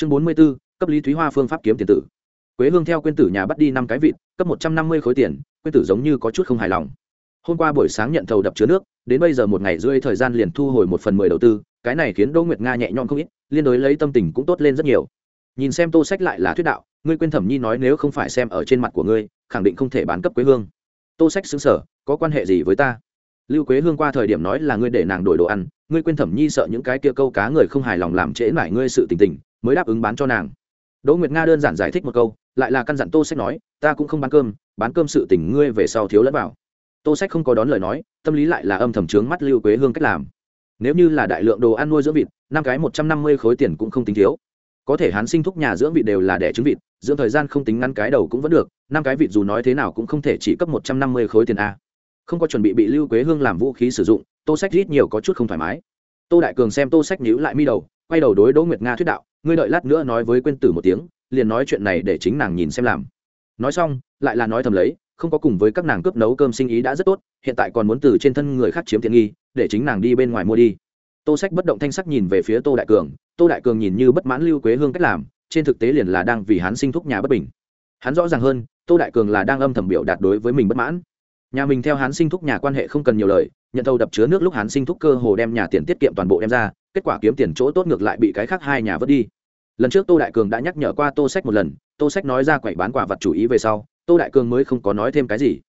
chương bốn mươi b ố cấp lý thúy hoa phương pháp kiếm tiền tử. Quế hương theo quyên tử nhà bắt đi năm cái vịt, cấp một trăm năm mươi khối tiền quyên tử giống như có chút không hài lòng. Hôm qua buổi sáng nhận thầu đập chứa nước, đến bây giờ một ngày rưỡi thời gian liền thu hồi một phần mười đầu tư, cái này khiến đỗ nguyệt nga nhẹ nhõm không ít, liên đối lấy tâm tình cũng tốt lên rất nhiều. Nhìn xem tô sách lại là thuyết đạo, ngươi quên thẩm nhi nói nếu không phải xem ở trên mặt của ngươi, khẳng định không thể bán cấp quế hương. Tô sách xứng sở, có quan hệ gì với ta? Lưu quế hương qua thời điểm nói là ngươi để nàng đổi đồ ăn, ngươi quên thẩm nhi sợ những cái kia câu cá người không hài lòng làm trễ mải ngươi sự tình tình, mới đáp ứng bán cho nàng. Đỗ nguyệt nga đơn giản giải thích một câu, lại là căn dặn tô sách nói, ta cũng không bán cơm bán cơm sự tình ngươi về sau thiếu lẫn vào. Tô sách không có đón lời nói, tâm lý lại là âm thầm trướng mắt lưu quế hương cách làm. Nếu như là đại lượng đồ ăn nuôi dưỡng vịt, năm cái một trăm năm mươi khối tiền cũng không tính thiếu. Có thể hắn sinh thúc nhà dưỡng vịt đều là đẻ trứng vịt, dưỡng thời gian không tính ngăn cái đầu cũng vẫn được, năm cái vịt dù nói thế nào cũng không thể chỉ cấp một trăm năm mươi khối tiền a không có chuẩn bị bị lưu quế hương làm vũ khí sử dụng, tô sách rít nhiều có chút không thoải mái. Tô đại cường xem tô sách nhíu lại mi đầu, quay đầu đối đỗ nguyệt nga thuyết đạo, ngươi đợi lát nữa nói với quên tử một tiếng, liền nói chuyện này để chính nàng nhìn xem làm. Nói xong, lại là nói thầm lấy, không có cùng với các nàng cướp nấu cơm sinh ý đã rất tốt, hiện tại còn muốn từ trên thân người khác chiếm tiện nghi, để chính nàng đi bên ngoài mua đi. Tô sách bất động thanh sắc nhìn về phía tô đại cường, tô đại cường nhìn như bất mãn lưu quế hương cách làm, trên thực tế liền là đang vì hắn sinh thúc nhà bất bình. Hắn rõ ràng hơn, tô đại cường là đang âm thầm biểu đạt đối với mình bất mãn nhà mình theo hắn sinh thúc nhà quan hệ không cần nhiều lời, nhận thầu đập chứa nước lúc hắn sinh thúc cơ hồ đem nhà tiền tiết kiệm toàn bộ đem ra, kết quả kiếm tiền chỗ tốt ngược lại bị cái khác hai nhà vớt đi. Lần trước tô đại cường đã nhắc nhở qua tô sách một lần, tô sách nói ra quậy bán quả vật chủ ý về sau, tô đại cường mới không có nói thêm cái gì.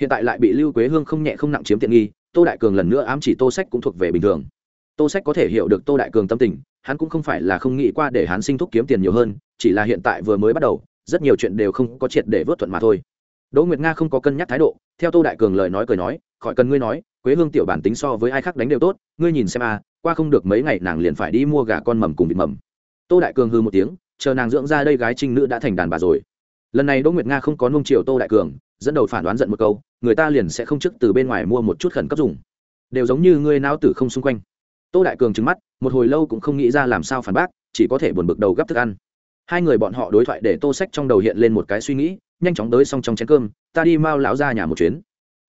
Hiện tại lại bị lưu quế hương không nhẹ không nặng chiếm tiện nghi, tô đại cường lần nữa ám chỉ tô sách cũng thuộc về bình thường. Tô sách có thể hiểu được tô đại cường tâm tình, hắn cũng không phải là không nghĩ qua để hắn sinh thúc kiếm tiền nhiều hơn, chỉ là hiện tại vừa mới bắt đầu, rất nhiều chuyện đều không có triệt để vớt thuận mà thôi đỗ nguyệt nga không có cân nhắc thái độ, theo tô đại cường lời nói cười nói, khỏi cần ngươi nói, quế hương tiểu bản tính so với ai khác đánh đều tốt, ngươi nhìn xem a qua không được mấy ngày nàng liền phải đi mua gà con mầm cùng vịt mầm. Tô đại cường hư một tiếng, chờ nàng dưỡng ra đây gái trinh nữ đã thành đàn bà rồi. Lần này đỗ nguyệt nga không có nung chiều tô đại cường, dẫn đầu phản đoán giận một câu, người ta liền sẽ không chức từ bên ngoài mua một chút khẩn cấp dùng. Đều giống như ngươi nao tử không xung quanh. Tô đại cường trứng mắt, một hồi lâu cũng không nghĩ ra làm sao phản bác, chỉ có thể buồn bực đầu gấp thức ăn. Hai người bọn họ đối thoại để tô sách trong đầu hiện lên một cái suy nghĩ nhanh chóng tới xong trong chén cơm, ta đi mao lão ra nhà một chuyến.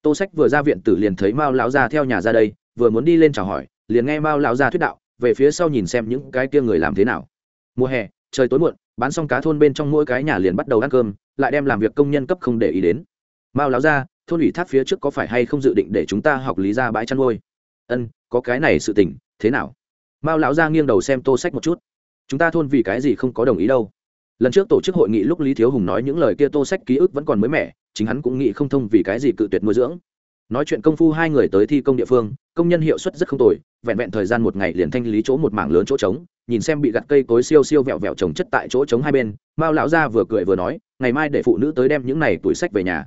Tô sách vừa ra viện tử liền thấy mao lão ra theo nhà ra đây, vừa muốn đi lên chào hỏi, liền nghe mao lão ra thuyết đạo, về phía sau nhìn xem những cái kia người làm thế nào. Mùa hè, trời tối muộn, bán xong cá thôn bên trong mỗi cái nhà liền bắt đầu ăn cơm, lại đem làm việc công nhân cấp không để ý đến. Mao lão ra thôn ủy thác phía trước có phải hay không dự định để chúng ta học lý ra bãi chăn nuôi? ân, có cái này sự tình, thế nào? Mao lão ra nghiêng đầu xem tô sách một chút. Chúng ta thôn vì cái gì không có đồng ý đâu? Lần trước tổ chức hội nghị lúc lý thiếu hùng nói những lời kia tô sách ký ức vẫn còn mới mẻ, chính hắn cũng nghĩ không thông vì cái gì cự tuyệt nuôi dưỡng. Nói chuyện công phu hai người tới thi công địa phương, công nhân hiệu suất rất không tồi, vẹn vẹn thời gian một ngày liền thanh lý chỗ một mảng lớn chỗ trống, nhìn xem bị gặt cây cối siêu siêu vẹo vẹo trồng chất tại chỗ trống hai bên, mao lão gia vừa cười vừa nói, ngày mai để phụ nữ tới đem những này tuổi sách về nhà.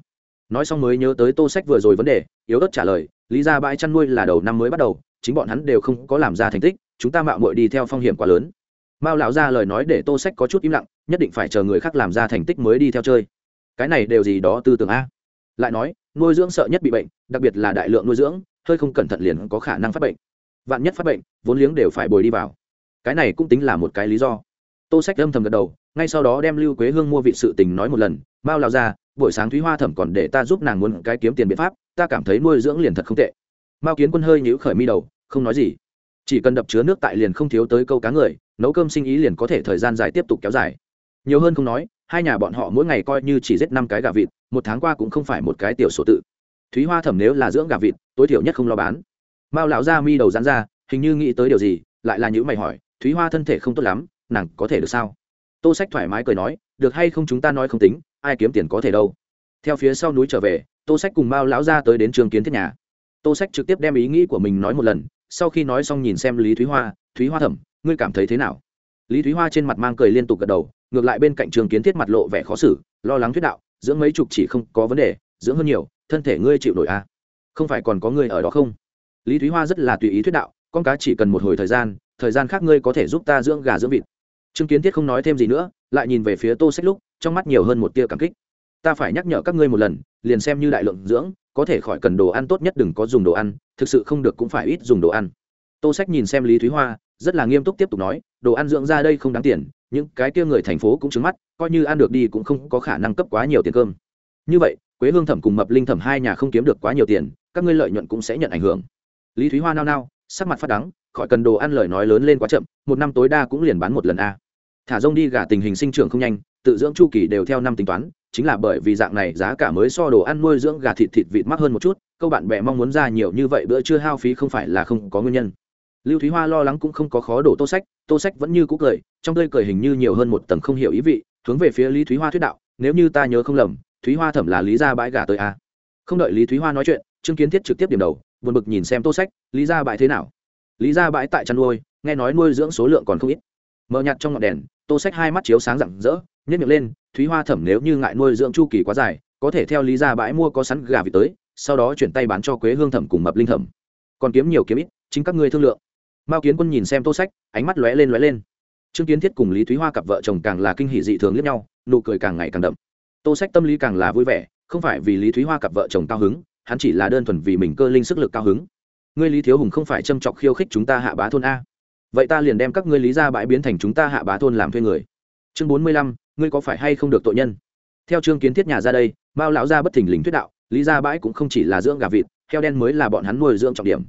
Nói xong mới nhớ tới tô sách vừa rồi vấn đề, yếu ớt trả lời, lý ra bãi chăn nuôi là đầu năm mới bắt đầu, chính bọn hắn đều không có làm ra thành tích, chúng ta mạo muội đi theo phong hiểm quá lớn mao lão ra lời nói để tô sách có chút im lặng, nhất định phải chờ người khác làm ra thành tích mới đi theo chơi. Cái này đều gì đó tư tưởng a? Lại nói, nuôi dưỡng sợ nhất bị bệnh, đặc biệt là đại lượng nuôi dưỡng, hơi không cẩn thận liền có khả năng phát bệnh. Vạn nhất phát bệnh, vốn liếng đều phải bồi đi vào. Cái này cũng tính là một cái lý do. Tô sách âm thầm gật đầu, ngay sau đó đem lưu quế hương mua vị sự tình nói một lần, mao lao ra, buổi sáng thúy hoa thẩm còn để ta giúp nàng muốn cái kiếm tiền biện pháp, ta cảm thấy nuôi dưỡng liền thật không tệ. Mao kiến quân hơi nhíu khởi mi đầu, không nói gì. Chỉ cần đập chứa nước tại liền không thiếu tới câu cá người nấu cơm sinh ý liền có thể thời gian dài tiếp tục kéo dài. Nhiều hơn không nói, hai nhà bọn họ mỗi ngày coi như chỉ giết năm cái gà vịt, một tháng qua cũng không phải một cái tiểu sổ tự. Thúy hoa thẩm nếu là dưỡng gà vịt, tối thiểu nhất không lo bán. Mao lão ra mi đầu dán ra, hình như nghĩ tới điều gì, lại là những mày hỏi, thúy hoa thân thể không tốt lắm, nàng có thể được sao? Tô sách thoải mái cười nói, được hay không chúng ta nói không tính, ai kiếm tiền có thể đâu. Theo phía sau núi trở về, tô sách cùng mao lão ra tới đến trường kiến thiết nhà. Tô sách trực tiếp đem ý nghĩ của mình nói một lần, sau khi nói xong nhìn xem lý thúy hoa thúy hoa thẩm ngươi cảm thấy thế nào? Lý thúy hoa trên mặt mang cười liên tục gật đầu, ngược lại bên cạnh trường kiến thiết mặt lộ vẻ khó xử, lo lắng thuyết đạo, dưỡng mấy chục chỉ không có vấn đề, dưỡng hơn nhiều, thân thể ngươi chịu nổi à? không phải còn có ngươi ở đó không? Lý thúy hoa rất là tùy ý thuyết đạo, con cá chỉ cần một hồi thời gian thời gian khác ngươi có thể giúp ta dưỡng gà dưỡng vịt. Trương kiến thiết không nói thêm gì nữa, lại nhìn về phía tô sách lúc, trong mắt nhiều hơn một tia cảm kích. Ta phải nhắc nhở các ngươi một lần, liền xem như đại lượng dưỡng, có thể khỏi cần đồ ăn tốt nhất đừng có dùng đồ ăn, thực sự không được cũng phải ít dùng đồ ăn. Tô sách nhìn xem lý thúy hoa rất là nghiêm túc tiếp tục nói, đồ ăn dưỡng ra đây không đáng tiền, những cái kia người thành phố cũng trứng mắt, coi như ăn được đi cũng không có khả năng cấp quá nhiều tiền cơm. Như vậy, quế hương thẩm cùng mập linh thẩm hai nhà không kiếm được quá nhiều tiền, các ngươi lợi nhuận cũng sẽ nhận ảnh hưởng. Lý thúy hoa nao nao, sắc mặt phát đắng, khỏi cần đồ ăn lời nói lớn lên quá chậm, một năm tối đa cũng liền bán một lần a. Thả rông đi gả tình hình sinh trưởng không nhanh, tự dưỡng chu kỳ đều theo năm tính toán, chính là bởi vì dạng này giá cả mới so đồ ăn nuôi dưỡng gà thịt thịt vịt mắc hơn một chút, câu bạn bè mong muốn ra nhiều như vậy bữa chưa hao phí không phải là không có nguyên nhân lưu thúy hoa lo lắng cũng không có khó đổ tô sách tô sách vẫn như cũ cười, trong tươi cười hình như nhiều hơn một tầng không hiểu ý vị, hướng về phía lý thúy hoa thuyết đạo, nếu như ta nhớ không lầm, thúy hoa thẩm là lý ra bãi gà tới a. À. không đợi lý thúy hoa nói chuyện, trương kiến thiết trực tiếp điểm đầu, buồn bực nhìn xem tô sách, lý ra bãi thế nào? Lý ra bãi tại chăn nuôi, nghe nói nuôi dưỡng số lượng còn không ít. Mờ nhạt trong ngọn đèn, tô sách hai mắt chiếu sáng rạng rỡ nhét miệng lên, thúy hoa thẩm nếu như ngại nuôi dưỡng chu kỳ quá dài, có thể theo lý ra bãi mua có sẵn gà vịt tới, sau đó chuyển tay bán cho quế hương thẩm cùng mập linh thẩm. Còn kiếm nhiều kiếm ít, chính các ngươi thương lượng mao kiến quân nhìn xem tô sách, ánh mắt lóe lên lóe lên. Trương kiến thiết cùng lý thúy hoa cặp vợ chồng càng là kinh hỷ dị thường lẫn nhau, nụ cười càng ngày càng đậm. Tô sách tâm lý càng là vui vẻ, không phải vì lý thúy hoa cặp vợ chồng cao hứng, hắn chỉ là đơn thuần vì mình cơ linh sức lực cao hứng. Ngươi lý thiếu hùng không phải châm chọc khiêu khích chúng ta hạ bá thôn a. Vậy ta liền đem các ngươi lý ra bãi biến thành chúng ta hạ bá thôn làm thuê người. Chương bốn mươi lăm, ngươi có phải hay không được tội nhân? Theo trương kiến thiết nhà ra đây, mao lão gia bất thình lình thuyết đạo, lý ra bãi cũng không chỉ là dưỡng gà vịt, heo đen mới là bọn hắn nuôi dưỡng trọng điểm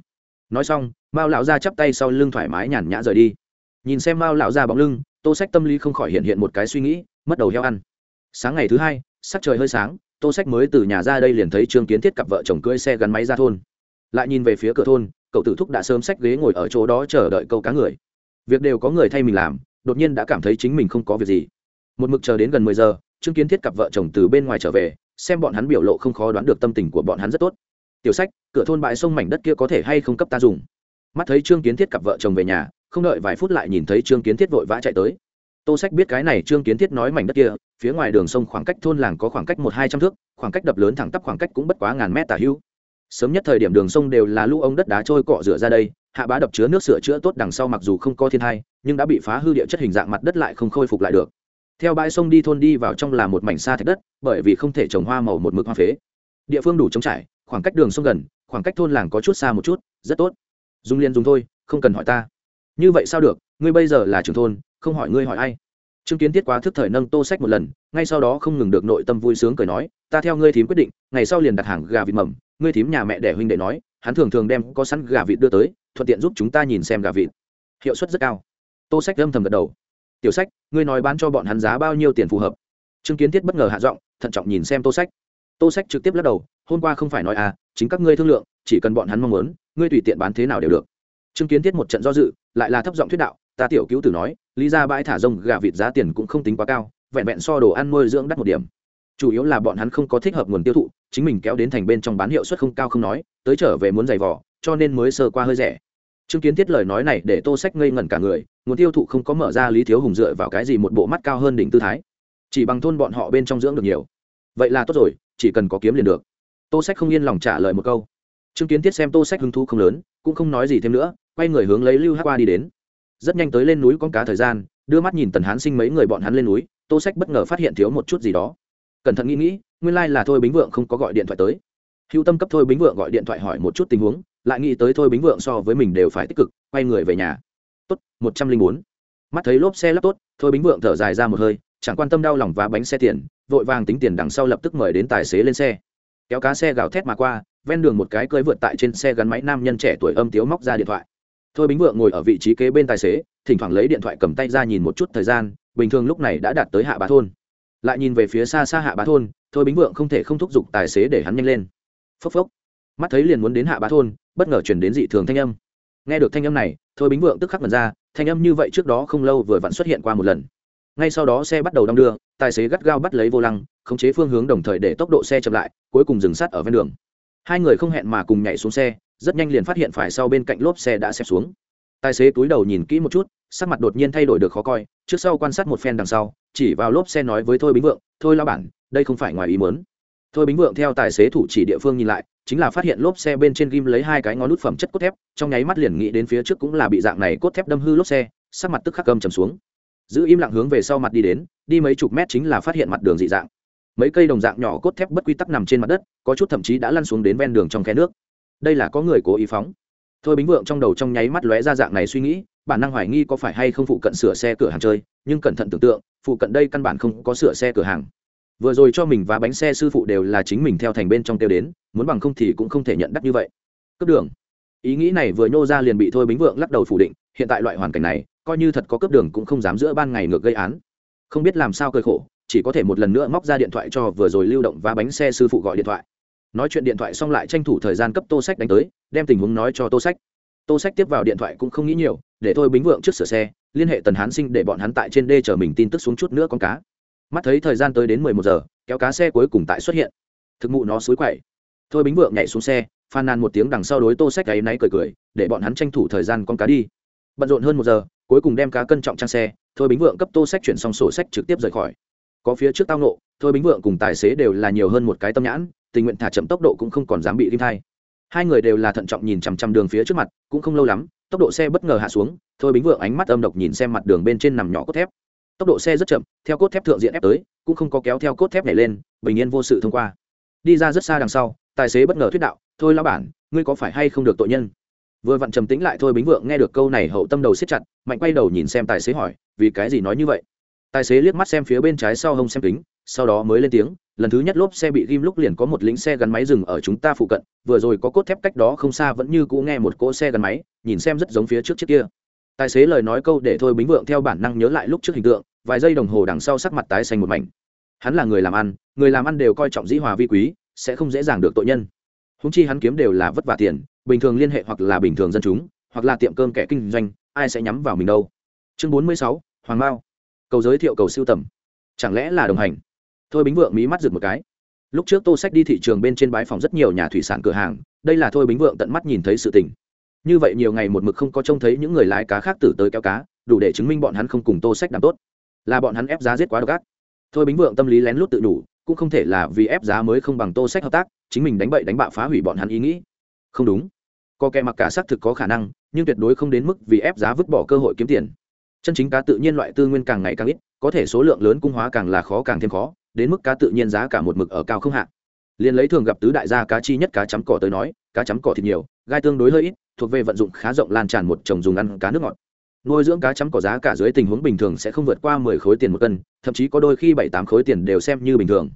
nói xong, mao lão gia chắp tay sau lưng thoải mái nhàn nhã rời đi. Nhìn xem mao lão gia bóng lưng, tô sách tâm lý không khỏi hiện hiện một cái suy nghĩ, mất đầu heo ăn. Sáng ngày thứ hai, sắc trời hơi sáng, tô sách mới từ nhà ra đây liền thấy trương kiến thiết cặp vợ chồng cưỡi xe gắn máy ra thôn. Lại nhìn về phía cửa thôn, cậu tử thúc đã sớm sách ghế ngồi ở chỗ đó chờ đợi câu cá người. Việc đều có người thay mình làm, đột nhiên đã cảm thấy chính mình không có việc gì. Một mực chờ đến gần mười giờ, trương kiến thiết cặp vợ chồng từ bên ngoài trở về, xem bọn hắn biểu lộ không khó đoán được tâm tình của bọn hắn rất tốt tiểu sách, cửa thôn bãi sông mảnh đất kia có thể hay không cấp ta dùng? Mắt thấy trương kiến thiết cặp vợ chồng về nhà, không đợi vài phút lại nhìn thấy trương kiến thiết vội vã chạy tới. Tô sách biết cái này trương kiến thiết nói mảnh đất kia, phía ngoài đường sông khoảng cách thôn làng có khoảng cách một hai trăm thước, khoảng cách đập lớn thẳng tắp khoảng cách cũng bất quá ngàn mét tả hữu. Sớm nhất thời điểm đường sông đều là lũ ống đất đá trôi cọ rửa ra đây, hạ bá đập chứa nước sửa chữa tốt đằng sau mặc dù không có thiên hai nhưng đã bị phá hư địa chất hình dạng mặt đất lại không khôi phục lại được. Theo bãi sông đi thôn đi vào trong là một mảnh xa thạch đất, bởi vì không thể trồng hoa màu một mực hoa phế. Địa phương đủ trống trải khoảng cách đường sông gần, khoảng cách thôn làng có chút xa một chút, rất tốt. Dùng liền dùng thôi, không cần hỏi ta. Như vậy sao được, ngươi bây giờ là trưởng thôn, không hỏi ngươi hỏi ai? Trương kiến Tiết quá thức thời nâng tô sách một lần, ngay sau đó không ngừng được nội tâm vui sướng cười nói, ta theo ngươi thím quyết định, ngày sau liền đặt hàng gà vịt mầm. Ngươi thím nhà mẹ đẻ huynh đệ nói, hắn thường thường đem có sẵn gà vịt đưa tới, thuận tiện giúp chúng ta nhìn xem gà vịt. Hiệu suất rất cao. Tô sách âm thầm gật đầu. Tiểu sách, ngươi nói bán cho bọn hắn giá bao nhiêu tiền phù hợp? Trương kiến Tiết bất ngờ hạ giọng, thận trọng nhìn xem tô sách tô sách trực tiếp lắc đầu, hôm qua không phải nói à chính các ngươi thương lượng, chỉ cần bọn hắn mong muốn, ngươi tùy tiện bán thế nào đều được. Trương kiến thiết một trận do dự, lại là thấp giọng thuyết đạo, ta tiểu cứu tử nói, lý ra bãi thả rông, gà vịt giá tiền cũng không tính quá cao, vẹn vẹn so đồ ăn nuôi dưỡng đắt một điểm. Chủ yếu là bọn hắn không có thích hợp nguồn tiêu thụ, chính mình kéo đến thành bên trong bán hiệu suất không cao không nói, tới trở về muốn giày vỏ cho nên mới sơ qua hơi rẻ. Chứng kiến thiết lời nói này để tô sách ngây ngẩn cả người, nguồn tiêu thụ không có mở ra lý thiếu hùng dựa vào cái gì một bộ mắt cao hơn đỉnh tư thái. Chỉ bằng thôn bọn họ bên trong dưỡng được nhiều. Vậy là tốt rồi chỉ cần có kiếm liền được. Tô sách không yên lòng trả lời một câu. Chứng kiến thiết xem tô sách hứng thú không lớn, cũng không nói gì thêm nữa, quay người hướng lấy lưu hát qua đi đến. Rất nhanh tới lên núi con cá thời gian, đưa mắt nhìn tần hán sinh mấy người bọn hắn lên núi, tô sách bất ngờ phát hiện thiếu một chút gì đó. Cẩn thận nghĩ nghĩ, nguyên lai、like、là thôi bính vượng không có gọi điện thoại tới. Hữu tâm cấp thôi bính vượng gọi điện thoại hỏi một chút tình huống, lại nghĩ tới thôi bính vượng so với mình đều phải tích cực, quay người về nhà. Tốt, một trăm linh bốn. Mắt thấy lốp xe lắp tốt, thôi bính vượng thở dài ra một hơi, chẳng quan tâm đau lòng và bánh xe tiền vội vàng tính tiền đằng sau lập tức mời đến tài xế lên xe. Kéo cá xe gào thét mà qua, ven đường một cái cưỡi vượt tại trên xe gắn máy nam nhân trẻ tuổi âm tiếu móc ra điện thoại. Thôi bính vượng ngồi ở vị trí kế bên tài xế, thỉnh thoảng lấy điện thoại cầm tay ra nhìn một chút thời gian, bình thường lúc này đã đạt tới hạ bá thôn. Lại nhìn về phía xa xa hạ bá thôn, thôi bính vượng không thể không thúc giục tài xế để hắn nhanh lên. Phốc phốc. Mắt thấy liền muốn đến hạ bá thôn, bất ngờ chuyển đến dị thường thanh âm. Nghe được thanh âm này, thôi bính vượng tức khắc mật ra, thanh âm như vậy trước đó không lâu vừa vặn xuất hiện qua một lần ngay sau đó xe bắt đầu đong đưa, tài xế gắt gao bắt lấy vô lăng, khống chế phương hướng đồng thời để tốc độ xe chậm lại, cuối cùng dừng sát ở ven đường. Hai người không hẹn mà cùng nhảy xuống xe, rất nhanh liền phát hiện phải sau bên cạnh lốp xe đã xẹp xuống. Tài xế túi đầu nhìn kỹ một chút, sắc mặt đột nhiên thay đổi được khó coi, trước sau quan sát một phen đằng sau, chỉ vào lốp xe nói với thôi bính vượng, thôi lao bản, đây không phải ngoài ý mớn thôi bính vượng theo tài xế thủ chỉ địa phương nhìn lại, chính là phát hiện lốp xe bên trên ghim lấy hai cái ngón nút phẩm chất cốt thép, trong nháy mắt liền nghĩ đến phía trước cũng là bị dạng này cốt thép đâm hư lốp xe, sắc mặt tức khắc cầm trầm xuống giữ im lặng hướng về sau mặt đi đến, đi mấy chục mét chính là phát hiện mặt đường dị dạng. Mấy cây đồng dạng nhỏ cốt thép bất quy tắc nằm trên mặt đất, có chút thậm chí đã lăn xuống đến ven đường trong khe nước. Đây là có người cố ý phóng. Thôi bính vượng trong đầu trong nháy mắt lóe ra dạng này suy nghĩ, bản năng hoài nghi có phải hay không phụ cận sửa xe cửa hàng chơi, nhưng cẩn thận tưởng tượng, phụ cận đây căn bản không có sửa xe cửa hàng. Vừa rồi cho mình và bánh xe sư phụ đều là chính mình theo thành bên trong tiêu đến, muốn bằng không thì cũng không thể nhận đắt như vậy. Cấp đường. Ý nghĩ này vừa nhô ra liền bị thôi bính vượng lắc đầu phủ định, hiện tại loại hoàn cảnh này coi như thật có cấp đường cũng không dám giữa ban ngày ngược gây án. Không biết làm sao cơi khổ, chỉ có thể một lần nữa móc ra điện thoại cho vừa rồi lưu động và bánh xe sư phụ gọi điện thoại. Nói chuyện điện thoại xong lại tranh thủ thời gian cấp tô sách đánh tới, đem tình huống nói cho tô sách. Tô sách tiếp vào điện thoại cũng không nghĩ nhiều, để thôi bính vượng trước sửa xe, liên hệ tần hán sinh để bọn hắn tại trên đê chờ mình tin tức xuống chút nữa con cá. Mắt thấy thời gian tới đến mười một giờ, kéo cá xe cuối cùng tại xuất hiện. Thực mụ nó xối quậy. Thôi bính vượng nhảy xuống xe, phàn nàn một tiếng đằng sau đối tô sách gáy náy cười cười, để bọn hắn tranh thủ thời gian con cá đi bận rộn hơn một giờ, cuối cùng đem cá cân trọng trang xe, thôi bính vượng cấp tô sách chuyển xong sổ sách trực tiếp rời khỏi. Có phía trước tao nộ thôi bính vượng cùng tài xế đều là nhiều hơn một cái tâm nhãn, tình nguyện thả chậm tốc độ cũng không còn dám bị tim thai. Hai người đều là thận trọng nhìn chằm chằm đường phía trước mặt, cũng không lâu lắm, tốc độ xe bất ngờ hạ xuống, thôi bính vượng ánh mắt âm độc nhìn xem mặt đường bên trên nằm nhỏ cốt thép. Tốc độ xe rất chậm, theo cốt thép thượng diện ép tới, cũng không có kéo theo cốt thép này lên, bình yên vô sự thông qua. Đi ra rất xa đằng sau, tài xế bất ngờ thuyết đạo, thôi lao bản, ngươi có phải hay không được tội nhân? Vừa vặn trầm tĩnh lại thôi bính vượng nghe được câu này hậu tâm đầu siết chặt, mạnh quay đầu nhìn xem tài xế hỏi, vì cái gì nói như vậy? Tài xế liếc mắt xem phía bên trái sau hông xem kính, sau đó mới lên tiếng, lần thứ nhất lốp xe bị ghim lúc liền có một lính xe gắn máy dừng ở chúng ta phụ cận, vừa rồi có cốt thép cách đó không xa vẫn như cũ nghe một cỗ xe gắn máy, nhìn xem rất giống phía trước chiếc kia. Tài xế lời nói câu để thôi bính vượng theo bản năng nhớ lại lúc trước hình tượng, vài giây đồng hồ đằng sau sắc mặt tái xanh một mảnh. Hắn là người làm ăn, người làm ăn đều coi trọng dĩ hòa vi quý, sẽ không dễ dàng được tội nhân. Húng chi hắn kiếm đều là vất vả tiền bình thường liên hệ hoặc là bình thường dân chúng, hoặc là tiệm cơm kẻ kinh doanh, ai sẽ nhắm vào mình đâu? Chương bốn mươi sáu, hoàng mao. Cầu giới thiệu cầu siêu tầm. Chẳng lẽ là đồng hành? Thôi bính vượng mí mắt rực một cái. Lúc trước tô sách đi thị trường bên trên bãi phòng rất nhiều nhà thủy sản cửa hàng, đây là thôi bính vượng tận mắt nhìn thấy sự tình. Như vậy nhiều ngày một mực không có trông thấy những người lái cá khác tử tới kéo cá, đủ để chứng minh bọn hắn không cùng tô sách làm tốt. Là bọn hắn ép giá giết quá độc ác. Thôi bính vượng tâm lý lén lút tự đủ cũng không thể là vì ép giá mới không bằng tô sách hợp tác, chính mình đánh bậy đánh bạo phá hủy bọn hắn ý nghĩ không đúng. Có kẻ mặc cả xác thực có khả năng, nhưng tuyệt đối không đến mức vì ép giá vứt bỏ cơ hội kiếm tiền. Chân chính cá tự nhiên loại tư nguyên càng ngày càng ít, có thể số lượng lớn cung hóa càng là khó càng thêm khó, đến mức cá tự nhiên giá cả một mực ở cao không hạ. Liền lấy thường gặp tứ đại gia cá chi nhất cá chấm cỏ tới nói, cá chấm cỏ thịt nhiều, gai tương đối hơi ít, thuộc về vận dụng khá rộng lan tràn một trồng dùng ăn cá nước ngọt. Nuôi dưỡng cá chấm cỏ giá cả dưới tình huống bình thường sẽ không vượt qua mười khối tiền một cân, thậm chí có đôi khi bảy tám khối tiền đều xem như bình thường.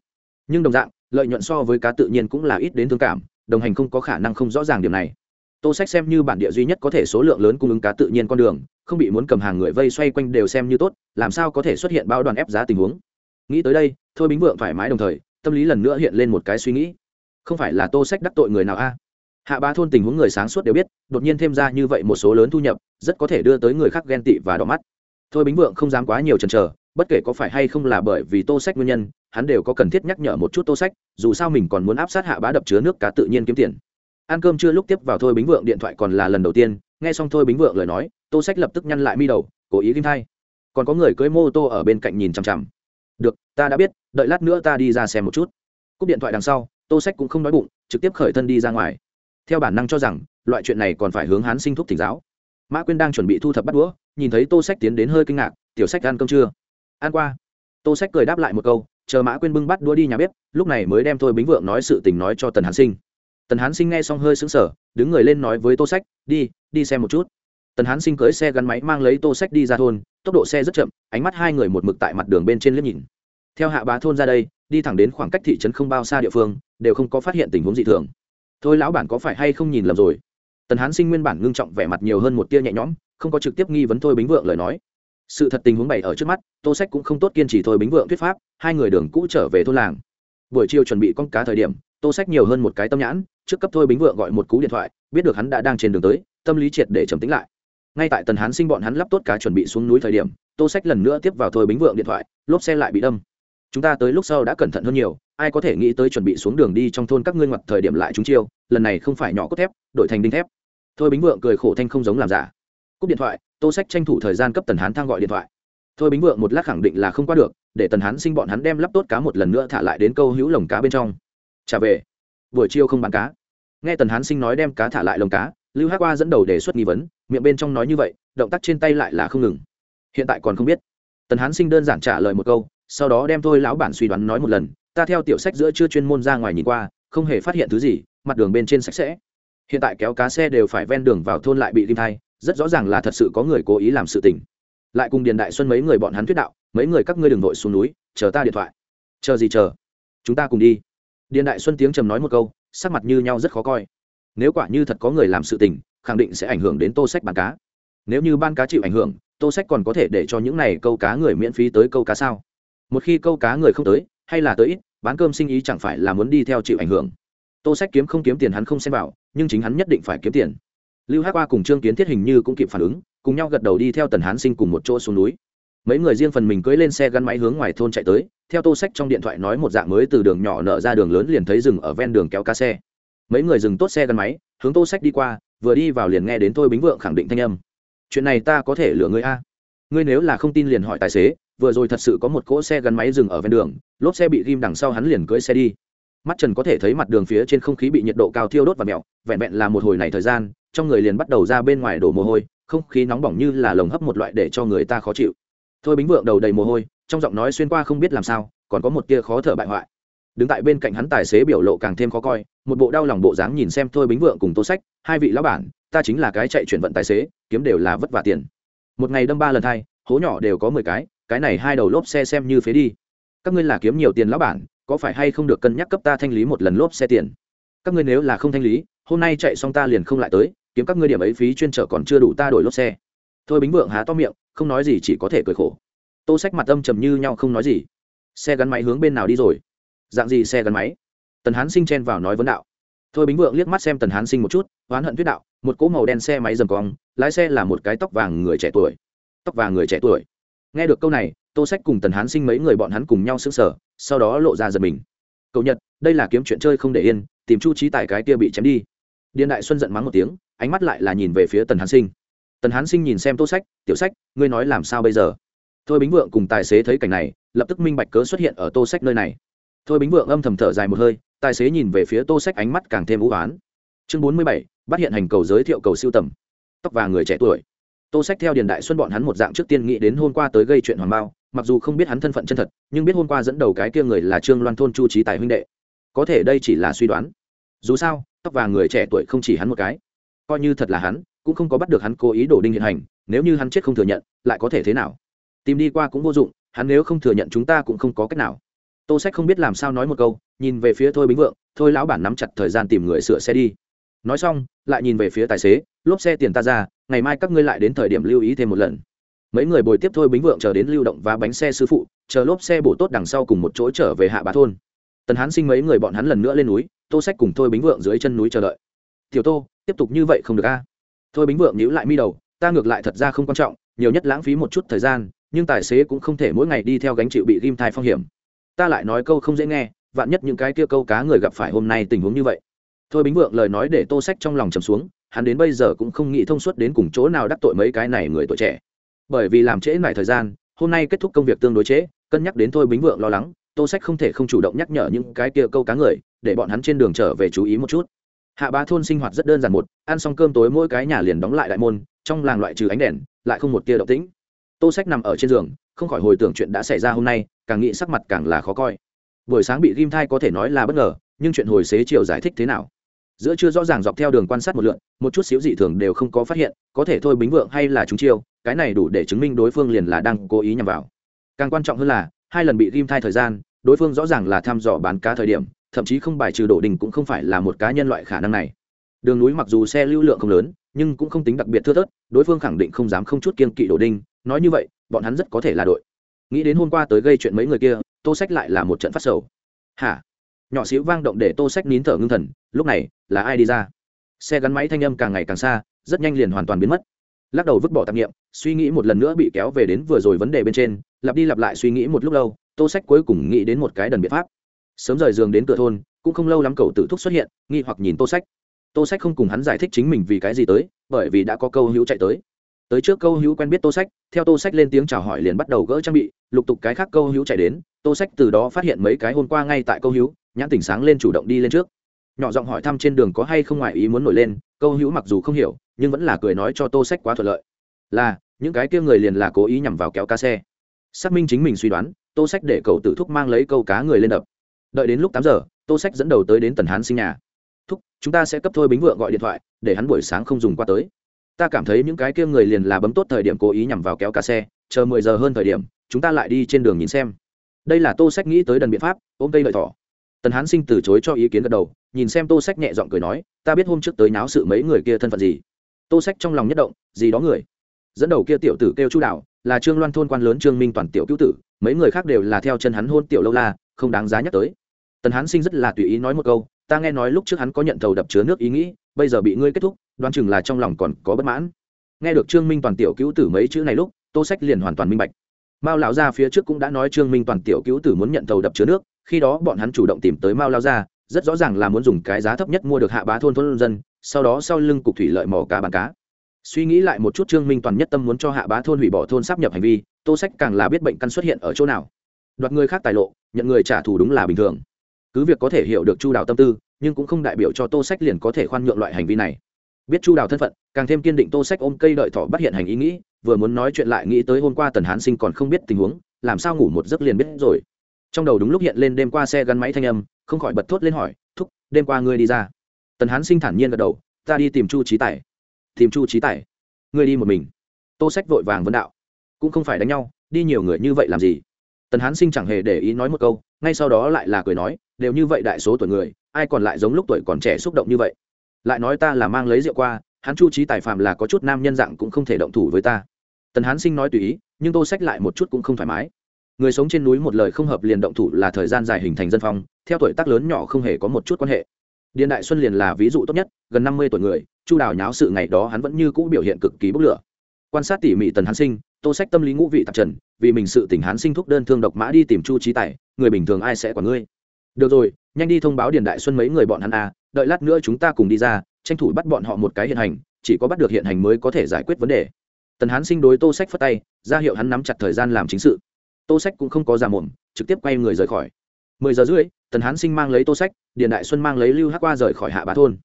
Nhưng đồng dạng, lợi nhuận so với cá tự nhiên cũng là ít đến thương cảm đồng hành không có khả năng không rõ ràng điểm này. Tô sách xem như bản địa duy nhất có thể số lượng lớn cung ứng cá tự nhiên con đường, không bị muốn cầm hàng người vây xoay quanh đều xem như tốt, làm sao có thể xuất hiện bao đoàn ép giá tình huống. Nghĩ tới đây, thôi bính vượng thoải mái đồng thời, tâm lý lần nữa hiện lên một cái suy nghĩ. Không phải là tô sách đắc tội người nào a? Hạ ba thôn tình huống người sáng suốt đều biết, đột nhiên thêm ra như vậy một số lớn thu nhập, rất có thể đưa tới người khác ghen tị và đỏ mắt. Thôi bính vượng không dám quá nhiều chần chờ, bất kể có phải hay không là bởi vì tô sách nguyên nhân hắn đều có cần thiết nhắc nhở một chút tô sách, dù sao mình còn muốn áp sát hạ bá đập chứa nước cá tự nhiên kiếm tiền. Ăn cơm chưa lúc tiếp vào thôi bính vượng điện thoại còn là lần đầu tiên, nghe xong thôi bính vượng lời nói, tô sách lập tức nhăn lại mi đầu, cố ý kim thay còn có người cưới mô tô ở bên cạnh nhìn chằm chằm. Được, ta đã biết, đợi lát nữa ta đi ra xem một chút. Cúp điện thoại đằng sau, tô sách cũng không nói bụng, trực tiếp khởi thân đi ra ngoài. Theo bản năng cho rằng, loại chuyện này còn phải hướng hán sinh thúc thỉnh giáo. Mã quyên đang chuẩn bị thu thập bắt đũa, nhìn thấy tô sách tiến đến hơi kinh ngạc, tiểu sách ăn cơm chưa? Ăn qua. Tô sách cười đáp lại một câu chờ mã quên bưng bắt đua đi nhà bếp, lúc này mới đem thôi bính vượng nói sự tình nói cho tần hán sinh. Tần hán sinh nghe xong hơi sững sờ, đứng người lên nói với tô sách, đi đi xem một chút. Tần hán sinh cưới xe gắn máy mang lấy tô sách đi ra thôn, tốc độ xe rất chậm, ánh mắt hai người một mực tại mặt đường bên trên liếc nhìn. Theo hạ bá thôn ra đây, đi thẳng đến khoảng cách thị trấn không bao xa địa phương, đều không có phát hiện tình huống dị thường. Thôi lão bản có phải hay không nhìn lầm rồi? Tần hán sinh nguyên bản ngưng trọng vẻ mặt nhiều hơn một tia nhẹ nhõm, không có trực tiếp nghi vấn thôi bính vượng lời nói sự thật tình huống bày ở trước mắt, tô sách cũng không tốt kiên trì thôi bính vượng thuyết pháp, hai người đường cũ trở về thôn làng. Buổi chiều chuẩn bị con cá thời điểm, tô sách nhiều hơn một cái tâm nhãn, trước cấp thôi bính vượng gọi một cú điện thoại, biết được hắn đã đang trên đường tới, tâm lý triệt để trầm tính lại. Ngay tại tần hán sinh bọn hắn lắp tốt cá chuẩn bị xuống núi thời điểm, tô sách lần nữa tiếp vào thôi bính vượng điện thoại, lốp xe lại bị đâm. Chúng ta tới lúc sau đã cẩn thận hơn nhiều, ai có thể nghĩ tới chuẩn bị xuống đường đi trong thôn các ngươi ngoặt thời điểm lại chúng chiêu, lần này không phải nhỏ cốt thép, đổi thành đinh thép. Thôi bính vượng cười khổ thanh không giống làm giả. Cúp điện thoại tô sách tranh thủ thời gian cấp tần hán thang gọi điện thoại. Thôi bính vượng một lát khẳng định là không qua được, để tần hán sinh bọn hắn đem lắp tốt cá một lần nữa thả lại đến câu hữu lồng cá bên trong. Trả về. Buổi chiều không bán cá. Nghe tần hán sinh nói đem cá thả lại lồng cá, lưu hát qua dẫn đầu đề xuất nghi vấn, miệng bên trong nói như vậy, động tác trên tay lại là không ngừng. Hiện tại còn không biết. Tần hán sinh đơn giản trả lời một câu, sau đó đem thôi lão bản suy đoán nói một lần, ta theo tiểu sách giữa chưa chuyên môn ra ngoài nhìn qua, không hề phát hiện thứ gì, mặt đường bên trên sạch sẽ. Hiện tại kéo cá xe đều phải ven đường vào thôn lại bị tim thai rất rõ ràng là thật sự có người cố ý làm sự tình. Lại cùng điền đại xuân mấy người bọn hắn thuyết đạo, mấy người các ngươi đừng vội xuống núi, chờ ta điện thoại. Chờ gì chờ? Chúng ta cùng đi. Điền đại xuân tiếng trầm nói một câu, sắc mặt như nhau rất khó coi. Nếu quả như thật có người làm sự tình, khẳng định sẽ ảnh hưởng đến tô sách bán cá. Nếu như ban cá chịu ảnh hưởng, tô sách còn có thể để cho những này câu cá người miễn phí tới câu cá sao? Một khi câu cá người không tới, hay là tới ít, bán cơm sinh ý chẳng phải là muốn đi theo chịu ảnh hưởng. Tô sách kiếm không kiếm tiền hắn không xem vào, nhưng chính hắn nhất định phải kiếm tiền lưu hát qua cùng trương kiến thiết hình như cũng kịp phản ứng, cùng nhau gật đầu đi theo tần hán sinh cùng một chỗ xuống núi. Mấy người riêng phần mình cưỡi lên xe gắn máy hướng ngoài thôn chạy tới, theo tô sách trong điện thoại nói một dạng mới từ đường nhỏ nở ra đường lớn liền thấy rừng ở ven đường kéo cá xe. Mấy người dừng tốt xe gắn máy, hướng tô sách đi qua, vừa đi vào liền nghe đến tôi bính vượng khẳng định thanh âm. Chuyện này ta có thể lừa ngươi a. Ngươi nếu là không tin liền hỏi tài xế, vừa rồi thật sự có một cỗ xe gắn máy dừng ở ven đường, lốp xe bị ghim đằng sau hắn liền cưỡi xe đi. Mắt trần có thể thấy mặt đường phía trên không khí bị nhiệt độ cao thiêu đốt và mẹo vẹn vẹn là một hồi này thời gian trong người liền bắt đầu ra bên ngoài đổ mồ hôi, không khí nóng bỏng như là lồng hấp một loại để cho người ta khó chịu. Thôi bính vượng đầu đầy mồ hôi, trong giọng nói xuyên qua không biết làm sao, còn có một tia khó thở bại hoại. Đứng tại bên cạnh hắn tài xế biểu lộ càng thêm khó coi, một bộ đau lòng bộ dáng nhìn xem thôi bính vượng cùng tô sách, hai vị lão bản, ta chính là cái chạy chuyển vận tài xế, kiếm đều là vất vả tiền. Một ngày đâm ba lần thay hố nhỏ đều có mười cái cái này hai đầu lốp xe xem như phế đi. Các ngươi là kiếm nhiều tiền lão bản, có phải hay không được cân nhắc cấp ta thanh lý một lần lốp xe tiền? Các ngươi nếu là không thanh lý, hôm nay chạy xong ta liền không lại tới kiếm các ngươi điểm ấy phí chuyên trở còn chưa đủ ta đổi lốp xe. Thôi bính vượng há to miệng, không nói gì chỉ có thể cười khổ. Tô sách mặt âm trầm như nhau không nói gì. Xe gắn máy hướng bên nào đi rồi? Dạng gì xe gắn máy? Tần hán sinh chen vào nói vấn đạo. Thôi bính vượng liếc mắt xem tần hán sinh một chút, oán hận thuyết đạo, một cỗ màu đen xe máy dầm cong, lái xe là một cái tóc vàng người trẻ tuổi. Tóc vàng người trẻ tuổi. Nghe được câu này, tô sách cùng tần hán sinh mấy người bọn hắn cùng nhau xứng sở sau đó lộ ra giật mình. Cậu nhật, đây là kiếm chuyện chơi không để yên, tìm chu trí tại cái kia bị chém đi. Điện đại xuân giận mắng một tiếng ánh mắt lại là nhìn về phía tần hán sinh. Tần hán sinh nhìn xem tô sách, tiểu sách, ngươi nói làm sao bây giờ? Thôi bính vượng cùng tài xế thấy cảnh này, lập tức minh bạch cớ xuất hiện ở tô sách nơi này. Thôi bính vượng âm thầm thở dài một hơi, tài xế nhìn về phía tô sách ánh mắt càng thêm vũ oán. Chương bốn mươi bảy, bắt hiện hành cầu giới thiệu cầu siêu tầm. Tóc và người trẻ tuổi. Tô sách theo điền đại xuân bọn hắn một dạng trước tiên nghĩ đến hôm qua tới gây chuyện hoàng bao, mặc dù không biết hắn thân phận chân thật, nhưng biết hôm qua dẫn đầu cái kia người là trương loan thôn chu trí tài huynh đệ. Có thể đây chỉ là suy đoán. Dù sao, tóc và người trẻ tuổi không chỉ hắn một cái coi như thật là hắn, cũng không có bắt được hắn cố ý đổ đinh hiện hành, nếu như hắn chết không thừa nhận, lại có thể thế nào? Tìm đi qua cũng vô dụng, hắn nếu không thừa nhận chúng ta cũng không có cách nào. Tô sách không biết làm sao nói một câu, nhìn về phía thôi bính vượng, thôi lão bản nắm chặt thời gian tìm người sửa xe đi. Nói xong, lại nhìn về phía tài xế, lốp xe tiền ta ra, ngày mai các ngươi lại đến thời điểm lưu ý thêm một lần. Mấy người bồi tiếp thôi bính vượng chờ đến lưu động và bánh xe sư phụ, chờ lốp xe bổ tốt đằng sau cùng một chỗ trở về hạ bá thôn. Tần hán sinh mấy người bọn hắn lần nữa lên núi, tô sách cùng thôi bính vượng dưới chân núi chờ đợi tiểu tô, tiếp tục như vậy không được a. Thôi bính vượng nhíu lại mi đầu, ta ngược lại thật ra không quan trọng, nhiều nhất lãng phí một chút thời gian, nhưng tài xế cũng không thể mỗi ngày đi theo gánh chịu bị ghim thai phong hiểm. Ta lại nói câu không dễ nghe, vạn nhất những cái kia câu cá người gặp phải hôm nay tình huống như vậy. Thôi bính vượng lời nói để tô sách trong lòng trầm xuống, hắn đến bây giờ cũng không nghĩ thông suốt đến cùng chỗ nào đắc tội mấy cái này người tuổi trẻ. Bởi vì làm trễ lại thời gian, hôm nay kết thúc công việc tương đối trễ, cân nhắc đến thôi bính vượng lo lắng, tô sách không thể không chủ động nhắc nhở những cái kia câu cá người, để bọn hắn trên đường trở về chú ý một chút hạ bá thôn sinh hoạt rất đơn giản một, ăn xong cơm tối mỗi cái nhà liền đóng lại đại môn, trong làng loại trừ ánh đèn, lại không một tia động tĩnh. Tô sách nằm ở trên giường, không khỏi hồi tưởng chuyện đã xảy ra hôm nay, càng nghĩ sắc mặt càng là khó coi. Buổi sáng bị ghim thai có thể nói là bất ngờ, nhưng chuyện hồi xế chiều giải thích thế nào? Giữa chưa rõ ràng dọc theo đường quan sát một lượn, một chút xíu dị thường đều không có phát hiện, có thể thôi bính vượng hay là chúng chiêu, cái này đủ để chứng minh đối phương liền là đang cố ý nhằm vào. Càng quan trọng hơn là, hai lần bị ghim thai thời gian, đối phương rõ ràng là thăm dò bán cá thời điểm thậm chí không bài trừ đổ đình cũng không phải là một cá nhân loại khả năng này. Đường núi mặc dù xe lưu lượng không lớn, nhưng cũng không tính đặc biệt thưa thớt, đối phương khẳng định không dám không chút kiên kỵ đổ đinh nói như vậy, bọn hắn rất có thể là đội. Nghĩ đến hôm qua tới gây chuyện mấy người kia, tô sách lại là một trận phát sầu. Hả? Nhỏ xíu vang động để tô sách nín thở ngưng thần, lúc này, là ai đi ra? Xe gắn máy thanh âm càng ngày càng xa, rất nhanh liền hoàn toàn biến mất. Lắc đầu vứt bỏ tạp nghiệm, suy nghĩ một lần nữa bị kéo về đến vừa rồi vấn đề bên trên, lặp đi lặp lại suy nghĩ một lúc lâu, tô sách cuối cùng nghĩ đến một cái đần biện pháp sớm rời giường đến cửa thôn, cũng không lâu lắm cậu tự thúc xuất hiện, nghi hoặc nhìn tô sách. Tô sách không cùng hắn giải thích chính mình vì cái gì tới, bởi vì đã có câu hữu chạy tới. Tới trước câu hữu quen biết tô sách, theo tô sách lên tiếng chào hỏi liền bắt đầu gỡ trang bị, lục tục cái khác câu hữu chạy đến, tô sách từ đó phát hiện mấy cái hôm qua ngay tại câu hữu, nhãn tỉnh sáng lên chủ động đi lên trước. Nhỏ giọng hỏi thăm trên đường có hay không ngoại ý muốn nổi lên, câu hữu mặc dù không hiểu, nhưng vẫn là cười nói cho tô sách quá thuận lợi. Là, những cái kia người liền là cố ý nhằm vào kéo cá xe. Xác minh chính mình suy đoán, tô sách để cầu tử thúc mang lấy câu cá người lên đập đợi đến lúc tám giờ, tô sách dẫn đầu tới đến tần hán sinh nhà. Thúc, chúng ta sẽ cấp thôi bính vượng gọi điện thoại, để hắn buổi sáng không dùng qua tới. Ta cảm thấy những cái kia người liền là bấm tốt thời điểm cố ý nhằm vào kéo cả xe, chờ mười giờ hơn thời điểm, chúng ta lại đi trên đường nhìn xem. Đây là tô sách nghĩ tới đần biện pháp, ôm cây lợi thỏ. Tần hán sinh từ chối cho ý kiến gật đầu, nhìn xem tô sách nhẹ giọng cười nói, ta biết hôm trước tới náo sự mấy người kia thân phận gì. Tô sách trong lòng nhất động, gì đó người? Dẫn đầu kia tiểu tử kêu chu đạo là trương loan thôn quan lớn trương minh toàn tiểu cứu tử, mấy người khác đều là theo chân hắn hôn tiểu lâu la, không đáng giá nhắc tới tần hán sinh rất là tùy ý nói một câu, ta nghe nói lúc trước hắn có nhận thầu đập chứa nước ý nghĩ, bây giờ bị ngươi kết thúc, đoán chừng là trong lòng còn có bất mãn. Nghe được trương minh toàn tiểu cứu tử mấy chữ này lúc, tô sách liền hoàn toàn minh bạch. Mao lão gia phía trước cũng đã nói trương minh toàn tiểu cứu tử muốn nhận thầu đập chứa nước, khi đó bọn hắn chủ động tìm tới mao lao gia, rất rõ ràng là muốn dùng cái giá thấp nhất mua được hạ bá thôn thôn dân, sau đó sau lưng cục thủy lợi mỏ cá bán cá. Suy nghĩ lại một chút trương minh toàn nhất tâm muốn cho hạ bá thôn hủy bỏ thôn sắp nhập hành vi, tô sách càng là biết bệnh căn xuất hiện ở chỗ nào. Đoạt người khác tài lộ, nhận người trả thù đúng là bình thường cứ việc có thể hiểu được chu đào tâm tư, nhưng cũng không đại biểu cho tô sách liền có thể khoan nhượng loại hành vi này. Biết chu đào thân phận, càng thêm kiên định tô sách ôm cây đợi thỏ bắt hiện hành ý nghĩ, vừa muốn nói chuyện lại nghĩ tới hôm qua tần hán sinh còn không biết tình huống, làm sao ngủ một giấc liền biết rồi. Trong đầu đúng lúc hiện lên đêm qua xe gắn máy thanh âm, không khỏi bật thốt lên hỏi, thúc, đêm qua ngươi đi ra? Tần hán sinh thản nhiên gật đầu, ta đi tìm chu trí tài. Tìm chu trí tài? Ngươi đi một mình? Tô sách vội vàng vấn đạo. Cũng không phải đánh nhau, đi nhiều người như vậy làm gì? Tần hán sinh chẳng hề để ý nói một câu, ngay sau đó lại là cười nói đều như vậy đại số tuổi người, ai còn lại giống lúc tuổi còn trẻ xúc động như vậy? Lại nói ta là mang lấy rượu qua, hắn chu trí tài phạm là có chút nam nhân dạng cũng không thể động thủ với ta. Tần hán sinh nói tùy ý, nhưng tô sách lại một chút cũng không thoải mái. Người sống trên núi một lời không hợp liền động thủ là thời gian dài hình thành dân phong, theo tuổi tác lớn nhỏ không hề có một chút quan hệ. Điện đại xuân liền là ví dụ tốt nhất, gần năm mươi tuổi người, chu đào nháo sự ngày đó hắn vẫn như cũ biểu hiện cực kỳ bốc lửa. Quan sát tỉ mỉ tần hán sinh, tô sách tâm lý ngũ vị tạp trần, vì mình sự tỉnh hán sinh thúc đơn thương độc mã đi tìm chu trí tài, người bình thường ai sẽ quản ngươi? Được rồi, nhanh đi thông báo điền đại xuân mấy người bọn hắn à đợi lát nữa chúng ta cùng đi ra, tranh thủ bắt bọn họ một cái hiện hành, chỉ có bắt được hiện hành mới có thể giải quyết vấn đề. Tần hán sinh đối tô sách phất tay, ra hiệu hắn nắm chặt thời gian làm chính sự. Tô sách cũng không có giả mồm, trực tiếp quay người rời khỏi. Mười giờ rưỡi, tần hán sinh mang lấy tô sách, điền đại xuân mang lấy lưu hắc qua rời khỏi hạ bá thôn.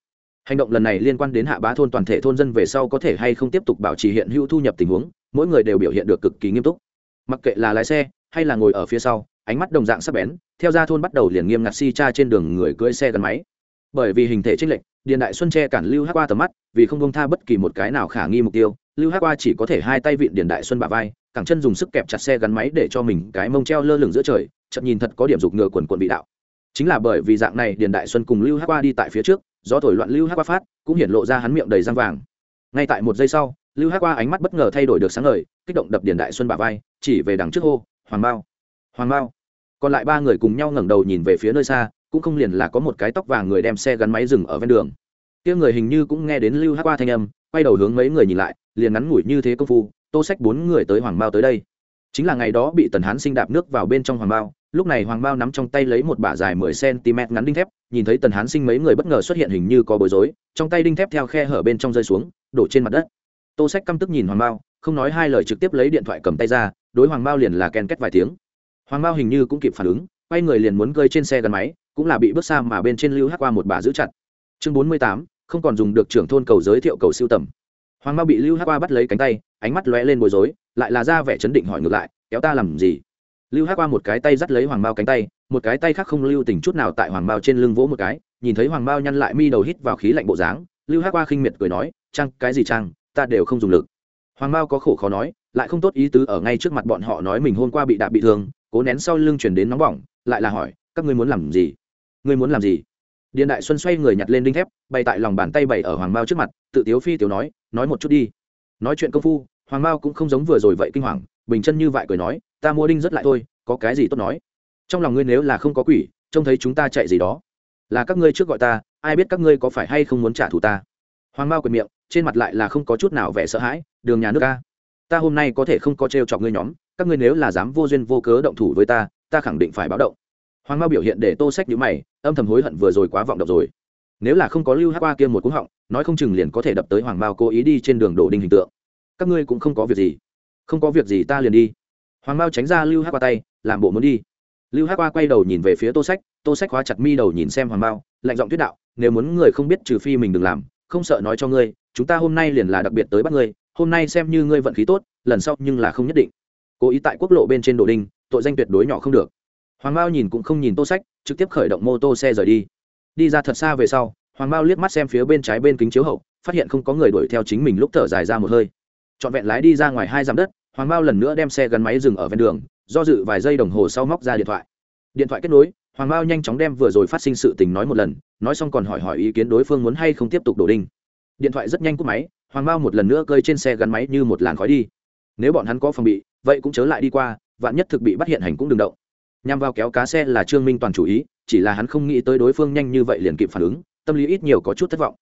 Hành động lần này liên quan đến hạ bá thôn toàn thể thôn dân về sau có thể hay không tiếp tục bảo trì hiện hữu thu nhập tình huống, mỗi người đều biểu hiện được cực kỳ nghiêm túc. Mặc kệ là lái xe, hay là ngồi ở phía sau ánh mắt đồng dạng sắc bén, theo ra thôn bắt đầu liền nghiêm ngặt si cha trên đường người cưỡi xe gắn máy. Bởi vì hình thể trích lệch, điền đại xuân che cản lưu hắc qua tầm mắt, vì không công tha bất kỳ một cái nào khả nghi mục tiêu, lưu hắc qua chỉ có thể hai tay vịn điền đại xuân bả vai, cẳng chân dùng sức kẹp chặt xe gắn máy để cho mình cái mông treo lơ lửng giữa trời, chậm nhìn thật có điểm dục ngựa quần quần bị đạo. Chính là bởi vì dạng này, điền đại xuân cùng lưu hắc qua đi tại phía trước do thổi loạn lưu hắc qua phát, cũng hiện lộ ra hắn miệng đầy răng vàng. Ngay tại một giây sau, lưu hắc qua ánh mắt bất ngờ thay đổi được sáng ngời, kích động đập điền đại xuân bả vai, chỉ về đằng trước hô, hoàng bao hoàng bao còn lại ba người cùng nhau ngẩng đầu nhìn về phía nơi xa, cũng không liền là có một cái tóc vàng người đem xe gắn máy dừng ở ven đường. Kia người hình như cũng nghe đến lưu hát qua thanh âm, quay đầu hướng mấy người nhìn lại, liền ngắn ngủi như thế công phu, tô sách bốn người tới hoàng bao tới đây. Chính là ngày đó bị tần hán sinh đạp nước vào bên trong hoàng bao lúc này hoàng bao nắm trong tay lấy một bả dài mười cm ngắn đinh thép, nhìn thấy tần hán sinh mấy người bất ngờ xuất hiện hình như có bối rối, trong tay đinh thép theo khe hở bên trong rơi xuống, đổ trên mặt đất. Tô sách căm tức nhìn hoàng bao không nói hai lời trực tiếp lấy điện thoại cầm tay ra, đối hoàng bao liền là ken kết vài tiếng hoàng bao hình như cũng kịp phản ứng, quay người liền muốn cơi trên xe gắn máy, cũng là bị bước xa mà bên trên lưu hắc qua một bà giữ chặt. Chương bốn mươi tám, không còn dùng được trưởng thôn cầu giới thiệu cầu siêu tầm. Hoàng bao bị lưu hắc qua bắt lấy cánh tay, ánh mắt lóe lên bối rối, lại là ra vẻ chấn định hỏi ngược lại, kéo ta làm gì? Lưu hắc qua một cái tay dắt lấy hoàng bao cánh tay, một cái tay khác không lưu tình chút nào tại hoàng bao trên lưng vỗ một cái, nhìn thấy hoàng bao nhăn lại mi đầu hít vào khí lạnh bộ dáng, lưu hắc qua khinh miệt cười nói trang cái gì trang ta đều không dùng lực. Hoàng bao có khổ khó nói, lại không tốt ý tứ ở ngay trước mặt bọn họ nói mình hôm qua bị đạp bị thương cố nén sau lưng chuyển đến nóng bỏng, lại là hỏi, các ngươi muốn làm gì? Ngươi muốn làm gì? Điện đại xuân xoay người nhặt lên đinh thép, bày tại lòng bàn tay bày ở hoàng Mao trước mặt, tự tiếu phi tiểu nói nói một chút đi. Nói chuyện công phu, hoàng Mao cũng không giống vừa rồi vậy kinh hoàng, bình chân như vậy cười nói, ta mua đinh rất lại thôi, có cái gì tốt nói? Trong lòng ngươi nếu là không có quỷ, trông thấy chúng ta chạy gì đó. Là các ngươi trước gọi ta, ai biết các ngươi có phải hay không muốn trả thù ta? Hoàng Mao quyền miệng, trên mặt lại là không có chút nào vẻ sợ hãi, đường nhà nước ta ta hôm nay có thể không có t chọc ngươi nhóm các ngươi nếu là dám vô duyên vô cớ động thủ với ta ta khẳng định phải báo động. Hoàng mao biểu hiện để tô sách nhữ mày, âm thầm hối hận vừa rồi quá vọng động rồi. Nếu là không có lưu hát qua kia một cú họng, nói không chừng liền có thể đập tới hoàng mao cố ý đi trên đường đổ đinh hình tượng. Các ngươi cũng không có việc gì. Không có việc gì ta liền đi. Hoàng mao tránh ra lưu hát qua tay, làm bộ muốn đi. Lưu hát qua quay đầu nhìn về phía tô sách tô sách khóa chặt mi đầu nhìn xem hoàng mao, lạnh giọng thuyết đạo, nếu muốn người không biết trừ phi mình đừng làm, không sợ nói cho ngươi, chúng ta hôm nay liền là đặc biệt tới bắt ngươi, hôm nay xem như ngươi vận khí tốt, lần sau nhưng là không nhất định cố ý tại quốc lộ bên trên đồ đinh, tội danh tuyệt đối nhỏ không được. Hoàng mao nhìn cũng không nhìn tô sách, trực tiếp khởi động mô tô xe rời đi. Đi ra thật xa về sau, hoàng mao liếc mắt xem phía bên trái bên kính chiếu hậu, phát hiện không có người đuổi theo chính mình lúc thở dài ra một hơi. Trọn vẹn lái đi ra ngoài hai dặm đất, hoàng mao lần nữa đem xe gắn máy dừng ở ven đường, do dự vài giây đồng hồ sau móc ra điện thoại. Điện thoại kết nối, hoàng mao nhanh chóng đem vừa rồi phát sinh sự tình nói một lần, nói xong còn hỏi hỏi ý kiến đối phương muốn hay không tiếp tục đổ đinh. Điện thoại rất nhanh cúp máy, hoàng mao một lần nữa cơi trên xe gắn máy như một làn khói đi. Nếu bọn hắn có phòng bị vậy cũng chớ lại đi qua, vạn nhất thực bị bắt hiện hành cũng đừng động. Nhằm vào kéo cá xe là trương minh toàn chủ ý, chỉ là hắn không nghĩ tới đối phương nhanh như vậy liền kịp phản ứng, tâm lý ít nhiều có chút thất vọng.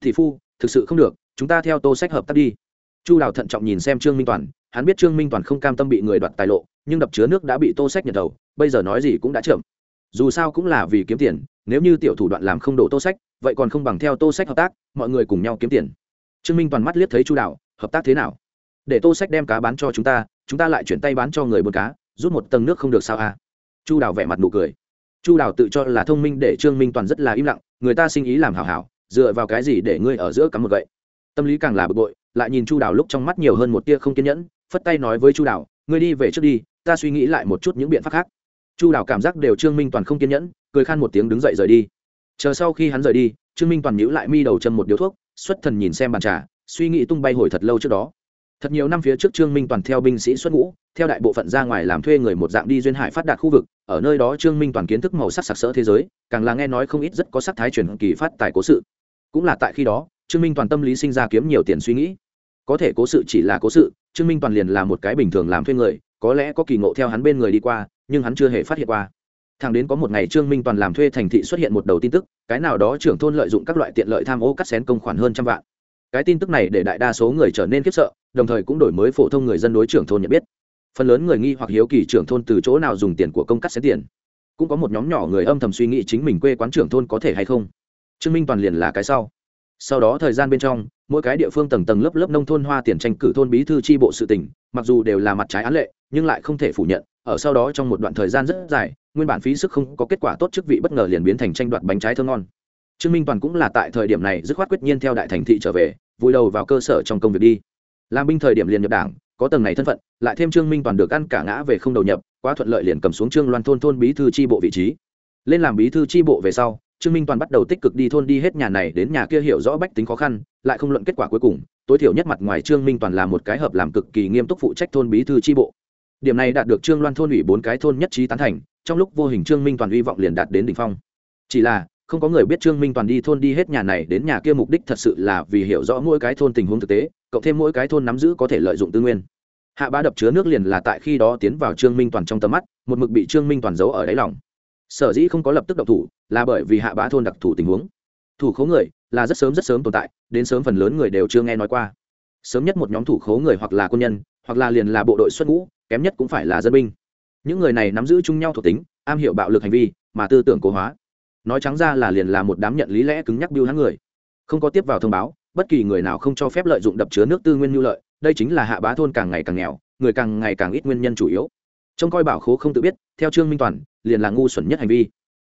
Thị phu, thực sự không được, chúng ta theo tô sách hợp tác đi. Chu đào thận trọng nhìn xem trương minh toàn, hắn biết trương minh toàn không cam tâm bị người đoạt tài lộ, nhưng đập chứa nước đã bị tô sách nhận đầu, bây giờ nói gì cũng đã chậm. Dù sao cũng là vì kiếm tiền, nếu như tiểu thủ đoạn làm không đổ tô sách, vậy còn không bằng theo tô sách hợp tác, mọi người cùng nhau kiếm tiền. Trương minh toàn mắt liếc thấy chu đào, hợp tác thế nào? Để tô sách đem cá bán cho chúng ta chúng ta lại chuyển tay bán cho người buôn cá, rút một tầng nước không được sao à? Chu đào vẻ mặt nụ cười. Chu đào tự cho là thông minh để trương minh toàn rất là im lặng, người ta sinh ý làm hảo hảo, dựa vào cái gì để ngươi ở giữa cắm một gậy? Tâm lý càng là bực bội, lại nhìn chu đào lúc trong mắt nhiều hơn một tia không kiên nhẫn, phất tay nói với chu đào, ngươi đi về trước đi, ta suy nghĩ lại một chút những biện pháp khác. Chu đào cảm giác đều trương minh toàn không kiên nhẫn, cười khan một tiếng đứng dậy rời đi. Chờ sau khi hắn rời đi, trương minh toàn nhữ lại mi đầu châm một điếu thuốc, xuất thần nhìn xem bàn trà, suy nghĩ tung bay hồi thật lâu trước đó thật nhiều năm phía trước trương minh toàn theo binh sĩ xuất ngũ, theo đại bộ phận ra ngoài làm thuê người một dạng đi duyên hải phát đạt khu vực, ở nơi đó trương minh toàn kiến thức màu sắc sặc sỡ thế giới, càng là nghe nói không ít rất có sắc thái truyền kỳ phát tài cố sự. Cũng là tại khi đó, trương minh toàn tâm lý sinh ra kiếm nhiều tiền suy nghĩ. Có thể cố sự chỉ là cố sự, trương minh toàn liền là một cái bình thường làm thuê người, có lẽ có kỳ ngộ theo hắn bên người đi qua, nhưng hắn chưa hề phát hiện qua. Thằng đến có một ngày trương minh toàn làm thuê thành thị xuất hiện một đầu tin tức, cái nào đó trưởng thôn lợi dụng các loại tiện lợi tham ô cắt xén công khoản hơn trăm vạn. Cái tin tức này để đại đa số người trở nên khiếp sợ đồng thời cũng đổi mới phổ thông người dân đối trưởng thôn nhận biết. Phần lớn người nghi hoặc hiếu kỳ trưởng thôn từ chỗ nào dùng tiền của công cắt xén tiền. Cũng có một nhóm nhỏ người âm thầm suy nghĩ chính mình quê quán trưởng thôn có thể hay không. Trương minh toàn liền là cái sau. Sau đó thời gian bên trong, mỗi cái địa phương tầng tầng lớp lớp nông thôn hoa tiền tranh cử thôn bí thư tri bộ sự tỉnh mặc dù đều là mặt trái án lệ, nhưng lại không thể phủ nhận, ở sau đó trong một đoạn thời gian rất dài, nguyên bản phí sức không có kết quả tốt chức vị bất ngờ liền biến thành tranh đoạt bánh trái thơ ngon. Trương minh toàn cũng là tại thời điểm này dứt khoát quyết nhiên theo đại thành thị trở về vùi đầu vào cơ sở trong công việc đi làm binh thời điểm liền nhập đảng, có tầng này thân phận, lại thêm trương minh toàn được ăn cả ngã về không đầu nhập, quá thuận lợi liền cầm xuống trương loan thôn thôn bí thư tri bộ vị trí. Lên làm bí thư tri bộ về sau, trương minh toàn bắt đầu tích cực đi thôn đi hết nhà này đến nhà kia hiểu rõ bách tính khó khăn, lại không luận kết quả cuối cùng, tối thiểu nhất mặt ngoài trương minh toàn là một cái hợp làm cực kỳ nghiêm túc phụ trách thôn bí thư tri bộ. Điểm này đạt được trương loan thôn ủy bốn cái thôn nhất trí tán thành, trong lúc vô hình trương minh toàn hy vọng liền đạt đến đ ỉ n h phong. Chỉ là, không có người biết trương minh toàn đi thôn đi hết nhà này đến nhà kia mục đích thật sự là vì hiểu rõ mỗi cái thôn tình huống thực tế cộng thêm mỗi cái thôn nắm giữ có thể lợi dụng tư nguyên. Hạ bá đập chứa nước liền là tại khi đó tiến vào trương minh toàn trong tầm mắt, một mực bị trương minh toàn giấu ở đáy lòng. Sở dĩ không có lập tức độc thủ, là bởi vì hạ bá thôn đặc thù tình huống. Thủ khố người là rất sớm rất sớm tồn tại, đến sớm phần lớn người đều chưa nghe nói qua. Sớm nhất một nhóm thủ khố người hoặc là quân nhân, hoặc là liền là bộ đội xuất ngũ, kém nhất cũng phải là dân binh. Những người này nắm giữ chung nhau thuộc tính, am hiểu bạo lực hành vi, mà tư tưởng cố hóa. Nói trắng ra là liền là một đám nhận lý lẽ cứng nhắc biêu hắn người. Không có tiếp vào thông báo bất kỳ người nào không cho phép lợi dụng đập chứa nước tư nguyên nhu lợi, đây chính là hạ bá thôn càng ngày càng nghèo, người càng ngày càng ít nguyên nhân chủ yếu. Trông coi bảo khố không tự biết, theo trương minh toàn, liền là ngu xuẩn nhất hành vi.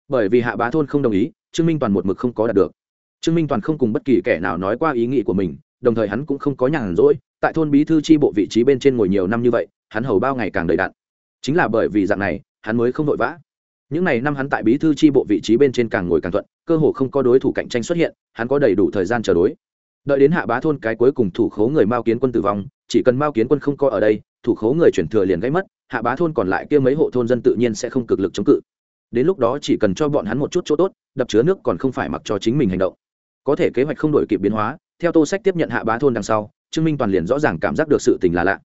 Bởi vì hạ bá thôn không đồng ý, trương minh toàn một mực không có đạt được. Trương minh toàn không cùng bất kỳ kẻ nào nói qua ý nghĩ của mình, đồng thời hắn cũng không có nhàn rỗi, tại thôn bí thư tri bộ vị trí bên trên ngồi nhiều năm như vậy, hắn hầu bao ngày càng đầy đặn. Chính là bởi vì dạng này, hắn mới không vội vã. Những ngày năm hắn tại bí thư tri bộ vị trí bên trên càng ngồi càng thuận, cơ hồ không có đối thủ cạnh tranh xuất hiện, hắn có đầy đủ thời gian chờ đối đợi đến hạ bá thôn cái cuối cùng thủ khố người mao kiến quân tử vong, chỉ cần mao kiến quân không coi ở đây, thủ khố người chuyển thừa liền gây mất, hạ bá thôn còn lại kia mấy hộ thôn dân tự nhiên sẽ không cực lực chống cự. Đến lúc đó chỉ cần cho bọn hắn một chút chỗ tốt, đập chứa nước còn không phải mặc cho chính mình hành động. Có thể kế hoạch không đổi kịp biến hóa, theo tô sách tiếp nhận hạ bá thôn đằng sau, trương minh toàn liền rõ ràng cảm giác được sự tình là lạ.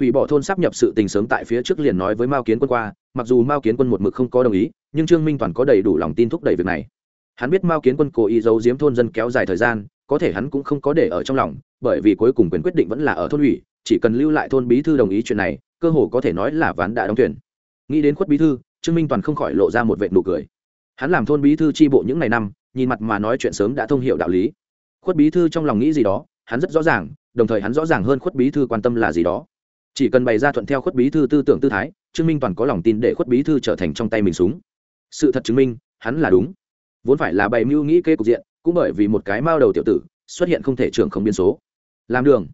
Hủy bỏ thôn sắp nhập sự tình sớm tại phía trước liền nói với mao kiến quân qua, mặc dù mao kiến quân một mực không có đồng ý, nhưng trương minh toàn có đầy đủ lòng tin thúc đẩy việc này. Hắn biết mao kiến quân cố ý giấu giếm thôn dân kéo dài thời gian có thể hắn cũng không có để ở trong lòng, bởi vì cuối cùng quyền quyết định vẫn là ở thôn ủy, chỉ cần lưu lại thôn bí thư đồng ý chuyện này, cơ hồ có thể nói là ván đã đóng thuyền. Nghĩ đến khuất bí thư, trương minh toàn không khỏi lộ ra một vệ nụ cười. Hắn làm thôn bí thư tri bộ những ngày năm, nhìn mặt mà nói chuyện sớm đã thông h i ể u đạo lý. Khuất bí thư trong lòng nghĩ gì đó, hắn rất rõ ràng, đồng thời hắn rõ ràng hơn khuất bí thư quan tâm là gì đó. Chỉ cần bày ra thuận theo khuất bí thư tư tưởng tư thái, trương minh toàn có lòng tin để khuất bí thư trở thành trong tay mình súng. Sự thật chứng minh, hắn là đúng. Vốn phải là bày mưu nghĩ kê cục diện cũng bởi vì một cái mao đầu tiểu tử, xuất hiện không thể trưởng không biên số. Làm đường.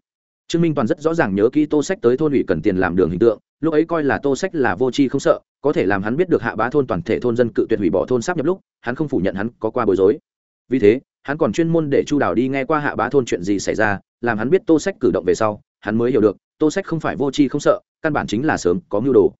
Trương minh toàn rất rõ ràng nhớ kỹ tô sách tới thôn ủy cần tiền làm đường hình tượng, lúc ấy coi là tô sách là vô tri không sợ, có thể làm hắn biết được hạ bá thôn toàn thể thôn dân cự tuyệt hủy bỏ thôn sắp nhập lúc, hắn không phủ nhận hắn có qua bối rối. Vì thế, hắn còn chuyên môn để chu đào đi nghe qua hạ bá thôn chuyện gì xảy ra, làm hắn biết tô sách cử động về sau, hắn mới hiểu được, tô sách không phải vô tri không sợ, căn bản chính là sớm có mưu đồ.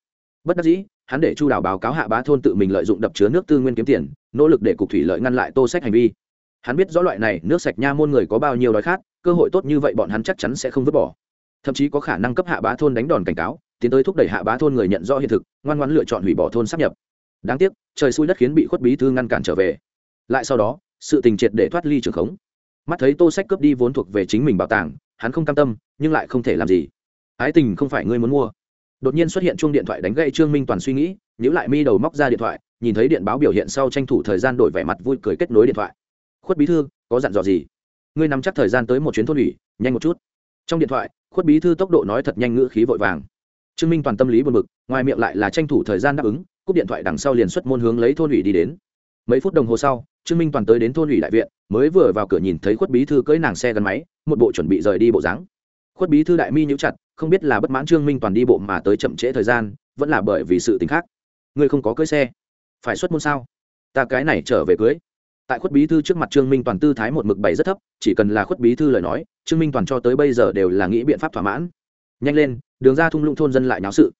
Bất đắc dĩ, hắn để chu đào báo cáo hạ bá thôn tự mình lợi dụng đập chứa nước tư nguyên kiếm tiền, nỗ lực để cục thủy lợi ngăn lại tô sách hành vi hắn biết rõ loại này nước sạch nha môn người có bao nhiêu đói khát, cơ hội tốt như vậy bọn hắn chắc chắn sẽ không vứt bỏ. Thậm chí có khả năng cấp hạ bá thôn đánh đòn cảnh cáo, tiến tới thúc đẩy hạ bá thôn người nhận rõ hiện thực, ngoan ngoãn lựa chọn hủy bỏ thôn sắp nhập. Đáng tiếc, trời xui đất khiến bị khuất bí thư ngăn cản trở về. Lại sau đó, sự tình triệt để thoát ly trường khống. Mắt thấy tô sách cướp đi vốn thuộc về chính mình bảo tàng, hắn không cam tâm, nhưng lại không thể làm gì. Ái tình không phải ngươi muốn mua. Đột nhiên xuất hiện chuông điện thoại đánh gậy trương minh toàn suy nghĩ nhữ lại mi đầu móc ra điện thoại, nhìn thấy điện báo biểu hiện sau tranh thủ thời gian đổi vẻ mặt vui cười kết nối điện thoại khuất bí thư, có dặn dò gì? Ngươi nắm chắc thời gian tới một chuyến thôn ủy, nhanh một chút. Trong điện thoại, khuất bí thư tốc độ nói thật nhanh ngữ khí vội vàng. Trương minh toàn tâm lý buồn bực, ngoài miệng lại là tranh thủ thời gian đáp ứng, cúp điện thoại đằng sau liền xuất môn hướng lấy thôn ủy đi đến. Mấy phút đồng hồ sau, trương minh toàn tới đến thôn ủy đại viện, mới vừa vào cửa nhìn thấy khuất bí thư cưỡi nàng xe gắn máy, một bộ chuẩn bị rời đi bộ dáng. Khuất bí thư đại mi nhíu chặt, không biết là bất mãn trương minh toàn đi bộ mà tới chậm trễ thời gian, vẫn là bởi vì sự t khác. Ngươi không có cưỡi xe. Phải xuất môn sao? Ta cái này trở về cưới tại khuất bí thư trước mặt trương minh toàn tư thái một mực bảy rất thấp, chỉ cần là khuất bí thư lời nói, trương minh toàn cho tới bây giờ đều là nghĩ biện pháp thỏa mãn. Nhanh lên, đường ra thung lũng thôn dân lại náo sự.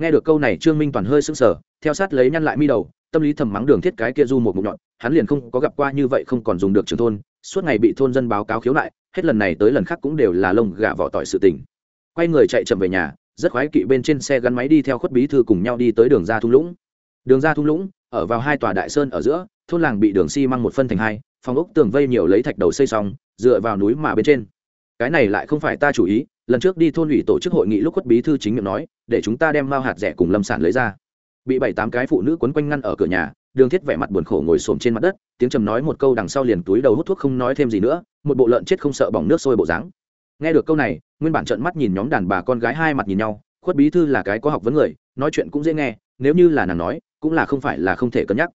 Nghe được câu này, trương minh toàn hơi sững sờ, theo sát lấy nhăn lại mi đầu, tâm lý thầm mắng đường thiết cái kia du một mục nhọn, hắn liền không có gặp qua như vậy không còn dùng được trường thôn, suốt ngày bị thôn dân báo cáo khiếu nại, hết lần này tới lần khác cũng đều là lông gà vỏ tỏi sự tình. Quay người chạy chậm về nhà, rất khoái kỵ bên trên xe gắn máy đi theo khuất bí thư cùng nhau đi tới đường ra thung lũng. Đường ra thung lũng, ở vào hai tòa đại sơn ở giữa thôn làng bị đường xi măng một phân thành hai, phòng ốc tường vây nhiều lấy thạch đầu xây xong, dựa vào núi mà bên trên. Cái này lại không phải ta chủ ý, lần trước đi thôn ủy tổ chức hội nghị lúc khuất bí thư chính miệng nói, để chúng ta đem mao hạt rẻ cùng lâm sản lấy ra. Bị bảy tám cái phụ nữ quấn quanh ngăn ở cửa nhà, đường thiết vẻ mặt buồn khổ ngồi xổm trên mặt đất, tiếng trầm nói một câu đằng sau liền túi đầu hút thuốc không nói thêm gì nữa, một bộ lợn chết không sợ bỏng nước sôi bộ dáng. Nghe được câu này, nguyên bản trợn mắt nhìn nhóm đàn bà con gái hai mặt nhìn nhau, khuất bí thư là cái có học vấn người, nói chuyện cũng dễ nghe, nếu như là nàng nói, cũng là không phải là không thể cân nhắc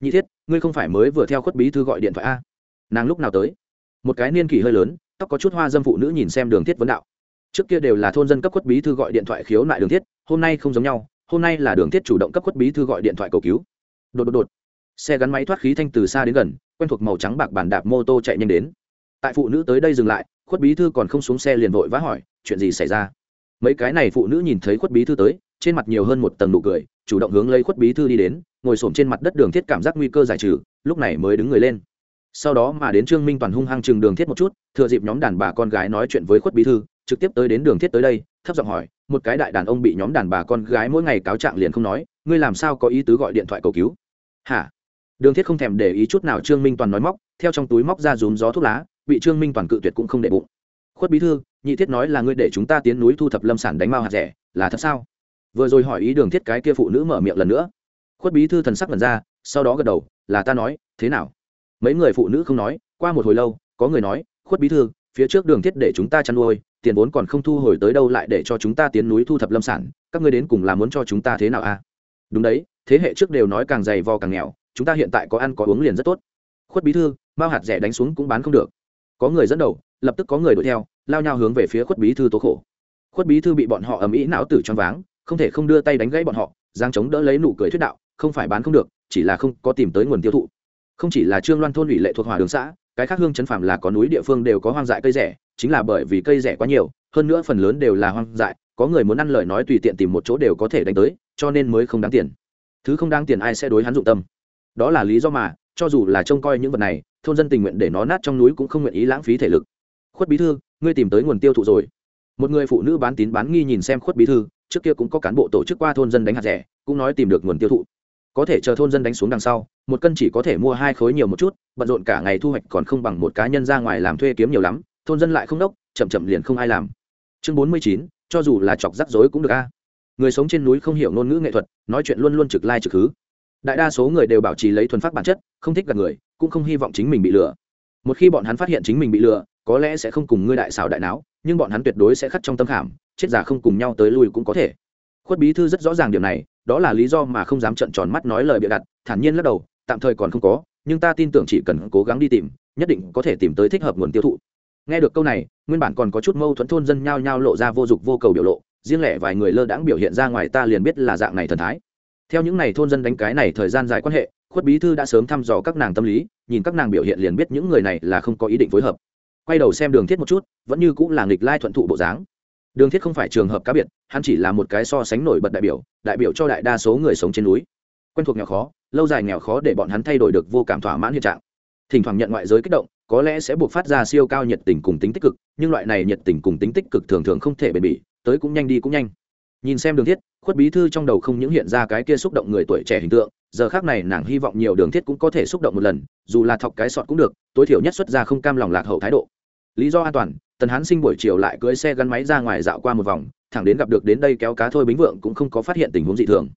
nhị thiết, ngươi không phải mới vừa theo khuất bí thư gọi điện thoại a? Nàng lúc nào tới? Một cái niên kỷ hơi lớn, tóc có chút hoa dâm phụ nữ nhìn xem đường thiết vấn đạo. Trước kia đều là thôn dân cấp khuất bí thư gọi điện thoại khiếu nại đường thiết, hôm nay không giống nhau, hôm nay là đường thiết chủ động cấp khuất bí thư gọi điện thoại cầu cứu. Đột đột đột. Xe gắn máy thoát khí thanh từ xa đến gần, quen thuộc màu trắng bạc bàn đạp mô tô chạy nhanh đến. Tại phụ nữ tới đây dừng lại, khuất bí thư còn không xuống xe liền vội vã hỏi, chuyện gì xảy ra? Mấy cái này phụ nữ nhìn thấy khuất bí thư tới trên mặt nhiều hơn một tầng nụ cười, chủ động hướng lấy khuất bí thư đi đến, ngồi s trên mặt đất đường thiết cảm giác nguy cơ giải trừ, lúc này mới đứng người lên. Sau đó mà đến trương minh toàn hung hăng chừng đường thiết một chút, thừa dịp nhóm đàn bà con gái nói chuyện với khuất bí thư, trực tiếp tới đến đường thiết tới đây, thấp giọng hỏi, một cái đại đàn ông bị nhóm đàn bà con gái mỗi ngày cáo trạng liền không nói, ngươi làm sao có ý tứ gọi điện thoại cầu cứu? Hả? Đường thiết không thèm để ý chút nào trương minh toàn nói móc, theo trong túi móc ra rúm gió thuốc lá, bị trương minh toàn cự tuyệt cũng không để bụng. Khuất bí thư, nhị thiết nói là ngươi để chúng ta tiến núi thu thập lâm sản đánh mao hạt rẻ, là thật sao? Vừa rồi hỏi ý đường thiết cái kia phụ nữ mở miệng lần nữa. Khuất bí thư thần sắc lần ra, sau đó gật đầu, là ta nói, thế nào? Mấy người phụ nữ không nói, qua một hồi lâu, có người nói, khuất bí thư, phía trước đường thiết để chúng ta chăn nuôi, tiền vốn còn không thu hồi tới đâu lại để cho chúng ta tiến núi thu thập lâm sản, các ngươi đến cùng là muốn cho chúng ta thế nào a đúng đấy, thế hệ trước đều nói càng dày vò càng nghèo, chúng ta hiện tại có ăn có uống liền rất tốt. Khuất bí thư bao hạt rẻ đánh xuống cũng bán không được. Có người dẫn đầu, lập tức có người đuổi theo, lao nhau hướng về phía khuất bí thư tố khổ. Khuất bí thư bị bọn họ ầm ĩ não tử choáng váng không thể không đưa tay đánh gãy bọn họ, giang chống đỡ lấy nụ cười thuyết đạo, không phải bán không được, chỉ là không có tìm tới nguồn tiêu thụ. Không chỉ là trương loan thôn ủy lệ thuộc hòa đường xã, cái khác hương chấn phạm là có núi địa phương đều có hoang dại cây rẻ, chính là bởi vì cây rẻ quá nhiều, hơn nữa phần lớn đều là hoang dại, có người muốn ăn lời nói tùy tiện tìm một chỗ đều có thể đánh tới, cho nên mới không đáng tiền. Thứ không đáng tiền ai sẽ đối hắn dụng tâm? Đó là lý do mà, cho dù là trông coi những vật này, thôn dân tình nguyện để nó nát trong núi cũng không nguyện ý lãng phí thể lực. Khuất bí thư, ngươi tìm tới nguồn tiêu thụ rồi. Một người phụ nữ bán tín bán nghi nhìn xem khuất bí thư trước kia cũng có cán bộ tổ chức qua thôn dân đánh hạt rẻ, cũng nói tìm được nguồn tiêu thụ. Có thể chờ thôn dân đánh xuống đằng sau, một cân chỉ có thể mua hai khối nhiều một chút, bận rộn cả ngày thu hoạch còn không bằng một cá nhân ra ngoài làm thuê kiếm nhiều lắm, thôn dân lại không đốc, chậm chậm liền không ai làm. Chương bốn mươi chín, cho dù là chọc rắc rối cũng được a. Người sống trên núi không hiểu ngôn ngữ nghệ thuật, nói chuyện luôn luôn trực lai trực hứ. Đại đa số người đều bảo trì lấy thuần phát bản chất, không thích gặp người, cũng không hy vọng chính mình bị lừa. Một khi bọn hắn phát hiện chính mình bị lừa, có lẽ sẽ không cùng ngươi đại xảo đại não nhưng bọn hắn tuyệt đối sẽ khắc trong tâm khảm chết giả không cùng nhau tới lui cũng có thể. Khuất bí thư rất rõ ràng điểm này, đó là lý do mà không dám trận tròn mắt nói lời bịa đặt, thản nhiên lắc đầu, tạm thời còn không có, nhưng ta tin tưởng chỉ cần cố gắng đi tìm, nhất định có thể tìm tới thích hợp nguồn tiêu thụ. Nghe được câu này, nguyên bản còn có chút mâu thuẫn thôn dân nhao nhao lộ ra vô dụng vô cầu biểu lộ, riêng lẻ vài người lơ đãng biểu hiện ra ngoài ta liền biết là dạng này thần thái. Theo những này thôn dân đánh cái này thời gian dài quan hệ, khuất bí thư đã sớm thăm dò các nàng tâm lý, nhìn các nàng biểu hiện liền biết những người này là không có ý định phối hợp. Quay đầu xem đường thiết một chút, vẫn như cũng là nghịch lai thuận thụ bộ dáng đường thiết không phải trường hợp cá biệt, hắn chỉ là một cái so sánh nổi bật đại biểu đại biểu cho đại đa số người sống trên núi. Quen thuộc nghèo khó, lâu dài nghèo khó để bọn hắn thay đổi được vô cảm thỏa mãn hiện trạng. Thỉnh thoảng nhận ngoại giới kích động, có lẽ sẽ buộc phát ra siêu cao nhiệt tình cùng tính tích cực, nhưng loại này nhiệt tình cùng tính tích cực thường thường không thể bền bỉ, tới cũng nhanh đi cũng nhanh. Nhìn xem đường thiết, khuất bí thư trong đầu không những hiện ra cái kia xúc động người tuổi trẻ hình tượng, giờ khác này nàng hy vọng nhiều đường thiết cũng có thể xúc động một lần, dù là thọc cái sọt cũng được, tối thiểu nhất xuất ra không cam lòng lạc hậu thái độ. Lý do an toàn tần hán sinh buổi chiều lại cưới xe gắn máy ra ngoài dạo qua một vòng, thẳng đến gặp được đến đây kéo cá thôi bính vượng cũng không có phát hiện tình huống dị thường.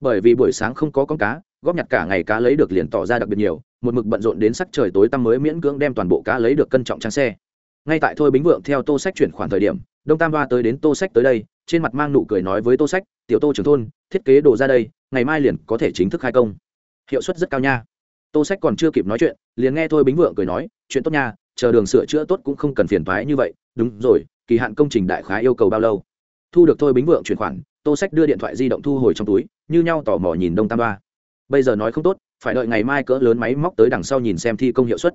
Bởi vì buổi sáng không có con cá, góp nhặt cả ngày cá lấy được liền tỏ ra đặc biệt nhiều, một mực bận rộn đến sắc trời tối tăm mới miễn cưỡng đem toàn bộ cá lấy được cân trọng trang xe. Ngay tại thôi bính vượng theo tô sách chuyển khoản thời điểm, đông tam ba tới đến tô sách tới đây, trên mặt mang nụ cười nói với tô sách, tiểu tô trưởng thôn, thiết kế đồ ra đây, ngày mai liền có thể chính thức khai công. Hiệu suất rất cao nha. Tô sách còn chưa kịp nói chuyện, liền nghe thôi bính vượng cười nói, chuyện tốt nha chờ đường sửa chữa tốt cũng không cần phiền thoái như vậy, đúng rồi, kỳ hạn công trình đại khái yêu cầu bao lâu? Thu được thôi bính vượng chuyển khoản, tô sách đưa điện thoại di động thu hồi trong túi, như nhau tò mò nhìn đông tam ba bây giờ nói không tốt, phải đợi ngày mai cỡ lớn máy móc tới đằng sau nhìn xem thi công hiệu suất.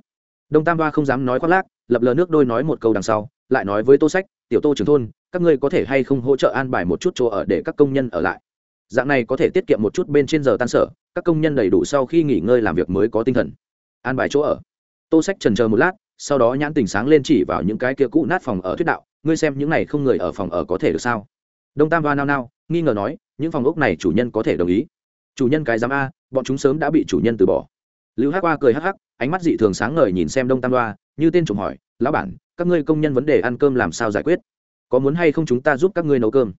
Đông tam ba không dám nói khoác lác, lập lờ nước đôi nói một câu đằng sau, lại nói với tô sách, tiểu tô trưởng thôn, các ngươi có thể hay không hỗ trợ an bài một chút chỗ ở để các công nhân ở lại? Dạng này có thể tiết kiệm một chút bên trên giờ tan sở, các công nhân đầy đủ sau khi nghỉ ngơi làm việc mới có tinh thần. An bài chỗ ở. Tô sách trần chờ một lát sau đó nhãn tình sáng lên chỉ vào những cái kia cũ nát phòng ở thuyết đạo, ngươi xem những này không người ở phòng ở có thể được sao? Đông tam va nao nao, nghi ngờ nói, những phòng ốc này chủ nhân có thể đồng ý. Chủ nhân cái giám a, bọn chúng sớm đã bị chủ nhân từ bỏ. Lưu hắc qua cười hắc hắc, ánh mắt dị thường sáng ngời nhìn xem đông tam đoa như tên trộm hỏi, lão bản, các ngươi công nhân vấn đề ăn cơm làm sao giải quyết? Có muốn hay không chúng ta giúp các ngươi nấu cơm?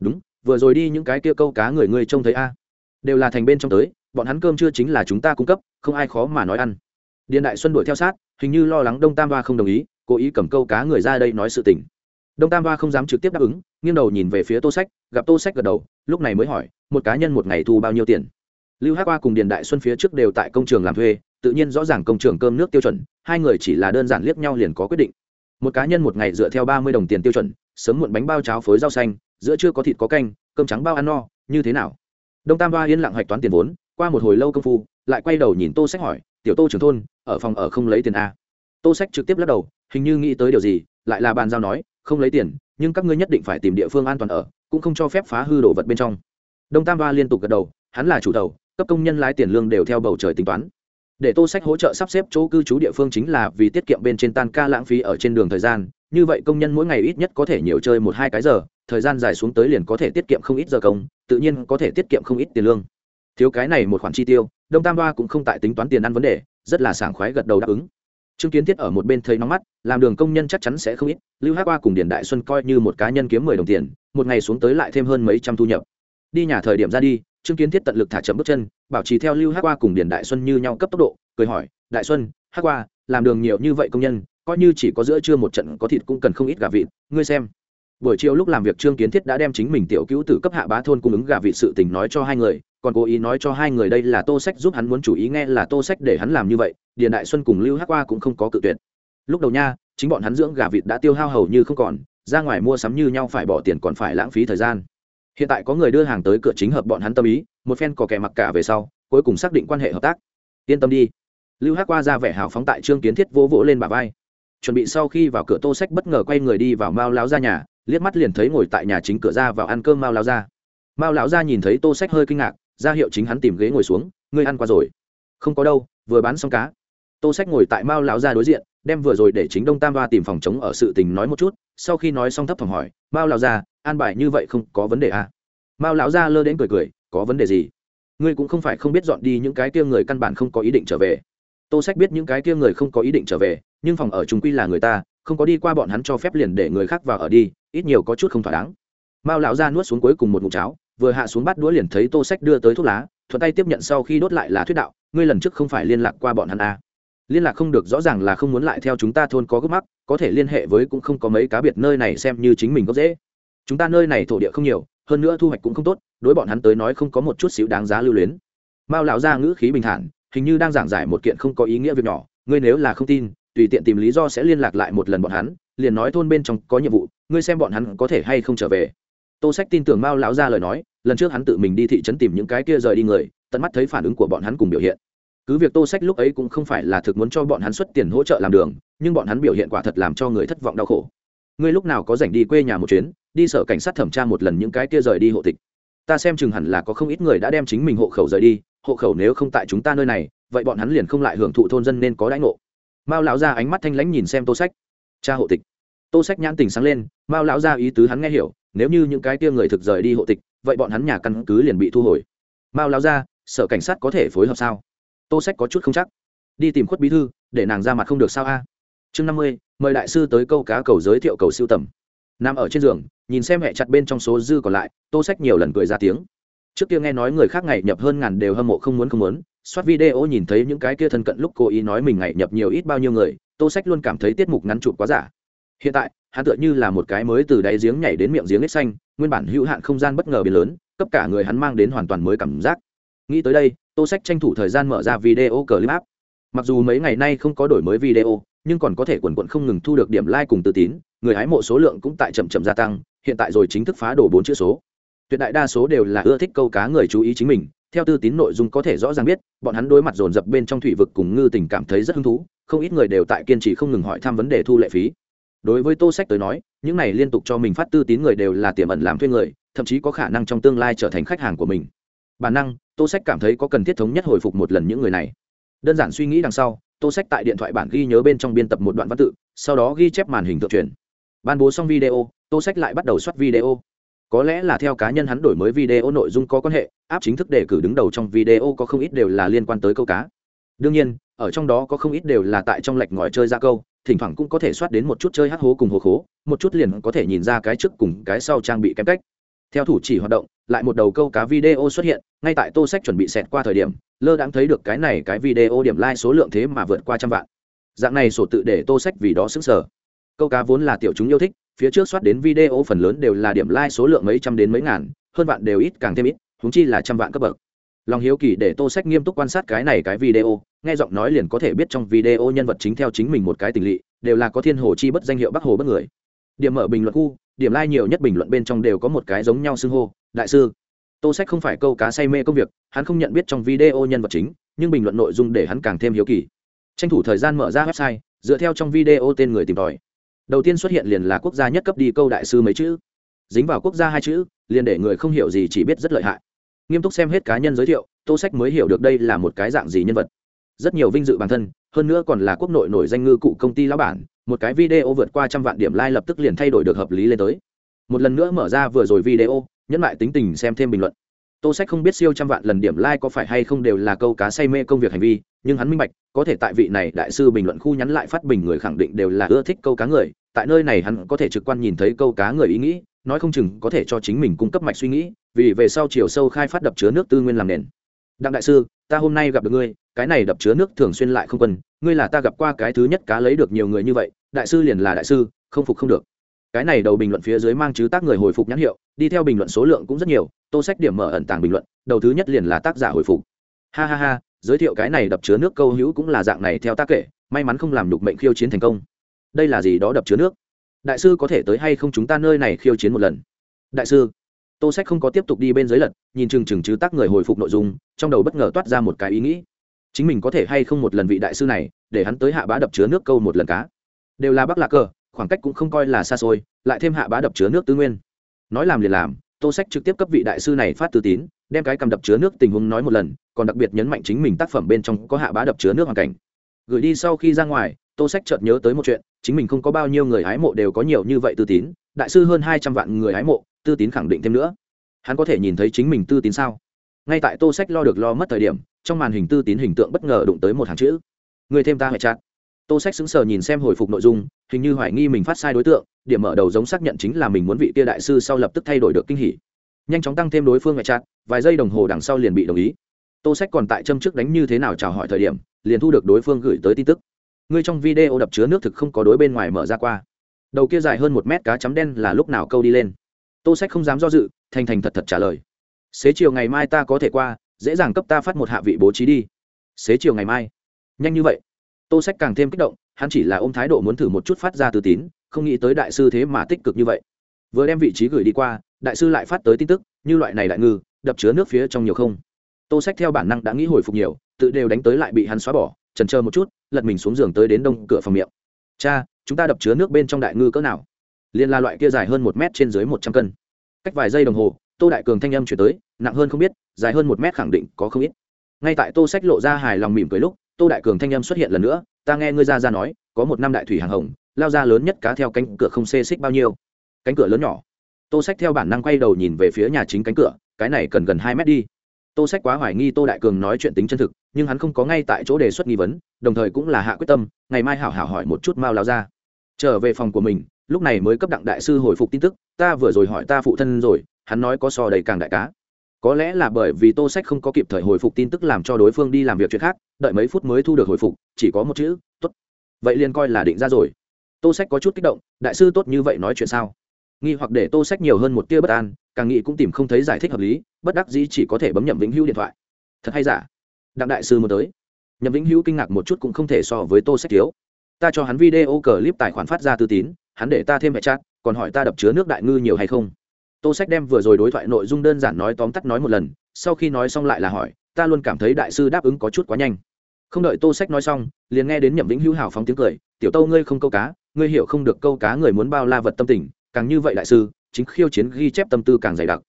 Đúng, vừa rồi đi những cái kia câu cá người ngươi trông thấy a. Đều là thành bên trong tới, bọn hắn cơm chưa chính là chúng ta cung cấp, không ai khó mà nói ăn điện đại xuân đuổi theo sát, hình như lo lắng đông tam ba không đồng ý, cố ý cầm câu cá người ra đây nói sự tình. Đông tam ba không dám trực tiếp đáp ứng, nghiêng đầu nhìn về phía tô sách, gặp tô sách gật đầu, lúc này mới hỏi, một cá nhân một ngày thu bao nhiêu tiền? Lưu hát qua cùng điền đại xuân phía trước đều tại công trường làm thuê, tự nhiên rõ ràng công trường cơm nước tiêu chuẩn, hai người chỉ là đơn giản liếc nhau liền có quyết định. Một cá nhân một ngày dựa theo ba mươi đồng tiền tiêu chuẩn, sớm muộn bánh bao cháo phối rau xanh, giữa chưa có thịt có canh, cơm trắng bao ăn no, như thế nào? Đông tam ba yên lặng hạch toán tiền vốn, qua một hồi lâu công phu, lại quay đầu nhìn tô sách hỏi tiểu tô trưởng thôn, ở phòng ở không lấy tiền a. Tô sách trực tiếp lắc đầu, hình như nghĩ tới điều gì, lại là bàn giao nói, không lấy tiền, nhưng các ngươi nhất định phải tìm địa phương an toàn ở, cũng không cho phép phá hư đồ vật bên trong. Đông tam ba liên tục gật đầu, hắn là chủ đầu, cấp công nhân lái tiền lương đều theo bầu trời tính toán. Để tô sách hỗ trợ sắp xếp chỗ cư trú địa phương chính là vì tiết kiệm bên trên tan ca lãng phí ở trên đường thời gian, như vậy công nhân mỗi ngày ít nhất có thể nhiều chơi một hai cái giờ, thời gian dài xuống tới liền có thể tiết kiệm không ít giờ công, tự nhiên có thể tiết kiệm không ít tiền lương. Thiếu cái này một khoản chi tiêu đông tam Hoa cũng không tại tính toán tiền ăn vấn đề, rất là sảng khoái gật đầu đáp ứng. Trương kiến thiết ở một bên thấy nóng mắt, làm đường công nhân chắc chắn sẽ không ít, lưu hát qua cùng điền đại xuân coi như một cá nhân kiếm mười đồng tiền, một ngày xuống tới lại thêm hơn mấy trăm thu nhập. Đi nhà thời điểm ra đi, trương kiến thiết tận lực thả chậm bước chân, bảo trì theo lưu hát qua cùng điền đại xuân như nhau cấp tốc độ, cười hỏi, đại xuân hát qua làm đường nhiều như vậy công nhân, coi như chỉ có giữa trưa một trận có thịt cũng cần không ít gà vịt, ngươi xem. Buổi chiều lúc làm việc, trương kiến thiết đã đem chính mình tiểu cứu tử cấp hạ bá thôn cung ứng gà vịt sự tình nói cho hai người còn cố ý nói cho hai người đây là tô sách giúp hắn muốn chủ ý nghe là tô sách để hắn làm như vậy, điền đại xuân cùng lưu hắc qua cũng không có cự tuyệt. Lúc đầu nha, chính bọn hắn dưỡng gà vịt đã tiêu hao hầu như không còn, ra ngoài mua sắm như nhau phải bỏ tiền còn phải lãng phí thời gian. Hiện tại có người đưa hàng tới cửa chính hợp bọn hắn tâm ý, một phen có kẻ mặc cả về sau, cuối cùng xác định quan hệ hợp tác. Yên tâm đi. Lưu hắc qua ra vẻ hào phóng tại trương kiến thiết vỗ vỗ lên bà vai. Chuẩn bị sau khi vào cửa tô sách bất ngờ quay người đi vào mao láo ra nhà, liếc mắt liền thấy ngồi tại nhà chính cửa ra vào ăn cơm mao láo ra. Mao lão ra nhìn thấy tô sách hơi kinh ngạc ra hiệu chính hắn tìm ghế ngồi xuống, ngươi ăn qua rồi? Không có đâu, vừa bán xong cá. Tô sách ngồi tại mao lão ra đối diện, đem vừa rồi để chính đông tam ba tìm phòng chống ở sự tình nói một chút, sau khi nói xong thấp phòng hỏi, mao lão ra an bài như vậy không có vấn đề à? mao lão ra lơ đến cười cười, có vấn đề gì? Ngươi cũng không phải không biết dọn đi những cái kia người căn bản không có ý định trở về. Tô sách biết những cái kia người không có ý định trở về, nhưng phòng ở chúng quy là người ta, không có đi qua bọn hắn cho phép liền để người khác vào ở đi, ít nhiều có chút không thỏa đáng. Mao lão ra nuốt xuống cuối cùng một mụ cháo vừa hạ xuống bắt đũa liền thấy tô sách đưa tới thuốc lá, thuận tay tiếp nhận sau khi đốt lại là thuyết đạo, ngươi lần trước không phải liên lạc qua bọn hắn à. liên lạc không được rõ ràng là không muốn lại theo chúng ta thôn có gốc mắc, có thể liên hệ với cũng không có mấy cá biệt nơi này xem như chính mình gốc dễ. Chúng ta nơi này thổ địa không nhiều, hơn nữa thu hoạch cũng không tốt, đối bọn hắn tới nói không có một chút xíu đáng giá lưu luyến. Mao lão ra ngữ khí bình thản, hình như đang giảng giải một kiện không có ý nghĩa việc nhỏ, ngươi nếu là không tin, tùy tiện tìm lý do sẽ liên lạc lại một lần bọn hắn, liền nói thôn bên trong có nhiệm vụ, ngươi xem bọn hắn có thể hay không trở về tô sách tin tưởng mao lão ra lời nói, lần trước hắn tự mình đi thị trấn tìm những cái kia rời đi người, tận mắt thấy phản ứng của bọn hắn cùng biểu hiện. Cứ việc tô sách lúc ấy cũng không phải là thực muốn cho bọn hắn xuất tiền hỗ trợ làm đường, nhưng bọn hắn biểu hiện quả thật làm cho người thất vọng đau khổ. Ngươi lúc nào có dành đi quê nhà một chuyến, đi sở cảnh sát thẩm tra một lần những cái kia rời đi hộ tịch. Ta xem chừng hẳn là có không ít người đã đem chính mình hộ khẩu rời đi, hộ khẩu nếu không tại chúng ta nơi này, vậy bọn hắn liền không lại hưởng thụ thôn dân nên có đãi ngộ. Mao lão ra ánh mắt thanh lãnh nhìn xem tô sách. Cha hộ tịch. Tô sách nhãn tình sáng lên, mao lão ra ý tứ hắn nghe hiểu nếu như những cái tia người thực rời đi hộ tịch, vậy bọn hắn nhà căn cứ liền bị thu hồi. Mao lão ra sở cảnh sát có thể phối hợp sao? Tô sách có chút không chắc. Đi tìm khuất bí thư, để nàng ra mặt không được sao a? Chương năm mươi, mời đại sư tới câu cá cầu giới thiệu cầu siêu tầm. Nằm ở trên giường, nhìn xem hẹ chặt bên trong số dư còn lại, tô sách nhiều lần cười ra tiếng. Trước kia nghe nói người khác ngày nhập hơn ngàn đều hâm mộ không muốn không muốn, soát video nhìn thấy những cái kia thân cận lúc cố ý nói mình ngày nhập nhiều ít bao nhiêu người, tô sách luôn cảm thấy tiết mục ngắn chụp quá giả hiện tại, hắn tựa như là một cái mới từ đáy giếng nhảy đến miệng giếng hết xanh, nguyên bản hữu hạn không gian bất ngờ biến lớn, cấp cả người hắn mang đến hoàn toàn mới cảm giác. Nghĩ tới đây, tô sách tranh thủ thời gian mở ra video clip app. Mặc dù mấy ngày nay không có đổi mới video, nhưng còn có thể quần quận không ngừng thu được điểm like cùng tự tín, người hái mộ số lượng cũng tại chậm chậm gia tăng, hiện tại rồi chính thức phá đổ bốn chữ số. Tuyệt đại đa số đều là ưa thích câu cá người chú ý chính mình, theo tư tín nội dung có thể rõ ràng biết, bọn hắn đối mặt dồn dập bên trong thủy vực cùng ngư tình cảm thấy rất hứng thú, không ít người đều tại kiên trì không ngừng hỏi thăm vấn đề thu lệ phí đối với tô sách tới nói, những này liên tục cho mình phát tư tín người đều là tiềm ẩn làm thuê người, thậm chí có khả năng trong tương lai trở thành khách hàng của mình. Bản năng, tô sách cảm thấy có cần thiết thống nhất hồi phục một lần những người này. Đơn giản suy nghĩ đằng sau, tô sách tại điện thoại bản ghi nhớ bên trong biên tập một đoạn văn tự, sau đó ghi chép màn hình thượng truyền. Ban bố xong video, tô sách lại bắt đầu soát video. Có lẽ là theo cá nhân hắn đổi mới video nội dung có quan hệ, áp chính thức đề cử đứng đầu trong video có không ít đều là liên quan tới câu cá. Đương nhiên, ở trong đó có không ít đều là tại trong lệch ngòi chơi ra câu thỉnh thoảng cũng có thể soát đến một chút chơi hát hố cùng hồ khố, một chút liền có thể nhìn ra cái trước cùng cái sau trang bị kém cách. Theo thủ chỉ hoạt động, lại một đầu câu cá video xuất hiện, ngay tại tô sách chuẩn bị xẹt qua thời điểm, lơ đãng thấy được cái này cái video điểm like số lượng thế mà vượt qua trăm vạn. Dạng này sổ tự để tô sách vì đó xứng sở câu cá vốn là tiểu chúng yêu thích, phía trước soát đến video phần lớn đều là điểm like số lượng mấy trăm đến mấy ngàn, hơn vạn đều ít càng thêm ít húng chi là trăm vạn cấp bậc lòng hiếu kỳ để tô sách nghiêm túc quan sát cái này cái video, nghe giọng nói liền có thể biết trong video nhân vật chính theo chính mình một cái tình lỵ đều là có thiên hồ chi bất danh hiệu bắc hồ bất người. Điểm mở bình luận khu, điểm like nhiều nhất bình luận bên trong đều có một cái giống nhau xưng hô, đại sư. Tô sách không phải câu cá say mê công việc, hắn không nhận biết trong video nhân vật chính, nhưng bình luận nội dung để hắn càng thêm hiếu kỳ. Tranh thủ thời gian mở ra website, dựa theo trong video tên người tìm tòi. Đầu tiên xuất hiện liền là quốc gia nhất cấp đi câu đại sư mấy chữ. Dính vào quốc gia hai chữ, liền để người không hiểu gì chỉ biết rất lợi hại nghiêm túc xem hết cá nhân giới thiệu, tô sách mới hiểu được đây là một cái dạng gì nhân vật. Rất nhiều vinh dự bản thân, hơn nữa còn là quốc nội nổi danh ngư cụ công ty lão bản, một cái video vượt qua trăm vạn điểm like lập tức liền thay đổi được hợp lý lên tới. Một lần nữa mở ra vừa rồi video, nhẫn lại tính tình xem thêm bình luận. Tô sách không biết siêu trăm vạn lần điểm like có phải hay không đều là câu cá say mê công việc hành vi, nhưng hắn minh bạch, có thể tại vị này đại sư bình luận khu nhắn lại phát bình người khẳng định đều là ưa thích câu cá người, tại nơi này hắn có thể trực quan nhìn thấy câu cá người ý nghĩ, nói không chừng có thể cho chính mình cung cấp mạch suy nghĩ vì về sau chiều sâu khai phát đập chứa nước tư nguyên làm nền. Đặng đại sư, ta hôm nay gặp được ngươi, cái này đập chứa nước thường xuyên lại không quân, ngươi là ta gặp qua cái thứ nhất cá lấy được nhiều người như vậy, đại sư liền là đại sư, không phục không được. Cái này đầu bình luận phía dưới mang chứ tác người hồi phục nhãn hiệu, đi theo bình luận số lượng cũng rất nhiều, tô sách điểm mở ẩn tàng bình luận, đầu thứ nhất liền là tác giả hồi phục. Ha ha ha, giới thiệu cái này đập chứa nước câu hữu cũng là dạng này theo tác kể, may mắn không làm đục mệnh khiêu chiến thành công. Đây là gì đó đập chứa nước? Đại sư có thể tới hay không chúng ta nơi này khiêu chiến một lần? Đại sư tô sách không có tiếp tục đi bên dưới lật, nhìn chừng chừng chứ tác người hồi phục nội dung, trong đầu bất ngờ toát ra một cái ý nghĩ. Chính mình có thể hay không một lần vị đại sư này, để hắn tới hạ bá đập chứa nước câu một lần cá. Đều là bắc lạc cờ, khoảng cách cũng không coi là xa xôi, lại thêm hạ bá đập chứa nước tư nguyên. Nói làm liền làm, tô sách trực tiếp cấp vị đại sư này phát tư tín, đem cái cầm đập chứa nước tình huống nói một lần, còn đặc biệt nhấn mạnh chính mình tác phẩm bên trong có hạ bá đập chứa nước hoàn cảnh. Gửi đi sau khi ra ngoài, tô sách chợt nhớ tới một chuyện, chính mình không có bao nhiêu người hái mộ đều có nhiều như vậy tư tín, đại sư hơn hai trăm vạn người hái mộ tư tín khẳng định thêm nữa. Hắn có thể nhìn thấy chính mình tư tín sao? Ngay tại tô sách lo được lo mất thời điểm, trong màn hình tư tín hình tượng bất ngờ đụng tới một hàng chữ. Người thêm ta hệ chặt. Tô sách sững sờ nhìn xem hồi phục nội dung, hình như hoài nghi mình phát sai đối tượng, điểm mở đầu giống xác nhận chính là mình muốn vị tia đại sư sau lập tức thay đổi được kinh hỉ. Nhanh chóng tăng thêm đối phương hệ chặt, vài giây đồng hồ đằng sau liền bị đồng ý. Tô sách còn tại châm trước đánh như thế nào chào hỏi thời điểm, liền thu được đối phương gửi tới tin tức. Ngươi trong video đập chứa nước thực không có đối bên ngoài mở ra qua. Đầu kia dài hơn một mét cá chấm đen là lúc nào câu đi lên? Tô sách không dám do dự, thành thành thật thật trả lời. Xế chiều ngày mai ta có thể qua, dễ dàng cấp ta phát một hạ vị bố trí đi. Xế chiều ngày mai. Nhanh như vậy. Tô sách càng thêm kích động, hắn chỉ là ôm thái độ muốn thử một chút phát ra từ tín, không nghĩ tới đại sư thế mà tích cực như vậy. Vừa đem vị trí gửi đi qua, đại sư lại phát tới tin tức, như loại này đại ngư, đập chứa nước phía trong nhiều không. Tô sách theo bản năng đã nghĩ hồi phục nhiều, tự đều đánh tới lại bị hắn xóa bỏ trần chờ một chút, lật mình xuống giường tới đến đông cửa phòng miệng. Cha, chúng ta đập chứa nước bên trong đại ngư cỡ nào? Liên la loại kia dài hơn một mét trên dưới một trăm cân. Cách vài giây đồng hồ, tô đại cường thanh âm chuyển tới, nặng hơn không biết, dài hơn một mét khẳng định có không ít. Ngay tại tô sách lộ ra hài lòng mỉm cười lúc, tô đại cường thanh âm xuất hiện lần nữa, ta nghe ngươi ra ra nói, có một năm đại thủy hàng hồng, lao ra lớn nhất cá theo cánh cửa không xê xích bao nhiêu? Cánh cửa lớn nhỏ. Tô sách theo bản năng quay đầu nhìn về phía nhà chính cánh cửa, cái này cần gần hai mét đi. Tô sách quá hoài nghi tô đại cường nói chuyện tính chân thực, nhưng hắn không có ngay tại chỗ đề xuất nghi vấn, đồng thời cũng là hạ quyết tâm, ngày mai hảo hảo hỏi một chút mao lao ra trở về phòng của mình lúc này mới cấp đặng đại sư hồi phục tin tức, ta vừa rồi hỏi ta phụ thân rồi, hắn nói có so đầy càng đại cá. Có lẽ là bởi vì tô sách không có kịp thời hồi phục tin tức làm cho đối phương đi làm việc chuyện khác, đợi mấy phút mới thu được hồi phục, chỉ có một chữ t ố t vậy liền coi là định ra rồi. Tô sách có chút kích động, đại sư tốt như vậy nói chuyện sao? Nghi hoặc để tô sách nhiều hơn một tia bất an, càng nghĩ cũng tìm không thấy giải thích hợp lý, bất đắc dĩ chỉ có thể bấm nhậm vĩnh hữu điện thoại. Thật hay giả? Đặng đại sư muốn tới. Nhậm vĩnh hữu kinh ngạc một chút cũng không thể so với tô sách thiếu. Ta cho hắn video clip tài khoản phát ra tư tín hắn để ta thêm hệ chat, còn hỏi ta đập chứa nước đại ngư nhiều hay không? Tô sách đem vừa rồi đối thoại nội dung đơn giản nói tóm tắt nói một lần, sau khi nói xong lại là hỏi, ta luôn cảm thấy đại sư đáp ứng có chút quá nhanh. Không đợi tô sách nói xong, liền nghe đến nhậm vĩnh hữu hào phóng tiếng cười, tiểu tâu ngươi không câu cá, ngươi hiểu không được câu cá người muốn bao la vật tâm tình, càng như vậy đại sư, chính khiêu chiến ghi chép tâm tư càng dày đặc.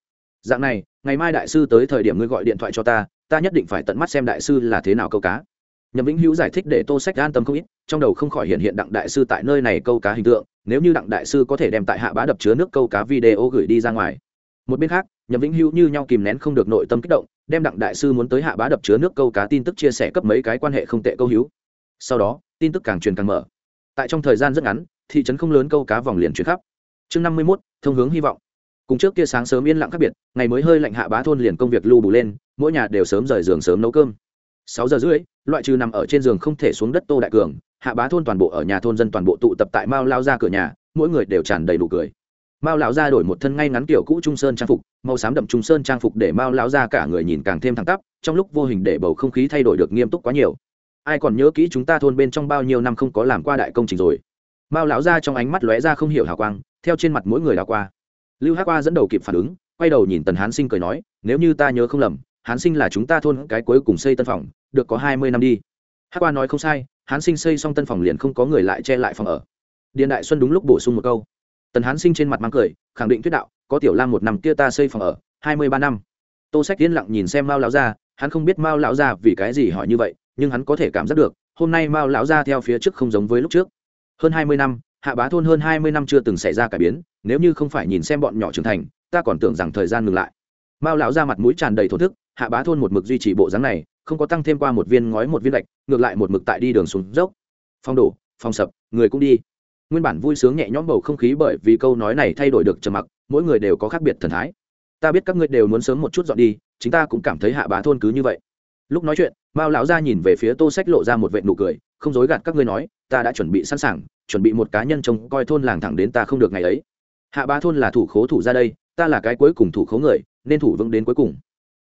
Dạng này, ngày mai đại sư tới thời điểm ngươi gọi điện thoại cho ta ta nhất định phải tận mắt xem đại sư là thế nào câu cá. Nhậm vĩnh hữu giải thích để tô sách an tâm không ít trong đầu không khỏi hiện hiện đặng đại sư tại nơi này câu cá hình tượng, nếu như đặng đại sư có thể đem tại hạ bá đập chứa nước câu cá video gửi đi ra ngoài. Một bên khác, nhậm vĩnh hữu như nhau kìm nén không được nội tâm kích động, đem đặng đại sư muốn tới hạ bá đập chứa nước câu cá tin tức chia sẻ cấp mấy cái quan hệ không tệ câu hữu. Sau đó, tin tức càng truyền càng mở. Tại trong thời gian rất ngắn, thị trấn không lớn câu cá vòng liền chuyển khắp. Chương năm mươi mốt, thông hướng hy vọng. Cùng trước kia sáng sớm yên lặng khác biệt, ngày mới hơi lạnh hạ bá thôn liền công việc lưu bù lên, mỗi nhà đều sớm rời giường sớm nấu cơm. Sáu giờ rưỡi loại trừ nằm ở trên giường không thể xuống đất tô đại cường, hạ bá thôn toàn bộ ở nhà thôn dân toàn bộ tụ tập tại mao lao ra cửa nhà, mỗi người đều tràn đầy đủ cười. Mao lão ra đổi một thân ngay ngắn kiểu cũ trung sơn trang phục, màu xám đậm trung sơn trang phục để mao lão ra cả người nhìn càng thêm thẳng tắp, trong lúc vô hình để bầu không khí thay đổi được nghiêm túc quá nhiều. Ai còn nhớ kỹ chúng ta thôn bên trong bao nhiêu năm không có làm qua đại công trình rồi? Mao lão ra trong ánh mắt lóe ra không hiểu hào quang, theo trên mặt mỗi người đào qua. Lưu hát qua dẫn đầu kịp phản ứng, quay đầu nhìn tần hán sinh cười nói, nếu như ta nhớ không lầm, hán sinh là chúng ta thôn cái cuối cùng xây tân phòng được có hai mươi năm đi. Hát qua nói không sai, hán sinh xây xong tân phòng liền không có người lại che lại phòng ở. Điện đại xuân đúng lúc bổ sung một câu. Tần hán sinh trên mặt mang cười, khẳng định thuyết đạo, có tiểu lam một năm kia ta xây phòng ở, hai mươi ba năm. Tô sách yên lặng nhìn xem mao lão gia, hắn không biết mao lão gia vì cái gì hỏi như vậy, nhưng hắn có thể cảm giác được, hôm nay mao lão gia theo phía trước không giống với lúc trước. Hơn hai mươi năm, hạ bá thôn hơn hai mươi năm chưa từng xảy ra cải biến, nếu như không phải nhìn xem bọn nhỏ trưởng thành, ta còn tưởng rằng thời gian ngừng lại. Mao lão gia mặt mũi tràn đầy thổ thức, hạ bá thôn một mực duy trì bộ dáng này không có tăng thêm qua một viên ngói, một viên lạch ngược lại một mực tại đi đường xuống dốc. Phong đổ, phong sập, người cũng đi. Nguyên bản vui sướng nhẹ nhõm bầu không khí bởi vì câu nói này thay đổi được trầm mặc, mỗi người đều có khác biệt thần thái. Ta biết các ngươi đều muốn sớm một chút dọn đi chúng ta cũng cảm thấy hạ bá thôn cứ như vậy. Lúc nói chuyện, mao lão gia nhìn về phía tô sách lộ ra một vệ nụ cười, không dối gạt các ngươi nói, ta đã chuẩn bị sẵn sàng, chuẩn bị một cá nhân trông coi thôn làng thẳng đến ta không được ngày ấy. Hạ bá thôn là thủ khố thủ ra đây, ta là cái cuối cùng thủ khố người, nên thủ vững đến cuối cùng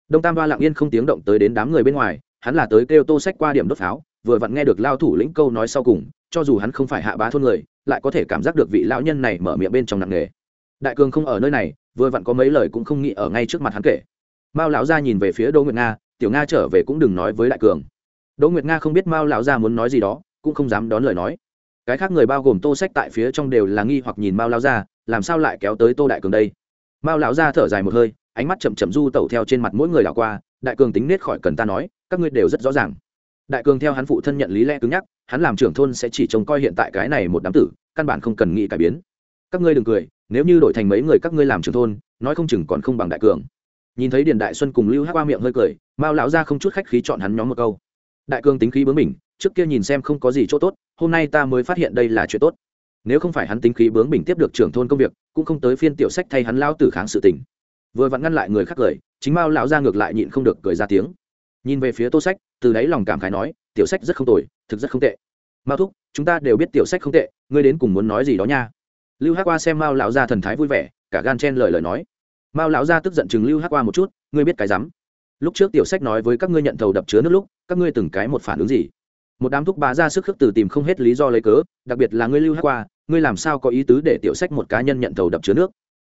đông tam ba lặng yên không tiếng động tới đến đám người bên ngoài, hắn là tới kêu tô sách qua điểm đốt pháo, vừa vặn nghe được lao thủ lĩnh câu nói sau cùng, cho dù hắn không phải hạ bá thôn người, lại có thể cảm giác được vị lão nhân này mở miệng bên trong nặng nghề đại cường không ở nơi này, vừa vặn có mấy lời cũng không nghĩ ở ngay trước mặt hắn kể. Mao lão gia nhìn về phía đỗ nguyệt nga, tiểu nga trở về cũng đừng nói với đại cường. Đỗ nguyệt nga không biết mao lão gia muốn nói gì đó, cũng không dám đón lời nói. Cái khác người bao gồm tô sách tại phía trong đều là nghi hoặc nhìn mao lão gia, làm sao lại kéo tới tô đại cường đây? Mao lão gia thở dài một hơi ánh mắt chậm chậm du tẩu theo trên mặt mỗi người đảo qua, đại cường tính nết khỏi cần ta nói, các ngươi đều rất rõ ràng. Đại cường theo hắn phụ thân nhận lý lẽ cứng nhắc, hắn làm trưởng thôn sẽ chỉ trông coi hiện tại cái này một đám tử, căn bản không cần nghĩ cải biến. Các ngươi đừng cười, nếu như đổi thành mấy người các ngươi làm trưởng thôn, nói không chừng còn không bằng đại cường. Nhìn thấy điền đại xuân cùng lưu hát qua miệng hơi cười, mao lão ra không chút khách khí chọn hắn nhóm một câu. Đại cường tính khí bướng mình trước kia nhìn xem không có gì chỗ tốt, hôm nay ta mới phát hiện đây là chuyện tốt. Nếu không phải hắn tính khí bướng mình tiếp được trưởng thôn công việc, cũng không tới phiên tiểu sách thay hắn lao tử kháng sự tình vừa vặn ngăn lại người khác cười, chính mao lão ra ngược lại nhịn không được cười ra tiếng. Nhìn về phía tô sách, từ đáy lòng cảm khái nói, tiểu sách rất không tồi, thực rất không tệ. Mao thúc, chúng ta đều biết tiểu sách không tệ, ngươi đến cùng muốn nói gì đó nha. Lưu hát qua xem mao lão gia thần thái vui vẻ, cả gan chen lời lời nói. Mao lão gia tức giận chừng lưu hát qua một chút, ngươi biết cái rắm. Lúc trước tiểu sách nói với các ngươi nhận thầu đập chứa nước lúc, các ngươi từng cái một phản ứng gì? Một đám thúc bá ra sức khước từ tìm không hết lý do lấy cớ, đặc biệt là ngươi lưu hát qua ngươi làm sao có ý tứ để tiểu sách một cá nhân nhận thầu đập chứa nước?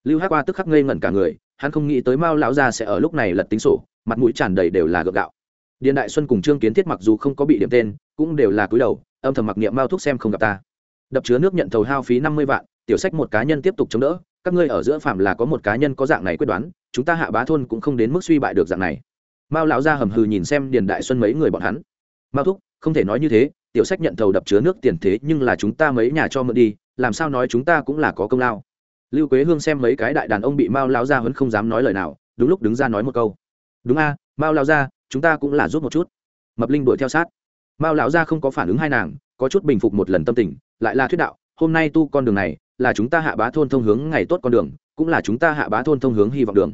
Lưu hát qua tức khắc ngây ngẩn cả người hắn không nghĩ tới mao lão gia sẽ ở lúc này lật tính sổ, mặt mũi tràn đầy đều là gượng gạo. Điện đại xuân cùng trương kiến thiết mặc dù không có bị điểm tên, cũng đều là cúi đầu, âm thầm mặc niệm mao thuốc xem không gặp ta. Đập chứa nước nhận thầu hao phí năm mươi vạn, tiểu sách một cá nhân tiếp tục chống đỡ, các ngươi ở giữa phạm là có một cá nhân có dạng này quyết đoán, chúng ta hạ bá thôn cũng không đến mức suy bại được dạng này. Mao lão gia hầm hừ nhìn xem điền đại xuân mấy người bọn hắn. Mao thúc, không thể nói như thế, tiểu sách nhận thầu đập chứa nước tiền thế nhưng là chúng ta mấy nhà cho mượn đi, làm sao nói chúng ta cũng là có công lao lưu quế hương xem mấy cái đại đàn ông bị mao lao ra vẫn không dám nói lời nào, đúng lúc đứng ra nói một câu. Đúng a, mao lao ra chúng ta cũng là giúp một chút. Mập linh đuổi theo sát. Mao lão ra không có phản ứng hai nàng, có chút bình phục một lần tâm tình, lại là thuyết đạo, hôm nay tu con đường này, là chúng ta hạ bá thôn thông hướng ngày tốt con đường, cũng là chúng ta hạ bá thôn thông hướng hy vọng đường.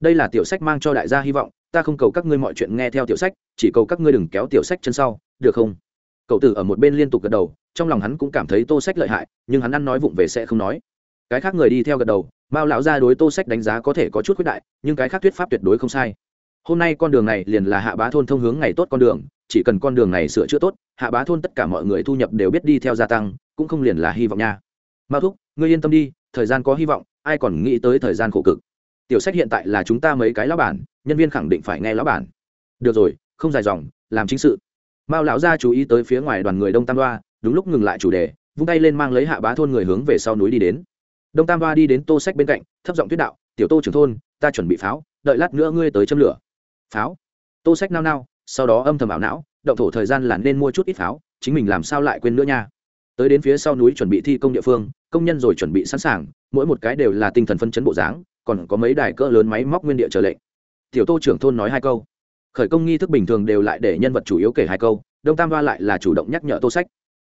Đây là tiểu sách mang cho đại gia hy vọng, ta không cầu các ngươi mọi chuyện nghe theo tiểu sách, chỉ cầu các ngươi đừng kéo tiểu sách chân sau, được không? Cậu tử ở một bên liên tục gật đầu, trong lòng hắn cũng cảm thấy tô sách lợi hại, nhưng hắn ăn nói vụng về sẽ không nói cái khác người đi theo gật đầu, mao lão ra đối tô sách đánh giá có thể có chút khuyết đại, nhưng cái khác thuyết pháp tuyệt đối không sai. Hôm nay con đường này liền là hạ bá thôn thông hướng ngày tốt con đường, chỉ cần con đường này sửa chữa tốt, hạ bá thôn tất cả mọi người thu nhập đều biết đi theo gia tăng, cũng không liền là hy vọng nha. Mao thúc, ngươi yên tâm đi, thời gian có hy vọng, ai còn nghĩ tới thời gian khổ cực. Tiểu sách hiện tại là chúng ta mấy cái lão bản, nhân viên khẳng định phải nghe lão bản. Được rồi, không dài dòng, làm chính sự. Mao lão gia chú ý tới phía ngoài đoàn người đông tam đoa, đúng lúc ngừng lại chủ đề, vung tay lên mang lấy hạ bá thôn người hướng về sau núi đi đến đông tam đoa đi đến tô sách bên cạnh, thấp giọng tuyết đạo, tiểu tô trưởng thôn, ta chuẩn bị pháo, đợi lát nữa ngươi tới châm lửa. Pháo? Tô sách nao nao, sau đó âm thầm ảo não, động thổ thời gian là nên mua chút ít pháo, chính mình làm sao lại quên nữa nha. Tới đến phía sau núi chuẩn bị thi công địa phương, công nhân rồi chuẩn bị sẵn sàng, mỗi một cái đều là tinh thần phân chấn bộ dáng, còn có mấy đài cỡ lớn máy móc nguyên địa trở lệnh. Tiểu tô trưởng thôn nói hai câu. Khởi công nghi thức bình thường đều lại để nhân vật chủ yếu kể hai câu, đông tam hoa lại là chủ động nhắc nhở tô sách.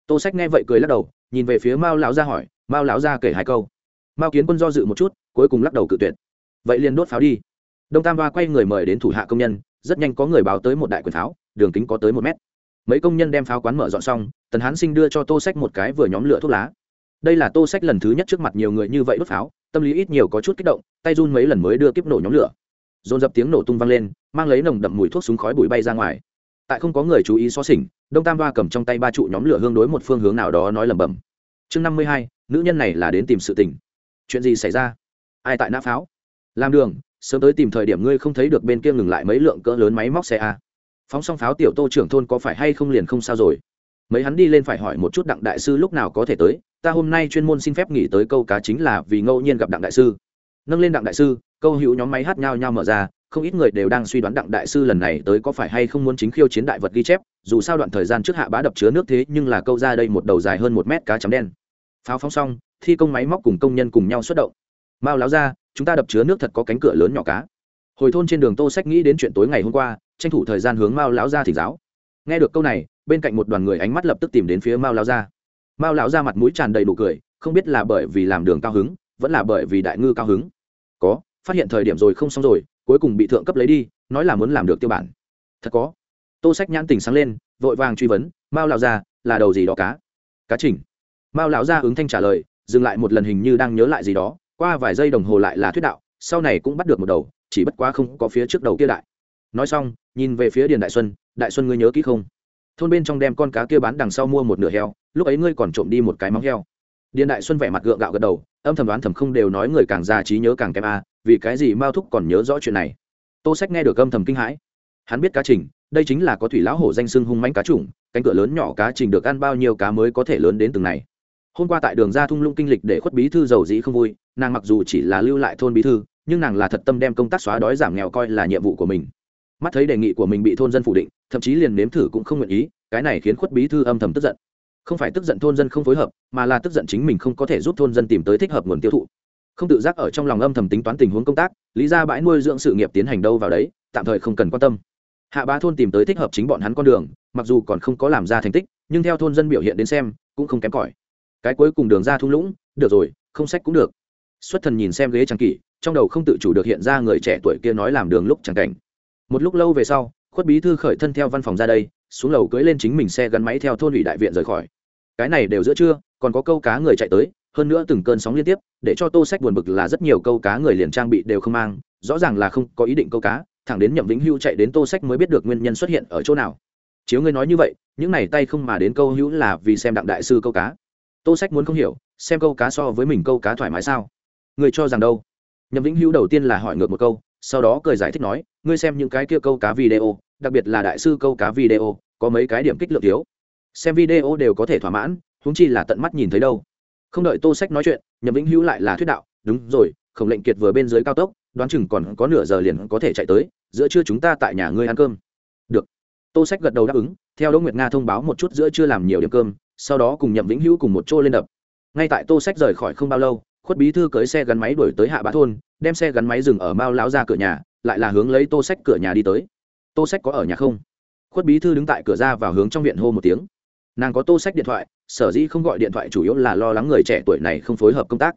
Tô sách nghe vậy cười lắc đầu, nhìn về phía mao lão gia hỏi, mao lão gia kể hai câu mao kiến quân do dự một chút, cuối cùng lắc đầu cự tuyệt. Vậy liền đốt pháo đi. Đông tam Ba quay người mời đến thủ hạ công nhân, rất nhanh có người báo tới một đại quyền pháo, đường kính có tới một mét. Mấy công nhân đem pháo quán mở dọn xong, tần hán sinh đưa cho tô sách một cái vừa nhóm lửa thuốc lá. Đây là tô sách lần thứ nhất trước mặt nhiều người như vậy đốt pháo, tâm lý ít nhiều có chút kích động, tay run mấy lần mới đưa kiếp nổ nhóm lửa. Dồn dập tiếng nổ tung vang lên, mang lấy nồng đậm mùi thuốc súng khói bụi bay ra ngoài. Tại không có người chú ý xó xỉnh đông tam ba cầm trong tay ba trụ nhóm lửa hương đối một phương hướng nào đó nói lẩm bẩm. Chương năm mươi hai, nữ nhân này là đến tìm sự tình chuyện gì xảy ra? Ai tại nã pháo? Làm đường, sớm tới tìm thời điểm ngươi không thấy được bên kia ngừng lại mấy lượng cỡ lớn máy móc xe a. Phóng xong pháo tiểu tô trưởng thôn có phải hay không liền không sao rồi? Mấy hắn đi lên phải hỏi một chút đặng đại sư lúc nào có thể tới, ta hôm nay chuyên môn xin phép nghỉ tới câu cá chính là vì ngẫu nhiên gặp đặng đại sư. Nâng lên đặng đại sư, câu hữu nhóm máy hát nhau nhau mở ra, không ít người đều đang suy đoán đặng đại sư lần này tới có phải hay không muốn chính khiêu chiến đại vật ghi chép, dù sao đoạn thời gian trước hạ bá đập chứa nước thế nhưng là câu ra đây một đầu dài hơn một mét cá chấm đen pháo phóng xong, thi công máy móc cùng công nhân cùng nhau xuất động. Mao láo ra, chúng ta đập chứa nước thật có cánh cửa lớn nhỏ cá. Hồi thôn trên đường tô sách nghĩ đến chuyện tối ngày hôm qua, tranh thủ thời gian hướng mao lão ra thỉnh giáo. Nghe được câu này, bên cạnh một đoàn người ánh mắt lập tức tìm đến phía mao lão ra. Mao lão ra mặt mũi tràn đầy đủ cười, không biết là bởi vì làm đường cao hứng, vẫn là bởi vì đại ngư cao hứng. Có, phát hiện thời điểm rồi không xong rồi, cuối cùng bị thượng cấp lấy đi, nói là muốn làm được tiêu bản. Thật có. Tô sách nhãn tình sáng lên, vội vàng truy vấn, mao lão ra, là đầu gì đó cá? Cá chỉnh mao lão ra ứng thanh trả lời dừng lại một lần hình như đang nhớ lại gì đó qua vài giây đồng hồ lại là thuyết đạo sau này cũng bắt được một đầu chỉ bất quá không có phía trước đầu kia đại. Nói xong nhìn về phía điền đại xuân đại xuân ngươi nhớ kỹ không? Thôn bên trong đem con cá kia bán đằng sau mua một nửa heo lúc ấy ngươi còn trộm đi một cái móng heo. Điền đại xuân vẻ mặt gượng gạo gật đầu âm thầm đoán thầm không đều nói người càng già trí nhớ càng kém a à, vì cái gì mao thúc còn nhớ rõ chuyện này. Tô sách nghe được âm thầm kinh hãi. Hắn biết cá trình đây chính là có thủy lão hổ danh sưng hung manh cá trùng cánh cửa lớn nhỏ cá trình được ăn bao nhiêu cá mới có thể lớn đến từng này hôm qua tại đường ra thung lũng kinh lịch để khuất bí thư giàu dĩ không vui, nàng mặc dù chỉ là lưu lại thôn bí thư, nhưng nàng là thật tâm đem công tác xóa đói giảm nghèo coi là nhiệm vụ của mình. Mắt thấy đề nghị của mình bị thôn dân phủ định, thậm chí liền nếm thử cũng không nguyện ý, cái này khiến khuất bí thư âm thầm tức giận. Không phải tức giận thôn dân không phối hợp, mà là tức giận chính mình không có thể giúp thôn dân tìm tới thích hợp nguồn tiêu thụ. Không tự giác ở trong lòng âm thầm tính toán tình huống công tác, lý ra bãi nuôi dưỡng sự nghiệp tiến hành đâu vào đấy, tạm thời không cần quan tâm. Hạ bá thôn tìm tới thích hợp chính bọn hắn con đường, mặc dù còn không có làm ra thành tích, nhưng theo thôn dân biểu hiện đến xem, cũng không kém cỏi cái cuối cùng đường ra thung lũng, được rồi, không sách cũng được. Xuất thần nhìn xem ghế trang kỷ, trong đầu không tự chủ được hiện ra người trẻ tuổi kia nói làm đường lúc chẳng cảnh. Một lúc lâu về sau, khuất bí thư khởi thân theo văn phòng ra đây, xuống lầu cưỡi lên chính mình xe gắn máy theo thôn ủy đại viện rời khỏi. Cái này đều giữa trưa, còn có câu cá người chạy tới, hơn nữa từng cơn sóng liên tiếp, để cho tô sách buồn bực là rất nhiều câu cá người liền trang bị đều không mang, rõ ràng là không có ý định câu cá, thẳng đến nhậm vĩnh hưu chạy đến tô sách mới biết được nguyên nhân xuất hiện ở chỗ nào. Chiếu ngươi nói như vậy, những này tay không mà đến câu hữu là vì xem đặng đại sư câu cá tô sách muốn không hiểu, xem câu cá so với mình câu cá thoải mái sao. Người cho rằng đâu? Nhậm vĩnh hữu đầu tiên là hỏi ngược một câu, sau đó cười giải thích nói, ngươi xem những cái kia câu cá video, đặc biệt là đại sư câu cá video, có mấy cái điểm kích lượng thiếu. Xem video đều có thể thỏa mãn húng chi là tận mắt nhìn thấy đâu. Không đợi tô sách nói chuyện, nhậm vĩnh hữu lại là thuyết đạo, đúng rồi, khổng lệnh kiệt vừa bên dưới cao tốc, đoán chừng còn có nửa giờ liền có thể chạy tới, giữa trưa chúng ta tại nhà ngươi ăn cơm. Được. Tô sách gật đầu đáp ứng theo đỗ nguyệt nga thông báo một chút giữa chưa làm nhiều điểm cơm, sau đó cùng nhậm vĩnh hữu cùng một chỗ lên đập. Ngay tại tô sách rời khỏi không bao lâu, khuất bí thư cưới xe gắn máy đuổi tới hạ bá thôn, đem xe gắn máy dừng ở mao lão ra cửa nhà, lại là hướng lấy tô sách cửa nhà đi tới. Tô sách có ở nhà không? Khuất bí thư đứng tại cửa ra vào hướng trong viện hô một tiếng. Nàng có tô sách điện thoại, sở dĩ không gọi điện thoại chủ yếu là lo lắng người trẻ tuổi này không phối hợp công tác.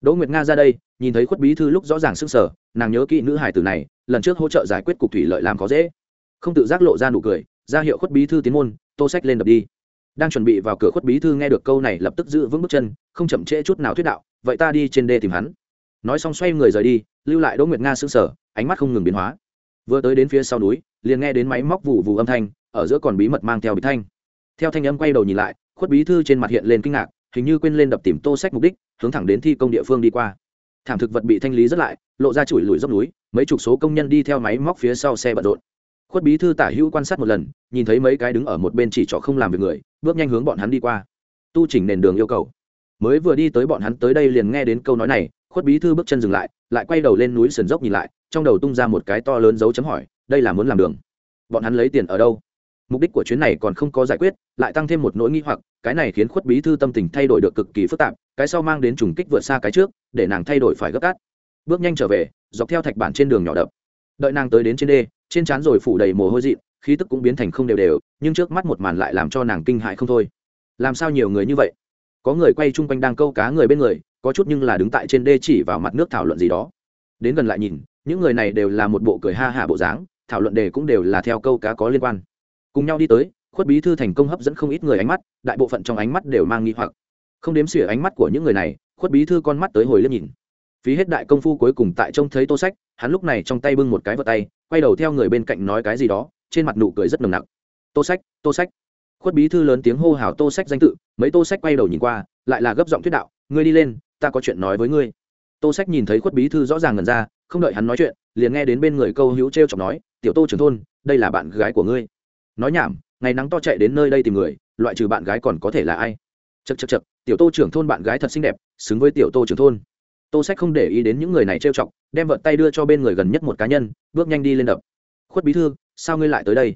Đỗ nguyệt nga ra đây, nhìn thấy khuất bí thư lúc rõ ràng sức sở nàng nhớ kỹ nữ hải tử này, lần trước hỗ trợ giải quyết cục thủy lợi làm khó dễ. Không tự giác lộ ra nụ cười ra hiệu khuất bí thư tiến môn, tô sách lên đập đi. Đang chuẩn bị vào cửa khuất bí thư nghe được câu này lập tức giữ vững bước chân, không chậm trễ chút nào thuyết đạo, vậy ta đi trên đê tìm hắn. Nói xong xoay người rời đi, lưu lại đỗ nguyệt nga sững sờ, ánh mắt không ngừng biến hóa. Vừa tới đến phía sau núi, liền nghe đến máy móc vụ vụ âm thanh, ở giữa còn bí mật mang theo bí thanh. Theo thanh âm quay đầu nhìn lại, khuất bí thư trên mặt hiện lên kinh ngạc, hình như quên lên đập tìm tô sách mục đích, hướng thẳng đến thi công địa phương đi qua. Thảm thực vật bị thanh lý rất lại, lộ ra chùi lùi dốc núi, mấy chục số công nhân đi theo máy móc phía sau xe bận rộn khuất bí thư tả hữu quan sát một lần, nhìn thấy mấy cái đứng ở một bên chỉ trỏ không làm việc người, bước nhanh hướng bọn hắn đi qua. Tu chỉnh nền đường yêu cầu. Mới vừa đi tới bọn hắn tới đây liền nghe đến câu nói này, khuất bí thư bước chân dừng lại lại quay đầu lên núi sườn dốc nhìn lại, trong đầu tung ra một cái to lớn dấu chấm hỏi, đây là muốn làm đường. Bọn hắn lấy tiền ở đâu? Mục đích của chuyến này còn không có giải quyết, lại tăng thêm một nỗi nghi hoặc, cái này khiến khuất bí thư tâm tình thay đổi được cực kỳ phức tạp, cái sau mang đến trùng kích vượt xa cái trước, để nàng thay đổi phải gấp cát bước nhanh trở về, dọc theo thạch bản trên đường nhỏ đập. Đợi nàng tới đến trên đê trên trán rồi phủ đầy mồ hôi dị khí tức cũng biến thành không đều đều, nhưng trước mắt một màn lại làm cho nàng kinh hại không thôi. Làm sao nhiều người như vậy? Có người quay chung quanh đang câu cá người bên người, có chút nhưng là đứng tại trên đê chỉ vào mặt nước thảo luận gì đó. Đến gần lại nhìn, những người này đều là một bộ cười ha hả bộ dáng, thảo luận đề cũng đều là theo câu cá có liên quan. Cùng nhau đi tới, khuất bí thư thành công hấp dẫn không ít người ánh mắt, đại bộ phận trong ánh mắt đều mang nghi hoặc. Không đếm xỉa ánh mắt của những người này, khuất bí thư con mắt tới hồi lên nhìn phí hết đại công phu cuối cùng tại trông thấy tô sách, hắn lúc này trong tay bưng một cái vật tay, quay đầu theo người bên cạnh nói cái gì đó, trên mặt nụ cười rất nồng nặc. Tô sách tô sách. Khuất bí thư lớn tiếng hô hào tô sách danh tự, mấy tô sách quay đầu nhìn qua, lại là gấp giọng thuyết đạo, ngươi đi lên, ta có chuyện nói với ngươi. Tô sách nhìn thấy khuất bí thư rõ ràng ngần ra, không đợi hắn nói chuyện, liền nghe đến bên người câu hữu t r e o chọc nói, tiểu tô trưởng thôn, đây là bạn gái của ngươi. Nói nhảm, ngày nắng to chạy đến nơi đây tìm người, loại trừ bạn gái còn có thể là ai? Chật chật chật tiểu tô trưởng thôn bạn gái thật xinh đẹp, xứng với tiểu tô trưởng thôn tô sách không để ý đến những người này trêu chọc, đem vợt tay đưa cho bên người gần nhất một cá nhân, bước nhanh đi lên đập. Khuất bí thư, sao ngươi lại tới đây?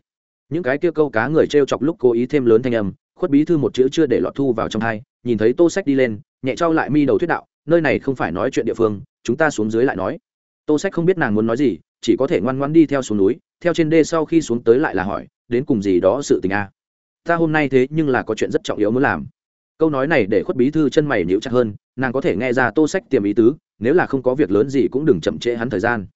Những cái kia câu cá người trêu chọc lúc cố ý thêm lớn thanh âm, khuất bí thư một chữ chưa để lọt thu vào trong hai, nhìn thấy tô sách đi lên, nhẹ trao lại mi đầu thuyết đạo, nơi này không phải nói chuyện địa phương, chúng ta xuống dưới lại nói. Tô sách không biết nàng muốn nói gì, chỉ có thể ngoan ngoan đi theo xuống núi, theo trên đê sau khi xuống tới lại là hỏi, đến cùng gì đó sự tình a ta hôm nay thế nhưng là có chuyện rất trọng yếu muốn làm câu nói này để khuất bí thư chân mày nhíu chặt hơn, nàng có thể nghe ra tô sách tiềm ý tứ, nếu là không có việc lớn gì cũng đừng chậm trễ hắn thời gian.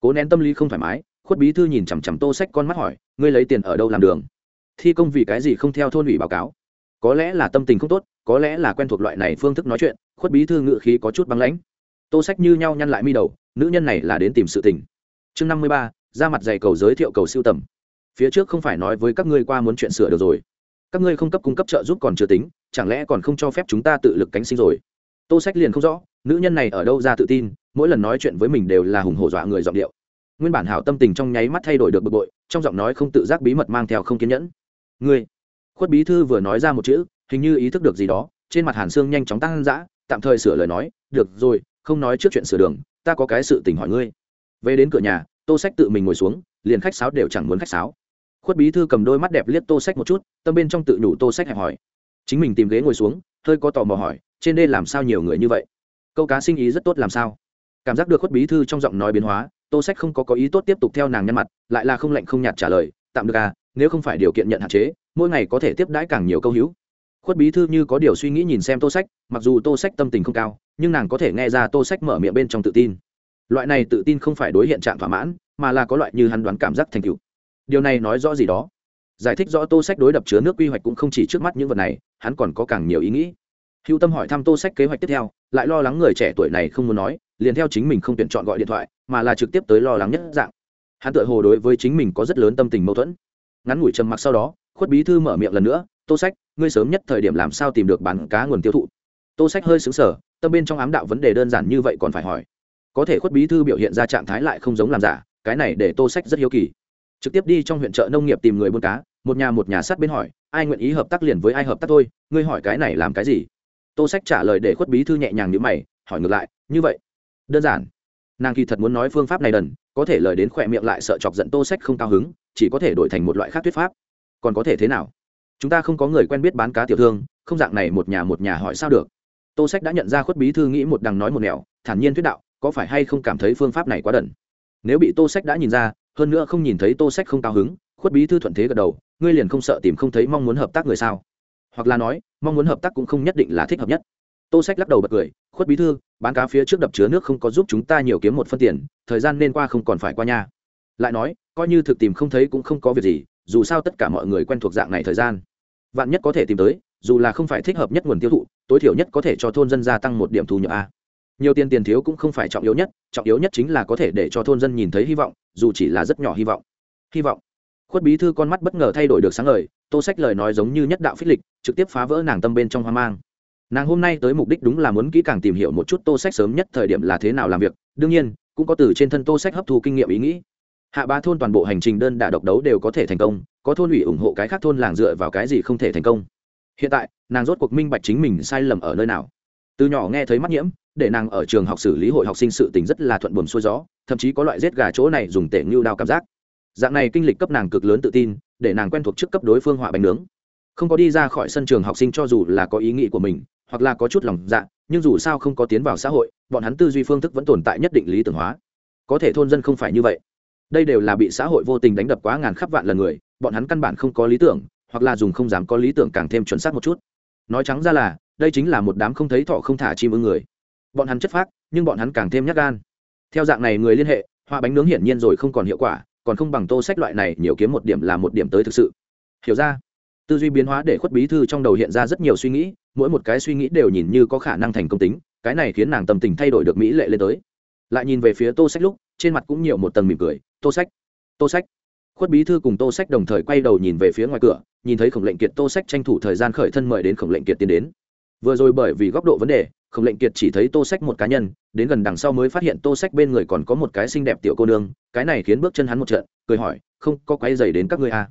Cố nén tâm lý không thoải mái, khuất bí thư nhìn chằm chằm tô sách con mắt hỏi, ngươi lấy tiền ở đâu làm đường? Thi công vì cái gì không theo thôn ủy báo cáo? Có lẽ là tâm tình không tốt, có lẽ là quen thuộc loại này phương thức nói chuyện. Khuất bí thư ngự khí có chút băng lãnh. Tô sách như nhau nhăn lại mi đầu, nữ nhân này là đến tìm sự tình. Chương năm mươi ba, ra mặt dày cầu giới thiệu cầu siêu tầm. Phía trước không phải nói với các ngươi qua muốn chuyện sửa được rồi. Các ngươi không cấp cung cấp trợ giúp còn chưa tính chẳng lẽ còn không cho phép chúng ta tự lực cánh sinh rồi? Tô sách liền không rõ, nữ nhân này ở đâu ra tự tin, mỗi lần nói chuyện với mình đều là hùng hổ dọa người giọng điệu. Nguyên bản hảo tâm tình trong nháy mắt thay đổi được bực bội, trong giọng nói không tự giác bí mật mang theo không kiên nhẫn. Ngươi. Khuất bí thư vừa nói ra một chữ, hình như ý thức được gì đó, trên mặt hàn xương nhanh chóng tăng dã, tạm thời sửa lời nói, được rồi, không nói trước chuyện sửa đường, ta có cái sự tình hỏi ngươi. Về đến cửa nhà, tô sách tự mình ngồi xuống, liền khách sáo đều chẳng muốn khách sáo. Khuất bí thư cầm đôi mắt đẹp liếc tô sách một chút, tâm bên trong tự nhủ tô sách hẹp hỏi chính mình tìm ghế ngồi xuống, hơi có tò mò hỏi, trên đây làm sao nhiều người như vậy? Câu cá sinh ý rất tốt làm sao? Cảm giác được khuất bí thư trong giọng nói biến hóa, tô sách không có có ý tốt tiếp tục theo nàng nhân mặt, lại là không lạnh không nhạt trả lời, tạm được à nếu không phải điều kiện nhận hạn chế, mỗi ngày có thể tiếp đãi càng nhiều câu hữu. Khuất bí thư như có điều suy nghĩ nhìn xem tô sách, mặc dù tô sách tâm tình không cao, nhưng nàng có thể nghe ra tô sách mở miệng bên trong tự tin. Loại này tự tin không phải đối hiện trạng thỏa mãn, mà là có loại như hắn đoán cảm giác thành tựu. Điều này nói rõ gì đó? Giải thích rõ tô sách đối đập chứa nước quy hoạch cũng không chỉ trước mắt những vật này, hắn còn có càng nhiều ý nghĩ. Hữu tâm hỏi thăm tô sách kế hoạch tiếp theo, lại lo lắng người trẻ tuổi này không muốn nói, liền theo chính mình không tuyển chọn gọi điện thoại, mà là trực tiếp tới lo lắng nhất dạng. Hắn tự hồ đối với chính mình có rất lớn tâm tình mâu thuẫn. Ngắn ngủi trầm mặc sau đó, khuất bí thư mở miệng lần nữa, tô sách, ngươi sớm nhất thời điểm làm sao tìm được bán cá nguồn tiêu thụ? Tô sách hơi xứng sở tâm bên trong ám đạo vấn đề đơn giản như vậy còn phải hỏi. Có thể khuất bí thư biểu hiện ra trạng thái lại không giống làm giả, cái này để tô sách rất hiếu kỳ trực tiếp đi trong huyện chợ nông nghiệp tìm người buôn cá, một nhà một nhà sát bên hỏi, ai nguyện ý hợp tác liền với ai hợp tác thôi, ngươi hỏi cái này làm cái gì? Tô sách trả lời để khuất bí thư nhẹ nhàng như mày, hỏi ngược lại, như vậy, đơn giản. Nàng kỳ thật muốn nói phương pháp này đần, có thể lời đến khỏe miệng lại sợ chọc giận tô sách không cao hứng, chỉ có thể đổi thành một loại khác thuyết pháp. Còn có thể thế nào? Chúng ta không có người quen biết bán cá tiểu thương, không dạng này một nhà một nhà hỏi sao được. Tô sách đã nhận ra khuất bí thư nghĩ một đằng nói một nẻo, thản nhiên thuyết đạo, có phải hay không cảm thấy phương pháp này quá đần? Nếu bị tô sách đã nhìn ra hơn nữa không nhìn thấy tô sách không cao hứng, khuất bí thư thuận thế gật đầu, ngươi liền không sợ tìm không thấy mong muốn hợp tác người sao? Hoặc là nói, mong muốn hợp tác cũng không nhất định là thích hợp nhất. Tô sách lắc đầu bật cười, khuất bí thư, bán cá phía trước đập chứa nước không có giúp chúng ta nhiều kiếm một phân tiền, thời gian nên qua không còn phải qua nha. Lại nói, coi như thực tìm không thấy cũng không có việc gì, dù sao tất cả mọi người quen thuộc dạng này thời gian. Vạn nhất có thể tìm tới, dù là không phải thích hợp nhất nguồn tiêu thụ, tối thiểu nhất có thể cho thôn dân gia tăng một điểm thu nhập a nhiều tiền tiền thiếu cũng không phải trọng yếu nhất, trọng yếu nhất chính là có thể để cho thôn dân nhìn thấy hy vọng, dù chỉ là rất nhỏ hy vọng. Hy vọng. Khuất bí thư con mắt bất ngờ thay đổi được sáng ngời, tô sách lời nói giống như nhất đạo phích lịch, trực tiếp phá vỡ nàng tâm bên trong hoang mang. Nàng hôm nay tới mục đích đúng là muốn kỹ càng tìm hiểu một chút tô sách sớm nhất thời điểm là thế nào làm việc, đương nhiên, cũng có từ trên thân tô sách hấp thu kinh nghiệm ý nghĩ. Hạ ba thôn toàn bộ hành trình đơn đả độc đấu đều có thể thành công, có thôn ủy ủng hộ cái khác thôn làng dựa vào cái gì không thể thành công. Hiện tại, nàng rốt cuộc minh bạch chính mình sai lầm ở nơi nào từ nhỏ nghe thấy mắc nhiễm, để nàng ở trường học xử lý hội học sinh sự tình rất là thuận buồm xuôi gió, thậm chí có loại rết gà chỗ này dùng tể ngưu đao cảm giác. Dạng này kinh lịch cấp nàng cực lớn tự tin, để nàng quen thuộc trước cấp đối phương họa bánh nướng. Không có đi ra khỏi sân trường học sinh cho dù là có ý nghĩ của mình, hoặc là có chút lòng dạ nhưng dù sao không có tiến vào xã hội, bọn hắn tư duy phương thức vẫn tồn tại nhất định lý tưởng hóa. Có thể thôn dân không phải như vậy. Đây đều là bị xã hội vô tình đánh đập quá ngàn khắp vạn lần người, bọn hắn căn bản không có lý tưởng, hoặc là dùng không dám có lý tưởng càng thêm chuẩn xác một chút. Nói trắng ra là đây chính là một đám không thấy thọ không thả chim ưng người. Bọn hắn chất phác, nhưng bọn hắn càng thêm nhát gan. Theo dạng này người liên hệ hoa bánh nướng hiển nhiên rồi không còn hiệu quả, còn không bằng tô sách loại này nhiều kiếm một điểm là một điểm tới thực sự. Hiểu ra. Tư duy biến hóa để khuất bí thư trong đầu hiện ra rất nhiều suy nghĩ, mỗi một cái suy nghĩ đều nhìn như có khả năng thành công tính, cái này khiến nàng tâm tình thay đổi được mỹ lệ lên tới. Lại nhìn về phía tô sách lúc, trên mặt cũng nhiều một tầng mỉm cười, tô sách tô sách. Khuất bí thư cùng tô sách đồng thời quay đầu nhìn về phía ngoài cửa, nhìn thấy khổng lệnh kiệt tô sách tranh thủ thời gian khởi thân mời đến khổng lệnh kiệt tiến đến vừa rồi bởi vì góc độ vấn đề, khổng lệnh kiệt chỉ thấy tô sách một cá nhân, đến gần đằng sau mới phát hiện tô sách bên người còn có một cái xinh đẹp tiểu cô nương, cái này khiến bước chân hắn một trận, cười hỏi, không có quái dày đến các ngươi à?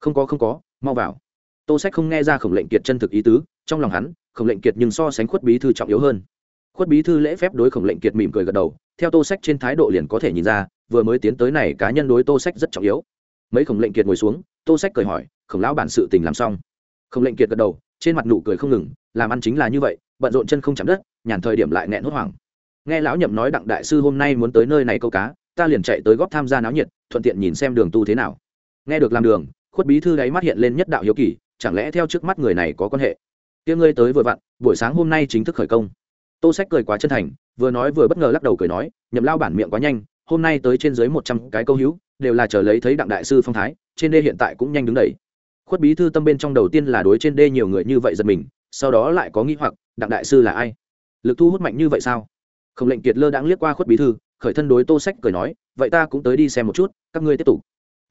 không có không có, mau vào. Tô sách không nghe ra khổng lệnh kiệt chân thực ý tứ, trong lòng hắn, khổng lệnh kiệt nhưng so sánh khuất bí thư trọng yếu hơn. Khuất bí thư lễ phép đối khổng lệnh kiệt mỉm cười gật đầu, theo tô sách trên thái độ liền có thể nhìn ra, vừa mới tiến tới này cá nhân đối tô sách rất trọng yếu. Mấy khổng lệnh kiệt ngồi xuống, tô sách cười hỏi, khổng lão bản sự tình làm xong? Khổng lệnh kiệt gật đầu trên mặt nụ cười không ngừng, làm ăn chính là như vậy, bận rộn chân không chạm đất, nhàn thời điểm lại nghẹn hốt hoảng. Nghe lão nhậm nói đặng đại sư hôm nay muốn tới nơi này câu cá, ta liền chạy tới góp tham gia náo nhiệt, thuận tiện nhìn xem đường tu thế nào. Nghe được làm đường, khuất bí thư đáy mắt hiện lên nhất đạo hiếu kỳ, chẳng lẽ theo trước mắt người này có quan hệ? Tiếng ngươi tới vừa vặn, buổi sáng hôm nay chính thức khởi công. Tô sách cười quá chân thành, vừa nói vừa bất ngờ lắc đầu cười nói, nhậm lao bản miệng quá nhanh, hôm nay tới trên dưới một trăm cái câu hữu, đều là chờ lấy thấy đặng đại sư phong thái, trên đê hiện tại cũng nhanh đứng đầy khuất bí thư tâm bên trong đầu tiên là đối trên đê nhiều người như vậy giật mình, sau đó lại có nghĩ hoặc, đặng đại sư là ai? Lực thu hút mạnh như vậy sao? Khổng lệnh kiệt lơ đãng liếc qua khuất bí thư, khởi thân đối tô sách cười nói, vậy ta cũng tới đi xem một chút, các ngươi tiếp tục.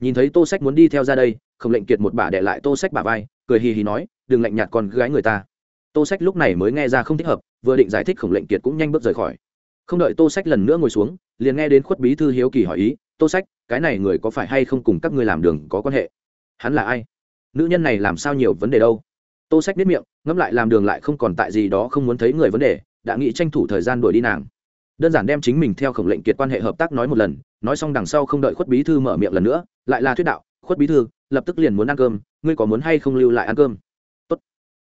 Nhìn thấy tô sách muốn đi theo ra đây khổng lệnh kiệt một bà để lại tô sách bà vai, cười hì hì nói, đừng lạnh nhạt con gái người ta. Tô sách lúc này mới nghe ra không thích hợp, vừa định giải thích khổng lệnh kiệt cũng nhanh bước rời khỏi. Không đợi tô sách lần nữa ngồi xuống, liền nghe đến khuất bí thư hiếu kỳ hỏi ý, tô sách, cái này người có phải hay không cùng các ngươi làm đường có quan hệ? Hắn là ai? Nữ nhân này làm sao nhiều vấn đề đâu? Tô sách biết miệng, ngẫm lại làm đường lại không còn tại gì đó không muốn thấy người vấn đề, đã nghĩ tranh thủ thời gian đuổi đi nàng. Đơn giản đem chính mình theo khổng lệnh kiệt quan hệ hợp tác nói một lần, nói xong đằng sau không đợi khuất bí thư mở miệng lần nữa, lại là thuyết đạo, khuất bí thư, lập tức liền muốn ăn cơm, ngươi có muốn hay không lưu lại ăn cơm? Tốt.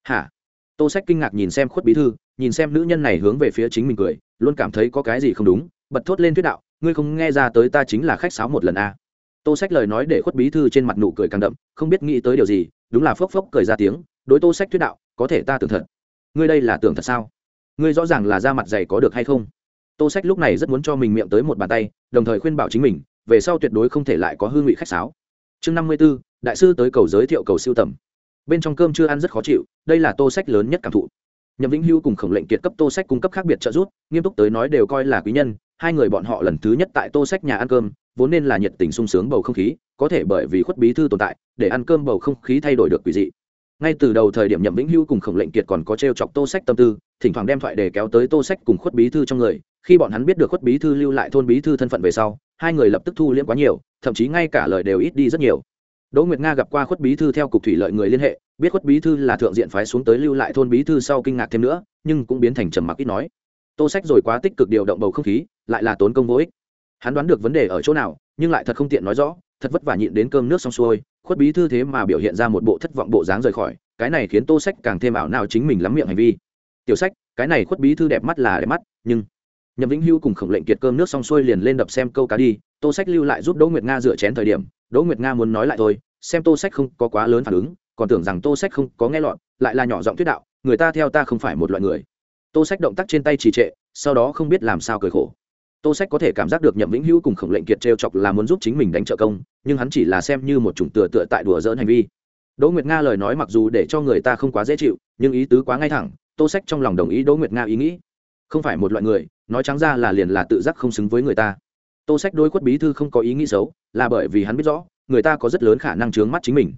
Hả? Tô sách kinh ngạc nhìn xem khuất bí thư, nhìn xem nữ nhân này hướng về phía chính mình cười, luôn cảm thấy có cái gì không đúng, bật thốt lên thuyết đạo, ngươi không nghe ra tới ta chính là khách sáo một lần à tô sách lời nói để khuất bí thư trên mặt nụ cười càng đậm, không biết nghĩ tới điều gì, đúng là phốc phốc cười ra tiếng, đối tô sách thuyết đạo, có thể ta tưởng thật. Ngươi đây là tưởng thật sao? Ngươi rõ ràng là da mặt dày có được hay không? Tô sách lúc này rất muốn cho mình miệng tới một bàn tay, đồng thời khuyên bảo chính mình, về sau tuyệt đối không thể lại có hương vị khách sáo. Chương năm mươi b ố đại sư tới cầu giới thiệu cầu siêu tầm. Bên trong cơm chưa ăn rất khó chịu, đây là tô sách lớn nhất cảm thụ. Nhậm vĩnh hưu cùng khổng lệnh kiệt cấp tô sách cung cấp khác biệt trợ giúp, nghiêm túc tới nói đều coi là quý nhân, hai người bọn họ lần thứ nhất tại tô sách nhà ăn cơm vốn nên là nhiệt tình sung sướng bầu không khí, có thể bởi vì khuất bí thư tồn tại, để ăn cơm bầu không khí thay đổi được quỷ dị. Ngay từ đầu thời điểm nhậm vĩnh hưu cùng khổng lệnh kiệt còn có t r e o chọc tô sách tâm tư, thỉnh thoảng đem thoại để kéo tới tô sách cùng khuất bí thư trong người, khi bọn hắn biết được khuất bí thư lưu lại thôn bí thư thân phận về sau, hai người lập tức thu liễm quá nhiều, thậm chí ngay cả lời đều ít đi rất nhiều. Đỗ nguyệt nga gặp qua khuất bí thư theo cục thủy lợi người liên hệ, biết khuất bí thư là thượng diện phái xuống tới lưu lại thôn bí thư sau kinh ngạc thêm nữa, nhưng cũng biến thành trầm mặc ít nói. Tô sách rồi quá tích cực điều động bầu không khí, lại là tốn công vô ích hắn đoán được vấn đề ở chỗ nào, nhưng lại thật không tiện nói rõ, thật vất vả nhịn đến cơm nước xong xuôi, khuất bí thư thế mà biểu hiện ra một bộ thất vọng bộ dáng rời khỏi, cái này khiến tô sách càng thêm ảo nào chính mình lắm miệng hành vi. Tiểu sách, cái này khuất bí thư đẹp mắt là đẹp mắt, nhưng nhậm vĩnh hưu cùng khổng lệnh kiệt cơm nước xong xuôi liền lên đập xem câu cá đi, tô sách lưu lại giúp đỗ nguyệt nga rửa chén thời điểm, đỗ nguyệt nga muốn nói lại thôi, xem tô sách không có quá lớn phản ứng, còn tưởng rằng tô sách không có nghe lọt, lại là nhỏ giọng thuyết đạo, người ta theo ta không phải một loại người. Tô sách động tác trên tay trì trệ, sau đó không biết làm sao cười khổ tô sách có thể cảm giác được nhậm vĩnh hữu cùng khổng lệnh kiệt t chọc là muốn giúp chính mình đánh trợ công, nhưng hắn chỉ là xem như một chủng tựa tựa tại đùa dỡn hành vi. Đỗ nguyệt nga lời nói mặc dù để cho người ta không quá dễ chịu, nhưng ý tứ quá ngay thẳng, tô sách trong lòng đồng ý đỗ nguyệt nga ý nghĩ. Không phải một loại người, nói trắng ra là liền là tự giác không xứng với người ta. Tô sách đối quất bí thư không có ý nghĩ xấu, là bởi vì hắn biết rõ, người ta có rất lớn khả năng chướng mắt chính mình.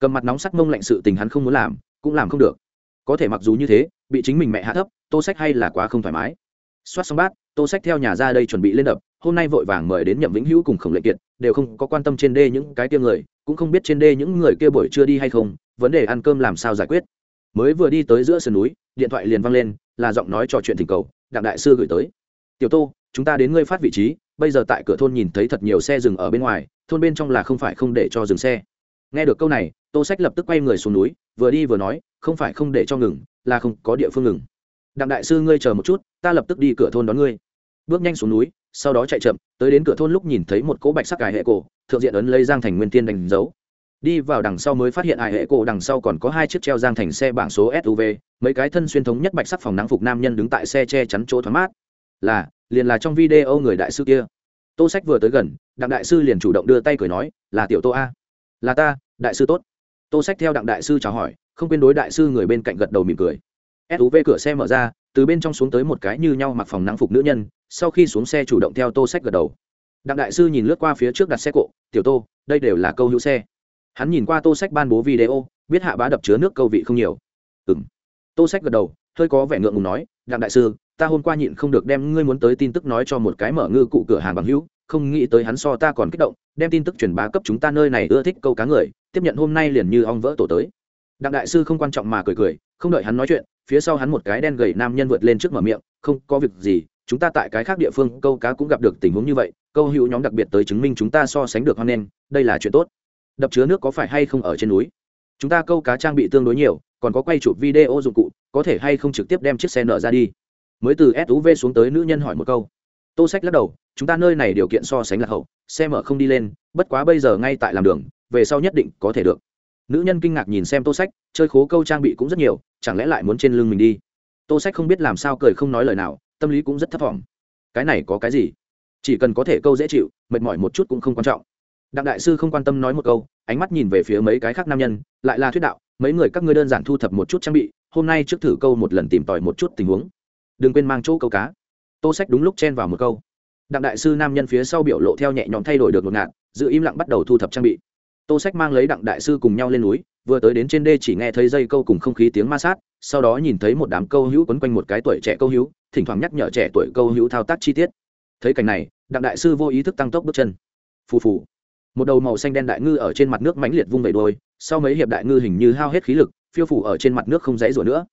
Cầm mặt nóng sắc mông lạnh sự tình hắn không muốn làm, cũng làm không được. Có thể mặc dù như thế, bị chính mình mẹ hạ thấp, tô sách hay là quá không thoải mái. Soát xong bát tô sách theo nhà ra đây chuẩn bị lên đập, hôm nay vội vàng mời đến nhậm vĩnh hữu cùng khổng lệ kiệt, đều không có quan tâm trên đê những cái kia người, cũng không biết trên đê những người kia buổi chưa đi hay không, vấn đề ăn cơm làm sao giải quyết. Mới vừa đi tới giữa sườn núi, điện thoại liền văng lên, là giọng nói trò chuyện thỉnh cầu, đặng đại sư gửi tới. Tiểu tô, chúng ta đến ngươi phát vị trí, bây giờ tại cửa thôn nhìn thấy thật nhiều xe dừng ở bên ngoài, thôn bên trong là không phải không để cho dừng xe. Nghe được câu này, tô sách lập tức quay người xuống núi, vừa đi vừa nói, không phải không để cho ngừng, là không có địa phương ngừng. Đặng đại sư ngươi chờ một chút, ta lập tức đi cửa thôn đón ngươi bước nhanh xuống núi, sau đó chạy chậm, tới đến cửa thôn lúc nhìn thấy một cỗ bạch sắc ải hệ cổ, thượng diện ấn lấy giang thành nguyên tiên đánh dấu. Đi vào đằng sau mới phát hiện ải hệ cổ đằng sau còn có hai chiếc treo giang thành xe bảng số suv mấy cái thân xuyên thống nhất bạch sắc phòng nắng phục nam nhân đứng tại xe che chắn chỗ thoáng mát. Là, liền là trong video người đại sư kia. Tô sách vừa tới gần, đặng đại sư liền chủ động đưa tay cười nói, là tiểu tô a. Là ta, đại sư tốt. Tô sách theo đặng đại sư chào hỏi, không quên đối đại sư người bên cạnh gật đầu mỉm cười. Suv cửa xe mở ra, từ bên trong xuống tới một cái như nhau mặc phòng nắng phục nữ nhân sau khi xuống xe chủ động theo tô sách gật đầu. Đặng đại sư nhìn lướt qua phía trước đặt xe cộ, tiểu tô, đây đều là câu hữu xe. Hắn nhìn qua tô sách ban bố video, biết hạ bá đập chứa nước câu vị không nhiều. Ừ m tô sách gật đầu, hơi có vẻ ngượng ngùng nói, đặng đại sư, ta hôm qua nhịn không được đem ngươi muốn tới tin tức nói cho một cái mở ngư cụ cửa hàng bằng hữu, không nghĩ tới hắn so ta còn kích động, đem tin tức truyền bá cấp chúng ta nơi này ưa thích câu cá người, tiếp nhận hôm nay liền như ong vỡ tổ tới. Đặng đại sư không quan trọng mà cười cười, không đợi hắn nói chuyện, phía sau hắn một cái đen gầy nam nhân vượt lên trước mở miệng, không có việc gì chúng ta tại cái khác địa phương câu cá cũng gặp được tình huống như vậy, câu hữu nhóm đặc biệt tới chứng minh chúng ta so sánh được hoan nghênh, đây là chuyện tốt. Đập chứa nước có phải hay không ở trên núi? Chúng ta câu cá trang bị tương đối nhiều, còn có quay chụp video dụng cụ, có thể hay không trực tiếp đem chiếc xe nợ ra đi? Mới từ suv xuống tới nữ nhân hỏi một câu. Tô sách lắc đầu, chúng ta nơi này điều kiện so sánh là hậu, xe mở không đi lên, bất quá bây giờ ngay tại làm đường, về sau nhất định có thể được. Nữ nhân kinh ngạc nhìn xem tô sách, chơi khố câu trang bị cũng rất nhiều, chẳng lẽ lại muốn trên lưng mình đi? Tô sách không biết làm sao cười không nói lời nào tâm lý cũng rất thấp thỏm. Cái này có cái gì? Chỉ cần có thể câu dễ chịu, mệt mỏi một chút cũng không quan trọng. Đặng đại sư không quan tâm nói một câu, ánh mắt nhìn về phía mấy cái khác nam nhân, lại là thuyết đạo, mấy người các ngươi đơn giản thu thập một chút trang bị, hôm nay trước thử câu một lần tìm tòi một chút tình huống. Đừng quên mang chỗ câu cá. Tô sách đúng lúc chen vào một câu. Đặng đại sư nam nhân phía sau biểu lộ theo nhẹ nhõm thay đổi được một ngạn giữ im lặng bắt đầu thu thập trang bị tô sách mang lấy đặng đại sư cùng nhau lên núi, vừa tới đến trên đê chỉ nghe thấy dây câu cùng không khí tiếng ma sát, sau đó nhìn thấy một đám câu hữu quấn quanh một cái tuổi trẻ câu hữu, thỉnh thoảng nhắc nhở trẻ tuổi câu hữu thao tác chi tiết. Thấy cảnh này, đặng đại sư vô ý thức tăng tốc bước chân. Phù phù. Một đầu màu xanh đen đại ngư ở trên mặt nước mãnh liệt vung vẩy đôi, sau mấy hiệp đại ngư hình như hao hết khí lực, phiêu phủ ở trên mặt nước không dãy rủa nữa.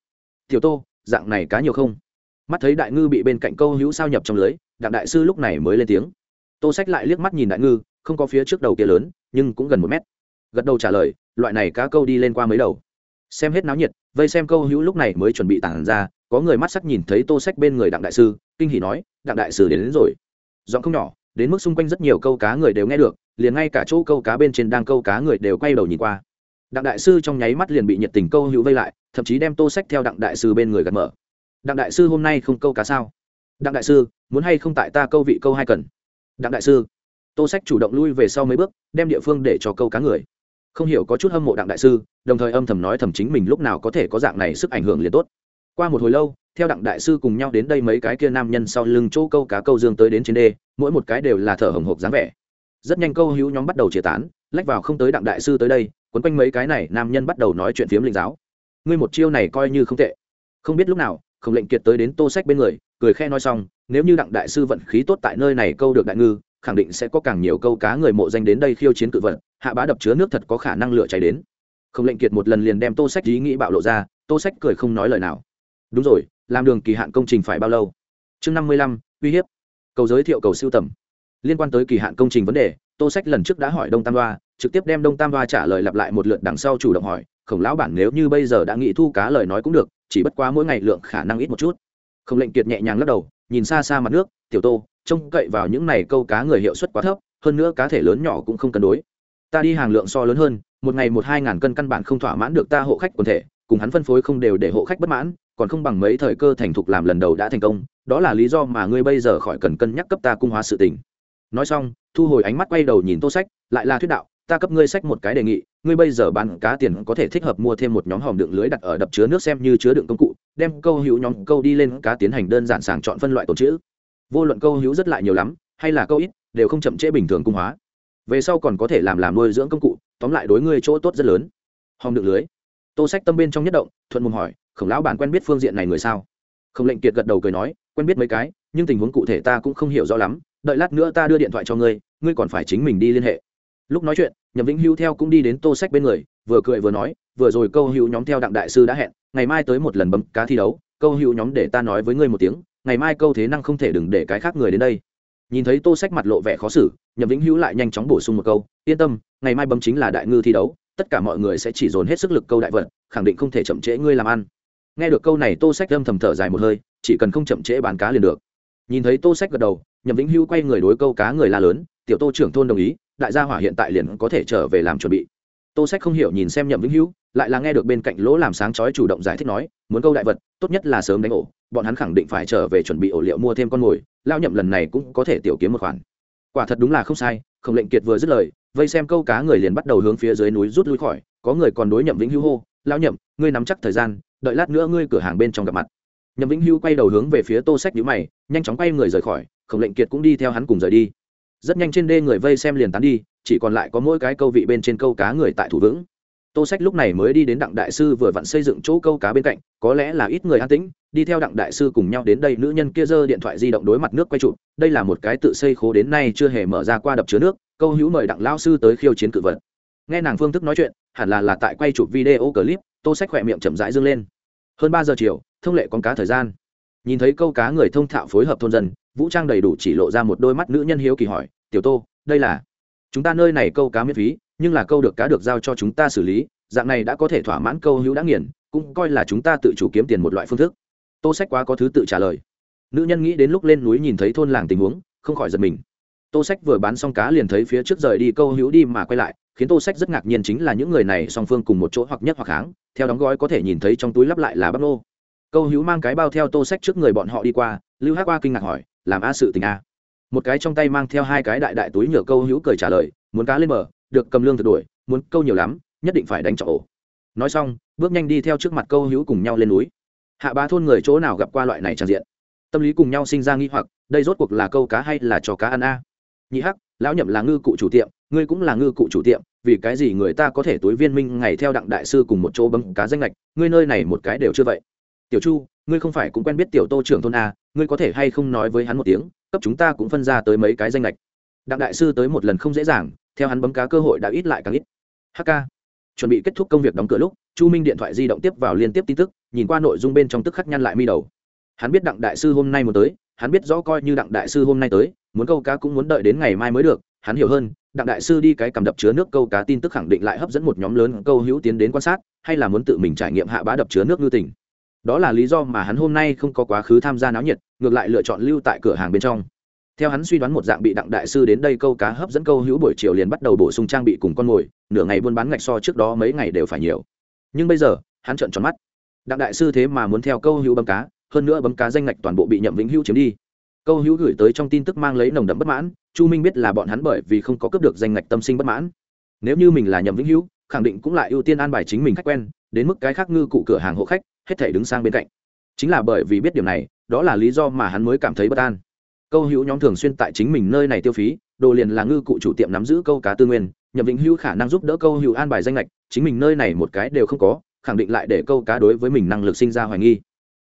Tiểu tô, dạng này cá nhiều không? Mắt thấy đại ngư bị bên cạnh câu hữu sao nhập trong lưới, đặng đại sư lúc này mới lên tiếng. Tô sách lại liếc mắt nhìn đại ngư, không có phía trước đầu kia lớn nhưng cũng gần một mét. Gật đầu trả lời loại này cá câu đi lên qua mấy đầu. Xem hết náo nhiệt vây xem câu hữu lúc này mới chuẩn bị tản ra có người mắt sắc nhìn thấy tô sách bên người đặng đại sư kinh hỉ nói đặng đại sư đến, đến rồi. Giọng không nhỏ đến mức xung quanh rất nhiều câu cá người đều nghe được liền ngay cả chỗ câu cá bên trên đang câu cá người đều quay đầu nhìn qua. Đặng đại sư trong nháy mắt liền bị nhiệt tình câu hữu vây lại thậm chí đem tô sách theo đặng đại sư bên người gật mở. Đặng đại sư hôm nay không câu cá sao? Đặng đại sư muốn hay không tại ta câu vị câu hai cần? Đặng đại sư tô sách chủ động lui về sau mấy bước, đem địa phương để cho câu cá người. Không hiểu có chút hâm mộ đặng đại sư, đồng thời âm thầm nói thầm chính mình lúc nào có thể có dạng này sức ảnh hưởng liền tốt. Qua một hồi lâu, theo đặng đại sư cùng nhau đến đây mấy cái kia nam nhân sau lưng chỗ câu cá câu dương tới đến trên đê, mỗi một cái đều là thở hồng hộc dáng vẻ. Rất nhanh câu hữu nhóm bắt đầu chia tán, lách vào không tới đặng đại sư tới đây, quấn quanh mấy cái này nam nhân bắt đầu nói chuyện phiếm linh giáo. Ngươi một chiêu này coi như không tệ. Không biết lúc nào, không lệnh kiệt tới đến tô sách bên người, cười khe nói xong, nếu như đặng đại sư vận khí tốt tại nơi này câu được đại ngư khẳng định sẽ có càng nhiều câu cá người mộ danh đến đây khiêu chiến cự vật, hạ bá đập chứa nước thật có khả năng lửa cháy đến. Không lệnh kiệt một lần liền đem tô sách ý nghĩ bạo lộ ra, tô sách cười không nói lời nào. Đúng rồi, làm đường kỳ hạn công trình phải bao lâu? Chương năm mươi lăm, uy hiếp. Cầu giới thiệu cầu siêu tầm. Liên quan tới kỳ hạn công trình vấn đề, tô sách lần trước đã hỏi đông tam đoa, trực tiếp đem đông tam đoa trả lời lặp lại một lượt đằng sau chủ động hỏi, khổng lão bản nếu như bây giờ đã nghĩ thu cá lời nói cũng được, chỉ bất quá mỗi ngày lượng khả năng ít một chút. Không lệnh kiệt nhẹ nhàng lắc đầu, nhìn xa xa mặt nước, tiểu tô, trông cậy vào những này câu cá người hiệu suất quá thấp, hơn nữa cá thể lớn nhỏ cũng không cân đối. Ta đi hàng lượng so lớn hơn, một ngày một hai ngàn cân căn bản không thỏa mãn được ta hộ khách quần thể, cùng hắn phân phối không đều để hộ khách bất mãn, còn không bằng mấy thời cơ thành thục làm lần đầu đã thành công, đó là lý do mà ngươi bây giờ khỏi cần cân nhắc cấp ta cung hóa sự tình. Nói xong, thu hồi ánh mắt quay đầu nhìn tô sách, lại là thuyết đạo, ta cấp ngươi sách một cái đề nghị, ngươi bây giờ bán cá tiền có thể thích hợp mua thêm một nhóm hòm đựng lưới đặt ở đập chứa nước xem như chứa đựng công cụ đem câu hữu nhóm câu đi lên cá tiến hành đơn giản sàng chọn phân loại tổ chữ. Vô luận câu hữu rất lại nhiều lắm, hay là câu ít, đều không chậm trễ bình thường cung hóa. Về sau còn có thể làm làm nuôi dưỡng công cụ, tóm lại đối ngươi chỗ tốt rất lớn. Hòng được lưới. Tô sách tâm bên trong nhất động, thuận mùng hỏi, khổng lão bản quen biết phương diện này người sao? Khổng lệnh kiệt gật đầu cười nói, quen biết mấy cái, nhưng tình huống cụ thể ta cũng không hiểu rõ lắm, đợi lát nữa ta đưa điện thoại cho ngươi ngươi còn phải chính mình đi liên hệ. Lúc nói chuyện, nhậm vĩnh hưu theo cũng đi đến tô sách bên người vừa cười vừa nói, vừa rồi câu hữu nhóm theo đặng đại sư đã hẹn, ngày mai tới một lần bấm cá thi đấu, câu hữu nhóm để ta nói với ngươi một tiếng, ngày mai câu thế năng không thể đừng để cái khác người đến đây. Nhìn thấy tô sách mặt lộ vẻ khó xử, nhậm vĩnh hữu lại nhanh chóng bổ sung một câu, yên tâm, ngày mai bấm chính là đại ngư thi đấu, tất cả mọi người sẽ chỉ dồn hết sức lực câu đại vật khẳng định không thể chậm trễ ngươi làm ăn. Nghe được câu này, tô sách âm thầm thở dài một hơi, chỉ cần không chậm trễ bán cá liền được. Nhìn thấy tô sách gật đầu, nhậm vĩnh hữu quay người đối câu cá người la lớn, tiểu tô trưởng thôn đồng ý, đại gia hỏa hiện tại liền có thể trở về làm chuẩn bị tô sách không hiểu nhìn xem nhậm vĩnh hữu, lại là nghe được bên cạnh lỗ làm sáng chói chủ động giải thích nói, muốn câu đại vật, tốt nhất là sớm đánh ổ, bọn hắn khẳng định phải trở về chuẩn bị ổ liệu mua thêm con mồi lao nhậm lần này cũng có thể tiểu kiếm một khoản. Quả thật đúng là không sai, khổng lệnh kiệt vừa dứt lời, vây xem câu cá người liền bắt đầu hướng phía dưới núi rút lui khỏi, có người còn đối nhậm vĩnh hữu hô lao nhậm, ngươi nắm chắc thời gian, đợi lát nữa ngươi cửa hàng bên trong gặp mặt. Nhậm vĩnh hữu quay đầu hướng về phía tô sách nhữ mày, nhanh chóng quay người rời khỏi, khổng lệnh kiệt cũng đi theo hắn cùng rời đi. Rất nhanh trên đê người vây xem liền tán đi chỉ còn lại có mỗi cái câu vị bên trên câu cá người tại thủ vững. Tô sách lúc này mới đi đến đặng đại sư vừa vặn xây dựng chỗ câu cá bên cạnh, có lẽ là ít người an tĩnh, đi theo đặng đại sư cùng nhau đến đây, nữ nhân kia giơ điện thoại di động đối mặt nước quay trụ đây là một cái tự xây khố đến nay chưa hề mở ra qua đập chứa nước, câu hữu mời đặng lao sư tới khiêu chiến cự vật. Nghe nàng phương thức nói chuyện, hẳn là là tại quay chụp video clip, tô sách khỏe miệng chậm rãi dâng lên. Hơn ba giờ chiều, thông lệ con cá thời gian. Nhìn thấy câu cá người thông thạo phối hợp thôn dân, vũ trang đầy đủ chỉ lộ ra một đôi mắt nữ nhân hiếu kỳ hỏi, tiểu tô, đây là chúng ta nơi này câu cá miễn phí, nhưng là câu được cá được giao cho chúng ta xử lý, dạng này đã có thể thỏa mãn câu hữu đã nghiền, cũng coi là chúng ta tự chủ kiếm tiền một loại phương thức. Tô sách quá có thứ tự trả lời. Nữ nhân nghĩ đến lúc lên núi nhìn thấy thôn làng tình huống, không khỏi giật mình. Tô sách vừa bán xong cá liền thấy phía trước rời đi câu hữu đi mà quay lại, khiến tô sách rất ngạc nhiên chính là những người này song phương cùng một chỗ hoặc nhất hoặc kháng theo đóng gói có thể nhìn thấy trong túi lắp lại là bắp nô. Câu hữu mang cái bao theo tô sách trước người bọn họ đi qua, lưu hát qua kinh ngạc hỏi, làm a sự tình a? Một cái trong tay mang theo hai cái đại đại túi nhựa câu hữu cười trả lời, muốn cá lên bờ, được cầm lương thực đuổi, muốn câu nhiều lắm, nhất định phải đánh trọ ổ. Nói xong, bước nhanh đi theo trước mặt câu hữu cùng nhau lên núi. Hạ bá thôn người chỗ nào gặp qua loại này tràn diện? Tâm lý cùng nhau sinh ra nghi hoặc, đây rốt cuộc là câu cá hay là cho cá ăn a? Nhị hắc, lão nhậm là ngư cụ chủ tiệm, ngươi cũng là ngư cụ chủ tiệm, vì cái gì người ta có thể túi viên minh ngày theo đặng đại sư cùng một chỗ bấm cá danh lệch ngươi nơi này một cái đều chưa vậy? Tiểu chu ngươi không phải cũng quen biết tiểu tô trưởng thôn a, ngươi có thể hay không nói với hắn một tiếng, cấp chúng ta cũng phân ra tới mấy cái danh lệch. Đặng đại sư tới một lần không dễ dàng, theo hắn bấm cá cơ hội đã ít lại càng ít. Hk chuẩn bị kết thúc công việc đóng cửa lúc, chu minh điện thoại di động tiếp vào liên tiếp tin tức, nhìn qua nội dung bên trong tức khắc nhăn lại mi đầu. Hắn biết đặng đại sư hôm nay muốn tới, hắn biết rõ coi như đặng đại sư hôm nay tới, muốn câu cá cũng muốn đợi đến ngày mai mới được, hắn hiểu hơn, đặng đại sư đi cái cầm đập chứa nước câu cá tin tức khẳng định lại hấp dẫn một nhóm lớn câu hữu tiến đến quan sát, hay là muốn tự mình trải nghiệm hạ bá đập chứa nước ngư tỉnh đó là lý do mà hắn hôm nay không có quá khứ tham gia náo nhiệt, ngược lại lựa chọn lưu tại cửa hàng bên trong. Theo hắn suy đoán một dạng bị đặng đại sư đến đây câu cá hấp dẫn câu hữu buổi chiều liền bắt đầu bổ sung trang bị cùng con mồi, nửa ngày buôn bán ngạch so trước đó mấy ngày đều phải nhiều. Nhưng bây giờ, hắn trợn tròn mắt. Đặng đại sư thế mà muốn theo câu hữu bấm cá, hơn nữa bấm cá danh ngạch toàn bộ bị nhậm vĩnh hữu chiếm đi. Câu hữu gửi tới trong tin tức mang lấy nồng đậm bất mãn, chu minh biết là bọn hắn bởi vì không có cướp được danh ngạch tâm sinh bất mãn. Nếu như mình là nhậm vĩnh hữu, khẳng định cũng lại ưu tiên an bài chính mình khách quen đến mức cái khác ngư cụ cửa hàng hộ khách, hết thể đứng sang bên cạnh. Chính là bởi vì biết điểm này, đó là lý do mà hắn mới cảm thấy bất an. Câu hữu nhóm thường xuyên tại chính mình nơi này tiêu phí, đồ liền là ngư cụ chủ tiệm nắm giữ câu cá tư nguyên, nhậm vĩnh hữu khả năng giúp đỡ câu hữu an bài danh lệch chính mình nơi này một cái đều không có, khẳng định lại để câu cá đối với mình năng lực sinh ra hoài nghi.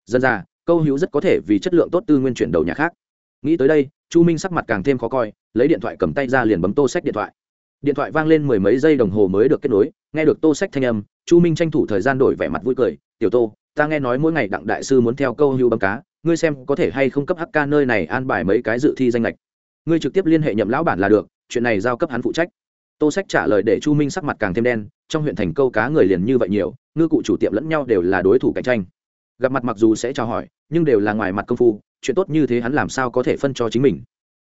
Dân ra, câu hữu rất có thể vì chất lượng tốt tư nguyên chuyển đầu nhà khác. Nghĩ tới đây, chu minh sắc mặt càng thêm khó coi, lấy điện thoại cầm tay ra liền bấm tô sách điện thoại. Điện thoại vang lên mười mấy giây đồng hồ mới được kết nối, nghe được tô sách thanh âm chu minh tranh thủ thời gian đổi vẻ mặt vui cười, tiểu tô, ta nghe nói mỗi ngày đặng đại sư muốn theo câu Hưu bấm cá, ngươi xem có thể hay không cấp hk nơi này an bài mấy cái dự thi danh lệch ngươi trực tiếp liên hệ nhậm lão bản là được, chuyện này giao cấp hắn phụ trách. Tô sách trả lời để chu minh sắc mặt càng thêm đen, trong huyện thành câu cá người liền như vậy nhiều, ngư cụ chủ tiệm lẫn nhau đều là đối thủ cạnh tranh. Gặp mặt mặc dù sẽ chào hỏi, nhưng đều là ngoài mặt công phu, chuyện tốt như thế hắn làm sao có thể phân cho chính mình.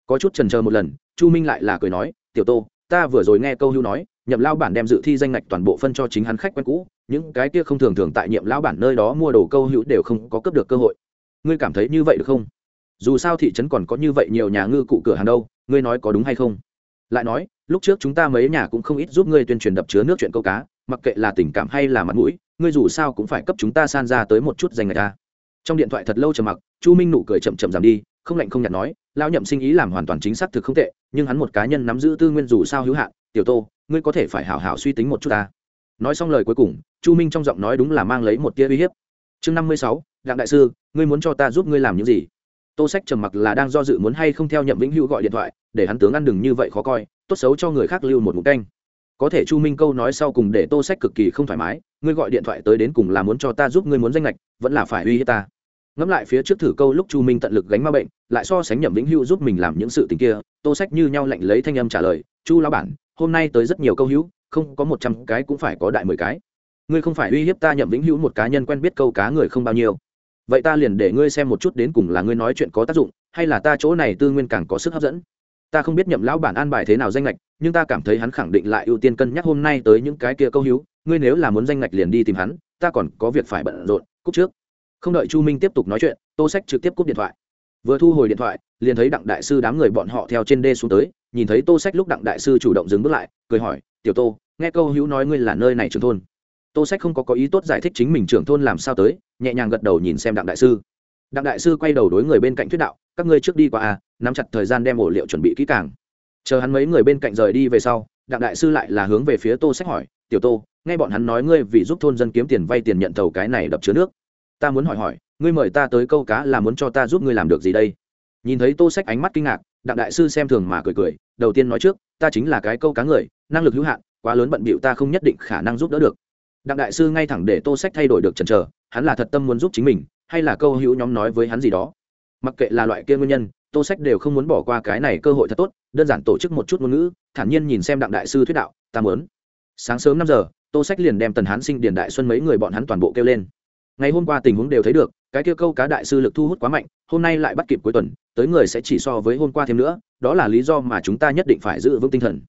Có chút trần chờ một lần, chu minh lại là cười nói, tiểu tô, ta vừa rồi nghe câu hưu nói nhậm lao bản đem dự thi danh ngạch toàn bộ phân cho chính hắn khách quen cũ, những cái kia không thường thường tại nhiệm lao bản nơi đó mua đồ câu hữu đều không có cấp được cơ hội. Ngươi cảm thấy như vậy được không? Dù sao thị trấn còn có như vậy nhiều nhà ngư cụ cửa hàng đâu, ngươi nói có đúng hay không? Lại nói, lúc trước chúng ta mấy nhà cũng không ít giúp ngươi tuyên truyền đập chứa nước chuyện câu cá, mặc kệ là tình cảm hay là mặt mũi, ngươi dù sao cũng phải cấp chúng ta san ra tới một chút danh ngạch ta trong điện thoại thật lâu trầm mặc, chu minh nụ cười chậm chậm giảm đi, không lạnh không nhạt nói lao nhậm sinh ý làm hoàn toàn chính xác thực không tệ, nhưng hắn một cá nhân nắm giữ tư nguyên dù sao hữu hạn, tiểu tô ngươi có thể phải hảo hảo suy tính một chút ta. Nói xong lời cuối cùng, chu minh trong giọng nói đúng là mang lấy một tia uy hiếp. Chương năm mươi sáu, đặng đại sư, ngươi muốn cho ta giúp ngươi làm những gì? Tô sách trầm mặc là đang do dự muốn hay không theo nhậm vĩnh hữu gọi điện thoại, để hắn tướng ăn đừng như vậy khó coi, tốt xấu cho người khác lưu một mục canh. Có thể chu minh câu nói sau cùng để tô sách cực kỳ không thoải mái, ngươi gọi điện thoại tới đến cùng là muốn cho ta giúp ngươi muốn danh lệch vẫn là phải uy hiếp ta. Ngẫm lại phía trước thử câu lúc chu minh tận lực gánh ma bệnh, lại so sánh nhậm vĩnh hữu giúp mình làm những sự tình kia, tô sách như nhau lạnh lấy thanh âm trả lời, chu lão bản hôm nay tới rất nhiều câu hữu, không có một trăm cái cũng phải có đại mười cái. Ngươi không phải uy hiếp ta nhậm vĩnh hữu một cá nhân quen biết câu cá người không bao nhiêu. Vậy ta liền để ngươi xem một chút đến cùng là ngươi nói chuyện có tác dụng, hay là ta chỗ này tư nguyên càng có sức hấp dẫn. Ta không biết nhậm lão bản an bài thế nào danh lệch nhưng ta cảm thấy hắn khẳng định lại ưu tiên cân nhắc hôm nay tới những cái kia câu hữu, ngươi nếu là muốn danh lệch liền đi tìm hắn, ta còn có việc phải bận rộn cúc trước. Không đợi chu minh tiếp tục nói chuyện, tô sách trực tiếp cúp điện thoại vừa thu hồi điện thoại, liền thấy đặng đại sư đám người bọn họ theo trên đê xuống tới, nhìn thấy tô sách lúc đặng đại sư chủ động dừng bước lại, cười hỏi, tiểu tô, nghe câu hữu nói ngươi là nơi này trưởng thôn. Tô sách không có có ý tốt giải thích chính mình trưởng thôn làm sao tới, nhẹ nhàng gật đầu nhìn xem đặng đại sư. Đặng đại sư quay đầu đối người bên cạnh thuyết đạo, các ngươi trước đi qua à nắm chặt thời gian đem ổ liệu chuẩn bị kỹ càng. Chờ hắn mấy người bên cạnh rời đi về sau, đặng đại sư lại là hướng về phía tô sách hỏi, tiểu tô, nghe bọn hắn nói ngươi vì giúp thôn dân kiếm tiền vay tiền nhận thầu cái này đập chứa nước ta muốn hỏi hỏi, ngươi mời ta tới câu cá là muốn cho ta giúp ngươi làm được gì đây? Nhìn thấy tô sách ánh mắt kinh ngạc, đặng đại sư xem thường mà cười cười, đầu tiên nói trước, ta chính là cái câu cá người, năng lực hữu hạn, quá lớn bận bịu ta không nhất định khả năng giúp đỡ được. Đặng đại sư ngay thẳng để tô sách thay đổi được chần chờ, hắn là thật tâm muốn giúp chính mình, hay là câu hữu nhóm nói với hắn gì đó? Mặc kệ là loại kia nguyên nhân, tô sách đều không muốn bỏ qua cái này cơ hội thật tốt, đơn giản tổ chức một chút ngôn ngữ, thản nhiên nhìn xem đặng đại sư thuyết đạo, ta muốn. Sáng sớm năm giờ, tô sách liền đem tần hán sinh, điền đại xuân mấy người bọn hắn toàn bộ kêu lên ngày hôm qua tình huống đều thấy được, cái kia câu cá đại sư lực thu hút quá mạnh, hôm nay lại bắt kịp cuối tuần, tới người sẽ chỉ so với hôm qua thêm nữa, đó là lý do mà chúng ta nhất định phải giữ vững tinh thần.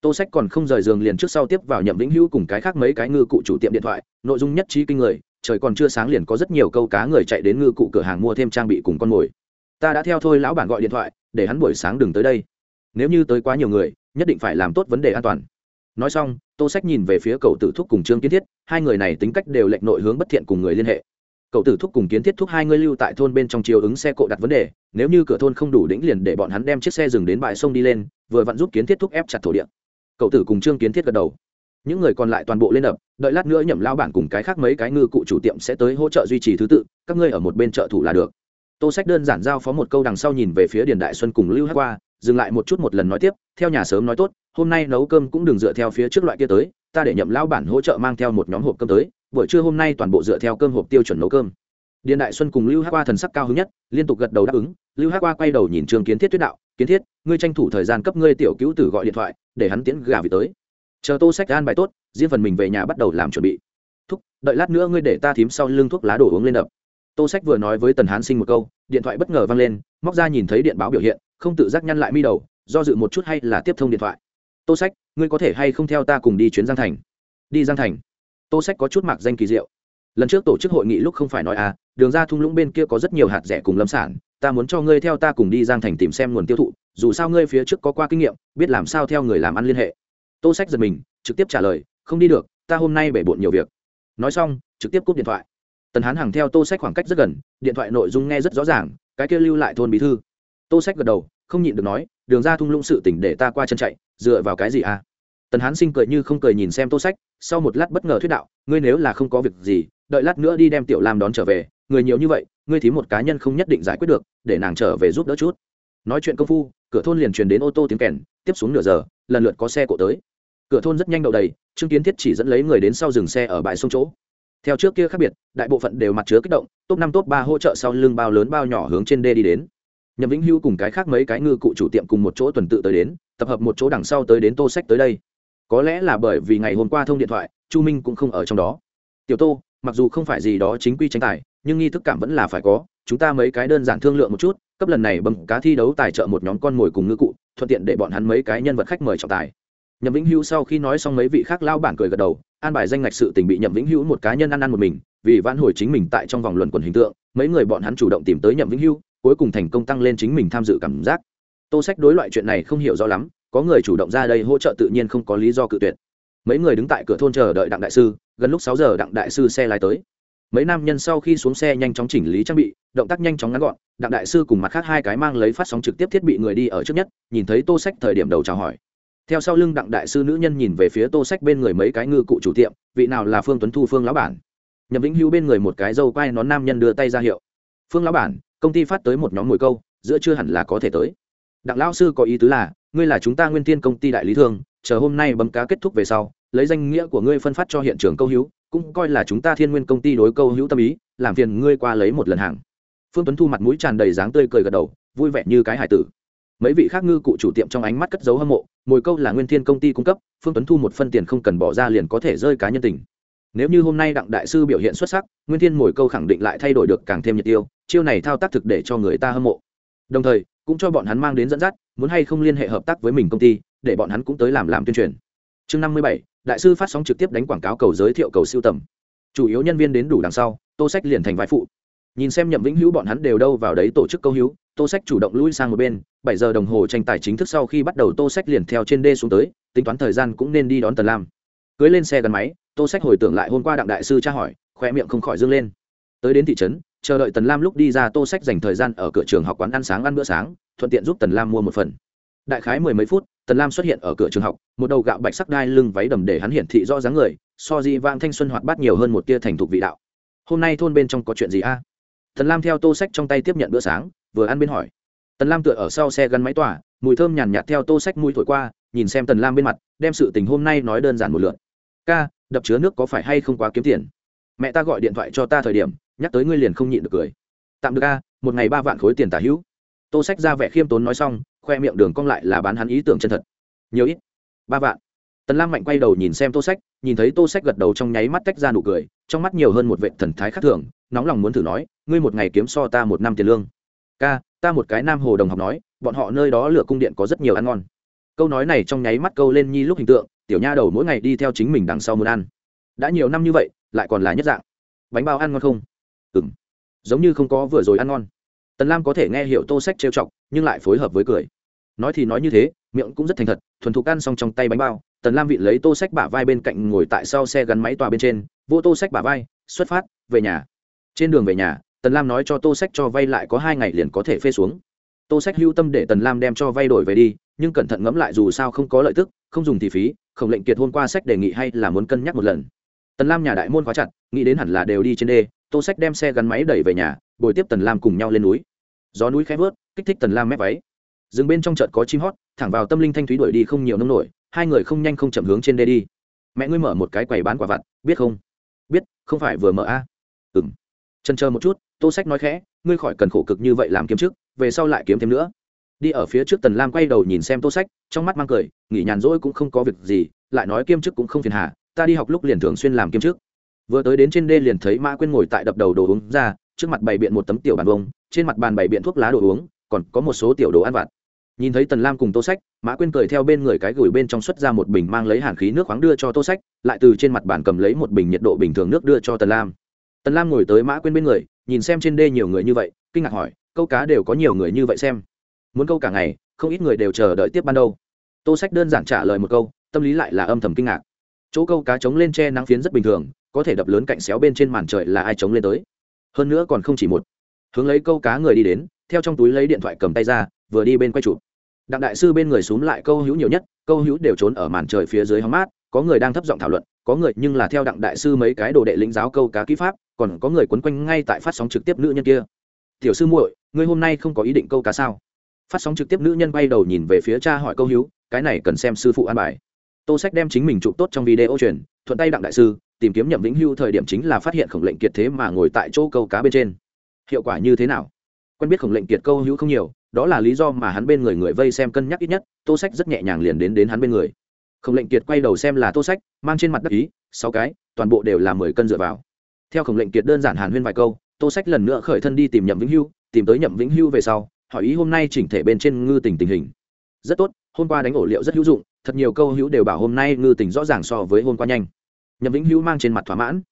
Tô sách còn không rời giường liền trước sau tiếp vào nhậm vĩnh hữu cùng cái khác mấy cái ngư cụ chủ tiệm điện thoại, nội dung nhất trí kinh người, trời còn chưa sáng liền có rất nhiều câu cá người chạy đến ngư cụ cửa hàng mua thêm trang bị cùng con mồi. Ta đã theo thôi lão bản gọi điện thoại, để hắn buổi sáng đừng tới đây. Nếu như tới quá nhiều người, nhất định phải làm tốt vấn đề an toàn nói xong, tô sách nhìn về phía cậu tử thúc cùng trương kiến thiết, hai người này tính cách đều lệnh nội hướng bất thiện cùng người liên hệ. Cậu tử thúc cùng kiến thiết thúc hai người lưu tại thôn bên trong chiều ứng xe cộ đặt vấn đề, nếu như cửa thôn không đủ đĩnh liền để bọn hắn đem chiếc xe dừng đến bãi sông đi lên, vừa vặn giúp kiến thiết thúc ép chặt thổ địa. Cậu tử cùng trương kiến thiết gật đầu. Những người còn lại toàn bộ lên đập đợi lát nữa nhậm lao bản cùng cái khác mấy cái ngư cụ chủ tiệm sẽ tới hỗ trợ duy trì thứ tự, các ngươi ở một bên trợ thủ là được. Tô sách đơn giản giao phó một câu đằng sau nhìn về phía điền đại xuân cùng lưu hát qua dừng lại một chút một lần nói tiếp, theo nhà sớm nói tốt, hôm nay nấu cơm cũng đừng dựa theo phía trước loại kia tới, ta để nhậm lão bản hỗ trợ mang theo một nhóm hộp cơm tới, buổi trưa hôm nay toàn bộ dựa theo cơm hộp tiêu chuẩn nấu cơm. Điện đại xuân cùng lưu hát qua thần sắc cao hứng nhất, liên tục gật đầu đáp ứng, lưu hát qua quay đầu nhìn trường kiến thiết tuyết đạo, kiến thiết, ngươi tranh thủ thời gian cấp ngươi tiểu cứu tử gọi điện thoại, để hắn tiễn gà vị tới. Chờ tô sách gan bài tốt, riêng phần mình về nhà bắt đầu làm chuẩn bị. Thúc, đợi lát nữa ngươi để ta thím sau lưng thuốc lá đổ uống lên đập. Tô sách vừa nói với tần hán sinh một câu, điện thoại bất ngờ vang lên, móc ra nhìn thấy điện báo biểu hiện không tự giác nhăn lại mi đầu, do dự một chút hay là tiếp thông điện thoại. Tô sách, ngươi có thể hay không theo ta cùng đi chuyến giang thành? Đi giang thành? Tô sách có chút mặc danh kỳ diệu. Lần trước tổ chức hội nghị lúc không phải nói à đường ra thung lũng bên kia có rất nhiều hạt rẻ cùng lâm sản, ta muốn cho ngươi theo ta cùng đi giang thành tìm xem nguồn tiêu thụ, dù sao ngươi phía trước có qua kinh nghiệm, biết làm sao theo người làm ăn liên hệ. Tô sách giật mình, trực tiếp trả lời, không đi được, ta hôm nay bể bộn nhiều việc. Nói xong, trực tiếp cúp điện thoại. Tần hán hàng theo tô sách khoảng cách rất gần, điện thoại nội dung nghe rất rõ ràng, cái kia lưu lại thôn bí thư tô sách gật đầu, không nhịn được nói, đường ra thung lũng sự tỉnh để ta qua chân chạy, dựa vào cái gì à? Tần hán sinh cười như không cười nhìn xem tô sách, sau một lát bất ngờ thuyết đạo, ngươi nếu là không có việc gì, đợi lát nữa đi đem tiểu lam đón trở về, người nhiều như vậy, ngươi thí một cá nhân không nhất định giải quyết được, để nàng trở về giúp đỡ chút. Nói chuyện công phu, cửa thôn liền truyền đến ô tô tiếng kèn, tiếp xuống nửa giờ, lần lượt có xe cộ tới. Cửa thôn rất nhanh đậu đầy, trương kiến thiết chỉ dẫn lấy người đến sau dừng xe ở bãi sông chỗ. Theo trước kia khác biệt, đại bộ phận đều mặt chứa kích động, top năm, top ba hỗ trợ sau lưng bao lớn bao nhỏ hướng trên đê đi đến nhậm vĩnh hưu cùng cái khác mấy cái ngư cụ chủ tiệm cùng một chỗ tuần tự tới đến, tập hợp một chỗ đằng sau tới đến tô sách tới đây. Có lẽ là bởi vì ngày hôm qua thông điện thoại, chu minh cũng không ở trong đó. Tiểu tô, mặc dù không phải gì đó chính quy tranh tài, nhưng nghi thức cảm vẫn là phải có, chúng ta mấy cái đơn giản thương lượng một chút, cấp lần này bấm cá thi đấu tài trợ một nhóm con mồi cùng ngư cụ, thuận tiện để bọn hắn mấy cái nhân vật khách mời trọng tài. Nhậm vĩnh hữu sau khi nói xong mấy vị khác lao bản cười gật đầu, an bài danh ngạch sự tình bị nhậm vĩnh hữu một cá nhân ăn ăn một mình, vì vãn hồi chính mình tại trong vòng luận quần hình tượng, mấy người bọn hắn chủ động tìm tới nhậm vĩnh hữu cuối cùng thành công tăng lên chính mình tham dự cảm giác. Tô sách đối loại chuyện này không hiểu rõ lắm, có người chủ động ra đây hỗ trợ tự nhiên không có lý do cự tuyệt. Mấy người đứng tại cửa thôn chờ đợi đặng đại sư, gần lúc sáu giờ đặng đại sư xe lái tới. Mấy nam nhân sau khi xuống xe nhanh chóng chỉnh lý trang bị, động tác nhanh chóng ngắn gọn, đặng đại sư cùng mặt khác hai cái mang lấy phát sóng trực tiếp thiết bị người đi ở trước nhất, nhìn thấy tô sách thời điểm đầu chào hỏi. Theo sau lưng đặng đại sư nữ nhân nhìn về phía tô sách bên người mấy cái ngư cụ chủ tiệm, vị nào là phương tuấn thu, phương lão bản. Nhậm vĩnh hữu bên người một cái dâu quai nón nam nhân đưa tay ra hiệu. Phương lão bản công ty phát tới một nhóm mồi câu, giữa chưa hẳn là có thể tới. Đặng lão sư có ý tứ là, ngươi là chúng ta nguyên tiên công ty đại lý thương, chờ hôm nay bấm cá kết thúc về sau, lấy danh nghĩa của ngươi phân phát cho hiện trường câu hữu, cũng coi là chúng ta thiên nguyên công ty đối câu hữu tâm ý, làm phiền ngươi qua lấy một lần hàng. Phương tuấn thu mặt mũi tràn đầy dáng tươi cười gật đầu, vui vẻ như cái hải tử. Mấy vị khác ngư cụ chủ tiệm trong ánh mắt cất dấu hâm mộ mồi câu là nguyên thiên công ty cung cấp, phương tuấn thu một phân tiền không cần bỏ ra liền có thể rơi cá nhân tình. Nếu như hôm nay đặng đại sư biểu hiện xuất sắc, nguyên thiên mồi câu khẳng định lại thay đổi được càng thêm nhiệt tiêu chiêu này thao tác thực để cho người ta hâm mộ. Đồng thời, cũng cho bọn hắn mang đến dẫn dắt, muốn hay không liên hệ hợp tác với mình công ty, để bọn hắn cũng tới làm làm tuyên truyền. Chương năm mươi bảy, đại sư phát sóng trực tiếp đánh quảng cáo cầu giới thiệu cầu siêu tầm. Chủ yếu nhân viên đến đủ đằng sau, tô sách liền thành vai phụ. Nhìn xem nhậm vĩnh hữu bọn hắn đều đâu vào đấy tổ chức câu hữu, tô sách chủ động lui sang một bên, bảy giờ đồng hồ tranh tài chính thức sau khi bắt đầu tô sách liền theo trên đê xuống tới, tính toán thời gian cũng nên đi đón tần lam. Cưới lên xe gắn máy, tô sách hồi tưởng lại hôm qua đặng đại sư tra hỏi khoe miệng không khỏi dâng lên. Tới đến thị trấn chờ đợi tần lam lúc đi ra tô sách dành thời gian ở cửa trường học quán ăn sáng ăn bữa sáng, thuận tiện giúp tần lam mua một phần. Đại khái mười mấy phút, tần lam xuất hiện ở cửa trường học, một đầu gạo bạch sắc đai lưng váy đầm để hắn hiển thị rõ dáng người, so di vang thanh xuân hoạt bát nhiều hơn một tia thành thục vị đạo. Hôm nay thôn bên trong có chuyện gì a? Tần lam theo tô sách trong tay tiếp nhận bữa sáng, vừa ăn bên hỏi. Tần lam tựa ở sau xe gắn máy tỏa, mùi thơm nhàn nhạt theo tô sách mũi thổi qua, nhìn xem tần lam bên mặt, đem sự tình hôm nay nói đơn giản một lượt. Ca, đập chứa nước có phải hay không quá kiếm tiền? Mẹ ta gọi điện thoại cho ta thời điểm nhắc tới ngươi liền không nhịn được cười. Tạm được a, một ngày ba vạn khối tiền tả hữu. Tô sách ra vẻ khiêm tốn nói xong, khoe miệng đường cong lại là bán hắn ý tưởng chân thật. Nhiều ít. Ba vạn. Tần lam mạnh quay đầu nhìn xem tô sách, nhìn thấy tô sách gật đầu trong nháy mắt tách ra nụ cười, trong mắt nhiều hơn một vệ thần thái khác thường, nóng lòng muốn thử nói, ngươi một ngày kiếm so ta một năm tiền lương. Ca, ta một cái nam hồ đồng học nói, bọn họ nơi đó lửa cung điện có rất nhiều ăn ngon. Câu nói này trong nháy mắt câu lên nhi lúc hình tượng, tiểu nha đầu mỗi ngày đi theo chính mình đằng sau muốn ăn. Đã nhiều năm như vậy, lại còn là nhất dạng. Bánh bao ăn ngon không? Ừ m giống như không có vừa rồi ăn ngon. Tần lam có thể nghe hiểu tô sách trêu chọc, nhưng lại phối hợp với cười. Nói thì nói như thế, miệng cũng rất thành thật, thuần thục ăn xong trong tay bánh bao, tần lam vị lấy tô sách bả vai bên cạnh ngồi tại sau xe gắn máy tòa bên trên, vô tô sách bả vai, xuất phát, về nhà. Trên đường về nhà, tần lam nói cho tô sách cho vay lại có hai ngày liền có thể phê xuống. Tô sách hưu tâm để tần lam đem cho vay đổi về đi, nhưng cẩn thận ngẫm lại dù sao không có lợi tức, không dùng thì phí khổng lệnh kiệt hôm qua sách đề nghị hay là muốn cân nhắc một lần. Tần lam nhà đại môn khóa chặt, nghĩ đến hẳn là đều đi trên đê tô sách đem xe gắn máy đẩy về nhà, bồi tiếp tần lam cùng nhau lên núi. Gió núi khẽ vớt, kích thích tần lam mép váy. Rừng bên trong chợt có chim hót, thẳng vào tâm linh thanh thúy đuổi đi không nhiều nông nổi, hai người không nhanh không chậm hướng trên đê đi. Mẹ ngươi mở một cái quầy bán quả vặt, biết không? Biết, không phải vừa mở a. À? ừ m chân chờ một chút, tô sách nói khẽ, ngươi khỏi cần khổ cực như vậy làm kiếm trước, về sau lại kiếm thêm nữa. Đi ở phía trước tần lam quay đầu nhìn xem tô sách, trong mắt mang cười, nghỉ nhàn rỗi cũng không có việc gì, lại nói kiêm chức cũng không phiền hà, ta đi học lúc liền thường xuyên làm kiêm chức vừa tới đến trên đê liền thấy mã quyên ngồi tại đập đầu đồ uống ra, trước mặt bày biện một tấm tiểu bàn bông trên mặt bàn bày biện thuốc lá đồ uống, còn có một số tiểu đồ ăn vặt. Nhìn thấy tần lam cùng tô sách, mã quyên cười theo bên người cái gửi bên trong xuất ra một bình mang lấy hàn khí nước khoáng đưa cho tô sách, lại từ trên mặt bàn cầm lấy một bình nhiệt độ bình thường nước đưa cho tần lam. Tần lam ngồi tới mã quyên bên người, nhìn xem trên đê nhiều người như vậy, kinh ngạc hỏi, câu cá đều có nhiều người như vậy xem? Muốn câu cả ngày, không ít người đều chờ đợi tiếp ban đầu tô sách đơn giản trả lời một câu, tâm lý lại là âm thầm kinh ngạc. Chỗ câu cá trống lên che nắng phiến rất bình thường có thể đập lớn cạnh xéo bên trên màn trời là ai chống lên tới. Hơn nữa còn không chỉ một. Hướng lấy câu cá người đi đến, theo trong túi lấy điện thoại cầm tay ra, vừa đi bên quay chụp. Đặng đại sư bên người xúm lại câu hữu nhiều nhất, câu hữu đều trốn ở màn trời phía dưới hóng mát, có người đang thấp giọng thảo luận, có người nhưng là theo đặng đại sư mấy cái đồ đệ lĩnh giáo câu cá kỹ pháp, còn có người quấn quanh ngay tại phát sóng trực tiếp nữ nhân kia. Tiểu sư muội, ngươi hôm nay không có ý định câu cá sao? Phát sóng trực tiếp nữ nhân bay đầu nhìn về phía cha hỏi câu hữu, cái này cần xem sư phụ an bài. Tô sách đem chính mình chụp tốt trong video truyền, thuận tay đặng đại sư tìm kiếm nhậm vĩnh hưu thời điểm chính là phát hiện khổng lệnh kiệt thế mà ngồi tại chỗ câu cá bên trên. Hiệu quả như thế nào? Quen biết khổng lệnh kiệt câu hữu không nhiều, đó là lý do mà hắn bên người người vây xem cân nhắc ít nhất, tô sách rất nhẹ nhàng liền đến đến hắn bên người. Khổng lệnh kiệt quay đầu xem là tô sách, mang trên mặt đất ý, sáu cái, toàn bộ đều là mười cân dựa vào. Theo khổng lệnh kiệt đơn giản hàn huyên vài câu, tô sách lần nữa khởi thân đi tìm nhậm vĩnh hưu, tìm tới nhậm vĩnh hưu về sau, hỏi ý hôm nay chỉnh thể bên trên ngư tình tình hình. Rất tốt, hôm qua đánh ổ liệu rất hữu dụng, thật nhiều câu hữu đều bảo hôm nay ngư tình rõ ràng so với hôm qua nhanh nhậm vĩnh hữu mang trên mặt thỏa mãn.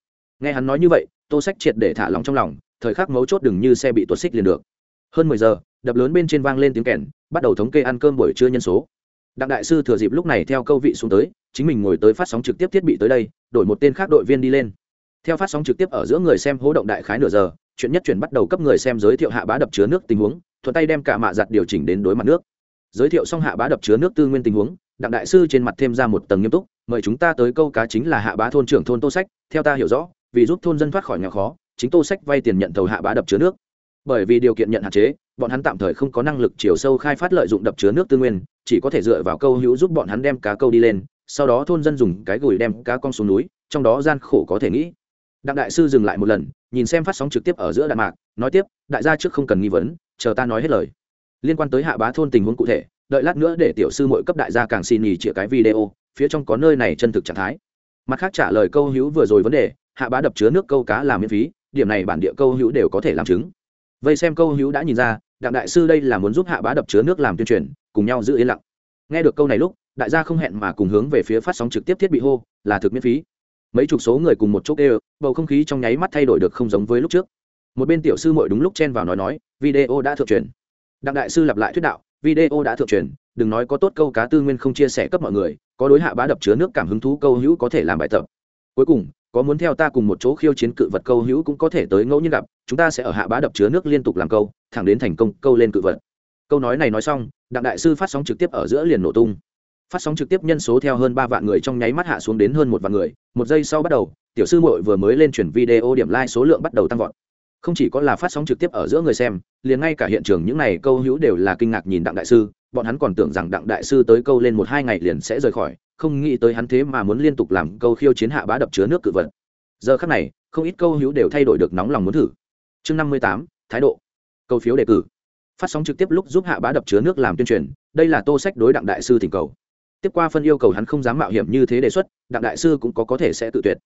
Nghe hắn nói như vậy, tô sách triệt để thả lòng trong lòng, thời khắc mấu chốt đừng như xe bị tuột xích liền được. Hơn mười giờ, đập lớn bên trên vang lên tiếng kèn, bắt đầu thống kê ăn cơm buổi trưa nhân số. Đặng đại sư thừa dịp lúc này theo câu vị xuống tới, chính mình ngồi tới phát sóng trực tiếp thiết bị tới đây, đổi một tên khác đội viên đi lên. Theo phát sóng trực tiếp ở giữa người xem hố động đại khái nửa giờ, chuyện nhất chuyển bắt đầu cấp người xem giới thiệu hạ bá đập chứa nước tình huống, thuận tay đem cả mạ giặt điều chỉnh đến đối mặt nước. Giới thiệu xong hạ bá đập chứa nước tư nguyên tình huống đặng đại sư trên mặt thêm ra một tầng nghiêm túc, mời chúng ta tới câu cá chính là hạ bá thôn trưởng thôn tô sách, theo ta hiểu rõ, vì giúp thôn dân thoát khỏi nghèo khó, chính tô sách vay tiền nhận thầu hạ bá đập chứa nước. Bởi vì điều kiện nhận hạn chế, bọn hắn tạm thời không có năng lực chiều sâu khai phát lợi dụng đập chứa nước tư nguyên, chỉ có thể dựa vào câu hữu giúp bọn hắn đem cá câu đi lên, sau đó thôn dân dùng cái gùi đem cá con xuống núi, trong đó gian khổ có thể nghĩ. Đặng đại sư dừng lại một lần, nhìn xem phát sóng trực tiếp ở giữa đạn mạc, nói tiếp, đại gia trước không cần nghi vấn, chờ ta nói hết lời. Liên quan tới hạ bá thôn tình huống cụ thể đợi lát nữa để tiểu sư mội cấp đại gia càng xin nhì chĩa cái video, phía trong có nơi này chân thực trạng thái. Mặt khác trả lời câu hữu vừa rồi vấn đề, hạ bá đập chứa nước câu cá làm miễn phí, điểm này bản địa câu hữu đều có thể làm chứng. Vây xem câu hữu đã nhìn ra, đặng đại sư đây là muốn giúp hạ bá đập chứa nước làm tuyên truyền, cùng nhau giữ yên lặng. Nghe được câu này lúc, đại gia không hẹn mà cùng hướng về phía phát sóng trực tiếp thiết bị hô, là thực miễn phí. Mấy chục số người cùng một chốc đều bầu không khí trong nháy mắt thay đổi được không giống với lúc trước. Một bên tiểu sư mội đúng lúc chen vào nói nói, video đã thượng truyền. Đặng đại sư lặp lại thuyết đạo video đã thượng truyền, đừng nói có tốt câu cá tư nguyên không chia sẻ cấp mọi người, có đối hạ bá đập chứa nước cảm hứng thú câu hữu có thể làm bài tập. Cuối cùng, có muốn theo ta cùng một chỗ khiêu chiến cự vật câu hữu cũng có thể tới ngẫu nhiên gặp, chúng ta sẽ ở hạ bá đập chứa nước liên tục làm câu, thẳng đến thành công, câu lên cự vật. Câu nói này nói xong, đặng đại sư phát sóng trực tiếp ở giữa liền nổ tung. Phát sóng trực tiếp nhân số theo hơn ba vạn người trong nháy mắt hạ xuống đến hơn một vạn người, một giây sau bắt đầu, tiểu sư muội vừa mới lên chuyển video điểm like số lượng bắt đầu tăng vọt không chỉ có là phát sóng trực tiếp ở giữa người xem, liền ngay cả hiện trường những này câu hữu đều là kinh ngạc nhìn đặng đại sư, bọn hắn còn tưởng rằng đặng đại sư tới câu lên một hai ngày liền sẽ rời khỏi, không nghĩ tới hắn thế mà muốn liên tục làm câu khiêu chiến hạ bá đập chứa nước cự vật. Giờ khắc này, không ít câu hữu đều thay đổi được nóng lòng muốn thử. Chương năm mươi tám, thái độ. Câu phiếu đề cử. Phát sóng trực tiếp lúc giúp hạ bá đập chứa nước làm tuyên truyền, đây là tô sách đối đặng đại sư thỉnh cầu. Tiếp qua phân yêu cầu hắn không dám mạo hiểm như thế đề xuất, đặng đại sư cũng có có thể sẽ tự tuyệt.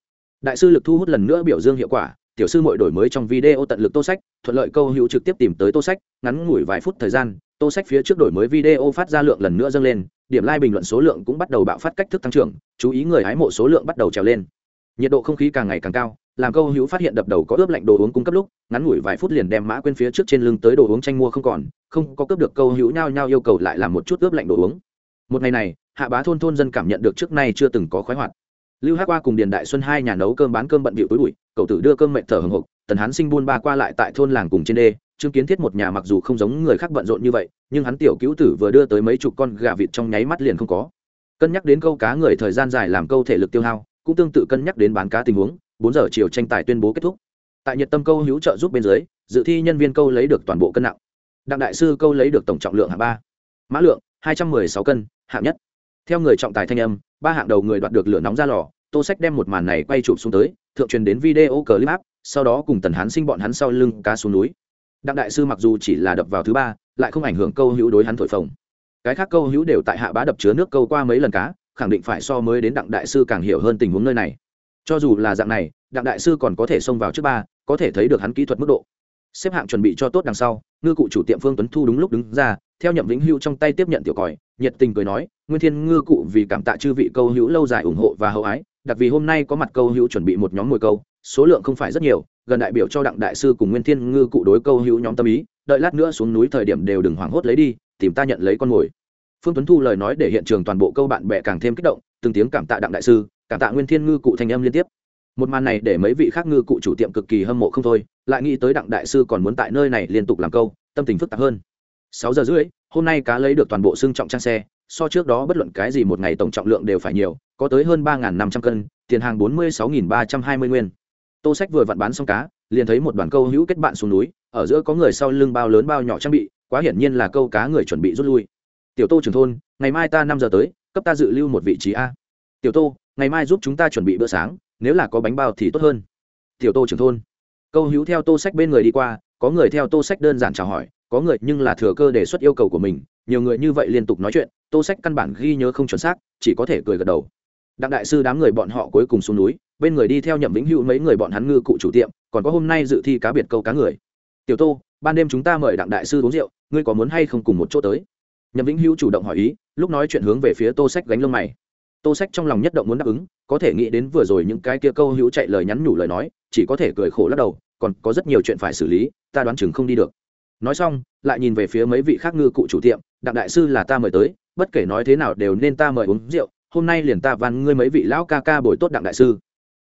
Đại sư lực thu hút lần nữa biểu dương hiệu quả tiểu sư mội đổi mới trong video tận lực tô sách, thuận lợi câu hữu trực tiếp tìm tới tô sách, ngắn ngủi vài phút thời gian, tô sách phía trước đổi mới video phát ra lượng lần nữa dâng lên, điểm like bình luận số lượng cũng bắt đầu bạo phát cách thức tăng trưởng, chú ý người hái mộ số lượng bắt đầu trèo lên. Nhiệt độ không khí càng ngày càng cao, làm câu hữu phát hiện đập đầu có ướp lạnh đồ uống cung cấp lúc, ngắn ngủi vài phút liền đem mã quên phía trước trên lưng tới đồ uống tranh mua không còn, không có cướp được câu hữu nhao nhao yêu cầu lại làm một chút ướp lạnh đồ uống. Một ngày này, hạ bá thôn thôn dân cảm nhận được trước nay chưa từng có khoái hoạt. Lưu hát qua cùng điền đại xuân hai nhà nấu cơm bán cơm bận bịu tối bụi cậu tử đưa cơm mệnh thở hồng hộc tần hán sinh buôn ba qua lại tại thôn làng cùng trên đê, chứng kiến thiết một nhà mặc dù không giống người khác bận rộn như vậy, nhưng hắn tiểu cứu tử vừa đưa tới mấy chục con gà vịt trong nháy mắt liền không có. Cân nhắc đến câu cá người thời gian dài làm câu thể lực tiêu hao, cũng tương tự cân nhắc đến bán cá tình huống, bốn giờ chiều tranh tài tuyên bố kết thúc. Tại nhiệt tâm câu hữu trợ giúp bên dưới, dự thi nhân viên câu lấy được toàn bộ cân nặng. Đặng đại sư câu lấy được tổng trọng lượng hạng ba, mã lượng hai trăm mười sáu cân, hạng nhất. Theo người trọng tài thanh âm, ba hạng đầu người đoạt được lửa nóng ra lò tô sách đem một màn này quay chụp xuống tới, thượng truyền đến video clip áp, sau đó cùng tần hán sinh bọn hắn sau lưng cá xuống núi. Đặng đại sư mặc dù chỉ là đập vào thứ ba, lại không ảnh hưởng câu hữu đối hắn thổi phồng. Cái khác câu hữu đều tại hạ bá đập chứa nước câu qua mấy lần cá, khẳng định phải so mới đến đặng đại sư càng hiểu hơn tình huống nơi này. Cho dù là dạng này, đặng đại sư còn có thể xông vào trước ba, có thể thấy được hắn kỹ thuật mức độ. Xếp hạng chuẩn bị cho tốt đằng sau, ngư cụ chủ tiệm phương tuấn thu đúng lúc đứng ra, theo nhậm vĩnh hưu trong tay tiếp nhận tiểu còi, nhiệt tình cười nói, nguyên thiên, ngư cụ vì cảm tạ chư vị câu hữu lâu dài ủng hộ và hậu ái đặc vì hôm nay có mặt câu hữu chuẩn bị một nhóm mồi câu, số lượng không phải rất nhiều, gần đại biểu cho đặng đại sư cùng nguyên thiên ngư cụ đối câu hữu nhóm tâm ý, đợi lát nữa xuống núi thời điểm đều đừng hoảng hốt lấy đi, tìm ta nhận lấy con mồi. Phương tuấn thu lời nói để hiện trường toàn bộ câu bạn bè càng thêm kích động, từng tiếng cảm tạ đặng đại sư, cảm tạ nguyên thiên ngư cụ thanh âm liên tiếp. Một màn này để mấy vị khác ngư cụ chủ tiệm cực kỳ hâm mộ không thôi, lại nghĩ tới đặng đại sư còn muốn tại nơi này liên tục làm câu, tâm tình phức tạp hơn. Sáu giờ rưỡi, hôm nay cá lấy được toàn bộ xương trọng trang xe, so trước đó bất luận cái gì một ngày tổng trọng lượng đều phải nhiều có tới hơn ba năm trăm cân, tiền hàng bốn mươi sáu ba trăm hai mươi nguyên. Tô sách vừa vặn bán xong cá, liền thấy một đoàn câu hữu kết bạn xuống núi, ở giữa có người sau lưng bao lớn bao nhỏ trang bị, quá hiển nhiên là câu cá người chuẩn bị rút lui. Tiểu tô trưởng thôn, ngày mai ta năm giờ tới, cấp ta dự lưu một vị trí a. Tiểu tô, ngày mai giúp chúng ta chuẩn bị bữa sáng, nếu là có bánh bao thì tốt hơn. Tiểu tô trưởng thôn. Câu hữu theo tô sách bên người đi qua, có người theo tô sách đơn giản chào hỏi, có người nhưng là thừa cơ đề xuất yêu cầu của mình, nhiều người như vậy liên tục nói chuyện, tô sách căn bản ghi nhớ không chuẩn xác, chỉ có thể cười gật đầu đặng đại sư đám người bọn họ cuối cùng xuống núi, bên người đi theo nhậm vĩnh hữu mấy người bọn hắn ngư cụ chủ tiệm, còn có hôm nay dự thi cá biệt câu cá người. Tiểu tô, ban đêm chúng ta mời đặng đại sư uống rượu, ngươi có muốn hay không cùng một chỗ tới? Nhậm vĩnh hữu chủ động hỏi ý, lúc nói chuyện hướng về phía tô sách gánh lông mày. Tô sách trong lòng nhất động muốn đáp ứng, có thể nghĩ đến vừa rồi những cái kia câu hữu chạy lời nhắn nhủ lời nói, chỉ có thể cười khổ lắc đầu, còn có rất nhiều chuyện phải xử lý, ta đoán chừng không đi được. Nói xong, lại nhìn về phía mấy vị khác ngư cụ chủ tiệm, đặng đại sư là ta mời tới, bất kể nói thế nào đều nên ta mời uống rượu hôm nay liền ta van ngươi mấy vị lão ca ca bồi tốt đặng đại sư.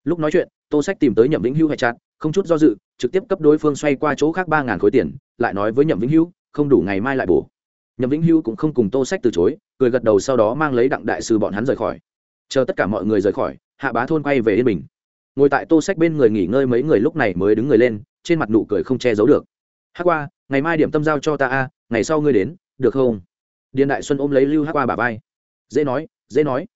Lúc nói chuyện, tô sách tìm tới nhậm vĩnh hữu hay chặt, không chút do dự, trực tiếp cấp đối phương xoay qua chỗ khác ba ngàn khối tiền, lại nói với nhậm vĩnh hữu, không đủ ngày mai lại bổ. Nhậm vĩnh hữu cũng không cùng tô sách từ chối, cười gật đầu sau đó mang lấy đặng đại sư bọn hắn rời khỏi. Chờ tất cả mọi người rời khỏi, hạ bá thôn quay về yên bình. Ngồi tại tô sách bên người nghỉ ngơi mấy người lúc này mới đứng người lên, trên mặt nụ cười không che giấu được. Hát qua, ngày mai điểm tâm giao cho ta a, ngày sau ngươi đến, được không? Điền đại xuân ôm lấy lưu hát qua bà vai. Dễ nói dễ nói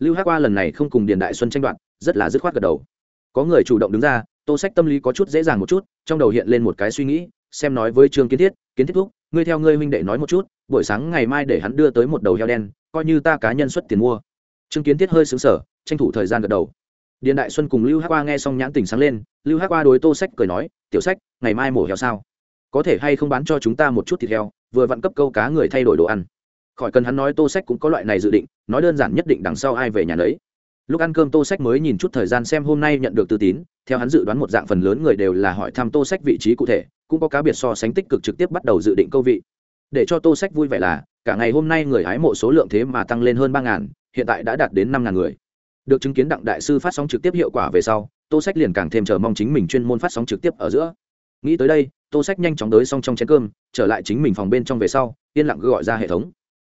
lưu hát qua lần này không cùng điền đại xuân tranh đoạt, rất là dứt khoát gật đầu. Có người chủ động đứng ra, tô sách tâm lý có chút dễ dàng một chút, trong đầu hiện lên một cái suy nghĩ, xem nói với trương kiến thiết kiến thiết thúc, ngươi theo ngươi huynh đệ nói một chút, buổi sáng ngày mai để hắn đưa tới một đầu heo đen, coi như ta cá nhân xuất tiền mua. Trương kiến thiết hơi xứng sở tranh thủ thời gian gật đầu. Điền đại xuân cùng lưu hát qua nghe xong nhãn tình sáng lên, lưu hát qua đối tô sách cười nói, tiểu sách, ngày mai mổ heo sao? Có thể hay không bán cho chúng ta một chút thịt heo, vừa vặn cấp câu cá người thay đổi đồ ăn. Khỏi cần hắn nói, tô sách cũng có loại này dự định nói đơn giản nhất định đằng sau ai về nhà đấy. lúc ăn cơm tô sách mới nhìn chút thời gian xem hôm nay nhận được tư tín, theo hắn dự đoán một dạng phần lớn người đều là hỏi thăm tô sách vị trí cụ thể, cũng có cá biệt so sánh tích cực trực tiếp bắt đầu dự định câu vị. Để cho tô sách vui vẻ là, cả ngày hôm nay người hái mộ số lượng thế mà tăng lên hơn ba ngàn, hiện tại đã đạt đến năm ngàn người. Được chứng kiến đặng đại sư phát sóng trực tiếp hiệu quả về sau, tô sách liền càng thêm chờ mong chính mình chuyên môn phát sóng trực tiếp ở giữa. Nghĩ tới đây, tô sách nhanh chóng tới xong trong chén cơm, trở lại chính mình phòng bên trong về sau, yên lặng gọi ra hệ thống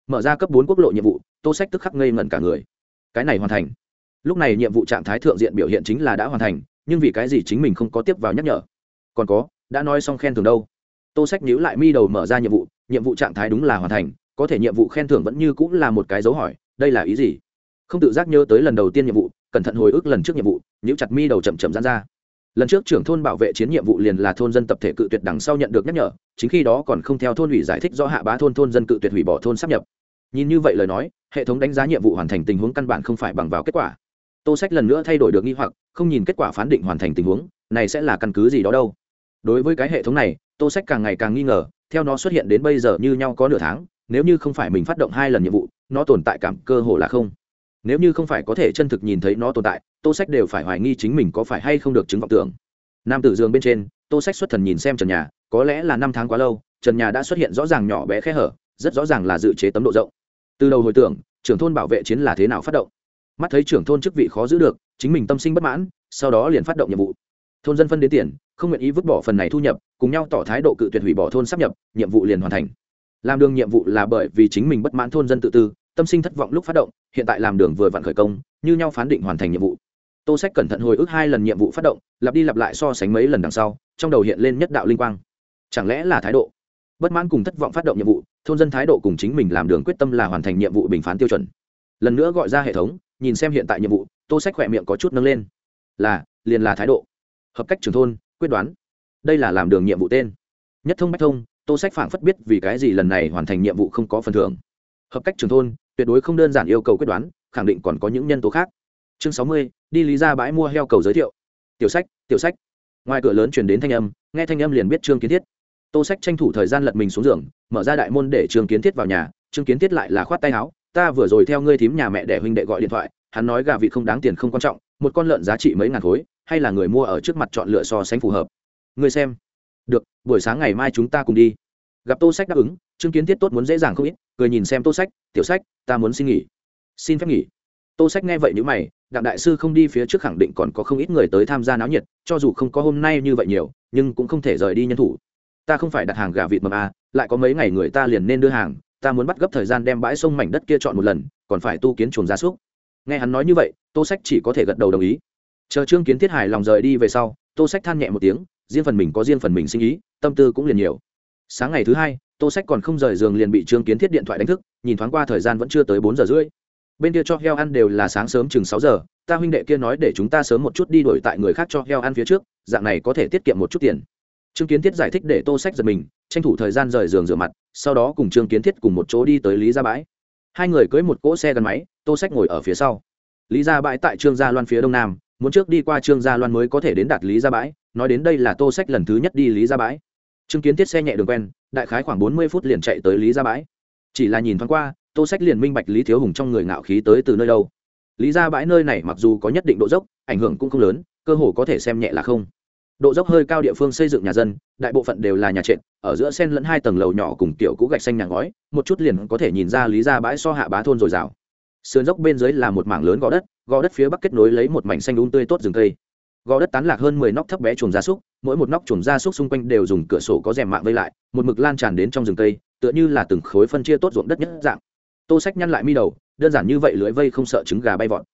mở ra cấp bốn quốc lộ nhiệm vụ, tô sách tức khắc ngây ngẩn cả người. Cái này hoàn thành. Lúc này nhiệm vụ trạng thái thượng diện biểu hiện chính là đã hoàn thành, nhưng vì cái gì chính mình không có tiếp vào nhắc nhở? Còn có, đã nói xong khen thưởng đâu? Tô sách nhíu lại mi đầu mở ra nhiệm vụ nhiệm vụ trạng thái đúng là hoàn thành, có thể nhiệm vụ khen thưởng vẫn như cũng là một cái dấu hỏi, đây là ý gì? Không tự giác nhớ tới lần đầu tiên nhiệm vụ, cẩn thận hồi ức lần trước nhiệm vụ, nhíu chặt mi đầu chậm chậm dán ra. Lần trước trưởng thôn bảo vệ chiến nhiệm vụ liền là thôn dân tập thể cự tuyệt đằng sau nhận được nhắc nhở, chính khi đó còn không theo thôn ủy giải thích do hạ bá thôn thôn dân cự tuyệt hủy bỏ thôn sắp nhập nhìn như vậy lời nói, hệ thống đánh giá nhiệm vụ hoàn thành tình huống căn bản không phải bằng vào kết quả. Tô sách lần nữa thay đổi được nghi hoặc, không nhìn kết quả phán định hoàn thành tình huống, này sẽ là căn cứ gì đó đâu. Đối với cái hệ thống này, tô sách càng ngày càng nghi ngờ, theo nó xuất hiện đến bây giờ như nhau có nửa tháng, nếu như không phải mình phát động hai lần nhiệm vụ, nó tồn tại cảm cơ hồ là không. Nếu như không phải có thể chân thực nhìn thấy nó tồn tại, tô sách đều phải hoài nghi chính mình có phải hay không được chứng vọng tưởng. Nam tử giường bên trên, tô sách xuất thần nhìn xem trần nhà, có lẽ là năm tháng quá lâu, trần nhà đã xuất hiện rõ ràng nhỏ bé khe hở rất rõ ràng là dự chế tấm độ rộng. Từ đầu hồi tưởng, trưởng thôn bảo vệ chiến là thế nào phát động? Mắt thấy trưởng thôn chức vị khó giữ được, chính mình tâm sinh bất mãn, sau đó liền phát động nhiệm vụ. Thôn dân phân đến tiền, không nguyện ý vứt bỏ phần này thu nhập, cùng nhau tỏ thái độ cự tuyệt hủy bỏ thôn sắp nhập, nhiệm vụ liền hoàn thành. Làm đường nhiệm vụ là bởi vì chính mình bất mãn thôn dân tự tư, tâm sinh thất vọng lúc phát động, hiện tại làm đường vừa vặn khởi công, như nhau phán định hoàn thành nhiệm vụ. Tô sách cẩn thận hồi ức hai lần nhiệm vụ phát động, lặp đi lặp lại so sánh mấy lần đằng sau, trong đầu hiện lên nhất đạo linh quang. Chẳng lẽ là thái độ? Bất mãn cùng thất vọng phát động nhiệm vụ thôn dân thái độ cùng chính mình làm đường quyết tâm là hoàn thành nhiệm vụ bình phán tiêu chuẩn. Lần nữa gọi ra hệ thống, nhìn xem hiện tại nhiệm vụ, tô sách khỏe miệng có chút nâng lên. Là, liền là thái độ. Hợp cách trường thôn, quyết đoán. Đây là làm đường nhiệm vụ tên. Nhất thông bách thông, tô sách phảng phất biết vì cái gì lần này hoàn thành nhiệm vụ không có phần thưởng. Hợp cách trường thôn, tuyệt đối không đơn giản yêu cầu quyết đoán, khẳng định còn có những nhân tố khác. Chương sáu mươi, đi lý ra bãi mua heo cầu giới thiệu. Tiểu sách tiểu sách. Ngoài cửa lớn chuyển đến thanh âm, nghe thanh âm liền biết trương kiến thiết tô sách tranh thủ thời gian lật mình xuống giường, mở ra đại môn để trương kiến thiết vào nhà. Trương kiến thiết lại là khoát tay áo, ta vừa rồi theo ngươi thím nhà mẹ để huynh đệ gọi điện thoại, hắn nói gà vịt không đáng tiền không quan trọng, một con lợn giá trị mấy ngàn khối, hay là người mua ở trước mặt chọn lựa so sánh phù hợp. Ngươi xem. Được, buổi sáng ngày mai chúng ta cùng đi. Gặp tô sách đáp ứng, trương kiến thiết tốt muốn dễ dàng không ít, cười nhìn xem tô sách, tiểu sách, ta muốn xin nghỉ. Xin phép nghỉ. Tô sách nghe vậy n mày, đặng đại sư không đi phía trước khẳng định còn có không ít người tới tham gia náo nhiệt, cho dù không có hôm nay như vậy nhiều, nhưng cũng không thể rời đi nhân thủ ta không phải đặt hàng gà vịt mầm à, lại có mấy ngày người ta liền nên đưa hàng ta muốn bắt gấp thời gian đem bãi sông mảnh đất kia chọn một lần còn phải tu kiến chuồng gia súc. Nghe hắn nói như vậy tô sách chỉ có thể gật đầu đồng ý. Chờ trương kiến thiết hài lòng rời đi về sau tô sách than nhẹ một tiếng riêng phần mình có riêng phần mình sinh ý tâm tư cũng liền nhiều. Sáng ngày thứ hai tô sách còn không rời giường liền bị trương kiến thiết điện thoại đánh thức nhìn thoáng qua thời gian vẫn chưa tới bốn giờ rưỡi. Bên kia cho heo ăn đều là sáng sớm chừng sáu giờ ta huynh đệ kia nói để chúng ta sớm một chút đi đổi tại người khác cho heo ăn phía trước dạng này có thể tiết kiệm một chút tiền trương kiến thiết giải thích để tô sách giật mình, tranh thủ thời gian rời giường rửa mặt, sau đó cùng trương kiến thiết cùng một chỗ đi tới lý gia bãi. Hai người cưới một cỗ xe gắn máy, tô sách ngồi ở phía sau. Lý gia bãi tại trương gia loan phía đông nam, muốn trước đi qua trương gia loan mới có thể đến đạt lý gia bãi, nói đến đây là tô sách lần thứ nhất đi lý gia bãi. Trương kiến thiết xe nhẹ đường quen, đại khái khoảng bốn mươi phút liền chạy tới lý gia bãi. Chỉ là nhìn thoáng qua, tô sách liền minh bạch lý thiếu hùng trong người ngạo khí tới từ nơi đâu. Lý gia bãi nơi này mặc dù có nhất định độ dốc, ảnh hưởng cũng không lớn, cơ hồ có thể xem nhẹ là không độ dốc hơi cao địa phương xây dựng nhà dân, đại bộ phận đều là nhà trệt, ở giữa sen lẫn hai tầng lầu nhỏ cùng kiểu cũ gạch xanh nhà ngói, một chút liền có thể nhìn ra lý ra bãi so hạ bá thôn dồi dào. Sườn dốc bên dưới là một mảng lớn gò đất gò đất phía bắc kết nối lấy một mảnh xanh đúng tươi tốt rừng cây. Gò đất tán lạc hơn mười nóc thấp bé chuồng gia súc, mỗi một nóc chuồng gia súc xung quanh đều dùng cửa sổ có rèm mạng vây lại, một mực lan tràn đến trong rừng cây, tựa như là từng khối phân chia tốt ruộng đất nhất dạng. Tô sách nhăn lại mi đầu, đơn giản như vậy lưới vây không sợ trứng gà bay vọt.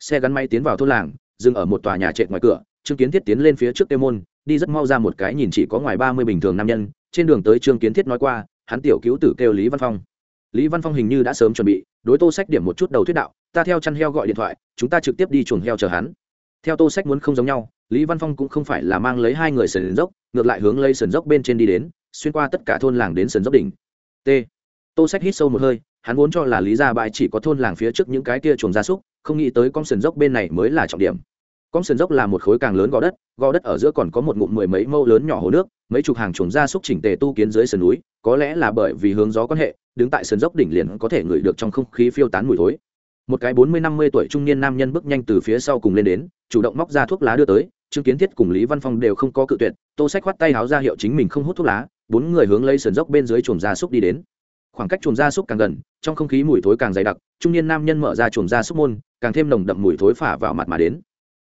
Xe gắn máy tiến vào thôn làng, dừng ở một tòa nhà trệt ngoài cửa trương kiến thiết tiến lên phía trước tê môn đi rất mau ra một cái nhìn chỉ có ngoài ba mươi bình thường nam nhân, trên đường tới trương kiến thiết nói qua, hắn tiểu cứu tử kêu lý văn phong. Lý văn phong hình như đã sớm chuẩn bị, đối tô sách điểm một chút đầu thuyết đạo, ta theo chăn heo gọi điện thoại, chúng ta trực tiếp đi chuồng heo chờ hắn. Theo tô sách muốn không giống nhau, lý văn phong cũng không phải là mang lấy hai người sườn dốc, ngược lại hướng lấy sườn dốc bên trên đi đến, xuyên qua tất cả thôn làng đến sườn dốc đỉnh. T. Tô sách hít sâu một hơi, hắn vốn cho là lý gia bãi chỉ có thôn làng phía trước những cái kia chuồng gia súc, không nghĩ tới con sườn dốc bên này mới là trọng điểm con sườn dốc là một khối càng lớn gò đất gò đất ở giữa còn có một ngụm mười mấy mâu lớn nhỏ hồ nước, mấy chục hàng chuồng gia súc chỉnh tề tu kiến dưới sườn núi, có lẽ là bởi vì hướng gió quan hệ, đứng tại sườn dốc đỉnh liền có thể ngửi được trong không khí phiêu tán mùi thối. Một cái bốn mươi năm mươi tuổi trung niên nam nhân bước nhanh từ phía sau cùng lên đến, chủ động móc ra thuốc lá đưa tới, trương kiến thiết cùng lý văn phong đều không có cự tuyệt, tô sách khoát tay háo ra hiệu chính mình không hút thuốc lá, bốn người hướng lấy sườn dốc bên dưới chuồng gia súc đi đến. Khoảng cách chuồng gia súc càng gần, trong không khí mùi thối càng dày đặc, trung niên nam nhân mở ra chuồng gia súc môn, càng thêm nồng đậm mùi thối phả vào mặt mà đến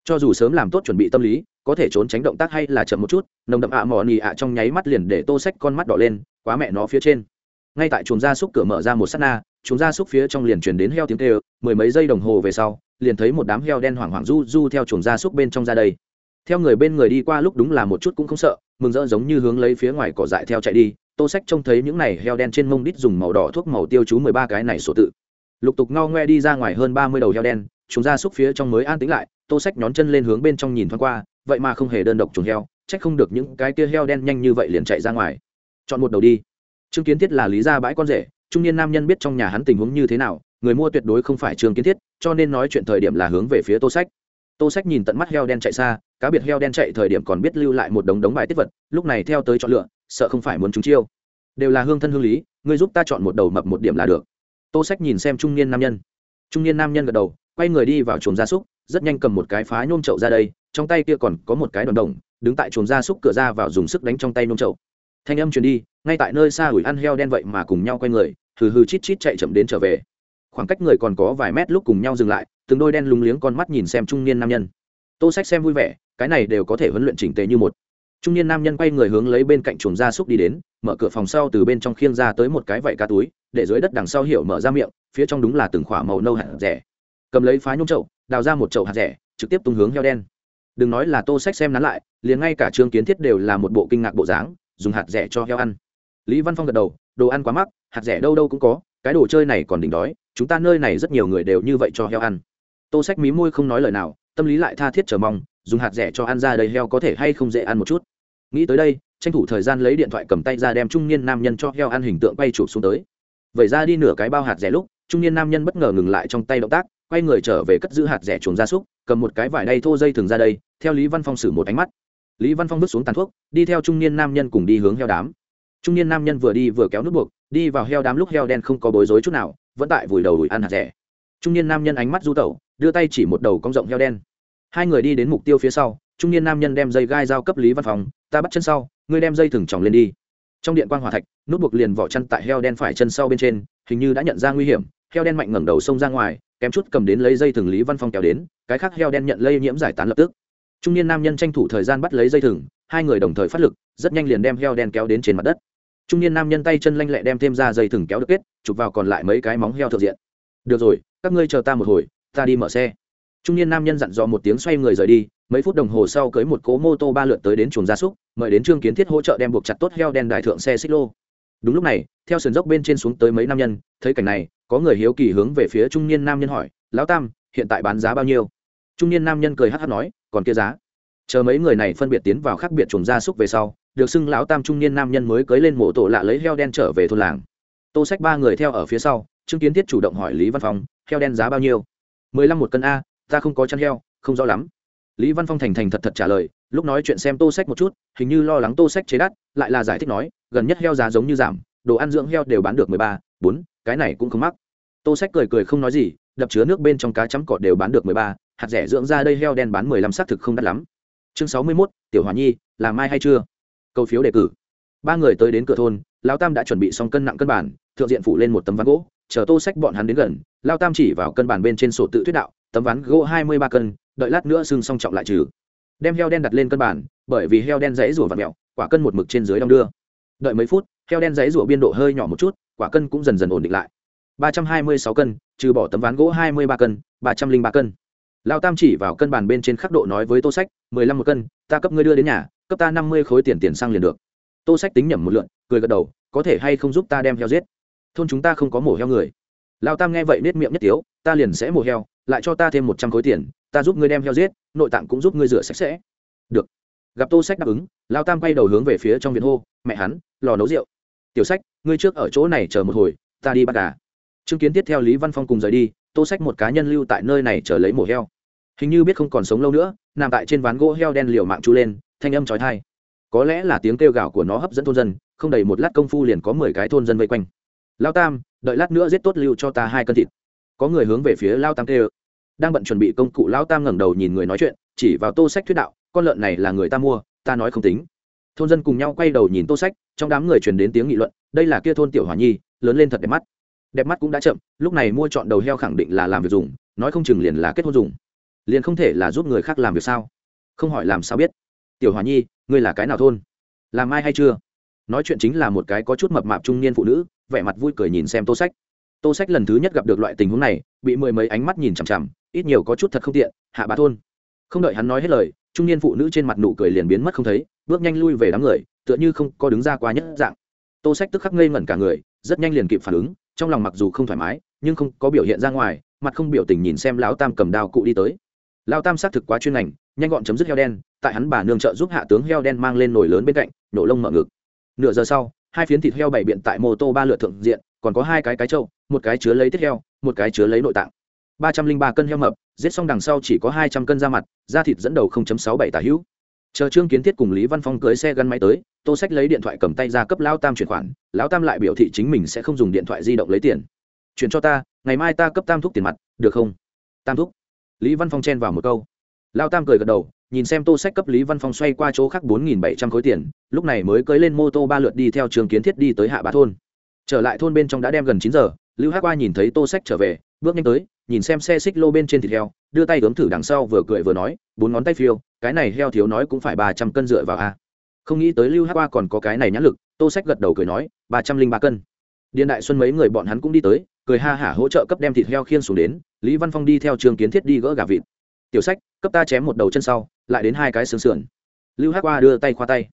cho dù sớm làm tốt chuẩn bị tâm lý, có thể trốn tránh động tác hay là chậm một chút, nồng đậm ạ mò nì ạ trong nháy mắt liền để tô sách con mắt đỏ lên, quá mẹ nó phía trên. Ngay tại chuồng gia súc cửa mở ra một s á t na, chuồng gia súc phía trong liền chuyển đến heo tiếng kêu, mười mấy giây đồng hồ về sau, liền thấy một đám heo đen hoảng hoảng du du theo chuồng gia súc bên trong ra đây. Theo người bên người đi qua lúc đúng là một chút cũng không sợ, mừng rỡ giống như hướng lấy phía ngoài cỏ dại theo chạy đi, tô sách trông thấy những này heo đen trên mông đít dùng màu đỏ thuốc màu tiêu chú mười ba cái này sổ tự. Lục tục ngao ngoe đi ra ngoài hơn ba mươi đầu heo đen chúng ra xúc phía trong mới an tĩnh lại tô sách nhón chân lên hướng bên trong nhìn thoáng qua, vậy mà không hề đơn độc chuồng heo trách không được những cái kia heo đen nhanh như vậy liền chạy ra ngoài. Chọn một đầu đi. Trương kiến thiết là lý ra bãi con rể, trung niên nam nhân biết trong nhà hắn tình huống như thế nào, người mua tuyệt đối không phải trương kiến thiết, cho nên nói chuyện thời điểm là hướng về phía tô sách. Tô sách nhìn tận mắt heo đen chạy xa, cá biệt heo đen chạy thời điểm còn biết lưu lại một đống đống bài tiết vật, lúc này theo tới chọn lựa, sợ không phải muốn chúng chiêu. Đều là hương thân hương lý, ngươi giúp ta chọn một đầu mập một điểm là được. Tô sách nhìn xem trung niên nam nhân. Trung niên nam nhân gật đầu, quay người đi vào chuồng gia súc rất nhanh cầm một cái phá nhôm chậu ra đây, trong tay kia còn có một cái đòn đồng, đứng tại chuồng gia súc cửa ra vào dùng sức đánh trong tay nhôm chậu. Thanh âm truyền đi, ngay tại nơi xa ủi ăn heo đen vậy mà cùng nhau quay người, hừ hừ chít chít chạy chậm đến trở về. Khoảng cách người còn có vài mét lúc cùng nhau dừng lại, từng đôi đen lúng liếng con mắt nhìn xem trung niên nam nhân. Tô sách xem vui vẻ, cái này đều có thể huấn luyện chỉnh tề như một. Trung niên nam nhân quay người hướng lấy bên cạnh chuồng gia súc đi đến, mở cửa phòng sau từ bên trong khiêng ra tới một cái vảy cá túi, để dưới đất đằng sau hiểu mở ra miệng, phía trong đúng là từng khỏa màu nâu hạt rẻ cầm lấy phá nhôm chậu, đào ra một chậu hạt rẻ, trực tiếp tung hướng heo đen. Đừng nói là tô sách xem nắn lại, liền ngay cả trương kiến thiết đều là một bộ kinh ngạc bộ dáng, dùng hạt rẻ cho heo ăn. Lý văn phong gật đầu, đồ ăn quá mắc, hạt rẻ đâu đâu cũng có, cái đồ chơi này còn đỉnh đói, chúng ta nơi này rất nhiều người đều như vậy cho heo ăn. Tô sách mí môi không nói lời nào, tâm lý lại tha thiết chờ mong, dùng hạt rẻ cho ăn ra đầy heo có thể hay không dễ ăn một chút. Nghĩ tới đây, tranh thủ thời gian lấy điện thoại cầm tay ra đem trung niên nam nhân cho heo ăn hình tượng quay chụp xuống tới. Vậy ra đi nửa cái bao hạt rẻ lúc, trung niên nam nhân bất ngờ ngừng lại trong tay động tác quay người trở về cất giữ hạt rẻ chuồng gia súc, cầm một cái vải đay thô dây thường ra đây, theo lý văn phong xử một ánh mắt. Lý văn phong bước xuống tàn thuốc, đi theo trung niên nam nhân cùng đi hướng heo đám. Trung niên nam nhân vừa đi vừa kéo nút buộc, đi vào heo đám lúc heo đen không có bối rối chút nào, vẫn tại vùi đầu đùi ăn hạt rẻ. Trung niên nam nhân ánh mắt du tẩu, đưa tay chỉ một đầu cong rộng heo đen. Hai người đi đến mục tiêu phía sau, trung niên nam nhân đem dây gai giao cấp lý văn phòng ta bắt chân sau, ngươi đem dây thừng tròng lên đi. Trong điện quan hòa thạch, nút buộc liền vỏ chăn tại heo đen phải chân sau bên trên, hình như đã nhận ra nguy hiểm, heo đen mạnh ngẩng đầu xông ra ngoài kém chút cầm đến lấy dây thừng lý văn phong kéo đến, cái khác heo đen nhận lây nhiễm giải tán lập tức. Trung niên nam nhân tranh thủ thời gian bắt lấy dây thừng, hai người đồng thời phát lực, rất nhanh liền đem heo đen kéo đến trên mặt đất. Trung niên nam nhân tay chân lanh lẹ đem thêm ra dây thừng kéo được kết, chụp vào còn lại mấy cái móng heo thượng diện. Được rồi, các ngươi chờ ta một hồi, ta đi mở xe. Trung niên nam nhân dặn dò một tiếng xoay người rời đi, mấy phút đồng hồ sau cưới một cố mô tô ba lượt tới đến chuồng gia súc, mời đến trương kiến thiết hỗ trợ đem buộc chặt tốt heo đen đại thượng xe xích lô. Đúng lúc này, theo sườn dốc bên trên xuống tới mấy nam nhân, thấy cảnh này có người hiếu kỳ hướng về phía trung niên nam nhân hỏi, lão tam, hiện tại bán giá bao nhiêu? Trung niên nam nhân cười hát hát nói, còn kia giá. Chờ mấy người này phân biệt tiến vào khác biệt chuồng gia súc về sau, được xưng lão tam trung niên nam nhân mới cưới lên mộ tổ lạ lấy heo đen trở về thôn làng. Tô sách ba người theo ở phía sau chứng kiến thiết chủ động hỏi lý văn phong, heo đen giá bao nhiêu? Mười lăm một cân a, ta không có chăn heo, không rõ lắm. Lý văn phong thành thành thật thật trả lời, lúc nói chuyện xem tô sách một chút, hình như lo lắng tô sách chế đắt, lại là giải thích nói, gần nhất heo giá giống như giảm, đồ ăn dưỡng heo đều bán được mười ba, bốn cái này cũng không mắc. Tô sách cười cười không nói gì, đập chứa nước bên trong cá chấm cọt đều bán được mười ba, hạt rẻ dưỡng ra đây heo đen bán mười lăm xác thực không đắt lắm. Chương sáu mươi mốt, tiểu hòa nhi là mai hay chưa? Câu phiếu đề cử. Ba người tới đến cửa thôn, lão tam đã chuẩn bị xong cân nặng cân bản, thượng diện phủ lên một tấm ván gỗ, chờ tô sách bọn hắn đến gần lao tam chỉ vào cân bản bên trên sổ tự thuyết đạo, tấm ván gỗ hai mươi ba cân, đợi lát nữa xưng song trọng lại trừ. Đem heo đen đặt lên cân bản, bởi vì heo đen dãy rủa và mẹo, quả cân một mực trên dưới đong đưa. Đợi mấy phút, heo đen dãy rủa biên độ hơi nhỏ một chút quả cân cũng dần dần ổn định lại. Ba trăm hai mươi sáu cân, trừ bỏ tấm ván gỗ hai mươi ba cân, ba trăm linh ba cân. Lao tam chỉ vào cân bàn bên trên khắc độ nói với tô sách, mười lăm một cân, ta cấp ngươi đưa đến nhà, cấp ta năm mươi khối tiền tiền sang liền được. Tô sách tính nhẩm một lượn, cười gật đầu, có thể hay không giúp ta đem heo giết? Thôn chúng ta không có mổ heo người. Lao tam nghe vậy nết miệng nhất tiếu, ta liền sẽ mổ heo, lại cho ta thêm một trăm khối tiền, ta giúp ngươi đem heo giết, nội tạng cũng giúp ngươi rửa sạch sẽ. Được. Gặp tô sách đáp ứng lao tam quay đầu hướng về phía trong viện hô, mẹ hắn, lò nấu rượu tiểu sách, ngươi trước ở chỗ này chờ một hồi, ta đi bắt gà. Chứng kiến tiếp theo lý văn phong cùng rời đi, tô sách một cá nhân lưu tại nơi này chờ lấy mổ heo. Hình như biết không còn sống lâu nữa, nằm tại trên ván gỗ heo đen liều mạng chu lên, thanh âm trói thai có lẽ là tiếng kêu gào của nó hấp dẫn thôn dân, không đầy một lát công phu liền có mười cái thôn dân vây quanh. Lao tam, đợi lát nữa giết tốt lưu cho ta hai cân thịt. Có người hướng về phía lao tam kêu. Đang bận chuẩn bị công cụ, lao tam ngẩng đầu nhìn người nói chuyện, chỉ vào tô sách thuyết đạo, con lợn này là người ta mua, ta nói không tính thôn dân cùng nhau quay đầu nhìn tô sách, trong đám người truyền đến tiếng nghị luận, đây là kia thôn tiểu hòa nhi, lớn lên thật đẹp mắt. Đẹp mắt cũng đã chậm, lúc này mua chọn đầu heo khẳng định là làm việc dùng, nói không chừng liền là kết hôn dùng. Liền không thể là giúp người khác làm việc sao? Không hỏi làm sao biết. Tiểu hòa nhi, ngươi là cái nào thôn? Làm ai hay chưa? Nói chuyện chính là một cái có chút mập mạp trung niên phụ nữ, vẻ mặt vui cười nhìn xem tô sách. Tô sách lần thứ nhất gặp được loại tình huống này, bị mười mấy ánh mắt nhìn chằm chằm, ít nhiều có chút thật không tiện, hạ bá thôn. Không đợi hắn nói hết lời trung niên phụ nữ trên mặt nụ cười liền biến mất không thấy, bước nhanh lui về đám người, tựa như không có đứng ra qua nhất dạng. Tô sách tức khắc ngây ngẩn cả người, rất nhanh liền kịp phản ứng, trong lòng mặc dù không thoải mái, nhưng không có biểu hiện ra ngoài, mặt không biểu tình nhìn xem lão tam cầm đao cụ đi tới. Lão tam xác thực quá chuyên ngành, nhanh gọn chấm dứt heo đen, tại hắn bà nương trợ giúp hạ tướng heo đen mang lên nồi lớn bên cạnh, nổ lông mở ngực. Nửa giờ sau, hai phiến thịt heo bày biện tại mô tô ba lượt thượng diện, còn có hai cái cái trâu, một cái chứa lấy tiết heo, một cái chứa lấy nội tạng ba trăm linh ba cân heo mập, giết xong đằng sau chỉ có hai trăm cân da mặt, da thịt dẫn đầu sáu bảy tả hữu. Chờ trương kiến thiết cùng lý văn phong cưới xe gắn máy tới, tô sách lấy điện thoại cầm tay ra cấp lão tam chuyển khoản, lão tam lại biểu thị chính mình sẽ không dùng điện thoại di động lấy tiền. Chuyển cho ta, ngày mai ta cấp tam thúc tiền mặt, được không? Tam thúc? Lý văn phong chen vào một câu. Lão tam cười gật đầu, nhìn xem tô sách cấp lý văn phong xoay qua chỗ khác bốn nghìn bảy trăm khối tiền, lúc này mới cưới lên mô tô ba lượt đi theo trường kiến thiết đi tới hạ bá thôn. Trở lại thôn bên trong đã đem gần chín giờ, lưu hát qua nhìn thấy tô sách trở về, bước nhanh tới nhìn xem xe xích lô bên trên thịt heo, đưa tay gớm thử đằng sau vừa cười vừa nói, bốn ngón tay phiêu, cái này heo thiếu nói cũng phải ba trăm cân dựa vào a. Không nghĩ tới lưu hát qua còn có cái này nhãn lực, tô sách gật đầu cười nói, ba trăm linh ba cân. Điện đại xuân mấy người bọn hắn cũng đi tới, cười ha hả hỗ trợ cấp đem thịt heo khiên xuống đến, lý văn phong đi theo trường kiến thiết đi gỡ gà vịt. Tiểu sách, cấp ta chém một đầu chân sau, lại đến hai cái xương sườn. Lưu hát qua đưa tay khoa tay.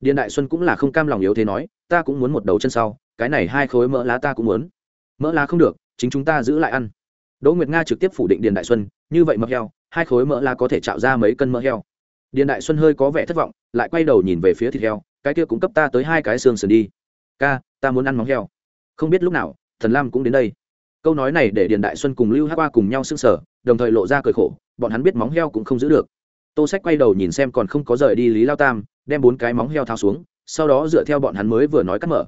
Điện đại xuân cũng là không cam lòng yếu thế nói, ta cũng muốn một đầu chân sau, cái này hai khối mỡ lá ta cũng muốn. Mỡ lá không được, chính chúng ta giữ lại ăn đỗ nguyệt nga trực tiếp phủ định điền đại xuân, như vậy mỡ heo, hai khối mỡ la có thể tạo ra mấy cân mỡ heo. Điền đại xuân hơi có vẻ thất vọng, lại quay đầu nhìn về phía thịt heo, cái kia cũng cấp ta tới hai cái xương sườn đi. Ca, ta muốn ăn móng heo. Không biết lúc nào, thần lam cũng đến đây. Câu nói này để điền đại xuân cùng lưu hát qua cùng nhau sững sở đồng thời lộ ra cười khổ, bọn hắn biết móng heo cũng không giữ được. Tô sách quay đầu nhìn xem còn không có rời đi lý lao tam, đem bốn cái móng heo tháo xuống, sau đó dựa theo bọn hắn mới vừa nói cắt mở.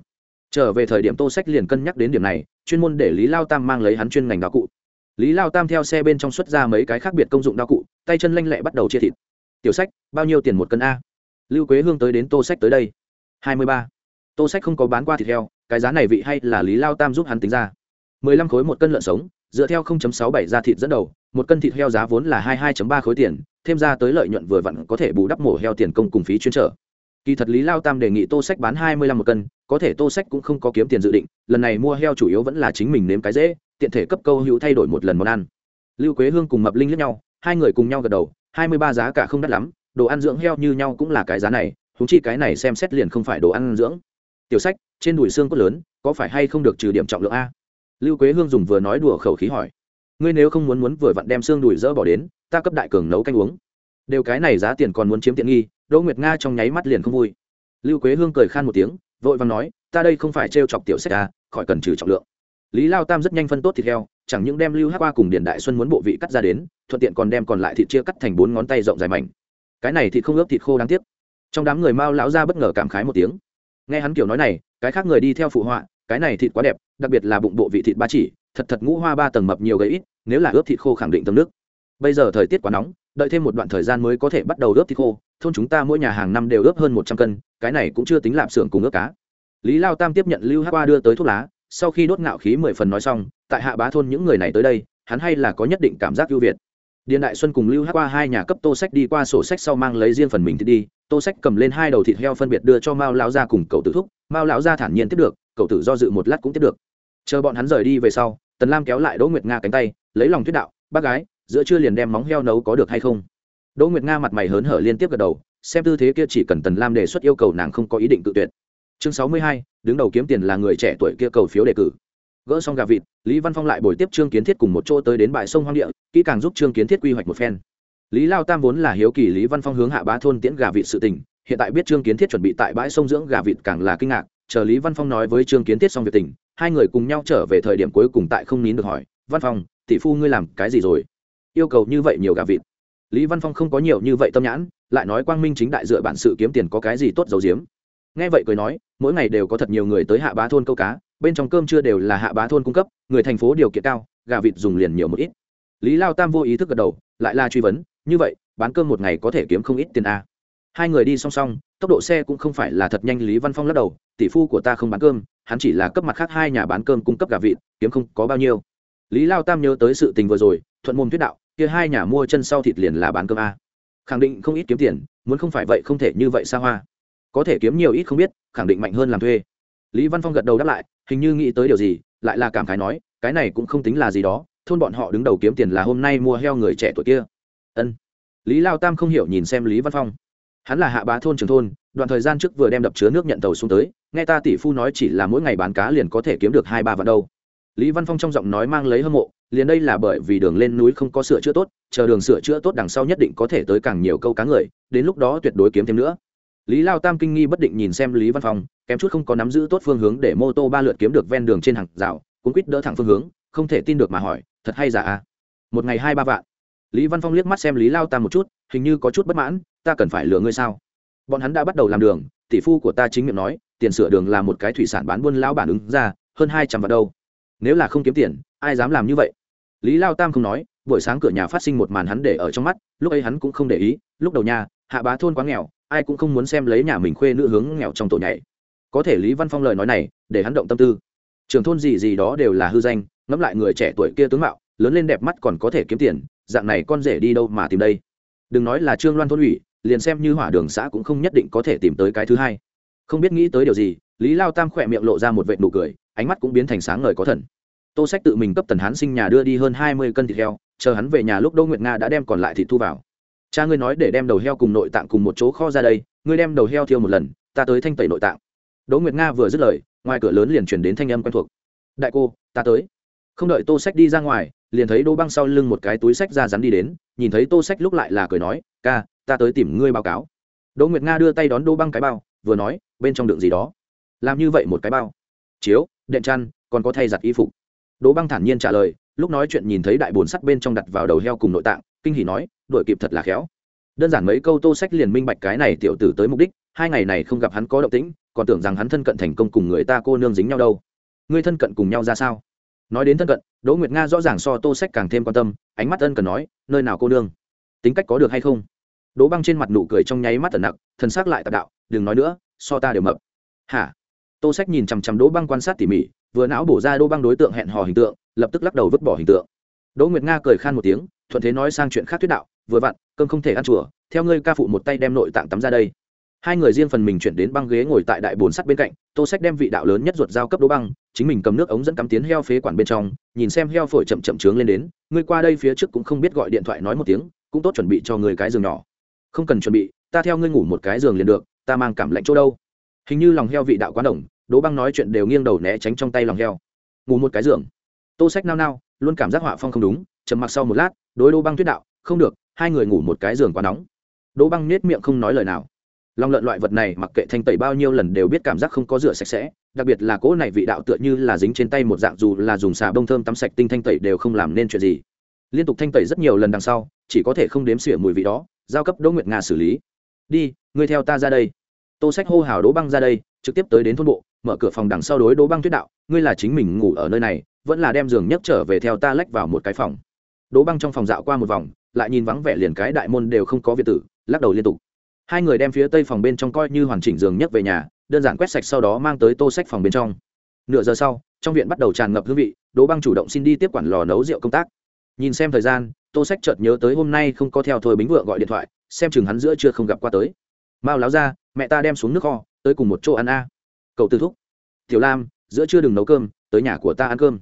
Trở về thời điểm tô sách liền cân nhắc đến điểm này, chuyên môn để lý lao tam mang lấy hắn chuyên ngành đạo cụ lý lao tam theo xe bên trong xuất ra mấy cái khác biệt công dụng đao cụ, tay chân lanh lẹ bắt đầu chia thịt. Tiểu sách, bao nhiêu tiền một cân a? Lưu quế hương tới đến tô sách tới đây. Hai mươi ba. Tô sách không có bán qua thịt heo, cái giá này vị hay là lý lao tam giúp hắn tính ra. mười lăm khối một cân lợn sống, dựa theo sáu bảy ra thịt dẫn đầu, một cân thịt heo giá vốn là hai hai ba khối tiền, thêm ra tới lợi nhuận vừa vặn có thể bù đắp mổ heo tiền công cùng phí chuyên trở. Kỳ thật lý lao tam đề nghị tô sách bán hai mươi lăm một cân, có thể tô sách cũng không có kiếm tiền dự định, lần này mua heo chủ yếu vẫn là chính mình nếm cái dễ tiện thể cấp câu hữu thay đổi một lần món ăn. Lưu quế hương cùng mập linh lẫn nhau, hai người cùng nhau gật đầu, hai mươi ba giá cả không đắt lắm, đồ ăn dưỡng heo như nhau cũng là cái giá này thúng chi cái này xem xét liền không phải đồ ăn dưỡng. Tiểu sách, trên đùi xương cốt lớn, có phải hay không được trừ điểm trọng lượng a? Lưu quế hương dùng vừa nói đùa khẩu khí hỏi. Ngươi nếu không muốn muốn vừa vặn đem xương đùi dỡ bỏ đến, ta cấp đại cường nấu canh uống. Đều cái này giá tiền còn muốn chiếm tiện nghi, đỗ nguyệt nga trong nháy mắt liền không vui. Lưu quế hương cười khan một tiếng, vội vàng nói, ta đây không phải trêu chọc tiểu sách à khỏi cần trừ trọng lượng lý lao tam rất nhanh phân tốt thịt heo, chẳng những đem lưu hát qua cùng điền đại xuân muốn bộ vị cắt ra đến, thuận tiện còn đem còn lại thịt chia cắt thành bốn ngón tay rộng dài mảnh. Cái này thịt không ướp thịt khô đáng tiếc. Trong đám người mao lão ra bất ngờ cảm khái một tiếng. Nghe hắn kiểu nói này, cái khác người đi theo phụ họa, cái này thịt quá đẹp, đặc biệt là bụng bộ vị thịt ba chỉ, thật thật ngũ hoa ba tầng mập nhiều gầy ít, nếu là ướp thịt khô khẳng định tầng nước. Bây giờ thời tiết quá nóng, đợi thêm một đoạn thời gian mới có thể bắt đầu ướp thịt khô, thôn chúng ta mỗi nhà hàng năm đều ướp hơn một trăm cân, cái này cũng chưa tính lạp xưởng cùng ướp cá. Lý lao tam tiếp nhận lưu hát qua đưa tới thuốc lá sau khi đốt ngạo khí mười phần nói xong, tại hạ bá thôn những người này tới đây, hắn hay là có nhất định cảm giác ưu việt. Điện đại xuân cùng lưu hát qua hai nhà cấp tô sách đi qua sổ sách sau mang lấy riêng phần mình thì đi, tô sách cầm lên hai đầu thịt heo phân biệt đưa cho mao lão gia cùng cậu tử thúc, mao lão gia thản nhiên tiếp được, cậu tử do dự một lát cũng tiếp được. Chờ bọn hắn rời đi về sau, tần lam kéo lại đỗ nguyệt nga cánh tay, lấy lòng thuyết đạo, bác gái, giữa chưa liền đem móng heo nấu có được hay không? Đỗ nguyệt nga mặt mày hớn hở liên tiếp gật đầu, xem tư thế kia chỉ cần tần lam đề xuất yêu cầu nàng không có ý định tự tuyệt. Chương sáu mươi hai đứng đầu kiếm tiền là người trẻ tuổi kia cầu phiếu đề cử. Gỡ xong gà vịt, lý văn phong lại bồi tiếp trương kiến thiết cùng một chỗ tới đến bãi sông hoang địa, kỹ càng giúp trương kiến thiết quy hoạch một phen. Lý lao tam vốn là hiếu kỳ lý văn phong hướng hạ bá thôn tiễn gà vịt sự tình, hiện tại biết trương kiến thiết chuẩn bị tại bãi sông dưỡng gà vịt càng là kinh ngạc, chờ lý văn phong nói với trương kiến thiết xong việc tình, hai người cùng nhau trở về thời điểm cuối cùng tại không nín được hỏi, văn phong, tỷ phu ngươi làm cái gì rồi? Yêu cầu như vậy nhiều gà vịt. Lý văn phong không có nhiều như vậy tâm nhãn, lại nói quang minh chính đại dựa bản sự kiếm tiền có cái gì tốt giấu giếm nghe vậy cười nói, mỗi ngày đều có thật nhiều người tới hạ bá thôn câu cá, bên trong cơm chưa đều là hạ bá thôn cung cấp, người thành phố điều kiện cao, gà vịt dùng liền nhiều một ít. Lý lao tam vô ý thức gật đầu, lại là truy vấn, như vậy, bán cơm một ngày có thể kiếm không ít tiền a hai người đi song song, tốc độ xe cũng không phải là thật nhanh, lý văn phong lắc đầu, tỷ phu của ta không bán cơm, hắn chỉ là cấp mặt khác hai nhà bán cơm cung cấp gà vịt, kiếm không có bao nhiêu. Lý lao tam nhớ tới sự tình vừa rồi, thuận môn thuyết đạo, kia hai nhà mua chân sau thịt liền là bán cơm a khẳng định không ít kiếm tiền, muốn không phải vậy không thể như vậy xa hoa có thể kiếm nhiều ít không biết, khẳng định mạnh hơn làm thuê. Lý văn phong gật đầu đáp lại, hình như nghĩ tới điều gì, lại là cảm khái nói, cái này cũng không tính là gì đó, thôn bọn họ đứng đầu kiếm tiền là hôm nay mua heo người trẻ tuổi kia. Ân. Lý lao tam không hiểu nhìn xem lý văn phong. Hắn là hạ bá thôn trường thôn, đoạn thời gian trước vừa đem đập chứa nước nhận tàu xuống tới, nghe ta tỷ phu nói chỉ là mỗi ngày bán cá liền có thể kiếm được hai ba vạn đâu. Lý văn phong trong giọng nói mang lấy hâm mộ, liền đây là bởi vì đường lên núi không có sửa chữa tốt, chờ đường sửa chữa tốt đằng sau nhất định có thể tới càng nhiều câu cá người, đến lúc đó tuyệt đối kiếm thêm nữa lý lao tam kinh nghi bất định nhìn xem lý văn phong, kém chút không có nắm giữ tốt phương hướng để mô tô ba lượt kiếm được ven đường trên hàng rào cũng quýt đỡ thẳng phương hướng, không thể tin được mà hỏi, thật hay giả à? Một ngày hai ba vạn. Lý văn phong liếc mắt xem lý lao tam một chút, hình như có chút bất mãn, ta cần phải lừa ngươi sao? Bọn hắn đã bắt đầu làm đường, tỷ phu của ta chính miệng nói, tiền sửa đường là một cái thủy sản bán buôn lão bản ứng ra, hơn hai trăm vạn đâu. Nếu là không kiếm tiền, ai dám làm như vậy? Lý lao tam không nói, buổi sáng cửa nhà phát sinh một màn hắn để ở trong mắt, lúc ấy hắn cũng không để ý, lúc đầu nhà hạ bá thôn quá nghèo ai cũng không muốn xem lấy nhà mình khuê nữ hướng nghèo trong tổ nhảy. Có thể lý văn phong lời nói này, để hắn động tâm tư. Trường thôn gì gì đó đều là hư danh, ngẫm lại người trẻ tuổi kia tướng mạo, lớn lên đẹp mắt còn có thể kiếm tiền, dạng này con rể đi đâu mà tìm đây? Đừng nói là trương loan thôn ủy, liền xem như hỏa đường xã cũng không nhất định có thể tìm tới cái thứ hai. Không biết nghĩ tới điều gì, lý lao tam khỏe miệng lộ ra một vệ nụ cười, ánh mắt cũng biến thành sáng ngời có thần. Tô sách tự mình cấp tần hán sinh nhà đưa đi hơn hai mươi cân thịt heo, chờ hắn về nhà lúc đỗ nguyệt nga đã đem còn lại thịt thu vào cha ngươi nói để đem đầu heo cùng nội tạng cùng một chỗ kho ra đây, ngươi đem đầu heo thiêu một lần, ta tới thanh tẩy nội tạng. Đỗ nguyệt nga vừa dứt lời, ngoài cửa lớn liền chuyển đến thanh âm quen thuộc. Đại cô, ta tới. Không đợi tô sách đi ra ngoài, liền thấy đỗ băng sau lưng một cái túi sách ra rắn đi đến, nhìn thấy tô sách lúc lại là cười nói, ca, ta tới tìm ngươi báo cáo. Đỗ nguyệt nga đưa tay đón đỗ băng cái bao, vừa nói, bên trong đựng gì đó? Làm như vậy một cái bao. Chiếu, đệm chăn, còn có thay giặt y phục. Đỗ băng thản nhiên trả lời, lúc nói chuyện nhìn thấy đại bồn sắt bên trong đặt vào đầu heo cùng nội tạng kinh hỉ nói đội kịp thật là khéo. Đơn giản mấy câu tô sách liền minh bạch cái này tiểu tử tới mục đích, hai ngày này không gặp hắn có động tĩnh, còn tưởng rằng hắn thân cận thành công cùng người ta cô nương dính nhau đâu. Ngươi thân cận cùng nhau ra sao? Nói đến thân cận, đỗ nguyệt nga rõ ràng so tô sách càng thêm quan tâm, ánh mắt ân cần nói, nơi nào cô nương? Tính cách có được hay không? Đỗ băng trên mặt nụ cười trong nháy mắt tần nặng thần xác lại tạp đạo, đừng nói nữa, so ta đều mập. Hả? Tô sách nhìn chằm chằm đỗ băng quan sát tỉ mỉ, vừa não bổ ra đỗ băng đối tượng hẹn hò hình tượng, lập tức lắc đầu vứt bỏ hình tượng. Đỗ nguyệt nga cười khan một tiếng thuận thế nói sang chuyện khác thuyết đạo, vừa vặn, cơm không thể ăn chùa, theo ngươi ca phụ một tay đem nội tạng tắm ra đây. Hai người riêng phần mình chuyển đến băng ghế ngồi tại đại bồn sắt bên cạnh, tô sách đem vị đạo lớn nhất ruột giao cấp đỗ băng, chính mình cầm nước ống dẫn cắm tiến heo phế quản bên trong, nhìn xem heo phổi chậm chậm trướng lên đến, ngươi qua đây phía trước cũng không biết gọi điện thoại nói một tiếng, cũng tốt chuẩn bị cho người cái giường nhỏ. Không cần chuẩn bị, ta theo ngươi ngủ một cái giường liền được, ta mang cảm lạnh chỗ đâu. Hình như lòng heo vị đạo quán đồng, đỗ băng nói chuyện đều nghiêng đầu né tránh trong tay lòng heo. Ngủ một cái giường. Tô sách nao nao, luôn cảm giác họa phong không đúng, trầm mặc sau một lát đối đỗ băng tuyết đạo, không được, hai người ngủ một cái giường quá nóng. Đỗ băng nết miệng không nói lời nào. Lòng lợn loại vật này mặc kệ thanh tẩy bao nhiêu lần đều biết cảm giác không có rửa sạch sẽ, đặc biệt là cỗ này vị đạo tựa như là dính trên tay một dạng dù là dùng xà bông thơm tắm sạch tinh thanh tẩy đều không làm nên chuyện gì. Liên tục thanh tẩy rất nhiều lần đằng sau, chỉ có thể không đếm xỉa mùi vị đó, giao cấp đỗ nguyệt nga xử lý. Đi, ngươi theo ta ra đây. Tô sách hô hào đỗ băng ra đây, trực tiếp tới đến thôn bộ, mở cửa phòng đằng sau đối đỗ băng tuyết đạo, ngươi là chính mình ngủ ở nơi này, vẫn là đem giường nhấc trở về theo ta lách vào một cái phòng đỗ băng trong phòng dạo qua một vòng, lại nhìn vắng vẻ liền cái đại môn đều không có việt tử, lắc đầu liên tục. Hai người đem phía tây phòng bên trong coi như hoàn chỉnh giường nhất về nhà, đơn giản quét sạch sau đó mang tới tô sách phòng bên trong. Nửa giờ sau, trong viện bắt đầu tràn ngập hương vị, đỗ băng chủ động xin đi tiếp quản lò nấu rượu công tác. Nhìn xem thời gian, tô sách chợt nhớ tới hôm nay không có theo thôi bính vượng gọi điện thoại, xem chừng hắn giữa chưa không gặp qua tới. Mao láo ra mẹ ta đem xuống nước kho, tới cùng một chỗ ăn a. Cậu tư thúc. Tiểu lam, giữa chưa đừng nấu cơm, tới nhà của ta ăn cơm.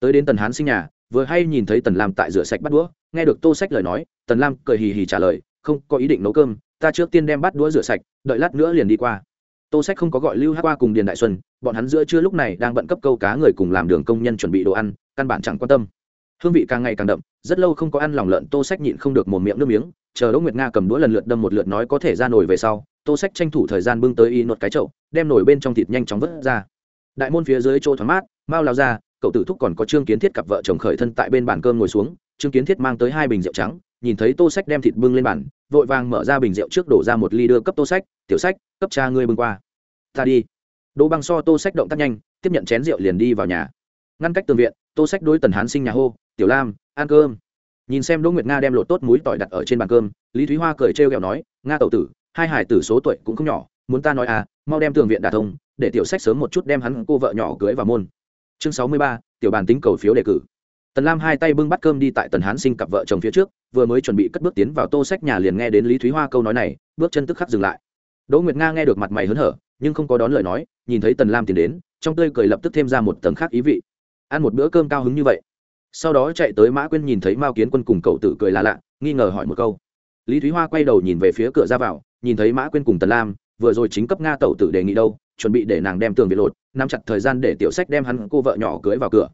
Tới đến tần hán sinh nhà vừa hay nhìn thấy tần lam tại rửa sạch bắt đũa, nghe được tô sách lời nói, tần lam cười hì hì trả lời, không có ý định nấu cơm, ta trước tiên đem bắt đũa rửa sạch, đợi lát nữa liền đi qua. Tô sách không có gọi lưu hát qua cùng điền đại xuân, bọn hắn giữa trưa lúc này đang bận cấp câu cá người cùng làm đường công nhân chuẩn bị đồ ăn, căn bản chẳng quan tâm. Hương vị càng ngày càng đậm, rất lâu không có ăn lòng lợn, tô sách nhịn không được một miệng nước miếng, chờ đỗ nguyệt nga cầm đũa lần lượt đâm một lượt nói có thể ra nổi về sau, tô sách tranh thủ thời gian bưng tới y nuột cái chậu, đem nổi bên trong thịt nhanh chóng vớt ra. Đại môn phía dưới chỗ thoáng mát, mau lao ra cậu tử thúc còn có trương kiến thiết cặp vợ chồng khởi thân tại bên bàn cơm ngồi xuống, trương kiến thiết mang tới hai bình rượu trắng, nhìn thấy tô sách đem thịt bưng lên bàn, vội vàng mở ra bình rượu trước đổ ra một ly đưa cấp tô sách, tiểu sách, cấp cha ngươi bưng qua. Ta đi. Đỗ băng so tô sách động tác nhanh, tiếp nhận chén rượu liền đi vào nhà. Ngăn cách tường viện, tô sách đối tần hán sinh nhà hô, tiểu lam, ăn cơm. Nhìn xem đỗ nguyệt nga đem lột tốt múi tỏi đặt ở trên bàn cơm, lý thúy hoa cười trêu ghẹo nói, nga tẩu tử, hai hải tử số tuổi cũng không nhỏ, muốn ta nói à mau đem tường viện đà thông, để tiểu sách sớm một chút đem hắn cô vợ nhỏ cưới vào môn chương sáu mươi ba, tiểu bàn tính cầu phiếu đề cử. Tần lam hai tay bưng bắt cơm đi tại tần hán sinh cặp vợ chồng phía trước, vừa mới chuẩn bị cất bước tiến vào tô sách nhà liền nghe đến lý thúy hoa câu nói này, bước chân tức khắc dừng lại. Đỗ nguyệt nga nghe được mặt mày hớn hở, nhưng không có đón lời nói, nhìn thấy tần lam tiến đến, trong tươi cười lập tức thêm ra một tầng khác ý vị. Ăn một bữa cơm cao hứng như vậy. Sau đó chạy tới mã quyên nhìn thấy mao kiến quân cùng cậu tử cười là lạ, nghi ngờ hỏi một câu. Lý thúy hoa quay đầu nhìn về phía cửa ra vào, nhìn thấy mã quyên cùng tần lam, vừa rồi chính cấp nga tẩu tử đề nghị đâu chuẩn bị để nàng đem tường bị lột, nắm chặt thời gian để tiểu sách đem hắn cô vợ nhỏ cưới vào cửa.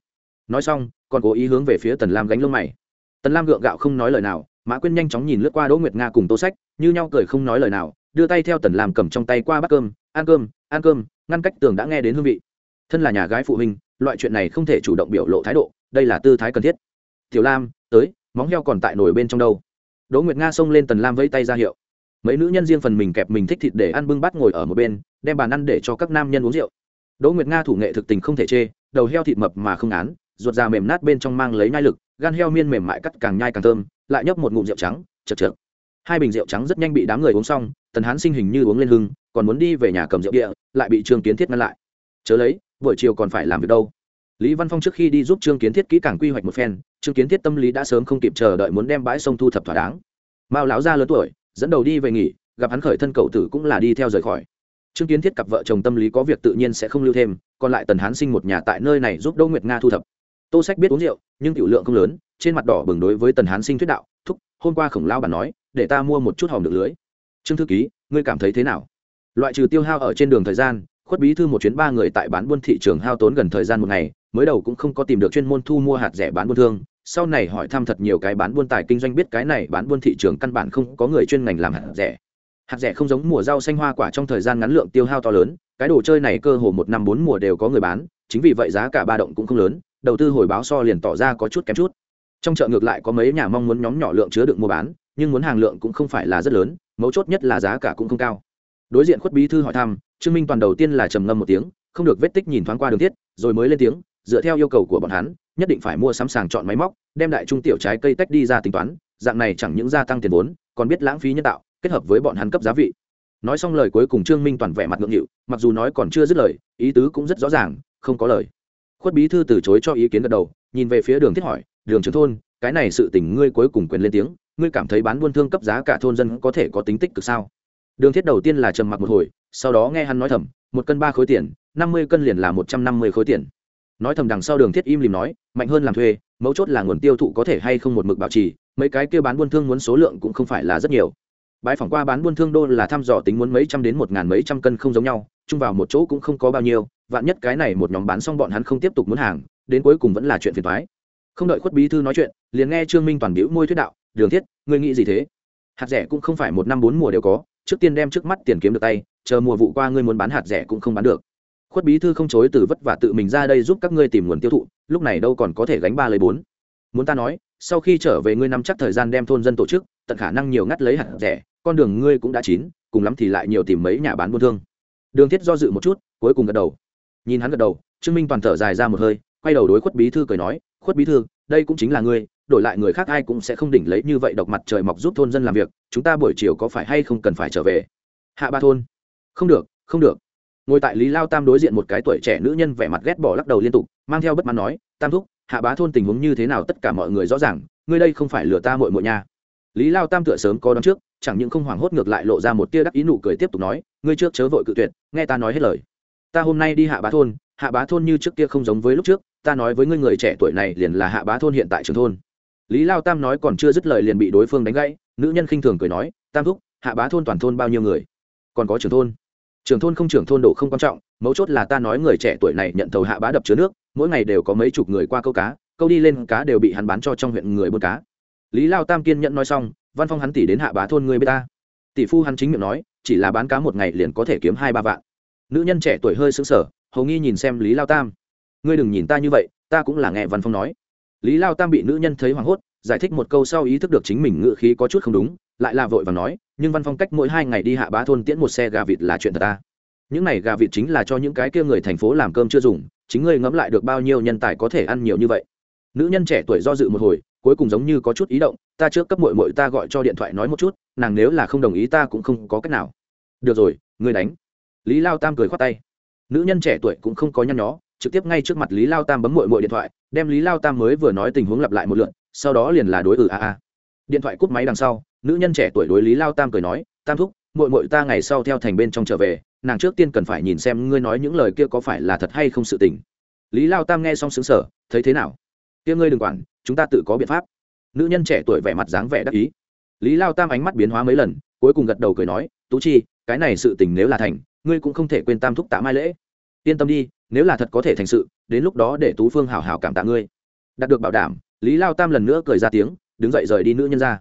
Nói xong, còn cố ý hướng về phía tần lam gánh lông mày. Tần lam gượng gạo không nói lời nào, mã quyên nhanh chóng nhìn lướt qua đỗ nguyệt nga cùng tô sách, như nhau cười không nói lời nào, đưa tay theo tần lam cầm trong tay qua bát cơm, ăn cơm ăn cơm, ngăn cách tường đã nghe đến hương vị. Thân là nhà gái phụ huynh, loại chuyện này không thể chủ động biểu lộ thái độ, đây là tư thái cần thiết. Tiểu lam, tới, móng heo còn tại nổi bên trong đâu? Đỗ nguyệt nga xông lên tần lam vẫy tay ra hiệu. Mấy nữ nhân riêng phần mình kẹp mình thích thịt để ăn bưng bát ngồi ở một bên đem bàn ăn để cho các nam nhân uống rượu. Đỗ nguyệt nga thủ nghệ thực tình không thể chê, đầu heo thịt mập mà không án, ruột già mềm nát bên trong mang lấy nhai lực, gan heo miên mềm mại cắt càng nhai càng thơm, lại nhấp một ngụm rượu trắng, chật chật hai bình rượu trắng rất nhanh bị đám người uống xong, tần hán sinh hình như uống lên hưng, còn muốn đi về nhà cầm rượu địa, lại bị trương kiến thiết ngăn lại. Chớ lấy, buổi chiều còn phải làm việc đâu. Lý văn phong trước khi đi giúp trương kiến thiết kỹ càng quy hoạch một phen, trương kiến thiết tâm lý đã sớm không kịp chờ đợi muốn đem bãi sông thu thập thỏa đáng. Mao lão gia lớn tuổi, dẫn đầu đi về nghỉ, gặp hắn khởi thân cậu tử cũng là đi theo rời khỏi trương kiến thiết cặp vợ chồng tâm lý có việc tự nhiên sẽ không lưu thêm, còn lại tần hán sinh một nhà tại nơi này giúp đỗ nguyệt nga thu thập. Tô sách biết uống rượu, nhưng tiểu lượng không lớn, trên mặt đỏ bừng đối với tần hán sinh thuyết đạo, thúc, hôm qua khổng lao bản nói, để ta mua một chút hòm được lưới. Trương thư ký, ngươi cảm thấy thế nào? Loại trừ tiêu hao ở trên đường thời gian, khuất bí thư một chuyến ba người tại bán buôn thị trường hao tốn gần thời gian một ngày, mới đầu cũng không có tìm được chuyên môn thu mua hạt rẻ bán buôn thương, sau này hỏi thăm thật nhiều cái bán buôn tài kinh doanh biết cái này bán buôn thị trường căn bản không có người chuyên ngành làm hạt rẻ hạt rẻ không giống mùa rau xanh hoa quả trong thời gian ngắn lượng tiêu hao to lớn, cái đồ chơi này cơ hồ một năm bốn mùa đều có người bán, chính vì vậy giá cả ba động cũng không lớn, đầu tư hồi báo so liền tỏ ra có chút kém chút. Trong chợ ngược lại có mấy nhà mong muốn nhóm nhỏ lượng chứa đựng mua bán, nhưng muốn hàng lượng cũng không phải là rất lớn, mấu chốt nhất là giá cả cũng không cao. Đối diện khuất bí thư hỏi thăm, trương minh toàn đầu tiên là trầm ngâm một tiếng, không được vết tích nhìn thoáng qua đường thiết, rồi mới lên tiếng, dựa theo yêu cầu của bọn hắn, nhất định phải mua sắm sàng chọn máy móc, đem đại trung tiểu trái cây tách đi ra tính toán, dạng này chẳng những gia tăng tiền vốn, còn biết lãng phí nhân tạo kết hợp với bọn hắn cấp giá vị. Nói xong lời cuối cùng trương minh toàn vẻ mặt ngượng nghịu, mặc dù nói còn chưa dứt lời, ý tứ cũng rất rõ ràng, không có lời. Khuất bí thư từ chối cho ý kiến gật đầu, nhìn về phía đường thiết hỏi, đường trưởng thôn, cái này sự tình ngươi cuối cùng quyền lên tiếng, ngươi cảm thấy bán buôn thương cấp giá cả thôn dân có thể có tính tích cực sao? Đường thiết đầu tiên là trầm mặc một hồi, sau đó nghe hắn nói thầm, một cân ba khối tiền, năm mươi cân liền là một trăm năm mươi khối tiền. Nói thầm đằng sau đường thiết im lìm nói, mạnh hơn làm thuê, mấu chốt là nguồn tiêu thụ có thể hay không một mực bảo trì, mấy cái kia bán buôn thương muốn số lượng cũng không phải là rất nhiều bãi phỏng qua bán buôn thương đô là thăm dò tính muốn mấy trăm đến một ngàn mấy trăm cân không giống nhau, chung vào một chỗ cũng không có bao nhiêu, vạn nhất cái này một nhóm bán xong bọn hắn không tiếp tục muốn hàng, đến cuối cùng vẫn là chuyện phiền thoái không đợi khuất bí thư nói chuyện, liền nghe trương minh toàn biểu môi thuyết đạo, đường thiết, ngươi nghĩ gì thế? Hạt rẻ cũng không phải một năm bốn mùa đều có, trước tiên đem trước mắt tiền kiếm được tay, chờ mùa vụ qua ngươi muốn bán hạt rẻ cũng không bán được. Khuất bí thư không chối từ vất vả tự mình ra đây giúp các ngươi tìm nguồn tiêu thụ, lúc này đâu còn có thể gánh ba lấy bốn. Muốn ta nói sau khi trở về ngươi nắm chắc thời gian đem thôn dân tổ chức, tận khả năng nhiều ngắt lấy hạt rẻ, con đường ngươi cũng đã chín, cùng lắm thì lại nhiều tìm mấy nhà bán buôn thương. Đường thiết do dự một chút, cuối cùng gật đầu. Nhìn hắn gật đầu, trương minh toàn thở dài ra một hơi, quay đầu đối khuất bí thư cười nói, khuất bí thư, đây cũng chính là ngươi, đổi lại người khác ai cũng sẽ không đỉnh lấy như vậy độc mặt trời mọc giúp thôn dân làm việc, chúng ta buổi chiều có phải hay không cần phải trở về? Hạ ba thôn. Không được không được. Ngồi tại lý lao tam đối diện một cái tuổi trẻ nữ nhân vẻ mặt ghét bỏ lắc đầu liên tục, mang theo bất mãn nói, tam thúc hạ bá thôn tình huống như thế nào tất cả mọi người rõ ràng, ngươi đây không phải lừa ta mội mội nha. Lý lao tam tựa sớm có đón trước, chẳng những không hoảng hốt ngược lại lộ ra một tia đắc ý nụ cười tiếp tục nói, ngươi trước chớ vội cự tuyệt, nghe ta nói hết lời. Ta hôm nay đi hạ bá thôn, hạ bá thôn như trước kia không giống với lúc trước, ta nói với ngươi người trẻ tuổi này liền là hạ bá thôn hiện tại trường thôn. Lý lao tam nói còn chưa dứt lời liền bị đối phương đánh gãy, nữ nhân khinh thường cười nói, tam thúc, hạ bá thôn toàn thôn bao nhiêu người? Còn có trường thôn. Trường thôn không trường thôn đồ không quan trọng, mấu chốt là ta nói người trẻ tuổi này nhận thầu hạ bá đập chứa nước mỗi ngày đều có mấy chục người qua câu cá, câu đi lên cá đều bị hắn bán cho trong huyện người buôn cá. Lý lao tam kiên nhẫn nói xong, văn phong hắn tỷ đến hạ bá thôn người bê ta. Tỷ phu hắn chính miệng nói, chỉ là bán cá một ngày liền có thể kiếm hai ba vạn. Nữ nhân trẻ tuổi hơi xứng sở hầu nghi nhìn xem lý lao tam. Ngươi đừng nhìn ta như vậy, ta cũng là nghe văn phong nói. Lý lao tam bị nữ nhân thấy hoảng hốt, giải thích một câu sau ý thức được chính mình ngự khí có chút không đúng, lại là vội và nói, nhưng văn phong cách mỗi hai ngày đi hạ bá thôn tiễn một xe gà vịt là chuyện thật ta những này gà vịt chính là cho những cái kia người thành phố làm cơm chưa dùng, chính ngươi ngẫm lại được bao nhiêu nhân tài có thể ăn nhiều như vậy. Nữ nhân trẻ tuổi do dự một hồi, cuối cùng giống như có chút ý động, ta trước cấp mội mội ta gọi cho điện thoại nói một chút, nàng nếu là không đồng ý ta cũng không có cách nào. Được rồi, ngươi đánh. Lý lao tam cười khoát tay. Nữ nhân trẻ tuổi cũng không có nhăn nhó, trực tiếp ngay trước mặt lý lao tam bấm mội mội điện thoại, đem lý lao tam mới vừa nói tình huống lặp lại một lượn sau đó liền là đối ừ a a. Điện thoại cúp máy đằng sau, nữ nhân trẻ tuổi đối lý lao tam cười nói, tam thúc mội mội ta ngày sau theo thành bên trong trở về nàng trước tiên cần phải nhìn xem ngươi nói những lời kia có phải là thật hay không sự tình. Lý lao tam nghe xong xứng sở thấy thế nào? Kia ngươi đừng quản, chúng ta tự có biện pháp. Nữ nhân trẻ tuổi vẻ mặt dáng vẻ đắc ý. Lý lao tam ánh mắt biến hóa mấy lần, cuối cùng gật đầu cười nói, tú chi, cái này sự tình nếu là thành, ngươi cũng không thể quên tam thúc tạ mai lễ. Yên tâm đi, nếu là thật có thể thành sự, đến lúc đó để tú phương hào hào cảm tạ ngươi. Đạt được bảo đảm, lý lao tam lần nữa cười ra tiếng, đứng dậy rời đi nữ nhân ra.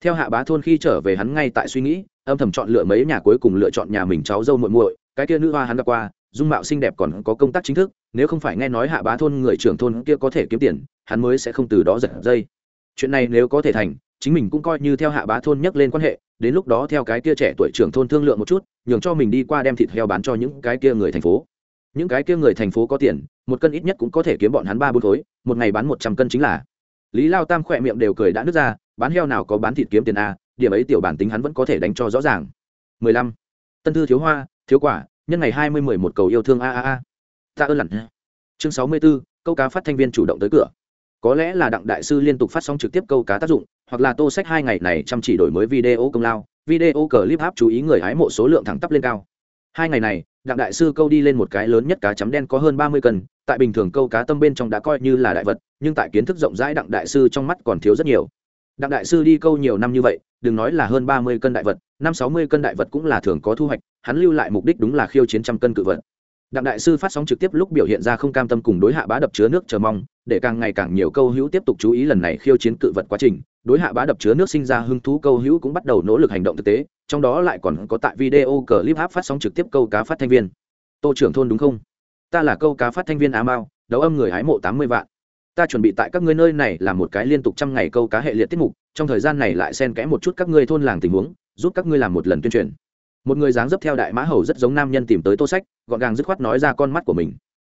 Theo hạ bá thôn khi trở về hắn ngay tại suy nghĩ âm thầm chọn lựa mấy nhà cuối cùng lựa chọn nhà mình cháu dâu muội muội, cái kia nữ hoa hắn gặp qua, dung mạo xinh đẹp còn có công tác chính thức, nếu không phải nghe nói hạ bá thôn người trưởng thôn kia có thể kiếm tiền, hắn mới sẽ không từ đó giật dây. Chuyện này nếu có thể thành, chính mình cũng coi như theo hạ bá thôn nhắc lên quan hệ, đến lúc đó theo cái kia trẻ tuổi trưởng thôn thương lượng một chút, nhường cho mình đi qua đem thịt heo bán cho những cái kia người thành phố. Những cái kia người thành phố có tiền, một cân ít nhất cũng có thể kiếm bọn hắn ba bốn khối, một ngày bán một trăm cân chính là. Lý lao tam khỏe miệng đều cười đã nứt ra, bán heo nào có bán thịt kiếm tiền a điểm ấy tiểu bản tính hắn vẫn có thể đánh cho rõ ràng. mười lăm. Tân thư thiếu hoa, thiếu quả, nhân ngày hai mươi mười một cầu yêu thương a a a. Ta ơn lặn. Chương sáu mươi b ố câu cá phát thanh viên chủ động tới cửa. Có lẽ là đặng đại sư liên tục phát sóng trực tiếp câu cá tác dụng, hoặc là tô sách hai ngày này chăm chỉ đổi mới video công lao, video clip hấp chú ý người hái mộ số lượng thẳng tắp lên cao. Hai ngày này, đặng đại sư câu đi lên một cái lớn nhất cá chấm đen có hơn ba mươi cân, tại bình thường câu cá tâm bên trong đã coi như là đại vật, nhưng tại kiến thức rộng rãi đặng đại sư trong mắt còn thiếu rất nhiều. Đặng đại sư đi câu nhiều năm như vậy đừng nói là hơn ba mươi cân đại vật, năm sáu mươi cân đại vật cũng là thường có thu hoạch, hắn lưu lại mục đích đúng là khiêu chiến trăm cân cự vật. Đặng đại sư phát sóng trực tiếp lúc biểu hiện ra không cam tâm cùng đối hạ bá đập chứa nước chờ mong, để càng ngày càng nhiều câu hữu tiếp tục chú ý lần này khiêu chiến cự vật quá trình, đối hạ bá đập chứa nước sinh ra hứng thú câu hữu cũng bắt đầu nỗ lực hành động thực tế, trong đó lại còn có tại video clip hấp phát sóng trực tiếp câu cá phát thanh viên. Tô trưởng thôn đúng không? Ta là câu cá phát thanh viên á mao đấu âm người hái mộ tám mươi vạn. Ta chuẩn bị tại các ngươi nơi này làm một cái liên tục trăm ngày câu cá hệ liệt tiết mục trong thời gian này lại xen kẽ một chút các ngươi thôn làng tình huống, giúp các ngươi làm một lần tuyên truyền. Một người dáng dấp theo đại mã hầu rất giống nam nhân tìm tới tô sách, gọn gàng dứt khoát nói ra con mắt của mình.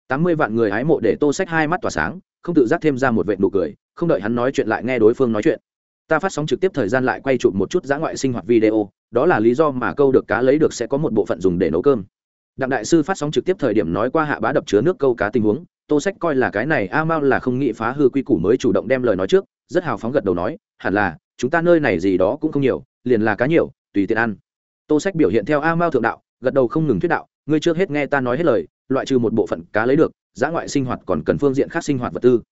Tám mươi vạn người hái mộ để tô sách hai mắt tỏa sáng, không tự giác thêm ra một vệ nụ cười, không đợi hắn nói chuyện lại nghe đối phương nói chuyện. Ta phát sóng trực tiếp thời gian lại quay chụp một chút dã ngoại sinh hoạt video, đó là lý do mà câu được cá lấy được sẽ có một bộ phận dùng để nấu cơm. Đặng đại sư phát sóng trực tiếp thời điểm nói qua hạ bá đập chứa nước câu cá tình huống, tô sách coi là cái này, a mao là không nghĩ phá hư quy củ mới chủ động đem lời nói trước rất hào phóng gật đầu nói, hẳn là, chúng ta nơi này gì đó cũng không nhiều, liền là cá nhiều, tùy tiện ăn. Tô sách biểu hiện theo a mao thượng đạo, gật đầu không ngừng thuyết đạo, ngươi trước hết nghe ta nói hết lời, loại trừ một bộ phận cá lấy được giã ngoại sinh hoạt còn cần phương diện khác sinh hoạt vật tư.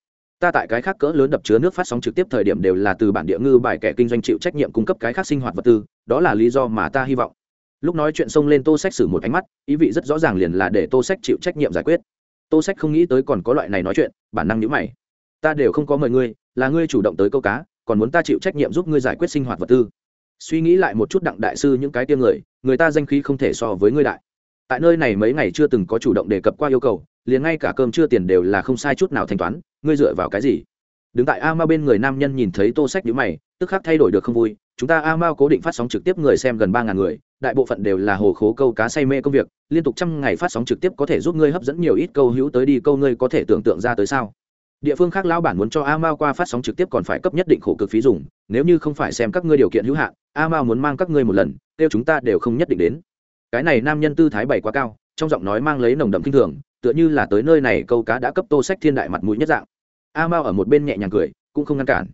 Ta tại cái khác cỡ lớn đập chứa nước phát sóng trực tiếp thời điểm đều là từ bản địa ngư bài kẻ kinh doanh chịu trách nhiệm cung cấp cái khác sinh hoạt vật tư, đó là lý do mà ta hy vọng. Lúc nói chuyện xông lên tô sách xử một ánh mắt, ý vị rất rõ ràng liền là để tô sách chịu trách nhiệm giải quyết. Tô sách không nghĩ tới còn có loại này nói chuyện, bản năng nhữ mày ta đều không có mời ngươi, là ngươi chủ động tới câu cá, còn muốn ta chịu trách nhiệm giúp ngươi giải quyết sinh hoạt vật tư. Suy nghĩ lại một chút đặng đại sư những cái tiêm người người ta danh khí không thể so với ngươi đại. Tại nơi này mấy ngày chưa từng có chủ động đề cập qua yêu cầu, liền ngay cả cơm chưa tiền đều là không sai chút nào thanh toán, ngươi dựa vào cái gì? Đứng tại a mao bên người nam nhân nhìn thấy tô sách nhữ mày, tức khắc thay đổi được không vui, chúng ta a mao cố định phát sóng trực tiếp người xem gần ba ngàn người, đại bộ phận đều là hồ khố câu cá say mê công việc, liên tục trăm ngày phát sóng trực tiếp có thể giúp ngươi hấp dẫn nhiều ít câu hữu tới đi, câu ngươi có thể tưởng tượng ra tới sao? Địa phương khác lão bản muốn cho a mao qua phát sóng trực tiếp còn phải cấp nhất định khổ cực phí dùng, nếu như không phải xem các ngươi điều kiện hữu hạn, a mao muốn mang các ngươi một lần, kêu chúng ta đều không nhất định đến. Cái này nam nhân tư thái bày quá cao, trong giọng nói mang lấy nồng đậm kinh thường, tựa như là tới nơi này câu cá đã cấp tô sách thiên đại mặt mũi nhất dạng. A mao ở một bên nhẹ nhàng cười, cũng không ngăn cản.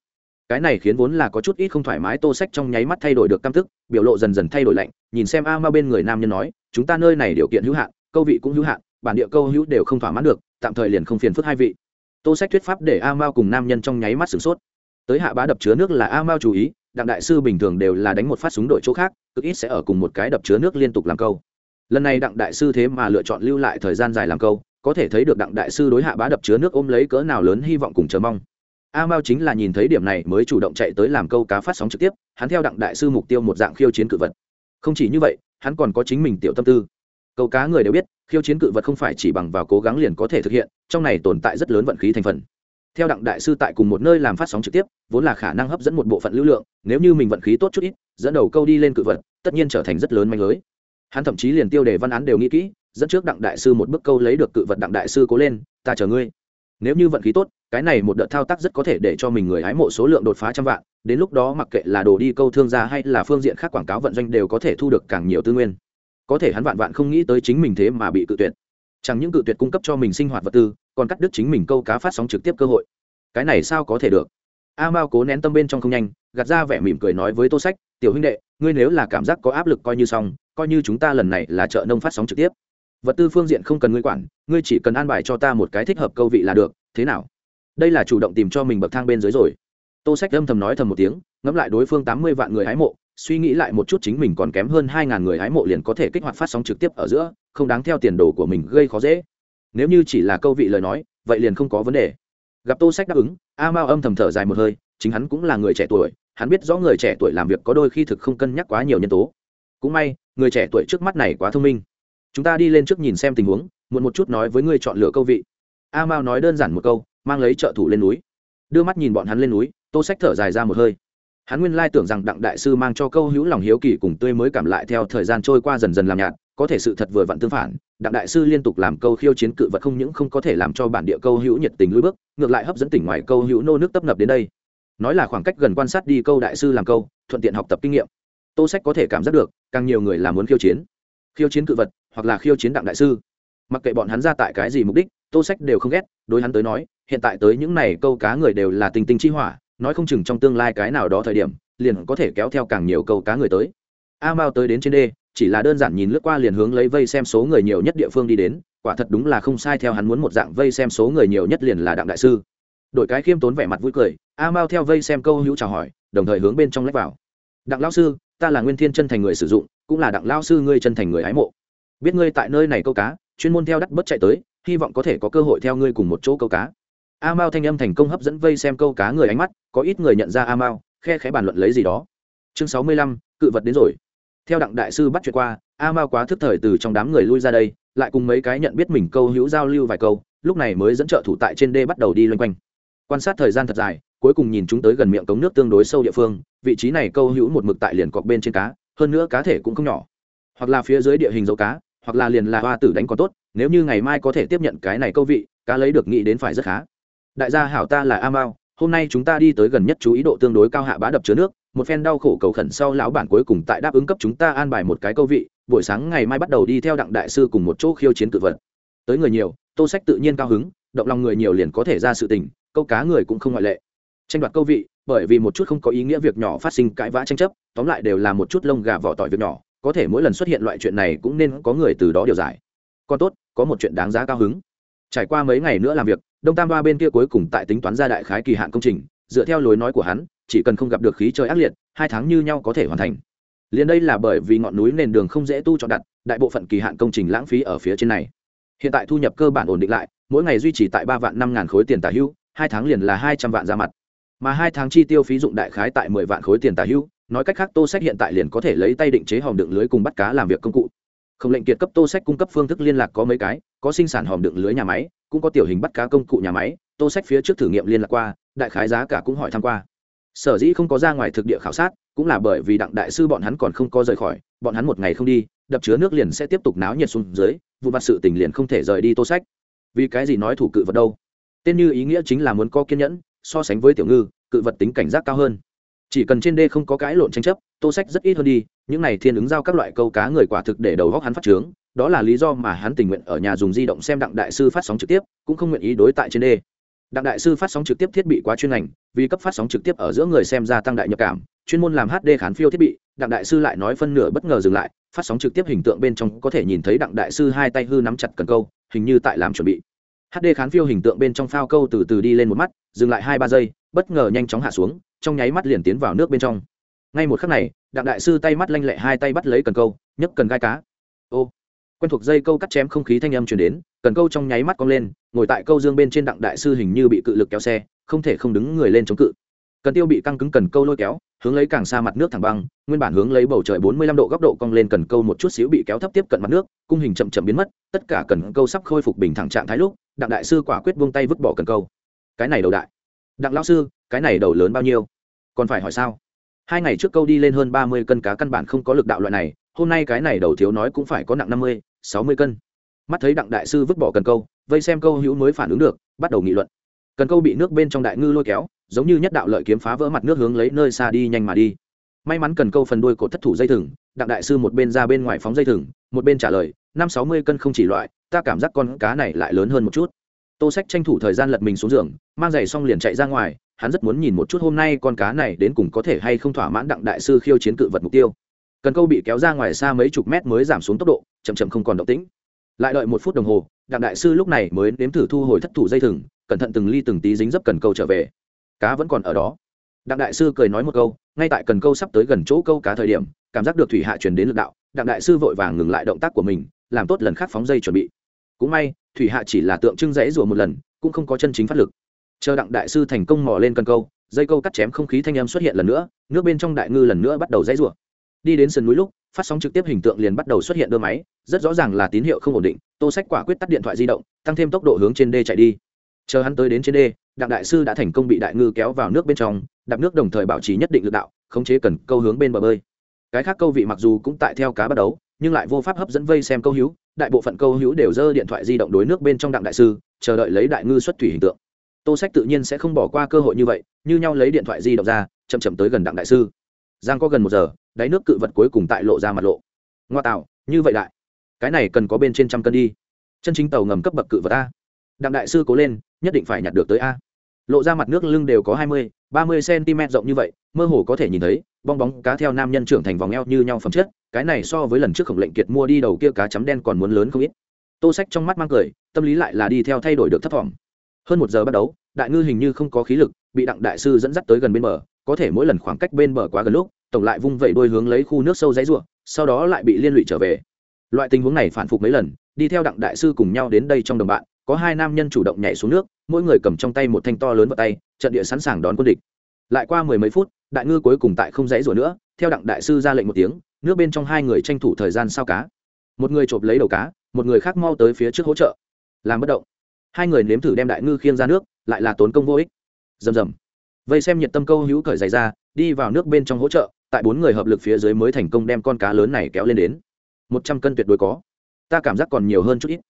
Cái này khiến vốn là có chút ít không thoải mái tô sách trong nháy mắt thay đổi được cam thức, biểu lộ dần dần thay đổi lạnh, nhìn xem a mao bên người nam nhân nói, chúng ta nơi này điều kiện hữu hạn, câu vị cũng hữu hạn, bản địa câu hữu đều không thỏa mãn được, tạm thời liền không phiền phức hai vị tô sách thuyết pháp để a mao cùng nam nhân trong nháy mắt sửng sốt. Tới hạ bá đập chứa nước là a mao chú ý, đặng đại sư bình thường đều là đánh một phát súng đội chỗ khác, cực ít sẽ ở cùng một cái đập chứa nước liên tục làm câu. Lần này đặng đại sư thế mà lựa chọn lưu lại thời gian dài làm câu, có thể thấy được đặng đại sư đối hạ bá đập chứa nước ôm lấy cỡ nào lớn hy vọng cùng chờ mong. A mao chính là nhìn thấy điểm này mới chủ động chạy tới làm câu cá phát sóng trực tiếp, hắn theo đặng đại sư mục tiêu một dạng khiêu chiến cự vật. Không chỉ như vậy, hắn còn có chính mình tiểu tâm tư câu cá người đều biết, khiêu chiến cự vật không phải chỉ bằng vào cố gắng liền có thể thực hiện, trong này tồn tại rất lớn vận khí thành phần. Theo đặng đại sư tại cùng một nơi làm phát sóng trực tiếp, vốn là khả năng hấp dẫn một bộ phận lưu lượng, nếu như mình vận khí tốt chút ít, dẫn đầu câu đi lên cự vật, tất nhiên trở thành rất lớn manh lưới. Hắn thậm chí liền tiêu đề văn án đều nghĩ kỹ, dẫn trước đặng đại sư một bức câu lấy được cự vật đặng đại sư cố lên, ta chờ ngươi. Nếu như vận khí tốt, cái này một đợt thao tác rất có thể để cho mình người hái mộ số lượng đột phá trăm vạn, đến lúc đó mặc kệ là đồ đi câu thương gia hay là phương diện khác quảng cáo vận doanh đều có thể thu được càng nhiều tư nguyên có thể hắn vạn vạn không nghĩ tới chính mình thế mà bị cự tuyệt. Chẳng những cự tuyệt cung cấp cho mình sinh hoạt vật tư, còn cắt đứt chính mình câu cá phát sóng trực tiếp cơ hội. Cái này sao có thể được? A mao cố nén tâm bên trong không nhanh, gạt ra vẻ mỉm cười nói với tô sách, tiểu huynh đệ, ngươi nếu là cảm giác có áp lực coi như xong, coi như chúng ta lần này là chợ nông phát sóng trực tiếp. Vật tư phương diện không cần ngươi quản, ngươi chỉ cần an bài cho ta một cái thích hợp câu vị là được, thế nào? Đây là chủ động tìm cho mình bậc thang bên dưới rồi. Tô sách âm thầm nói thầm một tiếng, ngẫm lại đối phương tám mươi vạn người hái mộ suy nghĩ lại một chút chính mình còn kém hơn hai ngàn người hái mộ liền có thể kích hoạt phát sóng trực tiếp ở giữa, không đáng theo tiền đồ của mình gây khó dễ. Nếu như chỉ là câu vị lời nói, vậy liền không có vấn đề. Gặp tô sách đáp ứng, a mao âm thầm thở dài một hơi, chính hắn cũng là người trẻ tuổi, hắn biết rõ người trẻ tuổi làm việc có đôi khi thực không cân nhắc quá nhiều nhân tố. Cũng may, người trẻ tuổi trước mắt này quá thông minh. Chúng ta đi lên trước nhìn xem tình huống, muộn một chút nói với người chọn lựa câu vị. A mao nói đơn giản một câu, mang lấy trợ thủ lên núi. Đưa mắt nhìn bọn hắn lên núi, tô sách thở dài ra một hơi hắn nguyên lai tưởng rằng đặng đại sư mang cho câu hữu lòng hiếu kỳ cùng tươi mới cảm lại theo thời gian trôi qua dần dần làm nhạt, có thể sự thật vừa vặn tương phản, đặng đại sư liên tục làm câu khiêu chiến cự vật không những không có thể làm cho bản địa câu hữu nhiệt tình lưỡi bước, ngược lại hấp dẫn tỉnh ngoài câu hữu nô nước tấp nập đến đây. Nói là khoảng cách gần quan sát đi câu đại sư làm câu, thuận tiện học tập kinh nghiệm. Tô sách có thể cảm giác được, càng nhiều người là muốn khiêu chiến. Khiêu chiến cự vật, hoặc là khiêu chiến đặng đại sư. Mặc kệ bọn hắn ra tại cái gì mục đích, tô sách đều không ghét, đối hắn tới nói, hiện tại tới những này câu cá người đều là tình tình chi hỏa nói không chừng trong tương lai cái nào đó thời điểm, liền có thể kéo theo càng nhiều câu cá người tới. A mao tới đến trên đê, chỉ là đơn giản nhìn lướt qua liền hướng lấy vây xem số người nhiều nhất địa phương đi đến, quả thật đúng là không sai theo hắn muốn một dạng vây xem số người nhiều nhất liền là đặng đại sư. Đội cái khiêm tốn vẻ mặt vui cười, a mao theo vây xem câu hữu chào hỏi, đồng thời hướng bên trong lách vào. Đặng lao sư, ta là nguyên thiên chân thành người sử dụng, cũng là đặng lao sư ngươi chân thành người ái mộ. Biết ngươi tại nơi này câu cá, chuyên môn theo đắt bất chạy tới, hy vọng có thể có cơ hội theo ngươi cùng một chỗ câu cá a mao thanh âm thành công hấp dẫn vây xem câu cá người ánh mắt, có ít người nhận ra a mao, khe khẽ bàn luận lấy gì đó. Chương sáu mươi lăm, cự vật đến rồi. Theo đặng đại sư bắt chuyện qua, a mao quá thức thời từ trong đám người lui ra đây, lại cùng mấy cái nhận biết mình câu hữu giao lưu vài câu, lúc này mới dẫn trợ thủ tại trên đê bắt đầu đi loanh quanh. Quan sát thời gian thật dài, cuối cùng nhìn chúng tới gần miệng cống nước tương đối sâu địa phương, vị trí này câu hữu một mực tại liền cọc bên trên cá, hơn nữa cá thể cũng không nhỏ. Hoặc là phía dưới địa hình dấu cá, hoặc là liền là hoa tử đánh còn tốt, nếu như ngày mai có thể tiếp nhận cái này câu vị, cá lấy được nghĩ đến phải rất khá đại gia hảo ta là a mao hôm nay chúng ta đi tới gần nhất chú ý độ tương đối cao hạ bá đập chứa nước, một phen đau khổ cầu khẩn sau lão bản cuối cùng tại đáp ứng cấp chúng ta an bài một cái câu vị, buổi sáng ngày mai bắt đầu đi theo đặng đại sư cùng một chỗ khiêu chiến cự vật. Tới người nhiều, tô sách tự nhiên cao hứng, động lòng người nhiều liền có thể ra sự tình, câu cá người cũng không ngoại lệ. Tranh đoạt câu vị, bởi vì một chút không có ý nghĩa việc nhỏ phát sinh cãi vã tranh chấp, tóm lại đều là một chút lông gà vỏ tỏi việc nhỏ, có thể mỗi lần xuất hiện loại chuyện này cũng nên có người từ đó điều giải. Còn tốt, có một chuyện đáng giá cao hứng trải qua mấy ngày nữa làm việc, đông tam ba bên kia cuối cùng tại tính toán ra đại khái kỳ hạn công trình, dựa theo lối nói của hắn, chỉ cần không gặp được khí trời ác liệt, hai tháng như nhau có thể hoàn thành. Liền đây là bởi vì ngọn núi nền đường không dễ tu chọn đặt, đại bộ phận kỳ hạn công trình lãng phí ở phía trên này. Hiện tại thu nhập cơ bản ổn định lại, mỗi ngày duy trì tại ba vạn năm ngàn khối tiền tả hưu, hai tháng liền là hai trăm vạn ra mặt. Mà hai tháng chi tiêu phí dụng đại khái tại mười vạn khối tiền tả hưu, nói cách khác tô sách hiện tại liền có thể lấy tay định chế hòm đựng lưới cùng bắt cá làm việc công cụ không lệnh kiệt cấp tô sách cung cấp phương thức liên lạc có mấy cái, có sinh sản hòm đựng lưới nhà máy, cũng có tiểu hình bắt cá công cụ nhà máy, tô sách phía trước thử nghiệm liên lạc qua, đại khái giá cả cũng hỏi tham q u a sở dĩ không có ra ngoài thực địa khảo sát, cũng là bởi vì đặng đại sư bọn hắn còn không có rời khỏi, bọn hắn một ngày không đi, đập chứa nước liền sẽ tiếp tục náo nhiệt xuống dưới, vụ mặt sự tình liền không thể rời đi tô sách. Vì cái gì nói thủ cự vật đâu? Tên như ý nghĩa chính là muốn có kiên nhẫn, so sánh với tiểu ngư, cự vật tính cảnh giác cao hơn chỉ cần trên đê không có cái lộn tranh chấp, tô sách rất ít hơn đi, những này thiên ứng giao các loại câu cá người quả thực để đầu góc hắn phát trướng, đó là lý do mà hắn tình nguyện ở nhà dùng di động xem đặng đại sư phát sóng trực tiếp, cũng không nguyện ý đối tại trên đê. Đặng đại sư phát sóng trực tiếp thiết bị quá chuyên ngành, vì cấp phát sóng trực tiếp ở giữa người xem gia tăng đại nhập cảm, chuyên môn làm hd khán phiêu thiết bị, đặng đại sư lại nói phân nửa bất ngờ dừng lại, phát sóng trực tiếp hình tượng bên trong có thể nhìn thấy đặng đại sư hai tay hư nắm chặt cần câu, hình như tại làm chuẩn bị. Hd khán phiêu hình tượng bên trong phao câu từ từ đi lên một mắt, dừng lại hai ba giây, bất ngờ nhanh chóng hạ xuống trong nháy mắt liền tiến vào nước bên trong. Ngay một khắc này, đặng đại sư tay mắt lanh lẹ hai tay bắt lấy cần câu, nhấc cần gai cá. Ô, quen thuộc dây câu cắt chém không khí thanh âm truyền đến, cần câu trong nháy mắt cong lên, ngồi tại câu dương bên trên đặng đại sư hình như bị cự lực kéo xe, không thể không đứng người lên chống cự. Cần tiêu bị căng cứng cần câu lôi kéo, hướng lấy càng xa mặt nước thẳng băng, nguyên bản hướng lấy bầu trời bốn mươi lăm độ góc độ cong lên cần câu một chút xíu bị kéo thấp tiếp cận mặt nước, cung hình chậm chậm biến mất, tất cả cần câu sắp khôi phục bình thẳng trạng thái lúc, đặng đại sư quả quyết buông tay vứt bỏ cần câu. Cái này đầu đại. Đặng lão sư, cái này đầu lớn bao nhiêu? Còn phải hỏi sao? Hai ngày trước câu đi lên hơn ba mươi cân cá căn bản không có lực đạo loại này, hôm nay cái này đầu thiếu nói cũng phải có nặng năm mươi, sáu mươi cân. Mắt thấy đặng đại sư vứt bỏ cần câu, vây xem câu hữu mới phản ứng được, bắt đầu nghị luận. Cần câu bị nước bên trong đại ngư lôi kéo, giống như nhất đạo lợi kiếm phá vỡ mặt nước hướng lấy nơi xa đi nhanh mà đi. May mắn cần câu phần đuôi cột thất thủ dây thừng, đặng đại sư một bên ra bên ngoài phóng dây thừng, một bên trả lời, năm sáu mươi cân không chỉ loại, ta cảm giác con cá này lại lớn hơn một chút. Tô sách tranh thủ thời gian lật mình xuống giường, mang giày xong liền chạy ra ngoài hắn rất muốn nhìn một chút hôm nay con cá này đến cùng có thể hay không thỏa mãn đặng đại sư khiêu chiến cự vật mục tiêu. Cần câu bị kéo ra ngoài xa mấy chục mét mới giảm xuống tốc độ, chậm chậm không còn động tĩnh. Lại đợi một phút đồng hồ, đặng đại sư lúc này mới nếm thử thu hồi thất thủ dây thừng, cẩn thận từng ly từng tí dính dấp cần câu trở về. Cá vẫn còn ở đó. Đặng đại sư cười nói một câu, ngay tại cần câu sắp tới gần chỗ câu cá thời điểm, cảm giác được thủy hạ truyền đến lực đạo, đặng đại sư vội vàng ngừng lại động tác của mình, làm tốt lần khác phóng dây chuẩn bị. Cũng may, thủy hạ chỉ là tượng trưng rẽ rùa một lần, cũng không có chân chính phát lực chờ đặng đại sư thành công mò lên cần câu, dây câu cắt chém không khí thanh âm xuất hiện lần nữa, nước bên trong đại ngư lần nữa bắt đầu dãy rủa. Đi đến sườn núi lúc, phát sóng trực tiếp hình tượng liền bắt đầu xuất hiện đưa máy, rất rõ ràng là tín hiệu không ổn định, tô sách quả quyết tắt điện thoại di động, tăng thêm tốc độ hướng trên đê chạy đi. Chờ hắn tới đến trên đê, đặng đại sư đã thành công bị đại ngư kéo vào nước bên trong, đạp nước đồng thời bảo trì nhất định lực đạo, khống chế cần câu hướng bên bờ bơi. Cái khác câu vị mặc dù cũng tại theo cá bắt đấu nhưng lại vô pháp hấp dẫn vây xem câu hữu, đại bộ phận câu hữu đều giơ điện thoại di động đối nước bên trong đặng đại sư, chờ đợi lấy đại ngư xuất thủy hình tượng tô sách tự nhiên sẽ không bỏ qua cơ hội như vậy, như nhau lấy điện thoại di động ra, chậm chậm tới gần đặng đại sư. Giang có gần một giờ, đáy nước cự vật cuối cùng tại lộ ra mặt lộ. Ngoa tạo, như vậy đại cái này cần có bên trên trăm cân đi. Chân chính tàu ngầm cấp bậc cự vật a. Đặng đại sư cố lên, nhất định phải nhặt được tới a. Lộ ra mặt nước lưng đều có hai mươi, ba mươi cm rộng như vậy, mơ hồ có thể nhìn thấy, bong bóng cá theo nam nhân trưởng thành vòng eo như nhau phẩm chất, cái này so với lần trước khổng lệnh kiệt mua đi đầu kia cá chấm đen còn muốn lớn không ít. Tô sách trong mắt mang cười, tâm lý lại là đi theo thay đổi được thấp thỏm hơn một giờ bắt đầu, đại ngư hình như không có khí lực, bị đặng đại sư dẫn dắt tới gần bên bờ, có thể mỗi lần khoảng cách bên bờ quá gần lúc, tổng lại vung vẩy đôi hướng lấy khu nước sâu dãy ruộng, sau đó lại bị liên lụy trở về. Loại tình huống này phản phục mấy lần, đi theo đặng đại sư cùng nhau đến đây trong đồng bạn, có hai nam nhân chủ động nhảy xuống nước, mỗi người cầm trong tay một thanh to lớn vào tay, trận địa sẵn sàng đón quân địch. Lại qua mười mấy phút, đại ngư cuối cùng tại không dãy rủa nữa, theo đặng đại sư ra lệnh một tiếng, nước bên trong hai người tranh thủ thời gian sao cá. Một người chộp lấy đầu cá, một người khác mau tới phía trước hỗ trợ. Làm bất động hai người nếm thử đem đại ngư khiêng ra nước, lại là tốn công vô ích. Rầm rầm. Vây xem nhiệt tâm câu hữu cởi giày ra, đi vào nước bên trong hỗ trợ, tại bốn người hợp lực phía dưới mới thành công đem con cá lớn này kéo lên đến. Một trăm cân tuyệt đối có. Ta cảm giác còn nhiều hơn chút ít.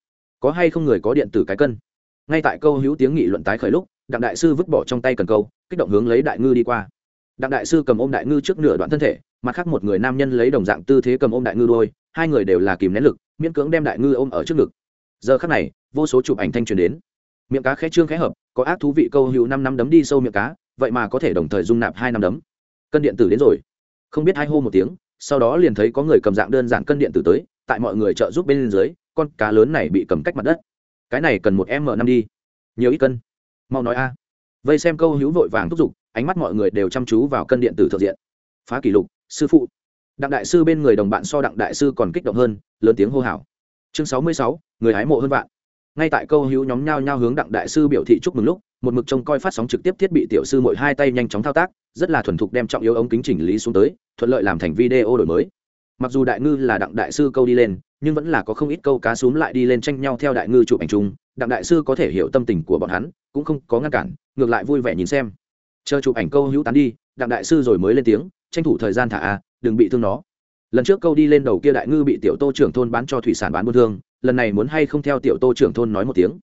Có hay không người có điện tử cái cân? Ngay tại câu hữu tiếng nghị luận tái khởi lúc, đặng đại sư vứt bỏ trong tay cần câu, kích động hướng lấy đại ngư đi qua. Đặng đại sư cầm ôm đại ngư trước nửa đoạn thân thể, mặt khác một người nam nhân lấy đồng dạng tư thế cầm ôm đại ngư đôi, hai người đều là kìm nén lực, miễn cưỡng đem đại ngư ôm ở trước ngực. Giờ khắc này vô số chụp ảnh thanh truyền đến. Miệng cá khẽ trương khẽ hợp, có ác thú vị câu hữu năm năm đấm đi sâu miệng cá, vậy mà có thể đồng thời dung nạp hai năm đấm. Cân điện tử đến rồi. Không biết hai hô một tiếng, sau đó liền thấy có người cầm dạng đơn giản cân điện tử tới, tại mọi người trợ giúp bên dưới, con cá lớn này bị cầm cách mặt đất. Cái này cần một m năm đi. Nhiều ít cân. Mau nói a. Vây xem câu hữu vội vàng thúc giục, ánh mắt mọi người đều chăm chú vào cân điện tử thượng diện. Phá kỷ lục, sư phụ. Đặng đại sư bên người đồng bạn so đặng đại sư còn kích động hơn, lớn tiếng hô hào. Chương sáu mươi sáu, người hái mộ hơn vạn ngay tại câu hữu nhóm nhao nhao hướng đặng đại sư biểu thị chúc mừng lúc, một mực trông coi phát sóng trực tiếp thiết bị tiểu sư mỗi hai tay nhanh chóng thao tác, rất là thuần thục đem trọng yếu ống kính chỉnh lý xuống tới, thuận lợi làm thành video đổi mới. Mặc dù đại ngư là đặng đại sư câu đi lên, nhưng vẫn là có không ít câu cá xúm lại đi lên tranh nhau theo đại ngư chụp ảnh chung, đặng đại sư có thể hiểu tâm tình của bọn hắn, cũng không có ngăn cản, ngược lại vui vẻ nhìn xem. Chờ chụp ảnh câu hữu tán đi, đặng đại sư rồi mới lên tiếng, tranh thủ thời gian thả a, đừng bị thương nó. Lần trước câu đi lên đầu kia đại ngư bị tiểu tô trưởng thôn bán cho thủy sản bán buôn thương lần này muốn hay không theo tiểu tô trưởng thôn nói một tiếng.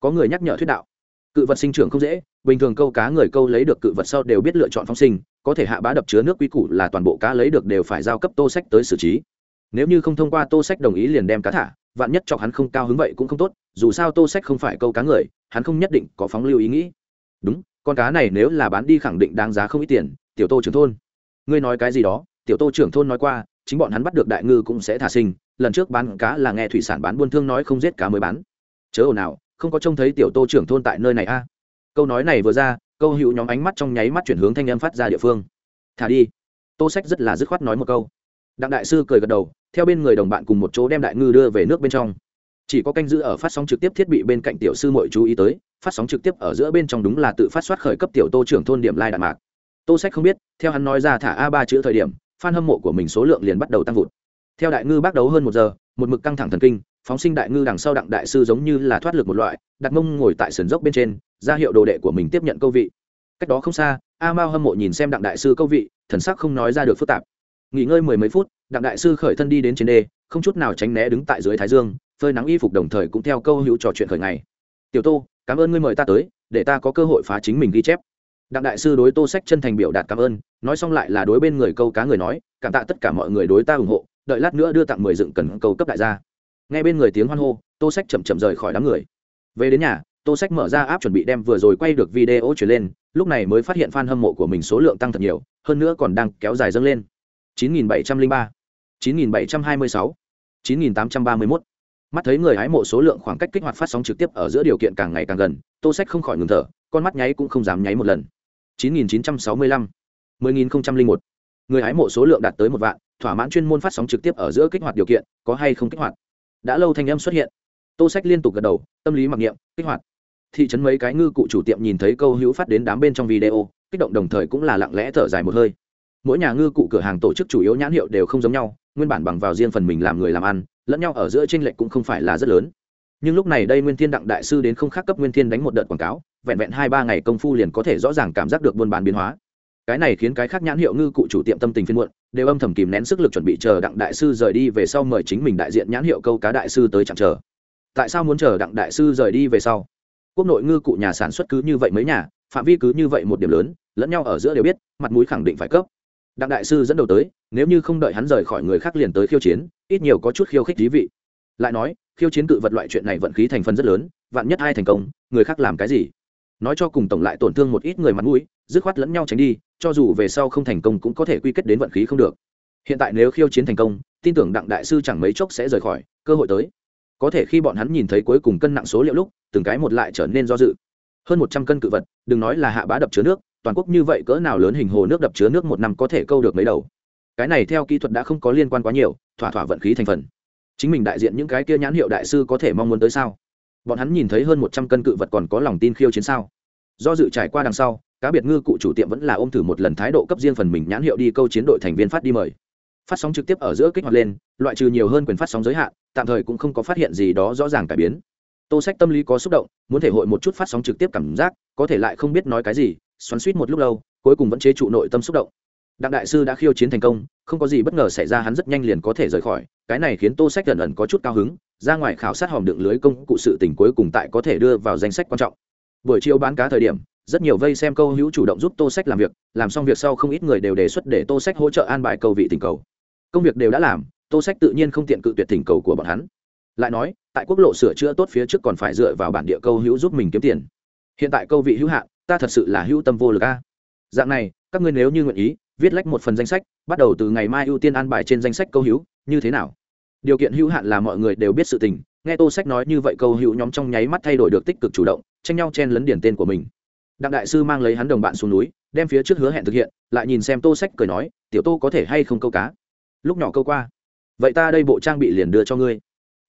Có người nhắc nhở thuyết đạo. Cự vật sinh trưởng không dễ, bình thường câu cá người câu lấy được cự vật sau đều biết lựa chọn phóng sinh, có thể hạ bá đập chứa nước quy củ là toàn bộ cá lấy được đều phải giao cấp tô sách tới xử trí. Nếu như không thông qua tô sách đồng ý liền đem cá thả, vạn nhất chọc hắn không cao hứng vậy cũng không tốt, dù sao tô sách không phải câu cá người, hắn không nhất định có phóng lưu ý nghĩ. Đúng, con cá này nếu là bán đi khẳng định đáng giá không ít tiền, tiểu tô trưởng thôn. Ngươi nói cái gì đó, tiểu tô trưởng thôn nói qua, chính bọn hắn bắt được đại ngư cũng sẽ thả sinh lần trước bán cá là nghe thủy sản bán buôn thương nói không giết cá mới bán. Chớ ồn nào không có trông thấy tiểu tô trưởng thôn tại nơi này a. Câu nói này vừa ra, câu hữu nhóm ánh mắt trong nháy mắt chuyển hướng thanh âm phát ra địa phương. Thả đi. Tô sách rất là dứt khoát nói một câu. Đặng đại sư cười gật đầu, theo bên người đồng bạn cùng một chỗ đem đại ngư đưa về nước bên trong. Chỉ có canh giữ ở phát sóng trực tiếp thiết bị bên cạnh tiểu sư mội chú ý tới, phát sóng trực tiếp ở giữa bên trong đúng là tự phát soát khởi cấp tiểu tô trưởng thôn điểm lai đạn mạc. Tô sách không biết, theo hắn nói ra thả a ba chữ thời điểm f a n hâm mộ của mình số lượng liền bắt đầu tăng vụt theo đại ngư bắt đấu hơn một giờ, một mực căng thẳng thần kinh, phóng sinh đại ngư đằng sau đặng đại sư giống như là thoát lực một loại, đặt mông ngồi tại sườn dốc bên trên, ra hiệu đồ đệ của mình tiếp nhận câu vị. Cách đó không xa, a mao hâm mộ nhìn xem đặng đại sư câu vị, thần sắc không nói ra được phức tạp. Nghỉ ngơi mười mấy phút, đặng đại sư khởi thân đi đến trên đê, không chút nào tránh né đứng tại dưới thái dương, phơi nắng y phục đồng thời cũng theo câu hữu trò chuyện khởi ngày. Tiểu tô, cảm ơn ngươi mời ta tới, để ta có cơ hội phá chính mình ghi chép. Đặng đại sư đối tô sách chân thành biểu đạt cảm ơn, nói xong lại là đối bên người câu cá người nói, cảm tạ tất cả mọi người đối ta ủng hộ đợi lát nữa đưa tặng mười dựng cần cầu cấp đại gia nghe bên người tiếng hoan hô tô sách chậm chậm rời khỏi đám người về đến nhà tô sách mở ra áp chuẩn bị đem vừa rồi quay được video chuyển lên lúc này mới phát hiện f a n hâm mộ của mình số lượng tăng thật nhiều hơn nữa còn đang kéo dài dâng lên 9703, 9726, 9831. mắt thấy người hái mộ số lượng khoảng cách kích hoạt phát sóng trực tiếp ở giữa điều kiện càng ngày càng gần tô sách không khỏi ngừng thở con mắt nháy cũng không dám nháy một lần 9965, 10001. người hái mộ số lượng đạt tới một vạn thỏa mãn chuyên môn phát sóng trực tiếp ở giữa kích hoạt điều kiện, có hay không kích hoạt? Đã lâu thanh âm xuất hiện. Tô sách liên tục gật đầu, tâm lý mặc niệm, kích hoạt. Thị trấn mấy cái ngư cụ chủ tiệm nhìn thấy câu hữu phát đến đám bên trong video, kích động đồng thời cũng là lặng lẽ thở dài một hơi. Mỗi nhà ngư cụ cửa hàng tổ chức chủ yếu nhãn hiệu đều không giống nhau, nguyên bản bằng vào riêng phần mình làm người làm ăn, lẫn nhau ở giữa tranh lệch cũng không phải là rất lớn. Nhưng lúc này đây nguyên thiên đặng đại sư đến không khác cấp nguyên thiên đánh một đợt quảng cáo, vẹn vẹn hai ba ngày công phu liền có thể rõ ràng cảm giác được buôn bán biến hóa cái này khiến cái khác nhãn hiệu ngư cụ chủ tiệm tâm tình phiên muộn, đều âm thầm kìm nén sức lực chuẩn bị chờ đặng đại sư rời đi về sau mời chính mình đại diện nhãn hiệu câu cá đại sư tới chẳng chờ. Tại sao muốn chờ đặng đại sư rời đi về sau? Quốc nội ngư cụ nhà sản xuất cứ như vậy mấy nhà, phạm vi cứ như vậy một điểm lớn, lẫn nhau ở giữa đều biết, mặt mũi khẳng định phải cấp. Đặng đại sư dẫn đầu tới, nếu như không đợi hắn rời khỏi người khác liền tới khiêu chiến, ít nhiều có chút khiêu khích thí vị. Lại nói, khiêu chiến cự vật loại chuyện này vận khí thành phần rất lớn, vạn nhất ai thành công, người khác làm cái gì? Nói cho cùng tổng lại tổn thương một ít người mặt mũi, dứt khoát lẫn nhau tránh đi, cho dù về sau không thành công cũng có thể quy kết đến vận khí không được. Hiện tại nếu khiêu chiến thành công, tin tưởng đặng đại sư chẳng mấy chốc sẽ rời khỏi, cơ hội tới. Có thể khi bọn hắn nhìn thấy cuối cùng cân nặng số liệu lúc, từng cái một lại trở nên do dự. Hơn một trăm cân cự vật, đừng nói là hạ bá đập chứa nước, toàn quốc như vậy cỡ nào lớn hình hồ nước đập chứa nước một năm có thể câu được mấy đầu? Cái này theo kỹ thuật đã không có liên quan quá nhiều, thỏa thỏa vận khí thành phần. Chính mình đại diện những cái kia nhãn hiệu đại sư có thể mong muốn tới sao? Bọn hắn nhìn thấy hơn một trăm cân cự vật còn có lòng tin khiêu chiến sao? Do dự trải qua đằng sau, cá biệt ngư cụ chủ tiệm vẫn là ôm thử một lần thái độ cấp riêng phần mình nhãn hiệu đi câu chiến đội thành viên phát đi mời. Phát sóng trực tiếp ở giữa kích hoạt lên, loại trừ nhiều hơn quyền phát sóng giới hạn, tạm thời cũng không có phát hiện gì đó rõ ràng cải biến. Tô sách tâm lý có xúc động, muốn thể hội một chút phát sóng trực tiếp cảm giác, có thể lại không biết nói cái gì, xoắn suýt một lúc lâu, cuối cùng vẫn chế trụ nội tâm xúc động. Đặng đại sư đã khiêu chiến thành công, không có gì bất ngờ xảy ra hắn rất nhanh liền có thể rời khỏi, cái này khiến tô sách gần ẩn có chút cao hứng ra ngoài khảo sát hòm đựng lưới công cụ sự tình cuối cùng tại có thể đưa vào danh sách quan trọng. Buổi chiều bán cá thời điểm, rất nhiều vây xem câu hữu chủ động giúp tô sách làm việc, làm xong việc sau không ít người đều đề xuất để tô sách hỗ trợ an bài câu vị tình cầu. Công việc đều đã làm, tô sách tự nhiên không tiện cự tuyệt tình cầu của bọn hắn. Lại nói, tại quốc lộ sửa chữa tốt phía trước còn phải dựa vào bản địa câu hữu giúp mình kiếm tiền. Hiện tại câu vị hữu hạn, ta thật sự là hữu tâm vô lực a. Dạng này, các ngươi nếu như nguyện ý, viết lách một phần danh sách, bắt đầu từ ngày mai ưu tiên an bài trên danh sách câu hữu, như thế nào? Điều kiện hữu hạn là mọi người đều biết sự tình, nghe tô sách nói như vậy câu hữu nhóm trong nháy mắt thay đổi được tích cực chủ động, tranh nhau chen lấn điển tên của mình. Đặng đại sư mang lấy hắn đồng bạn xuống núi, đem phía trước hứa hẹn thực hiện, lại nhìn xem tô sách cười nói, tiểu tô có thể hay không câu cá? Lúc nhỏ câu qua, vậy ta đây bộ trang bị liền đưa cho ngươi.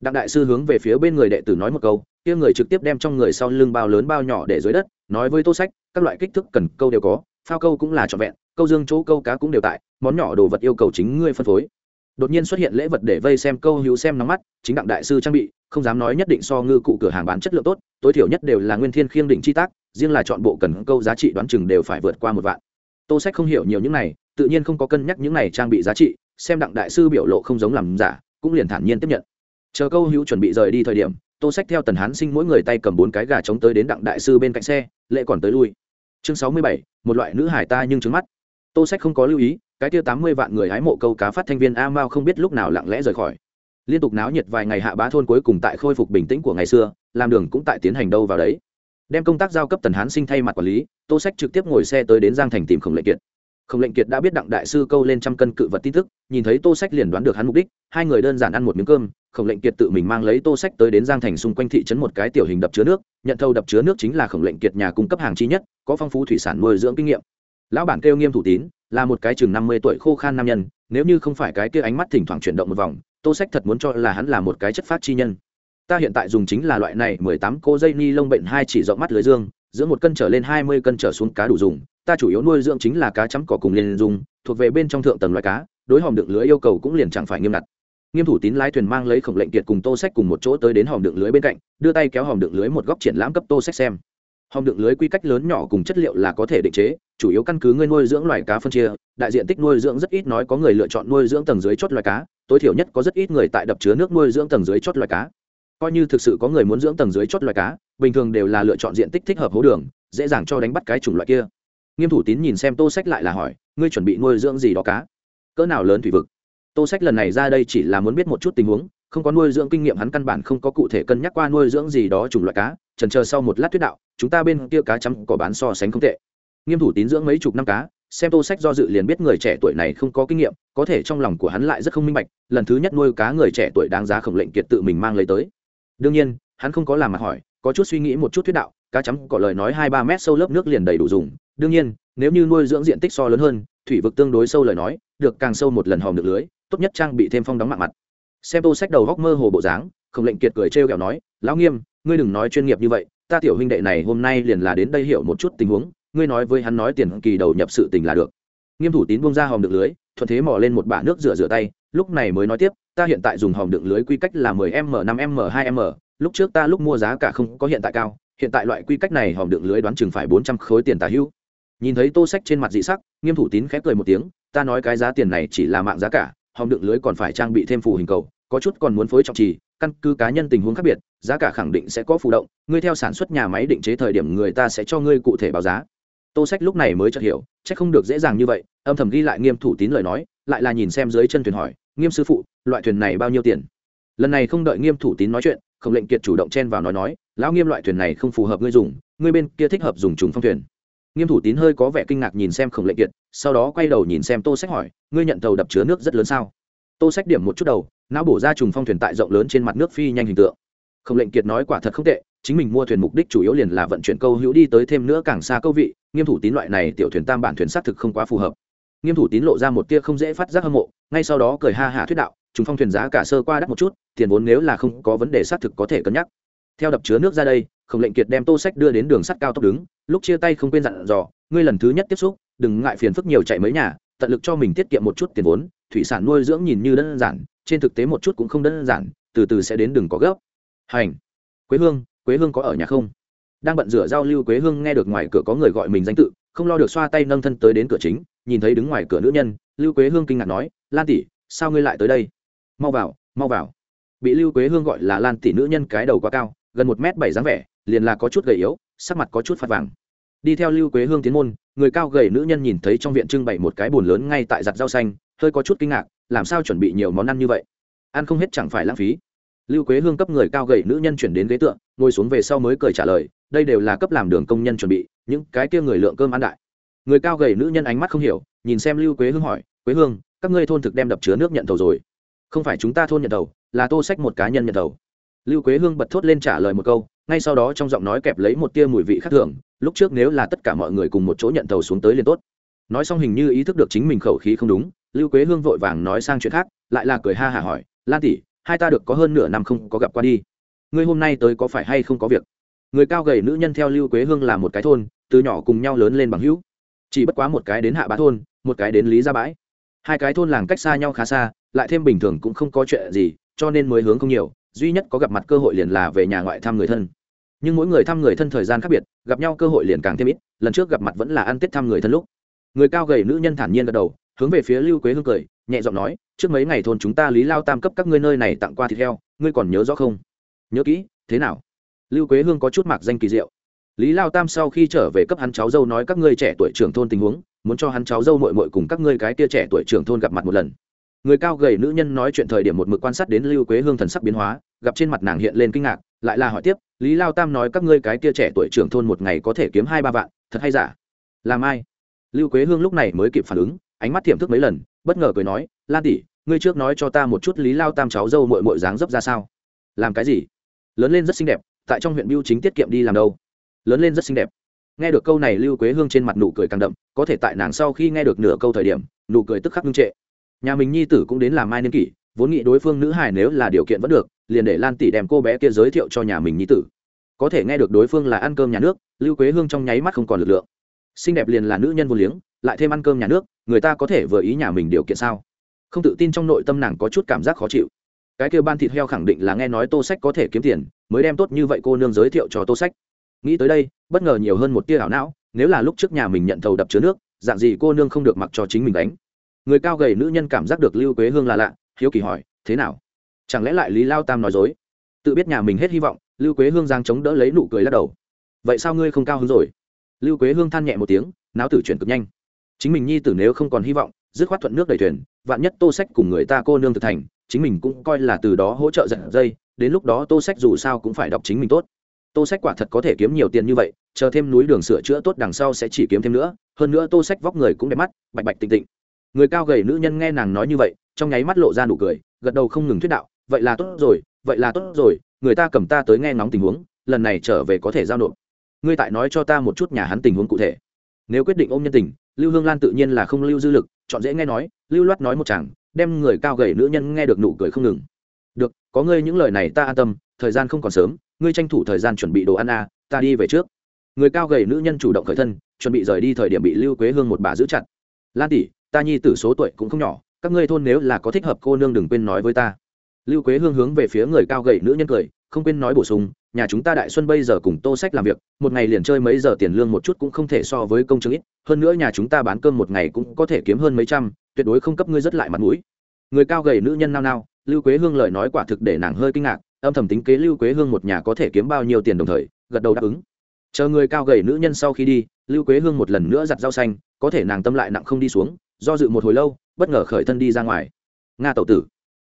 Đặng đại sư hướng về phía bên người đệ tử nói một câu, kia người trực tiếp đem trong người sau lưng bao lớn bao nhỏ để dưới đất, nói với tô sách, các loại kích thước cần câu đều có, phao câu cũng là trọn vẹn, câu dương chỗ câu cá cũng đều tại, món nhỏ đồ vật yêu cầu chính ngươi phân phối đột nhiên xuất hiện lễ vật để vây xem câu hữu xem nóng mắt, chính đặng đại sư trang bị, không dám nói nhất định so ngư cụ cửa hàng bán chất lượng tốt, tối thiểu nhất đều là nguyên thiên khiêng định chi tác, riêng là chọn bộ cần câu giá trị đoán chừng đều phải vượt qua một vạn. Tô sách không hiểu nhiều những này, tự nhiên không có cân nhắc những này trang bị giá trị, xem đặng đại sư biểu lộ không giống làm giả, cũng liền thản nhiên tiếp nhận. Chờ câu hữu chuẩn bị rời đi thời điểm, tô sách theo tần hán sinh mỗi người tay cầm bốn cái gà chống tới đến đặng đại sư bên cạnh xe lệ còn tới lui. Chương sáu mươi bảy, một loại nữ hải ta nhưng trứng mắt. Tô sách không có lưu ý cái tiêu tám mươi vạn người hái mộ câu cá phát thanh viên a mao không biết lúc nào lặng lẽ rời khỏi. Liên tục náo nhiệt vài ngày hạ bá thôn cuối cùng tại khôi phục bình tĩnh của ngày xưa, làm đường cũng tại tiến hành đâu vào đấy. Đem công tác giao cấp tần hán sinh thay mặt quản lý, tô sách trực tiếp ngồi xe tới đến giang thành tìm khổng lệnh kiệt. Khổng lệnh kiệt đã biết đặng đại sư câu lên trăm cân cự vật tin tức, nhìn thấy tô sách liền đoán được hắn mục đích, hai người đơn giản ăn một miếng cơm, khổng lệnh kiệt tự mình mang lấy tô sách tới đến giang thành xung quanh thị trấn một cái tiểu hình đập chứa nước, nhận thâu đập chứa nước chính là khổng lệnh kiệt nhà cung cấp hàng chi nhất, có phong phú thủy sản nuôi dưỡng kinh nghiệm. Lão bản kêu nghiêm thủ tín là một cái chừng năm mươi tuổi khô khan nam nhân, nếu như không phải cái kia ánh mắt thỉnh thoảng chuyển động một vòng, tô sách thật muốn cho là hắn là một cái chất phát chi nhân. Ta hiện tại dùng chính là loại này mười tám cô dây ni lông bệnh hai chỉ rộng mắt lưới dương giữa một cân trở lên hai mươi cân trở xuống cá đủ dùng, ta chủ yếu nuôi dưỡng chính là cá chấm cỏ cùng liên dùng, thuộc về bên trong thượng tầng loại cá, đối hòm đựng lưới yêu cầu cũng liền chẳng phải nghiêm ngặt. Nghiêm thủ tín lái thuyền mang lấy khổng lệnh kiệt cùng tô sách cùng một chỗ tới đến hòm đựng lưới bên cạnh, đưa tay kéo hòm đựng lưới một góc triển lãm cấp tô sách xem hòm đựng lưới quy cách lớn nhỏ cùng chất liệu là có thể định chế, chủ yếu căn cứ ngươi nuôi dưỡng loài cá phân chia, đại diện tích nuôi dưỡng rất ít nói có người lựa chọn nuôi dưỡng tầng dưới chốt loài cá, tối thiểu nhất có rất ít người tại đập chứa nước nuôi dưỡng tầng dưới chốt loài cá. Coi như thực sự có người muốn dưỡng tầng dưới chốt loài cá, bình thường đều là lựa chọn diện tích thích hợp hố đường, dễ dàng cho đánh bắt cái chủng loại kia. Nghiêm thủ tín nhìn xem tô sách lại là hỏi, ngươi chuẩn bị nuôi dưỡng gì đó cá? Cỡ nào lớn thủy vực? Tô sách lần này ra đây chỉ là muốn biết một chút tình huống, không có nuôi dưỡng kinh nghiệm hắn căn bản không có cụ thể cân nhắc qua nuôi dưỡng gì đó chủng loại cá trần chờ sau một lát tuyết đạo chúng ta bên kia cá chấm có bán so sánh không tệ. Nghiêm thủ tín dưỡng mấy chục năm cá, xem tô sách do dự liền biết người trẻ tuổi này không có kinh nghiệm, có thể trong lòng của hắn lại rất không minh bạch, lần thứ nhất nuôi cá người trẻ tuổi đáng giá khổng lệnh kiệt tự mình mang lấy tới. Đương nhiên, hắn không có làm mặt hỏi, có chút suy nghĩ một chút thuyết đạo, cá chấm có lời nói hai ba mét sâu lớp nước liền đầy đủ dùng. Đương nhiên, nếu như nuôi dưỡng diện tích so lớn hơn, thủy vực tương đối sâu lời nói, được càng sâu một lần hòm được lưới, tốt nhất trang bị thêm phong đóng mạng mặt. Xem tô sách đầu góc mơ hồ bộ dáng, khổng lệnh kiệt cười trêu kẹo nói, lão nghiêm, ngươi đừng nói chuyên nghiệp như vậy ta tiểu huynh đệ này hôm nay liền là đến đây hiểu một chút tình huống, ngươi nói với hắn nói tiền kỳ đầu nhập sự tình là được. Nghiêm thủ tín bông ra hòm được lưới, thuận thế mò lên một bả nước rửa rửa tay, lúc này mới nói tiếp, ta hiện tại dùng hòm đựng lưới quy cách là 10 m 5 m 2 m lúc trước ta lúc mua giá cả không có hiện tại cao, hiện tại loại quy cách này hòm đựng lưới đoán chừng phải 400 khối tiền tà hữu. Nhìn thấy tô sách trên mặt dị sắc, nghiêm thủ tín khép cười một tiếng, ta nói cái giá tiền này chỉ là mạng giá cả, hòm đựng lưới còn phải trang bị thêm phù hình cầu, có chút còn muốn phối trọng trì căn cứ cá nhân tình huống khác biệt, giá cả khẳng định sẽ có phụ động, ngươi theo sản xuất nhà máy định chế thời điểm người ta sẽ cho ngươi cụ thể báo giá. Tô sách lúc này mới chợt hiểu, chắc không được dễ dàng như vậy, âm thầm ghi lại nghiêm thủ tín lời nói, lại là nhìn xem dưới chân thuyền hỏi, nghiêm sư phụ, loại thuyền này bao nhiêu tiền? Lần này không đợi nghiêm thủ tín nói chuyện, khổng lệnh kiệt chủ động chen vào nói nói, lão nghiêm loại thuyền này không phù hợp ngươi dùng, ngươi bên kia thích hợp dùng trùng phong thuyền. Nghiêm thủ tín hơi có vẻ kinh ngạc nhìn xem khổng lệnh kiệt, sau đó quay đầu nhìn xem tô sách hỏi, ngươi nhận tàu đập chứa nước rất lớn sao? Tô sách điểm một chút đầu não bổ ra trùng phong thuyền tại rộng lớn trên mặt nước phi nhanh hình tượng. Không lệnh kiệt nói quả thật không tệ, chính mình mua thuyền mục đích chủ yếu liền là vận chuyển câu hữu đi tới thêm nữa càng xa câu vị, nghiêm thủ tín loại này tiểu thuyền tam bản thuyền xác thực không quá phù hợp. Nghiêm thủ tín lộ ra một tia không dễ phát giác hâm mộ, ngay sau đó cười ha hạ thuyết đạo chúng phong thuyền giá cả sơ qua đắt một chút, tiền vốn nếu là không có vấn đề xác thực có thể cân nhắc. Theo đập chứa nước ra đây khổng lệnh kiệt đem tô sách đưa đến đường sắt cao tốc đứng, lúc chia tay không quên dặn dò, ngươi lần thứ nhất tiếp xúc, đừng ngại phiền phức nhiều chạy mấy nhà tận lực cho mình tiết kiệm một chút tiền vốn, thủy sản nuôi dưỡng nhìn như đơn giản, trên thực tế một chút cũng không đơn giản, từ từ sẽ đến đừng có gấp. Hành. Quế hương quế hương có ở nhà không? Đang bận rửa giao lưu quế hương nghe được ngoài cửa có người gọi mình danh tự, không lo được xoa tay nâng thân tới đến cửa chính, nhìn thấy đứng ngoài cửa nữ nhân, lưu quế hương kinh ngạc nói, lan tỷ, sao ngươi lại tới đây? Mau vào mau vào. Bị lưu quế hương gọi là lan tỷ nữ nhân cái đầu quá cao, gần một m bảy dáng vẻ, liền là có chút gầy yếu, sắc mặt có chút phát vàng đi theo lưu quế hương tiến môn người cao gầy nữ nhân nhìn thấy trong viện trưng bày một cái bồn lớn ngay tại giặt rau xanh hơi có chút kinh ngạc làm sao chuẩn bị nhiều món ăn như vậy? Ăn không hết chẳng phải lãng phí. Lưu quế hương cấp người cao gầy nữ nhân chuyển đến ghế tựa, ngồi xuống về sau mới cười trả lời đây đều là cấp làm đường công nhân chuẩn bị những cái kia người lượng cơm ăn đại. Người cao gầy nữ nhân ánh mắt không hiểu nhìn xem lưu quế hương hỏi quế hương các ngươi thôn thực đem đập chứa nước nhận thầu rồi? Không phải chúng ta thôn nhận thầu là tô sách một cá nhân nhận thầu. Lưu quế hương bật thốt lên trả lời một câu ngay sau đó trong giọng nói kẹp lấy một tia mùi vị khác thường lúc trước nếu là tất cả mọi người cùng một chỗ nhận tàu xuống tới liền tốt. Nói xong hình như ý thức được chính mình khẩu khí không đúng, lưu quế hương vội vàng nói sang chuyện khác, lại là cười ha hả hỏi, lan tỷ, hai ta được có hơn nửa năm không có gặp qua đi. Ngươi hôm nay tới có phải hay không có việc? Người cao gầy nữ nhân theo lưu quế hương là một cái thôn, từ nhỏ cùng nhau lớn lên bằng hữu. Chỉ bất quá một cái đến hạ bá thôn, một cái đến lý gia bãi. Hai cái thôn làng cách xa nhau khá xa, lại thêm bình thường cũng không có chuyện gì, cho nên mới hướng không nhiều, duy nhất có gặp mặt cơ hội liền là về nhà ngoại thăm người thân nhưng mỗi người thăm người thân thời gian khác biệt, gặp nhau cơ hội liền càng thêm ít, lần trước gặp mặt vẫn là ăn tết thăm người thân lúc. Người cao gầy nữ nhân thản nhiên gật đầu, hướng về phía lưu quế hương cười, nhẹ giọng nói, trước mấy ngày thôn chúng ta lý lao tam cấp các ngươi nơi này tặng qua thịt heo, ngươi còn nhớ rõ không? Nhớ kỹ, thế nào? Lưu quế hương có chút mặc danh kỳ diệu. Lý lao tam sau khi trở về cấp hắn cháu dâu nói các ngươi trẻ tuổi trưởng thôn tình huống, muốn cho hắn cháu dâu mội mội cùng các ngươi cái tia trẻ tuổi trưởng thôn gặp mặt một lần. Người cao gầy nữ nhân nói chuyện thời điểm một mực quan sát đến lưu quế hương thần sắc biến hóa, gặp trên mặt nàng hiện lên kinh ngạc, lại là hỏi tiếp lý lao tam nói các ngươi cái kia trẻ tuổi trưởng thôn một ngày có thể kiếm hai ba vạn, thật hay giả? Làm ai? Lưu quế hương lúc này mới kịp phản ứng, ánh mắt thiệm thức mấy lần, bất ngờ cười nói, lan tỷ, ngươi trước nói cho ta một chút lý lao tam cháu dâu mội mội dáng dấp ra sao? Làm cái gì? Lớn lên rất xinh đẹp, tại trong huyện biêu chính tiết kiệm đi làm đâu? Lớn lên rất xinh đẹp. Nghe được câu này, lưu quế hương trên mặt nụ cười càng đậm, có thể tại nàng sau khi nghe được nửa câu thời điểm, nụ cười tức khắc ngưng trệ. Nhà mình nhi tử cũng đến làm mai niên kỷ, vốn nghĩ đối phương nữ hài nếu là điều kiện vẫn được liền để lan tỷ đem cô bé kia giới thiệu cho nhà mình nhi tử. Có thể nghe được đối phương là ăn cơm nhà nước, lưu quế hương trong nháy mắt không còn lực lượng. Xinh đẹp liền là nữ nhân vô liếng, lại thêm ăn cơm nhà nước, người ta có thể vừa ý nhà mình điều kiện sao? Không tự tin trong nội tâm nàng có chút cảm giác khó chịu. Cái kêu ban thịt heo khẳng định là nghe nói tô sách có thể kiếm tiền, mới đem tốt như vậy cô nương giới thiệu cho tô sách. Nghĩ tới đây, bất ngờ nhiều hơn một tia ảo não, nếu là lúc trước nhà mình nhận thầu đập chứa nước, dạng gì cô nương không được mặc cho chính mình đánh. Người cao gầy nữ nhân cảm giác được lưu quế hương là lạ, hiếu kỳ hỏi, thế nào? Chẳng lẽ lại lý lao tam nói dối? Tự biết nhà mình hết hy vọng, lưu quế hương giang chống đỡ lấy nụ cười lắc đầu. Vậy sao ngươi không cao hứng rồi? Lưu quế hương than nhẹ một tiếng, náo tử chuyển cực nhanh. Chính mình nhi tử nếu không còn hy vọng, dứt khoát thuận nước đầy thuyền, vạn nhất tô sách cùng người ta cô nương thực thành, chính mình cũng coi là từ đó hỗ trợ dần. dây, đến lúc đó tô sách dù sao cũng phải đọc chính mình tốt. Tô sách quả thật có thể kiếm nhiều tiền như vậy, chờ thêm núi đường sửa chữa tốt đằng sau sẽ chỉ kiếm thêm nữa, hơn nữa tô sách vóc người cũng đẹp mắt, bạch bạch tịnh tịnh. Người cao gầy nữ nhân nghe nàng nói như vậy, trong nháy mắt lộ ra nụ cười, gật đầu không ngừng thuyết đạo vậy là tốt rồi, vậy là tốt rồi, người ta cầm ta tới nghe ngóng tình huống, lần này trở về có thể giao nộp. Ngươi tại nói cho ta một chút nhà hắn tình huống cụ thể. Nếu quyết định ôm nhân tình, lưu hương lan tự nhiên là không lưu dư lực, chọn dễ nghe nói, lưu loát nói một chàng, đem người cao gầy nữ nhân nghe được nụ cười không ngừng. Được, có ngươi những lời này ta an tâm, thời gian không còn sớm, ngươi tranh thủ thời gian chuẩn bị đồ ăn à ta đi về trước. Người cao gầy nữ nhân chủ động khởi thân, chuẩn bị rời đi thời điểm bị lưu quế hương một bà giữ chặt. Lan tỷ, ta nhi tử số tuổi cũng không nhỏ, các ngươi thôn nếu là có thích hợp cô nương đừng quên nói với ta lưu quế hương hướng về phía người cao gầy nữ nhân cười, không quên nói bổ sung, nhà chúng ta đại xuân bây giờ cùng tô sách làm việc, một ngày liền chơi mấy giờ tiền lương một chút cũng không thể so với công chứng ít, hơn nữa nhà chúng ta bán cơm một ngày cũng có thể kiếm hơn mấy trăm, tuyệt đối không cấp ngươi rất lại mặt mũi. Người cao gầy nữ nhân nao nao, lưu quế hương lời nói quả thực để nàng hơi kinh ngạc, âm thầm tính kế lưu quế hương một nhà có thể kiếm bao nhiêu tiền đồng thời, gật đầu đáp ứng. Chờ người cao gầy nữ nhân sau khi đi, lưu quế hương một lần nữa giặt rau xanh, có thể nàng tâm lại nặng không đi xuống, do dự một hồi lâu, bất ngờ khởi thân đi ra ngoài. Nga tẩu tử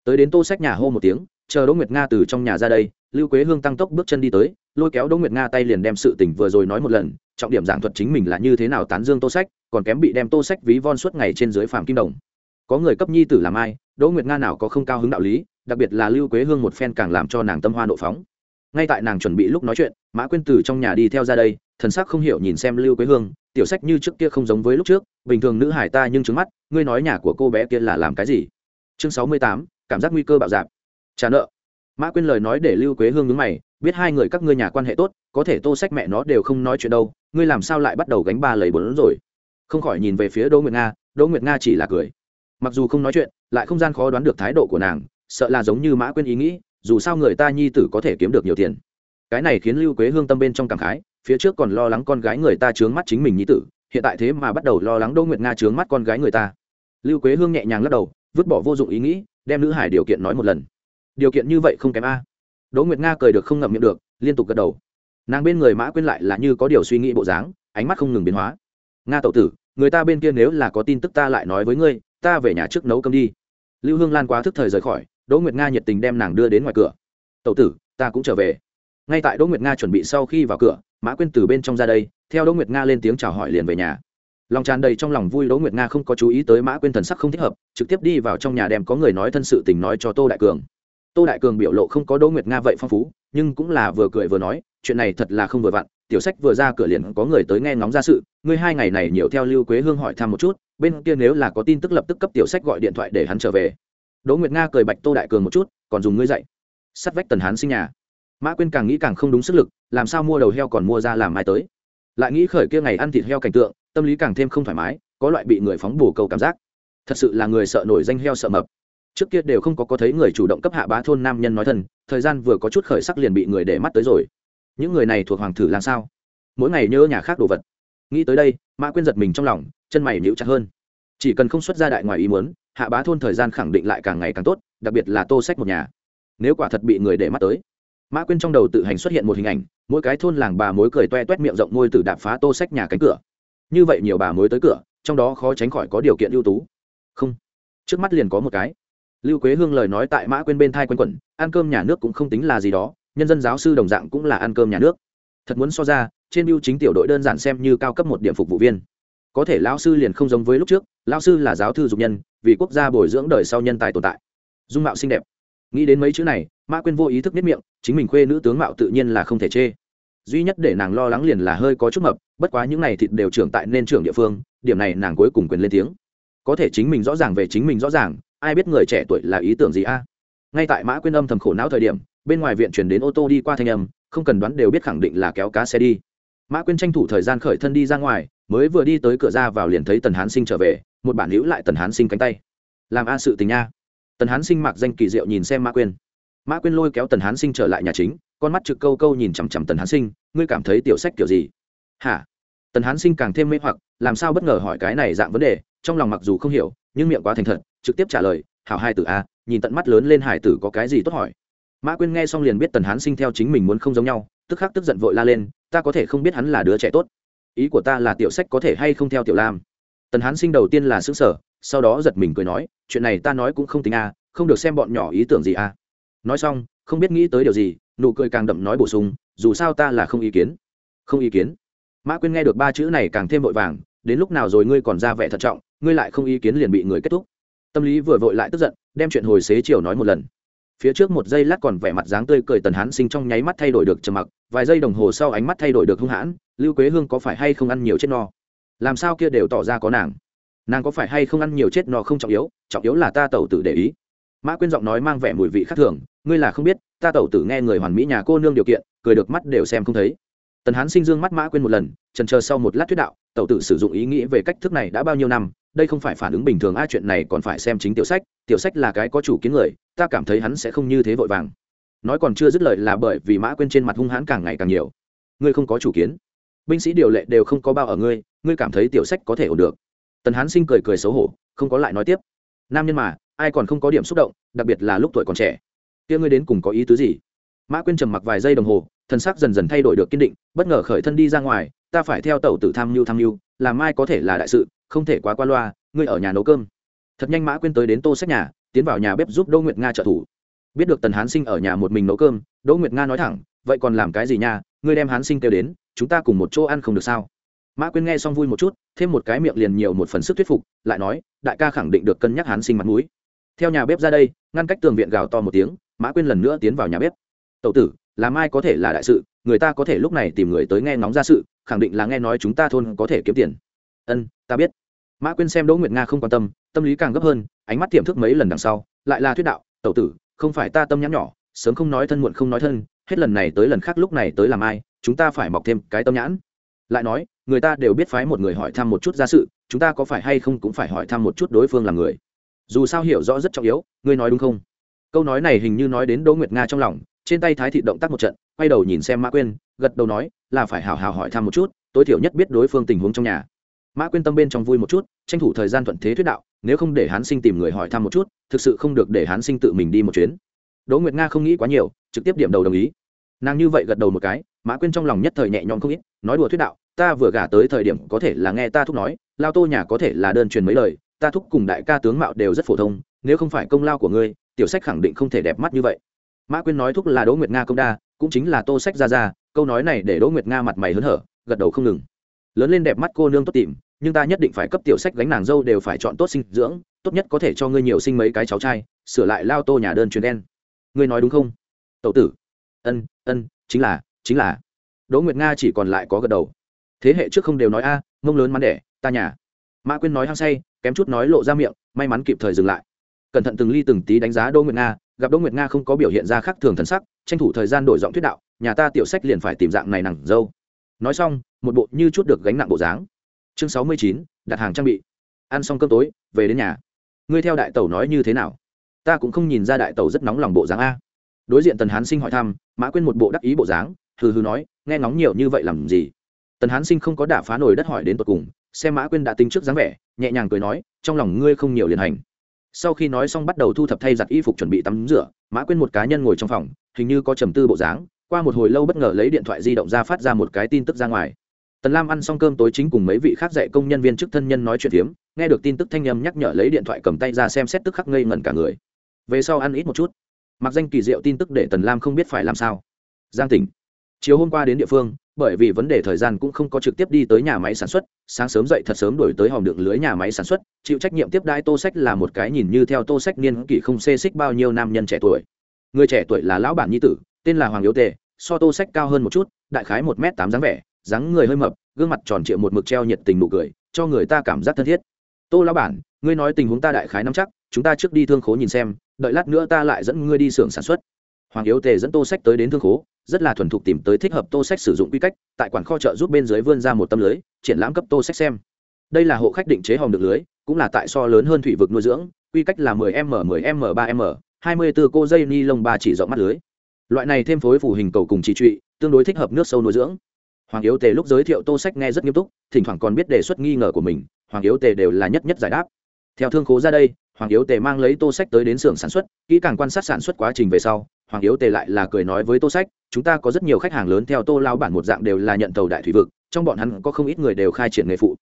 tới đến tô sách nhà hô một tiếng, chờ đỗ nguyệt nga từ trong nhà ra đây, lưu quế hương tăng tốc bước chân đi tới, lôi kéo đỗ nguyệt nga tay liền đem sự tình vừa rồi nói một lần, trọng điểm giảng thuật chính mình là như thế nào tán dương tô sách, còn kém bị đem tô sách ví von suốt ngày trên dưới phạm kim đồng. Có người cấp nhi tử làm ai, đỗ nguyệt nga nào có không cao hứng đạo lý, đặc biệt là lưu quế hương một phen càng làm cho nàng tâm hoa nộ phóng. Ngay tại nàng chuẩn bị lúc nói chuyện, mã quyên từ trong nhà đi theo ra đây, thần sắc không hiểu nhìn xem lưu quế hương, tiểu sách như trước kia không giống với lúc trước, bình thường nữ hải ta nhưng trứng mắt, ngươi nói nhà của cô bé kia là làm cái gì? Chương sáu mươi tám cảm giác nguy cơ bạo dạp. Trả nợ. Mã quyên lời nói để lưu quế hương nhướng mày, biết hai người các ngươi nhà quan hệ tốt, có thể tô sách mẹ nó đều không nói chuyện đâu, ngươi làm sao lại bắt đầu gánh ba lầy bốn rồi? Không khỏi nhìn về phía đỗ nguyệt nga, đỗ nguyệt nga chỉ là cười. Mặc dù không nói chuyện, lại không gian khó đoán được thái độ của nàng, sợ là giống như mã quyên ý nghĩ, dù sao người ta nhi tử có thể kiếm được nhiều tiền. Cái này khiến lưu quế hương tâm bên trong cảm khái, phía trước còn lo lắng con gái người ta trướng mắt chính mình nhi tử, hiện tại thế mà bắt đầu lo lắng đỗ nguyệt nga trướng mắt con gái người ta. Lưu quế hương nhẹ nhàng lắc đầu, vứt bỏ vô dụng ý nghĩ đem nữ hải điều kiện nói một lần. Điều kiện như vậy không kém a. Đỗ nguyệt nga cười được không ngậm miệng được, liên tục gật đầu. Nàng bên người mã quyên lại là như có điều suy nghĩ bộ dáng, ánh mắt không ngừng biến hóa. Nga tậu tử, người ta bên kia nếu là có tin tức ta lại nói với ngươi, ta về nhà trước nấu cơm đi. Lưu hương lan quá thức thời rời khỏi, đỗ nguyệt nga nhiệt tình đem nàng đưa đến ngoài cửa. Tậu tử, ta cũng trở về. Ngay tại đỗ nguyệt nga chuẩn bị sau khi vào cửa, mã quyên từ bên trong ra đây, theo đỗ nguyệt nga lên tiếng chào hỏi liền về nhà lòng tràn đầy trong lòng vui đỗ nguyệt nga không có chú ý tới mã quyên thần sắc không thích hợp, trực tiếp đi vào trong nhà đem có người nói thân sự tình nói cho tô đại cường. Tô đại cường biểu lộ không có đỗ nguyệt nga vậy phong phú, nhưng cũng là vừa cười vừa nói, chuyện này thật là không vừa vặn, tiểu sách vừa ra cửa liền có người tới nghe ngóng ra sự, ngươi hai ngày này nhiều theo lưu quế hương hỏi thăm một chút, bên kia nếu là có tin tức lập tức cấp tiểu sách gọi điện thoại để hắn trở về. Đỗ nguyệt nga cười bạch tô đại cường một chút, còn dùng ngươi dậy sắt vách tần hán sinh nhà. Mã quyên càng nghĩ càng không đúng sức lực, làm sao mua đầu heo còn mua ra làm mai tới? Lại nghĩ khởi kia ngày ăn thịt heo cảnh tượng tâm lý càng thêm không thoải mái, có loại bị người phóng bổ cầu cảm giác. Thật sự là người sợ nổi danh heo sợ mập. Trước kia đều không có có thấy người chủ động cấp hạ bá thôn nam nhân nói thân, thời gian vừa có chút khởi sắc liền bị người để mắt tới rồi. Những người này thuộc hoàng thử làm sao? Mỗi ngày nhớ nhà khác đồ vật. Nghĩ tới đây, mã quyên giật mình trong lòng, chân mày níu chặt hơn. Chỉ cần không xuất ra đại ngoài ý muốn, hạ bá thôn thời gian khẳng định lại càng ngày càng tốt, đặc biệt là tô sách một nhà. Nếu quả thật bị người để mắt tới. Mã quyên trong đầu tự hành xuất hiện một hình ảnh, mỗi cái thôn làng bà mối cười toe toét miệng rộng ngôi từ đạp phá tô sách nhà cánh cửa như vậy nhiều bà mới tới cửa, trong đó khó tránh khỏi có điều kiện ưu tú. Không. Trước mắt liền có một cái. Lưu quế hương lời nói tại mã quên bên thai quanh quẩn, ăn cơm nhà nước cũng không tính là gì đó, nhân dân giáo sư đồng dạng cũng là ăn cơm nhà nước. Thật muốn so ra, trên mưu chính tiểu đội đơn giản xem như cao cấp một điểm phục vụ viên. Có thể lão sư liền không giống với lúc trước, lão sư là giáo thư dục nhân, vì quốc gia bồi dưỡng đời sau nhân tài tồn tại. Dung mạo xinh đẹp. Nghĩ đến mấy chữ này, mã quyên vô ý thức biết miệng, chính mình khuê nữ tướng mạo tự nhiên là không thể chê duy nhất để nàng lo lắng liền là hơi có chút mập, bất quá những này thịt đều trưởng tại nên trưởng địa phương, điểm này nàng cuối cùng quyền lên tiếng. Có thể chính mình rõ ràng về chính mình rõ ràng, ai biết người trẻ tuổi là ý tưởng gì a? À? Ngay tại mã quyên âm thầm khổ não thời điểm, bên ngoài viện chuyển đến ô tô đi qua thanh âm, không cần đoán đều biết khẳng định là kéo cá xe đi. Mã quyên tranh thủ thời gian khởi thân đi ra ngoài, mới vừa đi tới cửa ra vào liền thấy tần hán sinh trở về, một bản hữu lại tần hán sinh cánh tay. Làm a sự tình nha tần hán sinh mặc danh kỳ diệu nhìn xem mã quyên. Mã quyên lôi kéo tần hán sinh trở lại nhà chính con mắt trực câu câu nhìn chằm chằm tần hán sinh, ngươi cảm thấy tiểu sách kiểu gì? Hả? Tần hán sinh càng thêm mê hoặc, làm sao bất ngờ hỏi cái này dạng vấn đề? Trong lòng mặc dù không hiểu, nhưng miệng quá thành thật, trực tiếp trả lời, hảo hai tử a, nhìn tận mắt lớn lên hải tử có cái gì tốt hỏi? Mã quyên nghe xong liền biết tần hán sinh theo chính mình muốn không giống nhau, tức khắc tức giận vội la lên, ta có thể không biết hắn là đứa trẻ tốt. Ý của ta là tiểu sách có thể hay không theo tiểu lam? Tần hán sinh đầu tiên là xứng sở sau đó giật mình cười nói, chuyện này ta nói cũng không tính a, không được xem bọn nhỏ ý tưởng gì a. Nói xong, không biết nghĩ tới điều gì nụ cười càng đậm nói bổ sung, dù sao ta là không ý kiến. Không ý kiến? Mã quyên nghe được ba chữ này càng thêm vội vàng, đến lúc nào rồi ngươi còn ra vẻ thận trọng, ngươi lại không ý kiến liền bị người kết thúc. Tâm lý vừa vội lại tức giận, đem chuyện hồi xế chiều nói một lần. Phía trước một giây lát còn vẻ mặt dáng tươi cười tần hán sinh trong nháy mắt thay đổi được trầm mặc, vài giây đồng hồ sau ánh mắt thay đổi được hung hãn, lưu quế hương có phải hay không ăn nhiều chết no? Làm sao kia đều tỏ ra có nàng? Nàng có phải hay không ăn nhiều chết no không trọng yếu trọng yếu là ta tẩu tử để ý. Mã quyên giọng nói mang vẻ mùi vị khác thường ngươi là không biết, ta tẩu tử nghe người hoàn mỹ nhà cô nương điều kiện, cười được mắt đều xem không thấy. Tần hán sinh dương mắt mã quên một lần trần chờ sau một lát thuyết đạo, tẩu tử sử dụng ý nghĩ về cách thức này đã bao nhiêu năm, đây không phải phản ứng bình thường ai chuyện này còn phải xem chính tiểu sách tiểu sách là cái có chủ kiến người, ta cảm thấy hắn sẽ không như thế vội vàng. Nói còn chưa dứt lời là bởi vì mã quên trên mặt hung hãn càng ngày càng nhiều. Ngươi không có chủ kiến. Binh sĩ điều lệ đều không có bao ở ngươi ngươi cảm thấy tiểu sách có thể ổn được. Tần hán sinh cười cười xấu hổ, không có lại nói tiếp. Nam nhân mà, ai còn không có điểm xúc động, đặc biệt là lúc tuổi còn trẻ kia ngươi đến cùng có ý tứ gì? Mã quyên trầm mặc vài giây đồng hồ, thân xác dần dần thay đổi được kiên định, bất ngờ khởi thân đi ra ngoài, ta phải theo tàu tử tham mưu tham mưu làm ai có thể là đại sự, không thể quá qua loa, ngươi ở nhà nấu cơm. Thật nhanh mã quyên tới đến tô sách nhà, tiến vào nhà bếp giúp đỗ nguyệt nga trợ thủ. Biết được tần hán sinh ở nhà một mình nấu cơm, đỗ nguyệt nga nói thẳng, vậy còn làm cái gì nha, ngươi đem hán sinh kêu đến, chúng ta cùng một chỗ ăn không được sao? Mã quyên nghe xong vui một chút, thêm một cái miệng liền nhiều một phần sức thuyết phục, lại nói, đại ca khẳng định được cân nhắc hán sinh mặt mũi theo nhà bếp ra đây, ngăn cách tường viện gào to một tiếng, mã quyên lần nữa tiến vào nhà bếp. Tậu tử làm ai có thể là đại sự, người ta có thể lúc này tìm người tới nghe ngóng ra sự, khẳng định là nghe nói chúng ta thôn có thể kiếm tiền. Ân, ta biết. Mã quyên xem đỗ nguyệt nga không quan tâm tâm lý càng gấp hơn, ánh mắt tiềm thức mấy lần đằng sau, lại là thuyết đạo, tẩu tử, không phải ta tâm nhắn nhỏ, sớm không nói thân muộn không nói thân, hết lần này tới lần khác lúc này tới làm ai, chúng ta phải mọc thêm cái tâm nhãn. Lại nói, người ta đều biết phái một người hỏi thăm một chút ra sự, chúng ta có phải hay không cũng phải hỏi thăm một chút đối phương là người dù sao hiểu rõ rất trọng yếu, ngươi nói đúng không? Câu nói này hình như nói đến đỗ nguyệt nga trong lòng, trên tay thái thị động tác một trận, quay đầu nhìn xem mã quyên, gật đầu nói, là phải hào hào hỏi thăm một chút, tối thiểu nhất biết đối phương tình huống trong nhà. Mã quyên tâm bên trong vui một chút, tranh thủ thời gian thuận thế thuyết đạo, nếu không để hán sinh tìm người hỏi thăm một chút, thực sự không được để hán sinh tự mình đi một chuyến. Đỗ nguyệt nga không nghĩ quá nhiều, trực tiếp điểm đầu đồng ý. Nàng như vậy gật đầu một cái, mã quyên trong lòng nhất thời nhẹ nhõm không ít, nói đùa thuyết đạo, ta vừa gả tới thời điểm có thể là nghe ta thúc nói, lao tô nhà có thể là đơn truyền mấy lời ta thúc cùng đại ca tướng mạo đều rất phổ thông, nếu không phải công lao của ngươi, tiểu sách khẳng định không thể đẹp mắt như vậy. Mã quyên nói thúc là đỗ nguyệt nga công đa, cũng chính là tô sách ra ra câu nói này để đỗ nguyệt nga mặt mày hớn hở, gật đầu không ngừng. Lớn lên đẹp mắt cô nương tốt tìm, nhưng ta nhất định phải cấp tiểu sách gánh nàng dâu đều phải chọn tốt sinh dưỡng, tốt nhất có thể cho ngươi nhiều sinh mấy cái cháu trai, sửa lại lao tô nhà đơn truyền đen. Ngươi nói đúng không? Tậu tử. Ân ân, chính là chính là. Đỗ nguyệt nga chỉ còn lại có gật đầu. Thế hệ trước không đều nói a, mông lớn mắn đẻ, ta nhà. Mã quyên nói hăng say kém chút nói lộ ra miệng, may mắn kịp thời dừng lại. Cẩn thận từng ly từng tí đánh giá đỗ nguyệt nga, gặp đỗ nguyệt nga không có biểu hiện ra khác thường thần sắc, tranh thủ thời gian đổi giọng thuyết đạo, nhà ta tiểu sách liền phải tìm dạng này nặng dâu. Nói xong, một bộ như chút được gánh nặng bộ dáng. Chương sáu mươi chín, đặt hàng trang bị. Ăn xong cơm tối, về đến nhà. Ngươi theo đại tẩu nói như thế nào? Ta cũng không nhìn ra đại tẩu rất nóng lòng bộ dáng a. Đối diện tần hán sinh hỏi thăm, mã quên một bộ đắc ý bộ dáng, hừ hừ nói, nghe ngóng nhiều như vậy làm gì? Tần hán sinh không có đả phá nổi đất hỏi đến tột cùng, xem mã quên đã tính trước dáng vẻ nhẹ nhàng cười nói, trong lòng ngươi không nhiều liền hành. Sau khi nói xong bắt đầu thu thập thay giặt y phục chuẩn bị tắm rửa, mã quên một cá nhân ngồi trong phòng, hình như có trầm tư bộ dáng, qua một hồi lâu bất ngờ lấy điện thoại di động ra phát ra một cái tin tức ra ngoài. Tần lam ăn xong cơm tối chính cùng mấy vị khác dạy công nhân viên chức thân nhân nói chuyện phiếm, nghe được tin tức thanh âm nhắc nhở lấy điện thoại cầm tay ra xem xét tức khắc ngây ngẩn cả người. Về sau ăn ít một chút. Mặc danh kỳ diệu tin tức để tần lam không biết phải làm sao. Giang tỉnh. Chiều hôm qua đến địa phương bởi vì vấn đề thời gian cũng không có trực tiếp đi tới nhà máy sản xuất, sáng sớm dậy thật sớm đổi tới hòm đựng lưới nhà máy sản xuất, chịu trách nhiệm tiếp đai tô sách là một cái nhìn như theo tô sách niên kỷ không xê xích bao nhiêu nam nhân trẻ tuổi. Người trẻ tuổi là lão bản nhi tử, tên là hoàng yếu tề, so tô sách cao hơn một chút, đại khái một m tám dáng vẻ, dáng người hơi mập, gương mặt tròn trịa một mực treo nhiệt tình nụ cười, cho người ta cảm giác thân thiết. Tô lão bản, ngươi nói tình huống ta đại khái nắm chắc, chúng ta trước đi thương khố nhìn xem, đợi lát nữa ta lại dẫn ngươi đi xưởng sản xuất. Hoàng yếu tề dẫn tô sách tới đến thương khố rất là thuần thục tìm tới thích hợp tô sách sử dụng quy cách, tại quản kho chợ giúp bên dưới vươn ra một tấm lưới, triển lãm cấp tô sách xem. Đây là hộ khách định chế hòm được lưới, cũng là tại so lớn hơn thủy vực nuôi dưỡng, quy cách là 10 m 10 m 3 m 24 cô dây ni lông ba chỉ rộng mắt lưới. Loại này thêm phối phù hình cầu cùng chỉ trụy, tương đối thích hợp nước sâu nuôi dưỡng. Hoàng yếu tề lúc giới thiệu tô sách nghe rất nghiêm túc, thỉnh thoảng còn biết đề xuất nghi ngờ của mình, hoàng yếu tề đều là nhất nhất giải đáp. Theo thương khố ra đây, hoàng yếu tề mang lấy tô sách tới đến xưởng sản xuất, kỹ càng quan sát sản xuất quá trình về sau, hoàng yếu tề lại là cười nói với tô sách chúng ta có rất nhiều khách hàng lớn theo tô lao bản một dạng đều là nhận tàu đại thủy vực, trong bọn hắn có không ít người đều khai triển nghề phụ.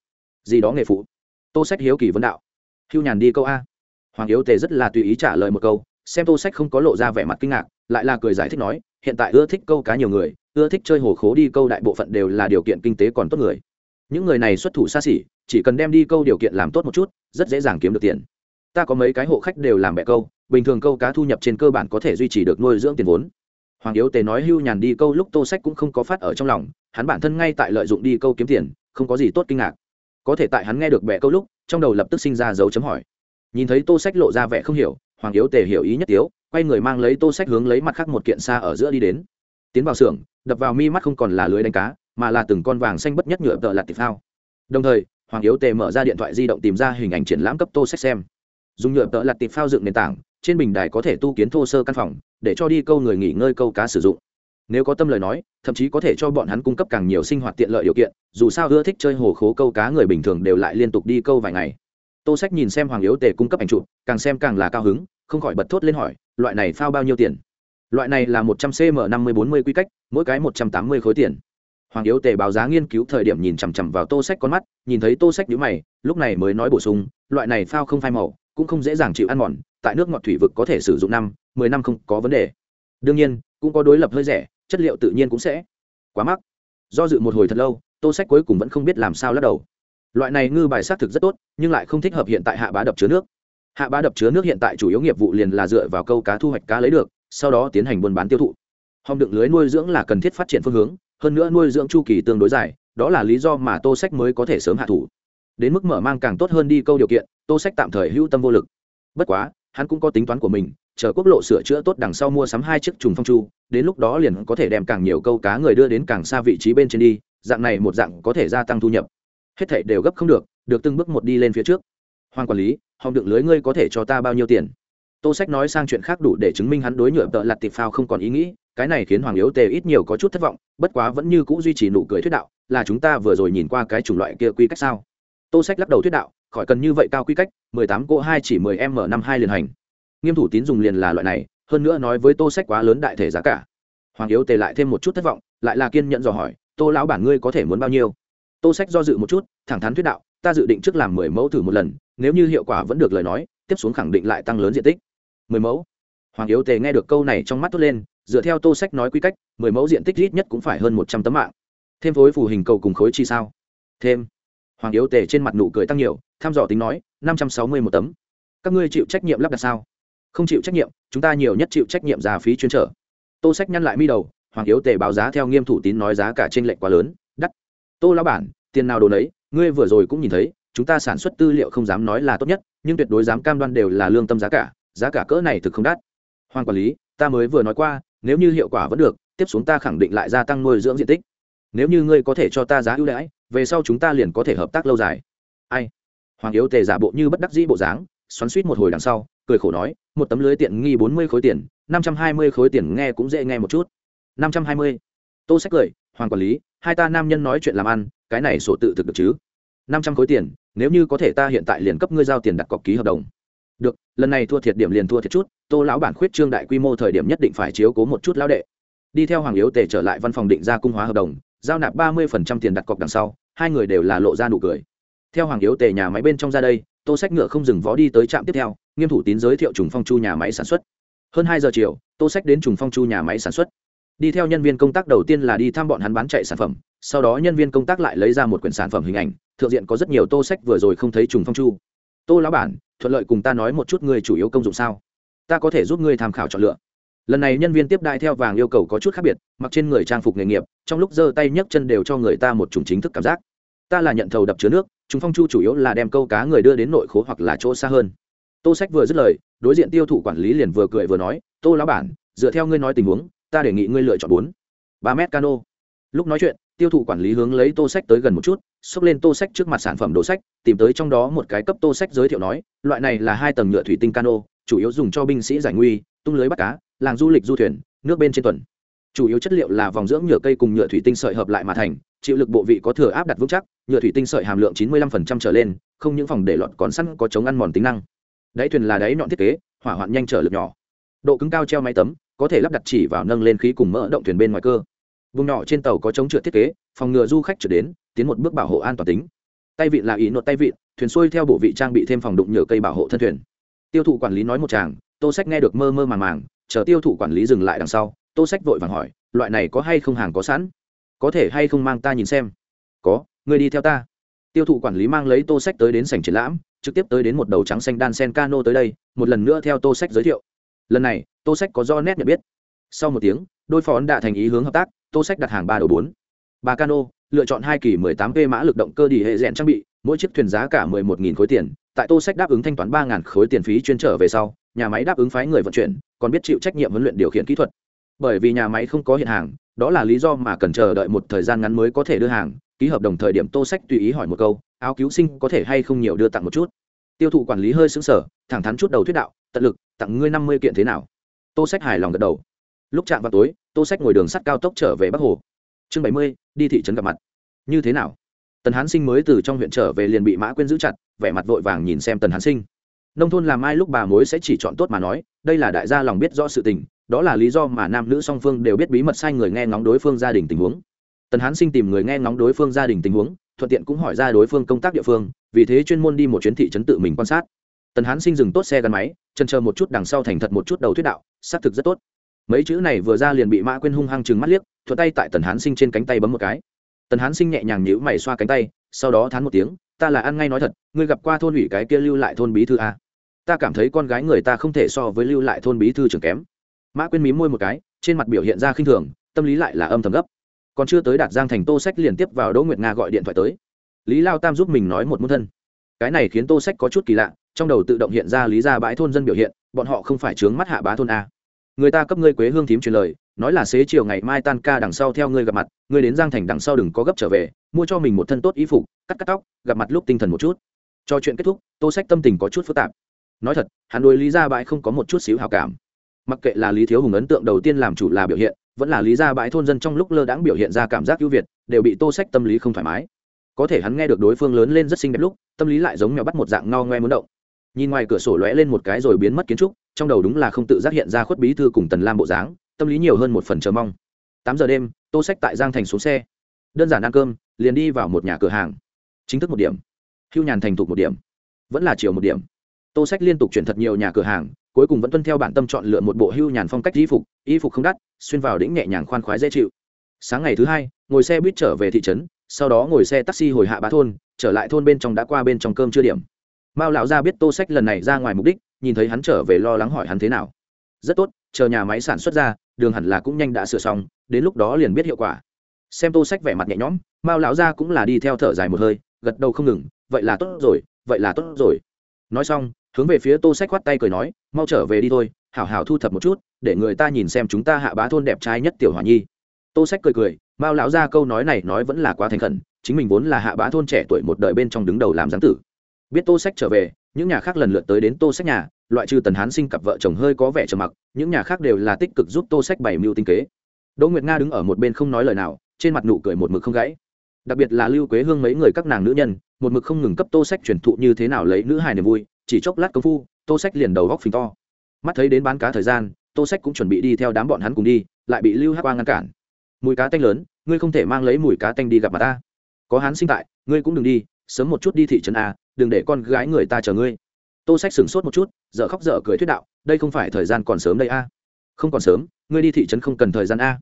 Gì đó nghề phụ? Tô sách hiếu kỳ vấn đạo. Hưu nhàn đi câu a. Hoàng yếu tề rất là tùy ý trả lời một câu, xem tô sách không có lộ ra vẻ mặt kinh ngạc, lại là cười giải thích nói, hiện tại ưa thích câu cá nhiều người, ưa thích chơi hồ khố đi câu đại bộ phận đều là điều kiện kinh tế còn tốt người. Những người này xuất thủ xa xỉ, chỉ cần đem đi câu điều kiện làm tốt một chút, rất dễ dàng kiếm được tiền. Ta có mấy cái hộ khách đều làm bẹ câu, bình thường câu cá thu nhập trên cơ bản có thể duy trì được nuôi dưỡng tiền vốn hoàng yếu tề nói hưu nhàn đi câu lúc tô sách cũng không có phát ở trong lòng, hắn bản thân ngay tại lợi dụng đi câu kiếm tiền, không có gì tốt kinh ngạc. Có thể tại hắn nghe được bẻ câu lúc, trong đầu lập tức sinh ra dấu chấm hỏi. Nhìn thấy tô sách lộ ra vẻ không hiểu, hoàng yếu tề hiểu ý nhất tiếu, quay người mang lấy tô sách hướng lấy mặt khác một kiện xa ở giữa đi đến. Tiến vào xưởng, đập vào mi mắt không còn là lưới đánh cá, mà là từng con vàng xanh bất nhất nhựa tợ lạt tịp phao. Đồng thời, hoàng yếu tề mở ra điện thoại di động tìm ra hình ảnh triển lãm cấp tô sách xem dùng nhựa tợ lặt tịp phao dựng nền tảng, trên bình đài có thể tu kiến thô sơ căn phòng, để cho đi câu người nghỉ ngơi câu cá sử dụng. Nếu có tâm lời nói, thậm chí có thể cho bọn hắn cung cấp càng nhiều sinh hoạt tiện lợi điều kiện, dù sao ưa thích chơi hồ khố câu cá người bình thường đều lại liên tục đi câu vài ngày. Tô sách nhìn xem hoàng yếu tề cung cấp ảnh chụp, càng xem càng là cao hứng, không khỏi bật thốt lên hỏi, loại này phao bao nhiêu tiền? Loại này là một trăm cm năm mươi bốn mươi quy cách, mỗi cái một trăm tám mươi khối tiền. Hoàng yếu tề báo giá nghiên cứu thời điểm nhìn chằm chằm vào tô sách con mắt, nhìn thấy tô sách nhữ mày, lúc này mới nói bổ sung, loại này phao không phai màu cũng không dễ dàng chịu ăn mòn, tại nước ngọt thủy vực có thể sử dụng năm, mười năm không có vấn đề. Đương nhiên, cũng có đối lập hơi rẻ, chất liệu tự nhiên cũng sẽ quá mắc. Do dự một hồi thật lâu, tô sách cuối cùng vẫn không biết làm sao lắc đầu. Loại này ngư bài xác thực rất tốt, nhưng lại không thích hợp hiện tại hạ bá đập chứa nước. Hạ bá đập chứa nước hiện tại chủ yếu nghiệp vụ liền là dựa vào câu cá thu hoạch cá lấy được, sau đó tiến hành buôn bán tiêu thụ. Hòng đựng lưới nuôi dưỡng là cần thiết phát triển phương hướng, hơn nữa nuôi dưỡng chu kỳ tương đối dài, đó là lý do mà tô sách mới có thể sớm hạ thủ. Đến mức mở mang càng tốt hơn đi câu điều kiện tô sách tạm thời hữu tâm vô lực. Bất quá, hắn cũng có tính toán của mình, chờ quốc lộ sửa chữa tốt đằng sau mua sắm hai chiếc trùng phong chu, đến lúc đó liền có thể đem càng nhiều câu cá người đưa đến càng xa vị trí bên trên đi, dạng này một dạng có thể gia tăng thu nhập. Hết thảy đều gấp không được được từng bước một đi lên phía trước. Hoàng quản lý, hòng đựng lưới ngươi có thể cho ta bao nhiêu tiền? Tô sách nói sang chuyện khác đủ để chứng minh hắn đối nhựa tợ lặt tịp phao không còn ý nghĩ, cái này khiến hoàng yếu tề ít nhiều có chút thất vọng, bất quá vẫn như c ũ duy trì nụ cười thuyết đạo, là chúng ta vừa rồi nhìn qua cái chủng loại kia quy cách sao? Tô sách lắc đầu thuyết đạo khỏi cần như vậy cao quy cách, mười tám cỗ hai chỉ mười m năm hai liền hành. Nghiêm thủ tín dùng liền là loại này, hơn nữa nói với tô sách quá lớn đại thể giá cả. Hoàng yếu tề lại thêm một chút thất vọng, lại là kiên nhẫn dò hỏi, tô lão bản ngươi có thể muốn bao nhiêu? Tô sách do dự một chút, thẳng thắn thuyết đạo, ta dự định trước làm mười mẫu thử một lần, nếu như hiệu quả vẫn được lời nói, tiếp xuống khẳng định lại tăng lớn diện tích. Mười mẫu? Hoàng yếu tề nghe được câu này trong mắt tốt lên, dựa theo tô sách nói quy cách, mười mẫu diện tích ít nhất cũng phải hơn một trăm tấm mạng. Thêm phối phù hình cầu cùng khối chi sao? Thêm hoàng yếu tề trên mặt nụ cười tăng nhiều thăm dò tính nói năm trăm sáu mươi một tấm. Các ngươi chịu trách nhiệm lắp đặt sao? Không chịu trách nhiệm chúng ta nhiều nhất chịu trách nhiệm giá phí chuyên trở. Tô sách nhăn lại mi đầu hoàng yếu tề báo giá theo nghiêm thủ tín nói giá cả t r ê n lệch quá lớn đắt. Tô lão bản tiền nào đồ nấy, ngươi vừa rồi cũng nhìn thấy chúng ta sản xuất tư liệu không dám nói là tốt nhất nhưng tuyệt đối dám cam đoan đều là lương tâm giá cả giá cả cỡ này thực không đắt. Hoàng quản lý ta mới vừa nói qua nếu như hiệu quả vẫn được tiếp xuống ta khẳng định lại gia tăng nuôi dưỡng diện tích nếu như ngươi có thể cho ta giá ưu đãi, về sau chúng ta liền có thể hợp tác lâu dài. Ai? Hoàng yếu tề giả bộ như bất đắc dĩ bộ dáng, xoắn suýt một hồi đằng sau, cười khổ nói, một tấm lưới tiện nghi bốn mươi khối tiền, năm trăm hai mươi khối tiền nghe cũng dễ nghe một chút. năm trăm hai mươi. Tô sách cười, hoàng quản lý, hai ta nam nhân nói chuyện làm ăn, cái này sổ tự thực được chứ? năm trăm khối tiền, nếu như có thể ta hiện tại liền cấp ngươi giao tiền đặt cọc ký hợp đồng. Được, lần này thua thiệt điểm liền thua thiệt chút, tô lão bản khuyết trương đại quy mô thời điểm nhất định phải chiếu cố một chút lão đệ. Đi theo hoàng yếu tề trở lại văn phòng định ra cung hóa hợp đồng giao nạp ba mươi tiền đặt cọc đằng sau, hai người đều là lộ ra nụ cười. Theo hoàng yếu tề nhà máy bên trong ra đây, tô sách ngựa không dừng vó đi tới trạm tiếp theo, nghiêm thủ tín giới thiệu trùng phong chu nhà máy sản xuất. Hơn hai giờ chiều, tô sách đến trùng phong chu nhà máy sản xuất. Đi theo nhân viên công tác đầu tiên là đi thăm bọn hắn bán chạy sản phẩm, sau đó nhân viên công tác lại lấy ra một quyển sản phẩm hình ảnh, thượng diện có rất nhiều tô sách vừa rồi không thấy trùng phong chu. Tô lão bản, thuận lợi cùng ta nói một chút người chủ yếu công dụng sao? Ta có thể giúp ngươi tham khảo chọn lựa lần này nhân viên tiếp đại theo vàng yêu cầu có chút khác biệt, mặc trên người trang phục nghề nghiệp, trong lúc giơ tay nhấc chân đều cho người ta một chủng chính thức cảm giác. Ta là nhận thầu đập chứa nước, chúng phong chu chủ yếu là đem câu cá người đưa đến nội khố hoặc là chỗ xa hơn. Tô sách vừa dứt lời, đối diện tiêu thụ quản lý liền vừa cười vừa nói, tô lão bản, dựa theo ngươi nói tình huống, ta đề nghị ngươi lựa chọn bốn. Ba mét cano. Lúc nói chuyện, tiêu thụ quản lý hướng lấy tô sách tới gần một chút, xốc lên tô sách trước mặt sản phẩm đồ sách, tìm tới trong đó một cái cấp tô sách giới thiệu nói, loại này là hai tầng nhựa thủy tinh cano, chủ yếu dùng cho binh sĩ giải nguy, tung lưới bắt cá làng du lịch du thuyền, nước bên trên tuần. Chủ yếu chất liệu là vòng dưỡng nhựa cây cùng nhựa thủy tinh sợi hợp lại mà thành, chịu lực bộ vị có thừa áp đặt vững chắc, nhựa thủy tinh sợi hàm lượng chín mươi 95% trở lên, không những phòng để lọt còn sẵn có chống ăn mòn tính năng. Đáy thuyền là đáy nhọn thiết kế, hỏa hoạn nhanh trở lực nhỏ. Độ cứng cao treo máy tấm, có thể lắp đặt chỉ vào nâng lên khí cùng mỡ động thuyền bên ngoài cơ. Vùng nhỏ trên tàu có chống trượt thiết kế, phòng ngừa du khách trở đến, tiến một bước bảo hộ an toàn tính. Tay vịn là ý nốt tay vịn, thuyền xuôi theo bộ vị trang bị thêm phòng đụng nhựa cây bảo hộ thân thuyền. Tiêu thụ quản lý nói một chàng tô sách nghe được mơ mơ màng màng chờ tiêu thụ quản lý dừng lại đằng sau, tô sách vội vàng hỏi, loại này có hay không hàng có sẵn? Có thể hay không mang ta nhìn xem? Có người đi theo ta. Tiêu thụ quản lý mang lấy tô sách tới đến sảnh triển lãm, trực tiếp tới đến một đầu trắng xanh đan sen cano tới đây, một lần nữa theo tô sách giới thiệu. Lần này, tô sách có do nét nhận biết. Sau một tiếng, đôi phó ấn đã thành ý hướng hợp tác, tô sách đặt hàng ba đầu bốn. Ba cano, lựa chọn hai kỳ mười tám p mã lực động cơ đi hệ rèn trang bị mỗi chiếc thuyền giá cả mười một nghìn khối tiền, tại tô sách đáp ứng thanh toán ba ngàn khối tiền phí chuyên trở về sau, nhà máy đáp ứng phái người vận chuyển, còn biết chịu trách nhiệm huấn luyện điều khiển kỹ thuật. Bởi vì nhà máy không có hiện hàng, đó là lý do mà cần chờ đợi một thời gian ngắn mới có thể đưa hàng, ký hợp đồng thời điểm tô sách tùy ý hỏi một câu, áo cứu sinh có thể hay không nhiều đưa tặng một chút? Tiêu thụ quản lý hơi sững sở thẳng thắn chút đầu thuyết đạo, tận lực, tặng ngươi năm mươi kiện thế nào? Tô sách hài lòng gật đầu. Lúc chạm vào tối, tô sách ngồi đường sắt cao tốc trở về bắc hồ. Chương bảy mươi, đi thị trấn gặp mặt. Như thế nào? Tần hán sinh mới từ trong huyện trở về liền bị mã Quyên giữ chặt, vẻ mặt vội vàng nhìn xem tần hán sinh. Nông thôn làm ai lúc bà mối sẽ chỉ chọn tốt mà nói, đây là đại gia lòng biết rõ sự tình, đó là lý do mà nam nữ song phương đều biết bí mật sai người nghe ngóng đối phương gia đình tình huống. Tần hán sinh tìm người nghe ngóng đối phương gia đình tình huống, thuận tiện cũng hỏi ra đối phương công tác địa phương, vì thế chuyên môn đi một chuyến thị trấn tự mình quan sát. Tần hán sinh dừng tốt xe gắn máy chân chờ một chút đằng sau thành thật một chút đầu thuyết đạo, xác thực rất tốt. Mấy chữ này vừa ra liền bị mã quên hung hăng chừng mắt liếc, thuận tay tại tần hán sinh trên cánh tay bấm một cái tần hán sinh nhẹ nhàng nhíu mày xoa cánh tay, sau đó thán một tiếng, ta là ăn ngay nói thật, ngươi gặp qua thôn ủy cái kia lưu lại thôn bí thư a ta cảm thấy con gái người ta không thể so với lưu lại thôn bí thư trưởng kém. Mã quên mí môi một cái, trên mặt biểu hiện ra khinh thường, tâm lý lại là âm thầm gấp. Còn chưa tới đạt giang thành tô sách liền tiếp vào đỗ nguyệt nga gọi điện thoại tới. Lý lao tam giúp mình nói một môn thân. Cái này khiến tô sách có chút kỳ lạ, trong đầu tự động hiện ra lý ra bãi thôn dân biểu hiện, bọn họ không phải chướng mắt hạ bá thôn a. Người ta cấp ngươi quế hương thím truyền lời nói là xế chiều ngày mai tan ca đằng sau theo ngươi gặp mặt, ngươi đến giang thành đằng sau đừng có gấp trở về, mua cho mình một thân tốt ý phục, cắt cắt tóc, gặp mặt lúc tinh thần một chút. Cho chuyện kết thúc, tô sách tâm tình có chút phức tạp. Nói thật, hắn đối lý gia bãi không có một chút xíu hào cảm. Mặc kệ là lý thiếu hùng ấn tượng đầu tiên làm chủ là biểu hiện, vẫn là lý gia bãi thôn dân trong lúc lơ đãng biểu hiện ra cảm giác ưu việt, đều bị tô sách tâm lý không thoải mái. Có thể hắn nghe được đối phương lớn lên rất xinh đẹp lúc, tâm lý lại giống mèo bắt một dạng ngao ngoe muốn động. Nhìn ngoài cửa sổ lóe lên một cái rồi biến mất kiến trúc, trong đầu đúng là không tự giác hiện ra khuất bí thư cùng tần lam bộ dáng tâm lý nhiều hơn một phần chờ mong. Tám giờ đêm, tô sách tại giang thành xuống xe. Đơn giản ăn cơm, liền đi vào một nhà cửa hàng. Chính thức một điểm. Hưu nhàn thành thục một điểm. Vẫn là chiều một điểm. Tô sách liên tục chuyển thật nhiều nhà cửa hàng, cuối cùng vẫn tuân theo bản tâm chọn lựa một bộ hưu nhàn phong cách y phục y phục không đắt, xuyên vào đĩnh nhẹ nhàng khoan khoái dễ chịu. Sáng ngày thứ hai, ngồi xe buýt trở về thị trấn, sau đó ngồi xe taxi hồi hạ bá thôn, trở lại thôn bên trong đã qua bên trong cơm chưa điểm. Mao lão gia biết tô sách lần này ra ngoài mục đích, nhìn thấy hắn trở về lo lắng hỏi hắn thế nào. Rất tốt, chờ nhà máy sản xuất ra đường hẳn là cũng nhanh đã sửa xong, đến lúc đó liền biết hiệu quả. Xem tô sách vẻ mặt nhẹ nhõm, mao lão gia cũng là đi theo thở dài một hơi, gật đầu không ngừng, vậy là tốt rồi, vậy là tốt rồi. Nói xong, hướng về phía tô sách khoát tay cười nói, mau trở về đi thôi, hảo hảo thu thập một chút, để người ta nhìn xem chúng ta hạ bá thôn đẹp trai nhất tiểu hòa nhi. Tô sách cười cười, mao lão ra câu nói này nói vẫn là quá thành khẩn, chính mình vốn là hạ bá thôn trẻ tuổi một đời bên trong đứng đầu làm giáng tử. Biết tô sách trở về, những nhà khác lần lượt tới đến tô sách nhà loại trừ tần hán sinh cặp vợ chồng hơi có vẻ trầm mặc, những nhà khác đều là tích cực giúp tô sách bày mưu tinh kế. Đỗ nguyệt nga đứng ở một bên không nói lời nào, trên mặt nụ cười một mực không gãy. Đặc biệt là lưu quế hương mấy người các nàng nữ nhân, một mực không ngừng cấp tô sách truyền thụ như thế nào lấy nữ hài niềm vui, chỉ chốc lát công phu, tô sách liền đầu góc phình to. Mắt thấy đến bán cá thời gian, tô sách cũng chuẩn bị đi theo đám bọn hắn cùng đi, lại bị lưu hắc quang ngăn cản. Mùi cá tanh lớn, ngươi không thể mang lấy mùi cá tanh đi gặp mặt ta. Có hắn sinh tại, ngươi cũng đừng đi, sớm một chút đi thị trấn a, đừng để con gái người ta chờ ngươi tô sách sửng sốt một chút, dở khóc dở cười thuyết đạo, đây không phải thời gian còn sớm đây a? Không còn sớm, ngươi đi thị trấn không cần thời gian a.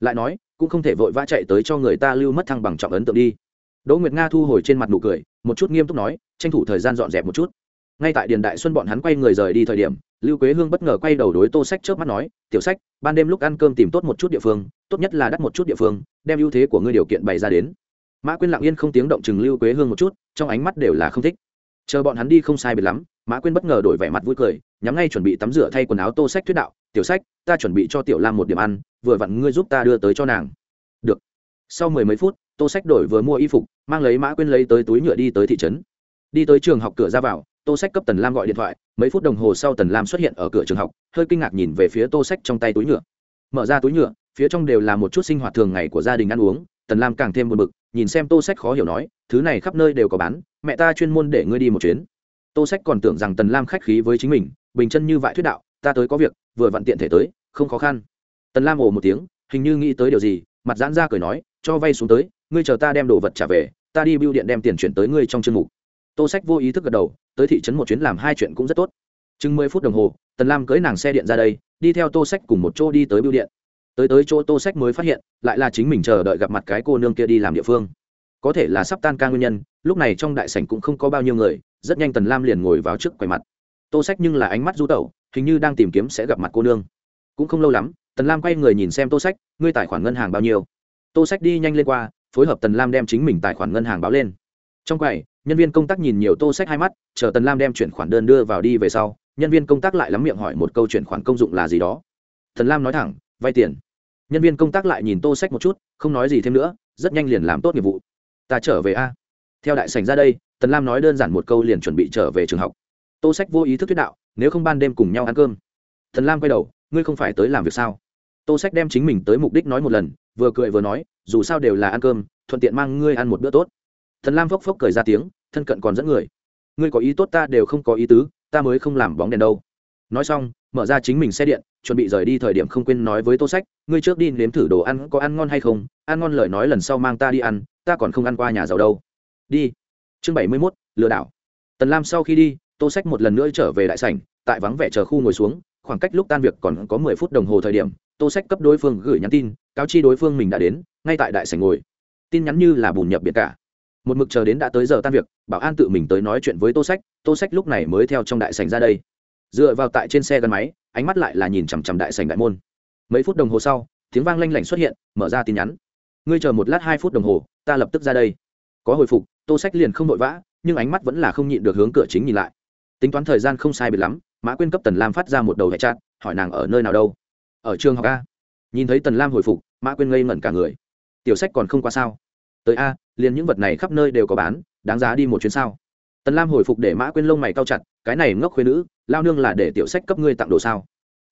Lại nói, cũng không thể vội vã chạy tới cho người ta lưu mất thăng bằng trọng ấn tượng đi. Đỗ nguyệt nga thu hồi trên mặt nụ cười, một chút nghiêm túc nói, tranh thủ thời gian dọn dẹp một chút. Ngay tại điền đại xuân bọn hắn quay người rời đi thời điểm, lưu quế hương bất ngờ quay đầu đối tô sách trước mắt nói, tiểu sách, ban đêm lúc ăn cơm tìm tốt một chút địa phương, tốt nhất là đắt một chút địa phương, đem ưu thế của ngươi điều kiện bày ra đến. Mã quyên lặng yên không tiếng động chừng lưu quế hương một chút, trong ánh mắt đều là không thích. Chờ bọn hắn đi không sai biệt lắm mã quyên bất ngờ đổi vẻ mặt vui cười, nhắm ngay chuẩn bị tắm rửa thay quần áo tô sách thuyết đạo, tiểu sách, ta chuẩn bị cho tiểu lam một điểm ăn, vừa vặn ngươi giúp ta đưa tới cho nàng. Được. Sau mười mấy phút, tô sách đổi vừa mua y phục, mang lấy mã quyên lấy tới túi nhựa đi tới thị trấn. Đi tới trường học cửa ra vào, tô sách cấp tần lam gọi điện thoại, mấy phút đồng hồ sau tần lam xuất hiện ở cửa trường học, hơi kinh ngạc nhìn về phía tô sách trong tay túi nhựa. Mở ra túi nhựa, phía trong đều là một chút sinh hoạt thường ngày của gia đình ăn uống, tần lam càng thêm buồn bực, nhìn xem tô sách khó hiểu nói, thứ này khắp nơi đều có bán, mẹ ta chuyên môn để ngươi đi một chuyến tô sách còn tưởng rằng tần lam khách khí với chính mình, bình chân như vại thuyết đạo, ta tới có việc, vừa vặn tiện thể tới, không khó khăn. Tần lam ồ một tiếng, hình như nghĩ tới điều gì, mặt giãn ra cười nói, cho vay xuống tới, ngươi chờ ta đem đồ vật trả về, ta đi bưu điện đem tiền chuyển tới ngươi trong chương mục. Tô sách vô ý thức gật đầu, tới thị trấn một chuyến làm hai chuyện cũng rất tốt. Chừng mười phút đồng hồ, tần lam cưới nàng xe điện ra đây, đi theo tô sách cùng một chỗ đi tới bưu điện. Tới tới chỗ tô sách mới phát hiện, lại là chính mình chờ đợi gặp mặt cái cô nương kia đi làm địa phương. Có thể là sắp tan ca nguyên nhân, lúc này trong đại sảnh cũng không có bao nhiêu người rất nhanh tần lam liền ngồi vào trước quầy mặt tô sách nhưng là ánh mắt du tẩu, hình như đang tìm kiếm sẽ gặp mặt cô nương. Cũng không lâu lắm, tần lam quay người nhìn xem tô sách, ngươi tài khoản ngân hàng bao nhiêu? Tô sách đi nhanh lên qua, phối hợp tần lam đem chính mình tài khoản ngân hàng báo lên. Trong quầy, nhân viên công tác nhìn nhiều tô sách hai mắt, chờ tần lam đem chuyển khoản đơn đưa vào đi về sau, nhân viên công tác lại lắm miệng hỏi một câu chuyển khoản công dụng là gì đó. Tần lam nói thẳng, vay tiền. Nhân viên công tác lại nhìn tô sách một chút, không nói gì thêm nữa, rất nhanh liền làm tốt nghiệp vụ. Ta trở về a. Theo đại sảnh ra đây tần lam nói đơn giản một câu liền chuẩn bị trở về trường học. Tô sách vô ý thức thuyết đạo, nếu không ban đêm cùng nhau ăn cơm. Tần lam quay đầu, ngươi không phải tới làm việc sao? Tô sách đem chính mình tới mục đích nói một lần, vừa cười vừa nói, dù sao đều là ăn cơm, thuận tiện mang ngươi ăn một bữa tốt. Thần lam phốc phốc cười ra tiếng, thân cận còn dẫn người. Ngươi có ý tốt ta đều không có ý tứ, ta mới không làm bóng đèn đâu. Nói xong, mở ra chính mình xe điện, chuẩn bị rời đi thời điểm không quên nói với tô sách, ngươi trước đi nếm thử đồ ăn có ăn ngon hay không? Ăn ngon lời nói lần sau mang ta đi ăn, ta còn không ăn qua nhà giàu đâu. Đi chương bảy mươi mốt, lừa đảo. Tần lam sau khi đi, tô sách một lần nữa trở về đại sảnh, tại vắng vẻ chờ khu ngồi xuống, khoảng cách lúc tan việc còn có mười phút đồng hồ thời điểm, tô sách cấp đối phương gửi nhắn tin, cáo chi đối phương mình đã đến, ngay tại đại sảnh ngồi. Tin nhắn như là bùn nhập biệt cả. Một mực chờ đến đã tới giờ tan việc, bảo an tự mình tới nói chuyện với tô sách tô sách lúc này mới theo trong đại sảnh ra đây. Dựa vào tại trên xe gắn máy, ánh mắt lại là nhìn chằm chằm đại sảnh đại môn. Mấy phút đồng hồ sau, tiếng vang lanh lảnh xuất hiện, mở ra tin nhắn. Ngươi chờ một lát hai phút đồng hồ, ta lập tức ra đây. Có hồi phục tô sách liền không vội vã, nhưng ánh mắt vẫn là không nhịn được hướng cửa chính nhìn lại. Tính toán thời gian không sai biệt lắm, mã quyên cấp tần lam phát ra một đầu hệ chát hỏi nàng ở nơi nào đâu. Ở trường học a. Nhìn thấy tần lam hồi phục, mã quyên ngây ngẩn cả người. Tiểu sách còn không qua sao? Tới a, liền những vật này khắp nơi đều có bán, đáng giá đi một chuyến sao? Tần lam hồi phục để mã quyên lông mày cao chặt, cái này ngốc khuyên nữ, lao nương là để tiểu sách cấp ngươi tặng đồ sao?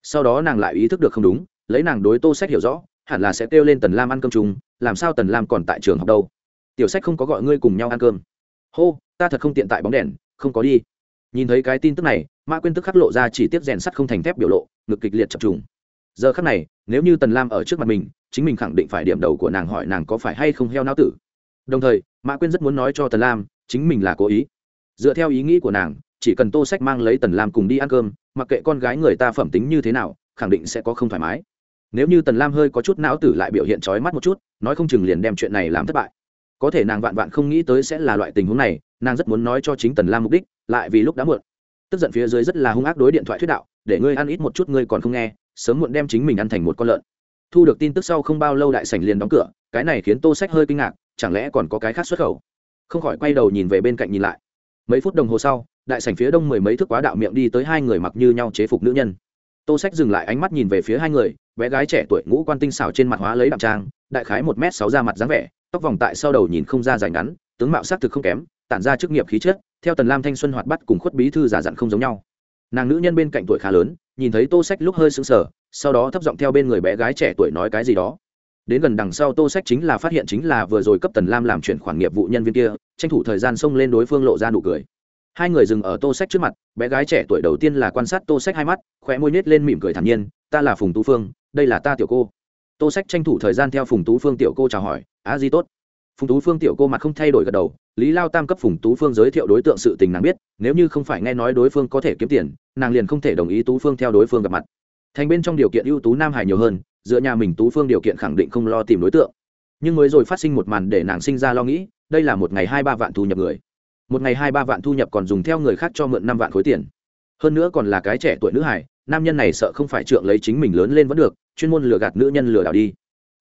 Sau đó nàng lại ý thức được không đúng, lấy nàng đối tô sách hiểu rõ, hẳn là sẽ kêu lên tần lam ăn cơm chung, làm sao tần lam còn tại trường học đâu? Tiểu sách không có gọi ngươi cùng nhau ăn cơm. Hô, ta thật không tiện tại bóng đèn, không có đi. Nhìn thấy cái tin tức này mã quyên tức khắc lộ ra chỉ tiếp rèn sắt không thành thép biểu lộ, ngực kịch liệt chập trùng. Giờ khắc này, nếu như tần lam ở trước mặt mình, chính mình khẳng định phải điểm đầu của nàng hỏi nàng có phải hay không heo não tử. Đồng thời mã quyên rất muốn nói cho tần lam, chính mình là cố ý. Dựa theo ý nghĩ của nàng, chỉ cần tô sách mang lấy tần lam cùng đi ăn cơm, mặc kệ con gái người ta phẩm tính như thế nào, khẳng định sẽ có không thoải mái. Nếu như tần lam hơi có chút não tử lại biểu hiện trói mắt một chút, nói không chừng liền đem chuyện này làm thất bại có thể nàng vạn vạn không nghĩ tới sẽ là loại tình huống này, nàng rất muốn nói cho chính tần lam mục đích, lại vì lúc đã muộn. Tức giận phía dưới rất là hung ác đối điện thoại thuyết đạo, để ngươi ăn ít một chút, ngươi còn không nghe, sớm muộn đem chính mình ăn thành một con lợn. Thu được tin tức sau không bao lâu đại sảnh liền đóng cửa, cái này khiến tô sách hơi kinh ngạc, chẳng lẽ còn có cái khác xuất khẩu? Không khỏi quay đầu nhìn về bên cạnh nhìn lại. Mấy phút đồng hồ sau, đại sảnh phía đông mười mấy thước quá đạo miệng đi tới hai người mặc như nhau chế phục nữ nhân. Tô sách dừng lại ánh mắt nhìn về phía hai người, bé gái trẻ tuổi ngũ quan tinh xảo trên mặt hóa lấy đạm trang đại khái một m sáu ra mặt dáng vẻ, tóc vòng tại sau đầu nhìn không ra dài ngắn, tướng mạo sắc thực không kém, tản ra chức nghiệp khí chất, theo tần lam thanh xuân hoạt bắt cùng khuất bí thư giả dặn không giống nhau. Nàng nữ nhân bên cạnh tuổi khá lớn, nhìn thấy tô sách lúc hơi sững sờ, sau đó thấp giọng theo bên người bé gái trẻ tuổi nói cái gì đó. Đến gần đằng sau tô sách chính là phát hiện chính là vừa rồi cấp tần lam làm chuyển khoản nghiệp vụ nhân viên kia, tranh thủ thời gian xông lên đối phương lộ ra nụ cười. Hai người dừng ở tô sách trước mặt, bé gái trẻ tuổi đầu tiên là quan sát tô sách hai mắt, khóe môi nhếch lên mỉm cười thản nhiên, ta là phùng tú phương, đây là ta tiểu cô tô sách tranh thủ thời gian theo phùng tú phương tiểu cô chào hỏi, á di tốt. Phùng tú phương tiểu cô mặt không thay đổi gật đầu, lý lao tam cấp phùng tú phương giới thiệu đối tượng sự tình nàng biết, nếu như không phải nghe nói đối phương có thể kiếm tiền, nàng liền không thể đồng ý tú phương theo đối phương gặp mặt. Thành bên trong điều kiện ưu tú nam hải nhiều hơn dựa nhà mình tú phương điều kiện khẳng định không lo tìm đối tượng. Nhưng mới rồi phát sinh một màn để nàng sinh ra lo nghĩ, đây là một ngày hai ba vạn thu nhập người. Một ngày hai ba vạn thu nhập còn dùng theo người khác cho mượn năm vạn khối tiền. Hơn nữa còn là cái trẻ tuổi nữ hải, nam nhân này sợ không phải trượng lấy chính mình lớn lên vẫn được chuyên môn lừa gạt nữ nhân lừa đảo đi.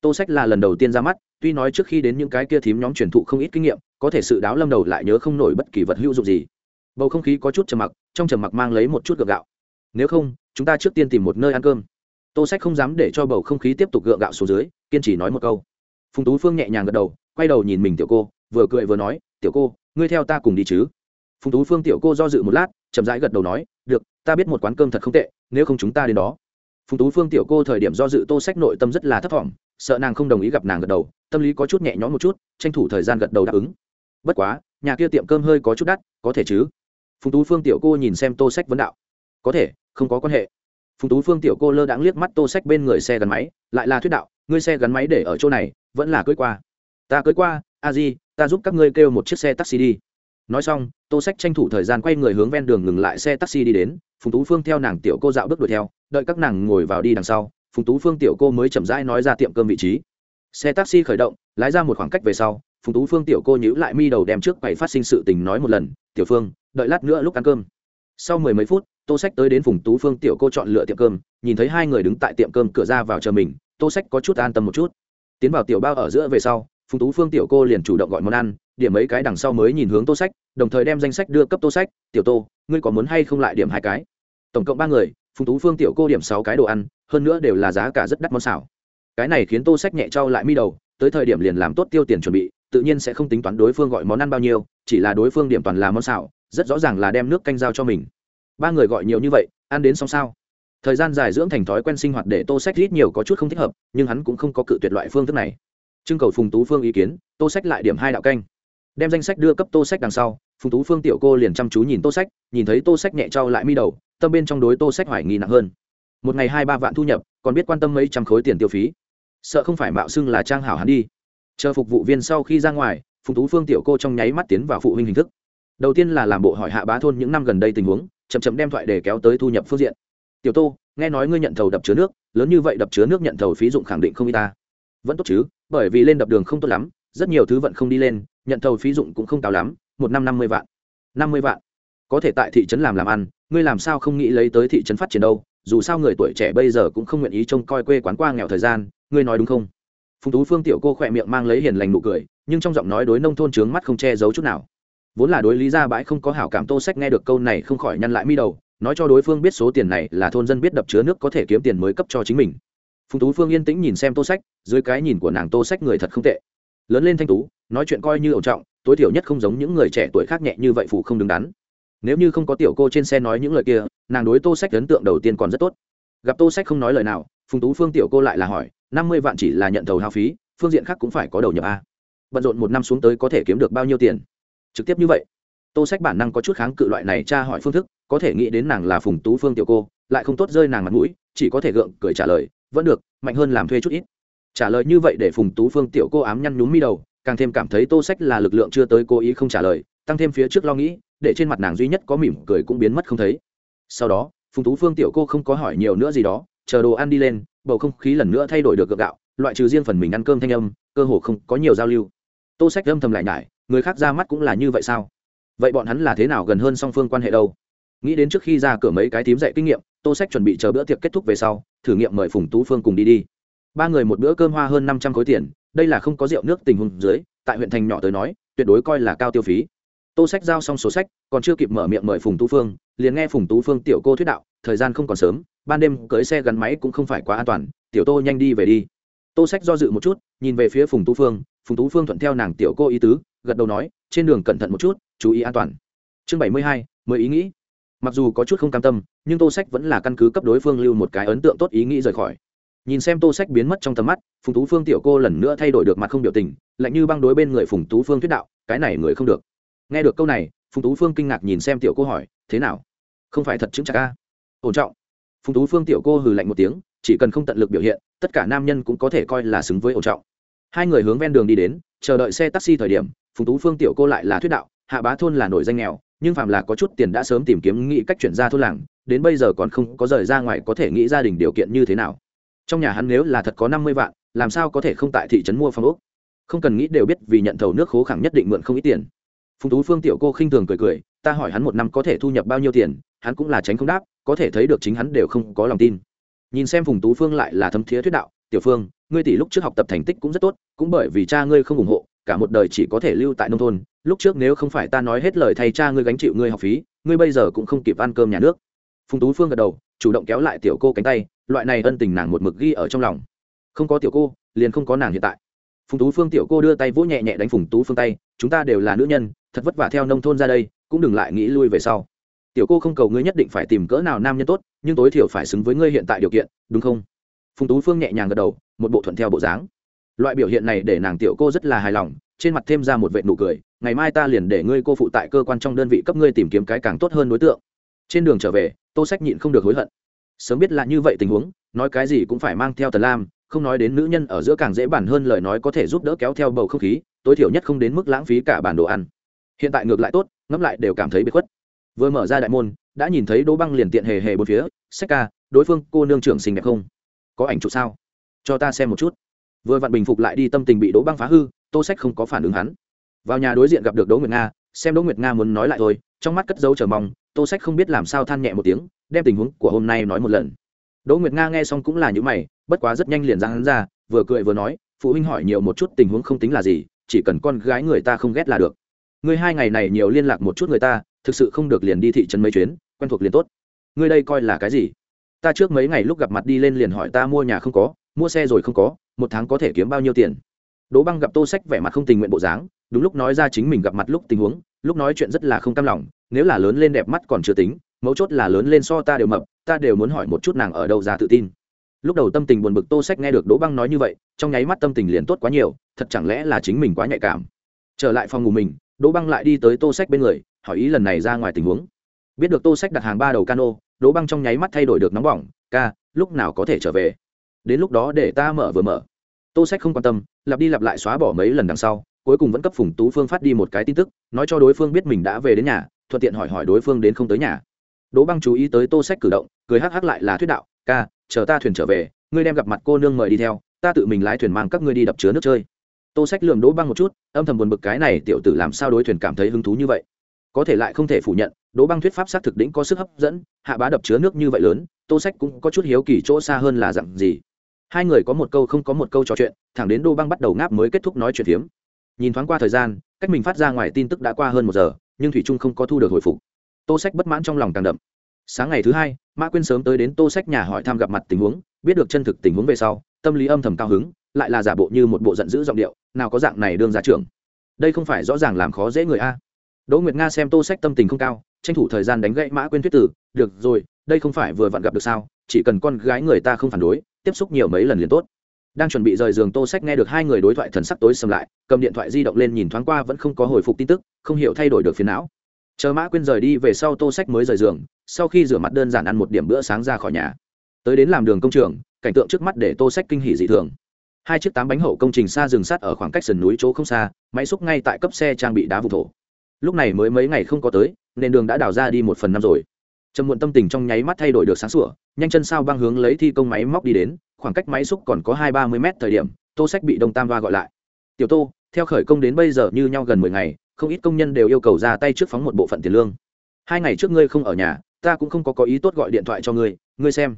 Tô sách là lần đầu tiên ra mắt, tuy nói trước khi đến những cái kia thím nhóm truyền thụ không ít kinh nghiệm, có thể sự đáo lâm đầu lại nhớ không nổi bất kỳ vật hữu dụng gì. Bầu không khí có chút trầm mặc, trong trầm mặc mang lấy một chút gượng gạo. Nếu không, chúng ta trước tiên tìm một nơi ăn cơm. Tô sách không dám để cho bầu không khí tiếp tục gượng gạo xuống dưới, kiên trì nói một câu. Phùng tú phương nhẹ nhàng gật đầu, quay đầu nhìn mình tiểu cô, vừa cười vừa nói, tiểu cô, ngươi theo ta cùng đi chứ? Phùng tú phương tiểu cô do dự một lát, chậm rãi gật đầu nói, được, ta biết một quán cơm thật không tệ, nếu không chúng ta đến đó phùng tú phương tiểu cô thời điểm do dự tô sách nội tâm rất là thấp t sợ nàng không đồng ý gặp nàng gật đầu, tâm lý có chút nhẹ nhõm một chút, tranh thủ thời gian gật đầu đáp ứng. Bất quá, nhà kia tiệm cơm hơi có chút đắt, có thể chứ? Phùng tú phương tiểu cô nhìn xem tô sách vấn đạo. Có thể, không có quan hệ. Phùng tú phương tiểu cô lơ đãng liếc mắt tô sách bên người xe gắn máy, lại là thuyết đạo, ngươi xe gắn máy để ở chỗ này, vẫn là cưới qua. Ta cưới qua, a di, ta giúp các ngươi kêu một chiếc xe taxi đi nói xong, tô sách tranh thủ thời gian quay người hướng ven đường ngừng lại xe taxi đi đến, phùng tú phương theo nàng tiểu cô dạo bước đuổi theo, đợi các nàng ngồi vào đi đằng sau, phùng tú phương tiểu cô mới chậm rãi nói ra tiệm cơm vị trí. Xe taxi khởi động, lái ra một khoảng cách về sau, phùng tú phương tiểu cô nhữ lại mi đầu đem trước quầy phát sinh sự tình nói một lần, tiểu phương, đợi lát nữa lúc ăn cơm. Sau mười mấy phút, tô sách tới đến phùng tú phương tiểu cô chọn lựa tiệm cơm, nhìn thấy hai người đứng tại tiệm cơm cửa ra vào chờ mình, tô sách có chút an tâm một chút. Tiến vào tiểu bao ở giữa về sau, phùng tú phương tiểu cô liền chủ động gọi món ăn điểm mấy cái đằng sau mới nhìn hướng tô sách, đồng thời đem danh sách đưa cấp tô sách, tiểu tô, ngươi có muốn hay không lại điểm hai cái? Tổng cộng ba người, phùng tú phương, tiểu cô điểm sáu cái đồ ăn, hơn nữa đều là giá cả rất đắt món xảo cái này khiến tô sách nhẹ trao lại mi đầu, tới thời điểm liền làm tốt tiêu tiền chuẩn bị, tự nhiên sẽ không tính toán đối phương gọi món ăn bao nhiêu, chỉ là đối phương điểm toàn là món xảo rất rõ ràng là đem nước canh giao cho mình. Ba người gọi nhiều như vậy, ăn đến xong sao? Thời gian dài dưỡng thành thói quen sinh hoạt để tô sách ít nhiều có chút không thích hợp, nhưng hắn cũng không có cự tuyệt loại phương thức này. Trưng cầu phùng tú phương ý kiến, tô sách lại điểm hai đạo canh đem danh sách đưa cấp tô sách đằng sau, phùng tú phương tiểu cô liền chăm chú nhìn tô sách, nhìn thấy tô sách nhẹ trao lại mi đầu, tâm bên trong đối tô sách hoài nghi nặng hơn. Một ngày hai ba vạn thu nhập, còn biết quan tâm mấy trăm khối tiền tiêu phí. Sợ không phải mạo xưng là trang hảo hắn đi. Chờ phục vụ viên sau khi ra ngoài, phùng tú phương tiểu cô trong nháy mắt tiến vào phụ huynh hình thức. Đầu tiên là làm bộ hỏi hạ bá thôn những năm gần đây tình huống, chậm chậm đem thoại để kéo tới thu nhập phương diện. Tiểu tô, nghe nói ngươi nhận thầu đập chứa nước, lớn như vậy đập chứa nước nhận thầu phí dụng khẳng định không y ta. Vẫn tốt chứ, bởi vì lên đập đường không tốt lắm, rất nhiều thứ vận không đi lên nhận thầu phí dụng cũng không cao lắm, một năm năm mươi vạn. Năm mươi vạn? Có thể tại thị trấn làm làm ăn, ngươi làm sao không nghĩ lấy tới thị trấn phát triển đâu, dù sao người tuổi trẻ bây giờ cũng không nguyện ý trông coi quê quán qua nghèo thời gian, ngươi nói đúng không? Phùng tú phương tiểu cô khỏe miệng mang lấy hiền lành nụ cười, nhưng trong giọng nói đối nông thôn trướng mắt không che giấu chút nào. Vốn là đối lý gia bãi không có hảo cảm tô sách nghe được câu này không khỏi nhăn lại mi đầu, nói cho đối phương biết số tiền này là thôn dân biết đập chứa nước có thể kiếm tiền mới cấp cho chính mình. Phùng tú phương yên tĩnh nhìn xem tô sách, dưới cái nhìn của nàng tô sách người thật không tệ lớn lên thanh tú, nói chuyện coi như ổn trọng, tối thiểu nhất không giống những người trẻ tuổi khác nhẹ như vậy phụ không đứng đắn. Nếu như không có tiểu cô trên xe nói những lời kia, nàng đối tô sách ấn tượng đầu tiên còn rất tốt. Gặp tô sách không nói lời nào, phùng tú phương tiểu cô lại là hỏi, năm mươi vạn chỉ là nhận thầu hao phí, phương diện khác cũng phải có đầu nhập a. Bận rộn một năm xuống tới có thể kiếm được bao nhiêu tiền? Trực tiếp như vậy, tô sách bản năng có chút kháng cự loại này tra hỏi phương thức, có thể nghĩ đến nàng là phùng tú phương tiểu cô, lại không tốt rơi nàng mặt mũi, chỉ có thể gượng cười trả lời, vẫn được, mạnh hơn làm thuê chút ít trả lời như vậy để phùng tú phương tiểu cô ám nhăn nhúm mi đầu, càng thêm cảm thấy tô sách là lực lượng chưa tới cố ý không trả lời, tăng thêm phía trước lo nghĩ, để trên mặt nàng duy nhất có mỉm cười cũng biến mất không thấy. Sau đó, phùng tú phương tiểu cô không có hỏi nhiều nữa gì đó, chờ đồ ăn đi lên, bầu không khí lần nữa thay đổi được gợ gạo, loại trừ riêng phần mình ăn cơm thanh âm, cơ hồ không có nhiều giao lưu. Tô sách âm thầm lại nhải, người khác ra mắt cũng là như vậy sao? Vậy bọn hắn là thế nào gần hơn song phương quan hệ đâu? Nghĩ đến trước khi ra cửa mấy cái tím dạy kinh nghiệm, tô sách chuẩn bị chờ bữa tiệc kết thúc về sau, thử nghiệm mời phùng tú phương cùng đi đi ba người một bữa cơm hoa hơn năm trăm khối tiền, đây là không có rượu nước tình huống dưới, tại huyện thành nhỏ tới nói, tuyệt đối coi là cao tiêu phí. Tô sách giao xong số sách, còn chưa kịp mở miệng mời phùng tú phương, liền nghe phùng tú phương tiểu cô thuyết đạo, thời gian không còn sớm, ban đêm cưới xe gắn máy cũng không phải quá an toàn, tiểu tô nhanh đi về đi. Tô sách do dự một chút, nhìn về phía phùng tú phương, phùng tú phương thuận theo nàng tiểu cô ý tứ, gật đầu nói, trên đường cẩn thận một chút, chú ý an toàn. Chương bảy mươi hai mới ý nghĩ. Mặc dù có chút không cam tâm, nhưng tô sách vẫn là căn cứ cấp đối phương lưu một cái ấn tượng tốt ý nghĩ rời khỏi nhìn xem tô sách biến mất trong tầm mắt, phùng tú phương tiểu cô lần nữa thay đổi được mặt không biểu tình, lạnh như băng đối bên người phùng tú phương thuyết đạo, cái này người không được. Nghe được câu này, phùng tú phương kinh ngạc nhìn xem tiểu cô hỏi, thế nào? Không phải thật chứng chặt ca ổn trọng. Phùng tú phương tiểu cô hừ lạnh một tiếng, chỉ cần không tận lực biểu hiện, tất cả nam nhân cũng có thể coi là xứng với ổn trọng. Hai người hướng ven đường đi đến, chờ đợi xe taxi thời điểm, phùng tú phương tiểu cô lại là thuyết đạo, hạ bá thôn là nổi danh nghèo, nhưng phạm là có chút tiền đã sớm tìm kiếm nghĩ cách chuyển ra thôn làng, đến bây giờ còn không có rời ra ngoài có thể nghĩ gia đình điều kiện như thế nào trong nhà hắn nếu là thật có năm mươi vạn, làm sao có thể không tại thị trấn mua phòng ốc? Không cần nghĩ đều biết vì nhận thầu nước khố khẳng nhất định mượn không ít tiền. Phùng tú phương tiểu cô khinh thường cười cười, ta hỏi hắn một năm có thể thu nhập bao nhiêu tiền, hắn cũng là tránh không đáp, có thể thấy được chính hắn đều không có lòng tin. Nhìn xem phùng tú phương lại là thấm thiế thuyết đạo, tiểu phương, ngươi tỷ lúc trước học tập thành tích cũng rất tốt, cũng bởi vì cha ngươi không ủng hộ, cả một đời chỉ có thể lưu tại nông thôn, lúc trước nếu không phải ta nói hết lời thay cha ngươi gánh chịu ngươi học phí, ngươi bây giờ cũng không kịp ăn cơm nhà nước. Phùng tú phương gật đầu, chủ động kéo lại tiểu cô cánh tay loại này ân tình nàng một mực ghi ở trong lòng. Không có tiểu cô, liền không có nàng hiện tại. Phùng tú phương tiểu cô đưa tay vỗ nhẹ nhẹ đánh phùng tú phương tay, chúng ta đều là nữ nhân, thật vất vả theo nông thôn ra đây, cũng đừng lại nghĩ lui về sau. Tiểu cô không cầu ngươi nhất định phải tìm cỡ nào nam nhân tốt, nhưng tối thiểu phải xứng với ngươi hiện tại điều kiện, đúng không? Phùng tú phương nhẹ nhàng gật đầu, một bộ thuận theo bộ dáng. Loại biểu hiện này để nàng tiểu cô rất là hài lòng, trên mặt thêm ra một vệ nụ cười, ngày mai ta liền để ngươi cô phụ tại cơ quan trong đơn vị cấp ngươi tìm kiếm cái càng tốt hơn đối tượng. Trên đường trở về, tô sách nhịn không được hối hận sớm biết là như vậy tình huống, nói cái gì cũng phải mang theo tần lam, không nói đến nữ nhân ở giữa càng dễ bản hơn lời nói có thể giúp đỡ kéo theo bầu không khí, tối thiểu nhất không đến mức lãng phí cả bản đồ ăn. Hiện tại ngược lại tốt, ngẫm lại đều cảm thấy bị khuất. Vừa mở ra đại môn, đã nhìn thấy đỗ băng liền tiện hề hề bốn phía, sách ca, đối phương, cô nương trưởng xinh đẹp không? Có ảnh chụp sao? Cho ta xem một chút. Vừa vặn bình phục lại đi tâm tình bị đỗ băng phá hư, tô sách không có phản ứng hắn. Vào nhà đối diện gặp được đỗ nguyệt nga, xem đỗ nguyệt nga muốn nói lại thôi, trong mắt cất dấu chờ mong tô sách không biết làm sao than nhẹ một tiếng, đem tình huống của hôm nay nói một lần. Đỗ nguyệt nga nghe xong cũng là những mày, bất quá rất nhanh liền ra hắn ra, vừa cười vừa nói, phụ huynh hỏi nhiều một chút tình huống không tính là gì, chỉ cần con gái người ta không ghét là được. Ngươi hai ngày này nhiều liên lạc một chút người ta, thực sự không được liền đi thị trấn mấy chuyến, quen thuộc liền tốt. Ngươi đây coi là cái gì? Ta trước mấy ngày lúc gặp mặt đi lên liền hỏi ta mua nhà không có, mua xe rồi không có, một tháng có thể kiếm bao nhiêu tiền? Đỗ băng gặp tô sách vẻ mặt không tình nguyện bộ dáng, đúng lúc nói ra chính mình gặp mặt lúc tình huống, lúc nói chuyện rất là không cam lòng nếu là lớn lên đẹp mắt còn chưa tính, mấu chốt là lớn lên so ta đều mập, ta đều muốn hỏi một chút nàng ở đâu ra tự tin. Lúc đầu tâm tình buồn bực tô sách nghe được đỗ băng nói như vậy, trong nháy mắt tâm tình liền tốt quá nhiều, thật chẳng lẽ là chính mình quá nhạy cảm. Trở lại phòng ngủ mình, đỗ băng lại đi tới tô sách bên người, hỏi ý lần này ra ngoài tình huống. Biết được tô sách đặt hàng ba đầu cano, đỗ băng trong nháy mắt thay đổi được nóng bỏng, ca, lúc nào có thể trở về? Đến lúc đó để ta mở vừa mở. Tô sách không quan tâm, lặp đi lặp lại xóa bỏ mấy lần đằng sau, cuối cùng vẫn cấp phùng tú phương phát đi một cái tin tức, nói cho đối phương biết mình đã về đến nhà thuận tiện hỏi hỏi đối phương đến không tới nhà. Đỗ băng chú ý tới tô sách cử động, cười hắc hắc lại là thuyết đạo, ca, chờ ta thuyền trở về, ngươi đem gặp mặt cô nương mời đi theo, ta tự mình lái thuyền mang các ngươi đi đập chứa nước chơi. Tô sách lườm đỗ băng một chút, âm thầm buồn bực cái này tiểu tử làm sao đối thuyền cảm thấy hứng thú như vậy. Có thể lại không thể phủ nhận, đỗ băng thuyết pháp xác thực đỉnh có sức hấp dẫn, hạ bá đập chứa nước như vậy lớn, tô sách cũng có chút hiếu kỳ chỗ xa hơn là dặn gì. Hai người có một câu không có một câu trò chuyện, thẳng đến đô băng bắt đầu ngáp mới kết thúc nói chuyện phiếm. Nhìn thoáng qua thời gian, cách mình phát ra ngoài tin tức đã qua hơn một giờ nhưng thủy trung không có thu được hồi phục. Tô sách bất mãn trong lòng càng đậm. Sáng ngày thứ hai, mã quyên sớm tới đến tô sách nhà hỏi thăm gặp mặt tình huống, biết được chân thực tình huống về sau, tâm lý âm thầm cao hứng, lại là giả bộ như một bộ giận dữ giọng điệu, nào có dạng này đương ra trưởng. Đây không phải rõ ràng làm khó dễ người a. Đỗ nguyệt nga xem tô sách tâm tình không cao, tranh thủ thời gian đánh gãy mã quyên thuyết tử, được rồi, đây không phải vừa vặn gặp được sao, chỉ cần con gái người ta không phản đối, tiếp xúc nhiều mấy lần liền tốt đang chuẩn bị rời giường tô sách nghe được hai người đối thoại thần sắc tối sầm lại, cầm điện thoại di động lên nhìn thoáng qua vẫn không có hồi phục tin tức, không hiểu thay đổi được phiền não. Chờ mã quên rời đi về sau tô sách mới rời giường, sau khi rửa mặt đơn giản ăn một điểm bữa sáng ra khỏi nhà. Tới đến làm đường công trường, cảnh tượng trước mắt để tô sách kinh hỉ dị thường. Hai chiếc tám bánh hậu công trình xa rừng sắt ở khoảng cách sườn núi chỗ không xa, máy xúc ngay tại cấp xe trang bị đá vụ thổ. Lúc này mới mấy ngày không có tới nên đường đã đào ra đi một phần năm rồi trầm muộn tâm tình trong nháy mắt thay đổi được sáng sủa, nhanh chân sao băng hướng lấy thi công máy móc đi đến, khoảng cách máy xúc còn có hai ba mươi mét thời điểm, tô sách bị đông tam va gọi lại. Tiểu tô, theo khởi công đến bây giờ như nhau gần mười ngày, không ít công nhân đều yêu cầu ra tay trước phóng một bộ phận tiền lương. Hai ngày trước ngươi không ở nhà, ta cũng không có có ý tốt gọi điện thoại cho ngươi ngươi xem.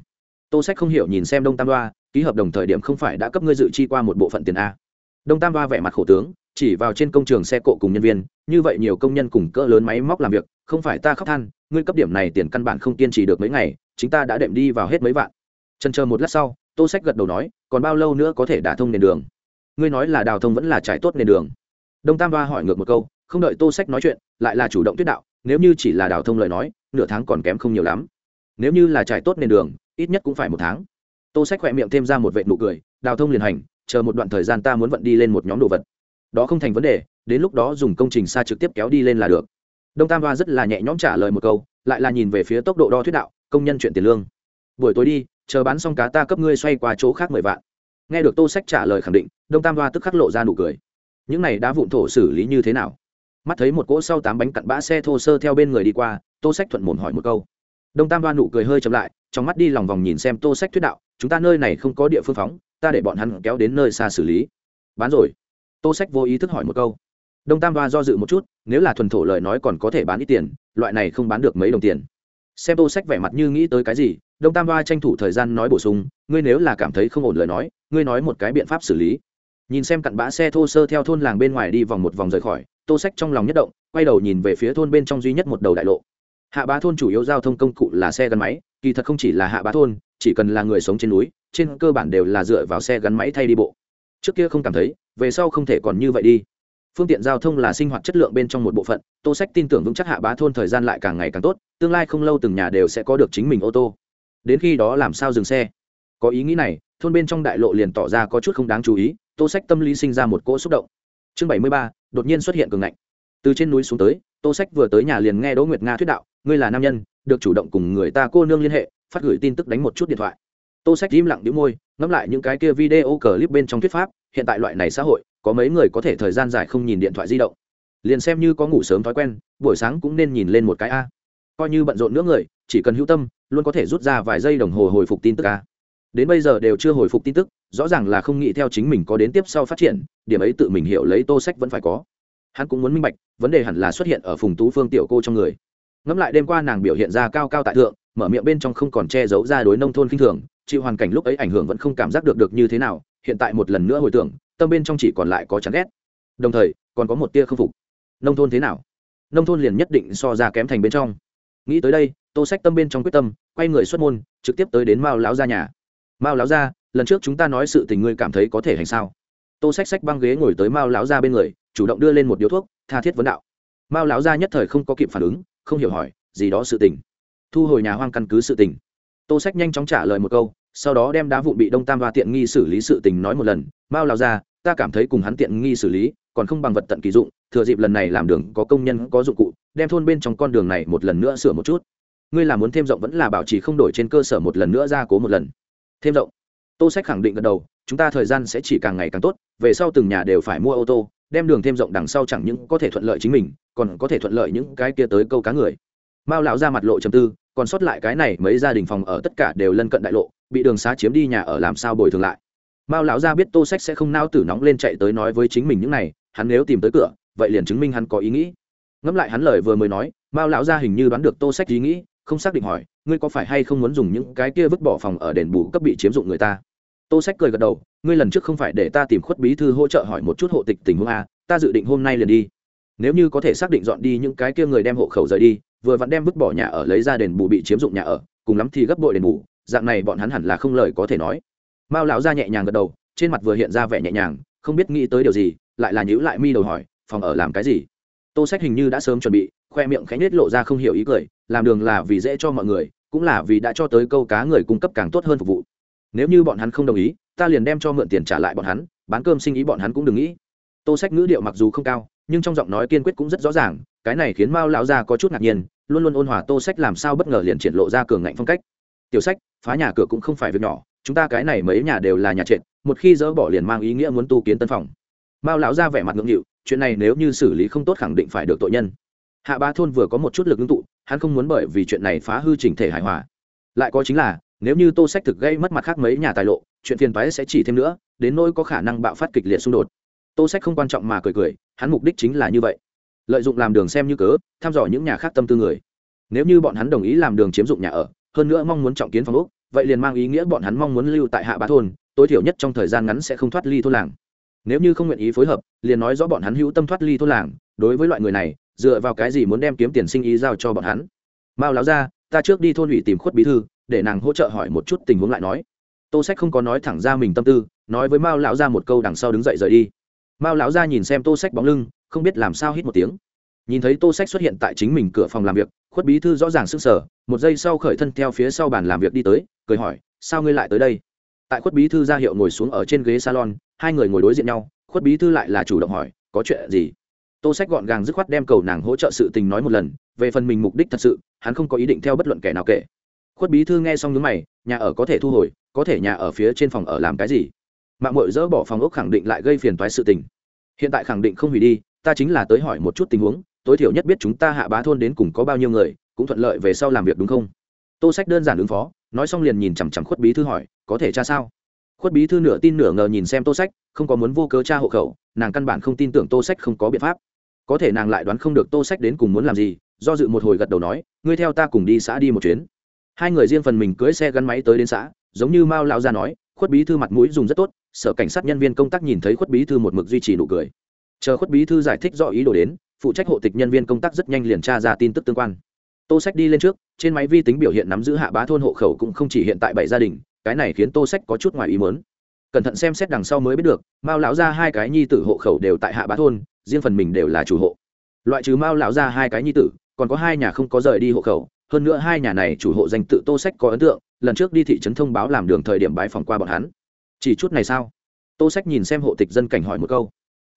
Tô sách không hiểu nhìn xem đông tam đoa ký hợp đồng thời điểm không phải đã cấp ngươi dự chi qua một bộ phận tiền a. Đông tam đoa vẻ mặt khổ tướng chỉ vào trên công trường xe cộ cùng nhân viên, như vậy nhiều công nhân cùng cỡ lớn máy móc làm việc, không phải ta khóc than, ngươi cấp điểm này tiền căn bản không kiên trì được mấy ngày, chính ta đã đệm đi vào hết mấy vạn. Trần chờ một lát sau, tô sách gật đầu nói, còn bao lâu nữa có thể đả thông nền đường? Ngươi nói là đào thông vẫn là trải tốt nền đường. Đông tam ba hỏi ngược một câu, không đợi tô sách nói chuyện, lại là chủ động tuyết đạo, nếu như chỉ là đào thông lời nói, nửa tháng còn kém không nhiều lắm. Nếu như là trải tốt nền đường, ít nhất cũng phải một tháng. Tô sách khỏe miệng thêm ra một vệ nụ cười, đào thông liền hành, chờ một đoạn thời gian ta muốn vận đi lên một nhóm đồ vật đó không thành vấn đề, đến lúc đó dùng công trình xa trực tiếp kéo đi lên là được. Đông tam hoa rất là nhẹ nhõm trả lời một câu, lại là nhìn về phía tốc độ đo thuyết đạo, công nhân chuyện tiền lương. Buổi tối đi, chờ bán xong cá ta cấp ngươi xoay qua chỗ khác mười vạn. Nghe được tô sách trả lời khẳng định, đông tam hoa tức khắc lộ ra nụ cười. Những này đã vụn thổ xử lý như thế nào? Mắt thấy một cỗ sau tám bánh cặn bã xe thô sơ theo bên người đi qua, tô sách thuận mồm hỏi một câu. Đông tam hoa nụ cười hơi chậm lại, trong mắt đi lòng vòng nhìn xem tô sách thuyết đạo, chúng ta nơi này không có địa phương phóng, ta để bọn hắn kéo đến nơi xa xử lý. Bán rồi tô sách vô ý thức hỏi một câu. Đông tam Đoa do dự một chút, nếu là thuần thổ lời nói còn có thể bán ít tiền, loại này không bán được mấy đồng tiền. Xem tô sách vẻ mặt như nghĩ tới cái gì, đông tam Đoa tranh thủ thời gian nói bổ sung, ngươi nếu là cảm thấy không ổn lời nói, ngươi nói một cái biện pháp xử lý. Nhìn xem cặn bã xe thô sơ theo thôn làng bên ngoài đi vòng một vòng rời khỏi, tô sách trong lòng nhất động, quay đầu nhìn về phía thôn bên trong duy nhất một đầu đại lộ. Hạ bá thôn chủ yếu giao thông công cụ là xe gắn máy, kỳ thật không chỉ là hạ bá thôn, chỉ cần là người sống trên núi, trên cơ bản đều là dựa vào xe gắn máy thay đi bộ trước kia không cảm thấy, về sau không thể còn như vậy đi. Phương tiện giao thông là sinh hoạt chất lượng bên trong một bộ phận, tô sách tin tưởng vững chắc hạ bá thôn thời gian lại càng ngày càng tốt, tương lai không lâu từng nhà đều sẽ có được chính mình ô tô. Đến khi đó làm sao dừng xe? Có ý nghĩ này, thôn bên trong đại lộ liền tỏ ra có chút không đáng chú ý, tô sách tâm lý sinh ra một cỗ xúc động. Chương bảy mươi ba, đột nhiên xuất hiện cường ngạnh. Từ trên núi xuống tới, tô sách vừa tới nhà liền nghe đỗ nguyệt nga thuyết đạo, ngươi là nam nhân, được chủ động cùng người ta cô nương liên hệ, phát gửi tin tức đánh một chút điện thoại. Tô sách im lặng đĩu môi ngẫm lại những cái kia video clip bên trong thuyết pháp, hiện tại loại này xã hội, có mấy người có thể thời gian dài không nhìn điện thoại di động. Liền xem như có ngủ sớm thói quen, buổi sáng cũng nên nhìn lên một cái a. Coi như bận rộn nữa người, chỉ cần hữu tâm, luôn có thể rút ra vài giây đồng hồ hồi phục tin tức a. Đến bây giờ đều chưa hồi phục tin tức, rõ ràng là không nghĩ theo chính mình có đến tiếp sau phát triển, điểm ấy tự mình hiểu lấy tô sách vẫn phải có. Hắn cũng muốn minh bạch, vấn đề hẳn là xuất hiện ở phùng tú phương tiểu cô trong người. Ngẫm lại đêm qua nàng biểu hiện ra cao cao tại thượng, mở miệng bên trong không còn che giấu ra đối nông thôn khinh thường chịu hoàn cảnh lúc ấy ảnh hưởng vẫn không cảm giác được được như thế nào, hiện tại một lần nữa hồi tưởng, tâm bên trong chỉ còn lại có chán ghét. Đồng thời, còn có một tia khâm phục. Nông thôn thế nào? Nông thôn liền nhất định so ra kém thành bên trong. Nghĩ tới đây, tô sách tâm bên trong quyết tâm, quay người xuất môn, trực tiếp tới đến mao lão gia nhà. Mao lão gia, lần trước chúng ta nói sự tình ngươi cảm thấy có thể hành sao? Tô sách sách băng ghế ngồi tới mao lão gia bên người, chủ động đưa lên một điếu thuốc, tha thiết vấn đạo. Mao lão gia nhất thời không có kịp phản ứng, không hiểu hỏi, gì đó sự tình. Thu hồi nhà hoang căn cứ sự tình tô sách nhanh chóng trả lời một câu, sau đó đem đá vụn bị đông tam và tiện nghi xử lý sự tình nói một lần, mao lão gia, ta cảm thấy cùng hắn tiện nghi xử lý, còn không bằng vật tận kỳ dụng, thừa dịp lần này làm đường có công nhân có dụng cụ, đem thôn bên trong con đường này một lần nữa sửa một chút. Ngươi là muốn thêm rộng vẫn là bảo trì không đổi trên cơ sở một lần nữa ra cố một lần? Thêm rộng. Tô sách khẳng định gật đầu, chúng ta thời gian sẽ chỉ càng ngày càng tốt, về sau từng nhà đều phải mua ô tô, đem đường thêm rộng đằng sau chẳng những có thể thuận lợi chính mình, còn có thể thuận lợi những cái kia tới câu cá người. Mao lão ra mặt lộ trầm tư còn sót lại cái này mấy gia đình phòng ở tất cả đều lân cận đại lộ, bị đường xá chiếm đi nhà ở làm sao bồi thường lại. Mao lão gia biết tô sách sẽ không nao tử nóng lên chạy tới nói với chính mình những này, hắn nếu tìm tới cửa, vậy liền chứng minh hắn có ý nghĩ. Ngẫm lại hắn lời vừa mới nói, mao lão gia hình như đoán được tô sách ý nghĩ, không xác định hỏi, ngươi có phải hay không muốn dùng những cái kia vứt bỏ phòng ở đền bù cấp bị chiếm dụng người ta? Tô sách cười gật đầu, ngươi lần trước không phải để ta tìm khuất bí thư hỗ trợ hỏi một chút hộ tịch tình huống a ta dự định hôm nay liền đi. Nếu như có thể xác định dọn đi những cái kia người đem hộ khẩu rời đi vừa vặn đem vứt bỏ nhà ở lấy ra đền bù bị chiếm dụng nhà ở, cùng lắm thì gấp bội đền bù, dạng này bọn hắn hẳn là không lời có thể nói. Mao lão ra nhẹ nhàng gật đầu, trên mặt vừa hiện ra vẻ nhẹ nhàng, không biết nghĩ tới điều gì, lại là nhữ lại mi đầu hỏi, phòng ở làm cái gì? Tô sách hình như đã sớm chuẩn bị, khoe miệng khánh nết lộ ra không hiểu ý cười, làm đường là vì dễ cho mọi người, cũng là vì đã cho tới câu cá người cung cấp càng tốt hơn phục vụ. Nếu như bọn hắn không đồng ý, ta liền đem cho mượn tiền trả lại bọn hắn, bán cơm sinh ý bọn hắn cũng đừng nghĩ. Tô sách ngữ điệu mặc dù không cao, nhưng trong giọng nói kiên quyết cũng rất rõ ràng cái này khiến mao lão gia có chút ngạc nhiên, luôn luôn ôn hòa tô sách làm sao bất ngờ liền triển lộ ra cường ngạnh phong cách. Tiểu sách, phá nhà cửa cũng không phải việc nhỏ, chúng ta cái này mấy nhà đều là nhà trệt, một khi dỡ bỏ liền mang ý nghĩa muốn tu kiến tân phòng. Mao lão gia vẻ mặt ngưỡng nghịu, chuyện này nếu như xử lý không tốt khẳng định phải được tội nhân. Hạ ba thôn vừa có một chút lực ngưng tụ, hắn không muốn bởi vì chuyện này phá hư chỉnh thể hài hòa. Lại có chính là, nếu như tô sách thực gây mất mặt khác mấy nhà tài lộ, chuyện phiền phái sẽ chỉ thêm nữa, đến nỗi có khả năng bạo phát kịch liệt xung đột. Tô sách không quan trọng mà cười cười, hắn mục đích chính là như vậy lợi dụng làm đường xem như cớ, thăm dò những nhà khác tâm tư người. Nếu như bọn hắn đồng ý làm đường chiếm dụng nhà ở, hơn nữa mong muốn trọng kiến phòng úc vậy liền mang ý nghĩa bọn hắn mong muốn lưu tại hạ bá thôn, tối thiểu nhất trong thời gian ngắn sẽ không thoát ly thôn làng. Nếu như không nguyện ý phối hợp, liền nói rõ bọn hắn hữu tâm thoát ly thôn làng, đối với loại người này, dựa vào cái gì muốn đem kiếm tiền sinh ý giao cho bọn hắn? Mao láo ra ta trước đi thôn ủy tìm khuất bí thư, để nàng hỗ trợ hỏi một chút tình huống lại nói. Tô sách không có nói thẳng ra mình tâm tư, nói với mao lão ra một câu đằng sau đứng dậy rời đi. Mao lão ra nhìn xem tô sách bóng lưng không biết làm sao hít một tiếng. Nhìn thấy tô sách xuất hiện tại chính mình cửa phòng làm việc, khuất bí thư rõ ràng sức sở một giây sau khởi thân theo phía sau bàn làm việc đi tới, cười hỏi, sao ngươi lại tới đây? Tại khuất bí thư ra hiệu ngồi xuống ở trên ghế salon, hai người ngồi đối diện nhau, khuất bí thư lại là chủ động hỏi, có chuyện gì? Tô sách gọn gàng dứt khoát đem cầu nàng hỗ trợ sự tình nói một lần, về phần mình mục đích thật sự, hắn không có ý định theo bất luận kẻ nào kể. Khuất bí thư nghe xong nhướng mày, nhà ở có thể thu hồi, có thể nhà ở phía trên phòng ở làm cái gì? Mạng mội dỡ bỏ phòng ốc khẳng định lại gây phiền toái sự tình. Hiện tại khẳng định không hủy đi ta chính là tới hỏi một chút tình huống, tối thiểu nhất biết chúng ta hạ bá thôn đến cùng có bao nhiêu người, cũng thuận lợi về sau làm việc đúng không? Tô sách đơn giản ứng phó, nói xong liền nhìn chằm chằm khuất bí thư hỏi, có thể cha sao? Khuất bí thư nửa tin nửa ngờ nhìn xem tô sách, không có muốn vô cớ cha hộ khẩu, nàng căn bản không tin tưởng tô sách không có biện pháp. Có thể nàng lại đoán không được tô sách đến cùng muốn làm gì, do dự một hồi gật đầu nói, ngươi theo ta cùng đi xã đi một chuyến. Hai người riêng phần mình cưới xe gắn máy tới đến xã, giống như mao lao ra nói, khuất bí thư mặt mũi dùng rất tốt, sở cảnh sát nhân viên công tác nhìn thấy khuất bí thư một mực duy trì nụ cười chờ khuất bí thư giải thích rõ ý đồ đến, phụ trách hộ tịch nhân viên công tác rất nhanh liền tra ra tin tức tương quan. Tô sách đi lên trước, trên máy vi tính biểu hiện nắm giữ hạ bá thôn hộ khẩu cũng không chỉ hiện tại bảy gia đình, cái này khiến tô sách có chút ngoài ý mớn cẩn thận xem xét đằng sau mới biết được, mao lão ra hai cái nhi tử hộ khẩu đều tại hạ bá thôn, riêng phần mình đều là chủ hộ. Loại trừ mao lão ra hai cái nhi tử, còn có hai nhà không có rời đi hộ khẩu, hơn nữa hai nhà này chủ hộ danh tự tô sách có ấn tượng, lần trước đi thị trấn thông báo làm đường thời điểm bãi phòng qua bọn hắn. Chỉ chút này sao? Tô sách nhìn xem hộ tịch dân cảnh hỏi một câu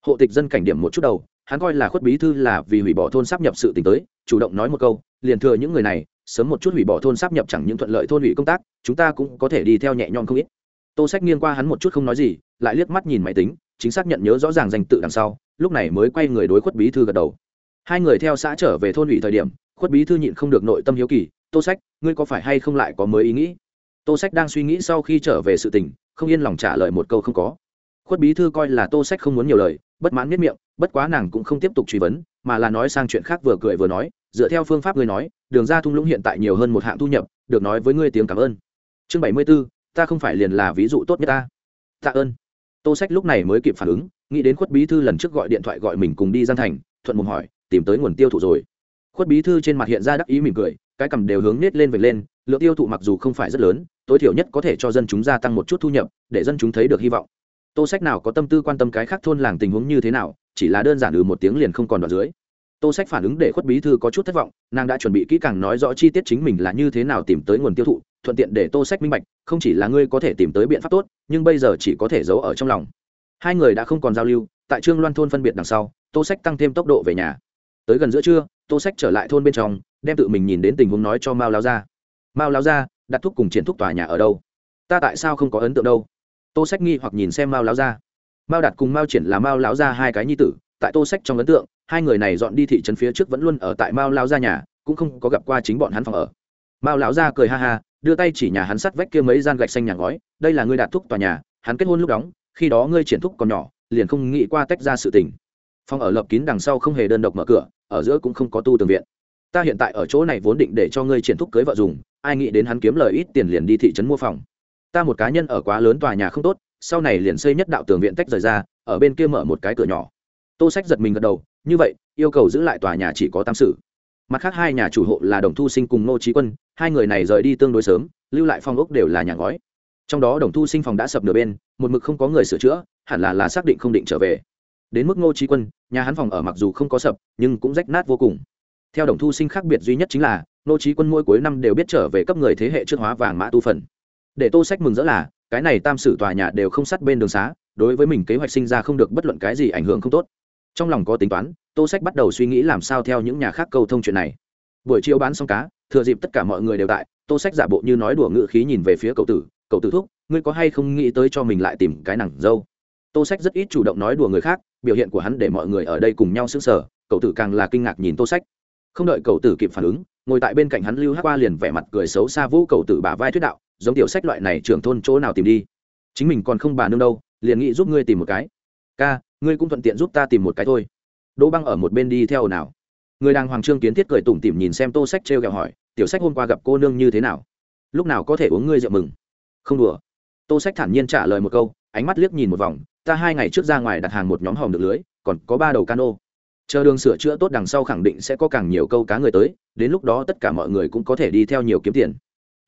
hộ tịch dân cảnh điểm một chút đầu, hắn coi là khuất bí thư là vì hủy bỏ thôn sắp nhập sự t tới, chủ động nói một câu, liền thừa những người này, sớm một chút hủy bỏ thôn sắp nhập chẳng những thuận lợi thôn hủy công tác, chúng ta cũng có thể đi theo nhẹ nhõm không ít. Tô sách nghiêng qua hắn một chút không nói gì, lại liếc mắt nhìn máy tính, chính xác nhận nhớ rõ ràng danh tự đằng sau, lúc này mới quay người đối khuất bí thư gật đầu. Hai người theo xã trở về thôn ủy thời điểm, khuất bí thư nhịn không được nội tâm hiếu kỳ, tô sách, ngươi có phải hay không lại có mới ý nghĩ? Tô sách đang suy nghĩ sau khi trở về sự tình, không yên lòng trả lời một câu không có khuất bí thư coi là tô sách không muốn nhiều lời, bất mãn miết miệng, bất quá nàng cũng không tiếp tục truy vấn, mà là nói sang chuyện khác vừa cười vừa nói, dựa theo phương pháp ngươi nói, đường ra thung lũng hiện tại nhiều hơn một hạng thu nhập, được nói với ngươi tiếng cảm ơn. Chương bảy mươi b ố ta không phải liền là ví dụ tốt nhất ta. Tạ ơn. Tô sách lúc này mới kịp phản ứng, nghĩ đến khuất bí thư lần trước gọi điện thoại gọi mình cùng đi gian thành, thuận mồm hỏi, tìm tới nguồn tiêu thụ rồi. Khuất bí thư trên mặt hiện ra đắc ý mỉm cười, cái cầm đều hướng nết lên vệt lên, lượng tiêu thụ mặc dù không phải rất lớn, tối thiểu nhất có thể cho dân chúng gia tăng một chút thu nhập, để dân chúng thấy được hy vọng tô sách nào có tâm tư quan tâm cái khác thôn làng tình huống như thế nào, chỉ là đơn giản ừ một tiếng liền không còn đoạn dưới. Tô sách phản ứng để khuất bí thư có chút thất vọng, nàng đã chuẩn bị kỹ càng nói rõ chi tiết chính mình là như thế nào tìm tới nguồn tiêu thụ, thuận tiện để tô sách minh bạch, không chỉ là ngươi có thể tìm tới biện pháp tốt, nhưng bây giờ chỉ có thể giấu ở trong lòng. Hai người đã không còn giao lưu, tại trương loan thôn phân biệt đằng sau, tô sách tăng thêm tốc độ về nhà. Tới gần giữa trưa, tô sách trở lại thôn bên trong, đem tự mình nhìn đến tình huống nói cho mao lao ra mao lao ra đặt thuốc cùng triển thuốc tòa nhà ở đâu? Ta tại sao không có ấn tượng đâu? Tô sách nghi hoặc nhìn xem mao Láo ra mao đạt cùng mao triển là mao Láo ra hai cái nhi tử, tại tô sách trong ấn tượng, hai người này dọn đi thị trấn phía trước vẫn luôn ở tại mao Láo ra nhà, cũng không có gặp qua chính bọn hắn phòng ở. Mao Láo ra cười ha ha, đưa tay chỉ nhà hắn sắt vách kia mấy gian gạch xanh nhà ngói, đây là ngươi đạt thúc tòa nhà, hắn kết hôn lúc đóng, khi đó ngươi triển thúc còn nhỏ, liền không nghĩ qua tách ra sự tình. Phòng ở lập kín đằng sau không hề đơn độc mở cửa, ở giữa cũng không có tu tường viện. Ta hiện tại ở chỗ này vốn định để cho ngươi triển thúc cưới vợ dùng, ai nghĩ đến hắn kiếm lời ít tiền liền đi thị trấn mua phòng ta một cá nhân ở quá lớn tòa nhà không tốt, sau này liền xây nhất đạo tường viện tách rời ra, ở bên kia mở một cái cửa nhỏ. Tô sách giật mình gật đầu, như vậy, yêu cầu giữ lại tòa nhà chỉ có tam sử. Mặt khác hai nhà chủ hộ là đồng thu sinh cùng ngô trí quân, hai người này rời đi tương đối sớm, lưu lại phong ốc đều là nhà ngói. Trong đó đồng thu sinh phòng đã sập nửa bên, một mực không có người sửa chữa, hẳn là là xác định không định trở về. Đến mức ngô trí quân, nhà hắn phòng ở mặc dù không có sập, nhưng cũng rách nát vô cùng. Theo đồng thu sinh khác biệt duy nhất chính là, ngô trí quân mỗi cuối năm đều biết trở về cấp người thế hệ trước hóa vàng mã tu phần để tô sách mừng rỡ là, cái này tam sử tòa nhà đều không sát bên đường xá, đối với mình kế hoạch sinh ra không được bất luận cái gì ảnh hưởng không tốt. Trong lòng có tính toán, tô sách bắt đầu suy nghĩ làm sao theo những nhà khác câu thông chuyện này. Buổi chiều bán xong cá, thừa dịp tất cả mọi người đều tại, tô sách giả bộ như nói đùa ngự khí nhìn về phía cậu tử cậu tử thúc, ngươi có hay không nghĩ tới cho mình lại tìm cái nặng dâu? Tô sách rất ít chủ động nói đùa người khác, biểu hiện của hắn để mọi người ở đây cùng nhau sững sờ, cậu tử càng là kinh ngạc nhìn tô sách. Không đợi cậu tử kịp phản ứng, ngồi tại bên cạnh hắn lưu hát qua liền vẻ mặt cười xấu xa vũ cậu tử bả vai thuyết đạo giống tiểu sách loại này trưởng thôn chỗ nào tìm đi. Chính mình còn không bà nương đâu, liền nghĩ giúp ngươi tìm một cái. Ca, ngươi cũng thuận tiện giúp ta tìm một cái thôi. Đỗ băng ở một bên đi theo nào. Người đang hoàng trương kiến thiết cười tủm tỉm nhìn xem tô sách t r e o kẹo hỏi, tiểu sách hôm qua gặp cô nương như thế nào? Lúc nào có thể uống ngươi rượu mừng? Không đùa. Tô sách thản nhiên trả lời một câu, ánh mắt liếc nhìn một vòng, ta hai ngày trước ra ngoài đặt hàng một nhóm hòm được lưới, còn có ba đầu cano. Chờ đường sửa chữa tốt đằng sau khẳng định sẽ có càng nhiều câu cá người tới, đến lúc đó tất cả mọi người cũng có thể đi theo nhiều kiếm tiền.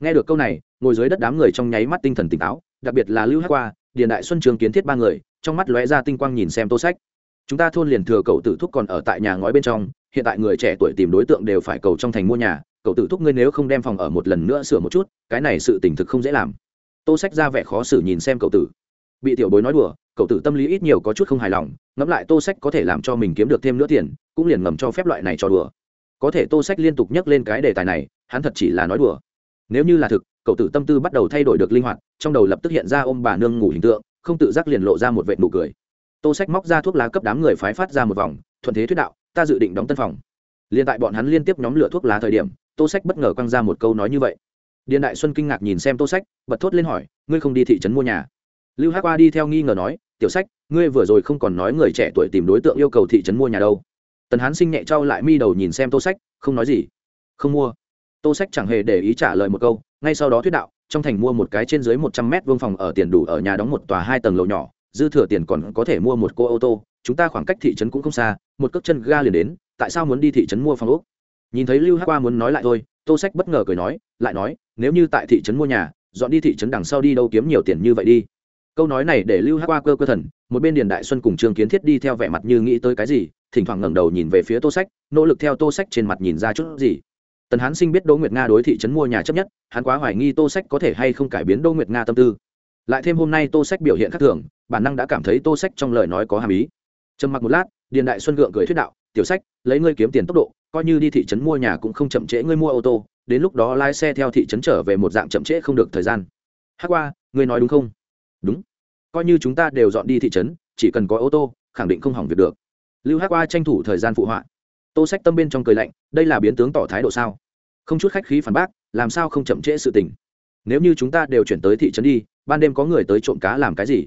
Nghe được câu này ngồi dưới đất đám người trong nháy mắt tinh thần tỉnh táo, đặc biệt là lưu hát qua, điền đại xuân trường kiến thiết ba người, trong mắt lóe ra tinh quang nhìn xem tô sách. Chúng ta thôn liền thừa cậu tử thúc còn ở tại nhà ngói bên trong, hiện tại người trẻ tuổi tìm đối tượng đều phải cầu trong thành mua nhà, cậu tử thúc ngươi nếu không đem phòng ở một lần nữa sửa một chút, cái này sự tỉnh thực không dễ làm. Tô sách ra vẻ khó xử nhìn xem cậu tử. Bị tiểu bối nói đùa, cậu tử tâm lý ít nhiều có chút không hài lòng, ngẫm lại tô sách có thể làm cho mình kiếm được thêm nữa tiền, cũng liền ngầm cho phép loại này cho đùa. Có thể tô sách liên tục nhắc lên cái đề tài này, hắn thật chỉ là nói đùa. Nếu như là thực cậu tử tâm tư bắt đầu thay đổi được linh hoạt, trong đầu lập tức hiện ra ôm bà nương ngủ hình tượng, không tự giác liền lộ ra một vệ nụ cười. Tô sách móc ra thuốc lá cấp đám người phái phát ra một vòng, thuận thế thuyết đạo, ta dự định đóng tân phòng. Liền tại bọn hắn liên tiếp nhóm lửa thuốc lá thời điểm, tô sách bất ngờ quăng ra một câu nói như vậy. Điện đại xuân kinh ngạc nhìn xem tô sách, bật thốt lên hỏi, ngươi không đi thị trấn mua nhà? Lưu hát qua đi theo nghi ngờ nói, tiểu sách, ngươi vừa rồi không còn nói người trẻ tuổi tìm đối tượng yêu cầu thị trấn mua nhà đâu. Tần hán sinh nhẹ trao lại mi đầu nhìn xem tô sách, không nói gì. Không mua. Tô sách chẳng hề để ý trả lời một câu ngay sau đó thuyết đạo, trong thành mua một cái trên dưới một trăm mét vuông phòng ở tiền đủ ở nhà đóng một tòa hai tầng lầu nhỏ, dư thừa tiền còn có thể mua một cô ô tô, chúng ta khoảng cách thị trấn cũng không xa, một cước chân ga liền đến, tại sao muốn đi thị trấn mua phòng úc nhìn thấy lưu hát qua muốn nói lại thôi, tô sách bất ngờ cười nói, lại nói, nếu như tại thị trấn mua nhà, dọn đi thị trấn đằng sau đi đâu kiếm nhiều tiền như vậy đi. Câu nói này để lưu hát qua cơ cơ thần, một bên điền đại xuân cùng trương kiến thiết đi theo vẻ mặt như nghĩ tới cái gì, thỉnh thoảng ngẩng đầu nhìn về phía tô sách, nỗ lực theo tô sách trên mặt nhìn ra chút gì tần hán sinh biết đỗ nguyệt nga đối thị trấn mua nhà chấp nhất, hắn quá hoài nghi tô sách có thể hay không cải biến đỗ nguyệt nga tâm tư. Lại thêm hôm nay tô sách biểu hiện khác thường, bản năng đã cảm thấy tô sách trong lời nói có hàm ý. Trầm mặc một lát, điền đại xuân gượng cười thuyết đạo, tiểu sách, lấy ngươi kiếm tiền tốc độ, coi như đi thị trấn mua nhà cũng không chậm trễ ngươi mua ô tô, đến lúc đó lái xe theo thị trấn trở về một dạng chậm trễ không được thời gian. Hát qua, ngươi nói đúng không? Đúng. Coi như chúng ta đều dọn đi thị trấn, chỉ cần có ô tô, khẳng định không hỏng việc được. Lưu hát qua tranh thủ thời gian phụ họa tô sách tâm bên trong cười lạnh, đây là biến tướng tỏ thái độ sao? Không chút khách khí phản bác, làm sao không chậm trễ sự tình? Nếu như chúng ta đều chuyển tới thị trấn đi, ban đêm có người tới trộm cá làm cái gì?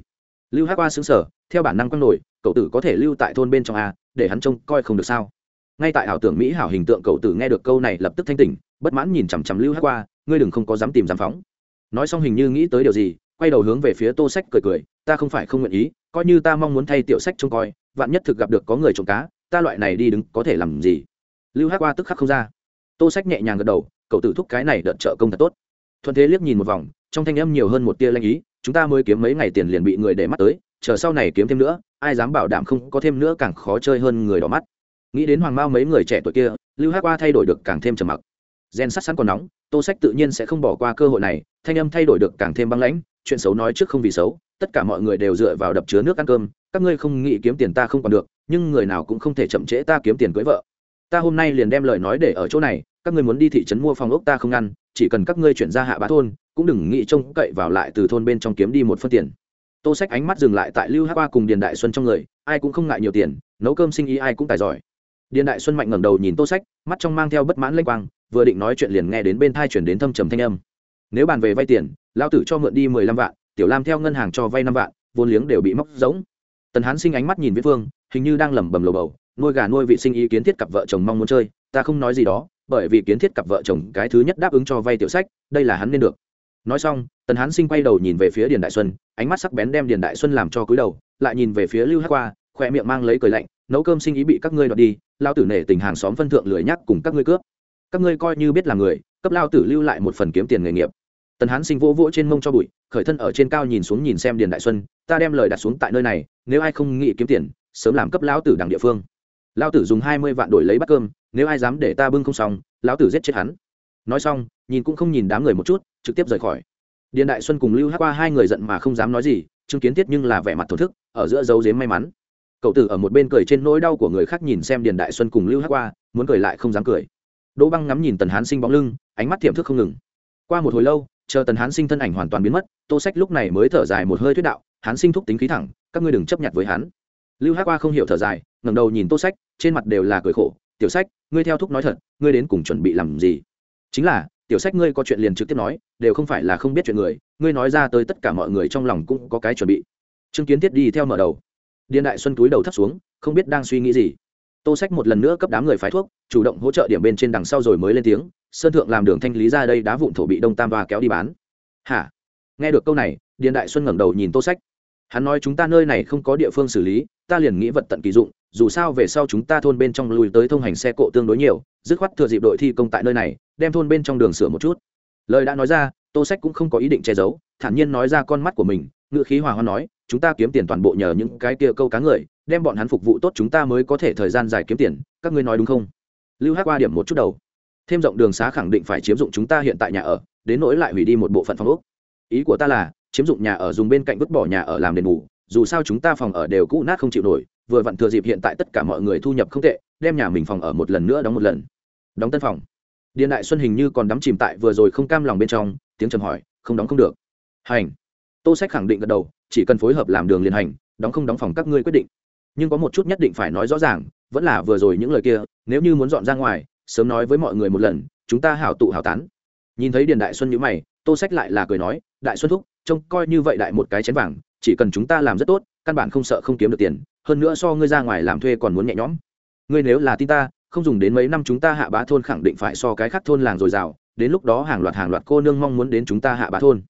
Lưu hát qua xứng sở theo bản năng quăng nổi, cậu tử có thể lưu tại thôn bên trong a để hắn trông coi không được sao? Ngay tại ảo tưởng mỹ hảo hình tượng cậu tử nghe được câu này lập tức thanh tỉnh, bất mãn nhìn chằm chằm lưu hát qua ngươi đừng không có dám tìm dám phóng. Nói xong hình như nghĩ tới điều gì, quay đầu hướng về phía tô sách cười cười, ta không phải không nguyện ý, coi như ta mong muốn thay tiểu sách trông coi, vạn nhất thực gặp được có người trộm cá ta loại này đi đứng có thể làm gì? Lưu hát qua tức khắc không ra. Tô sách nhẹ nhàng gật đầu, cậu tự thúc cái này đợt trợ công thật tốt. Thuận thế liếc nhìn một vòng, trong thanh âm nhiều hơn một tia lanh ý, chúng ta mới kiếm mấy ngày tiền liền bị người để mắt tới, chờ sau này kiếm thêm nữa, ai dám bảo đảm không có thêm nữa càng khó chơi hơn người đỏ mắt. Nghĩ đến hoàng mao mấy người trẻ tuổi kia, lưu hát qua thay đổi được càng thêm trầm mặc. Gen sắt sẵn còn nóng, tô sách tự nhiên sẽ không bỏ qua cơ hội này, thanh âm thay đổi được càng thêm băng lãnh, chuyện xấu nói trước không vì xấu, tất cả mọi người đều dựa vào đập chứa nước ăn cơm, các ngươi không nghĩ kiếm tiền ta không còn được nhưng người nào cũng không thể chậm trễ ta kiếm tiền cưới vợ. Ta hôm nay liền đem lời nói để ở chỗ này, các ngươi muốn đi thị trấn mua phòng ốc ta không ngăn chỉ cần các ngươi chuyển ra hạ bá thôn, cũng đừng nghĩ trông cậy vào lại từ thôn bên trong kiếm đi một phân tiền. Tô sách ánh mắt dừng lại tại lưu hát qua cùng điền đại xuân trong người, ai cũng không ngại nhiều tiền, nấu cơm sinh ý ai cũng tài giỏi. Điền đại xuân mạnh ngẩng đầu nhìn tô sách, mắt trong mang theo bất mãn lênh quang, vừa định nói chuyện liền nghe đến bên thai chuyển đến thâm trầm thanh âm. Nếu bàn về vay tiền lao tử cho mượn đi mười lăm vạn, tiểu lam theo ngân hàng cho vay năm vạn, vốn liếng đều bị móc rỗng. Tần hán sinh ánh mắt nhìn viết phương hình như đang lẩm bẩm lầu bầu, nuôi gà nuôi vị sinh ý kiến thiết cặp vợ chồng mong muốn chơi, ta không nói gì đó, bởi vì kiến thiết cặp vợ chồng cái thứ nhất đáp ứng cho vay tiểu sách, đây là hắn nên được. Nói xong, tần hán sinh quay đầu nhìn về phía điền đại xuân, ánh mắt sắc bén đem điền đại xuân làm cho cúi đầu, lại nhìn về phía lưu hát qua khoe miệng mang lấy cười lạnh, nấu cơm sinh ý bị các ngươi đoạt đi, lao tử nể tình hàng xóm phân thượng lười nhắc cùng các ngươi cướp. Các ngươi coi như biết là người, cấp lao tử lưu lại một phần kiếm tiền nghề nghiệp. Tần hán sinh vỗ vỗ trên mông cho bụi, khởi thân ở trên cao nhìn xuống nhìn xem điền đại xuân, ta đem lời đặt xuống tại nơi này, nếu ai không nghĩ kiếm tiền sớm làm cấp lão tử đằng địa phương. Lão tử dùng hai mươi vạn đổi lấy bát cơm, nếu ai dám để ta bưng không xong, lão tử giết chết hắn. Nói xong, nhìn cũng không nhìn đám người một chút, trực tiếp rời khỏi. Điền đại xuân cùng lưu hát qua hai người giận mà không dám nói gì, chứng kiến tiết nhưng là vẻ mặt thổ thức, ở giữa dấu dếm may mắn. Cậu tử ở một bên cười trên nỗi đau của người khác nhìn xem điền đại xuân cùng lưu hát qua, muốn cười lại không dám cười. Đỗ băng ngắm nhìn tần hán sinh bóng lưng, ánh mắt tiềm thức không ngừng. Qua một hồi lâu, chờ tần hán sinh thân ảnh hoàn toàn biến mất, tô sách lúc này mới thở dài một hơi thuyết đạo, hán sinh thúc tính khí thẳng, các ngươi đừng chấp nhận với hắn lưu hát qua không hiểu thở dài, ngẩng đầu nhìn tô sách, trên mặt đều là cười khổ. Tiểu sách, ngươi theo thúc nói thật, ngươi đến cùng chuẩn bị làm gì? Chính là, tiểu sách ngươi có chuyện liền trực tiếp nói, đều không phải là không biết chuyện người, ngươi nói ra tới tất cả mọi người trong lòng cũng có cái chuẩn bị. Chứng kiến tiết đi theo mở đầu. Điền đại xuân túi đầu thắt xuống, không biết đang suy nghĩ gì. Tô sách một lần nữa cấp đám người phái thuốc, chủ động hỗ trợ điểm bên trên đằng sau rồi mới lên tiếng, sơn thượng làm đường thanh lý ra đây đá vụn thổ bị đông tam và kéo đi bán. Hả? Nghe được câu này, điền đại xuân ngẩng đầu nhìn tô sách. Hắn nói, chúng ta nơi này không có địa phương xử lý ta liền nghĩ vật tận kỳ dụng, dù sao về sau chúng ta thôn bên trong lùi tới thông hành xe cộ tương đối nhiều, dứt khoát thừa dịp đội thi công tại nơi này, đem thôn bên trong đường sửa một chút. Lời đã nói ra, tô sách cũng không có ý định che giấu, thản nhiên nói ra con mắt của mình ngự khí hòa hoa nói, chúng ta kiếm tiền toàn bộ nhờ những cái kia câu cá người, đem bọn hắn phục vụ tốt chúng ta mới có thể thời gian dài kiếm tiền, các ngươi nói đúng không? Lưu hát qua điểm một chút đầu. Thêm rộng đường xá khẳng định phải chiếm dụng chúng ta hiện tại nhà ở, đến nỗi lại hủy đi một bộ phận phòng ốc. Ý của ta là, chiếm dụng nhà ở dùng bên cạnh vứt bỏ nhà ở làm đền bù dù sao chúng ta phòng ở đều cũ nát không chịu nổi, vừa vặn thừa dịp hiện tại tất cả mọi người thu nhập không tệ, đem nhà mình phòng ở một lần nữa đóng một lần. Đóng tân phòng. Điện đại xuân hình như còn đắm chìm tại vừa rồi không cam lòng bên trong, tiếng trầm hỏi, không đóng không được. Hành. Tô sách khẳng định gật đầu, chỉ cần phối hợp làm đường liên hành, đóng không đóng phòng các ngươi quyết định. Nhưng có một chút nhất định phải nói rõ ràng, vẫn là vừa rồi những lời kia, nếu như muốn dọn ra ngoài, sớm nói với mọi người một lần, chúng ta hảo tụ hảo tán. Nhìn thấy điền đại xuân nhữ mày, tô sách lại là cười nói, đại xuân thúc, trông coi như vậy đại một cái chén vàng chỉ cần chúng ta làm rất tốt, căn bản không sợ không kiếm được tiền, hơn nữa so ngươi ra ngoài làm thuê còn muốn nhẹ nhõm. Ngươi nếu là tin ta, không dùng đến mấy năm chúng ta hạ bá thôn khẳng định phải so cái khác thôn làng dồi dào, đến lúc đó hàng loạt hàng loạt cô nương mong muốn đến chúng ta hạ bá thôn.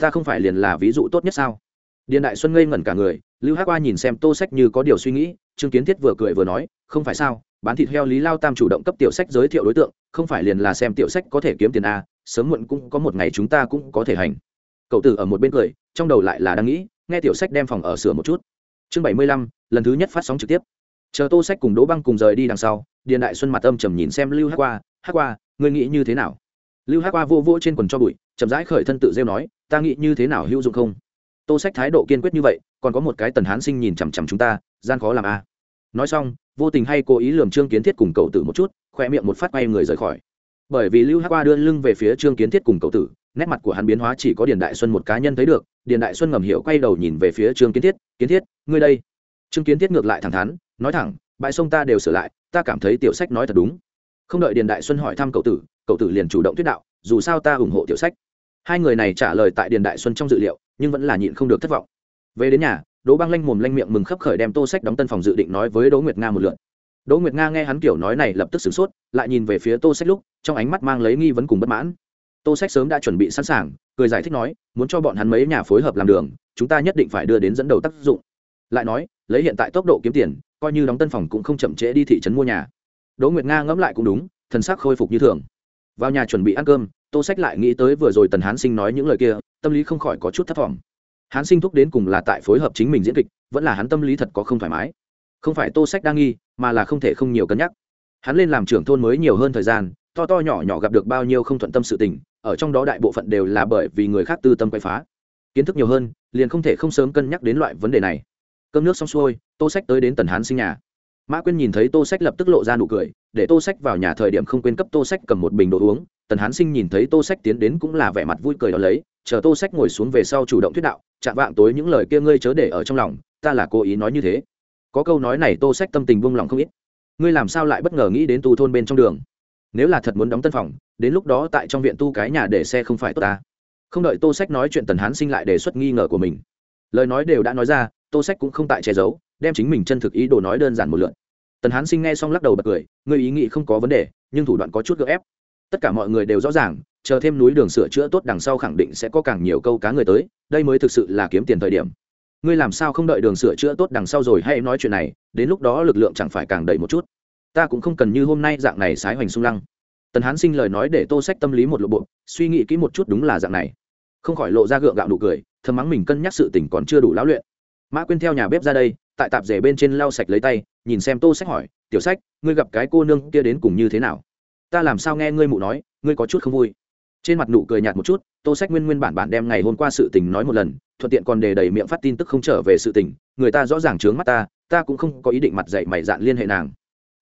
Ta không phải liền là ví dụ tốt nhất sao? Điện đại xuân ngây ngẩn cả người, lưu hát qua nhìn xem tô sách như có điều suy nghĩ, trương kiến thiết vừa cười vừa nói, không phải sao, bán thịt heo lý lao tam chủ động cấp tiểu sách giới thiệu đối tượng, không phải liền là xem tiểu sách có thể kiếm tiền a sớm muộn cũng có một ngày chúng ta cũng có thể hành. Cậu tử ở một bên cười, trong đầu lại là đang nghĩ nghe tiểu sách đem phòng ở sửa một chút. Chương bảy mươi lăm, lần thứ nhất phát sóng trực tiếp. Chờ tô sách cùng đỗ băng cùng rời đi đằng sau, điền đại xuân mặt âm trầm nhìn xem lưu hát qua hát qua ngươi nghĩ như thế nào? Lưu hát qua vô vô trên quần cho bụi, chậm rãi khởi thân tự rêu nói, ta nghĩ như thế nào hữu dụng không? Tô sách thái độ kiên quyết như vậy, còn có một cái tần hán sinh nhìn chằm chằm chúng ta, gian khó làm a. Nói xong, vô tình hay cố ý lườm trương kiến thiết cùng cậu tử một chút khoe miệng một phát bay người rời khỏi. Bởi vì lưu hát qua đưa lưng về phía trương kiến thiết cùng cậu tử nét mặt của hắn biến hóa chỉ có điền đại xuân một cá nhân thấy được, điền đại xuân ngầm hiểu quay đầu nhìn về phía trương kiến thiết kiến thiết, ngươi đây. Trương kiến thiết ngược lại thẳng thắn, nói thẳng, bãi sông ta đều sửa lại, ta cảm thấy tiểu sách nói thật đúng. Không đợi điền đại xuân hỏi thăm cậu tử cậu tử liền chủ động thuyết đạo, dù sao ta ủng hộ tiểu sách. Hai người này trả lời tại điền đại xuân trong dự liệu, nhưng vẫn là nhịn không được thất vọng. Về đến nhà, đỗ băng lanh mồm lanh miệng mừng khấp khởi đem tô sách đóng tân phòng dự định nói với đỗ nguyệt nga một lượt. Đỗ nguyệt nga nghe hắn kiểu nói này lập tức sửng sốt, lại nhìn về phía tô sách lúc, trong ánh mắt mang lấy nghi vấn cùng bất mãn tô sách sớm đã chuẩn bị sẵn sàng, cười giải thích nói, muốn cho bọn hắn mấy nhà phối hợp làm đường, chúng ta nhất định phải đưa đến dẫn đầu tác dụng. Lại nói, lấy hiện tại tốc độ kiếm tiền, coi như đóng tân phòng cũng không chậm trễ đi thị trấn mua nhà. Đỗ nguyệt nga ngẫm lại cũng đúng, thần sắc khôi phục như thường. Vào nhà chuẩn bị ăn cơm, tô sách lại nghĩ tới vừa rồi tần hán sinh nói những lời kia, tâm lý không khỏi có chút thất vọng hán sinh thúc đến cùng là tại phối hợp chính mình diễn kịch, vẫn là hắn tâm lý thật có không thoải mái. Không phải tô sách đang nghi, mà là không thể không nhiều cân nhắc. Hắn lên làm trưởng thôn mới nhiều hơn thời gian, to to nhỏ nhỏ gặp được bao nhiêu không thuận tâm sự tình ở trong đó đại bộ phận đều là bởi vì người khác tư tâm quay phá. Kiến thức nhiều hơn, liền không thể không sớm cân nhắc đến loại vấn đề này. Cơm nước xong xuôi, tô sách tới đến tần hán sinh nhà. Mã quyên nhìn thấy tô sách lập tức lộ ra nụ cười, để tô sách vào nhà thời điểm không quên cấp tô sách cầm một bình đồ uống. Tần hán sinh nhìn thấy tô sách tiến đến cũng là vẻ mặt vui cười đó lấy, chờ tô sách ngồi xuống về sau chủ động thuyết đạo, chạm vạng tối những lời kia ngươi chớ để ở trong lòng, ta là cố ý nói như thế. Có câu nói này tô sách tâm tình buông lòng không ít. Ngươi làm sao lại bất ngờ nghĩ đến tu thôn bên trong đường? Nếu là thật muốn đóng tân phòng, đến lúc đó tại trong viện tu cái nhà để xe không phải tốt ta. Không đợi tô sách nói chuyện tần hán sinh lại đề xuất nghi ngờ của mình. Lời nói đều đã nói ra, tô sách cũng không tại che giấu, đem chính mình chân thực ý đồ nói đơn giản một lượn tần hán sinh nghe xong lắc đầu bật cười ngươi ý nghĩ không có vấn đề, nhưng thủ đoạn có chút gợ ép. Tất cả mọi người đều rõ ràng, chờ thêm núi đường sửa chữa tốt đằng sau khẳng định sẽ có càng nhiều câu cá người tới, đây mới thực sự là kiếm tiền thời điểm. Ngươi làm sao không đợi đường sửa chữa tốt đằng sau rồi hay nói chuyện này, đến lúc đó lực lượng chẳng phải càng đầy một chút ta cũng không cần như hôm nay dạng này sái hoành sung lăng. Tần hán sinh lời nói để tô sách tâm lý một lộ bộ, suy nghĩ kỹ một chút đúng là dạng này. Không khỏi lộ ra gượng gạo nụ cười, thầm mắng mình cân nhắc sự tình còn chưa đủ lão luyện. Mã quên theo nhà bếp ra đây, tại tạp rể bên trên lau sạch lấy tay, nhìn xem tô sách hỏi, tiểu sách, ngươi gặp cái cô nương kia đến cùng như thế nào? Ta làm sao nghe ngươi mụ nói, ngươi có chút không vui? Trên mặt nụ cười nhạt một chút, tô sách nguyên nguyên bản bản đem ngày hôm qua sự tình nói một lần, thuận tiện còn đề đầy miệng phát tin tức không trở về sự tình, người ta rõ ràng trướng mắt ta ta cũng không có ý định mặt dạy mày dạn liên hệ nàng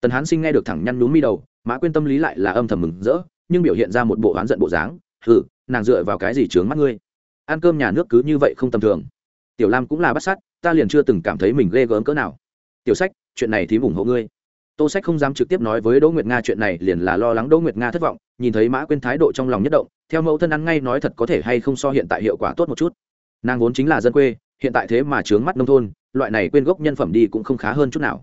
tần hán sinh nghe được thẳng nhăn nhúm mi đầu, mã Quyên tâm lý lại là âm thầm mừng rỡ, nhưng biểu hiện ra một bộ oán giận bộ dáng. Hừ, nàng dựa vào cái gì trướng mắt ngươi? Ăn cơm nhà nước cứ như vậy không tầm thường. Tiểu lam cũng là bắt sát, ta liền chưa từng cảm thấy mình ghê gớm cỡ nào. Tiểu sách, chuyện này thì ủng hộ ngươi. Tô sách không dám trực tiếp nói với đỗ nguyệt nga chuyện này, liền là lo lắng đỗ nguyệt nga thất vọng, nhìn thấy mã Quyên thái độ trong lòng nhất động, theo mẫu thân ăn ngay nói thật có thể hay không so hiện tại hiệu quả tốt một chút. Nàng vốn chính là dân quê, hiện tại thế mà trướng mắt nông thôn, loại này quên gốc nhân phẩm đi cũng không khá hơn chút nào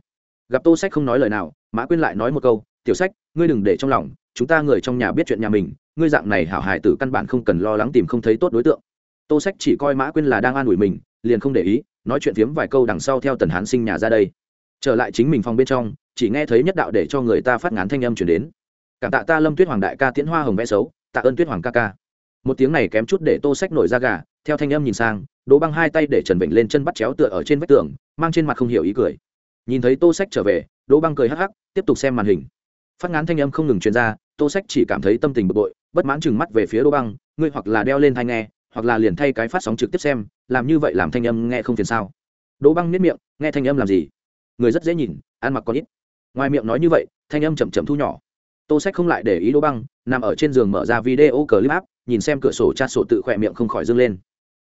gặp tô sách không nói lời nào, mã quyên lại nói một câu, tiểu sách, ngươi đừng để trong lòng, chúng ta người trong nhà biết chuyện nhà mình, ngươi dạng này hảo hài tử căn bản không cần lo lắng tìm không thấy tốt đối tượng. Tô sách chỉ coi mã quyên là đang an ủi mình, liền không để ý, nói chuyện phiếm vài câu đằng sau theo tần hán sinh nhà ra đây. Trở lại chính mình phòng bên trong, chỉ nghe thấy nhất đạo để cho người ta phát ngán thanh âm chuyển đến. Cảm tạ ta lâm tuyết hoàng đại ca tiễn hoa hồng vẽ xấu, tạ ơn tuyết hoàng ca ca. Một tiếng này kém chút để tô sách nổi ra gà, theo thanh âm nhìn sang, đỗ băng hai tay để trần vịnh lên chân bắt chéo tựa ở trên vách tường, mang trên mặt không hiểu ý cười nhìn thấy tô sách trở về, đỗ băng cười hắc hắc, tiếp tục xem màn hình. Phát ngán thanh âm không ngừng truyền ra, tô sách chỉ cảm thấy tâm tình bực bội, bất mãn chừng mắt về phía đỗ băng, ngươi hoặc là đeo lên thai nghe, hoặc là liền thay cái phát sóng trực tiếp xem, làm như vậy làm thanh âm nghe không phiền sao? Đỗ băng nếp miệng, nghe thanh âm làm gì? Người rất dễ nhìn, ăn mặc còn ít. Ngoài miệng nói như vậy, thanh âm chậm chậm thu nhỏ. Tô sách không lại để ý đỗ băng, nằm ở trên giường mở ra video clip áp nhìn xem cửa sổ chat sổ tự khỏe miệng không khỏi dâng lên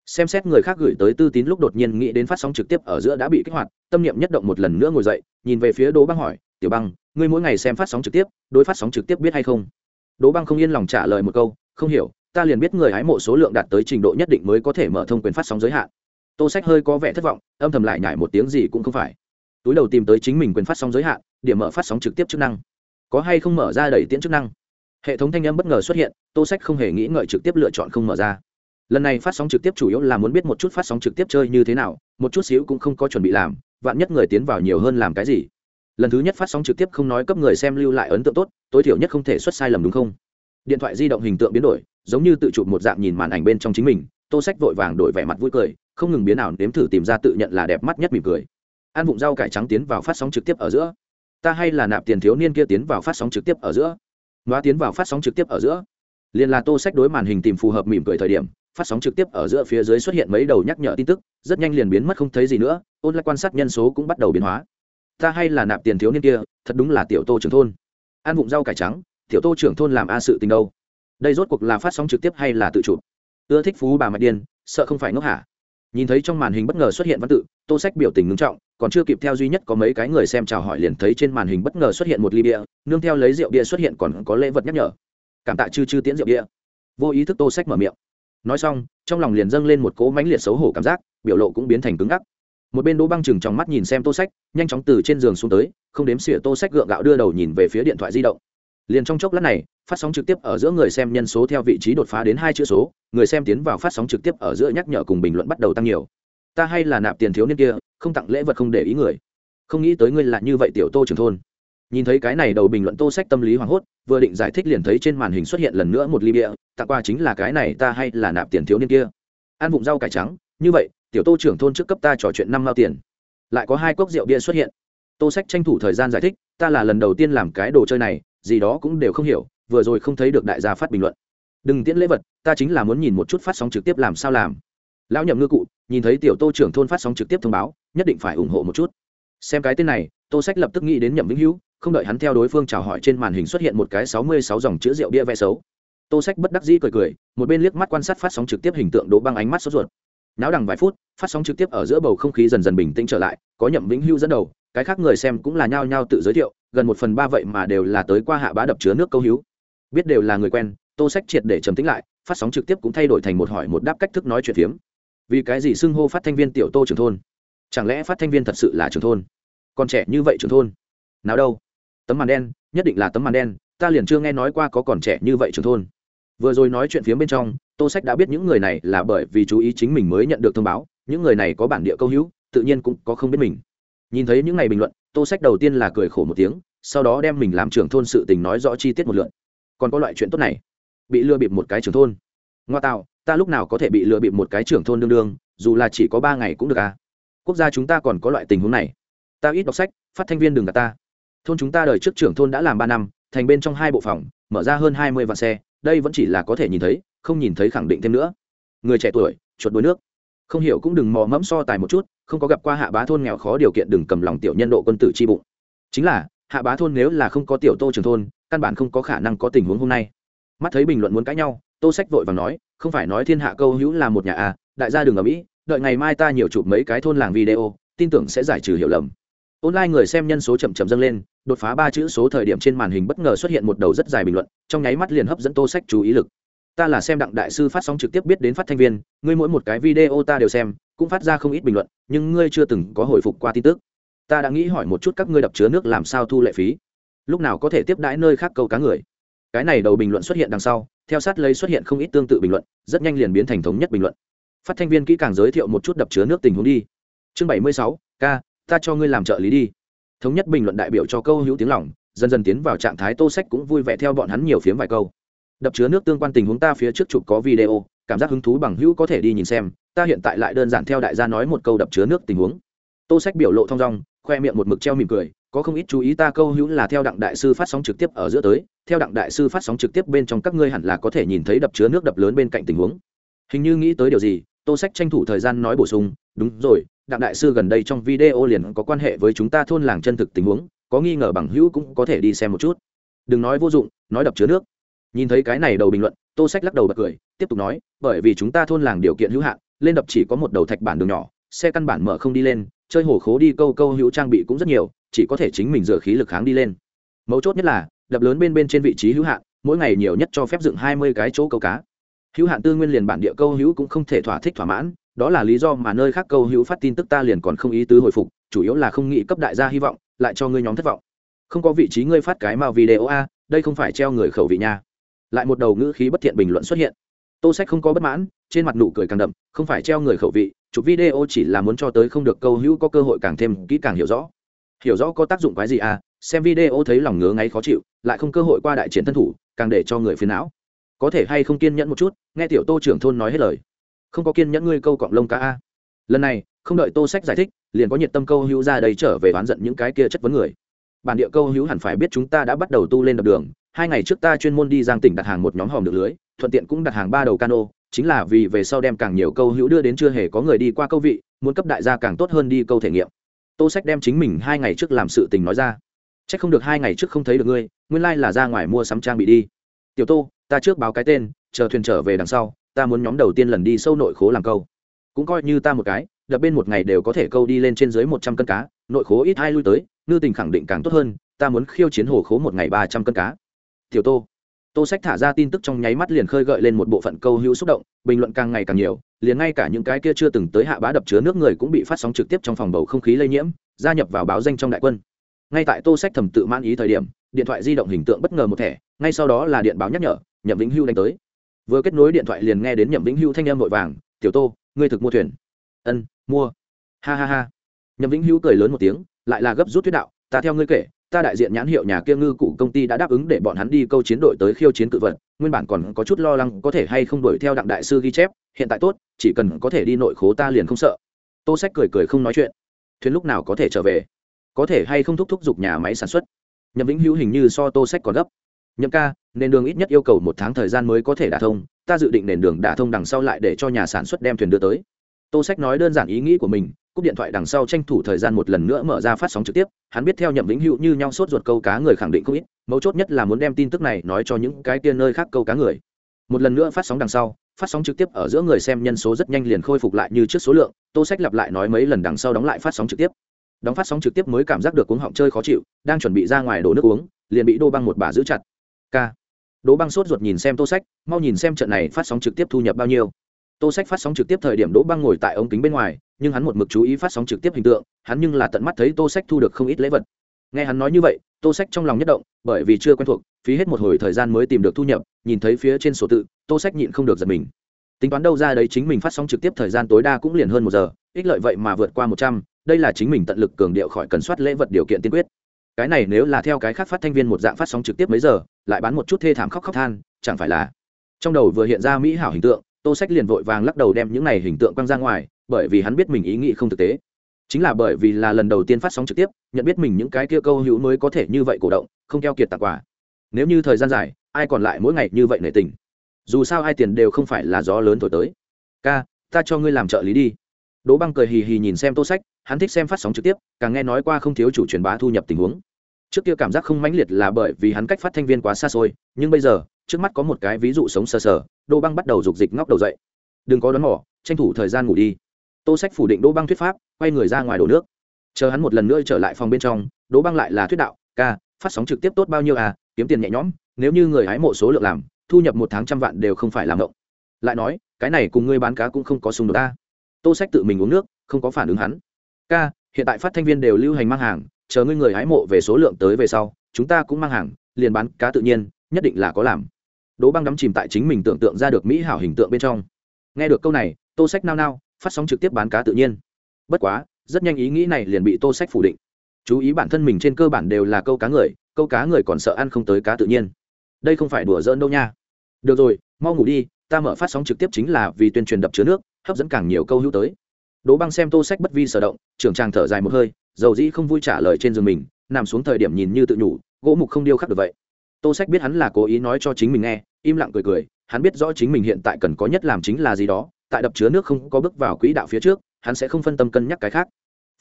xem xét người khác gửi tới tư tín lúc đột nhiên nghĩ đến phát sóng trực tiếp ở giữa đã bị kích hoạt, tâm niệm nhất động một lần nữa ngồi dậy, nhìn về phía đỗ băng hỏi, tiểu băng, ngươi mỗi ngày xem phát sóng trực tiếp, đối phát sóng trực tiếp biết hay không? Đỗ băng không yên lòng trả lời một câu, không hiểu, ta liền biết người hái mộ số lượng đạt tới trình độ nhất định mới có thể mở thông quyền phát sóng giới hạn. Tô sách hơi có vẻ thất vọng, âm thầm lại nhải một tiếng gì cũng không phải. Túi đầu tìm tới chính mình quyền phát sóng giới hạn, điểm mở phát sóng trực tiếp chức năng. Có hay không mở ra đẩy tiễn chức năng? Hệ thống thanh âm bất ngờ xuất hiện, tô sách không hề nghĩ ngợi trực tiếp lựa chọn không mở ra lần này phát sóng trực tiếp chủ yếu là muốn biết một chút phát sóng trực tiếp chơi như thế nào, một chút xíu cũng không có chuẩn bị làm, vạn nhất người tiến vào nhiều hơn làm cái gì. Lần thứ nhất phát sóng trực tiếp không nói cấp người xem lưu lại ấn tượng tốt, tối thiểu nhất không thể xuất sai lầm đúng không? Điện thoại di động hình tượng biến đổi, giống như tự chụp một dạng nhìn màn ảnh bên trong chính mình, tô sách vội vàng đổi vẻ mặt vui cười, không ngừng biến nào nếm thử tìm ra tự nhận là đẹp mắt nhất mỉm cười. Ăn vụng rau cải trắng tiến vào phát sóng trực tiếp ở giữa. Ta hay là nạp tiền thiếu niên kia tiến vào phát sóng trực tiếp ở giữa. Nói tiến vào phát sóng trực tiếp ở giữa. Liền là tô sách đối màn hình tìm phù hợp mỉm cười thời điểm phát sóng trực tiếp ở giữa phía dưới xuất hiện mấy đầu nhắc nhở tin tức, rất nhanh liền biến mất không thấy gì nữa, ôn lại quan sát nhân số cũng bắt đầu biến hóa. Ta hay là nạp tiền thiếu niên kia, thật đúng là tiểu tô trưởng thôn. Ăn vụng rau cải trắng, tiểu tô trưởng thôn làm a sự tình đâu? Đây rốt cuộc là phát sóng trực tiếp hay là tự chụp? Ưa thích phú bà mạch điên, sợ không phải ngốc hả? Nhìn thấy trong màn hình bất ngờ xuất hiện văn tự, tô sách biểu tình ngưng trọng, còn chưa kịp theo duy nhất có mấy cái người xem chào hỏi liền thấy trên màn hình bất ngờ xuất hiện một ly bia, nương theo lấy rượu bia xuất hiện còn có lễ vật nhắc nhở. Cảm tạ chư chư tiễn rượu bia. Vô ý thức tô sách mở miệng nói xong, trong lòng liền dâng lên một cỗ mãnh liệt xấu hổ cảm giác, biểu lộ cũng biến thành cứng ngắc. Một bên đỗ băng chừng trong mắt nhìn xem tô sách, nhanh chóng từ trên giường xuống tới, không đếm xỉa tô sách gượng gạo đưa đầu nhìn về phía điện thoại di động. Liền trong chốc lát này, phát sóng trực tiếp ở giữa người xem nhân số theo vị trí đột phá đến hai chữ số, người xem tiến vào phát sóng trực tiếp ở giữa nhắc nhở cùng bình luận bắt đầu tăng nhiều. Ta hay là nạp tiền thiếu niên kia, không tặng lễ vật không để ý người. Không nghĩ tới ngươi là như vậy tiểu tô trưởng thôn nhìn thấy cái này đầu bình luận tô sách tâm lý hoảng hốt, vừa định giải thích liền thấy trên màn hình xuất hiện lần nữa một ly bia, tặng qua chính là cái này ta hay là nạp tiền thiếu niên kia. Ăn vụng rau cải trắng, như vậy, tiểu tô trưởng thôn trước cấp ta trò chuyện năm mao tiền. Lại có hai cốc rượu bia xuất hiện. Tô sách tranh thủ thời gian giải thích, ta là lần đầu tiên làm cái đồ chơi này, gì đó cũng đều không hiểu, vừa rồi không thấy được đại gia phát bình luận. Đừng tiễn lễ vật, ta chính là muốn nhìn một chút phát sóng trực tiếp làm sao làm. Lão nhậm ngư cụ, nhìn thấy tiểu tô trưởng thôn phát sóng trực tiếp thông báo, nhất định phải ủng hộ một chút. Xem cái tên này, tô sách lập tức nghĩ đến nhậm vĩnh hữu không đợi hắn theo đối phương chào hỏi trên màn hình xuất hiện một cái sáu mươi sáu dòng chữ rượu bia vẽ xấu. Tô sách bất đắc dĩ cười cười, một bên liếc mắt quan sát phát sóng trực tiếp hình tượng đỗ băng ánh mắt sốt ruột. Náo đằng vài phút, phát sóng trực tiếp ở giữa bầu không khí dần dần bình tĩnh trở lại, có nhậm vĩnh hưu dẫn đầu, cái khác người xem cũng là nhao nhao tự giới thiệu, gần một phần ba vậy mà đều là tới qua hạ bá đập chứa nước câu hữu. Biết đều là người quen, tô sách triệt để trầm tính lại, phát sóng trực tiếp cũng thay đổi thành một hỏi một đáp cách thức nói chuyện phiếm. Vì cái gì xưng hô phát thanh viên tiểu tô trưởng thôn? Chẳng lẽ phát thanh viên thật sự là trưởng thôn? Còn trẻ như vậy trưởng thôn? Nào đâu? Tấm màn đen, nhất định là tấm màn đen, ta liền chưa nghe nói qua có còn trẻ như vậy trưởng thôn. Vừa rồi nói chuyện phía bên trong, tô sách đã biết những người này là bởi vì chú ý chính mình mới nhận được thông báo, những người này có bản địa câu hữu, tự nhiên cũng có không biết mình. Nhìn thấy những ngày bình luận, tô sách đầu tiên là cười khổ một tiếng, sau đó đem mình làm trưởng thôn sự tình nói rõ chi tiết một lượn còn có loại chuyện tốt này, bị lừa bịp một cái trưởng thôn. Ngoa tạo, ta lúc nào có thể bị lừa bịp một cái trưởng thôn đương đương, dù là chỉ có ba ngày cũng được à? Quốc gia chúng ta còn có loại tình huống này. Ta ít đọc sách, phát thanh viên đừng gạt ta thôn chúng ta đời trước trưởng thôn đã làm ba năm, thành bên trong hai bộ phòng, mở ra hơn hai mươi vạn xe, đây vẫn chỉ là có thể nhìn thấy, không nhìn thấy khẳng định thêm nữa. Người trẻ tuổi, chuột đuối nước. Không hiểu cũng đừng mò mẫm so tài một chút, không có gặp qua hạ bá thôn nghèo khó điều kiện đừng cầm lòng tiểu nhân độ quân tử chi bụng. Chính là, hạ bá thôn nếu là không có tiểu tô trường thôn, căn bản không có khả năng có tình huống hôm nay. Mắt thấy bình luận muốn cãi nhau, tô sách vội và nói, không phải nói thiên hạ câu hữu là một nhà à đại gia đừng ở mỹ đợi ngày mai ta nhiều chụp mấy cái thôn làng video, tin tưởng sẽ giải trừ hiểu lầm online người xem nhân số chậm chậm dâng lên, đột phá ba chữ số thời điểm trên màn hình bất ngờ xuất hiện một đầu rất dài bình luận, trong nháy mắt liền hấp dẫn tô sách chú ý lực. Ta là xem đặng đại sư phát sóng trực tiếp biết đến phát thanh viên, ngươi mỗi một cái video ta đều xem, cũng phát ra không ít bình luận, nhưng ngươi chưa từng có hồi phục qua tin tức. Ta đã nghĩ hỏi một chút các ngươi đập chứa nước làm sao thu lệ phí? Lúc nào có thể tiếp đãi nơi khác câu cá người? Cái này đầu bình luận xuất hiện đằng sau, theo sát lấy xuất hiện không ít tương tự bình luận, rất nhanh liền biến thành thống nhất bình luận. Phát thanh viên kỹ càng giới thiệu một chút đập chứa nước tình huống đi. Chương bảy mươi sáu k ta cho ngươi làm trợ lý đi. Thống nhất bình luận đại biểu cho câu hữu tiếng lòng, dần dần tiến vào trạng thái tô sách cũng vui vẻ theo bọn hắn nhiều phiếm vài câu. Đập chứa nước tương quan tình huống ta phía trước chụp có video, cảm giác hứng thú bằng hữu có thể đi nhìn xem, ta hiện tại lại đơn giản theo đại gia nói một câu đập chứa nước tình huống. Tô sách biểu lộ thong dong, khoe miệng một mực treo mỉm cười, có không ít chú ý ta câu hữu là theo đặng đại sư phát sóng trực tiếp ở giữa tới, theo đặng đại sư phát sóng trực tiếp bên trong các ngươi hẳn là có thể nhìn thấy đập chứa nước đập lớn bên cạnh tình huống. Hình như nghĩ tới điều gì tô sách tranh thủ thời gian nói bổ sung, đúng rồi, đặng đại sư gần đây trong video liền có quan hệ với chúng ta thôn làng chân thực tình huống, có nghi ngờ bằng hữu cũng có thể đi xem một chút. Đừng nói vô dụng, nói đập chứa nước. Nhìn thấy cái này đầu bình luận, tô sách lắc đầu bật cười, tiếp tục nói, bởi vì chúng ta thôn làng điều kiện hữu hạn, lên đập chỉ có một đầu thạch bản đường nhỏ, xe căn bản mở không đi lên, chơi hồ khố đi câu câu hữu trang bị cũng rất nhiều, chỉ có thể chính mình dựa khí lực kháng đi lên. Mấu chốt nhất là, đập lớn bên bên trên vị trí hữu hạn, mỗi ngày nhiều nhất cho phép dựng hai mươi cái chỗ câu cá hữu hạn tư nguyên liền bản địa câu hữu cũng không thể thỏa thích thỏa mãn, đó là lý do mà nơi khác câu hữu phát tin tức ta liền còn không ý tứ hồi phục, chủ yếu là không nghĩ cấp đại gia hy vọng, lại cho ngươi nhóm thất vọng. Không có vị trí ngươi phát cái màu video a, đây không phải treo người khẩu vị nha. Lại một đầu ngữ khí bất thiện bình luận xuất hiện. Tô sách không có bất mãn, trên mặt nụ cười càng đậm, không phải treo người khẩu vị, chụp video chỉ là muốn cho tới không được câu hữu có cơ hội càng thêm kỹ càng hiểu rõ. Hiểu rõ có tác dụng cái gì à xem video thấy lòng ngứa ngáy khó chịu, lại không cơ hội qua đại chiến thân thủ, càng để cho người phiền não có thể hay không kiên nhẫn một chút, nghe tiểu tô trưởng thôn nói hết lời. Không có kiên nhẫn ngươi câu cọng lông cá a. Lần này, không đợi tô sách giải thích, liền có nhiệt tâm câu hữu ra đây trở về oán giận những cái kia chất vấn người. Bản địa câu hữu hẳn phải biết chúng ta đã bắt đầu tu lên đập đường, hai ngày trước ta chuyên môn đi giang tỉnh đặt hàng một nhóm hòm được lưới, thuận tiện cũng đặt hàng ba đầu cano, chính là vì về sau đem càng nhiều câu hữu đưa đến chưa hề có người đi qua câu vị, muốn cấp đại gia càng tốt hơn đi câu thể nghiệm. Tô sách đem chính mình hai ngày trước làm sự tình nói ra. C h ắ c không được hai ngày trước không thấy được ngươi, nguyên lai、like、là ra ngoài mua sắm trang bị đi tiểu tô, ta trước báo cái tên, chờ thuyền trở về đằng sau, ta muốn nhóm đầu tiên lần đi sâu nội khố làm câu. Cũng coi như ta một cái, đập bên một ngày đều có thể câu đi lên trên dưới một trăm cân cá, nội khố ít hai lui tới, ngư tình khẳng định càng tốt hơn, ta muốn khiêu chiến hồ khố một ngày ba trăm cân cá. Tiểu tô. Tô sách thả ra tin tức trong nháy mắt liền khơi gợi lên một bộ phận câu hữu xúc động, bình luận càng ngày càng nhiều, liền ngay cả những cái kia chưa từng tới hạ bá đập chứa nước người cũng bị phát sóng trực tiếp trong phòng bầu không khí lây nhiễm, gia nhập vào báo danh trong đại quân. Ngay tại tô sách thầm tự man ý thời điểm, điện thoại di động hình tượng bất ngờ một thẻ ngay sau đó là điện báo nhắc nhở, nhậm vĩnh hưu đánh tới. Vừa kết nối điện thoại liền nghe đến nhậm vĩnh hưu thanh âm vội vàng, tiểu tô, ngươi thực mua thuyền. Ân, mua. Ha ha ha. Nhậm vĩnh hưu cười lớn một tiếng, lại là gấp rút thuyết đạo, ta theo ngươi kể, ta đại diện nhãn hiệu nhà kia ngư cụ công ty đã đáp ứng để bọn hắn đi câu chiến đội tới khiêu chiến cự vật, nguyên bản còn có chút lo lắng có thể hay không đuổi theo đặng đại sư ghi chép, hiện tại tốt, chỉ cần có thể đi nội khố ta liền không sợ. Tô sách cười cười không nói chuyện. Thuyền lúc nào có thể trở về? Có thể hay không thúc thúc giục nhà máy sản xuất? Nhậm vĩnh hữu hình như so tô sách còn gấp nhậm ca, nền đường ít nhất yêu cầu một tháng thời gian mới có thể đả thông, ta dự định nền đường đả thông đằng sau lại để cho nhà sản xuất đem thuyền đưa tới. Tô sách nói đơn giản ý nghĩ của mình, cúp điện thoại đằng sau tranh thủ thời gian một lần nữa mở ra phát sóng trực tiếp, hắn biết theo nhậm vĩnh hữu như nhau sốt ruột câu cá người khẳng định không ít, mấu chốt nhất là muốn đem tin tức này nói cho những cái tiên nơi khác câu cá người. Một lần nữa phát sóng đằng sau, phát sóng trực tiếp ở giữa người xem nhân số rất nhanh liền khôi phục lại như trước số lượng, tô sách lặp lại nói mấy lần đằng sau đóng lại phát sóng trực tiếp. Đóng phát sóng trực tiếp mới cảm giác được cuống họng chơi khó chịu, đang chuẩn bị ra ngoài đổ nước uống, liền bị đô băng một bà giữ chặt k đỗ băng sốt ruột nhìn xem tô sách, mau nhìn xem trận này phát sóng trực tiếp thu nhập bao nhiêu. Tô sách phát sóng trực tiếp thời điểm đỗ băng ngồi tại ống kính bên ngoài, nhưng hắn một mực chú ý phát sóng trực tiếp hình tượng, hắn nhưng là tận mắt thấy tô sách thu được không ít lễ vật. Nghe hắn nói như vậy, tô sách trong lòng nhất động, bởi vì chưa quen thuộc, phí hết một hồi thời gian mới tìm được thu nhập, nhìn thấy phía trên sổ tự, tô sách nhịn không được giật mình. Tính toán đâu ra đấy chính mình phát sóng trực tiếp thời gian tối đa cũng liền hơn một giờ, ích lợi vậy mà vượt qua một trăm, đây là chính mình tận lực cường điệu khỏi cần soát lễ vật điều kiện tiên quyết. Cái này nếu là theo cái khác phát thanh viên một dạng phát sóng trực tiếp mấy giờ lại bán một chút thê thảm khóc khóc than, chẳng phải là. Trong đầu vừa hiện ra mỹ hảo hình tượng, tô sách liền vội vàng lắc đầu đem những này hình tượng quăng ra ngoài, bởi vì hắn biết mình ý nghĩ không thực tế. Chính là bởi vì là lần đầu tiên phát sóng trực tiếp, nhận biết mình những cái kia câu hữu mới có thể như vậy cổ động, không keo kiệt tặng quà. Nếu như thời gian dài, ai còn lại mỗi ngày như vậy nể tình? Dù sao ai tiền đều không phải là gió lớn thổi tới. Ca, ta cho ngươi làm trợ lý đi. Đỗ băng cười hì hì nhìn xem tô sách, hắn thích xem phát sóng trực tiếp, càng nghe nói qua không thiếu chủ truyền bá thu nhập tình huống trước kia cảm giác không mãnh liệt là bởi vì hắn cách phát thanh viên quá xa xôi, nhưng bây giờ, trước mắt có một cái ví dụ sống sờ sờ, đỗ băng bắt đầu rục dịch ngóc đầu dậy. Đừng có đón mỏ tranh thủ thời gian ngủ đi. Tô sách phủ định đỗ băng thuyết pháp, quay người ra ngoài đổ nước. Chờ hắn một lần nữa trở lại phòng bên trong, đỗ băng lại là thuyết đạo, ca, phát sóng trực tiếp tốt bao nhiêu à kiếm tiền nhẹ nhõm, nếu như người hái mộ số lượng làm, thu nhập một tháng trăm vạn đều không phải làm động lại nói, cái này cùng ngươi bán cá cũng không có xung đột ta. Tô sách tự mình uống nước, không có phản ứng hắn. Ca, hiện tại phát thanh viên đều lưu hành mang hàng chờ ngươi người hái mộ về số lượng tới về sau, chúng ta cũng mang hàng, liền bán cá tự nhiên, nhất định là có làm. Đỗ băng đắm chìm tại chính mình tưởng tượng ra được mỹ hảo hình tượng bên trong. Nghe được câu này, tô sách nao nao, phát sóng trực tiếp bán cá tự nhiên. Bất quá, rất nhanh ý nghĩ này liền bị tô sách phủ định. Chú ý bản thân mình trên cơ bản đều là câu cá người, câu cá người còn sợ ăn không tới cá tự nhiên. Đây không phải đùa giỡn đâu nha. Được rồi, mau ngủ đi, ta mở phát sóng trực tiếp chính là vì tuyên truyền đập chứa nước, hấp dẫn càng nhiều câu hữu tới. Đỗ băng xem tô sách bất vi sở động, trưởng tràng thở dài một hơi dầu dĩ không vui trả lời trên giường mình, nằm xuống thời điểm nhìn như tự nhủ, gỗ mục không điêu khắc được vậy. Tô sách biết hắn là cố ý nói cho chính mình nghe, im lặng cười cười, hắn biết rõ chính mình hiện tại cần có nhất làm chính là gì đó, tại đập chứa nước không có bước vào quỹ đạo phía trước, hắn sẽ không phân tâm cân nhắc cái khác.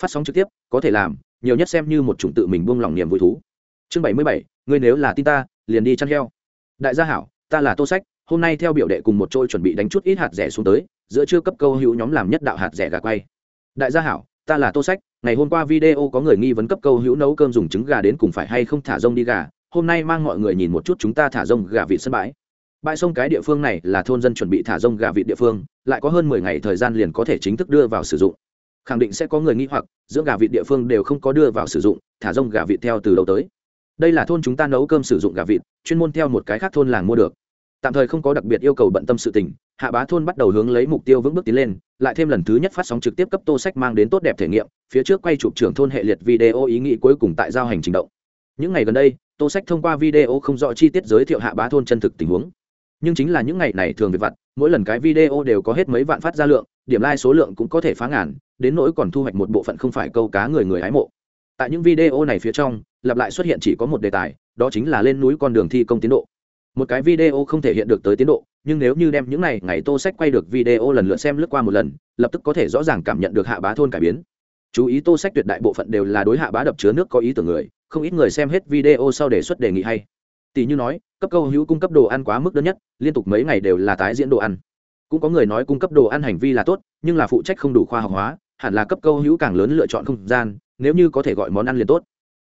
Phát sóng trực tiếp, có thể làm, nhiều nhất xem như một chủng tự mình buông lòng niềm vui thú. Chương bảy mươi bảy, ngươi nếu là tin ta, liền đi chăn heo. Đại gia hảo, ta là tô sách, hôm nay theo biểu đệ cùng một trôi chuẩn bị đánh chút ít hạt rẻ xuống tới, giữa trưa cấp câu hữu nhóm làm nhất đạo hạt rẻ gà quay. Đại gia hảo ta là tô sách, ngày hôm qua video có người nghi vấn cấp câu hữu nấu cơm dùng trứng gà đến cùng phải hay không thả rông đi gà, hôm nay mang mọi người nhìn một chút chúng ta thả rông gà vịt sân bãi. Bãi sông cái địa phương này là thôn dân chuẩn bị thả rông gà vịt địa phương, lại có hơn mười ngày thời gian liền có thể chính thức đưa vào sử dụng. Khẳng định sẽ có người nghi hoặc, dưỡng gà vịt địa phương đều không có đưa vào sử dụng, thả rông gà vịt theo từ đầu tới. Đây là thôn chúng ta nấu cơm sử dụng gà vịt, chuyên môn theo một cái khác thôn làng mua được tạm thời không có đặc biệt yêu cầu bận tâm sự tình, hạ bá thôn bắt đầu hướng lấy mục tiêu vững bước tiến lên, lại thêm lần thứ nhất phát sóng trực tiếp cấp tô sách mang đến tốt đẹp thể nghiệm, phía trước quay chụp trưởng thôn hệ liệt video ý nghĩ cuối cùng tại giao hành trình động. Những ngày gần đây, tô sách thông qua video không rõ chi tiết giới thiệu hạ bá thôn chân thực tình huống. Nhưng chính là những ngày này thường về vặt, mỗi lần cái video đều có hết mấy vạn phát ra lượng, điểm like số lượng cũng có thể phá ngàn, đến nỗi còn thu hoạch một bộ phận không phải câu cá người người hái mộ. Tại những video này phía trong, lặp lại xuất hiện chỉ có một đề tài, đó chính là lên núi con đường thi công tiến độ một cái video không thể hiện được tới tiến độ, nhưng nếu như đem những này ngày tô sách quay được video lần lượt xem lướt qua một lần, lập tức có thể rõ ràng cảm nhận được hạ bá thôn cải biến. Chú ý tô sách tuyệt đại bộ phận đều là đối hạ bá đập chứa nước có ý tưởng người, không ít người xem hết video sau đề xuất đề nghị hay. Tỷ như nói, cấp câu hữu cung cấp đồ ăn quá mức đơn nhất, liên tục mấy ngày đều là tái diễn đồ ăn. Cũng có người nói cung cấp đồ ăn hành vi là tốt, nhưng là phụ trách không đủ khoa học hóa, hẳn là cấp câu hữu càng lớn lựa chọn không gian, nếu như có thể gọi món ăn liền tốt.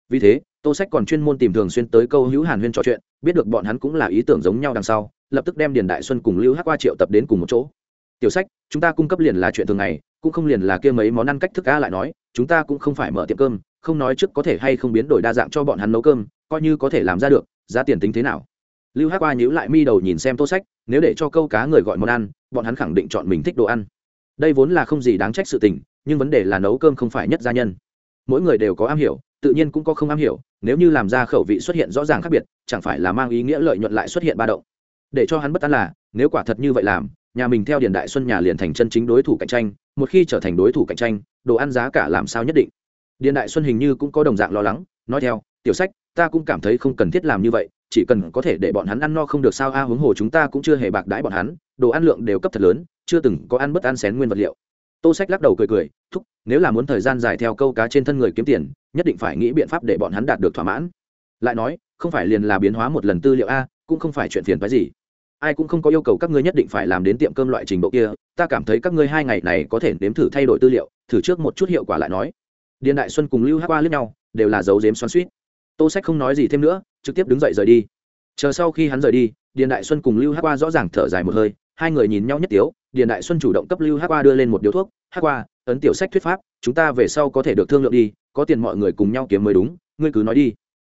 Vì thế tô sách còn chuyên môn tìm thường xuyên tới câu hữu hàn huyên trò chuyện, biết được bọn hắn cũng là ý tưởng giống nhau đằng sau, lập tức đem điền đại xuân cùng lưu hát qua triệu tập đến cùng một chỗ. Tiểu sách, chúng ta cung cấp liền là chuyện thường ngày, cũng không liền là kia mấy món ăn cách thức a lại nói, chúng ta cũng không phải mở tiệm cơm, không nói trước có thể hay không biến đổi đa dạng cho bọn hắn nấu cơm, coi như có thể làm ra được, giá tiền tính thế nào? Lưu hát qua nhíu lại mi đầu nhìn xem tô sách, nếu để cho câu cá người gọi món ăn, bọn hắn khẳng định chọn mình thích đồ ăn. Đây vốn là không gì đáng trách sự tình, nhưng vấn đề là nấu cơm không phải nhất gia nhân. Mỗi người đều có am hiểu tự nhiên cũng có không am hiểu, nếu như làm ra khẩu vị xuất hiện rõ ràng khác biệt, chẳng phải là mang ý nghĩa lợi nhuận lại xuất hiện ba động. Để cho hắn bất an là, nếu quả thật như vậy làm, nhà mình theo điền đại xuân nhà liền thành chân chính đối thủ cạnh tranh, một khi trở thành đối thủ cạnh tranh, đồ ăn giá cả làm sao nhất định? Điền đại xuân hình như cũng có đồng dạng lo lắng, nói theo, tiểu sách, ta cũng cảm thấy không cần thiết làm như vậy, chỉ cần có thể để bọn hắn ăn no không được sao a, huống hồ chúng ta cũng chưa hề bạc đãi bọn hắn, đồ ăn lượng đều cấp thật lớn, chưa từng có ăn bất ăn xén nguyên vật liệu tô sách lắc đầu cười cười, thúc, nếu là muốn thời gian dài theo câu cá trên thân người kiếm tiền, nhất định phải nghĩ biện pháp để bọn hắn đạt được thỏa mãn. Lại nói, không phải liền là biến hóa một lần tư liệu a, cũng không phải chuyện phiền phái gì. Ai cũng không có yêu cầu các ngươi nhất định phải làm đến tiệm cơm loại trình độ kia, ta cảm thấy các ngươi hai ngày này có thể nếm thử thay đổi tư liệu, thử trước một chút hiệu quả lại nói. Điền đại xuân cùng lưu hát qua lướt nhau, đều là dấu dếm xoắn suýt tô sách không nói gì thêm nữa, trực tiếp đứng dậy rời đi. Chờ sau khi hắn rời đi, điền đại xuân cùng lưu hát qua rõ ràng thở dài một hơi, hai người nhìn nhau nhất tiếu điền đại xuân chủ động cấp lưu hát qua đưa lên một điếu thuốc. Hát qua ấn tiểu sách thuyết pháp, chúng ta về sau có thể được thương lượng đi, có tiền mọi người cùng nhau kiếm mới đúng, ngươi cứ nói đi.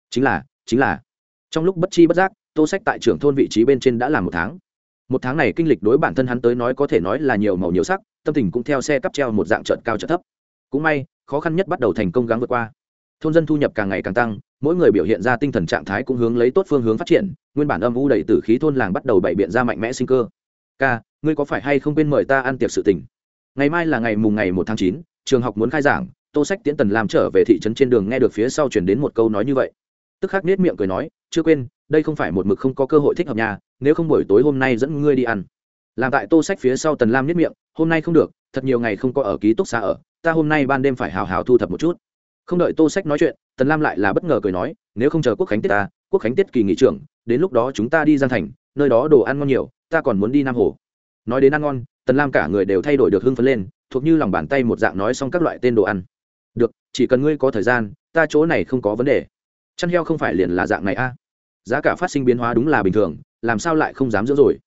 Chính là chính là. Trong lúc bất chi bất giác, tô sách tại trưởng thôn vị trí bên trên đã làm một tháng. Một tháng này kinh lịch đối bản thân hắn tới nói có thể nói là nhiều màu nhiều sắc, tâm tình cũng theo xe cắp treo một dạng trợn cao trợn thấp. Cũng may, khó khăn nhất bắt đầu thành công gắng vượt qua. Thôn dân thu nhập càng ngày càng tăng, mỗi người biểu hiện ra tinh thần trạng thái cũng hướng lấy tốt phương hướng phát triển, nguyên bản âm u đầy tử khí thôn làng bắt đầu bày biện ra mạnh mẽ sinh cơ. Ca ngươi có phải hay không quên mời ta ăn tiệc sự tình? Ngày mai là ngày mùng ngày một tháng chín, trường học muốn khai giảng, tô sách tiễn tần làm trở về thị trấn trên đường nghe được phía sau chuyển đến một câu nói như vậy. Tức khắc nết miệng cười nói, chưa quên, đây không phải một mực không có cơ hội thích hợp nhà, nếu không buổi tối hôm nay dẫn ngươi đi ăn. Làm tại tô sách phía sau tần lam nết miệng, hôm nay không được, thật nhiều ngày không có ở ký túc xa ở, ta hôm nay ban đêm phải hào hào thu thập một chút. Không đợi tô sách nói chuyện, tần lam lại là bất ngờ cười nói, nếu không chờ quốc khánh tiết ta, quốc khánh tiết kỳ nghỉ trưởng, đến lúc đó chúng ta đi giang thành, nơi đó đồ ăn ngon nhiều, ta còn muốn đi nam hồ nói đến ăn ngon, tần lam cả người đều thay đổi được hưng phấn lên, thuộc như lòng bàn tay một dạng nói xong các loại tên đồ ăn. Được, chỉ cần ngươi có thời gian, ta chỗ này không có vấn đề. Chăn heo không phải liền là dạng này a? À? giá cả phát sinh biến hóa đúng là bình thường, làm sao lại không dám giữ rồi?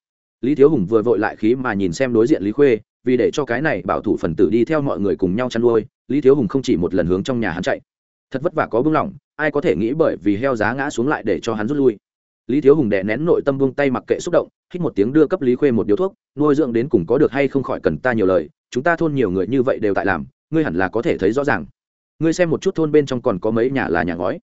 Lý thiếu hùng vừa vội lại khí mà nhìn xem đối diện lý khuê, vì để cho cái này bảo thủ phần tử đi theo mọi người cùng nhau chăn nuôi, lý thiếu hùng không chỉ một lần hướng trong nhà hắn chạy. Thật vất vả có bưng lỏng, ai có thể nghĩ bởi vì heo giá ngã xuống lại để cho hắn rút lui lý thiếu hùng đè nén nội tâm buông tay mặc kệ xúc động, hít một tiếng đưa cấp lý khuê một điếu thuốc, nuôi dưỡng đến cùng có được hay không khỏi cần ta nhiều lời, chúng ta thôn nhiều người như vậy đều tại làm, ngươi hẳn là có thể thấy rõ ràng. Ngươi xem một chút thôn bên trong còn có mấy nhà là nhà ngói.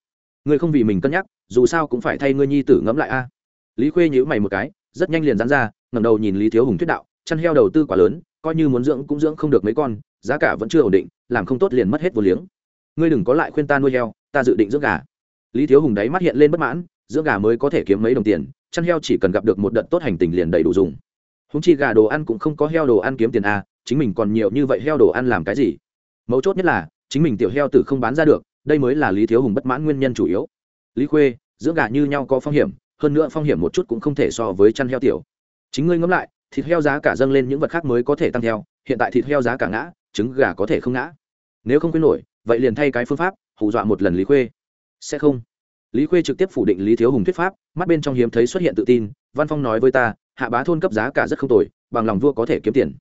Ngươi không vì mình cân nhắc, dù sao cũng phải thay ngươi nhi tử ngẫm lại a. Lý khuê nhíu mày một cái, rất nhanh liền dán ra, ngẩng đầu nhìn lý thiếu hùng thuyết đạo, chăn heo đầu tư quá lớn, coi như muốn dưỡng cũng dưỡng không được mấy con, giá cả vẫn chưa ổn định, làm không tốt liền mất hết vô liếng. Ngươi đừng có lại khuyên ta nuôi heo, ta dự định dưỡng gà. Lý thiếu hùng đáy mắt hiện lên bất mãn dưỡng gà mới có thể kiếm mấy đồng tiền, chăn heo chỉ cần gặp được một đợt tốt hành tình liền đầy đủ dùng. Húng chi gà đồ ăn cũng không có heo đồ ăn kiếm tiền a chính mình còn nhiều như vậy heo đồ ăn làm cái gì? Mấu chốt nhất là, chính mình tiểu heo tử không bán ra được, đây mới là lý thiếu hùng bất mãn nguyên nhân chủ yếu. Lý khuê, dưỡng gà như nhau có phong hiểm, hơn nữa phong hiểm một chút cũng không thể so với chăn heo tiểu. Chính ngươi ngẫm lại, thịt heo giá cả dâng lên những vật khác mới có thể tăng theo, hiện tại thịt heo giá cả ngã, trứng gà có thể không ngã. Nếu không quên nổi, vậy liền thay cái phương pháp, hù dọa một lần lý khuê. Sẽ không lý khuê trực tiếp phủ định lý thiếu hùng thuyết pháp, mắt bên trong hiếm thấy xuất hiện tự tin, văn phong nói với ta, hạ bá thôn cấp giá cả rất không tồi, bằng lòng vua có thể kiếm tiền.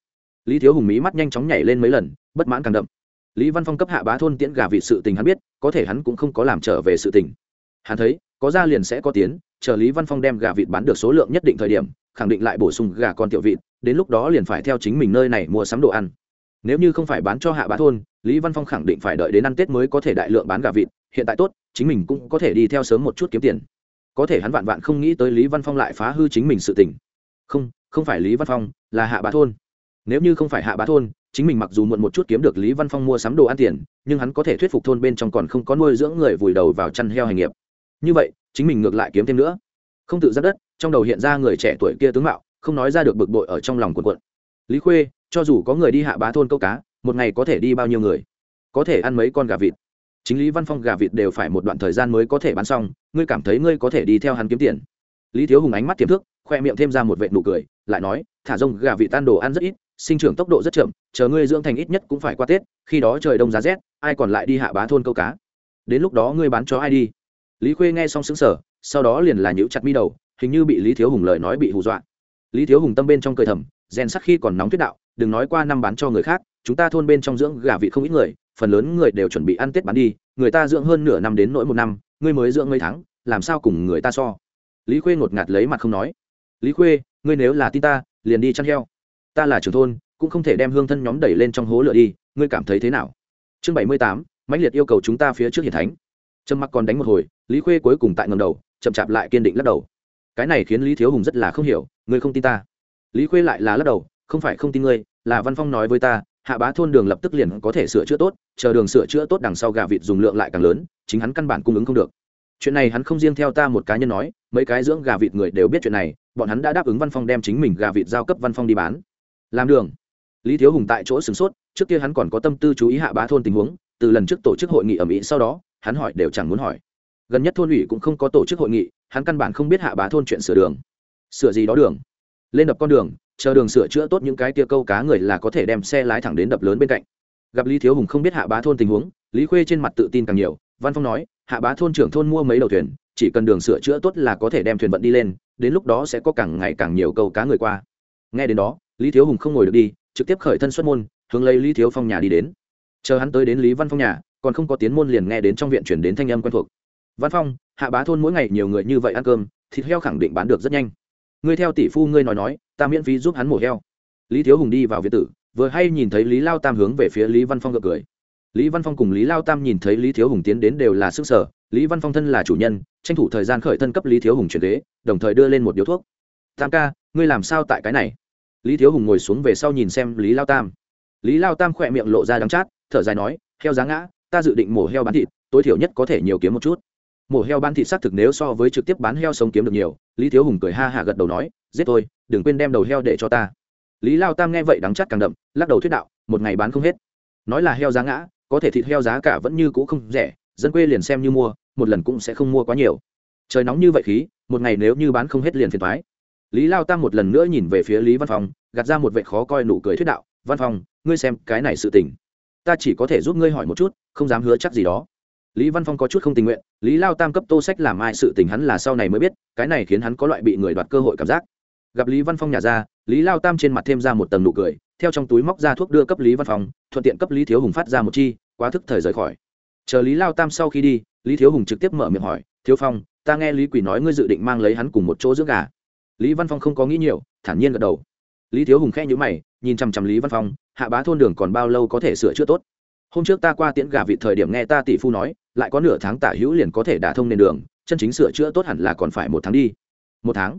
Lý thiếu hùng mí mắt nhanh chóng nhảy lên mấy lần, bất mãn càng đậm. Lý văn phong cấp hạ bá thôn tiễn gà vị sự tình hắn biết, có thể hắn cũng không có làm trở về sự tình. Hắn thấy, có ra liền sẽ có tiến, chờ lý văn phong đem gà vịt bán được số lượng nhất định thời điểm, khẳng định lại bổ sung gà con tiểu vịt, đến lúc đó liền phải theo chính mình nơi này mua sắm đồ ăn nếu như không phải bán cho hạ bá thôn, lý văn phong khẳng định phải đợi đến ăn tết mới có thể đại lượng bán gà vịt, hiện tại tốt, chính mình cũng có thể đi theo sớm một chút kiếm tiền. Có thể hắn vạn vạn không nghĩ tới lý văn phong lại phá hư chính mình sự tình. Không không phải lý văn phong, là hạ bá thôn. Nếu như không phải hạ bá thôn, chính mình mặc dù muộn một chút kiếm được lý văn phong mua sắm đồ ăn tiền, nhưng hắn có thể thuyết phục thôn bên trong còn không có nuôi dưỡng người vùi đầu vào chăn heo hành nghiệp. Như vậy, chính mình ngược lại kiếm thêm nữa. Không tự giác đất, trong đầu hiện ra người trẻ tuổi kia tướng mạo, không nói ra được bực bội ở trong lòng quần quận lý khuê cho dù có người đi hạ bá thôn câu cá, một ngày có thể đi bao nhiêu người? Có thể ăn mấy con gà vịt. Chính lý văn phong gà vịt đều phải một đoạn thời gian mới có thể bán xong, ngươi cảm thấy ngươi có thể đi theo hắn kiếm tiền. Lý thiếu hùng ánh mắt tiềm thức, khoe miệng thêm ra một vệ nụ cười, lại nói, thả rông, gà vịt tan đồ ăn rất ít, sinh trưởng tốc độ rất chậm, chờ ngươi dưỡng thành ít nhất cũng phải qua tết, khi đó trời đông giá rét, ai còn lại đi hạ bá thôn câu cá? Đến lúc đó ngươi bán cho ai đi? Lý khuê nghe xong xứng sở sau đó liền là nhữ chặt mi đầu, hình như bị lý thiếu hùng lời nói bị hù dọa. Lý thiếu hùng tâm bên trong cười thầm, rèn sắc khi còn nóng tuyết đạo đừng nói qua năm bán cho người khác, chúng ta thôn bên trong dưỡng gà vị không ít người, phần lớn người đều chuẩn bị ăn tết bán đi, người ta dưỡng hơn nửa năm đến nỗi một năm, ngươi mới dưỡng mấy tháng, làm sao cùng người ta so? Lý khuê ngột ngạt lấy mặt không nói. Lý khuê, ngươi nếu là tin ta, liền đi chăn heo. Ta là trưởng thôn, cũng không thể đem hương thân nhóm đẩy lên trong hố lửa đi, ngươi cảm thấy thế nào? Chương bảy mươi tám, mãnh liệt yêu cầu chúng ta phía trước hiền thánh. Trâm mặc còn đánh một hồi, lý khuê cuối cùng tại ngầm đầu, chậm chạp lại kiên định lắc đầu. Cái này khiến lý thiếu hùng rất là không hiểu, ngươi không tin ta. Lý khuê lại là lắc đầu không phải không tin ngươi, là văn phong nói với ta, hạ bá thôn đường lập tức liền có thể sửa chữa tốt, chờ đường sửa chữa tốt đằng sau gà vịt dùng lượng lại càng lớn, chính hắn căn bản cung ứng không được. Chuyện này hắn không riêng theo ta một cá nhân nói, mấy cái dưỡng gà vịt người đều biết chuyện này, bọn hắn đã đáp ứng văn phong đem chính mình gà vịt giao cấp văn phong đi bán. Làm đường. Lý thiếu hùng tại chỗ sửng sốt, trước kia hắn còn có tâm tư chú ý hạ bá thôn tình huống, từ lần trước tổ chức hội nghị ở mỹ sau đó, hắn hỏi đều chẳng muốn hỏi. Gần nhất thôn ủy cũng không có tổ chức hội nghị, hắn căn bản không biết hạ bá thôn chuyện sửa đường. Sửa gì đó đường? Lên đập con đường chờ đường sửa chữa tốt những cái tia câu cá người là có thể đem xe lái thẳng đến đập lớn bên cạnh. Gặp lý thiếu hùng không biết hạ bá thôn tình huống, lý khuê trên mặt tự tin càng nhiều, văn phong nói, hạ bá thôn trưởng thôn mua mấy đầu thuyền, chỉ cần đường sửa chữa tốt là có thể đem thuyền vận đi lên, đến lúc đó sẽ có càng ngày càng nhiều câu cá người qua. Nghe đến đó, lý thiếu hùng không ngồi được đi, trực tiếp khởi thân xuất môn, hướng lấy lý thiếu phong nhà đi đến. Chờ hắn tới đến lý văn phong nhà, còn không có tiến môn liền nghe đến trong viện chuyển đến thanh âm quen thuộc. Văn phong, hạ bá thôn mỗi ngày nhiều người như vậy ăn cơm, thịt heo khẳng định bán được rất nhanh. Ngươi theo tỷ phu ngươi nói nói ta miễn phí giúp hắn mổ heo. Lý thiếu hùng đi vào viện tử, vừa hay nhìn thấy lý lao tam hướng về phía lý văn phong gật cười. Lý văn phong cùng lý lao tam nhìn thấy lý thiếu hùng tiến đến đều là sức sở, lý văn phong thân là chủ nhân, tranh thủ thời gian khởi thân cấp lý thiếu hùng chuyển ghế, đồng thời đưa lên một điếu thuốc. Tam ca, ngươi làm sao tại cái này? Lý thiếu hùng ngồi xuống về sau nhìn xem lý lao tam. Lý lao tam khỏe miệng lộ ra đắng chát, thở dài nói, heo giá ngã, ta dự định mổ heo bán thịt, tối thiểu nhất có thể nhiều kiếm một chút. Mổ heo bán thịt xác thực nếu so với trực tiếp bán heo sống kiếm được nhiều, lý thiếu hùng cười ha hạ gật đầu nói, giết tôi đừng quên đem đầu heo để cho ta. Lý lao tam nghe vậy đắng chắt càng đậm, lắc đầu thuyết đạo, một ngày bán không hết. Nói là heo giá ngã, có thể thịt heo giá cả vẫn như cũ không rẻ, dân quê liền xem như mua, một lần cũng sẽ không mua quá nhiều. Trời nóng như vậy khí, một ngày nếu như bán không hết liền phiền thoái lý lao tam một lần nữa nhìn về phía lý văn phòng gạt ra một vệ khó coi nụ cười thuyết đạo, văn phòng ngươi xem cái này sự tình. Ta chỉ có thể giúp ngươi hỏi một chút, không dám hứa chắc gì đó. Lý văn phong có chút không tình nguyện, lý lao tam cấp tô sách làm ai sự tình hắn là sau này mới biết, cái này khiến hắn có loại bị người đoạt cơ hội cảm giác gặp lý văn phong nhà ra, lý lao tam trên mặt thêm ra một tầng nụ cười, theo trong túi móc ra thuốc đưa cấp lý văn phong, thuận tiện cấp lý thiếu hùng phát ra một chi, quá thức thời rời khỏi. Chờ lý lao tam sau khi đi, lý thiếu hùng trực tiếp mở miệng hỏi, thiếu phong, ta nghe lý Quỷ nói ngươi dự định mang lấy hắn cùng một chỗ dưỡng gà. Lý văn phong không có nghĩ nhiều, thản nhiên gật đầu. Lý thiếu hùng khe nhữ mày, nhìn chằm chằm lý văn phong, hạ bá thôn đường còn bao lâu có thể sửa chữa tốt? Hôm trước ta qua tiễn gà vị thời điểm nghe ta tỷ phu nói, lại có nửa tháng tả hữu liền có thể đả thông nền đường, chân chính sửa chữa tốt hẳn là còn phải một tháng đi. Một tháng?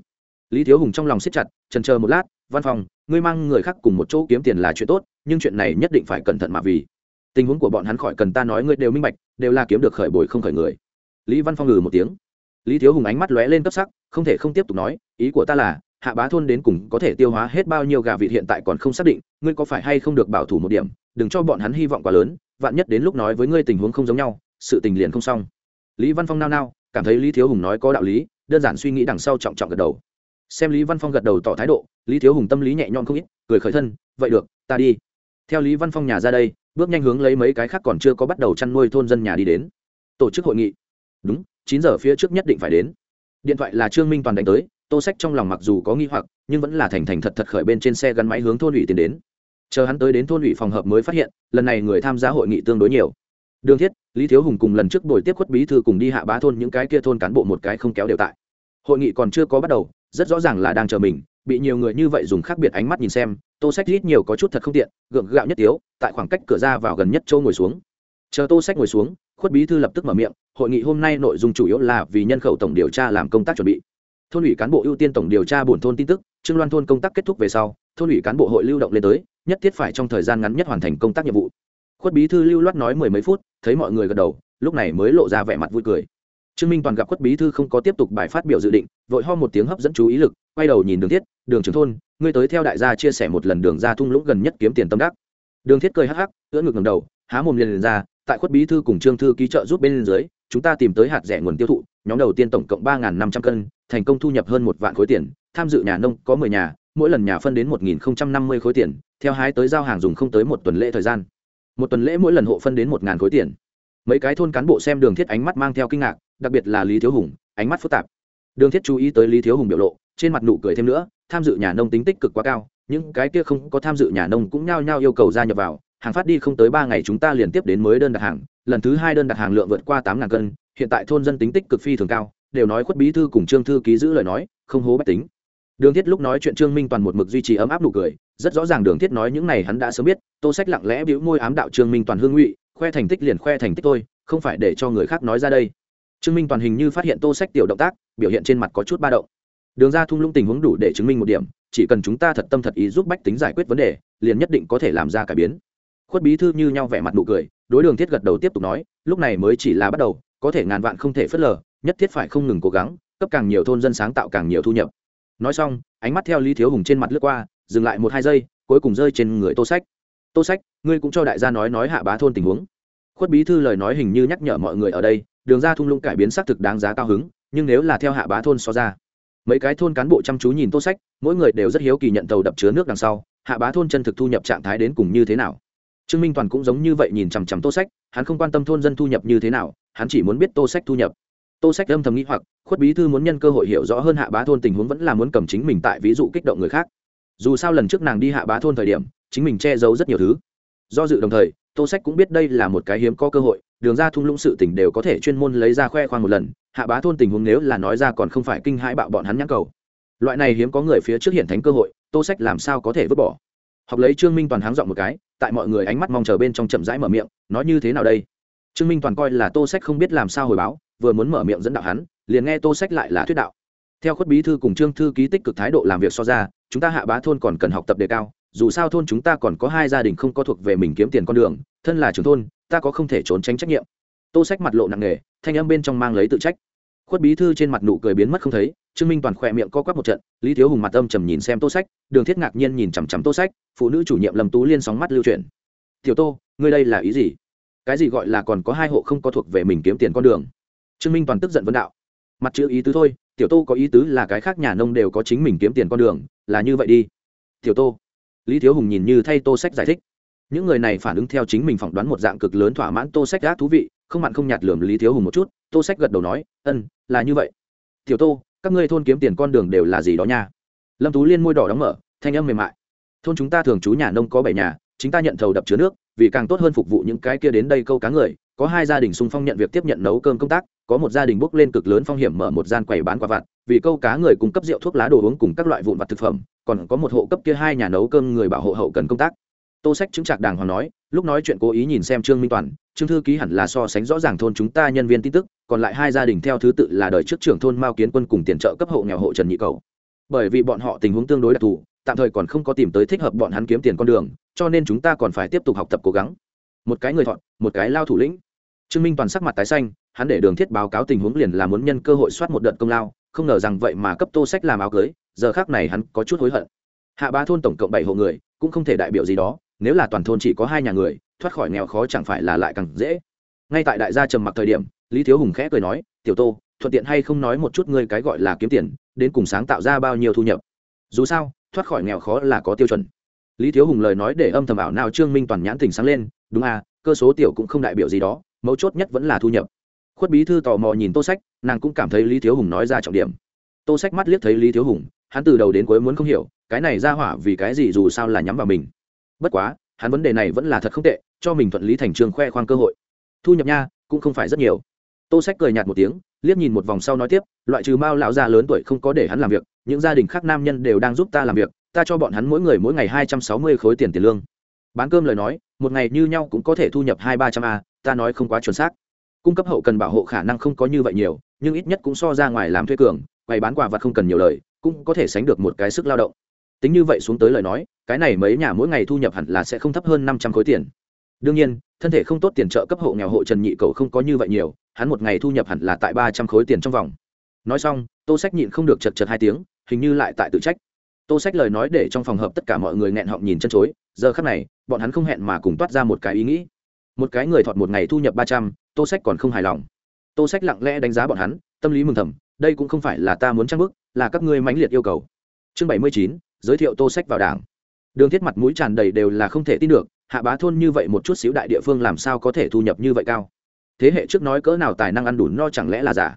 Lý thiếu hùng trong lòng siết chặt trần chờ một lát, văn phòng ngươi mang người khác cùng một chỗ kiếm tiền là chuyện tốt, nhưng chuyện này nhất định phải cẩn thận mà vì. Tình huống của bọn hắn khỏi cần ta nói ngươi đều minh bạch, đều là kiếm được khởi bồi không khởi người. Lý văn phong ngừ một tiếng. Lý thiếu hùng ánh mắt lóe lên cấp sắc, không thể không tiếp tục nói, ý của ta là, hạ bá thôn đến cùng có thể tiêu hóa hết bao nhiêu gà vịt hiện tại còn không xác định, ngươi có phải hay không được bảo thủ một điểm, đừng cho bọn hắn hy vọng quá lớn, vạn nhất đến lúc nói với ngươi tình huống không giống nhau, sự tình liền không xong. Lý văn phong nao nao, cảm thấy lý thiếu hùng nói có đạo lý, đơn giản suy nghĩ đằng sau trọng trọng gật đầu xem lý văn phong gật đầu tỏ thái độ, lý thiếu hùng tâm lý nhẹ nhõm không ít, cười khởi thân, vậy được, ta đi. Theo lý văn phong nhà ra đây, bước nhanh hướng lấy mấy cái khác còn chưa có bắt đầu chăn nuôi thôn dân nhà đi đến. Tổ chức hội nghị. Đúng, chín giờ phía trước nhất định phải đến. Điện thoại là trương minh toàn đánh tới, tô sách trong lòng mặc dù có nghi hoặc, nhưng vẫn là thành thành thật thật khởi bên trên xe gắn máy hướng thôn ủy tiến đến. Chờ hắn tới đến thôn ủy phòng hợp mới phát hiện, lần này người tham gia hội nghị tương đối nhiều. Đường thiết, lý thiếu hùng cùng lần trước buổi tiếp khuất bí thư cùng đi hạ bá thôn những cái kia thôn cán bộ một cái không kéo đều tại. Hội nghị còn chưa có bắt đầu rất rõ ràng là đang chờ mình, bị nhiều người như vậy dùng khác biệt ánh mắt nhìn xem, tô sách ít nhiều có chút thật không tiện, gượng gạo nhất tiếu, tại khoảng cách cửa ra vào gần nhất châu ngồi xuống. Chờ tô sách ngồi xuống, khuất bí thư lập tức mở miệng, hội nghị hôm nay nội dung chủ yếu là vì nhân khẩu tổng điều tra làm công tác chuẩn bị. Thôn ủy cán bộ ưu tiên tổng điều tra bổn thôn tin tức, trương loan thôn công tác kết thúc về sau, thôn ủy cán bộ hội lưu động lên tới, nhất thiết phải trong thời gian ngắn nhất hoàn thành công tác nhiệm vụ. Khuất bí thư lưu loát nói mười mấy phút, thấy mọi người gật đầu, lúc này mới lộ ra vẻ mặt vui cười trương minh toàn gặp khuất bí thư không có tiếp tục bài phát biểu dự định vội ho một tiếng hấp dẫn chú ý lực quay đầu nhìn đường thiết đường trưởng thôn ngươi tới theo đại gia chia sẻ một lần đường ra thung lũng gần nhất kiếm tiền tâm đắc. Đường thiết cười hắc hắc ưỡn ngực ngầm đầu há mồm liền, liền ra tại khuất bí thư cùng trương thư ký trợ giúp bên dưới chúng ta tìm tới hạt rẻ nguồn tiêu thụ nhóm đầu tiên tổng cộng ba năm trăm cân thành công thu nhập hơn một vạn khối tiền tham dự nhà nông có mười nhà mỗi lần nhà phân đến một nghìn năm mươi khối tiền theo hái tới giao hàng dùng không tới một tuần lễ thời gian. Một tuần lễ mỗi lần hộ phân đến một ngàn khối tiền. Mấy cái thôn cán bộ xem đường thiết ánh mắt mang theo kinh ngạc đặc biệt là lý thiếu hùng, ánh mắt phức tạp. Đường thiết chú ý tới lý thiếu hùng biểu lộ, trên mặt nụ cười thêm nữa, tham dự nhà nông tính tích cực quá cao, những cái kia không có tham dự nhà nông cũng nhao nhao yêu cầu gia nhập vào, hàng phát đi không tới ba ngày chúng ta liền tiếp đến mới đơn đặt hàng, lần thứ hai đơn đặt hàng lượng vượt qua tám ngàn cân, hiện tại thôn dân tính tích cực phi thường cao, đều nói khuất bí thư cùng trương thư ký giữ lời nói, không hố bách tính. Đường thiết lúc nói chuyện trương minh toàn một mực duy trì ấm áp nụ cười, rất rõ ràng đường thiết nói những này hắn đã sớm biết, tô sách lặng lẽ bĩu môi ám đạo trương minh toàn hương ngụy, khoe thành tích liền khoe thành tích tôi không phải để cho người khác nói ra đây trương minh toàn hình như phát hiện tô sách tiểu động tác, biểu hiện trên mặt có chút ba động. Đường ra thung lũng tình huống đủ để chứng minh một điểm, chỉ cần chúng ta thật tâm thật ý giúp bách tính giải quyết vấn đề, liền nhất định có thể làm ra cải biến. Khuất bí thư như nhau vẻ mặt nụ cười, đối đường thiết gật đầu tiếp tục nói, lúc này mới chỉ là bắt đầu, có thể ngàn vạn không thể phớt lờ, nhất thiết phải không ngừng cố gắng, cấp càng nhiều thôn dân sáng tạo càng nhiều thu nhập. Nói xong, ánh mắt theo lý thiếu hùng trên mặt lướt qua, dừng lại một hai giây, cuối cùng rơi trên người tô sách. Tô sách, ngươi cũng cho đại gia nói nói hạ bá thôn tình huống. Khuất bí thư lời nói hình như nhắc nhở mọi người ở đây đường ra thung lũng cải biến xác thực đáng giá cao hứng, nhưng nếu là theo hạ bá thôn so ra, mấy cái thôn cán bộ chăm chú nhìn tô sách, mỗi người đều rất hiếu kỳ nhận tàu đập chứa nước đằng sau, hạ bá thôn chân thực thu nhập trạng thái đến cùng như thế nào. Trương minh toàn cũng giống như vậy nhìn chằm chằm tô sách, hắn không quan tâm thôn dân thu nhập như thế nào, hắn chỉ muốn biết tô sách thu nhập. Tô sách âm thầm nghĩ hoặc, khuất bí thư muốn nhân cơ hội hiểu rõ hơn hạ bá thôn tình huống vẫn là muốn cầm chính mình tại ví dụ kích động người khác. Dù sao lần trước nàng đi hạ bá thôn thời điểm, chính mình che giấu rất nhiều thứ. Do dự đồng thời, tô sách cũng biết đây là một cái hiếm có cơ hội đường ra thung lũng sự tình đều có thể chuyên môn lấy ra khoe khoang một lần, hạ bá thôn tình huống nếu là nói ra còn không phải kinh hãi bạo bọn hắn nhãn cầu. Loại này hiếm có người phía trước hiện thánh cơ hội, tô sách làm sao có thể vứt bỏ? Học lấy trương minh toàn háng dọn một cái, tại mọi người ánh mắt mong chờ bên trong chậm rãi mở miệng, nói như thế nào đây? Trương minh toàn coi là tô sách không biết làm sao hồi báo, vừa muốn mở miệng dẫn đạo hắn, liền nghe tô sách lại là thuyết đạo. Theo khuất bí thư cùng trương thư ký tích cực thái độ làm việc so ra, chúng ta hạ bá thôn còn cần học tập đề cao dù sao thôn chúng ta còn có hai gia đình không có thuộc về mình kiếm tiền con đường, thân là trưởng thôn, ta có không thể trốn tránh trách nhiệm. Tô sách mặt lộ nặng nề, thanh âm bên trong mang lấy tự trách. Khuất bí thư trên mặt nụ cười biến mất không thấy, trương minh toàn khỏe miệng co quắp một trận, lý thiếu hùng mặt âm trầm nhìn xem tô sách, đường thiết ngạc nhiên nhìn chằm chằm tô sách, phụ nữ chủ nhiệm lâm tú liên sóng mắt lưu truyền tiểu tô, ngươi đây là ý gì? Cái gì gọi là còn có hai hộ không có thuộc về mình kiếm tiền con đường? Trương minh toàn tức giận vấn đạo. Mặt chữ ý tứ thôi, tiểu tô có ý tứ là cái khác nhà nông đều có chính mình kiếm tiền con đường, là như vậy đi. Tiểu tô lý thiếu hùng nhìn như thay tô sách giải thích. Những người này phản ứng theo chính mình phỏng đoán một dạng cực lớn thỏa mãn tô sách gác thú vị, không mặn không nhạt lườm lý thiếu hùng một chút, tô sách gật đầu nói ân là như vậy. Tiểu tô, các ngươi thôn kiếm tiền con đường đều là gì đó nha? Lâm tú liên môi đỏ đóng mở, thanh âm mềm mại. Thôn chúng ta thường trú nhà nông có bảy nhà, chính ta nhận thầu đập chứa nước, vì càng tốt hơn phục vụ những cái kia đến đây câu cá người, có hai gia đình xung phong nhận việc tiếp nhận nấu cơm công tác, có một gia đình bốc lên cực lớn phong hiểm mở một gian quầy bán quả vặt, vì câu cá người cung cấp rượu thuốc lá đồ uống cùng các loại vụn vặt thực phẩm còn có một hộ cấp kia hai nhà nấu cơm người bảo hộ hậu cần công tác. Tô sách chứng trạc đàng hoàng nói, lúc nói chuyện cố ý nhìn xem trương minh toàn, trương thư ký hẳn là so sánh rõ ràng thôn chúng ta nhân viên tin tức, còn lại hai gia đình theo thứ tự là đời trước trưởng thôn mao kiến quân cùng tiền trợ cấp hộ nghèo hộ trần nhị cầu. Bởi vì bọn họ tình huống tương đối đặc thù, tạm thời còn không có tìm tới thích hợp bọn hắn kiếm tiền con đường, cho nên chúng ta còn phải tiếp tục học tập cố gắng. Một cái người thọn một cái lao thủ lĩnh. Trương minh toàn sắc mặt tái xanh, hắn để đường thiết báo cáo tình huống liền là muốn nhân cơ hội soát một đợt công lao, không ngờ rằng vậy mà cấp tô sách làm áo cưới giờ khác này hắn có chút hối hận. Hạ ba thôn tổng cộng bảy hộ người, cũng không thể đại biểu gì đó, nếu là toàn thôn chỉ có hai nhà người, thoát khỏi nghèo khó chẳng phải là lại càng dễ. Ngay tại đại gia trầm mặc thời điểm, lý thiếu hùng khẽ cười nói, tiểu tô, thuận tiện hay không nói một chút ngươi cái gọi là kiếm tiền, đến cùng sáng tạo ra bao nhiêu thu nhập? Dù sao, thoát khỏi nghèo khó là có tiêu chuẩn. Lý thiếu hùng lời nói để âm thầm ảo nào trương minh toàn nhãn tình sáng lên, đúng à cơ số tiểu cũng không đại biểu gì đó, mấu chốt nhất vẫn là thu nhập. Khuất bí thư tò mò nhìn tô sách, nàng cũng cảm thấy lý thiếu hùng nói ra trọng điểm. Tô sách mắt liếc thấy lý thiếu hùng hắn từ đầu đến cuối muốn không hiểu, cái này ra hỏa vì cái gì dù sao là nhắm vào mình. Bất quá, hắn vấn đề này vẫn là thật không tệ, cho mình thuận lý thành trường khoe khoang cơ hội. Thu nhập nha, cũng không phải rất nhiều. Tô sách cười nhạt một tiếng, liếc nhìn một vòng sau nói tiếp, loại trừ mao lão già lớn tuổi không có để hắn làm việc, những gia đình khác nam nhân đều đang giúp ta làm việc, ta cho bọn hắn mỗi người mỗi ngày hai trăm sáu mươi khối tiền tiền lương. Bán cơm lời nói, một ngày như nhau cũng có thể thu nhập hai ba trăm a, ta nói không quá chuẩn xác. Cung cấp hậu cần bảo hộ khả năng không có như vậy nhiều, nhưng ít nhất cũng so ra ngoài làm thuê cường, quầy bán quà vặt không cần nhiều lời cũng có thể sánh được một cái sức lao động. Tính như vậy xuống tới lời nói, cái này mấy nhà mỗi ngày thu nhập hẳn là sẽ không thấp hơn năm trăm khối tiền. Đương nhiên, thân thể không tốt tiền trợ cấp hộ nghèo hộ trần nhị cầu không có như vậy nhiều, hắn một ngày thu nhập hẳn là tại ba trăm khối tiền trong vòng. Nói xong, tô sách nhịn không được chật chật hai tiếng, hình như lại tại tự trách. Tô sách lời nói để trong phòng hợp tất cả mọi người nghẹn họng nhìn chân chối, giờ khắc này, bọn hắn không hẹn mà cùng toát ra một cái ý nghĩ. Một cái người thọt một ngày thu nhập ba trăm, tô sách còn không hài lòng. Tô sách lặng lẽ đánh giá bọn hắn, tâm lý mừng thầm, đây cũng không phải là ta muốn trang bức là các ngươi mãnh liệt yêu cầu. Chương bảy mươi chín, giới thiệu tô sách vào đảng. Đường thiết mặt mũi tràn đầy đều là không thể tin được, hạ bá thôn như vậy một chút xíu đại địa phương làm sao có thể thu nhập như vậy cao? Thế hệ trước nói cỡ nào tài năng ăn đủ no chẳng lẽ là giả?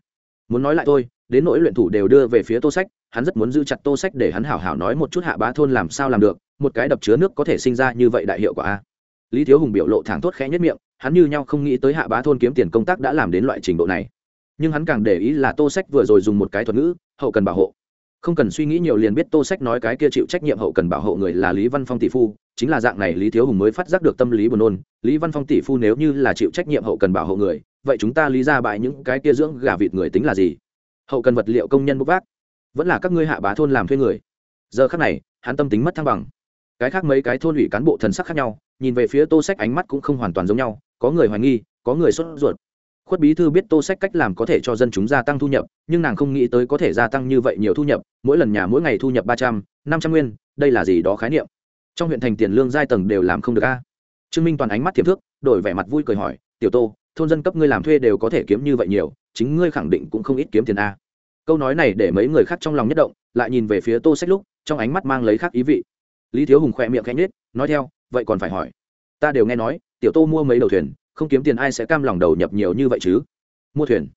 Muốn nói lại thôi, đến nỗi luyện thủ đều đưa về phía tô sách, hắn rất muốn giữ chặt tô sách để hắn hảo hảo nói một chút hạ bá thôn làm sao làm được, một cái đập chứa nước có thể sinh ra như vậy đại hiệu quả a. Lý thiếu hùng biểu lộ thẳng thốt khẽ nhất miệng, hắn như nhau không nghĩ tới hạ bá thôn kiếm tiền công tác đã làm đến loại trình độ này nhưng hắn càng để ý là tô sách vừa rồi dùng một cái thuật ngữ, hậu cần bảo hộ. Không cần suy nghĩ nhiều liền biết tô sách nói cái kia chịu trách nhiệm hậu cần bảo hộ người là lý văn phong tỷ phu, chính là dạng này lý thiếu hùng mới phát giác được tâm lý buồn nôn. Lý văn phong tỷ phu nếu như là chịu trách nhiệm hậu cần bảo hộ người, vậy chúng ta lý ra bại những cái kia dưỡng gà vịt người tính là gì? Hậu cần vật liệu công nhân bốc vác. Vẫn là các ngươi hạ bá thôn làm thuê người. Giờ khác này, hắn tâm tính mất thăng bằng. Cái khác mấy cái thôn ủy cán bộ thần sắc khác nhau, nhìn về phía tô sách ánh mắt cũng không hoàn toàn giống nhau, có người hoài nghi, có người sốt ruột khuất bí thư biết tô sách cách làm có thể cho dân chúng gia tăng thu nhập, nhưng nàng không nghĩ tới có thể gia tăng như vậy nhiều thu nhập, mỗi lần nhà mỗi ngày thu nhập ba trăm, năm trăm nguyên, đây là gì đó khái niệm. Trong huyện thành tiền lương giai tầng đều làm không được a. Trương minh toàn ánh mắt thiệp thước, đổi vẻ mặt vui cười hỏi, tiểu tô, thôn dân cấp ngươi làm thuê đều có thể kiếm như vậy nhiều, chính ngươi khẳng định cũng không ít kiếm tiền a. Câu nói này để mấy người khác trong lòng nhất động, lại nhìn về phía tô sách lúc, trong ánh mắt mang lấy khác ý vị. Lý thiếu hùng khỏe miệng khẽ nhết nói theo, vậy còn phải hỏi. Ta đều nghe nói, tiểu tô mua mấy đầu thuyền không kiếm tiền ai sẽ cam lòng đầu nhập nhiều như vậy chứ? Mua thuyền.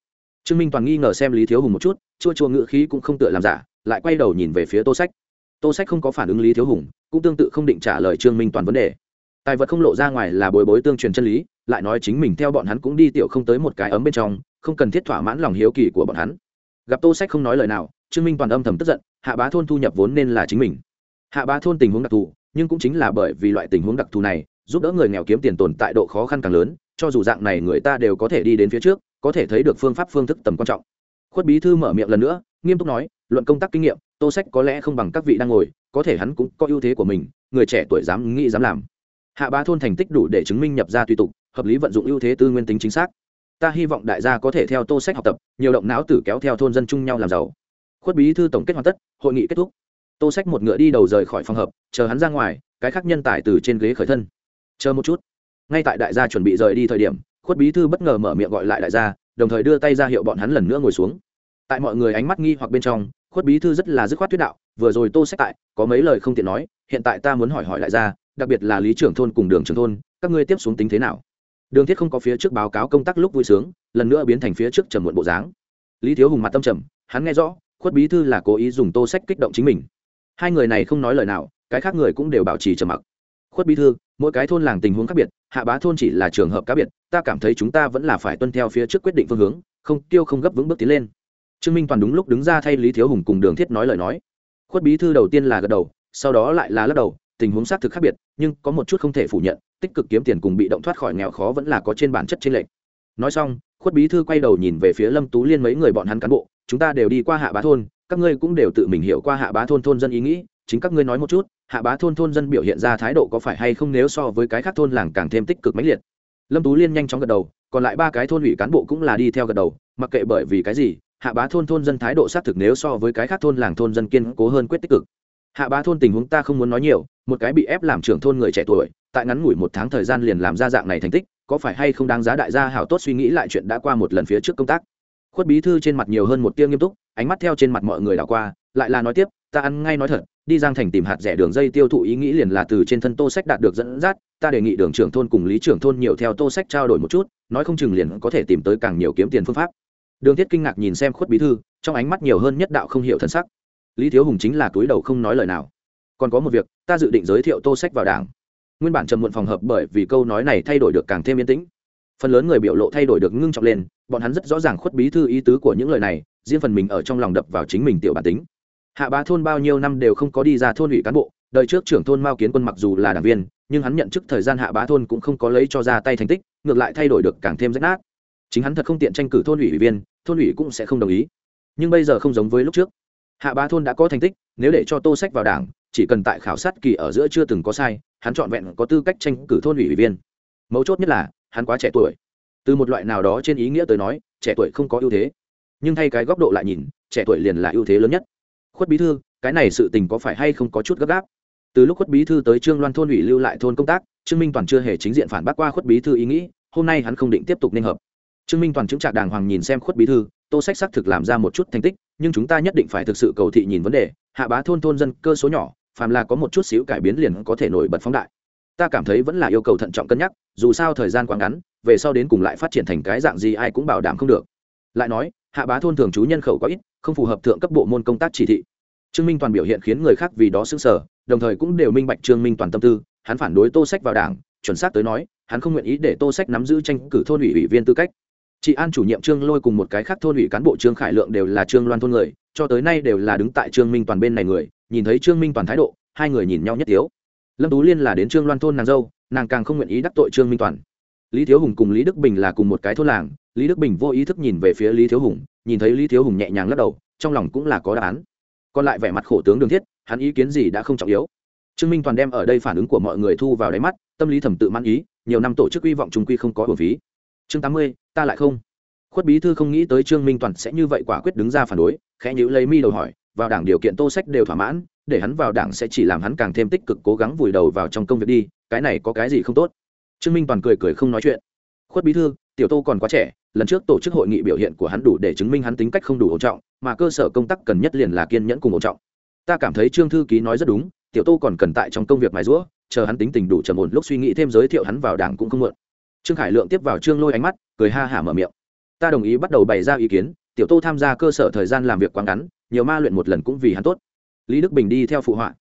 Trương minh toàn nghi ngờ xem lý thiếu hùng một chút, chua chua ngự khí cũng không tựa làm giả, lại quay đầu nhìn về phía tô sách. Tô sách không có phản ứng lý thiếu hùng, cũng tương tự không định trả lời trương minh toàn vấn đề. Tài vật không lộ ra ngoài là bồi bối tương truyền chân lý, lại nói chính mình theo bọn hắn cũng đi tiểu không tới một cái ấm bên trong, không cần thiết thỏa mãn lòng hiếu kỳ của bọn hắn. Gặp tô sách không nói lời nào, trương minh toàn âm thầm tức giận, hạ bá thôn thu nhập vốn nên là chính mình. Hạ bá thôn tình huống đặc thù, nhưng cũng chính là bởi vì loại tình huống đặc thù này, giúp đỡ người nghèo kiếm tiền tồn tại độ khó khăn càng lớn cho dù dạng này người ta đều có thể đi đến phía trước, có thể thấy được phương pháp phương thức tầm quan trọng. Khuất bí thư mở miệng lần nữa, nghiêm túc nói, luận công tác kinh nghiệm, tô sách có lẽ không bằng các vị đang ngồi, có thể hắn cũng có ưu thế của mình, người trẻ tuổi dám nghĩ dám làm. Hạ bá thôn thành tích đủ để chứng minh nhập ra tùy tục, hợp lý vận dụng ưu thế tư nguyên tính chính xác. Ta hy vọng đại gia có thể theo tô sách học tập, nhiều động não tử kéo theo thôn dân chung nhau làm giàu. Khuất bí thư tổng kết hoàn tất, hội nghị kết thúc. Tô sách một ngựa đi đầu rời khỏi phòng hợp chờ hắn ra ngoài, cái khác nhân tài từ trên ghế khởi thân. Chờ một chút ngay tại đại gia chuẩn bị rời đi thời điểm, khuất bí thư bất ngờ mở miệng gọi lại đại gia, đồng thời đưa tay ra hiệu bọn hắn lần nữa ngồi xuống. Tại mọi người ánh mắt nghi hoặc bên trong, khuất bí thư rất là dứt khoát thuyết đạo, vừa rồi tô sách tại, có mấy lời không tiện nói, hiện tại ta muốn hỏi hỏi đại gia, đặc biệt là lý trưởng thôn cùng đường trưởng thôn, các ngươi tiếp xuống tính thế nào? Đường thiết không có phía trước báo cáo công tác lúc vui sướng, lần nữa biến thành phía trước trầm muộn bộ dáng. Lý thiếu hùng mặt tâm trầm, hắn nghe rõ, khuất bí thư là cố ý dùng tô sách kích động chính mình. Hai người này không nói lời nào, cái khác người cũng đều bảo trì trầm mặc. Khuất bí thư mỗi cái thôn làng tình huống khác biệt, hạ bá thôn chỉ là trường hợp cá biệt, ta cảm thấy chúng ta vẫn là phải tuân theo phía trước quyết định phương hướng, không tiêu không gấp vững bước tiến lên. Trương minh toàn đúng lúc đứng ra thay lý thiếu hùng cùng đường thiết nói lời nói. Khuất bí thư đầu tiên là gật đầu, sau đó lại là lắc đầu, tình huống xác thực khác biệt, nhưng có một chút không thể phủ nhận, tích cực kiếm tiền cùng bị động thoát khỏi nghèo khó vẫn là có trên bản chất trên lệnh nói xong, khuất bí thư quay đầu nhìn về phía lâm tú liên mấy người bọn hắn cán bộ, chúng ta đều đi qua hạ bá thôn, các ngươi cũng đều tự mình hiểu qua hạ bá thôn thôn dân ý nghĩ chính các ngươi nói một chút, hạ bá thôn thôn dân biểu hiện ra thái độ có phải hay không nếu so với cái khác thôn làng càng thêm tích cực mãnh liệt. Lâm tú liên nhanh chóng gật đầu, còn lại ba cái thôn ủy cán bộ cũng là đi theo gật đầu, mặc kệ bởi vì cái gì, hạ bá thôn thôn dân thái độ xác thực nếu so với cái khác thôn làng thôn dân kiên cố hơn quyết tích cực. Hạ bá thôn tình huống ta không muốn nói nhiều, một cái bị ép làm trưởng thôn người trẻ tuổi, tại ngắn ngủi một tháng thời gian liền làm ra dạng này thành tích, có phải hay không đáng giá đại gia hảo tốt suy nghĩ lại chuyện đã qua một lần phía trước công tác. Khuất bí thư trên mặt nhiều hơn một tia nghiêm túc, ánh mắt theo trên mặt mọi người đảo qua, lại là nói tiếp, ta ăn ngay nói thật đi giang thành tìm hạt rẻ đường dây tiêu thụ ý nghĩ liền là từ trên thân tô sách đạt được dẫn dắt, ta đề nghị đường trưởng thôn cùng lý trưởng thôn nhiều theo tô sách trao đổi một chút, nói không chừng liền có thể tìm tới càng nhiều kiếm tiền phương pháp. Đường thiết kinh ngạc nhìn xem khuất bí thư, trong ánh mắt nhiều hơn nhất đạo không hiểu thân sắc. Lý thiếu hùng chính là túi đầu không nói lời nào. Còn có một việc, ta dự định giới thiệu tô sách vào đảng. Nguyên bản trầm muộn phòng hợp bởi vì câu nói này thay đổi được càng thêm yên tĩnh. Phần lớn người biểu lộ thay đổi được ngưng trọng lên, bọn hắn rất rõ ràng khuất bí thư ý tứ của những lời này, riêng phần mình ở trong lòng đập vào chính mình tiểu bản tính hạ bá thôn bao nhiêu năm đều không có đi ra thôn ủy cán bộ, đời trước trưởng thôn mao kiến quân mặc dù là đảng viên, nhưng hắn nhận chức thời gian hạ bá thôn cũng không có lấy cho ra tay thành tích, ngược lại thay đổi được càng thêm rách nát. Chính hắn thật không tiện tranh cử thôn ủy ủy viên, thôn ủy cũng sẽ không đồng ý. Nhưng bây giờ không giống với lúc trước. Hạ bá thôn đã có thành tích, nếu để cho tô sách vào đảng, chỉ cần tại khảo sát kỳ ở giữa chưa từng có sai, hắn trọn vẹn có tư cách tranh cử thôn ủy ủy viên. Mấu chốt nhất là, hắn quá trẻ tuổi. Từ một loại nào đó trên ý nghĩa tới nói, trẻ tuổi không có ưu thế. Nhưng thay cái góc độ lại nhìn, trẻ tuổi liền là ưu thế lớn nhất khuất bí thư, cái này sự tình có phải hay không có chút gấp gáp? Từ lúc khuất bí thư tới trương loan thôn ủy lưu lại thôn công tác, trương minh toàn chưa hề chính diện phản bác qua khuất bí thư ý nghĩ, hôm nay hắn không định tiếp tục nên hợp. Trương minh toàn chứng trạc đàng hoàng nhìn xem khuất bí thư, tô sách xác thực làm ra một chút thành tích, nhưng chúng ta nhất định phải thực sự cầu thị nhìn vấn đề, hạ bá thôn thôn dân cơ số nhỏ, phàm là có một chút xíu cải biến liền có thể nổi bật phóng đại. Ta cảm thấy vẫn là yêu cầu thận trọng cân nhắc, dù sao thời gian quá ngắn, về sau đến cùng lại phát triển thành cái dạng gì ai cũng bảo đảm không được. Lại nói hạ bá thôn thường trú nhân khẩu có ít, không phù hợp thượng cấp bộ môn công tác chỉ thị. Trương minh toàn biểu hiện khiến người khác vì đó xứng sở đồng thời cũng đều minh bạch trương minh toàn tâm tư, hắn phản đối tô sách vào đảng, chuẩn xác tới nói, hắn không nguyện ý để tô sách nắm giữ tranh cử thôn ủy ủy viên tư cách. Chị an chủ nhiệm trương lôi cùng một cái khác thôn ủy cán bộ trương khải lượng đều là trương loan thôn người, cho tới nay đều là đứng tại trương minh toàn bên này người, nhìn thấy trương minh toàn thái độ, hai người nhìn nhau nhất thiếu lâm tú liên là đến trương loan thôn nàng dâu, nàng càng không nguyện ý đắc tội trương minh toàn. Lý thiếu hùng cùng lý đức bình là cùng một cái thôn làng lý đức bình vô ý thức nhìn về phía lý thiếu hùng, nhìn thấy lý thiếu hùng nhẹ nhàng lắc đầu, trong lòng cũng là có đáp án. Còn lại vẻ mặt khổ tướng đường thiết, hắn ý kiến gì đã không trọng yếu. Trương minh toàn đem ở đây phản ứng của mọi người thu vào đáy mắt, tâm lý thẩm tự mãn ý, nhiều năm tổ chức hy vọng trung quy không có hồn phí. Chương tám mươi, ta lại không. Khuất bí thư không nghĩ tới trương minh toàn sẽ như vậy quả quyết đứng ra phản đối, khẽ nhữ lấy mi đầu hỏi, vào đảng điều kiện tô sách đều thỏa mãn, để hắn vào đảng sẽ chỉ làm hắn càng thêm tích cực cố gắng vùi đầu vào trong công việc đi, cái này có cái gì không tốt? Trương minh toàn cười cười không nói chuyện. Khuất bí thư tiểu tô còn quá trẻ, lần trước tổ chức hội nghị biểu hiện của hắn đủ để chứng minh hắn tính cách không đủ ổn trọng, mà cơ sở công tác cần nhất liền là kiên nhẫn cùng ổn trọng. Ta cảm thấy trương thư ký nói rất đúng, tiểu tô còn cần tại trong công việc mài rũa chờ hắn tính tình đủ trầm ổn, lúc suy nghĩ thêm giới thiệu hắn vào đảng cũng không muộn. Trương khải lượng tiếp vào trương lôi ánh mắt, cười ha hả mở miệng. Ta đồng ý bắt đầu bày ra ý kiến, tiểu tô tham gia cơ sở thời gian làm việc quá ngắn, nhiều ma luyện một lần cũng vì hắn tốt. Lý đức bình đi theo phụ họa.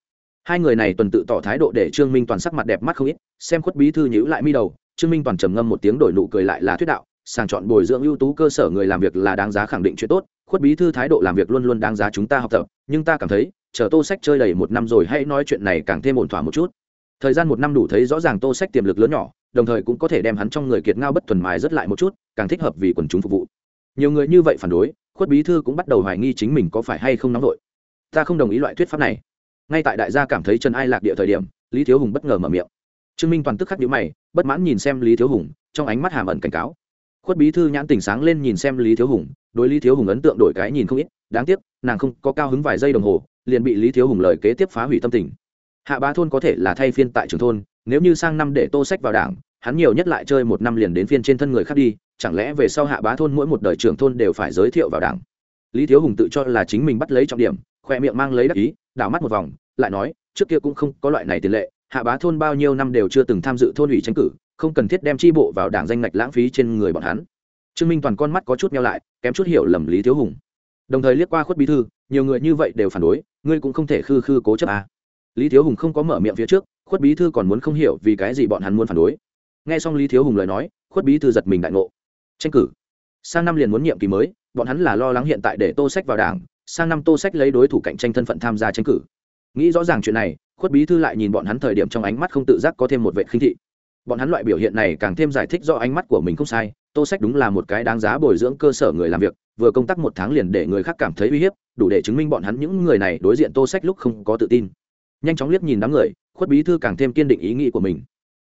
Hai người này tuần tự tỏ thái độ để trương minh toàn sắc mặt đẹp mắt không ít, xem khuất bí thư nhữ lại mi đầu trương minh toàn trầm ngâm một tiếng đổi nụ cười lại là thuyết đạo, sàng chọn bồi dưỡng ưu tú cơ sở người làm việc là đáng giá khẳng định chuyện tốt, khuất bí thư thái độ làm việc luôn luôn đáng giá chúng ta học tập, nhưng ta cảm thấy, chờ tô sách chơi đầy một năm rồi hãy nói chuyện này càng thêm ổn thỏa một chút. Thời gian một năm đủ thấy rõ ràng tô sách tiềm lực lớn nhỏ, đồng thời cũng có thể đem hắn trong người kiệt ngao bất thuần mài rất lại một chút, càng thích hợp vì quần chúng phục vụ. Nhiều người như vậy phản đối, khuất bí thư cũng bắt đầu hoài nghi chính mình có phải hay không nóng vội. Ta không đồng ý loại thuyết pháp này. Ngay tại đại gia cảm thấy trần ai lạc địa thời điểm, lý thiếu hùng bất ngờ mở miệng trương minh toàn tức khắc nhíu mày, bất mãn nhìn xem lý thiếu hùng, trong ánh mắt hàm ẩn cảnh cáo. Khuất bí thư nhãn tỉnh sáng lên nhìn xem lý thiếu hùng, đối lý thiếu hùng ấn tượng đổi cái nhìn không ít, đáng tiếc, nàng không có cao hứng vài giây đồng hồ, liền bị lý thiếu hùng lời kế tiếp phá hủy tâm tình. Hạ bá thôn có thể là thay phiên tại trường thôn, nếu như sang năm để tô sách vào đảng, hắn nhiều nhất lại chơi một năm liền đến phiên trên thân người khác đi, chẳng lẽ về sau hạ bá thôn mỗi một đời trưởng thôn đều phải giới thiệu vào đảng? Lý thiếu hùng tự cho là chính mình bắt lấy trọng điểm, khoe miệng mang lấy đắc ý, đảo mắt một vòng, lại nói, trước kia cũng không có loại này tiền lệ hạ bá thôn bao nhiêu năm đều chưa từng tham dự thôn ủy tranh cử, không cần thiết đem tri bộ vào đảng danh ngạch lãng phí trên người bọn hắn. Trương minh toàn con mắt có chút nhau lại, kém chút hiểu lầm lý thiếu hùng. Đồng thời liếc qua khuất bí thư, nhiều người như vậy đều phản đối, ngươi cũng không thể khư khư cố chấp à. lý thiếu hùng không có mở miệng phía trước, khuất bí thư còn muốn không hiểu vì cái gì bọn hắn muốn phản đối. Nghe xong lý thiếu hùng lời nói, khuất bí thư giật mình đại ngộ. Tranh cử. Sang năm liền muốn nhiệm kỳ mới, bọn hắn là lo lắng hiện tại để tô sách vào đảng, sang năm tô sách lấy đối thủ cạnh tranh thân phận tham gia tranh cử. Nghĩ rõ ràng chuyện này khuất bí thư lại nhìn bọn hắn thời điểm trong ánh mắt không tự giác có thêm một vệ khinh thị. Bọn hắn loại biểu hiện này càng thêm giải thích do ánh mắt của mình không sai, tô sách đúng là một cái đáng giá bồi dưỡng cơ sở người làm việc, vừa công tác một tháng liền để người khác cảm thấy uy hiếp, đủ để chứng minh bọn hắn những người này đối diện tô sách lúc không có tự tin. Nhanh chóng liếc nhìn đám người, khuất bí thư càng thêm kiên định ý nghĩ của mình.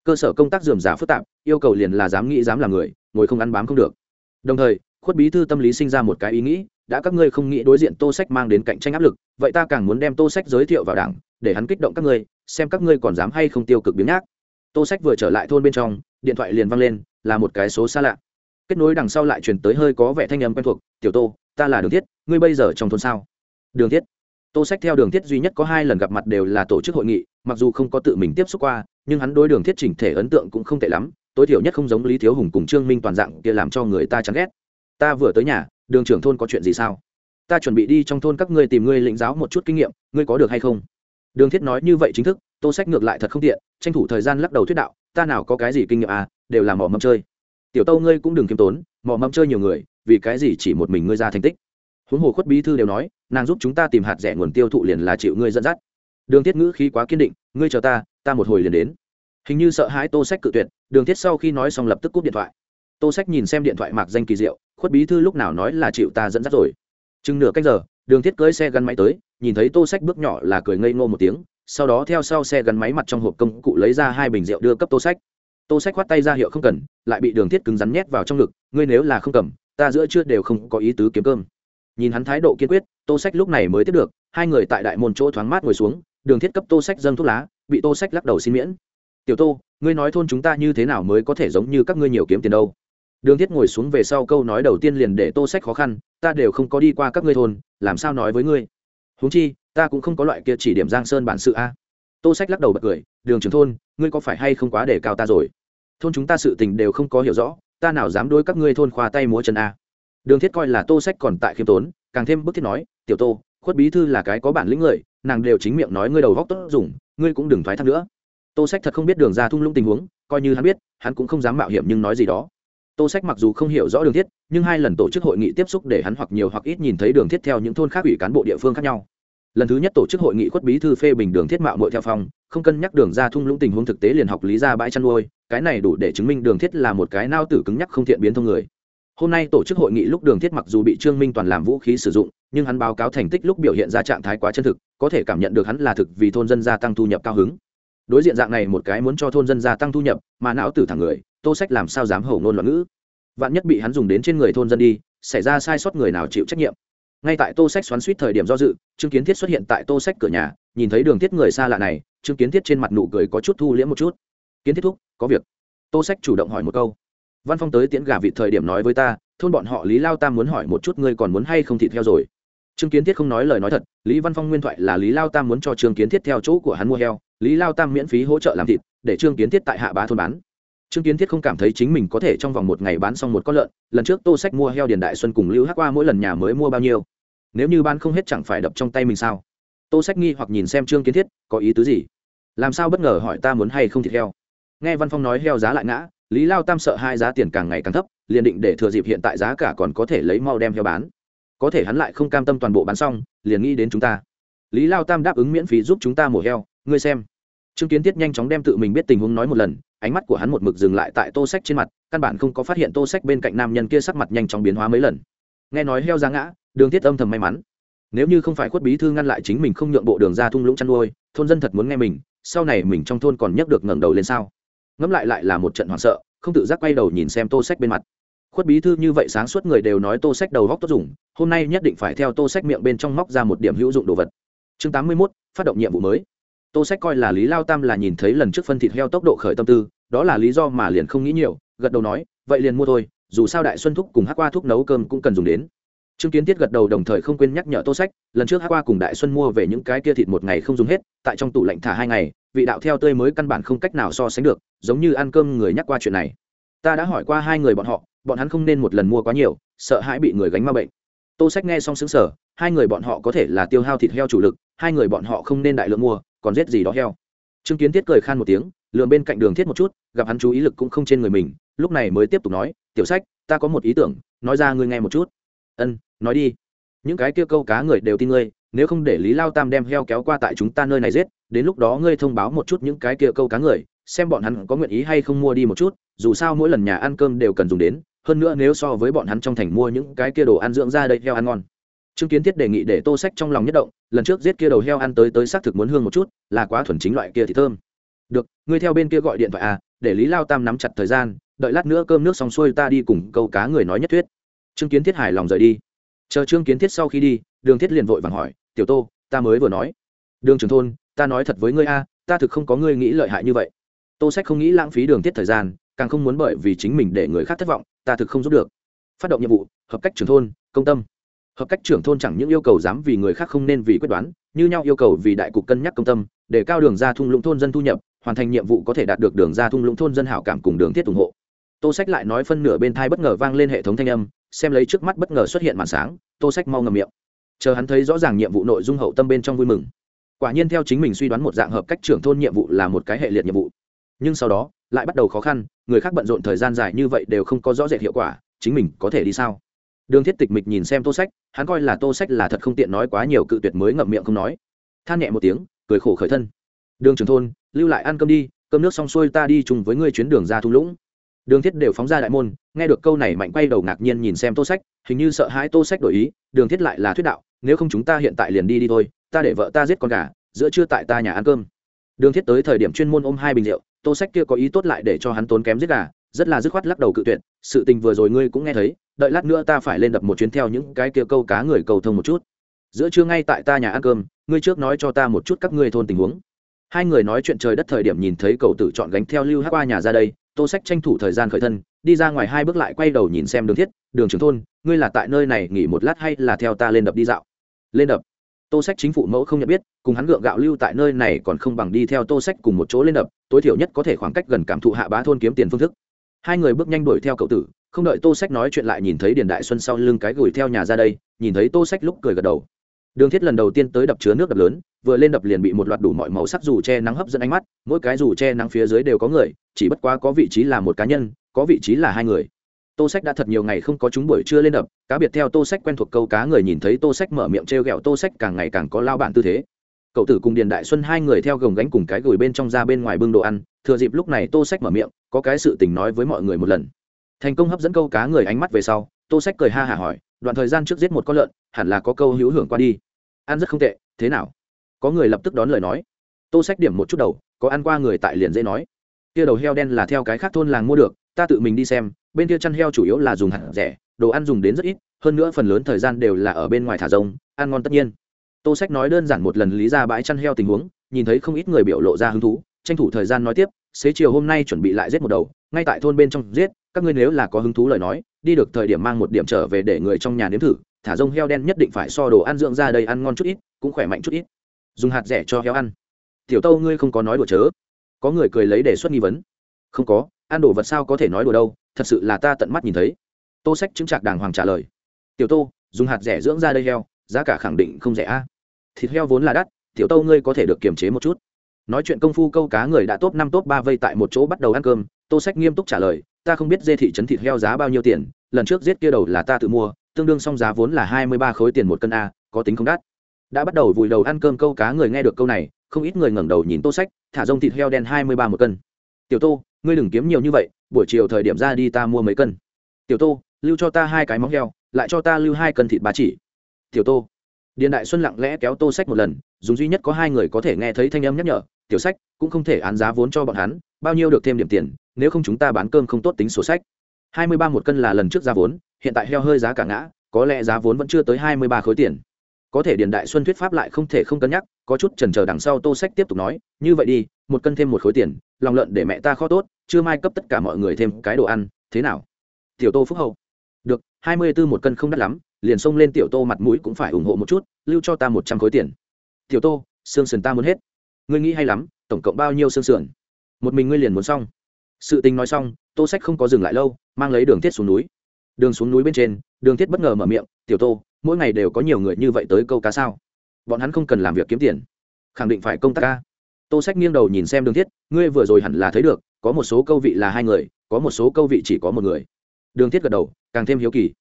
Cơ sở công tác dườm giả phức tạp, yêu cầu liền là dám nghĩ dám làm người, ngồi không ăn bám không được. Đồng thời, khuất bí thư tâm lý sinh ra một cái ý nghĩ đã các ngươi không nghĩ đối diện tô sách mang đến cạnh tranh áp lực, vậy ta càng muốn đem tô sách giới thiệu vào đảng, để hắn kích động các ngươi, xem các ngươi còn dám hay không tiêu cực biến nhác. Tô sách vừa trở lại thôn bên trong, điện thoại liền văng lên, là một cái số xa lạ. Kết nối đằng sau lại truyền tới hơi có vẻ thanh âm quen thuộc, tiểu tô, ta là đường thiết, ngươi bây giờ trong thôn sao? Đường thiết. Tô sách theo đường thiết duy nhất có hai lần gặp mặt đều là tổ chức hội nghị, mặc dù không có tự mình tiếp xúc qua, nhưng hắn đối đường thiết chỉnh thể ấn tượng cũng không tệ lắm, tối thiểu nhất không giống lý thiếu hùng cùng trương minh toàn dạng kia làm cho người ta chán ghét. Ta vừa tới nhà đường trưởng thôn có chuyện gì sao? Ta chuẩn bị đi trong thôn các ngươi tìm ngươi lĩnh giáo một chút kinh nghiệm, ngươi có được hay không? Đường thiết nói như vậy chính thức, tô sách ngược lại thật không tiện, tranh thủ thời gian lắc đầu thuyết đạo, ta nào có cái gì kinh nghiệm à đều là mỏ mâm chơi. Tiểu tâu ngươi cũng đừng kiêm tốn mỏ mâm chơi nhiều người, vì cái gì chỉ một mình ngươi ra thành tích? Huống hồ khuất bí thư đều nói, nàng giúp chúng ta tìm hạt rẻ nguồn tiêu thụ liền là chịu ngươi dẫn dắt. Đường thiết ngữ khí quá kiên định, ngươi chờ ta ta một hồi liền đến. Hình như sợ hãi tô sách cự tuyệt, đường thiết sau khi nói xong lập tức cúp điện thoại. Tô sách nhìn xem điện thoại mạc danh kỳ diệu khuất bí thư lúc nào nói là chịu ta dẫn dắt rồi. Chừng nửa cách giờ, đường thiết cưới xe gắn máy tới, nhìn thấy tô sách bước nhỏ là cười ngây ngô một tiếng, sau đó theo sau xe gắn máy mặt trong hộp công cụ lấy ra hai bình rượu đưa cấp tô sách. Tô sách khoát tay ra hiệu không cần, lại bị đường thiết cứng rắn nhét vào trong ngực, ngươi nếu là không cầm, ta giữa chưa đều không có ý tứ kiếm cơm. Nhìn hắn thái độ kiên quyết, tô sách lúc này mới tiếp được, hai người tại đại môn chỗ thoáng mát ngồi xuống, đường thiết cấp tô sách dâng thuốc lá, bị tô sách lắc đầu xin miễn. Tiểu tô, ngươi nói thôn chúng ta như thế nào mới có thể giống như các ngươi nhiều kiếm tiền đâu? Đường thiết ngồi xuống về sau câu nói đầu tiên liền để tô sách khó khăn, ta đều không có đi qua các ngươi thôn, làm sao nói với ngươi? Huống chi, ta cũng không có loại kia chỉ điểm giang sơn bản sự a. Tô sách lắc đầu bật cười, đường trưởng thôn, ngươi có phải hay không quá để cao ta rồi? Thôn chúng ta sự tình đều không có hiểu rõ, ta nào dám đối các ngươi thôn khoa tay múa chân a? Đường thiết coi là tô sách còn tại khiêm tốn, càng thêm bức thiết nói, tiểu tô, khuất bí thư là cái có bản lĩnh người, nàng đều chính miệng nói ngươi đầu góc tốt dùng, ngươi cũng đừng thoái thác nữa. Tô sách thật không biết đường ra thung lũng tình huống, coi như hắn biết, hắn cũng không dám mạo hiểm nhưng nói gì đó tô sách mặc dù không hiểu rõ đường thiết, nhưng hai lần tổ chức hội nghị tiếp xúc để hắn hoặc nhiều hoặc ít nhìn thấy đường thiết theo những thôn khác ủy cán bộ địa phương khác nhau. Lần thứ nhất tổ chức hội nghị khuất bí thư phê bình đường thiết mạo mội theo phong, không cân nhắc đường ra thung lũng tình huống thực tế liền học lý ra bãi chăn nuôi, cái này đủ để chứng minh đường thiết là một cái nao tử cứng nhắc không thiện biến thông người. Hôm nay tổ chức hội nghị lúc đường thiết mặc dù bị trương minh toàn làm vũ khí sử dụng, nhưng hắn báo cáo thành tích lúc biểu hiện ra trạng thái quá chân thực, có thể cảm nhận được hắn là thực vì thôn dân gia tăng thu nhập cao hứng. Đối diện dạng này một cái muốn cho thôn dân gia tăng thu nhập, mà não tử thẳng người tô sách làm sao dám hầu ngôn loạn ngữ? Vạn nhất bị hắn dùng đến trên người thôn dân đi, xảy ra sai sót người nào chịu trách nhiệm? Ngay tại tô sách xoắn suýt thời điểm do dự, trương kiến thiết xuất hiện tại tô sách cửa nhà, nhìn thấy đường thiết người xa lạ này, trương kiến thiết trên mặt nụ cười có chút thu liễm một chút. Kiến thiết thúc, có việc. Tô sách chủ động hỏi một câu. Văn phong tới tiễn gà vị thời điểm nói với ta, thôn bọn họ lý lao tam muốn hỏi một chút ngươi còn muốn hay không thị theo rồi? Trương kiến thiết không nói lời nói thật, lý văn phong nguyên thoại là lý lao tam muốn cho trương kiến thiết theo chỗ của hắn mua heo, lý lao tam miễn phí hỗ trợ làm thịt, để trương kiến thiết tại hạ bá thôn bán trương kiến thiết không cảm thấy chính mình có thể trong vòng một ngày bán xong một con lợn, lần trước tô sách mua heo điền đại xuân cùng lưu hắc qua mỗi lần nhà mới mua bao nhiêu. Nếu như bán không hết chẳng phải đập trong tay mình sao? Tô sách nghi hoặc nhìn xem trương kiến thiết, có ý tứ gì? Làm sao bất ngờ hỏi ta muốn hay không thịt heo? Nghe văn phong nói heo giá lại ngã, lý lao tam sợ hai giá tiền càng ngày càng thấp, liền định để thừa dịp hiện tại giá cả còn có thể lấy mau đem heo bán. Có thể hắn lại không cam tâm toàn bộ bán xong, liền nghĩ đến chúng ta. Lý lao tam đáp ứng miễn phí giúp chúng ta mổ heo, ngươi xem. Trương kiến thiết nhanh chóng đem tự mình biết tình huống nói một lần ánh mắt của hắn một mực dừng lại tại tô sách trên mặt, căn bản không có phát hiện tô sách bên cạnh nam nhân kia sắc mặt nhanh chóng biến hóa mấy lần. Nghe nói heo ra ngã, đường thiết âm thầm may mắn. Nếu như không phải khuất bí thư ngăn lại chính mình không nhượng bộ đường ra thung lũng chăn nuôi, thôn dân thật muốn nghe mình, sau này mình trong thôn còn nhấc được ngẩng đầu lên sao? Ngẫm lại lại là một trận hoảng sợ, không tự giác quay đầu nhìn xem tô sách bên mặt. Khuất bí thư như vậy sáng suốt người đều nói tô sách đầu góc tốt dùng, hôm nay nhất định phải theo tô sách miệng bên trong móc ra một điểm hữu dụng đồ vật. Chương tám mươi mốt, phát động nhiệm vụ mới tô sách coi là lý lao tam là nhìn thấy lần trước phân thịt heo tốc độ khởi tâm tư, đó là lý do mà liền không nghĩ nhiều, gật đầu nói, vậy liền mua thôi, dù sao đại xuân thúc cùng hát qua thúc nấu cơm cũng cần dùng đến. Trương kiến tiết gật đầu đồng thời không quên nhắc nhở tô sách, lần trước hát qua cùng đại xuân mua về những cái kia thịt một ngày không dùng hết, tại trong tủ lạnh thả hai ngày, vị đạo theo tươi mới căn bản không cách nào so sánh được, giống như ăn cơm người nhắc qua chuyện này. Ta đã hỏi qua hai người bọn họ, bọn hắn không nên một lần mua quá nhiều, sợ hãi bị người gánh ma bệnh. Tô sách nghe xong xứng sở hai người bọn họ có thể là tiêu hao thịt heo chủ lực, hai người bọn họ không nên đại lượng mua còn giết gì đó heo. Chứng kiến thiết cười khan một tiếng lượm bên cạnh đường thiết một chút, gặp hắn chú ý lực cũng không trên người mình, lúc này mới tiếp tục nói, tiểu sách, ta có một ý tưởng, nói ra ngươi nghe một chút. Ân, nói đi. Những cái kia câu cá người đều tin ngươi, nếu không để lý lao tam đem heo kéo qua tại chúng ta nơi này giết, đến lúc đó ngươi thông báo một chút những cái kia câu cá người, xem bọn hắn có nguyện ý hay không mua đi một chút, dù sao mỗi lần nhà ăn cơm đều cần dùng đến, hơn nữa nếu so với bọn hắn trong thành mua những cái kia đồ ăn dưỡng ra đây heo ăn ngon trương kiến thiết đề nghị để tô sách trong lòng nhất động, lần trước giết kia đầu heo ăn tới tới xác thực muốn hương một chút, là quá thuần chính loại kia thì thơm. Được, ngươi theo bên kia gọi điện thoại à để lý lao tam nắm chặt thời gian, đợi lát nữa cơm nước xong xuôi ta đi cùng câu cá người nói nhất thuyết. Trương kiến thiết hài lòng rời đi. Chờ trương kiến thiết sau khi đi, đường thiết liền vội vàng hỏi, tiểu tô, ta mới vừa nói. Đường trưởng thôn, ta nói thật với ngươi a, ta thực không có ngươi nghĩ lợi hại như vậy. Tô sách không nghĩ lãng phí đường thiết thời gian, càng không muốn bởi vì chính mình để người khác thất vọng, ta thực không giúp được. Phát động nhiệm vụ, hợp cách trưởng thôn, công tâm hợp cách trưởng thôn chẳng những yêu cầu dám vì người khác không nên vì quyết đoán, như nhau yêu cầu vì đại cục cân nhắc công tâm, để cao đường ra thung lũng thôn dân thu nhập, hoàn thành nhiệm vụ có thể đạt được đường ra thung lũng thôn dân hảo cảm cùng đường thiết ủng hộ. Tô sách lại nói phân nửa bên thai bất ngờ vang lên hệ thống thanh âm, xem lấy trước mắt bất ngờ xuất hiện màn sáng, tô sách mau ngầm miệng. Chờ hắn thấy rõ ràng nhiệm vụ nội dung hậu tâm bên trong vui mừng. Quả nhiên theo chính mình suy đoán một dạng hợp cách trưởng thôn nhiệm vụ là một cái hệ liệt nhiệm vụ. Nhưng sau đó, lại bắt đầu khó khăn, người khác bận rộn thời gian dài như vậy đều không có rõ rệt hiệu quả, chính mình có thể đi sao? Đường thiết tịch mịch nhìn xem tô sách, hắn coi là tô sách là thật không tiện nói quá nhiều cự tuyệt mới ngậm miệng không nói. Than nhẹ một tiếng, cười khổ khởi thân. Đường Trường thôn, lưu lại ăn cơm đi, cơm nước xong xuôi ta đi chung với ngươi chuyến đường ra thung lũng. Đường thiết đều phóng ra đại môn, nghe được câu này mạnh quay đầu ngạc nhiên nhìn xem tô sách, hình như sợ hãi tô sách đổi ý, đường thiết lại là thuyết đạo, nếu không chúng ta hiện tại liền đi đi thôi, ta để vợ ta giết con gà, giữa trưa tại ta nhà ăn cơm. Đường thiết tới thời điểm chuyên môn ôm hai bình rượu, tô sách kia có ý tốt lại để cho hắn tốn kém giết gà, rất là dứt khoát lắc đầu cự tuyệt, sự tình vừa rồi ngươi cũng nghe thấy đợi lát nữa ta phải lên đập một chuyến theo những cái kia câu cá người cầu thông một chút. Giữa trưa ngay tại ta nhà ăn cơm, ngươi trước nói cho ta một chút các ngươi thôn tình huống. Hai người nói chuyện trời đất thời điểm nhìn thấy cầu tử chọn gánh theo lưu hát qua nhà ra đây, tô sách tranh thủ thời gian khởi thân, đi ra ngoài hai bước lại quay đầu nhìn xem đường thiết, đường trưởng thôn, ngươi là tại nơi này nghỉ một lát hay là theo ta lên đập đi dạo? Lên đập? Tô sách chính phủ mẫu không nhận biết, cùng hắn gượng gạo lưu tại nơi này còn không bằng đi theo tô sách cùng một chỗ lên đập, tối thiểu nhất có thể khoảng cách gần cảm thụ hạ bá thôn kiếm tiền phương thức. Hai người bước nhanh đuổi theo cậu tử không đợi tô sách nói chuyện lại nhìn thấy điền đại xuân sau lưng cái gửi theo nhà ra đây, nhìn thấy tô sách lúc cười gật đầu. Đường thiết lần đầu tiên tới đập chứa nước đập lớn, vừa lên đập liền bị một loạt đủ mọi màu sắc dù che nắng hấp dẫn ánh mắt, mỗi cái dù che nắng phía dưới đều có người, chỉ bất quá có vị trí là một cá nhân, có vị trí là hai người. Tô sách đã thật nhiều ngày không có chúng buổi trưa lên đập, cá biệt theo tô sách quen thuộc câu cá người nhìn thấy tô sách mở miệng t r e o g ẹ o tô sách càng ngày càng có lao bản tư thế. Cậu tử cùng điền đại xuân hai người theo gồng gánh cùng cái gửi bên trong ra bên ngoài bưng đồ ăn, thừa dịp lúc này tô sách mở miệng, có cái sự tình nói với mọi người một lần thành công hấp dẫn câu cá người ánh mắt về sau, tô sách cười ha hả hỏi, đoạn thời gian trước giết một con lợn, hẳn là có câu hữu hưởng qua đi. Ăn rất không tệ, thế nào? Có người lập tức đón lời nói. Tô sách điểm một chút đầu, có ăn qua người tại liền dễ nói. Kia đầu heo đen là theo cái khác thôn làng mua được, ta tự mình đi xem, bên kia chăn heo chủ yếu là dùng hạt rẻ, đồ ăn dùng đến rất ít, hơn nữa phần lớn thời gian đều là ở bên ngoài thả rông, ăn ngon tất nhiên. Tô sách nói đơn giản một lần lý ra bãi chăn heo tình huống, nhìn thấy không ít người biểu lộ ra hứng thú, tranh thủ thời gian nói tiếp, xế chiều hôm nay chuẩn bị lại giết một đầu, ngay tại thôn bên trong giết các ngươi nếu là có hứng thú lời nói, đi được thời điểm mang một điểm trở về để người trong nhà nếm thử, thả rông heo đen nhất định phải so đồ ăn dưỡng ra đây ăn ngon chút ít, cũng khỏe mạnh chút ít. Dùng hạt rẻ cho heo ăn. Tiểu tâu ngươi không có nói đùa chớ. Có người cười lấy đề xuất nghi vấn. Không có, ăn đồ vật sao có thể nói đùa đâu, thật sự là ta tận mắt nhìn thấy. Tô sách chứng trạc đàng hoàng trả lời. Tiểu tô dùng hạt rẻ dưỡng ra đây heo, giá cả khẳng định không rẻ a. Thịt heo vốn là đắt, tiểu tâu ngươi có thể được kiềm chế một chút. Nói chuyện công phu câu cá người đã top năm top ba vây tại một chỗ bắt đầu ăn cơm, tô sách nghiêm túc trả lời ta không biết dê thị trấn thịt heo giá bao nhiêu tiền, lần trước giết kia đầu là ta tự mua, tương đương song giá vốn là hai mươi ba khối tiền một cân a, có tính không đắt. Đã bắt đầu vùi đầu ăn cơm câu cá người nghe được câu này, không ít người ngẩng đầu nhìn tô sách, thả rông thịt heo đen hai mươi ba một cân. Tiểu tô, ngươi đừng kiếm nhiều như vậy, buổi chiều thời điểm ra đi ta mua mấy cân. Tiểu tô, lưu cho ta hai cái móng heo, lại cho ta lưu hai cân thịt bà chỉ. Tiểu tô. Điện đại xuân lặng lẽ kéo tô sách một lần, dùng duy nhất có hai người có thể nghe thấy thanh âm nhắc nhở, tiểu sách, cũng không thể án giá vốn cho bọn hắn, bao nhiêu được thêm điểm tiền nếu không chúng ta bán cơm không tốt tính sổ sách. Hai mươi ba một cân là lần trước giá vốn, hiện tại heo hơi giá cả ngã, có lẽ giá vốn vẫn chưa tới hai mươi ba khối tiền. Có thể điền đại xuân thuyết pháp lại không thể không cân nhắc, có chút chần chờ đằng sau tô sách tiếp tục nói, như vậy đi, một cân thêm một khối tiền, lòng lợn để mẹ ta kho tốt, chưa mai cấp tất cả mọi người thêm cái đồ ăn, thế nào? Tiểu tô phúc hậu. Được, hai mươi b ố một cân không đắt lắm, liền xông lên tiểu tô mặt mũi cũng phải ủng hộ một chút, lưu cho ta một trăm khối tiền. Tiểu tô, xương sườn ta muốn hết. Ngươi nghĩ hay lắm, tổng cộng bao nhiêu xương sườn? Một mình ngươi liền muốn xong sự tình nói xong, tô sách không có dừng lại lâu, mang lấy đường thiết xuống núi. Đường xuống núi bên trên, đường thiết bất ngờ mở miệng, tiểu tô, mỗi ngày đều có nhiều người như vậy tới câu cá sao? Bọn hắn không cần làm việc kiếm tiền. Khẳng định phải công tác ca. Tô sách nghiêng đầu nhìn xem đường thiết, ngươi vừa rồi hẳn là thấy được, có một số câu vị là hai người, có một số câu vị chỉ có một người. Đường thiết gật đầu, càng thêm hiếu kỳ.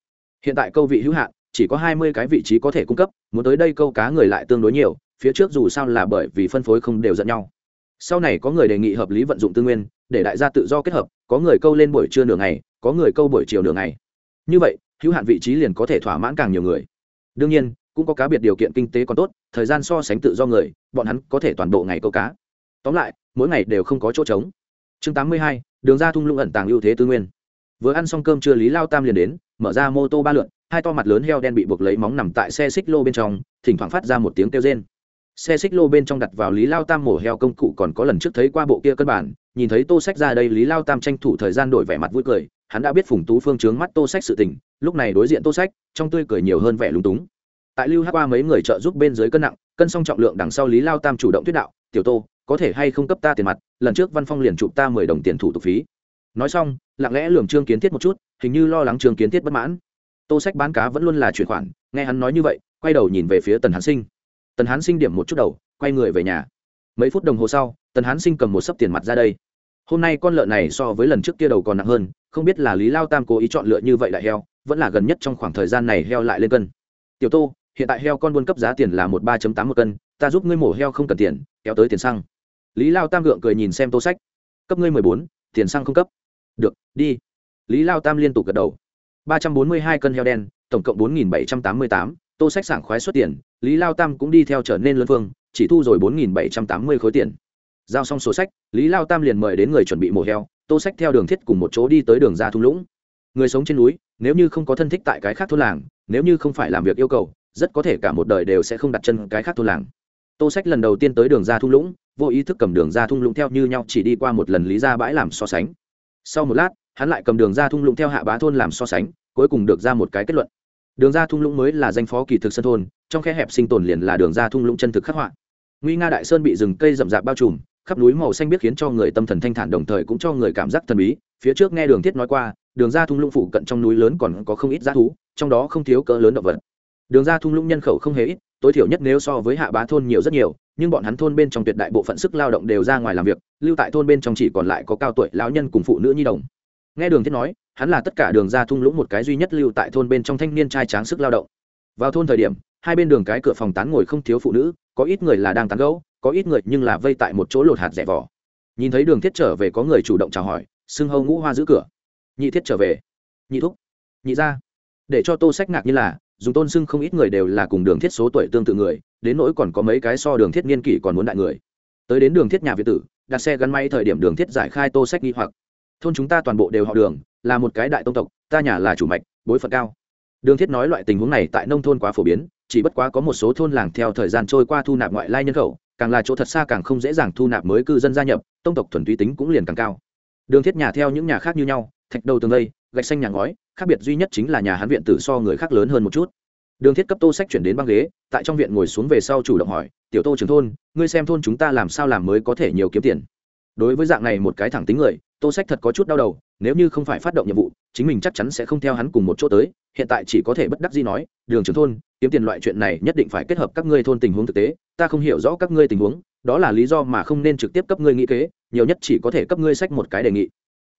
Hiện tại câu vị hữu hạn, chỉ có hai mươi cái vị trí có thể cung cấp, muốn tới đây câu cá người lại tương đối nhiều, phía trước dù sao là bởi vì phân phối không đều dẫn nhau sau này có người đề nghị hợp lý vận dụng tư nguyên, để đại gia tự do kết hợp, có người câu lên buổi trưa nửa ngày, có người câu buổi chiều nửa ngày. Như vậy, hữu hạn vị trí liền có thể thỏa mãn càng nhiều người. Đương nhiên, cũng có cá biệt điều kiện kinh tế còn tốt, thời gian so sánh tự do người, bọn hắn có thể toàn bộ ngày câu cá. Tóm lại, mỗi ngày đều không có chỗ trống. Chương tám mươi hai, đường ra thung lũng ẩn tàng ưu thế tư nguyên. Vừa ăn xong cơm trưa lý lao tam liền đến, mở ra mô tô ba lượn, hai to mặt lớn heo đen bị buộc lấy móng nằm tại xe xích lô bên trong, thỉnh thoảng phát ra một tiếng kêu rên xe xích lô bên trong đặt vào lý lao tam mổ heo công cụ còn có lần trước thấy qua bộ kia cân bản, nhìn thấy tô sách ra đây lý lao tam tranh thủ thời gian đổi vẻ mặt vui cười, hắn đã biết phùng tú phương trướng mắt tô sách sự tình, lúc này đối diện tô sách, trong tươi cười nhiều hơn vẻ lúng túng. Tại lưu hát qua mấy người trợ giúp bên dưới cân nặng, cân xong trọng lượng đằng sau lý lao tam chủ động thuyết đạo, tiểu tô, có thể hay không cấp ta tiền mặt, lần trước văn phong liền chụp ta mười đồng tiền thủ tục phí. Nói xong, lặng lẽ lường trương kiến thiết một chút, hình như lo lắng trương kiến thiết bất mãn. Tô sách bán cá vẫn luôn là chuyển khoản, nghe hắn nói như vậy, quay đầu nhìn về phía tần hán sinh tần hán sinh điểm một chút đầu, quay người về nhà. Mấy phút đồng hồ sau, tần hán sinh cầm một sấp tiền mặt ra đây. Hôm nay con lợn này so với lần trước kia đầu còn nặng hơn, không biết là lý lao tam cố ý chọn lựa như vậy đại heo, vẫn là gần nhất trong khoảng thời gian này heo lại lên cân. Tiểu tô, hiện tại heo con buôn cấp giá tiền là một ba tám một cân, ta giúp ngươi mổ heo không cần tiền, kéo tới tiền xăng. Lý lao tam gượng cười nhìn xem tô sách. Cấp ngươi mười bốn, tiền xăng không cấp. Được, đi. Lý lao tam liên tục gật đầu. Ba trăm bốn mươi hai cân heo đen, tổng cộng bốn nghìn bảy trăm tám mươi tám tô sách sảng khoái xuất tiền, lý lao tam cũng đi theo trở nên lân phương chỉ thu rồi bốn nghìn bảy trăm tám mươi khối tiền. Giao xong sổ sách, lý lao tam liền mời đến người chuẩn bị mổ heo, tô sách theo đường thiết cùng một chỗ đi tới đường ra thung lũng. Người sống trên núi, nếu như không có thân thích tại cái khác thôn làng, nếu như không phải làm việc yêu cầu, rất có thể cả một đời đều sẽ không đặt chân cái khác thôn làng. Tô sách lần đầu tiên tới đường ra thung lũng, vô ý thức cầm đường ra thung lũng theo như nhau chỉ đi qua một lần lý ra bãi làm so sánh. Sau một lát, hắn lại cầm đường ra thung lũng theo hạ bá thôn làm so sánh, cuối cùng được ra một cái kết luận đường ra thung lũng mới là danh phó kỳ thực sân thôn, trong khe hẹp sinh tồn liền là đường ra thung lũng chân thực khắc họa. Nguy nga đại sơn bị rừng cây rậm rạp bao trùm, khắp núi màu xanh biết khiến cho người tâm thần thanh thản đồng thời cũng cho người cảm giác thần bí. Phía trước nghe đường thiết nói qua, đường ra thung lũng phụ cận trong núi lớn còn có không ít g thú, trong đó không thiếu cỡ lớn động vật. Đường ra thung lũng nhân khẩu không hề ít, tối thiểu nhất nếu so với hạ bá thôn nhiều rất nhiều, nhưng bọn hắn thôn bên trong tuyệt đại bộ phận sức lao động đều ra ngoài làm việc, lưu tại thôn bên trong chỉ còn lại có cao tuổi lão nhân cùng phụ nữ nhi đồng nghe đường thiết nói, hắn là tất cả đường ra thung lũng một cái duy nhất lưu tại thôn bên trong thanh niên trai tráng sức lao động. Vào thôn thời điểm, hai bên đường cái cửa phòng tán ngồi không thiếu phụ nữ, có ít người là đang tán gẫu, có ít người nhưng là vây tại một chỗ lột hạt rẻ vỏ. Nhìn thấy đường thiết trở về có người chủ động chào hỏi, xưng hâu ngũ hoa giữ cửa. Nhị thiết trở về. Nhị thúc, nhị ra để cho tô sách ngạc như là, dùng tôn xưng không ít người đều là cùng đường thiết số tuổi tương tự người, đến nỗi còn có mấy cái so đường thiết niên kỷ còn muốn đại người. Tới đến đường thiết nhà việt tử, đặt xe gắn máy thời điểm đường thiết giải khai tô sách nghi hoặc thôn chúng ta toàn bộ đều họ đường, là một cái đại tông tộc, ta nhà là chủ mạch, bối phận cao. Đường thiết nói loại tình huống này tại nông thôn quá phổ biến, chỉ bất quá có một số thôn làng theo thời gian trôi qua thu nạp ngoại lai nhân khẩu, càng là chỗ thật xa càng không dễ dàng thu nạp mới cư dân gia nhập, tông tộc thuần túy tính cũng liền càng cao. Đường thiết nhà theo những nhà khác như nhau, thạch đầu tường lây gạch xanh nhà ngói, khác biệt duy nhất chính là nhà hán viện tử so người khác lớn hơn một chút. Đường thiết cấp tô sách chuyển đến băng ghế, tại trong viện ngồi xuống về sau chủ động hỏi, tiểu tô trưởng thôn, ngươi xem thôn chúng ta làm sao làm mới có thể nhiều kiếm tiền? Đối với dạng này một cái thẳng tính người tô sách thật có chút đau đầu, nếu như không phải phát động nhiệm vụ, chính mình chắc chắn sẽ không theo hắn cùng một chỗ tới, hiện tại chỉ có thể bất đắc gì nói, đường trưởng thôn, kiếm tiền loại chuyện này nhất định phải kết hợp các ngươi thôn tình huống thực tế, ta không hiểu rõ các ngươi tình huống, đó là lý do mà không nên trực tiếp cấp ngươi nghĩ kế, nhiều nhất chỉ có thể cấp ngươi sách một cái đề nghị.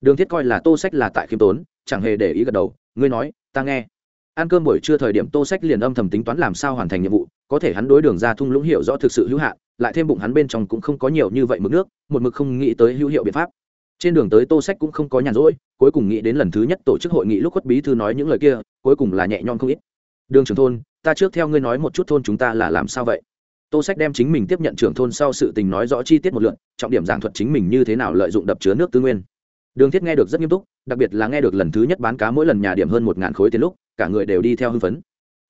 Đường thiết coi là tô sách là tại khiêm tốn, chẳng hề để ý gật đầu, ngươi nói, ta nghe. Ăn cơm buổi trưa thời điểm tô sách liền âm thầm tính toán làm sao hoàn thành nhiệm vụ, có thể hắn đối đường ra thung lũng hiểu rõ thực sự hữu hạn, lại thêm bụng hắn bên trong cũng không có nhiều như vậy mực nước, một mực không nghĩ tới hữu hiệu biện pháp trên đường tới tô sách cũng không có nhàn rỗi, cuối cùng nghĩ đến lần thứ nhất tổ chức hội nghị lúc khuất bí thư nói những lời kia, cuối cùng là nhẹ nhõm không ít. Đường trưởng thôn, ta trước theo ngươi nói một chút thôn chúng ta là làm sao vậy? Tô sách đem chính mình tiếp nhận trưởng thôn sau sự tình nói rõ chi tiết một lượn trọng điểm giảng thuật chính mình như thế nào lợi dụng đập chứa nước tư nguyên. Đường thiết nghe được rất nghiêm túc, đặc biệt là nghe được lần thứ nhất bán cá mỗi lần nhà điểm hơn một ngàn khối tiền lúc, cả người đều đi theo hưng phấn.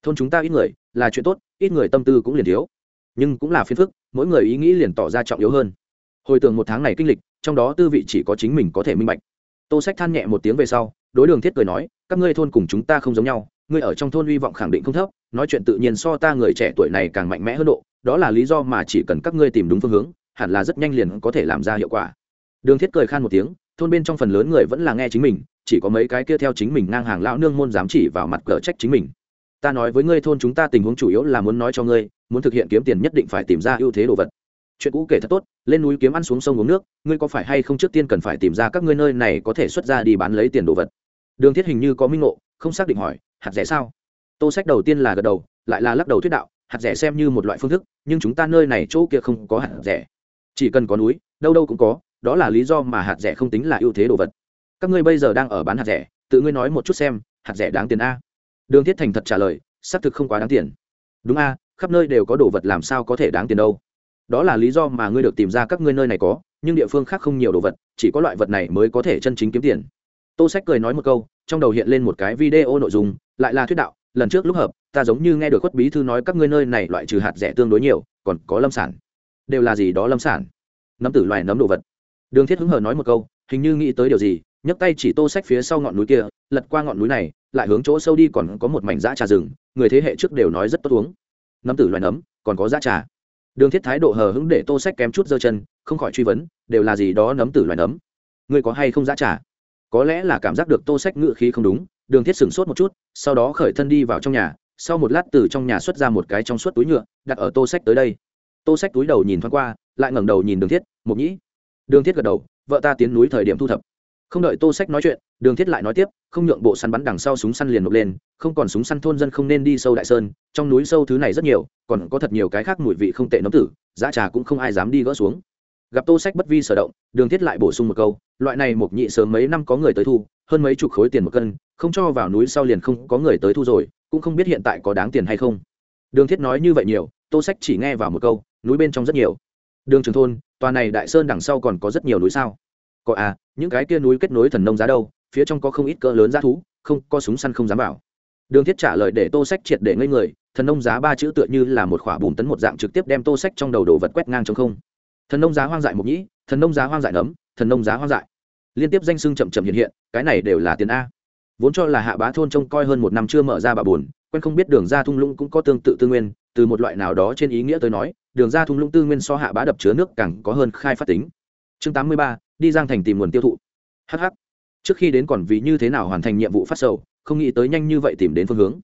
Thôn chúng ta ít người, là chuyện tốt, ít người tâm tư cũng liền thiếu. Nhưng cũng là phiền phức, mỗi người ý nghĩ liền tỏ ra trọng yếu hơn. Hồi tưởng một tháng này kinh lịch trong đó tư vị chỉ có chính mình có thể minh bạch. Tô sách than nhẹ một tiếng về sau, đối đường thiết cười nói, các ngươi thôn cùng chúng ta không giống nhau, ngươi ở trong thôn hy vọng khẳng định không thấp, nói chuyện tự nhiên so ta người trẻ tuổi này càng mạnh mẽ hơn độ, đó là lý do mà chỉ cần các ngươi tìm đúng phương hướng, hẳn là rất nhanh liền có thể làm ra hiệu quả. Đường thiết cười khan một tiếng, thôn bên trong phần lớn người vẫn là nghe chính mình, chỉ có mấy cái kia theo chính mình ngang hàng lão nương môn dám chỉ vào mặt cờ trách chính mình. Ta nói với ngươi thôn chúng ta tình huống chủ yếu là muốn nói cho ngươi, muốn thực hiện kiếm tiền nhất định phải tìm ra ưu thế đồ vật chuyện cũ kể thật tốt, lên núi kiếm ăn xuống sông uống nước, ngươi có phải hay không trước tiên cần phải tìm ra các ngươi nơi này có thể xuất ra đi bán lấy tiền đồ vật? Đường thiết hình như có minh ngộ, không xác định hỏi, hạt rẻ sao? Tô sách đầu tiên là gật đầu, lại là lắc đầu thuyết đạo, hạt rẻ xem như một loại phương thức, nhưng chúng ta nơi này chỗ kia không có hạt rẻ. Chỉ cần có núi, đâu đâu cũng có, đó là lý do mà hạt rẻ không tính là ưu thế đồ vật. Các ngươi bây giờ đang ở bán hạt rẻ, tự ngươi nói một chút xem, hạt rẻ đáng tiền a? Đường thiết thành thật trả lời, xác thực không quá đáng tiền. Đúng a, khắp nơi đều có đồ vật làm sao có thể đáng tiền đâu? Đó là lý do mà ngươi được tìm ra các ngươi nơi này có, nhưng địa phương khác không nhiều đồ vật, chỉ có loại vật này mới có thể chân chính kiếm tiền. Tô sách cười nói một câu, trong đầu hiện lên một cái video nội dung, lại là thuyết đạo, lần trước lúc hợp, ta giống như nghe được khuất bí thư nói các ngươi nơi này loại trừ hạt rẻ tương đối nhiều, còn có lâm sản. Đều là gì đó lâm sản? Nấm tử loài nấm đồ vật. Đường thiết hứng hờ nói một câu, hình như nghĩ tới điều gì, nhấc tay chỉ tô sách phía sau ngọn núi kia, lật qua ngọn núi này, lại hướng chỗ sâu đi còn có một mảnh dã trà rừng, người thế hệ trước đều nói rất tốt uống. Nấm tử loài nấm, còn có dã trà đường thiết thái độ hờ hững để tô sách kém chút giơ chân, không khỏi truy vấn, đều là gì đó nấm tử loài nấm? Người có hay không giá trả có lẽ là cảm giác được tô sách ngự khí không đúng, đường thiết sửng sốt một chút, sau đó khởi thân đi vào trong nhà, sau một lát từ trong nhà xuất ra một cái trong suốt túi nhựa, đặt ở tô sách tới đây. Tô sách túi đầu nhìn thoáng qua, lại ngẩng đầu nhìn đường thiết, mục nhĩ. Đường thiết gật đầu, vợ ta tiến núi thời điểm thu thập không đợi tô sách nói chuyện, đường thiết lại nói tiếp, không nhượng bộ săn bắn đằng sau súng săn liền nộp lên, không còn súng săn thôn dân không nên đi sâu đại sơn, trong núi sâu thứ này rất nhiều, còn có thật nhiều cái khác mùi vị không tệ nấm tử, giá trà cũng không ai dám đi gỡ xuống. Gặp tô sách bất vi sở động, đường thiết lại bổ sung một câu, loại này mộc nhị sớm mấy năm có người tới thu, hơn mấy chục khối tiền một cân, không cho vào núi sau liền không có người tới thu rồi, cũng không biết hiện tại có đáng tiền hay không. Đường thiết nói như vậy nhiều, tô sách chỉ nghe vào một câu, núi bên trong rất nhiều. Đường trường thôn, tòa này đại sơn đằng sau còn có rất nhiều núi sao? Có à những cái kia núi kết nối thần nông giá đâu, phía trong có không ít cỡ lớn giá thú, không, có súng săn không dám vào. Đường thiết trả lời để tô sách triệt để ngây người, thần nông giá ba chữ tựa như là một khỏa bùn tấn một dạng trực tiếp đem tô sách trong đầu đồ vật quét ngang trong không. Thần nông giá hoang dại mục nhĩ, thần nông giá hoang dại nấm, thần nông giá hoang dại. Liên tiếp danh sưng chậm chậm hiện hiện, cái này đều là tiền a. Vốn cho là hạ bá thôn trông coi hơn một năm chưa mở ra bà buồn quen không biết đường ra thung lũng cũng có tương tự tư nguyên, từ một loại nào đó trên ý nghĩa tới nói, đường ra thung lũng tư nguyên so hạ bá đập chứa nước càng có hơn khai phát tính. Chương tám mươi ba đi giang thành tìm nguồn tiêu thụ. Hh trước khi đến còn vì như thế nào hoàn thành nhiệm vụ phát sầu, không nghĩ tới nhanh như vậy tìm đến phương hướng.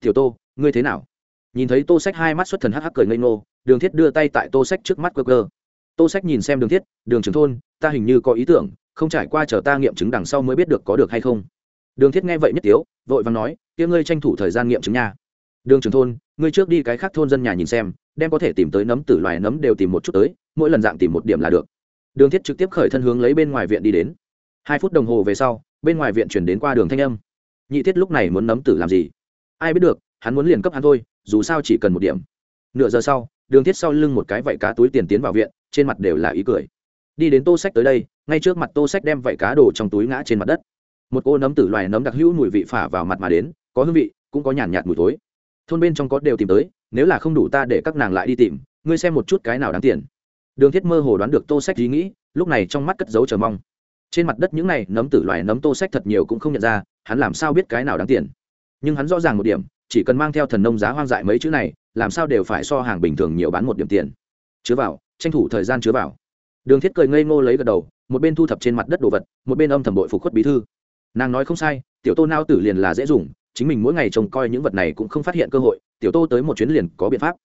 Tiểu tô, ngươi thế nào? Nhìn thấy tô sách hai mắt xuất thần hắc hắc cười ngây ngô, đường thiết đưa tay tại tô sách trước mắt cơ cơ tô sách nhìn xem đường thiết, đường trưởng thôn, ta hình như có ý tưởng, không trải qua chờ ta nghiệm chứng đằng sau mới biết được có được hay không. Đường thiết nghe vậy nhất tiếu, vội vàng nói, kia ngươi tranh thủ thời gian nghiệm chứng nha. Đường trưởng thôn, ngươi trước đi cái khác thôn dân nhà nhìn xem, đem có thể tìm tới nấm tử loài nấm đều tìm một chút tới, mỗi lần dạng tìm một điểm là được đường thiết trực tiếp khởi thân hướng lấy bên ngoài viện đi đến. Hai phút đồng hồ về sau, bên ngoài viện chuyển đến qua đường thanh âm. Nhị thiết lúc này muốn nấm tử làm gì? Ai biết được, hắn muốn liền cấp hắn thôi, dù sao chỉ cần một điểm. Nửa giờ sau, đường thiết sau lưng một cái vạy cá túi tiền tiến vào viện, trên mặt đều là ý cười. Đi đến tô sách tới đây, ngay trước mặt tô sách đem vạy cá đổ trong túi ngã trên mặt đất. Một cô nấm tử loài nấm đặc hữu mùi vị phả vào mặt mà đến, có hương vị, cũng có nhàn nhạt mùi tối thôn bên trong có đều tìm tới, nếu là không đủ ta để các nàng lại đi tìm, ngươi xem một chút cái nào đáng tiền đường thiết mơ hồ đoán được tô sách ý nghĩ, lúc này trong mắt cất dấu chờ mong. Trên mặt đất những này nấm tử loài nấm tô sách thật nhiều cũng không nhận ra, hắn làm sao biết cái nào đáng tiền. Nhưng hắn rõ ràng một điểm, chỉ cần mang theo thần nông giá hoang dại mấy chữ này, làm sao đều phải so hàng bình thường nhiều bán một điểm tiền. Chứa vào, tranh thủ thời gian chứa vào. Đường thiết cười ngây ngô lấy gật đầu, một bên thu thập trên mặt đất đồ vật, một bên âm thầm bội phục khuất bí thư. Nàng nói không sai, tiểu tô nao tử liền là dễ dùng, chính mình mỗi ngày trông coi những vật này cũng không phát hiện cơ hội, tiểu tô tới một chuyến liền có biện pháp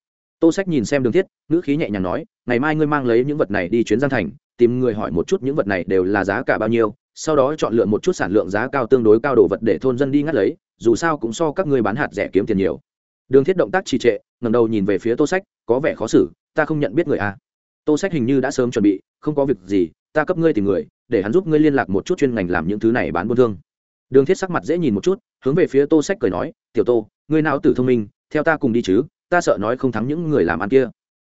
tô sách nhìn xem đường thiết, ngữ khí nhẹ nhàng nói, ngày mai ngươi mang lấy những vật này đi chuyến giang thành, tìm người hỏi một chút những vật này đều là giá cả bao nhiêu, sau đó chọn lựa một chút sản lượng giá cao tương đối cao đồ vật để thôn dân đi ngắt lấy, dù sao cũng so các ngươi bán hạt rẻ kiếm tiền nhiều. Đường thiết động tác trì trệ ngầm đầu nhìn về phía tô sách, có vẻ khó xử, ta không nhận biết người a à. tô sách hình như đã sớm chuẩn bị, không có việc gì, ta cấp ngươi tìm người, để hắn giúp ngươi liên lạc một chút chuyên ngành làm những thứ này bán buôn thương. Đường thiết sắc mặt dễ nhìn một chút, hướng về phía tô sách cười nói, tiểu tô, ngươi nào tử thông minh, theo ta cùng đi chứ ta sợ nói không thắng những người làm ăn kia.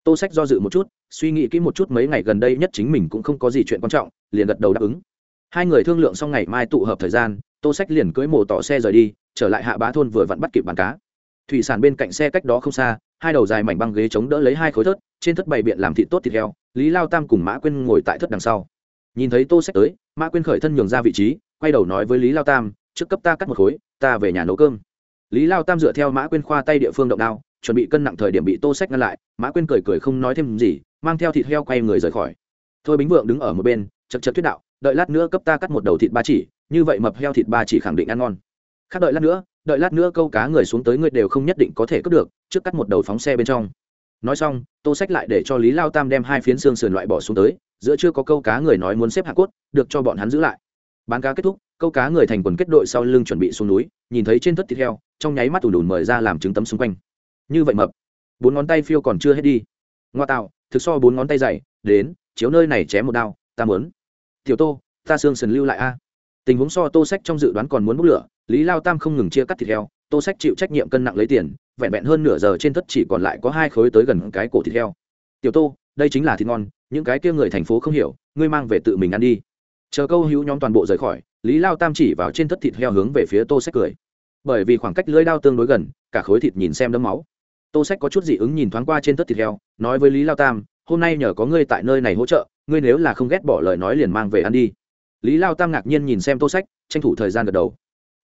Tô sách do dự một chút, suy nghĩ kỹ một chút mấy ngày gần đây nhất chính mình cũng không có gì chuyện quan trọng, liền gật đầu đáp ứng. Hai người thương lượng xong ngày mai tụ hợp thời gian, tô sách liền cưới mổ tỏ xe rời đi, trở lại hạ bá thôn vừa vặn bắt kịp bàn cá. Thủy sản bên cạnh xe cách đó không xa, hai đầu dài mảnh băng ghế chống đỡ lấy hai khối thớt, trên thất bày biện làm thịt tốt thịt heo, lý lao tam cùng mã quyên ngồi tại thất đằng sau. Nhìn thấy tô sách tới, mã quyên khởi thân nhường ra vị trí, quay đầu nói với lý lao tam, trước cấp ta cắt một khối, ta về nhà nấu cơm. Lý lao tam dựa theo mã quyên khoa tay địa phương động đao chuẩn bị cân nặng thời điểm bị tô sách ngăn lại, mã quên cười cười không nói thêm gì, mang theo thịt heo quay người rời khỏi. Thôi bính vượng đứng ở một bên, chật chật thuyết đạo, đợi lát nữa cấp ta cắt một đầu thịt ba chỉ, như vậy mập heo thịt ba chỉ khẳng định ăn ngon. Khác đợi lát nữa, đợi lát nữa câu cá người xuống tới người đều không nhất định có thể cướp được, trước cắt một đầu phóng xe bên trong. Nói xong, tô sách lại để cho lý lao tam đem hai phiến xương sườn loại bỏ xuống tới, giữa chưa có câu cá người nói muốn xếp hạ cốt, được cho bọn hắn giữ lại. Bán cá kết thúc, câu cá người thành quần kết đội sau lưng chuẩn bị xuống núi, nhìn thấy trên thất thịt heo, trong nháy mắt tù đùn mời ra làm trứng tấm xung quanh như vậy mập. Bốn ngón tay phiêu còn chưa hết đi. Ngoa tạo, thực so bốn ngón tay dày, đến, chiếu nơi này chém một đao, ta muốn. Tiểu tô, ta xương sườn lưu lại a. Tình huống so tô sách trong dự đoán còn muốn bốc lửa, lý lao tam không ngừng chia cắt thịt heo, tô sách chịu trách nhiệm cân nặng lấy tiền, vẹn vẹn hơn nửa giờ trên thất chỉ còn lại có hai khối tới gần cái cổ thịt heo. Tiểu tô, đây chính là thịt ngon, những cái kia người thành phố không hiểu, ngươi mang về tự mình ăn đi. Chờ câu hữu nhóm toàn bộ rời khỏi, lý lao tam chỉ vào trên thất thịt heo hướng về phía tô sách cười. Bởi vì khoảng cách lưỡi đao tương đối gần, cả khối thịt nhìn xem đấm máu tô sách có chút dị ứng nhìn thoáng qua trên tất thịt heo, nói với lý lao tam, hôm nay nhờ có ngươi tại nơi này hỗ trợ, ngươi nếu là không ghét bỏ lời nói liền mang về ăn đi. Lý lao tam ngạc nhiên nhìn xem tô sách, tranh thủ thời gian gật đầu.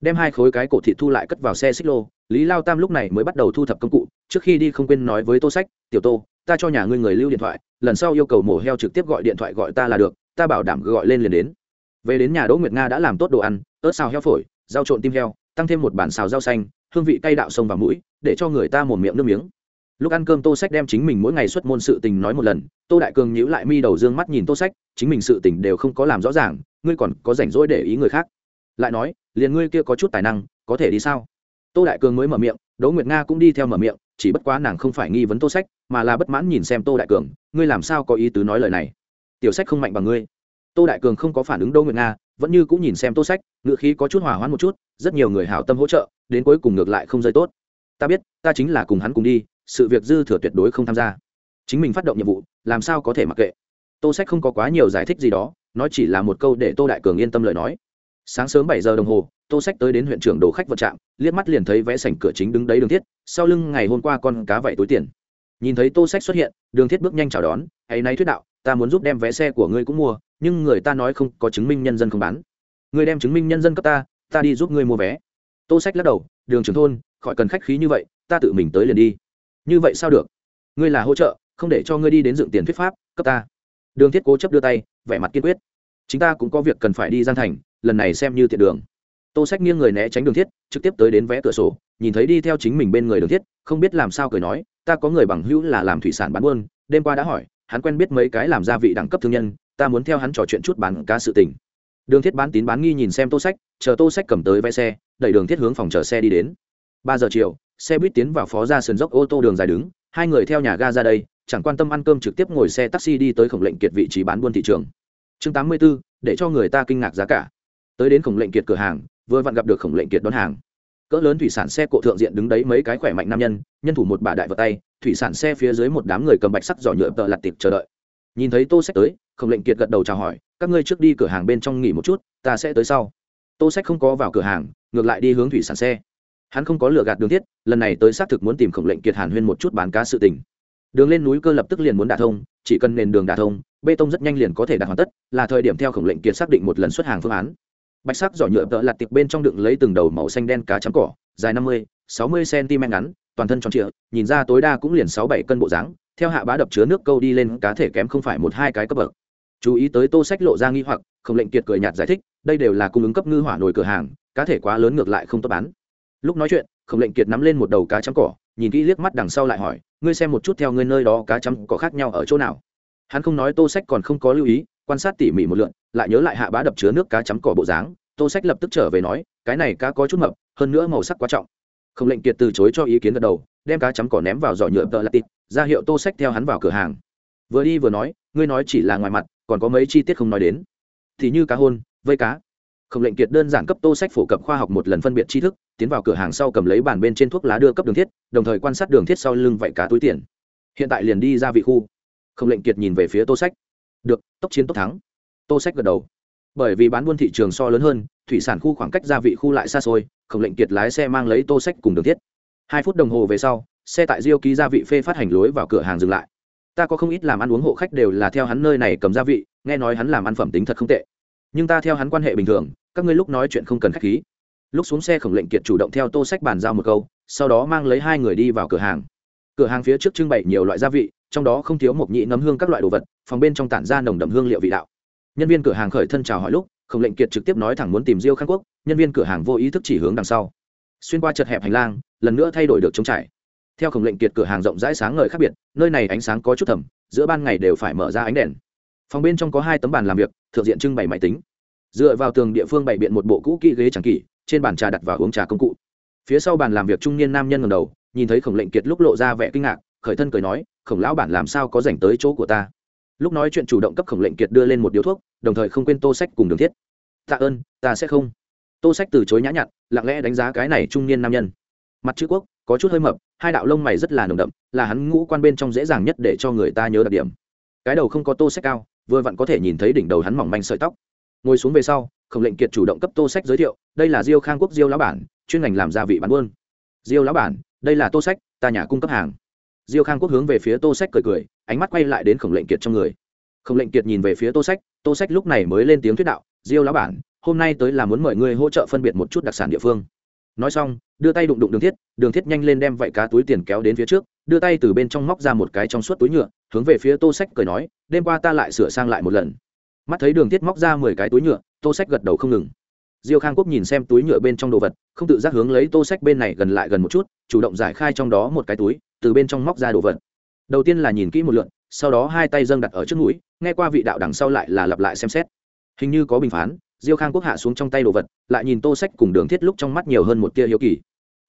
Đem hai khối cái cổ thịt thu lại cất vào xe xích lô, lý lao tam lúc này mới bắt đầu thu thập công cụ, trước khi đi không quên nói với tô sách, tiểu tô, ta cho nhà ngươi người lưu điện thoại, lần sau yêu cầu mổ heo trực tiếp gọi điện thoại gọi ta là được, ta bảo đảm gọi lên liền đến. Về đến nhà đỗ nguyệt nga đã làm tốt đồ ăn, ớt xào heo phổi, rau trộn tim heo, tăng thêm một bản xào rau xanh hương vị cay đạo sông vào mũi, để cho người ta mồm miệng nước miếng. Lúc ăn cơm tô sách đem chính mình mỗi ngày xuất môn sự tình nói một lần, tô đại cường nhíu lại mi đầu dương mắt nhìn tô sách, chính mình sự tình đều không có làm rõ ràng, ngươi còn có rảnh rỗi để ý người khác. Lại nói, liền ngươi kia có chút tài năng, có thể đi sao? Tô đại cường mới mở miệng, đỗ nguyệt nga cũng đi theo mở miệng, chỉ bất quá nàng không phải nghi vấn tô sách, mà là bất mãn nhìn xem tô đại cường, ngươi làm sao có ý tứ nói lời này? Tiểu sách không mạnh bằng ngươi. Tô đại cường không có phản ứng đỗ nguyệt nga, vẫn như cũng nhìn xem tô sách ngựa khí có chút hòa hoãn một chút, rất nhiều người hảo tâm hỗ trợ đến cuối cùng ngược lại không rơi tốt. Ta biết, ta chính là cùng hắn cùng đi, sự việc dư thừa tuyệt đối không tham gia. Chính mình phát động nhiệm vụ, làm sao có thể mặc kệ? Tô sách không có quá nhiều giải thích gì đó, nói chỉ là một câu để tô đại cường yên tâm lời nói. Sáng sớm bảy giờ đồng hồ, tô sách tới đến huyện trưởng đồ khách vật trạm, liếc mắt liền thấy vẽ sảnh cửa chính đứng đấy đường thiết, sau lưng ngày hôm qua con cá vậy túi tiền. Nhìn thấy tô sách xuất hiện, đường thiết bước nhanh chào đón hãy nay thuyết đạo, ta muốn giúp đem vé xe của ngươi cũng mua, nhưng người ta nói không có chứng minh nhân dân không bán. Người đem chứng minh nhân dân cấp ta ta đi giúp ngươi mua vé tô sách lắc đầu, đường trưởng thôn, khỏi cần khách khí như vậy, ta tự mình tới liền đi. Như vậy sao được? Ngươi là hỗ trợ, không để cho ngươi đi đến dựng tiền thuyết pháp, cấp ta. Đường thiết cố chấp đưa tay, vẻ mặt kiên quyết. Chúng ta cũng có việc cần phải đi gian thành, lần này xem như tiện đường. Tô sách nghiêng người né tránh đường thiết, trực tiếp tới đến vé cửa sổ, nhìn thấy đi theo chính mình bên người đường thiết, không biết làm sao cười nói, ta có người bằng hữu là làm thủy sản bán buôn, đêm qua đã hỏi, hắn quen biết mấy cái làm gia vị đẳng cấp thương nhân, ta muốn theo hắn trò chuyện chút bán cá sự tình. Đường thiết bán tín bán nghi nhìn xem tô sách, chờ tô sách cầm tới vé xe đẩy đường thiết hướng phòng chờ xe đi đến. Ba giờ chiều xe buýt tiến vào phó ra sườn dốc ô tô đường dài đứng hai người theo nhà ga ra đây chẳng quan tâm ăn cơm trực tiếp ngồi xe taxi đi tới khổng lệnh kiệt vị trí bán buôn thị trường. Chương tám mươi 84, để cho người ta kinh ngạc giá cả. Tới đến khổng lệnh kiệt cửa hàng vừa vặn gặp được khổng lệnh kiệt đón hàng. Cỡ lớn thủy sản xe cộ thượng diện đứng đấy mấy cái khỏe mạnh nam nhân nhân thủ một bà đại vợ tay thủy sản xe phía dưới một đám người cầm bạch sắc giỏ nhựa tợ lặt tiệp chờ đợi. Nhìn thấy tô sách tới khổng lệnh kiệt gật đầu chào hỏi các ngươi trước đi cửa hàng bên trong nghỉ một chút ta sẽ tới sau. Tô sách không có vào cửa hàng ngược lại đi hướng thủy sản xe. Hắn không có lựa gạt đường thiết, lần này tới xác thực muốn tìm khổng lệnh kiệt hàn huyên một chút bán cá sự tình. Đường lên núi cơ lập tức liền muốn đả thông, chỉ cần nền đường đả thông, bê tông rất nhanh liền có thể đạt hoàn tất, là thời điểm theo khổng lệnh kiệt xác định một lần xuất hàng phương án. Bạch sắc giỏ nhựa tợ lặt tiệp bên trong đựng lấy từng đầu màu xanh đen cá chấm cỏ, dài năm mươi, sáu mươi cm ngắn, toàn thân tròn trịa, nhìn ra tối đa cũng liền sáu bảy cân bộ dáng, theo hạ bá đập chứa nước câu đi lên cá thể kém không phải một hai cái cấp bậc. Chú ý tới tô sách lộ ra nghi hoặc, khổng lệnh kiệt cười nhạt giải thích, đây đều là cung ứng cấp ngư hỏa nồi cửa hàng cá thể quá lớn ngược lại không tốt bán. Lúc nói chuyện, khổng lệnh kiệt nắm lên một đầu cá chấm cỏ, nhìn kỹ liếc mắt đằng sau lại hỏi, ngươi xem một chút theo ngươi nơi đó cá chấm cỏ khác nhau ở chỗ nào? Hắn không nói tô sách còn không có lưu ý, quan sát tỉ mỉ một lượn, lại nhớ lại hạ bá đập chứa nước cá chấm cỏ bộ dáng. Tô sách lập tức trở về nói, cái này cá có chút mập, hơn nữa màu sắc quá trọng. Khổng lệnh kiệt từ chối cho ý kiến gật đầu, đem cá chấm cỏ ném vào giỏ nhựa tợ lặt ra hiệu tô sách theo hắn vào cửa hàng. Vừa đi vừa nói, ngươi nói chỉ là ngoài mặt, còn có mấy chi tiết không nói đến. Thì như cá hôn, vây cá không lệnh kiệt đơn giản cấp tô sách phổ cập khoa học một lần phân biệt tri thức, tiến vào cửa hàng sau cầm lấy bàn bên trên thuốc lá đưa cấp đường thiết, đồng thời quan sát đường thiết sau lưng vạy cá túi tiền. Hiện tại liền đi ra vị khu. Không lệnh kiệt nhìn về phía tô sách. Được, tốc chiến tốc thắng. Tô sách gật đầu. Bởi vì bán buôn thị trường so lớn hơn, thủy sản khu khoảng cách gia vị khu lại xa xôi, không lệnh kiệt lái xe mang lấy tô sách cùng đường thiết. Hai phút đồng hồ về sau, xe tại diêu ký gia vị phê phát hành lối vào cửa hàng dừng lại. Ta có không ít làm ăn uống hộ khách đều là theo hắn nơi này cầm gia vị, nghe nói hắn làm ăn phẩm tính thật không tệ. Nhưng ta theo hắn quan hệ bình thường các ngươi lúc nói chuyện không cần khách khí. Lúc xuống xe khổng lệnh kiệt chủ động theo tô sách bàn giao một câu, sau đó mang lấy hai người đi vào cửa hàng. Cửa hàng phía trước trưng bày nhiều loại gia vị, trong đó không thiếu một nhị nấm hương các loại đồ vật, phòng bên trong tản ra nồng đậm hương liệu vị đạo. Nhân viên cửa hàng khởi thân chào hỏi lúc, khổng lệnh kiệt trực tiếp nói thẳng muốn tìm diêu khang quốc, nhân viên cửa hàng vô ý thức chỉ hướng đằng sau. Xuyên qua chật hẹp hành lang, lần nữa thay đổi được trống trải. Theo khổng lệnh kiệt cửa hàng rộng rãi sáng ngời khác biệt, nơi này ánh sáng có chút thầm, giữa ban ngày đều phải mở ra ánh đèn. Phòng bên trong có hai tấm bàn làm việc, thượng diện trưng bày máy tính dựa vào tường địa phương bày biện một bộ cũ kỹ ghế chẳng kỷ, trên bàn trà đặt vào uống trà công cụ. Phía sau bàn làm việc trung niên nam nhân ngầm đầu, nhìn thấy khổng lệnh kiệt lúc lộ ra vẻ kinh ngạc, khởi thân cười nói, khổng lão bản làm sao có dành tới chỗ của ta? Lúc nói chuyện chủ động cấp khổng lệnh kiệt đưa lên một điếu thuốc, đồng thời không quên tô sách cùng đường thiết. Tạ ơn, ta sẽ không. Tô sách từ chối nhã nhặn, lặng lẽ đánh giá cái này trung niên nam nhân. Mặt chữ quốc, có chút hơi mập, hai đạo lông mày rất là nồng đậm, là hắn ngũ quan bên trong dễ dàng nhất để cho người ta nhớ đặc điểm. Cái đầu không có tô sách cao, vừa vặn có thể nhìn thấy đỉnh đầu hắn mỏng manh sợi tóc ngồi xuống về sau, khổng lệnh kiệt chủ động cấp tô sách giới thiệu, đây là diêu khang quốc diêu lão bản, chuyên ngành làm gia vị bán buôn. Diêu lão bản, đây là tô sách, ta nhà cung cấp hàng. Diêu khang quốc hướng về phía tô sách cười cười, ánh mắt quay lại đến khổng lệnh kiệt trong người. Khổng lệnh kiệt nhìn về phía tô sách tô sách lúc này mới lên tiếng thuyết đạo, diêu lão bản, hôm nay tới là muốn mời ngươi hỗ trợ phân biệt một chút đặc sản địa phương. Nói xong, đưa tay đụng đụng đường thiết đường thiết nhanh lên đem vạy cá túi tiền kéo đến phía trước, đưa tay từ bên trong móc ra một cái trong suốt túi nhựa, hướng về phía tô sách cười nói, đêm qua ta lại sửa sang lại một lần mắt thấy đường thiết móc ra mười cái túi nhựa, tô sách gật đầu không ngừng. Diêu khang quốc nhìn xem túi nhựa bên trong đồ vật, không tự giác hướng lấy tô sách bên này gần lại gần một chút, chủ động giải khai trong đó một cái túi, từ bên trong móc ra đồ vật. Đầu tiên là nhìn kỹ một lượn sau đó hai tay dâng đặt ở trước mũi, nghe qua vị đạo đằng sau lại là lặp lại xem xét. Hình như có bình phán, diêu khang quốc hạ xuống trong tay đồ vật, lại nhìn tô sách cùng đường thiết lúc trong mắt nhiều hơn một tia hiếu kỳ.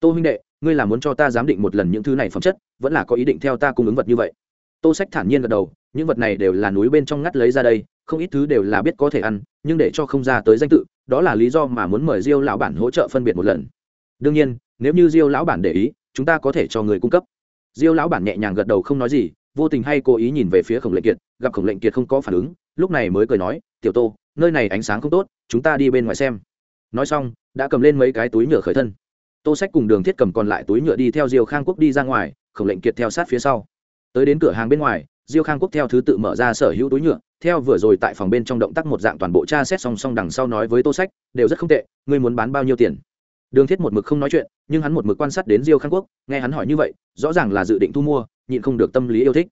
Tô huynh đệ, ngươi là muốn cho ta giám định một lần những thứ này phẩm chất, vẫn là có ý định theo ta cung ứng vật như vậy? Tô sách thản nhiên gật đầu, những vật này đều là núi bên trong ngắt lấy ra đây không ít thứ đều là biết có thể ăn, nhưng để cho không ra tới danh tự, đó là lý do mà muốn mời diêu lão bản hỗ trợ phân biệt một lần. Đương nhiên, nếu như diêu lão bản để ý, chúng ta có thể cho người cung cấp. Diêu lão bản nhẹ nhàng gật đầu không nói gì, vô tình hay cố ý nhìn về phía khổng lệnh kiệt, gặp khổng lệnh kiệt không có phản ứng, lúc này mới cười nói, tiểu tô, nơi này ánh sáng không tốt, chúng ta đi bên ngoài xem. Nói xong, đã cầm lên mấy cái túi nhựa khởi thân. Tô sách cùng đường thiết cầm còn lại túi nhựa đi theo diêu khang quốc đi ra ngoài, khổng lệnh kiệt theo sát phía sau. Tới đến cửa hàng bên ngoài diêu khang quốc theo thứ tự mở ra sở hữu túi nhựa, theo vừa rồi tại phòng bên trong động tác một dạng toàn bộ cha xét song song đằng sau nói với tô sách, đều rất không tệ, ngươi muốn bán bao nhiêu tiền? Đường thiết một mực không nói chuyện, nhưng hắn một mực quan sát đến diêu khang quốc, nghe hắn hỏi như vậy, rõ ràng là dự định thu mua, nhịn không được tâm lý yêu thích.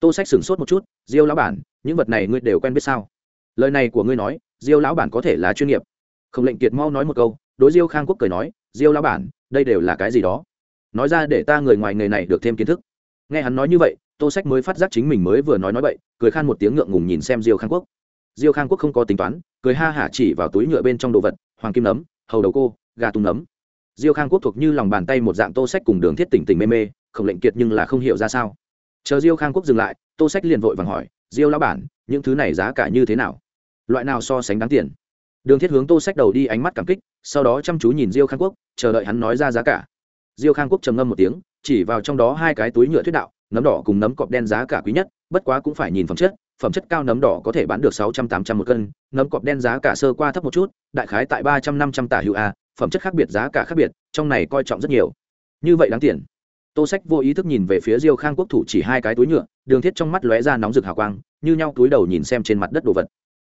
Tô sách sửng sốt một chút, diêu lão bản, những vật này ngươi đều quen biết sao? Lời này của ngươi nói, diêu lão bản có thể là chuyên nghiệp. Không lệnh kiệt mau nói một câu, đối diêu khang quốc cười nói, diêu lão bản, đây đều là cái gì đó? Nói ra để ta người ngoài nghề này được thêm kiến thức. Nghe hắn nói như vậy tô sách mới phát giác chính mình mới vừa nói nói bậy, cười khan một tiếng ngượng ngùng nhìn xem diêu khang quốc. Diêu khang quốc không có tính toán cười ha hả chỉ vào túi nhựa bên trong đồ vật hoàng kim nấm hầu đầu cô gà tung nấm. Diêu khang quốc thuộc như lòng bàn tay một dạng tô sách cùng đường thiết tỉnh tỉnh mê mê không lệnh kiệt nhưng là không hiểu ra sao. Chờ diêu khang quốc dừng lại tô sách liền vội vàng hỏi diêu lão bản những thứ này giá cả như thế nào? Loại nào so sánh đáng tiền? Đường thiết hướng tô sách đầu đi ánh mắt cảm kích sau đó chăm chú nhìn diêu khang quốc chờ đợi hắn nói ra giá cả. Diêu khang quốc trầm ngâm một tiếng chỉ vào trong đó hai cái túi nhựa thuyết đạo nấm đỏ cùng nấm cọp đen giá cả quý nhất, bất quá cũng phải nhìn phẩm chất phẩm chất cao nấm đỏ có thể bán được sáu trăm tám trăm một cân, nấm cọp đen giá cả sơ qua thấp một chút, đại khái tại ba trăm năm trăm tả hữu a, phẩm chất khác biệt, giá cả khác biệt, trong này coi trọng rất nhiều. Như vậy đáng tiền. Tô sách vô ý thức nhìn về phía diêu khang quốc thủ chỉ hai cái túi nhựa, đường thiết trong mắt lóe ra nóng rực hào quang, như nhau túi đầu nhìn xem trên mặt đất đồ vật.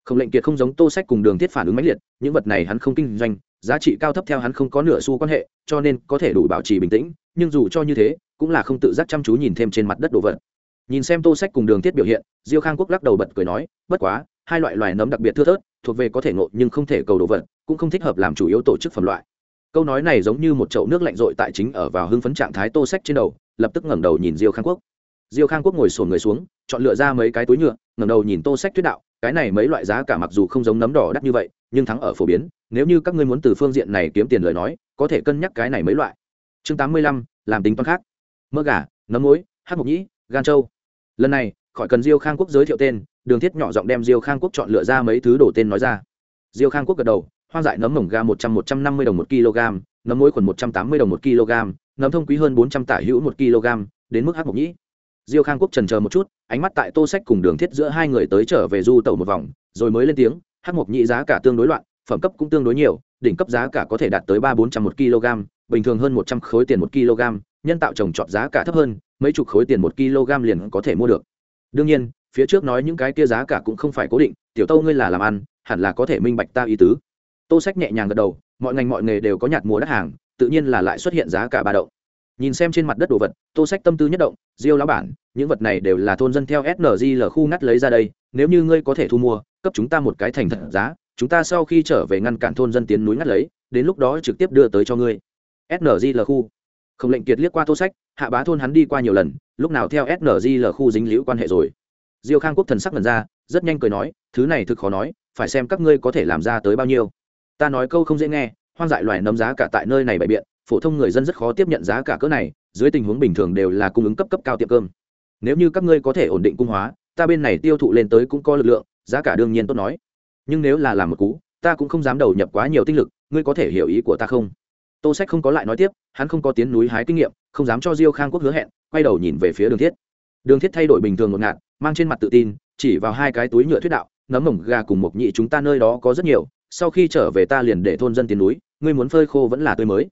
Không lệnh kiệt không giống tô sách cùng đường thiết phản ứng mãnh liệt, những vật này hắn không kinh doanh, giá trị cao thấp theo hắn không có nửa xu quan hệ, cho nên có thể đủ bảo trì bình tĩnh, nhưng dù cho như thế cũng là không tự giác chăm chú nhìn thêm trên mặt đất đồ vật. Nhìn xem tô sách cùng đường thiết biểu hiện, diêu khang quốc lắc đầu bật cười nói, bất quá, hai loại loài nấm đặc biệt thưa thớt, thuộc về có thể ngộ nhưng không thể cầu đồ vật, cũng không thích hợp làm chủ yếu tổ chức phẩm loại. Câu nói này giống như một chậu nước lạnh rội tại chính ở vào hưng phấn trạng thái tô sách trên đầu, lập tức ngẩng đầu nhìn diêu khang quốc. Diêu khang quốc ngồi sổn người xuống, chọn lựa ra mấy cái túi nhựa, ngẩng đầu nhìn tô sách thuyết đạo, cái này mấy loại giá cả mặc dù không giống nấm đỏ đắt như vậy, nhưng thắng ở phổ biến, nếu như các ngươi muốn từ phương diện này kiếm tiền lời nói, có thể cân nhắc cái này mấy loại. Chương tám mươi lăm, làm tính toán khác mỡ gà nấm mối, hát mộc nhĩ gan trâu. Lần này khỏi cần diêu khang quốc giới thiệu tên đường thiết nhỏ giọng đem diêu khang quốc chọn lựa ra mấy thứ đổ tên nói ra. Diêu khang quốc gật đầu hoang dại nấm mồng ga một trăm một trăm năm mươi đồng một kg nấm mối khuẩn một trăm tám mươi đồng một kg nấm thông quý hơn bốn trăm tả hữu một kg đến mức hát mộc nhĩ. Diêu khang quốc trần chờ một chút ánh mắt tại tô sách cùng đường thiết giữa hai người tới trở về du tẩu một vòng rồi mới lên tiếng hát mộc nhĩ giá cả tương đối loạn phẩm cấp cũng tương đối nhiều đỉnh cấp giá cả có thể đạt tới ba bốn trăm một kg bình thường hơn một trăm khối tiền một kg nhân tạo trồng trọt giá cả thấp hơn, mấy chục khối tiền một kg liền có thể mua được. Đương nhiên, phía trước nói những cái kia giá cả cũng không phải cố định, tiểu tâu ngươi là làm ăn, hẳn là có thể minh bạch ta ý tứ. Tô sách nhẹ nhàng gật đầu, mọi ngành mọi nghề đều có nhạt mùa đắt hàng, tự nhiên là lại xuất hiện giá cả ba đậu. nhìn xem trên mặt đất đồ vật, tô sách tâm tư nhất động, diêu lão bản, những vật này đều là thôn dân theo sngl khu ngắt lấy ra đây, nếu như ngươi có thể thu mua, cấp chúng ta một cái thành thật giá, chúng ta sau khi trở về ngăn cản thôn dân tiến núi ngắt lấy, đến lúc đó trực tiếp đưa tới cho ngươi. Sngl khu không lệnh kiệt liếc qua tô sách, hạ bá thôn hắn đi qua nhiều lần, lúc nào theo sng là khu dính liễu quan hệ rồi. Diêu khang quốc thần sắc lần ra, rất nhanh cười nói, thứ này thực khó nói, phải xem các ngươi có thể làm ra tới bao nhiêu. Ta nói câu không dễ nghe, hoang dại loài nấm giá cả tại nơi này bày biện, phổ thông người dân rất khó tiếp nhận giá cả cỡ này, dưới tình huống bình thường đều là cung ứng cấp cấp cao tiệm cơm. Nếu như các ngươi có thể ổn định cung hóa, ta bên này tiêu thụ lên tới cũng có lực lượng, giá cả đương nhiên tốt nói. Nhưng nếu là làm một cú, ta cũng không dám đầu nhập quá nhiều tinh lực, ngươi có thể hiểu ý của ta không? Tô sách không có lại nói tiếp, hắn không có tiến núi hái kinh nghiệm, không dám cho diêu khang quốc hứa hẹn, quay đầu nhìn về phía đường thiết. Đường thiết thay đổi bình thường một ngạt, mang trên mặt tự tin, chỉ vào hai cái túi nhựa thuyết đạo, nấm mồng gà cùng mộc nhị chúng ta nơi đó có rất nhiều, sau khi trở về ta liền để thôn dân tiến núi, ngươi muốn phơi khô vẫn là tươi mới.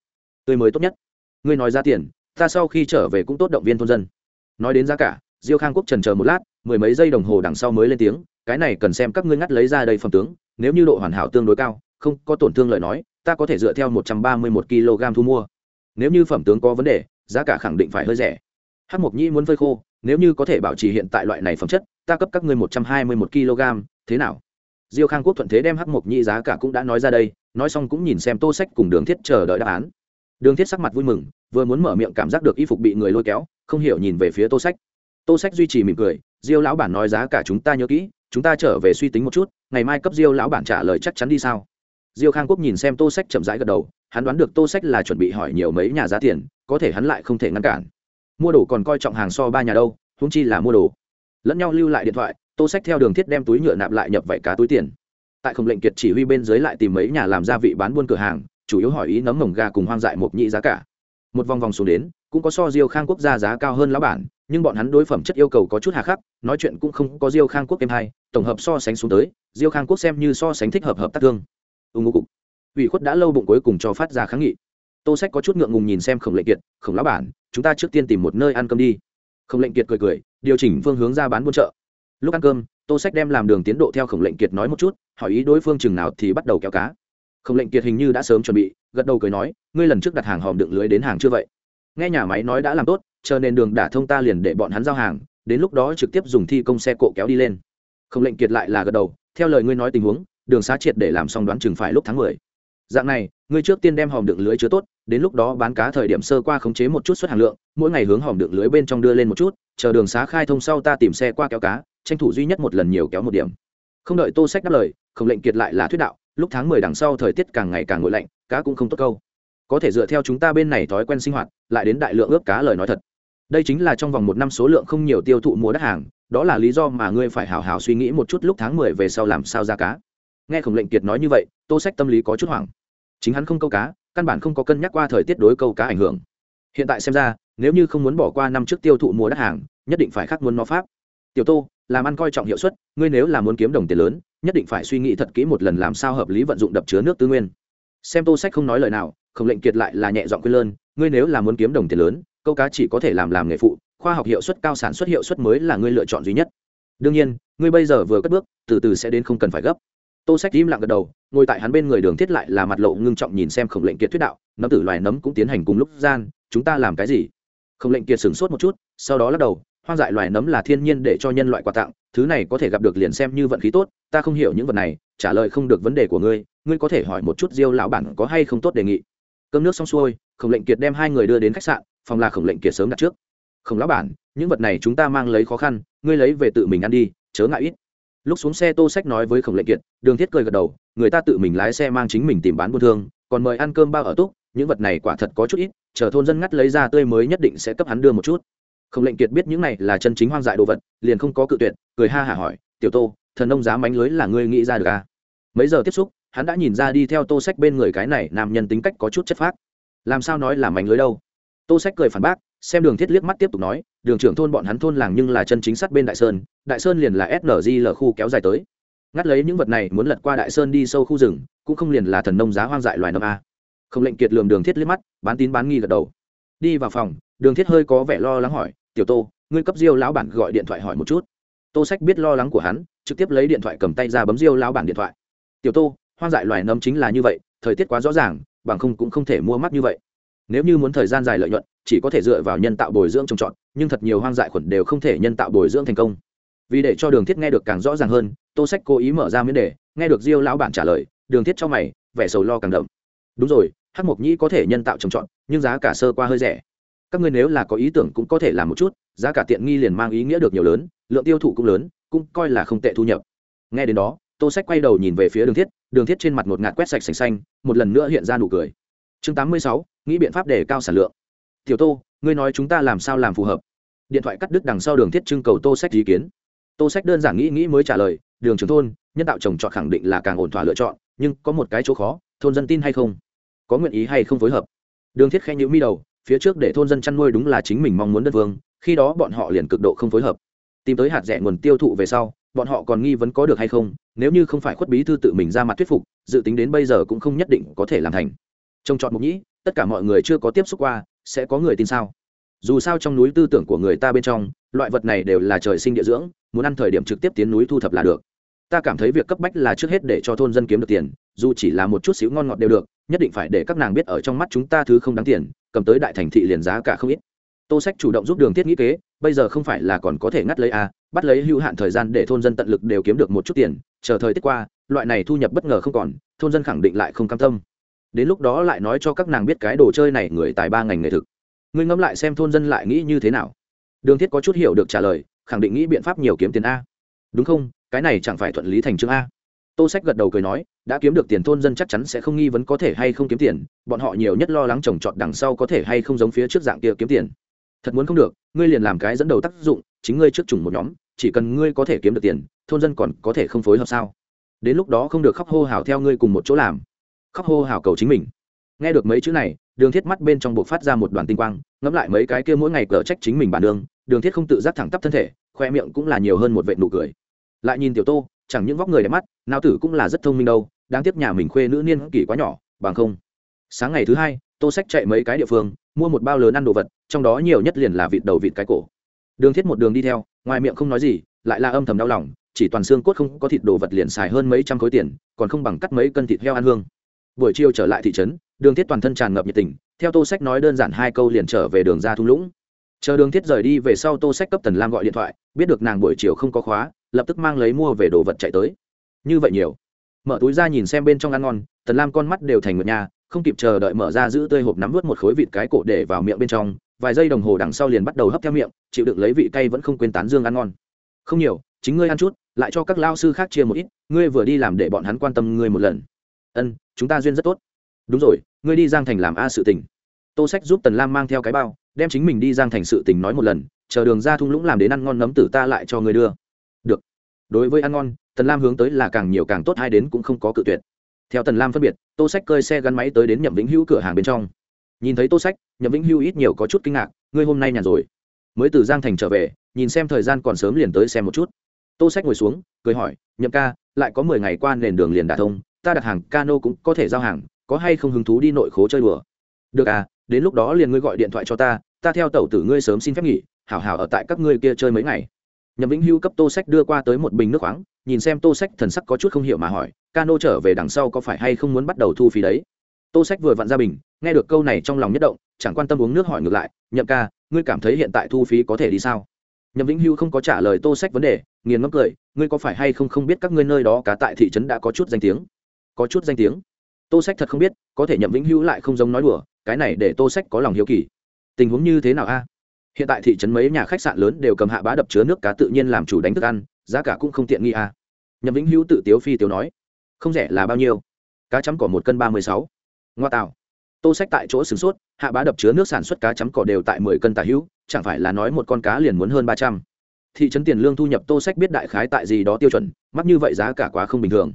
Tươi mới tốt nhất. Ngươi nói ra tiền, ta sau khi trở về cũng tốt động viên thôn dân. Nói đến giá cả, diêu khang quốc trần chờ một lát, mười mấy giây đồng hồ đằng sau mới lên tiếng, cái này cần xem các ngươi ngắt lấy ra đây phẩm tướng, nếu như độ hoàn hảo tương đối cao, không có tổn thương lời nói ta có thể dựa theo một trăm ba mươi một kg thu mua. Nếu như phẩm tướng có vấn đề, giá cả khẳng định phải hơi rẻ. Hát mộc nhĩ muốn phơi khô, nếu như có thể bảo trì hiện tại loại này phẩm chất, ta cấp các ngươi một trăm hai mươi một kg, thế nào? Diêu khang quốc thuận thế đem hắc mộc nhĩ giá cả cũng đã nói ra đây, nói xong cũng nhìn xem tô sách cùng đường thiết chờ đợi đáp án. Đường thiết sắc mặt vui mừng, vừa muốn mở miệng cảm giác được y phục bị người lôi kéo, không hiểu nhìn về phía tô sách. Tô sách duy trì mỉm cười, diêu lão bản nói giá cả chúng ta nhớ kỹ, chúng ta trở về suy tính một chút, ngày mai cấp diêu lão bản trả lời chắc chắn đi sao? Diêu khang quốc nhìn xem tô sách chậm rãi gật đầu, hắn đoán được tô sách là chuẩn bị hỏi nhiều mấy nhà giá tiền, có thể hắn lại không thể ngăn cản. Mua đồ còn coi trọng hàng so ba nhà đâu húng chi là mua đồ. Lẫn nhau lưu lại điện thoại, tô sách theo đường thiết đem túi nhựa nạp lại nhập vảy cá túi tiền. Tại khổng lệnh kiệt chỉ huy bên dưới lại tìm mấy nhà làm gia vị bán buôn cửa hàng, chủ yếu hỏi ý nấm mồng gà cùng hoang dại một nhị giá cả. Một vòng vòng xuống đến, cũng có so diêu khang quốc gia giá cao hơn lão bản, nhưng bọn hắn đối phẩm chất yêu cầu có chút hà khắc, nói chuyện cũng không có diêu khang quốc em hai tổng hợp so sánh xuống tới, diêu khang quốc xem như so sánh thích hợp hợp tác thương ưng ngô cục. Ủy khuất đã lâu bụng cuối cùng cho phát ra kháng nghị. Tô sách có chút ngượng ngùng nhìn xem khổng lệnh kiệt, khổng lão bản, chúng ta trước tiên tìm một nơi ăn cơm đi. Khổng lệnh kiệt cười cười, điều chỉnh phương hướng ra bán buôn chợ. Lúc ăn cơm, tô sách đem làm đường tiến độ theo khổng lệnh kiệt nói một chút, hỏi ý đối phương chừng nào thì bắt đầu kéo cá. Khổng lệnh kiệt hình như đã sớm chuẩn bị, gật đầu cười nói, ngươi lần trước đặt hàng hòm đựng lưới đến hàng chưa vậy? Nghe nhà máy nói đã làm tốt, chờ nên đường đả thông ta liền để bọn hắn giao hàng, đến lúc đó trực tiếp dùng thi công xe cộ kéo đi lên. Khổng lệnh kiệt lại là gật đầu, theo lời ngươi nói tình huống đường xá triệt để làm xong đoán chừng phải lúc tháng mười. Dạng này, ngươi trước tiên đem hòm đựng lưới chứa tốt, đến lúc đó bán cá thời điểm sơ qua khống chế một chút suất hàng lượng, mỗi ngày hướng hòm đựng lưới bên trong đưa lên một chút, chờ đường xá khai thông sau ta tìm xe qua kéo cá, tranh thủ duy nhất một lần nhiều kéo một điểm. Không đợi tô sách đáp lời khổng lệnh kiệt lại là thuyết đạo, lúc tháng mười đằng sau thời tiết càng ngày càng nguội lạnh, cá cũng không tốt câu. Có thể dựa theo chúng ta bên này thói quen sinh hoạt, lại đến đại lượng ướp cá lời nói thật. Đây chính là trong vòng một năm số lượng không nhiều tiêu thụ mua đắt hàng, đó là lý do mà ngươi phải hào hào suy nghĩ một chút lúc tháng mười về sau làm sao ra cá nghe khổng lệnh kiệt nói như vậy, tô sách tâm lý có chút hoảng. Chính hắn không câu cá, căn bản không có cân nhắc qua thời tiết đối câu cá ảnh hưởng. Hiện tại xem ra, nếu như không muốn bỏ qua năm trước tiêu thụ mua đất hàng, nhất định phải khắc muốn nó pháp. Tiểu tô, làm ăn coi trọng hiệu suất, ngươi nếu là muốn kiếm đồng tiền lớn, nhất định phải suy nghĩ thật kỹ một lần làm sao hợp lý vận dụng đập chứa nước tư nguyên. Xem tô sách không nói lời nào, khổng lệnh kiệt lại là nhẹ giọng quên lơn, ngươi nếu là muốn kiếm đồng tiền lớn, câu cá chỉ có thể làm làm nghề phụ, khoa học hiệu suất cao sản xuất hiệu suất mới là ngươi lựa chọn duy nhất. Đương nhiên, ngươi bây giờ vừa cất bước, từ từ sẽ đến không cần phải gấp tô sách im lặng gật đầu, ngồi tại hắn bên người đường thiết lại là mặt lộ ngưng trọng nhìn xem khổng lệnh kiệt thuyết đạo, nấm tử loài nấm cũng tiến hành cùng lúc gian, chúng ta làm cái gì? Khổng lệnh kiệt sửng sốt một chút, sau đó lắc đầu, hoang dại loài nấm là thiên nhiên để cho nhân loại quà tặng, thứ này có thể gặp được liền xem như vận khí tốt, ta không hiểu những vật này, trả lời không được vấn đề của ngươi ngươi có thể hỏi một chút diêu lão bản có hay không tốt đề nghị. Cơm nước xong xuôi, khổng lệnh kiệt đem hai người đưa đến khách sạn, phòng là khổng lệnh kiệt sớm đặt trước. Khổng lão bản, những vật này chúng ta mang lấy khó khăn, ngươi lấy về tự mình ăn đi, chớ ngại ít lúc xuống xe tô sách nói với khổng lệnh kiệt, đường thiết cười gật đầu, người ta tự mình lái xe mang chính mình tìm bán buôn thương, còn mời ăn cơm bao ở túc, những vật này quả thật có chút ít, chờ thôn dân ngắt lấy ra tươi mới nhất định sẽ cấp hắn đưa một chút. Khổng lệnh kiệt biết những này là chân chính hoang dại đồ vật, liền không có cự tuyệt, cười ha hả hỏi, tiểu tô, thần nông giá mánh lưới là ngươi nghĩ ra được à? mấy giờ tiếp xúc, hắn đã nhìn ra đi theo tô sách bên người cái này nam nhân tính cách có chút chất phác. Làm sao nói là mánh lưới đâu? Tô sách cười phản bác xem đường thiết liếc mắt tiếp tục nói, đường trưởng thôn bọn hắn thôn làng nhưng là chân chính sát bên đại sơn đại sơn liền là sng l khu kéo dài tới. Ngắt lấy những vật này, muốn lật qua đại sơn đi sâu khu rừng, cũng không liền là thần nông giá hoang dại loài nấm a. Không lệnh kiệt lường đường thiết liếc mắt, bán tín bán nghi gật đầu. Đi vào phòng, đường thiết hơi có vẻ lo lắng hỏi, tiểu tô, ngươi cấp diêu lão bản gọi điện thoại hỏi một chút. Tô sách biết lo lắng của hắn, trực tiếp lấy điện thoại cầm tay ra bấm diêu lão bản điện thoại. Tiểu tô, hoang dại loài nấm chính là như vậy, thời tiết quá rõ ràng, bằng không cũng không thể mua mắt như vậy. Nếu như muốn thời gian dài lợi nhuận chỉ có thể dựa vào nhân tạo bồi dưỡng trồng trọt, nhưng thật nhiều hoang dại khuẩn đều không thể nhân tạo bồi dưỡng thành công. Vì để cho đường thiết nghe được càng rõ ràng hơn, tô sách cố ý mở ra miếng đề, nghe được diêu lão bản trả lời, đường thiết cho mày, vẻ sầu lo càng đậm. Đúng rồi, hắc mộc nhĩ có thể nhân tạo trồng trọt, nhưng giá cả sơ qua hơi rẻ. Các ngươi nếu là có ý tưởng cũng có thể làm một chút, giá cả tiện nghi liền mang ý nghĩa được nhiều lớn, lượng tiêu thụ cũng lớn, cũng coi là không tệ thu nhập. Nghe đến đó, tô sách quay đầu nhìn về phía đường thiết đường thiết trên mặt một ngạt quét sạch sành xanh, một lần nữa hiện ra nụ cười. Chương tám mươi sáu, nghĩ biện pháp để cao sản lượng tiểu tô, ngươi nói chúng ta làm sao làm phù hợp? Điện thoại cắt đứt đằng sau đường thiết trưng cầu tô sách ý kiến. Tô sách đơn giản nghĩ nghĩ mới trả lời, đường trưởng thôn, nhân tạo trồng trọt khẳng định là càng ổn thỏa lựa chọn, nhưng có một cái chỗ khó, thôn dân tin hay không? Có nguyện ý hay không phối hợp? Đường thiết khen nhữ mi đầu, phía trước để thôn dân chăn nuôi đúng là chính mình mong muốn đất vương, khi đó bọn họ liền cực độ không phối hợp. Tìm tới hạt rẻ nguồn tiêu thụ về sau, bọn họ còn nghi vấn có được hay không, nếu như không phải khuất bí thư tự mình ra mặt thuyết phục, dự tính đến bây giờ cũng không nhất định có thể làm thành. Trông trọt mục nhĩ, tất cả mọi người chưa có tiếp xúc qua sẽ có người tin sao? Dù sao trong núi tư tưởng của người ta bên trong, loại vật này đều là trời sinh địa dưỡng, muốn ăn thời điểm trực tiếp tiến núi thu thập là được. Ta cảm thấy việc cấp bách là trước hết để cho thôn dân kiếm được tiền, dù chỉ là một chút xíu ngon ngọt đều được, nhất định phải để các nàng biết ở trong mắt chúng ta thứ không đáng tiền, cầm tới đại thành thị liền giá cả không ít. Tô sách chủ động giúp đường thiết nghĩ kế, bây giờ không phải là còn có thể ngắt lấy a bắt lấy hữu hạn thời gian để thôn dân tận lực đều kiếm được một chút tiền, chờ thời tiết qua, loại này thu nhập bất ngờ không còn, thôn dân khẳng định lại không cam tâm đến lúc đó lại nói cho các nàng biết cái đồ chơi này người tài ba ngành nghề thực. Ngươi ngẫm lại xem thôn dân lại nghĩ như thế nào. Đường thiết có chút hiểu được trả lời, khẳng định nghĩ biện pháp nhiều kiếm tiền a. Đúng không? Cái này chẳng phải thuận lý thành chương a. Tô sách gật đầu cười nói, đã kiếm được tiền thôn dân chắc chắn sẽ không nghi vấn có thể hay không kiếm tiền, bọn họ nhiều nhất lo lắng trồng trọt đằng sau có thể hay không giống phía trước dạng kia kiếm tiền. Thật muốn không được, ngươi liền làm cái dẫn đầu tác dụng, chính ngươi trước chủng một nhóm, chỉ cần ngươi có thể kiếm được tiền, thôn dân còn có thể không phối hợp sao? Đến lúc đó không được khóc hô hào theo ngươi cùng một chỗ làm khóc hô hào cầu chính mình. Nghe được mấy chữ này, đường thiết mắt bên trong buộc phát ra một đoàn tinh quang, ngẫm lại mấy cái kia mỗi ngày cờ trách chính mình bản đường đường thiết không tự giác thẳng tắp thân thể, khoe miệng cũng là nhiều hơn một vệ nụ cười. Lại nhìn tiểu tô, chẳng những vóc người đẹp mắt nào tử cũng là rất thông minh đâu, đáng tiếc nhà mình khuê nữ niên kỷ quá nhỏ, bằng không. Sáng ngày thứ hai, tô sách chạy mấy cái địa phương, mua một bao lớn ăn đồ vật, trong đó nhiều nhất liền là vịt đầu vịt cái cổ. Đường thiết một đường đi theo, ngoài miệng không nói gì, lại là âm thầm đau lòng, chỉ toàn xương cốt không có thịt đồ vật liền xài hơn mấy trăm khối tiền, còn không bằng cắt mấy cân thịt heo ăn hương buổi chiều trở lại thị trấn, đường thiết toàn thân tràn ngập nhiệt tình, theo tô sách nói đơn giản hai câu liền trở về đường ra thung lũng. Chờ đường thiết rời đi về sau tô sách cấp tần lam gọi điện thoại, biết được nàng buổi chiều không có khóa, lập tức mang lấy mua về đồ vật chạy tới. Như vậy nhiều. Mở túi ra nhìn xem bên trong ăn ngon, tần lam con mắt đều thành ngựa nhà không kịp chờ đợi mở ra giữ tươi hộp nắm vớt một khối vịt cái cổ để vào miệng bên trong, vài giây đồng hồ đằng sau liền bắt đầu hấp theo miệng, chịu đựng lấy vị cay vẫn không quên tán dương ăn ngon. Không nhiều, chính ngươi ăn chút, lại cho các lao sư khác chia một ít, ngươi vừa đi làm để bọn hắn quan tâm ngươi một lần ân, chúng ta duyên rất tốt. Đúng rồi, ngươi đi giang thành làm a sự tình. Tô sách giúp tần lam mang theo cái bao, đem chính mình đi giang thành sự tình nói một lần, chờ đường ra thung lũng làm đến ăn ngon nấm tử ta lại cho ngươi đưa. Được. Đối với ăn ngon, tần lam hướng tới là càng nhiều càng tốt hay đến cũng không có cự tuyệt. Theo tần lam phân biệt, tô sách cơi xe gắn máy tới đến nhậm vĩnh hữu cửa hàng bên trong. Nhìn thấy tô sách, nhậm vĩnh hữu ít nhiều có chút kinh ngạc, ngươi hôm nay nhàn rồi. Mới từ giang thành trở về, nhìn xem thời gian còn sớm liền tới xem một chút. Tô sách ngồi xuống, cười hỏi, nhậm ca, lại có mười ngày qua nền đường liền đả thông ta đặt hàng cano cũng có thể giao hàng, có hay không hứng thú đi nội khố chơi đùa? Được à đến lúc đó liền ngươi gọi điện thoại cho ta ta theo tẩu tử ngươi sớm xin phép nghỉ, hảo hảo ở tại các ngươi kia chơi mấy ngày. Nhậm vĩnh hưu cấp tô sách đưa qua tới một bình nước khoáng, nhìn xem tô sách thần sắc có chút không hiểu mà hỏi, cano trở về đằng sau có phải hay không muốn bắt đầu thu phí đấy? Tô sách vừa vặn ra bình, nghe được câu này trong lòng nhất động, chẳng quan tâm uống nước hỏi ngược lại, nhậm ca, ngươi cảm thấy hiện tại thu phí có thể đi sao? Nhậm vĩnh hưu không có trả lời tô sách vấn đề, nghiền ngấm cười, ngươi có phải hay không không biết các ngươi nơi đó cá tại thị trấn đã có chút danh tiếng? Có chút danh tiếng. Tô sách thật không biết, có thể nhậm vĩnh hưu lại không giống nói đùa, cái này để tô sách có lòng hiếu kỳ. Tình huống như thế nào a? Hiện tại thị trấn mấy nhà khách sạn lớn đều cầm hạ bá đập chứa nước cá tự nhiên làm chủ đánh thức ăn, giá cả cũng không tiện nghi a. Nhậm vĩnh hữu tự tiếu phi tiếu nói, không rẻ là bao nhiêu? Cá chấm cỏ một cân ba mươi sáu. Ngoa tạo. Tô sách tại chỗ sửng sốt, hạ bá đập chứa nước sản xuất cá chấm cỏ đều tại mười cân tả hữu, chẳng phải là nói một con cá liền muốn hơn ba trăm. Thị trấn tiền lương thu nhập tô sách biết đại khái tại gì đó tiêu chuẩn, mắc như vậy giá cả quá không bình thường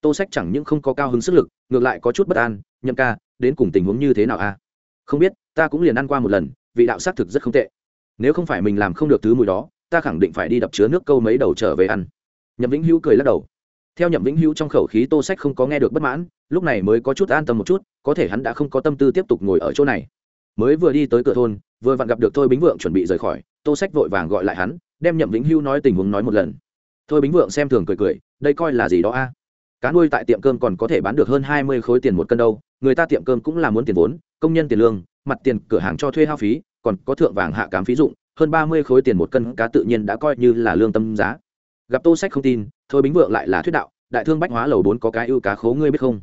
tô sách chẳng những không có cao hứng sức lực, ngược lại có chút bất an, nhậm ca, đến cùng tình huống như thế nào a? Không biết, ta cũng liền ăn qua một lần, vị đạo xác thực rất không tệ. Nếu không phải mình làm không được thứ mùi đó, ta khẳng định phải đi đập chứa nước câu mấy đầu trở về ăn. Nhậm vĩnh hữu cười lắc đầu. Theo nhậm vĩnh hữu trong khẩu khí, tô sách không có nghe được bất mãn, lúc này mới có chút an tâm một chút, có thể hắn đã không có tâm tư tiếp tục ngồi ở chỗ này. Mới vừa đi tới cửa thôn, vừa vặn gặp được thôi bính vượng chuẩn bị rời khỏi, tô sách vội vàng gọi lại hắn, đem nhậm vĩnh hữu nói tình huống nói một lần. Thôi bính vượng xem thường cười cười, đây coi là gì đó a? Cá nuôi tại tiệm cơm còn có thể bán được hơn hai mươi khối tiền một cân đâu, người ta tiệm cơm cũng là muốn tiền vốn, công nhân tiền lương, mặt tiền cửa hàng cho thuê hao phí, còn có thượng vàng hạ cám phí dụng, hơn ba mươi khối tiền một cân cá tự nhiên đã coi như là lương tâm giá. Gặp tô sách không tin, thôi bính vượng lại là thuyết đạo, đại thương bách hóa lầu bốn có cái ưu cá khố ngươi biết không?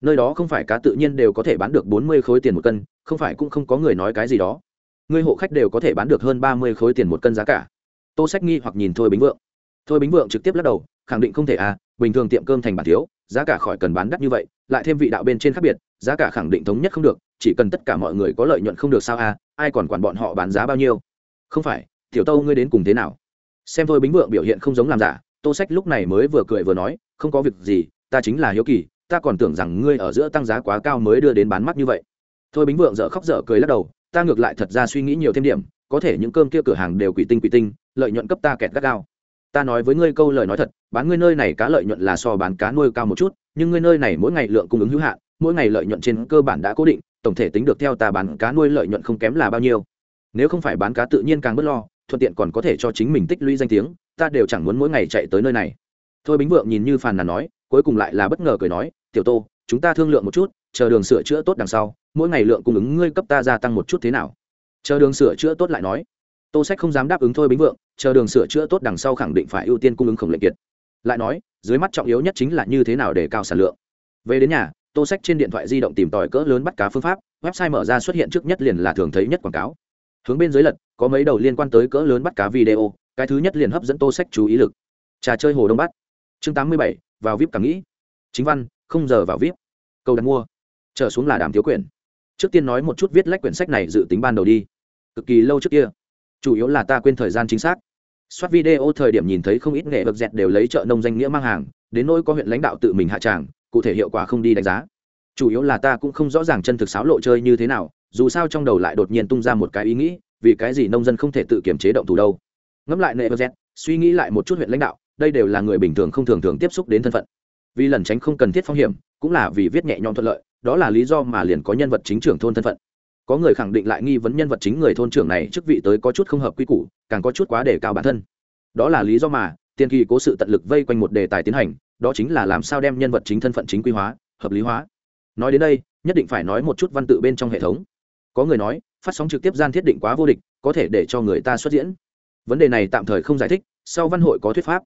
Nơi đó không phải cá tự nhiên đều có thể bán được bốn mươi khối tiền một cân, không phải cũng không có người nói cái gì đó. Ngươi hộ khách đều có thể bán được hơn ba mươi khối tiền một cân giá cả. Tô sách nghi hoặc nhìn thôi bính vượng. Thôi bính vượng trực tiếp lắc đầu, khẳng định không thể à bình thường tiệm cơm thành bản thiếu, giá cả khỏi cần bán đắt như vậy, lại thêm vị đạo bên trên khác biệt, giá cả khẳng định thống nhất không được, chỉ cần tất cả mọi người có lợi nhuận không được sao à ai còn quản bọn họ bán giá bao nhiêu? Không phải, tiểu tâu ngươi đến cùng thế nào? Xem thôi bính vượng biểu hiện không giống làm giả, tô sách lúc này mới vừa cười vừa nói, không có việc gì, ta chính là hiếu kỳ, ta còn tưởng rằng ngươi ở giữa tăng giá quá cao mới đưa đến bán mắt như vậy. Thôi bính vượng dở khóc dở cười lắc đầu, ta ngược lại thật ra suy nghĩ nhiều thêm điểm, có thể những cơm kia cửa hàng đều quỷ tinh quỷ tinh, lợi nhuận cấp ta kẹt gắt gao ta nói với ngươi câu lời nói thật, bán ngươi nơi này cá lợi nhuận là so bán cá nuôi cao một chút, nhưng ngươi nơi này mỗi ngày lượng cung ứng hữu hạn, mỗi ngày lợi nhuận trên cơ bản đã cố định, tổng thể tính được theo ta bán cá nuôi lợi nhuận không kém là bao nhiêu. Nếu không phải bán cá tự nhiên càng bớt lo, thuận tiện còn có thể cho chính mình tích lũy danh tiếng, ta đều chẳng muốn mỗi ngày chạy tới nơi này. Thôi bính vượng nhìn như phàn nàn nói, cuối cùng lại là bất ngờ cười nói, tiểu tô, chúng ta thương lượng một chút, chờ đường sửa chữa tốt đằng sau, mỗi ngày lượng cung ứng ngươi cấp ta gia tăng một chút thế nào? Chờ đường sửa chữa tốt lại nói. Tô sách không dám đáp ứng thôi bính vượng chờ đường sửa chữa tốt đằng sau khẳng định phải ưu tiên cung ứng khổng lệnh kiệt. Lại nói, dưới mắt trọng yếu nhất chính là như thế nào để cao sản lượng. Về đến nhà, tô sách trên điện thoại di động tìm tòi cỡ lớn bắt cá phương pháp, website mở ra xuất hiện trước nhất liền là thường thấy nhất quảng cáo. Hướng bên dưới lật, có mấy đầu liên quan tới cỡ lớn bắt cá video, cái thứ nhất liền hấp dẫn tô sách chú ý lực. Trà chơi hồ đông bắt chương tám mươi bảy, vào vip cảm nghĩ. Chính văn, không giờ vào vip. Câu đặt mua. Trở xuống là đàm thiếu quyển. Trước tiên nói một chút viết lách quyển sách này dự tính ban đầu đi. Cực kỳ lâu trước kia chủ yếu là ta quên thời gian chính xác. Soát video thời điểm nhìn thấy không ít nghệ vật dẹt đều lấy chợ nông danh nghĩa mang hàng, đến nỗi có huyện lãnh đạo tự mình hạ tràng, cụ thể hiệu quả không đi đánh giá. Chủ yếu là ta cũng không rõ ràng chân thực sáo lộ chơi như thế nào, dù sao trong đầu lại đột nhiên tung ra một cái ý nghĩ, vì cái gì nông dân không thể tự kiểm chế động thủ đâu. Ngẫm lại nệ vật dẹt, suy nghĩ lại một chút huyện lãnh đạo, đây đều là người bình thường không thường thường tiếp xúc đến thân phận. Vì lần tránh không cần thiết phong hiểm, cũng là vì viết nhẹ nhõm thuận lợi, đó là lý do mà liền có nhân vật chính trưởng thôn thân phận có người khẳng định lại nghi vấn nhân vật chính người thôn trưởng này chức vị tới có chút không hợp quy củ, càng có chút quá đề cao bản thân. Đó là lý do mà tiên kỳ cố sự tận lực vây quanh một đề tài tiến hành, đó chính là làm sao đem nhân vật chính thân phận chính quy hóa, hợp lý hóa. Nói đến đây, nhất định phải nói một chút văn tự bên trong hệ thống. Có người nói, phát sóng trực tiếp gian thiết định quá vô địch, có thể để cho người ta xuất diễn. Vấn đề này tạm thời không giải thích, sau văn hội có thuyết pháp.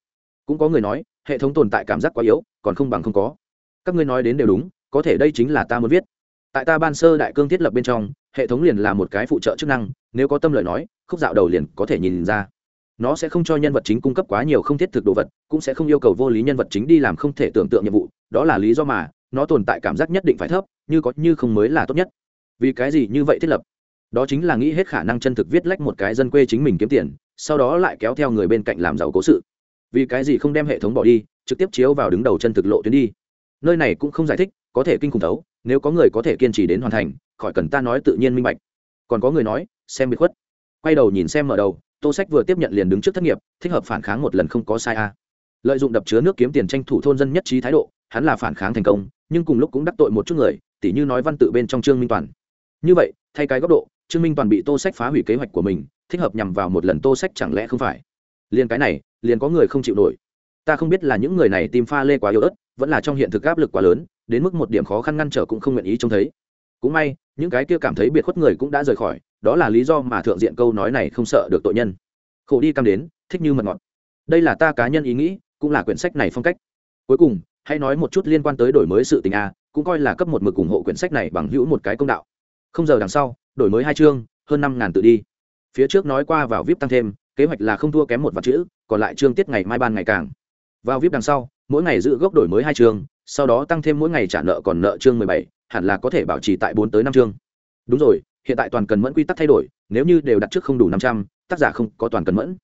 Cũng có người nói, hệ thống tồn tại cảm giác quá yếu, còn không bằng không có. Các ngươi nói đến đều đúng, có thể đây chính là ta muốn viết. Tại ta ban sơ đại cương thiết lập bên trong hệ thống liền là một cái phụ trợ chức năng, nếu có tâm lời nói, khúc dạo đầu liền có thể nhìn ra. Nó sẽ không cho nhân vật chính cung cấp quá nhiều không thiết thực đồ vật, cũng sẽ không yêu cầu vô lý nhân vật chính đi làm không thể tưởng tượng nhiệm vụ, đó là lý do mà, nó tồn tại cảm giác nhất định phải thấp, như có như không mới là tốt nhất. Vì cái gì như vậy thiết lập? Đó chính là nghĩ hết khả năng chân thực viết lách một cái dân quê chính mình kiếm tiền, sau đó lại kéo theo người bên cạnh làm giàu cố sự. Vì cái gì không đem hệ thống bỏ đi, trực tiếp chiếu vào đứng đầu chân thực lộ tuyến đi? Nơi này cũng không giải thích, có thể kinh khủng thấu, nếu có người có thể kiên trì đến hoàn thành khỏi cần ta nói tự nhiên minh bạch. Còn có người nói, xem biệt khuất. Quay đầu nhìn xem mở đầu, tô sách vừa tiếp nhận liền đứng trước thất nghiệp, thích hợp phản kháng một lần không có sai a. Lợi dụng đập chứa nước kiếm tiền tranh thủ thôn dân nhất trí thái độ, hắn là phản kháng thành công, nhưng cùng lúc cũng đắc tội một chút người, tỉ như nói văn tự bên trong trương minh toàn. Như vậy, thay cái góc độ, trương minh toàn bị tô sách phá hủy kế hoạch của mình, thích hợp nhằm vào một lần tô sách chẳng lẽ không phải? Liền cái này, liền có người không chịu nổi. Ta không biết là những người này tìm pha lê quá yếu ớt, vẫn là trong hiện thực áp lực quá lớn, đến mức một điểm khó khăn ngăn trở cũng không nguyện ý trông thấy. Cũng may những cái kia cảm thấy biệt khuất người cũng đã rời khỏi, đó là lý do mà thượng diện câu nói này không sợ được tội nhân. Khổ đi cam đến, thích như mật ngọt. Đây là ta cá nhân ý nghĩ, cũng là quyển sách này phong cách. Cuối cùng, hãy nói một chút liên quan tới đổi mới sự tình a, cũng coi là cấp một mực ủng hộ quyển sách này bằng hữu một cái công đạo. Không giờ đằng sau, đổi mới hai chương, hơn năm ngàn tự đi. Phía trước nói qua vào vip tăng thêm, kế hoạch là không thua kém một vạn chữ, còn lại chương tiết ngày mai ban ngày càng. Vào vip đằng sau, mỗi ngày giữ gốc đổi mới hai chương, sau đó tăng thêm mỗi ngày trả nợ còn nợ chương mười bảy hẳn là có thể bảo trì tại bốn tới năm chương. Đúng rồi, hiện tại toàn cần mẫn quy tắc thay đổi, nếu như đều đặt trước không đủ năm trăm, tác giả không có toàn cần mẫn.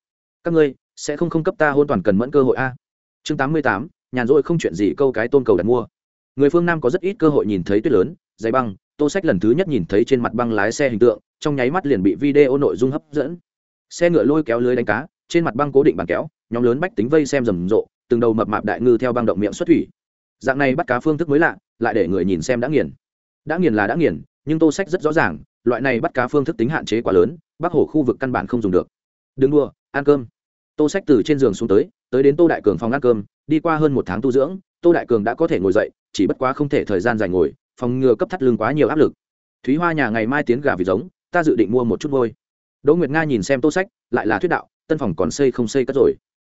Các ngươi, sẽ không không cấp ta hôn toàn cần mẫn cơ hội a? Chương tám mươi tám, nhàn rỗi không chuyện gì câu cái tôn cầu đặt mua. Người phương nam có rất ít cơ hội nhìn thấy tuyết lớn giấy băng, tô sách lần thứ nhất nhìn thấy trên mặt băng lái xe hình tượng, trong nháy mắt liền bị video nội dung hấp dẫn. Xe ngựa lôi kéo lưới đánh cá, trên mặt băng cố định bàn kéo, nhóm lớn bách tính vây xem rầm rộ, từng đầu mập mạp đại ngư theo băng động miệng xuất thủy. Dạng này bắt cá phương thức mới lạ lại để người nhìn xem đã nghiền. Đã nghiền là đã nghiền, nhưng tô sách rất rõ ràng, loại này bắt cá phương thức tính hạn chế quá lớn, bắc hồ khu vực căn bản không dùng được. Đừng đua, ăn cơm. Tô sách từ trên giường xuống tới tới đến tô đại cường phòng ăn cơm, đi qua hơn một tháng tu dưỡng, tô đại cường đã có thể ngồi dậy, chỉ bất quá không thể thời gian dài ngồi, phòng ngừa cấp thắt lưng quá nhiều áp lực. Thúy hoa nhà ngày mai tiến gà vịt giống, ta dự định mua một chút vôi. Đỗ nguyệt nga nhìn xem tô sách, lại là thuyết đạo, tân phòng còn xây không xây cất rồi.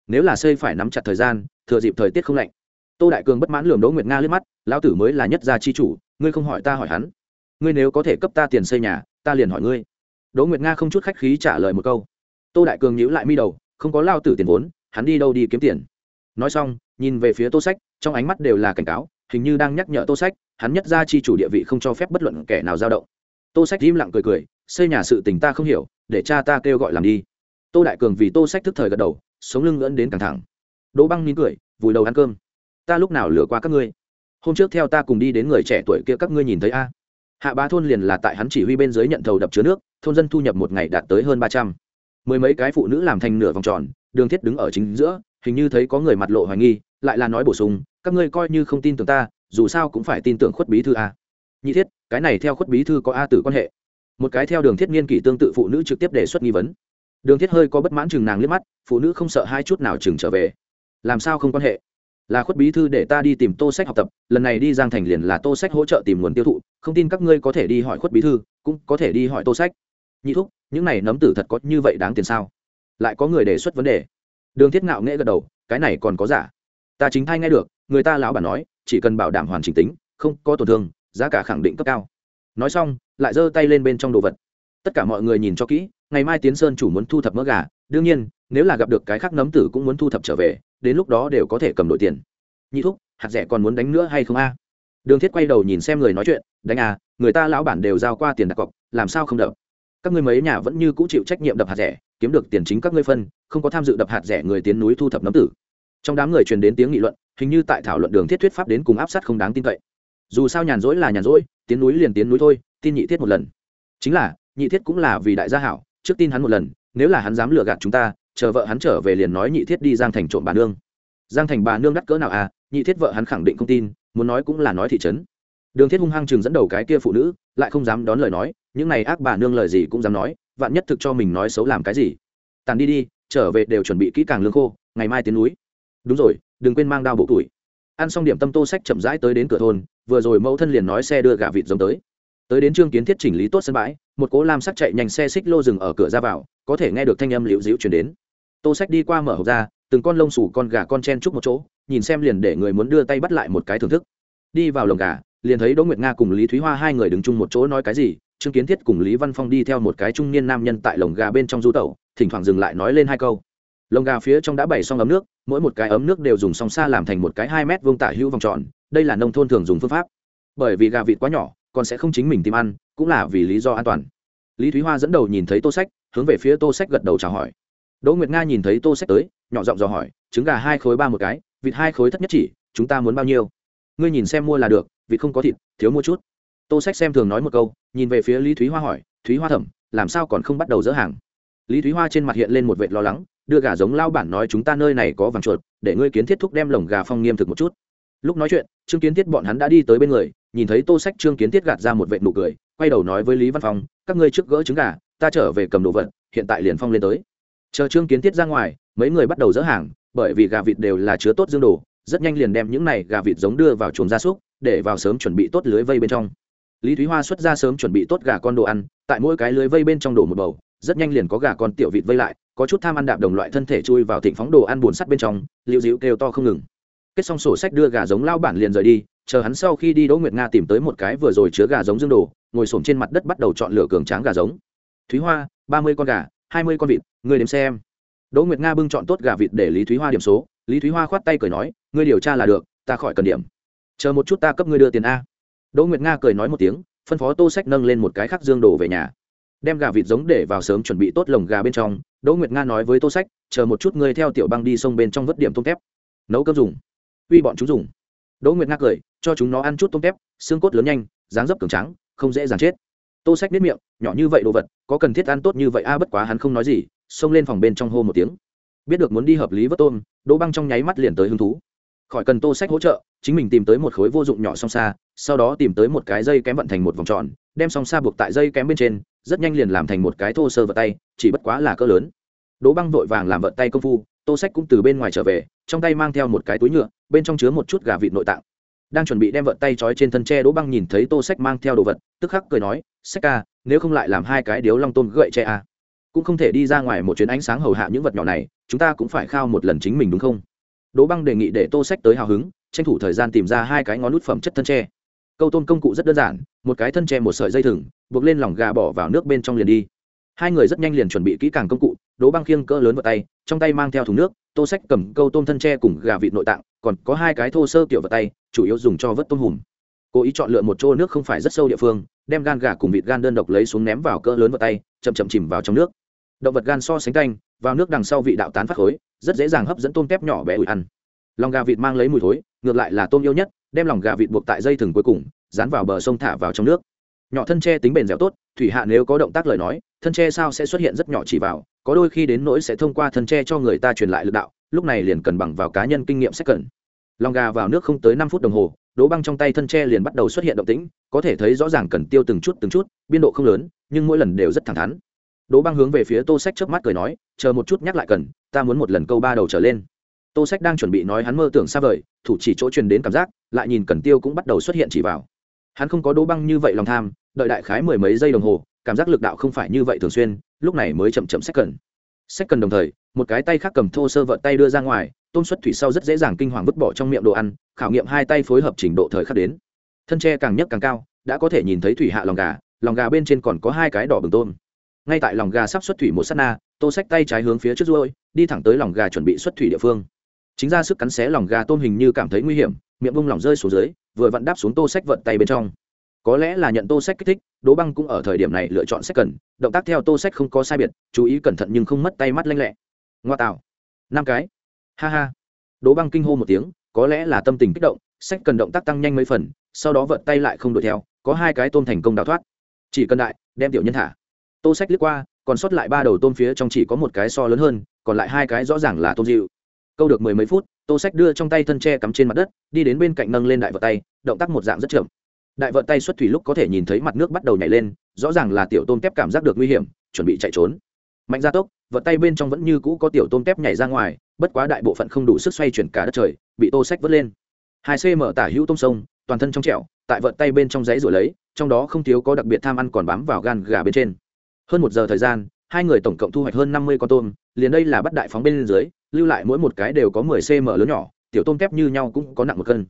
Nếu là xây phải nắm chặt thời gian, thừa dịp thời tiết không lạnh tô đại cường bất mãn lường đỗ nguyệt nga liếc mắt, lão tử mới là nhất gia chi chủ, ngươi không hỏi ta hỏi hắn. Ngươi nếu có thể cấp ta tiền xây nhà, ta liền hỏi ngươi. Đỗ nguyệt nga không chút khách khí trả lời một câu. Tô đại cường nhíu lại mi đầu, không có lao tử tiền vốn, hắn đi đâu đi kiếm tiền? Nói xong, nhìn về phía tô sách, trong ánh mắt đều là cảnh cáo, hình như đang nhắc nhở tô sách, hắn nhất ra chi chủ địa vị không cho phép bất luận kẻ nào dao động. Tô sách im lặng cười cười, xây nhà sự tình ta không hiểu, để cha ta kêu gọi làm đi. Tô đại cường vì tô sách thức thời gật đầu, sống lưng ngẫn đến căng thẳng. Đỗ băng nín cười, vùi đầu ăn cơm ta lúc nào lừa qua các ngươi? Hôm trước theo ta cùng đi đến người trẻ tuổi kia các ngươi nhìn thấy a? Hạ bá thôn liền là tại hắn chỉ huy bên dưới nhận thầu đập chứa nước, thôn dân thu nhập một ngày đạt tới hơn ba trăm. Mười mấy cái phụ nữ làm thành nửa vòng tròn, đường thiết đứng ở chính giữa, hình như thấy có người mặt lộ hoài nghi, lại là nói bổ sung, các ngươi coi như không tin tưởng ta, dù sao cũng phải tin tưởng khuất bí thư a. Nhị thiết, cái này theo khuất bí thư có a tử quan hệ. Một cái theo đường thiết nghiên kỷ tương tự phụ nữ trực tiếp đề xuất nghi vấn. Đường thiết hơi có bất mãn chừng nàng liếc mắt, phụ nữ không sợ hai chút nào chừng trở về. Làm sao không quan hệ? Là khuất bí thư để ta đi tìm tô sách học tập, lần này đi giang thành liền là tô sách hỗ trợ tìm nguồn tiêu thụ, không tin các ngươi có thể đi hỏi khuất bí thư, cũng có thể đi hỏi tô sách. Nhị thúc, những này nấm tử thật có như vậy đáng tiền sao? Lại có người đề xuất vấn đề. Đường thiết ngạo nghễ gật đầu, cái này còn có giả. Ta chính thay nghe được, người ta lão bản nói, chỉ cần bảo đảm hoàn chỉnh tính, không có tổn thương, giá cả khẳng định cấp cao. Nói xong, lại giơ tay lên bên trong đồ vật. Tất cả mọi người nhìn cho kỹ, ngày mai tiến sơn chủ muốn thu thập mỡ gà, đương nhiên, nếu là gặp được cái khác nấm tử cũng muốn thu thập trở về đến lúc đó đều có thể cầm đổi tiền. Nhị thúc, hạt rẻ còn muốn đánh nữa hay không a? Đường thiết quay đầu nhìn xem người nói chuyện, đánh à người ta lão bản đều giao qua tiền đặt cọc, làm sao không đập? Các ngươi mấy nhà vẫn như cũ chịu trách nhiệm đập hạt rẻ, kiếm được tiền chính các ngươi phân, không có tham dự đập hạt rẻ người tiến núi thu thập nấm tử. Trong đám người truyền đến tiếng nghị luận, hình như tại thảo luận đường thiết thuyết pháp đến cùng áp sát không đáng tin cậy. Dù sao nhàn rỗi là nhàn rỗi, tiến núi liền tiến núi thôi, tin nhị thiết một lần. Chính là, nhị thiết cũng là vì đại gia hảo, trước tin hắn một lần, nếu là hắn dám lừa gạt chúng ta chờ vợ hắn trở về liền nói nhị thiết đi giang thành trộm bà nương. Giang thành bà nương đắt cỡ nào à? Nhị thiết vợ hắn khẳng định không tin, muốn nói cũng là nói thị trấn. Đường thiết hung hăng chừng dẫn đầu cái kia phụ nữ, lại không dám đón lời nói, những này ác bà nương lời gì cũng dám nói, vạn nhất thực cho mình nói xấu làm cái gì. Tàn đi đi, trở về đều chuẩn bị kỹ càng lương khô, ngày mai tiến núi. Đúng rồi, đừng quên mang đao bộ tuổi. Ăn xong điểm tâm tô sách chậm rãi tới đến cửa thôn, vừa rồi mẫu thân liền nói xe đưa gà vịt giống tới. Tới đến trương kiến thiết chỉnh lý tốt sân bãi, một cố lam sắc chạy nhanh xe xích lô dừng ở cửa ra vào, có thể nghe được thanh âm liễu dĩu chuyển đến tô sách đi qua mở hộp ra, từng con lông sủ con gà con chen chúc một chỗ, nhìn xem liền để người muốn đưa tay bắt lại một cái thưởng thức. Đi vào lồng gà, liền thấy đỗ nguyệt nga cùng lý thúy hoa hai người đứng chung một chỗ nói cái gì, trương kiến thiết cùng lý văn phong đi theo một cái trung niên nam nhân tại lồng gà bên trong du tẩu, thỉnh thoảng dừng lại nói lên hai câu. Lồng gà phía trong đã bày xong ấm nước, mỗi một cái ấm nước đều dùng song xa làm thành một cái hai mét vuông tả hữu vòng tròn, đây là nông thôn thường dùng phương pháp. Bởi vì gà vịt quá nhỏ còn sẽ không chính mình tìm ăn, cũng là vì lý do an toàn. Lý thúy hoa dẫn đầu nhìn thấy tô sách, hướng về phía tô sách gật đầu chào hỏi đỗ nguyệt nga nhìn thấy tô sách tới, nhỏ giọng dò hỏi, trứng gà hai khối ba một cái, vịt hai khối thất nhất chỉ, chúng ta muốn bao nhiêu? Ngươi nhìn xem mua là được, vịt không có thịt, thiếu mua chút. Tô sách xem thường nói một câu, nhìn về phía lý thúy hoa hỏi, thúy hoa thẩm, làm sao còn không bắt đầu dỡ hàng? Lý thúy hoa trên mặt hiện lên một vệt lo lắng, đưa gà giống lao bản nói chúng ta nơi này có vàng chuột, để ngươi kiến thiết thúc đem lồng gà phong nghiêm thực một chút. Lúc nói chuyện, trương kiến thiết bọn hắn đã đi tới bên người, nhìn thấy tô sách trương kiến thiết gạt ra một vệt nụ cười, quay đầu nói với lý văn phong, các ngươi trước gỡ trứng gà, ta trở về cầm đồ vật, hiện tại liền phong lên tới chờ trương kiến thiết ra ngoài, mấy người bắt đầu dỡ hàng, bởi vì gà vịt đều là chứa tốt dương đồ, rất nhanh liền đem những này gà vịt giống đưa vào chuồng gia súc, để vào sớm chuẩn bị tốt lưới vây bên trong. Lý thúy hoa xuất ra sớm chuẩn bị tốt gà con đồ ăn, tại mỗi cái lưới vây bên trong đổ một bầu, rất nhanh liền có gà con tiểu vịt vây lại, có chút tham ăn đạp đồng loại thân thể chui vào thịnh phóng đồ ăn buồn sắt bên trong, liễu dịu kêu to không ngừng. Kết xong sổ sách đưa gà giống lao bản liền rời đi, chờ hắn sau khi đi đỗ nguyệt nga tìm tới một cái vừa rồi chứa gà giống dương đồ, ngồi xổm trên mặt đất bắt đầu chọn lựa cường tráng gà giống. Thúy hoa, ba mươi con gà hai mươi con vịt người đếm xem. Đỗ nguyệt nga bưng chọn tốt gà vịt để lý thúy hoa điểm số. Lý thúy hoa khoát tay cười nói, ngươi điều tra là được, ta khỏi cần điểm. Chờ một chút ta cấp ngươi đưa tiền a. Đỗ nguyệt nga cười nói một tiếng, phân phó tô sách nâng lên một cái khắc dương đồ về nhà. Đem gà vịt giống để vào sớm chuẩn bị tốt lồng gà bên trong, đỗ nguyệt nga nói với tô sách, chờ một chút ngươi theo tiểu băng đi sông bên trong vớt điểm tôm tép. Nấu cơm dùng. Uy bọn chúng dùng. Đỗ nguyệt nga cười, cho chúng nó ăn chút tôm tép, xương cốt lớn nhanh, dáng dấp cường trắng không dễ dàng chết tô sách biết miệng, nhỏ như vậy đồ vật, có cần thiết ăn tốt như vậy a, bất quá hắn không nói gì, xông lên phòng bên trong hô một tiếng. Biết được muốn đi hợp lý vớt tôm, đỗ băng trong nháy mắt liền tới hứng thú. Khỏi cần tô sách hỗ trợ, chính mình tìm tới một khối vô dụng nhỏ song xa, sau đó tìm tới một cái dây kém vận thành một vòng tròn, đem song xa buộc tại dây kém bên trên, rất nhanh liền làm thành một cái thô sơ vật tay, chỉ bất quá là cỡ lớn. Đỗ băng vội vàng làm vận tay công phu, tô sách cũng từ bên ngoài trở về, trong tay mang theo một cái túi nhựa, bên trong chứa một chút gà vịt nội tạng đang chuẩn bị đem vận tay trói trên thân tre đỗ băng nhìn thấy tô sách mang theo đồ vật, tức khắc cười nói, sách ca, nếu không lại làm hai cái điếu long Tôn gậy tre à? Cũng không thể đi ra ngoài một chuyến ánh sáng hầu hạ những vật nhỏ này, chúng ta cũng phải khao một lần chính mình đúng không? Đỗ băng đề nghị để tô sách tới hào hứng, tranh thủ thời gian tìm ra hai cái ngón nút phẩm chất thân tre. Câu tôm công cụ rất đơn giản, một cái thân tre một sợi dây thừng, buộc lên lòng gà bỏ vào nước bên trong liền đi. Hai người rất nhanh liền chuẩn bị kỹ càng công cụ, đỗ băng khiêng cỡ lớn vào tay, trong tay mang theo thùng nước, tô sách cầm câu tôm thân tre cùng gà vịt nội tạng, còn có hai cái thô sơ kiểu vào tay chủ yếu dùng cho vớt tôm hùm. Cố ý chọn lựa một chỗ nước không phải rất sâu địa phương, đem gan gà cùng vịt gan đơn độc lấy xuống ném vào cỡ lớn vào tay, chậm chậm chìm vào trong nước. Động vật gan so sánh canh, vào nước đằng sau vị đạo tán phát khối, rất dễ dàng hấp dẫn tôm tép nhỏ bé ủi ăn. Lòng gà vịt mang lấy mùi thối, ngược lại là tôm yêu nhất, đem lòng gà vịt buộc tại dây thừng cuối cùng, dán vào bờ sông thả vào trong nước. Nhỏ thân tre tính bền dẻo tốt, thủy hạ nếu có động tác lời nói, thân tre sao sẽ xuất hiện rất nhỏ chỉ vào, có đôi khi đến nỗi sẽ thông qua thân tre cho người ta truyền lại lực đạo, lúc này liền cần bằng vào cá nhân kinh nghiệm sẽ cần lòng gà vào nước không tới năm phút đồng hồ, đố băng trong tay thân tre liền bắt đầu xuất hiện động tĩnh, có thể thấy rõ ràng cần tiêu từng chút từng chút, biên độ không lớn, nhưng mỗi lần đều rất thẳng thắn. Đố băng hướng về phía tô sách trước mắt cười nói, chờ một chút nhắc lại cần, ta muốn một lần câu ba đầu trở lên. Tô sách đang chuẩn bị nói hắn mơ tưởng xa vời, thủ chỉ chỗ truyền đến cảm giác, lại nhìn cần tiêu cũng bắt đầu xuất hiện chỉ vào. Hắn không có đố băng như vậy lòng tham, đợi đại khái mười mấy giây đồng hồ, cảm giác lực đạo không phải như vậy thường xuyên, lúc này mới chậm chậm sách cần. Sách cần đồng thời, một cái tay khác cầm thô sơ vợt tay đưa ra ngoài tôm xuất thủy sau rất dễ dàng kinh hoàng vứt bỏ trong miệng đồ ăn, khảo nghiệm hai tay phối hợp trình độ thời khắc đến. Thân tre càng nhấc càng cao, đã có thể nhìn thấy thủy hạ lòng gà lòng gà bên trên còn có hai cái đỏ bừng tôm. Ngay tại lòng gà sắp xuất thủy một s á t na, tô xách tay trái hướng phía trước ruôi đi thẳng tới lòng gà chuẩn bị xuất thủy địa phương. Chính ra sức cắn xé lòng gà tôm hình như cảm thấy nguy hiểm, miệng bung lỏng rơi xuống dưới, vừa vặn đáp xuống tô xách vận tay bên trong. Có lẽ là nhận tô sách kích thích, đỗ băng cũng ở thời điểm này lựa chọn sách cần, động tác theo tô sách không có sai biệt, chú ý cẩn thận nhưng không mất tay mắt lanh lẹ. Ngoa tạo. Năm cái ha ha. Đỗ băng kinh hô một tiếng, có lẽ là tâm tình kích động, sách cần động tác tăng nhanh mấy phần, sau đó vận tay lại không đuổi theo, có hai cái tôm thành công đào thoát. Chỉ cần đại, đem tiểu nhân thả. Tô sách lướt qua, còn sót lại ba đầu tôm phía trong chỉ có một cái so lớn hơn, còn lại hai cái rõ ràng là tôm dịu. Câu được mười mấy phút, tô sách đưa trong tay thân tre cắm trên mặt đất, đi đến bên cạnh nâng lên đại vợt tay, động tác một dạng rất chậm. Đại vợt tay xuất thủy lúc có thể nhìn thấy mặt nước bắt đầu nhảy lên, rõ ràng là tiểu tôm kép cảm giác được nguy hiểm, chuẩn bị chạy trốn. Mạnh gia tốc vợt tay bên trong vẫn như cũ có tiểu tôm tép nhảy ra ngoài, bất quá đại bộ phận không đủ sức xoay chuyển cả đất trời, bị tô sách vớt lên. Hai cm tả hữu tôm sông, toàn thân trong trẹo tại vợt tay bên trong giấy rồi lấy, trong đó không thiếu có đặc biệt tham ăn còn bám vào gan gà bên trên. Hơn một giờ thời gian, hai người tổng cộng thu hoạch hơn năm mươi con tôm, liền đây là bắt đại phóng bên dưới, lưu lại mỗi một cái đều có mười cm lớn nhỏ, tiểu tôm tép như nhau cũng có nặng một cân.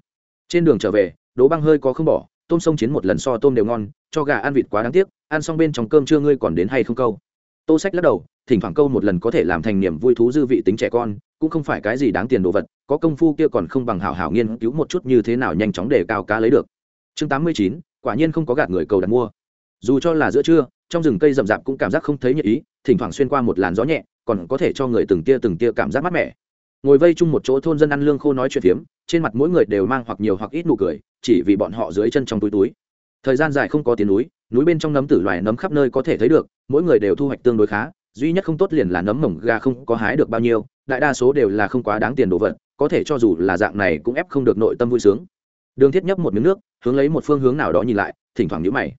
Trên đường trở về, đố băng hơi có không bỏ, tôm sông chiến một lần so tôm đều ngon, cho gà ăn vịt quá đáng tiếc, ăn xong bên trong cơm chưa ngươi còn đến hay không câu? Tô sách lắc đầu, thỉnh thoảng câu một lần có thể làm thành niềm vui thú dư vị tính trẻ con, cũng không phải cái gì đáng tiền đồ vật, có công phu kia còn không bằng hảo hảo nghiên cứu một chút như thế nào nhanh chóng để cao cá lấy được. Chương tám mươi chín, quả nhiên không có gạt người cầu đặt mua. Dù cho là giữa trưa, trong rừng cây rậm rạp cũng cảm giác không thấy nhật ý, thỉnh thoảng xuyên qua một làn gió nhẹ, còn có thể cho người từng tia từng tia cảm giác mát mẻ. Ngồi vây chung một chỗ thôn dân ăn lương khô nói chuyện phiếm, trên mặt mỗi người đều mang hoặc nhiều hoặc ít nụ cười, chỉ vì bọn họ dưới chân trong túi túi thời gian dài không có tiền núi núi bên trong nấm tử loài nấm khắp nơi có thể thấy được, mỗi người đều thu hoạch tương đối khá, duy nhất không tốt liền là nấm mỏng gà không có hái được bao nhiêu, đại đa số đều là không quá đáng tiền đồ vật, có thể cho dù là dạng này cũng ép không được nội tâm vui sướng. Đường thiết nhấp một miếng nước, hướng lấy một phương hướng nào đó nhìn lại, thỉnh thoảng nhíu mày.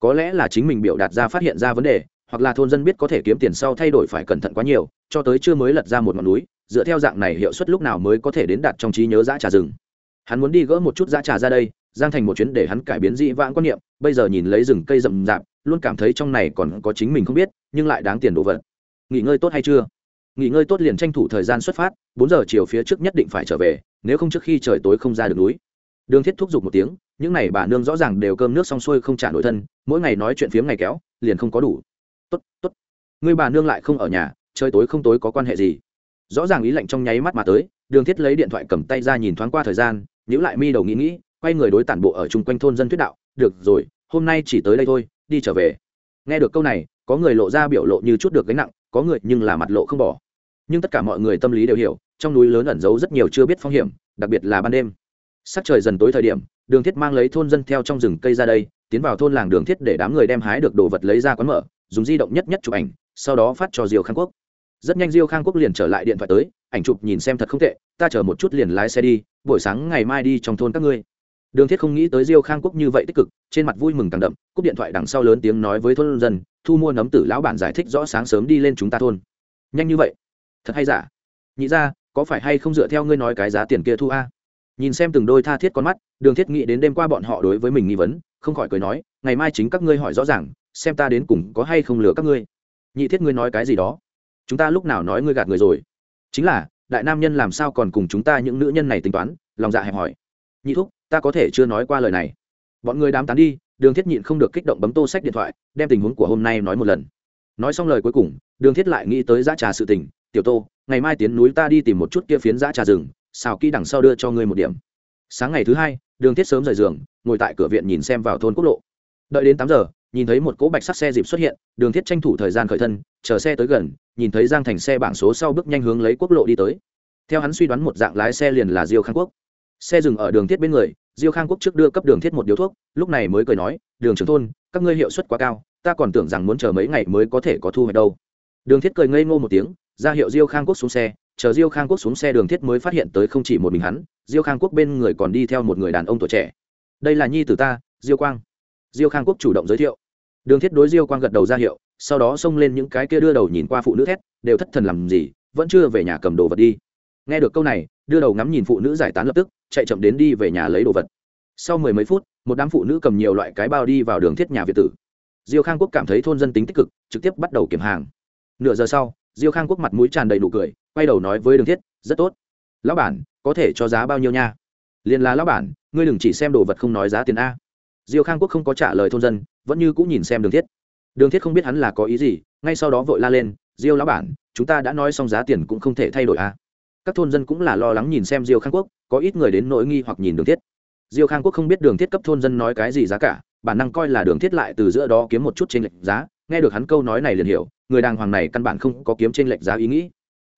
Có lẽ là chính mình biểu đạt ra phát hiện ra vấn đề, hoặc là thôn dân biết có thể kiếm tiền sau thay đổi phải cẩn thận quá nhiều, cho tới chưa mới lật ra một ngọn núi, dựa theo dạng này hiệu suất lúc nào mới có thể đến đạt trong trí nhớ dã trà rừng. Hắn muốn đi gỡ một chút dã trà ra đây giang thành một chuyến để hắn cải biến dị vãng quan niệm, bây giờ nhìn lấy rừng cây rậm rạp, luôn cảm thấy trong này còn có chính mình không biết, nhưng lại đáng tiền đồ vật. Nghỉ ngơi tốt hay chưa? Nghỉ ngơi tốt liền tranh thủ thời gian xuất phát, bốn giờ chiều phía trước nhất định phải trở về, nếu không trước khi trời tối không ra được núi. Đường thiết thúc giục một tiếng, những n à y bà nương rõ ràng đều cơm nước xong xuôi không trả nổi thân, mỗi ngày nói chuyện phiếm ngày kéo, liền không có đủ. Tốt tốt. Người bà nương lại không ở nhà, trời tối không tối có quan hệ gì? Rõ ràng ý lạnh trong nháy mắt mà tới, đường thiết lấy điện thoại cầm tay ra nhìn thoáng qua thời gian nhữ lại mi đầu nghĩ nghĩ quay người đối tản bộ ở chung quanh thôn dân thuyết đạo, được rồi, hôm nay chỉ tới đây thôi, đi trở về. Nghe được câu này, có người lộ ra biểu lộ như chút được gánh nặng, có người nhưng là mặt lộ không bỏ. Nhưng tất cả mọi người tâm lý đều hiểu, trong núi lớn ẩn giấu rất nhiều chưa biết phong hiểm, đặc biệt là ban đêm. Sắc trời dần tối thời điểm, đường thiết mang lấy thôn dân theo trong rừng cây ra đây, tiến vào thôn làng đường thiết để đám người đem hái được đồ vật lấy ra quán mở, dùng di động nhất nhất chụp ảnh, sau đó phát cho diều khang quốc. Rất nhanh diêu khang quốc liền trở lại điện thoại tới, ảnh chụp nhìn xem thật không tệ, ta chờ một chút liền lái xe đi, buổi sáng ngày mai đi trong thôn các ngươi đường thiết không nghĩ tới diêu khang quốc như vậy tích cực, trên mặt vui mừng càng đậm, cúp điện thoại đằng sau lớn tiếng nói với thôn dân, thu mua nấm tử lão bản giải thích rõ sáng sớm đi lên chúng ta thôn. Nhanh như vậy? Thật hay giả? Nhị ra có phải hay không dựa theo ngươi nói cái giá tiền kia thu a? Nhìn xem từng đôi tha thiết con mắt, đường thiết nghĩ đến đêm qua bọn họ đối với mình nghi vấn, không khỏi cười nói, ngày mai chính các ngươi hỏi rõ ràng, xem ta đến cùng có hay không lừa các ngươi. Nhị thiết ngươi nói cái gì đó? Chúng ta lúc nào nói ngươi gạt người rồi? Chính là, đại nam nhân làm sao còn cùng chúng ta những nữ nhân này tính toán? Lòng dạ hẹp hỏi. Nhị thúc ta có thể chưa nói qua lời này. Bọn người đám tán đi, đường thiết nhịn không được kích động bấm tô sách điện thoại, đem tình huống của hôm nay nói một lần. Nói xong lời cuối cùng, đường thiết lại nghĩ tới giá trà sự tình, tiểu tô, ngày mai tiến núi ta đi tìm một chút kia phiến giá trà rừng, xào kỹ đằng sau đưa cho ngươi một điểm. Sáng ngày thứ hai, đường thiết sớm rời giường, ngồi tại cửa viện nhìn xem vào thôn quốc lộ. Đợi đến tám giờ, nhìn thấy một cỗ bạch sắc xe dịp xuất hiện, đường thiết tranh thủ thời gian khởi thân, chờ xe tới gần, nhìn thấy giang thành xe bảng số sau bước nhanh hướng lấy quốc lộ đi tới. Theo hắn suy đoán một dạng lái xe liền là diêu khang quốc xe dừng ở đường thiết bên người, diêu khang quốc trước đưa cấp đường thiết một điếu thuốc, lúc này mới cười nói, đường trưởng thôn, các ngươi hiệu suất quá cao, ta còn tưởng rằng muốn chờ mấy ngày mới có thể có thu hoạch đâu. Đường thiết cười ngây ngô một tiếng, ra hiệu diêu khang quốc xuống xe, chờ diêu khang quốc xuống xe đường thiết mới phát hiện tới không chỉ một mình hắn, diêu khang quốc bên người còn đi theo một người đàn ông tuổi trẻ. Đây là nhi tử ta, diêu quang. Diêu khang quốc chủ động giới thiệu. Đường thiết đối diêu quang gật đầu ra hiệu, sau đó xông lên những cái kia đưa đầu nhìn qua phụ nữ thét, đều thất thần làm gì, vẫn chưa về nhà cầm đồ vật đi. Nghe được câu này, đưa đầu ngắm nhìn phụ nữ giải tán lập tức chạy chậm đến đi về nhà lấy đồ vật. Sau mười mấy phút, một đám phụ nữ cầm nhiều loại cái bao đi vào đường thiết nhà việt tử. Diêu khang quốc cảm thấy thôn dân tính tích cực, trực tiếp bắt đầu kiểm hàng. Nửa giờ sau, diêu khang quốc mặt mũi tràn đầy nụ cười, quay đầu nói với đường thiết, rất tốt. Lão bản, có thể cho giá bao nhiêu nha? Liền là lão bản, ngươi đừng chỉ xem đồ vật không nói giá tiền a. Diêu khang quốc không có trả lời thôn dân, vẫn như cũng nhìn xem đường thiết. Đường thiết không biết hắn là có ý gì, ngay sau đó vội la lên, diêu lão bản, chúng ta đã nói xong giá tiền cũng không thể thay đổi a. Các thôn dân cũng là lo lắng nhìn xem diêu khang quốc có ít người đến nỗi nghi hoặc nhìn đường thiết. Diêu khang quốc không biết đường thiết cấp thôn dân nói cái gì giá cả, bản năng coi là đường thiết lại từ giữa đó kiếm một chút trên lệch giá, nghe được hắn câu nói này liền hiểu, người đàng hoàng này căn bản không có kiếm trên lệch giá ý nghĩ.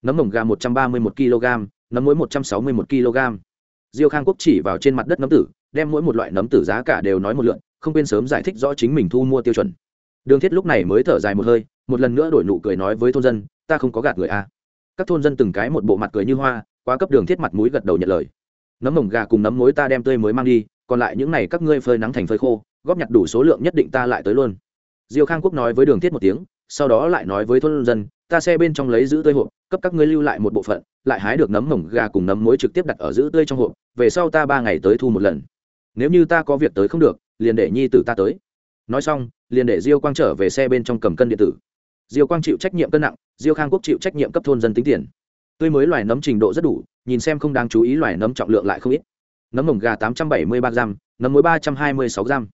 Nấm mồng gà một trăm ba mươi một kg, nấm muối một trăm sáu mươi một kg. Diêu khang quốc chỉ vào trên mặt đất nấm tử, đem mỗi một loại nấm tử giá cả đều nói một lượn không quên sớm giải thích rõ chính mình thu mua tiêu chuẩn. Đường thiết lúc này mới thở dài một hơi, một lần nữa đổi nụ cười nói với thôn dân, ta không có gạt người a. Các thôn dân từng cái một bộ mặt cười như hoa, quá cấp đường thiết mặt mũi gật đầu nhận lời nấm mồng gà cùng nấm muối ta đem tươi mới mang đi, còn lại những này các ngươi phơi nắng thành phơi khô, góp nhặt đủ số lượng nhất định ta lại tới luôn. Diêu khang quốc nói với đường thiết một tiếng, sau đó lại nói với thôn dân, ta xe bên trong lấy giữ tươi hộp, cấp các ngươi lưu lại một bộ phận, lại hái được nấm mồng gà cùng nấm muối trực tiếp đặt ở giữ tươi trong hộp, về sau ta ba ngày tới thu một lần. Nếu như ta có việc tới không được, liền để nhi tử ta tới. Nói xong, liền để diêu quang trở về xe bên trong cầm cân điện tử. Diêu quang chịu trách nhiệm cân nặng, diêu khang quốc chịu trách nhiệm cấp thôn dân tính tiền. Tươi mới loài nấm trình độ rất đủ nhìn xem không đáng chú ý loài nấm trọng lượng lại không ít. Nấm mồng gà tám trăm bảy mươi ba gram, nấm muối ba trăm hai mươi sáu gram.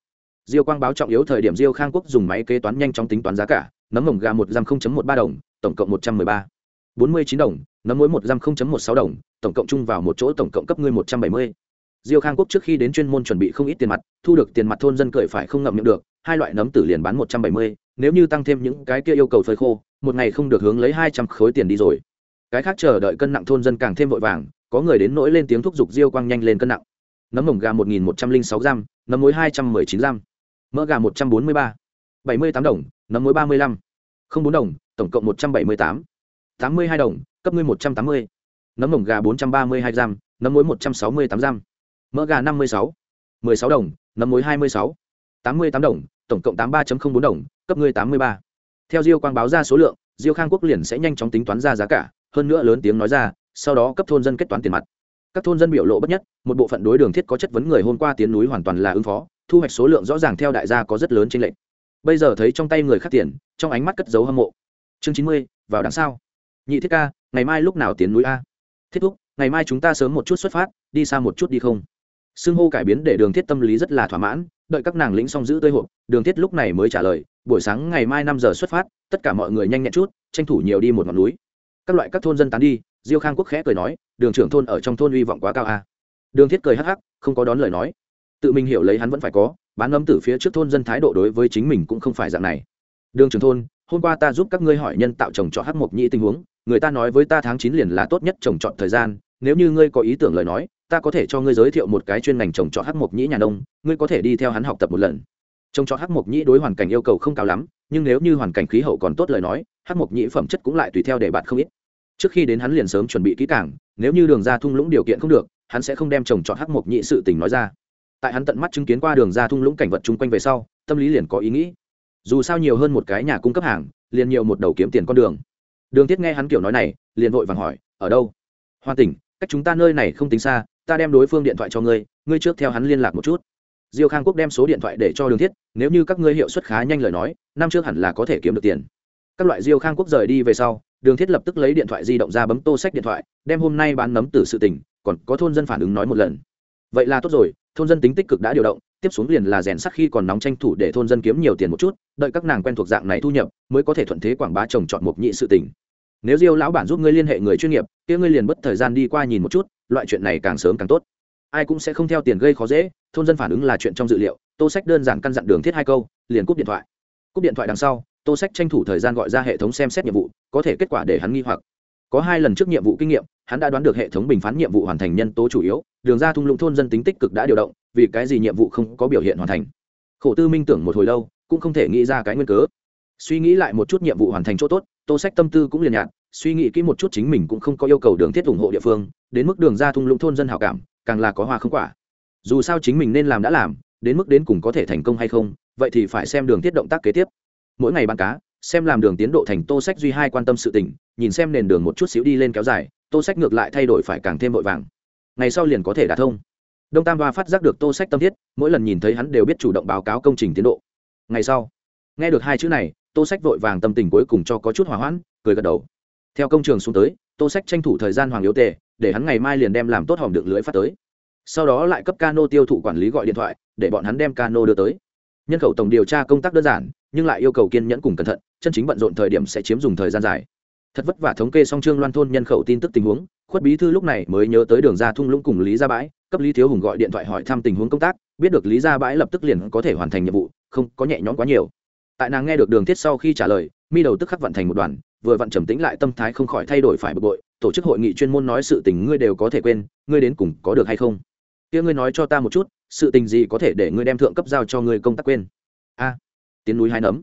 Diêu quang báo trọng yếu thời điểm diêu khang quốc dùng máy kế toán nhanh chóng tính toán giá cả, nấm mồng gà một gram một ba đồng, tổng cộng một trăm mười ba. bốn mươi chín đồng, nấm muối một gram một sáu đồng, tổng cộng chung vào một chỗ tổng cộng cấp ngươi một trăm bảy mươi. Diêu khang quốc trước khi đến chuyên môn chuẩn bị không ít tiền mặt, thu được tiền mặt thôn dân cởi phải không ngậm miệng được, hai loại nấm tử liền bán một trăm bảy mươi, nếu như tăng thêm những cái kia yêu cầu phơi khô, một ngày không được hướng lấy hai trăm khối tiền đi rồi cái khác chờ đợi cân nặng thôn dân càng thêm vội vàng, có người đến nỗi lên tiếng thúc giục diêu quang nhanh lên cân nặng. Nấm mồng gà một nghìn một trăm linh sáu gram, nấm muối hai trăm chín gram, mỡ gà một trăm bốn mươi ba, bảy mươi tám đồng, nấm muối ba mươi lăm, không bốn đồng, tổng cộng một trăm bảy mươi tám tám mươi hai đồng, cấp ngươi một trăm tám mươi. Nấm mồng gà bốn trăm ba mươi hai gram, nấm muối một trăm sáu mươi tám gram, mỡ gà năm mươi sáu, mười sáu đồng, nấm muối hai mươi sáu, tám mươi tám đồng, tổng cộng tám mươi ba bốn đồng, cấp ngươi tám mươi ba. Theo diêu quang báo ra số lượng, diêu khang quốc liền sẽ nhanh chóng tính toán ra giá cả hơn nữa lớn tiếng nói ra, sau đó cấp thôn dân kết toán tiền mặt. Các thôn dân biểu lộ bất nhất, một bộ phận đối đường thiết có chất vấn người hôm qua tiến núi hoàn toàn là ứng phó, thu hoạch số lượng rõ ràng theo đại gia có rất lớn trên lệnh bây giờ thấy trong tay người khác tiền, trong ánh mắt cất dấu hâm mộ. Chương chín mươi, vào đằng sau. Nhị thiết ca, ngày mai lúc nào tiến núi a? Thiết thúc, ngày mai chúng ta sớm một chút xuất phát, đi xa một chút đi không? Xưng hô cải biến để đường thiết tâm lý rất là thỏa mãn, đợi các nàng lĩnh xong giữ tơi hộp, đường thiết lúc này mới trả lời, buổi sáng ngày mai năm giờ xuất phát, tất cả mọi người nhanh nhẹn chút, tranh thủ nhiều đi một ngọn núi các loại các thôn dân tán đi, diêu khang quốc khẽ cười nói, đường trưởng thôn ở trong thôn hy vọng quá cao a. Đường thiết cười hắc hắc, không có đón lời nói. Tự mình hiểu lấy hắn vẫn phải có, bán ngấm từ phía trước thôn dân thái độ đối với chính mình cũng không phải dạng này. Đường trưởng thôn, hôm qua ta giúp các ngươi hỏi nhân tạo trồng trọt hắc mộc nhĩ tình huống, người ta nói với ta tháng chín liền là tốt nhất trồng trọt thời gian, nếu như ngươi có ý tưởng lời nói, ta có thể cho ngươi giới thiệu một cái chuyên ngành trồng trọt hắc mộc nhĩ nhà nông, ngươi có thể đi theo hắn học tập một lần. Trồng trọt hắc mộc nhĩ đối hoàn cảnh yêu cầu không cao lắm, nhưng nếu như hoàn cảnh khí hậu còn tốt lời nói, hắc mộc nhĩ phẩm chất cũng lại tùy theo để bạn không ít trước khi đến hắn liền sớm chuẩn bị kỹ càng, nếu như đường ra thung lũng điều kiện không được, hắn sẽ không đem chồng chọn hắc mộc nhị sự tình nói ra. Tại hắn tận mắt chứng kiến qua đường ra thung lũng cảnh vật chung quanh về sau, tâm lý liền có ý nghĩ. Dù sao nhiều hơn một cái nhà cung cấp hàng, liền nhiều một đầu kiếm tiền con đường. Đường thiết nghe hắn kiểu nói này, liền vội vàng hỏi, ở đâu? Hoa tỉnh, cách chúng ta nơi này không tính xa, ta đem đối phương điện thoại cho ngươi ngươi trước theo hắn liên lạc một chút. Diêu khang quốc đem số điện thoại để cho đường thiết, nếu như các ngươi hiệu suất khá nhanh lời nói, năm trước hẳn là có thể kiếm được tiền. Các loại diêu khang quốc rời đi về sau đường thiết lập tức lấy điện thoại di động ra bấm tô sách điện thoại, đem hôm nay bán nấm từ sự tình, còn có thôn dân phản ứng nói một lần. Vậy là tốt rồi, thôn dân tính tích cực đã điều động, tiếp xuống liền là rèn sắc khi còn nóng tranh thủ để thôn dân kiếm nhiều tiền một chút, đợi các nàng quen thuộc dạng này thu nhập, mới có thể thuận thế quảng bá trồng chọn mộc nhị sự tình. Nếu diêu lão bản giúp ngươi liên hệ người chuyên nghiệp, kia ngươi liền mất thời gian đi qua nhìn một chút, loại chuyện này càng sớm càng tốt. Ai cũng sẽ không theo tiền gây khó dễ, thôn dân phản ứng là chuyện trong dự liệu, tô sách đơn giản căn dặn đường thiết hai câu, liền cúp điện thoại. Cúp điện thoại đằng sau, tô sách tranh thủ thời gian gọi ra hệ thống xem xét nhiệm vụ có thể kết quả để hắn nghi hoặc. Có hai lần trước nhiệm vụ kinh nghiệm, hắn đã đoán được hệ thống bình phán nhiệm vụ hoàn thành nhân tố chủ yếu, đường ra thung lũng thôn dân tính tích cực đã điều động, vì cái gì nhiệm vụ không có biểu hiện hoàn thành? Khổ tư minh tưởng một hồi lâu, cũng không thể nghĩ ra cái nguyên cớ. Suy nghĩ lại một chút nhiệm vụ hoàn thành chỗ tốt, tô sách tâm tư cũng liền nhạt, suy nghĩ kỹ một chút chính mình cũng không có yêu cầu đường thiết ủng hộ địa phương, đến mức đường ra thung lũng thôn dân hảo cảm, càng là có hoa không quả. Dù sao chính mình nên làm đã làm, đến mức đến cùng có thể thành công hay không, vậy thì phải xem đường thiết động tác kế tiếp. Mỗi ngày bán cá xem làm đường tiến độ thành tô sách duy hai quan tâm sự tình, nhìn xem nền đường một chút xíu đi lên kéo dài, tô sách ngược lại thay đổi phải càng thêm vội vàng. Ngày sau liền có thể đả thông. Đông tam hoa phát giác được tô sách tâm thiết, mỗi lần nhìn thấy hắn đều biết chủ động báo cáo công trình tiến độ. Ngày sau, nghe được hai chữ này, tô sách vội vàng tâm tình cuối cùng cho có chút hỏa hoãn, cười gật đầu. Theo công trường xuống tới, tô sách tranh thủ thời gian hoàng yếu tề, để hắn ngày mai liền đem làm tốt hòm đựng lưới phát tới. Sau đó lại cấp cano tiêu thụ quản lý gọi điện thoại, để bọn hắn đem cano đưa tới. Nhân khẩu tổng điều tra công tác đơn giản nhưng lại yêu cầu kiên nhẫn cùng cẩn thận chân chính bận rộn thời điểm sẽ chiếm dùng thời gian dài. Thật vất vả thống kê song trương loan thôn nhân khẩu tin tức tình huống khuất bí thư lúc này mới nhớ tới đường ra thung lũng cùng lý gia bãi cấp lý thiếu hùng gọi điện thoại hỏi thăm tình huống công tác biết được lý gia bãi lập tức liền có thể hoàn thành nhiệm vụ không có nhẹ nhõm quá nhiều. Tại nàng nghe được đường thiết sau khi trả lời mi đầu tức khắc vận thành một đoàn vừa vặn trầm tĩnh lại tâm thái không khỏi thay đổi phải bực bội tổ chức hội nghị chuyên môn nói sự tình ngươi đều có thể quên ngươi đến cùng có được hay không? Kia ngươi nói cho ta một chút sự tình gì có thể để ngươi đem thượng cấp giao cho ngươi công tác quên? A. à, tiến núi hai nấm.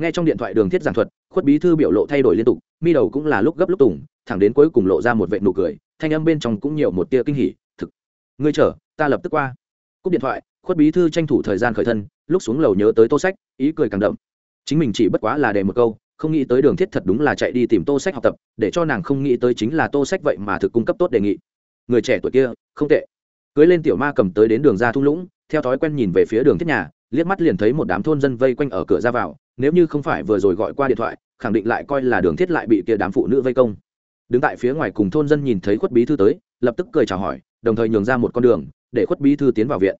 Nghe trong điện thoại đường thiết giảng thuật, khuất bí thư biểu lộ thay đổi liên tục, mi đầu cũng là lúc gấp lúc tùng, thẳng đến cuối cùng lộ ra một vệ nụ cười, thanh âm bên trong cũng nhiều một tia kinh hỉ, thực, ngươi chờ, ta lập tức qua. Cúp điện thoại, khuất bí thư tranh thủ thời gian khởi thân, lúc xuống lầu nhớ tới tô sách, ý cười càng đậm. Chính mình chỉ bất quá là để một câu, không nghĩ tới đường thiết thật đúng là chạy đi tìm tô sách học tập, để cho nàng không nghĩ tới chính là tô sách vậy mà thực cung cấp tốt đề nghị. Người trẻ tuổi kia, không tệ. Cưới lên tiểu ma cầm tới đến đường ra thung lũng, theo thói quen nhìn về phía đường thiết nhà liếc mắt liền thấy một đám thôn dân vây quanh ở cửa ra vào, nếu như không phải vừa rồi gọi qua điện thoại, khẳng định lại coi là đường thiết lại bị kia đám phụ nữ vây công. Đứng tại phía ngoài cùng thôn dân nhìn thấy khuất bí thư tới, lập tức cười chào hỏi, đồng thời nhường ra một con đường, để khuất bí thư tiến vào viện.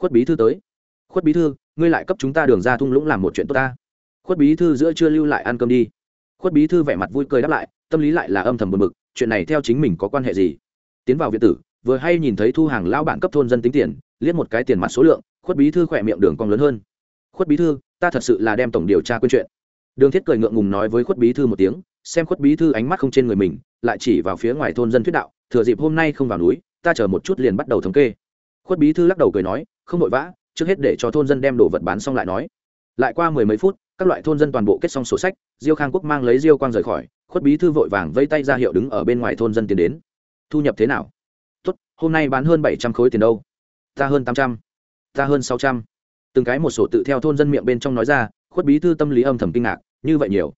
Khuất bí thư tới. Khuất bí thư, ngươi lại cấp chúng ta đường ra thung lũng làm một chuyện tốt ta. Khuất bí thư giữa chưa lưu lại ăn cơm đi. Khuất bí thư vẻ mặt vui cười đáp lại, tâm lý lại là âm thầm buồn bực, chuyện này theo chính mình có quan hệ gì? Tiến vào viện tử vừa hay nhìn thấy thu hàng lao bản cấp thôn dân tính tiền, liếc một cái tiền mặt số lượng, khuất bí thư khỏe miệng đường cong lớn hơn. Khuất bí thư, ta thật sự là đem tổng điều tra quên chuyện. Đường thiết cười ngượng ngùng nói với khuất bí thư một tiếng, xem khuất bí thư ánh mắt không trên người mình, lại chỉ vào phía ngoài thôn dân thuyết đạo, thừa dịp hôm nay không vào núi, ta chờ một chút liền bắt đầu thống kê. Khuất bí thư lắc đầu cười nói, không vội vã, trước hết để cho thôn dân đem đồ vật bán xong lại nói. Lại qua mười mấy phút, các loại thôn dân toàn bộ kết xong sổ sách, diêu khang quốc mang lấy diêu quang rời khỏi, khuất bí thư vội vàng vây tay ra hiệu đứng ở bên ngoài thôn dân tiến đến. Thu nhập thế nào? Hôm nay bán hơn bảy trăm khối tiền đâu? Ta hơn tám trăm, ta hơn sáu trăm. Từng cái một sổ tự theo thôn dân miệng bên trong nói ra, khuất bí thư tâm lý âm thầm kinh ngạc, như vậy nhiều.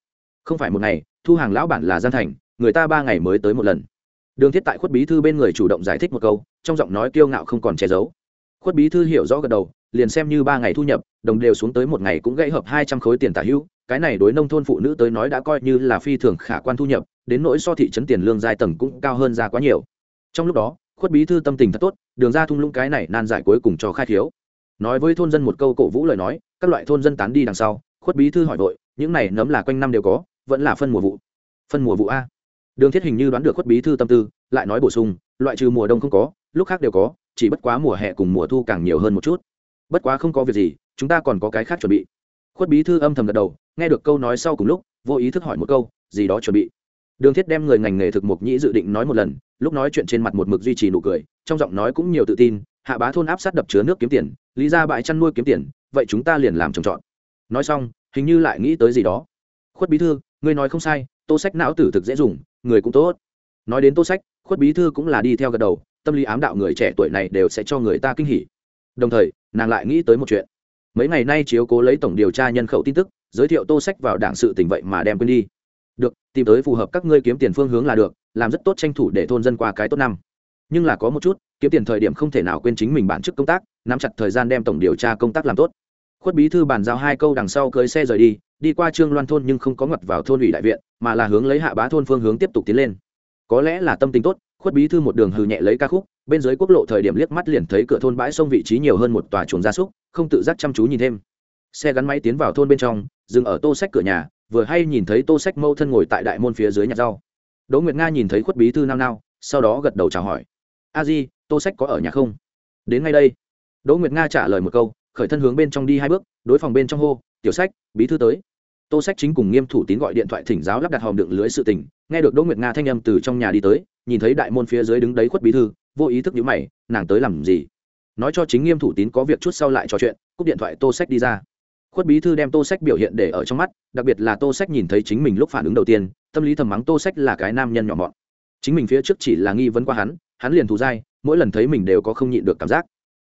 Không phải một ngày, thu hàng lão bản là gian thành, người ta ba ngày mới tới một lần. Đường thiết tại khuất bí thư bên người chủ động giải thích một câu, trong giọng nói kiêu ngạo không còn che giấu. Khuất bí thư hiểu rõ gật đầu, liền xem như ba ngày thu nhập, đồng đều xuống tới một ngày cũng gãy hợp hai trăm khối tiền tả hữu, cái này đối nông thôn phụ nữ tới nói đã coi như là phi thường khả quan thu nhập, đến nỗi so thị trấn tiền lương giai tầng cũng cao hơn ra quá nhiều. Trong lúc đó khuất bí thư tâm tình thật tốt, đường ra thung lũng cái này nan giải cuối cùng cho khai thiếu nói với thôn dân một câu cổ vũ lời nói, các loại thôn dân tán đi đằng sau, khuất bí thư hỏi vội, những này nấm là quanh năm đều có, vẫn là phân mùa vụ? Phân mùa vụ a. Đường thiết hình như đoán được khuất bí thư tâm tư, lại nói bổ sung, loại trừ mùa đông không có, lúc khác đều có, chỉ bất quá mùa hè cùng mùa thu càng nhiều hơn một chút. Bất quá không có việc gì, chúng ta còn có cái khác chuẩn bị. Khuất bí thư âm thầm gật đầu, nghe được câu nói sau cùng lúc, vô ý thức hỏi một câu, gì đó chuẩn bị? Đường thiết đem người ngành nghề thực mục nhĩ dự định nói một lần, lúc nói chuyện trên mặt một mực duy trì nụ cười, trong giọng nói cũng nhiều tự tin, hạ bá thôn áp sát đập chứa nước kiếm tiền, lý ra bãi chăn nuôi kiếm tiền, vậy chúng ta liền làm trồng trọt. Nói xong, hình như lại nghĩ tới gì đó. Khuất bí thư, ngươi nói không sai, tô sách não tử thực dễ dùng, người cũng tốt. Nói đến tô sách, khuất bí thư cũng là đi theo gật đầu, tâm lý ám đạo người trẻ tuổi này đều sẽ cho người ta kinh hỉ. Đồng thời, nàng lại nghĩ tới một chuyện. Mấy ngày nay chiếu cố lấy tổng điều tra nhân khẩu tin tức, giới thiệu tô sách vào đảng sự tình vậy mà đem quên đi được, tìm tới phù hợp các ngươi kiếm tiền phương hướng là được, làm rất tốt tranh thủ để thôn dân qua cái tốt năm. Nhưng là có một chút, kiếm tiền thời điểm không thể nào quên chính mình bản chức công tác, nắm chặt thời gian đem tổng điều tra công tác làm tốt. Khuất bí thư bàn giao hai câu đằng sau cưới xe rời đi đi qua trương loan thôn nhưng không có ngặt vào thôn ủy đại viện, mà là hướng lấy hạ bá thôn phương hướng tiếp tục tiến lên. Có lẽ là tâm tình tốt, khuất bí thư một đường hừ nhẹ lấy ca khúc, bên dưới quốc lộ thời điểm liếc mắt liền thấy cửa thôn bãi sông vị trí nhiều hơn một tòa chuồng gia súc, không tự giác chăm chú nhìn thêm. Xe gắn máy tiến vào thôn bên trong, dừng ở tô sách cửa nhà vừa hay nhìn thấy tô sách mâu thân ngồi tại đại môn phía dưới nhặt rau. Đỗ nguyệt nga nhìn thấy khuất bí thư nao nao, sau đó gật đầu chào hỏi. A di, tô sách có ở nhà không? Đến ngay đây. Đỗ nguyệt nga trả lời một câu, khởi thân hướng bên trong đi hai bước, đối phòng bên trong hô, tiểu sách, bí thư tới. Tô sách chính cùng nghiêm thủ tín gọi điện thoại thỉnh giáo lắp đặt hòm đựng lưới sự tình, nghe được đỗ nguyệt nga thanh âm từ trong nhà đi tới, nhìn thấy đại môn phía dưới đứng đấy khuất bí thư, vô ý thức nhữ mày, nàng tới làm gì? Nói cho chính nghiêm thủ tín có việc chút sau lại trò chuyện, cúp điện thoại tô sách đi ra khuất bí thư đem tô sách biểu hiện để ở trong mắt, đặc biệt là tô sách nhìn thấy chính mình lúc phản ứng đầu tiên, tâm lý thầm mắng tô sách là cái nam nhân nhỏ mọn. Chính mình phía trước chỉ là nghi vấn qua hắn hắn liền thù dai, mỗi lần thấy mình đều có không nhịn được cảm giác.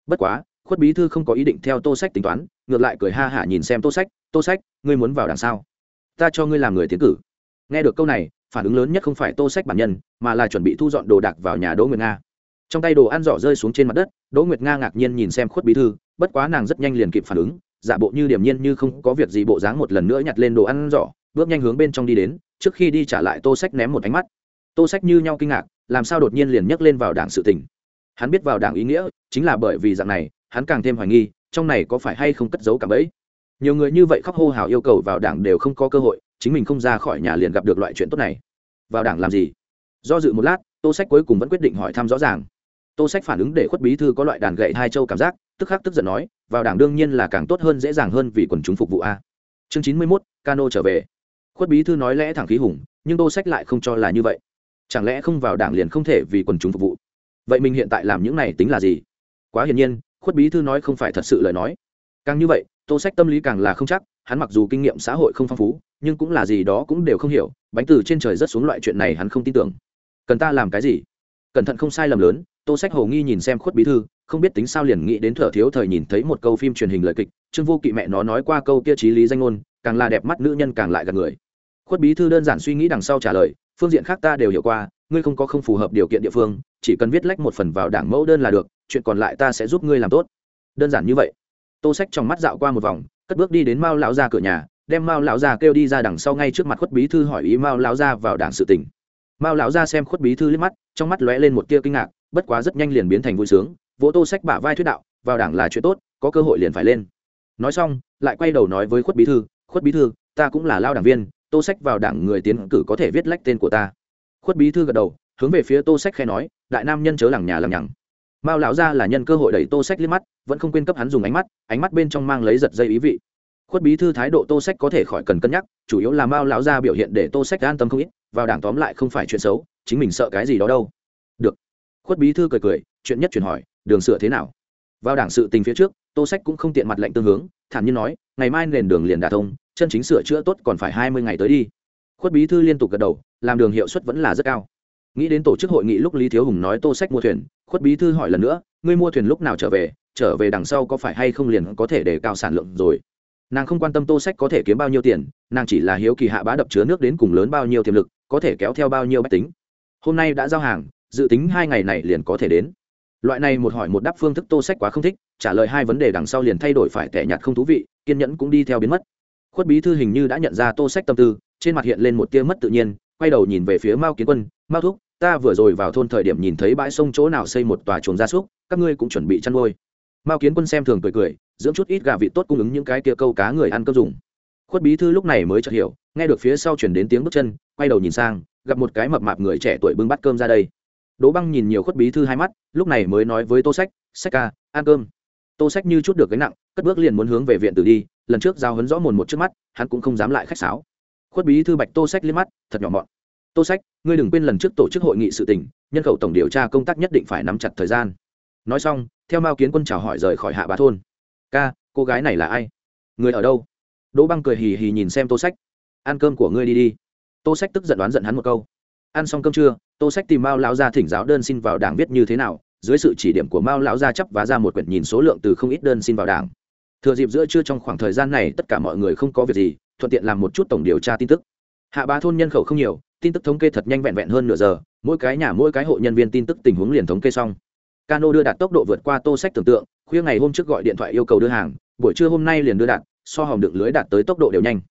Bất quá, khuất bí thư không có ý định theo tô sách tính toán, ngược lại cười ha hả nhìn xem tô sách tô sách, ngươi muốn vào đằng sau ta cho ngươi làm người tiến cử. Nghe được câu này, phản ứng lớn nhất không phải tô sách bản nhân, mà là chuẩn bị thu dọn đồ đạc vào nhà đỗ nguyệt nga. Trong tay đồ ăn giỏ rơi xuống trên mặt đất, đỗ nguyệt nga ngạc nhiên nhìn xem khuất bí thư, bất quá nàng rất nhanh liền kịp phản ứng giả bộ như điểm nhiên như không có việc gì bộ dáng một lần nữa nhặt lên đồ ăn giỏ, bước nhanh hướng bên trong đi đến, trước khi đi trả lại tô sách ném một ánh mắt. Tô sách như nhau kinh ngạc, làm sao đột nhiên liền nhấc lên vào đảng sự tình? Hắn biết vào đảng ý nghĩa, chính là bởi vì dạng này, hắn càng thêm hoài nghi, trong này có phải hay không cất giấu cả bẫy? Nhiều người như vậy khóc hô hào yêu cầu vào đảng đều không có cơ hội, chính mình không ra khỏi nhà liền gặp được loại chuyện tốt này. Vào đảng làm gì? Do dự một lát, tô sách cuối cùng vẫn quyết định hỏi thăm rõ ràng tô sách phản ứng để khuất bí thư có loại đàn gậy hai châu cảm giác, tức khắc tức giận nói, vào đảng đương nhiên là càng tốt hơn dễ dàng hơn vì quần chúng phục vụ a. Chương chín mươi mốt, cano trở về. Khuất bí thư nói lẽ thẳng khí hùng, nhưng tô sách lại không cho là như vậy. Chẳng lẽ không vào đảng liền không thể vì quần chúng phục vụ? Vậy mình hiện tại làm những này tính là gì? Quá hiển nhiên, khuất bí thư nói không phải thật sự lời nói. Càng như vậy, tô sách tâm lý càng là không chắc, hắn mặc dù kinh nghiệm xã hội không phong phú, nhưng cũng là gì đó cũng đều không hiểu, bánh từ trên trời rất xuống loại chuyện này hắn không tin tưởng. Cần ta làm cái gì? Cẩn thận không sai lầm lớn tô sách hồ nghi nhìn xem khuất bí thư, không biết tính sao liền nghĩ đến thở thiếu thời nhìn thấy một câu phim truyền hình lời kịch, trương vô kỵ mẹ nó nói qua câu kia trí lý danh ngôn, càng là đẹp mắt nữ nhân càng lại gần người. Khuất bí thư đơn giản suy nghĩ đằng sau trả lời, phương diện khác ta đều hiểu qua, ngươi không có không phù hợp điều kiện địa phương, chỉ cần viết lách một phần vào đảng mẫu đơn là được, chuyện còn lại ta sẽ giúp ngươi làm tốt. Đơn giản như vậy. Tô sách trong mắt dạo qua một vòng, cất bước đi đến mao lão ra cửa nhà, đem mao lão ra kêu đi ra đằng sau ngay trước mặt khuất bí thư hỏi ý mao lão ra vào đảng sự tình. mao lão ra xem khuất bí thư liếc mắt, trong mắt lóe lên một tia kinh ngạc bất quá rất nhanh liền biến thành vui sướng, vỗ tô sách bả vai thuyết đạo, vào đảng là chuyện tốt, có cơ hội liền phải lên. Nói xong, lại quay đầu nói với khuất bí thư, khuất bí thư, ta cũng là lao đảng viên, tô sách vào đảng người tiến cử có thể viết lách tên của ta. Khuất bí thư gật đầu, hướng về phía tô sách khai nói, đại nam nhân chớ làng nhà làng nhằng. Mao lão ra là nhân cơ hội đẩy tô sách liếc mắt, vẫn không quên cấp hắn dùng ánh mắt ánh mắt bên trong mang lấy giật dây ý vị. Khuất bí thư thái độ tô sách có thể khỏi cần cân nhắc, chủ yếu là mao lão ra biểu hiện để tô sách an tâm không ít, vào đảng tóm lại không phải chuyện xấu, chính mình sợ cái gì đó đâu khuất bí thư cười cười, chuyện nhất chuyển hỏi, đường sửa thế nào? Vào đảng sự tình phía trước, tô sách cũng không tiện mặt lệnh tương hướng, thản nhiên nói, ngày mai nền đường liền đà thông, chân chính sửa chữa tốt còn phải hai mươi ngày tới đi. Khuất bí thư liên tục gật đầu, làm đường hiệu suất vẫn là rất cao. Nghĩ đến tổ chức hội nghị lúc lý thiếu hùng nói tô sách mua thuyền, khuất bí thư hỏi lần nữa, ngươi mua thuyền lúc nào trở về trở về đằng sau có phải hay không liền có thể để cao sản lượng rồi? Nàng không quan tâm tô sách có thể kiếm bao nhiêu tiền, nàng chỉ là hiếu kỳ hạ bá đập chứa nước đến cùng lớn bao nhiêu tiềm lực, có thể kéo theo bao nhiêu bách tính. Hôm nay đã giao hàng dự tính hai ngày này liền có thể đến. Loại này một hỏi một đáp phương thức tô sách quá không thích, trả lời hai vấn đề đằng sau liền thay đổi phải tẻ nhạt không thú vị, kiên nhẫn cũng đi theo biến mất. Khuất bí thư hình như đã nhận ra tô sách tâm tư, trên mặt hiện lên một tia mất tự nhiên, quay đầu nhìn về phía mao kiến quân, mao thúc, ta vừa rồi vào thôn thời điểm nhìn thấy bãi sông chỗ nào xây một tòa chuồng gia súc, các ngươi cũng chuẩn bị chăn nuôi. Mao kiến quân xem thường cười cười, dưỡng chút ít gà vị tốt cung ứng những cái kia câu cá người ăn cơm dùng. Khuất bí thư lúc này mới chợt hiểu, nghe được phía sau chuyển đến tiếng bước chân, quay đầu nhìn sang, gặp một cái mập mạp người trẻ tuổi bưng bát cơm ra đây đỗ băng nhìn nhiều khuất bí thư hai mắt, lúc này mới nói với tô sách sách ca, ăn cơm. Tô sách như chút được gánh nặng, cất bước liền muốn hướng về viện tử đi, lần trước giao hấn rõ mồn một trước mắt, hắn cũng không dám lại khách sáo. Khuất bí thư bạch tô sách liếc mắt, thật nhỏ mọn. Tô sách, ngươi đừng quên lần trước tổ chức hội nghị sự tỉnh nhân khẩu tổng điều tra công tác nhất định phải nắm chặt thời gian. Nói xong, theo mao kiến quân chào hỏi rời khỏi hạ bá thôn. Ca, cô gái này là ai? Người ở đâu? Đỗ băng cười hì hì nhìn xem tô sách. Ăn cơm của ngươi đi đi. Tô sách tức giận đoán giận hắn một câu. Ăn xong cơm trưa tô sách tìm mao lão gia thỉnh giáo đơn xin vào đảng viết như thế nào, dưới sự chỉ điểm của mao lão gia chấp vá ra một quyển nhìn số lượng từ không ít đơn xin vào đảng. Thừa dịp giữa trưa trong khoảng thời gian này tất cả mọi người không có việc gì, thuận tiện làm một chút tổng điều tra tin tức. Hạ bá thôn nhân khẩu không nhiều, tin tức thống kê thật nhanh vẹn vẹn hơn nửa giờ, mỗi cái nhà, mỗi cái hộ nhân viên tin tức tình huống liền thống kê xong. Cano đưa đạt tốc độ vượt qua tô sách tưởng tượng, khuya ngày hôm trước gọi điện thoại yêu cầu đưa hàng, buổi trưa hôm nay liền đưa đạt, so hòm đựng lưới đạt tới tốc độ đều nhanh.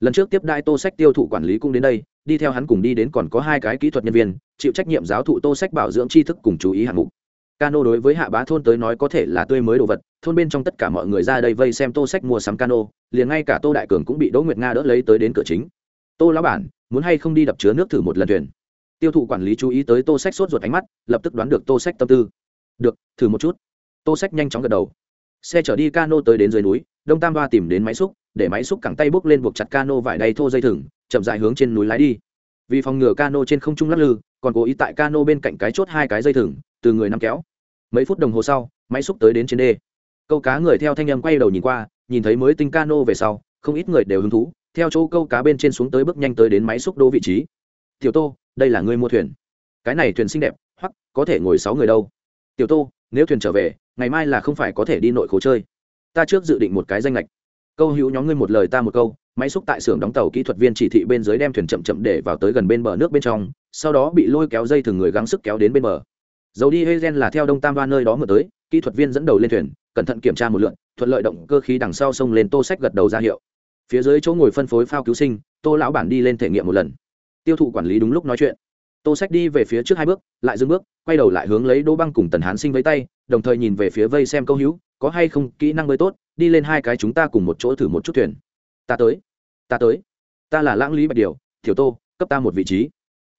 Lần trước tiếp đai tô sách tiêu thụ quản lý cũng đến đây đi theo hắn cùng đi đến còn có hai cái kỹ thuật nhân viên, chịu trách nhiệm giáo thụ tô sách bảo dưỡng tri thức cùng chú ý hạng mục. Cano đối với hạ bá thôn tới nói có thể là tươi mới đồ vật, thôn bên trong tất cả mọi người ra đây vây xem tô sách mua sắm cano, liền ngay cả tô đại cường cũng bị đỗ nguyệt nga đỡ lấy tới đến cửa chính. Tô lão bản, muốn hay không đi đập chứa nước thử một lần thuyền? Tiêu thụ quản lý chú ý tới tô sách sốt ruột ánh mắt, lập tức đoán được tô sách tâm tư. Được, thử một chút. Tô sách nhanh chóng gật đầu. Xe chở đi cano tới đến dưới núi, đông tam ba tìm đến máy xúc, để máy xúc cẳng tay bốc lên buộc chặt cano vải đay thô dây thừng chậm dại hướng trên núi lái đi. Vì phòng ngừa cano trên không trung lắc lư, còn cố ý tại cano bên cạnh cái chốt hai cái dây thừng, từ người nắm kéo. Mấy phút đồng hồ sau, máy xúc tới đến trên đê. Câu cá người theo thanh âm quay đầu nhìn qua, nhìn thấy mới tinh cano về sau, không ít người đều hứng thú, theo chỗ câu cá bên trên xuống tới bước nhanh tới đến máy xúc đô vị trí. Tiểu tô, đây là người mua thuyền. Cái này thuyền xinh đẹp, hoặc có thể ngồi sáu người đâu. Tiểu tô, nếu thuyền trở về, ngày mai là không phải có thể đi nội khố chơi. Ta trước dự định một cái danh lệch. Câu hữu nhóm ngươi một lời ta một câu máy xúc tại xưởng đóng tàu kỹ thuật viên chỉ thị bên dưới đem thuyền chậm chậm để vào tới gần bên bờ nước bên trong, sau đó bị lôi kéo dây thường người gắng sức kéo đến bên bờ. Dầu đi hezen là theo đông tam đoan nơi đó mở tới, kỹ thuật viên dẫn đầu lên thuyền, cẩn thận kiểm tra một lượn, thuận lợi động cơ khí đằng sau sông lên tô sách gật đầu ra hiệu. Phía dưới chỗ ngồi phân phối phao cứu sinh, tô lão bản đi lên thể nghiệm một lần. Tiêu thụ quản lý đúng lúc nói chuyện. Tô sách đi về phía trước hai bước, lại dưng bước, quay đầu lại hướng lấy đỗ băng cùng tần hán sinh với tay, đồng thời nhìn về phía vây xem câu hữu, có hay không kỹ năng bơi tốt, đi lên hai cái chúng ta cùng một chỗ thử một chút thuyền ta tới ta tới. Ta là lãng lý bạch điều thiểu tô, cấp ta một vị trí.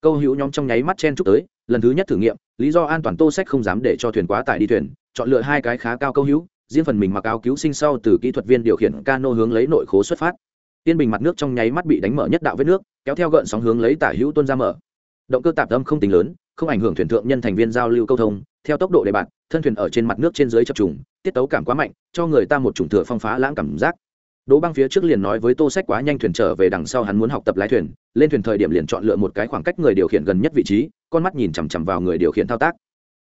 Câu hữu nhóm trong nháy mắt chen chúc tới, lần thứ nhất thử nghiệm, lý do an toàn tô sách không dám để cho thuyền quá tải đi thuyền, chọn lựa hai cái khá cao câu hữu, riêng phần mình mặc áo cứu sinh sau từ kỹ thuật viên điều khiển cano hướng lấy nội khố xuất phát. Tiên bình mặt nước trong nháy mắt bị đánh mở nhất đạo vết nước, kéo theo gợn sóng hướng lấy tả hữu tuôn ra mở. Động cơ tạp âm không tính lớn, không ảnh hưởng thuyền thượng nhân thành viên giao lưu câu thông, theo tốc độ đề bạt thân thuyền ở trên mặt nước trên dưới chập trùng, tiết tấu cảm quá mạnh, cho người ta một chủng thừa phong phá lãng cảm giác đỗ băng phía trước liền nói với tô sách quá nhanh thuyền trở về đằng sau hắn muốn học tập lái thuyền, lên thuyền thời điểm liền chọn lựa một cái khoảng cách người điều khiển gần nhất vị trí, con mắt nhìn chằm chằm vào người điều khiển thao tác.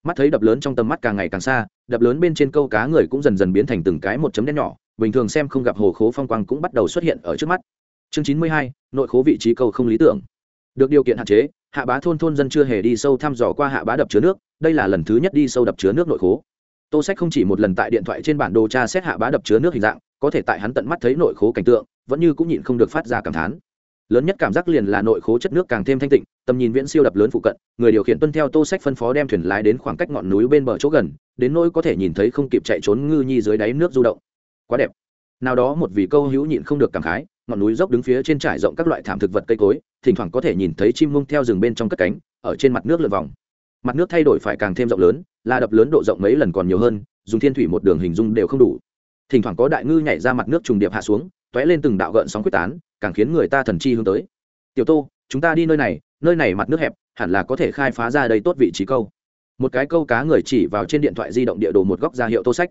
Mắt thấy đập lớn trong tầm mắt càng ngày càng xa, đập lớn bên trên câu cá người cũng dần dần biến thành từng cái một chấm đen nhỏ, bình thường xem không gặp hồ khố phong quang cũng bắt đầu xuất hiện ở trước mắt. Chương chín mươi hai, nội khố vị trí câu không lý tưởng. Được điều kiện hạn chế, hạ bá thôn thôn dân chưa hề đi sâu thăm dò qua hạ bá đập chứa nước, đây là lần thứ nhất đi sâu đập chứa nước nội khố tô sách không chỉ một lần tại điện thoại trên bản đồ tra xét hạ bá đập chứa nước hình dạng, có thể tại hắn tận mắt thấy nội khố cảnh tượng, vẫn như cũng nhịn không được phát ra cảm thán. Lớn nhất cảm giác liền là nội khố chất nước càng thêm thanh tịnh, tầm nhìn viễn siêu đập lớn phụ cận, người điều khiển tuân theo tô sách phân phó đem thuyền lái đến khoảng cách ngọn núi bên bờ chỗ gần, đến nỗi có thể nhìn thấy không kịp chạy trốn ngư nhi dưới đáy nước du động. Quá đẹp. Nào đó một vị câu hữu nhịn không được cảm khái, ngọn núi dốc đứng phía trên trải rộng các loại thảm thực vật cây cối, thỉnh thoảng có thể nhìn thấy chim mông theo rừng bên trong cất cánh, ở trên mặt nước lượn vòng. Mặt nước thay đổi phải càng thêm rộng lớn là đập lớn độ rộng mấy lần còn nhiều hơn, dùng thiên thủy một đường hình dung đều không đủ. Thỉnh thoảng có đại ngư nhảy ra mặt nước trùng điệp hạ xuống t ó é lên từng đạo gợn sóng quyết tán, càng khiến người ta thần chi hướng tới. Tiểu tô, chúng ta đi nơi này nơi này mặt nước hẹp, hẳn là có thể khai phá ra đây tốt vị trí câu. Một cái câu cá người chỉ vào trên điện thoại di động địa đồ một góc ra hiệu tô sách.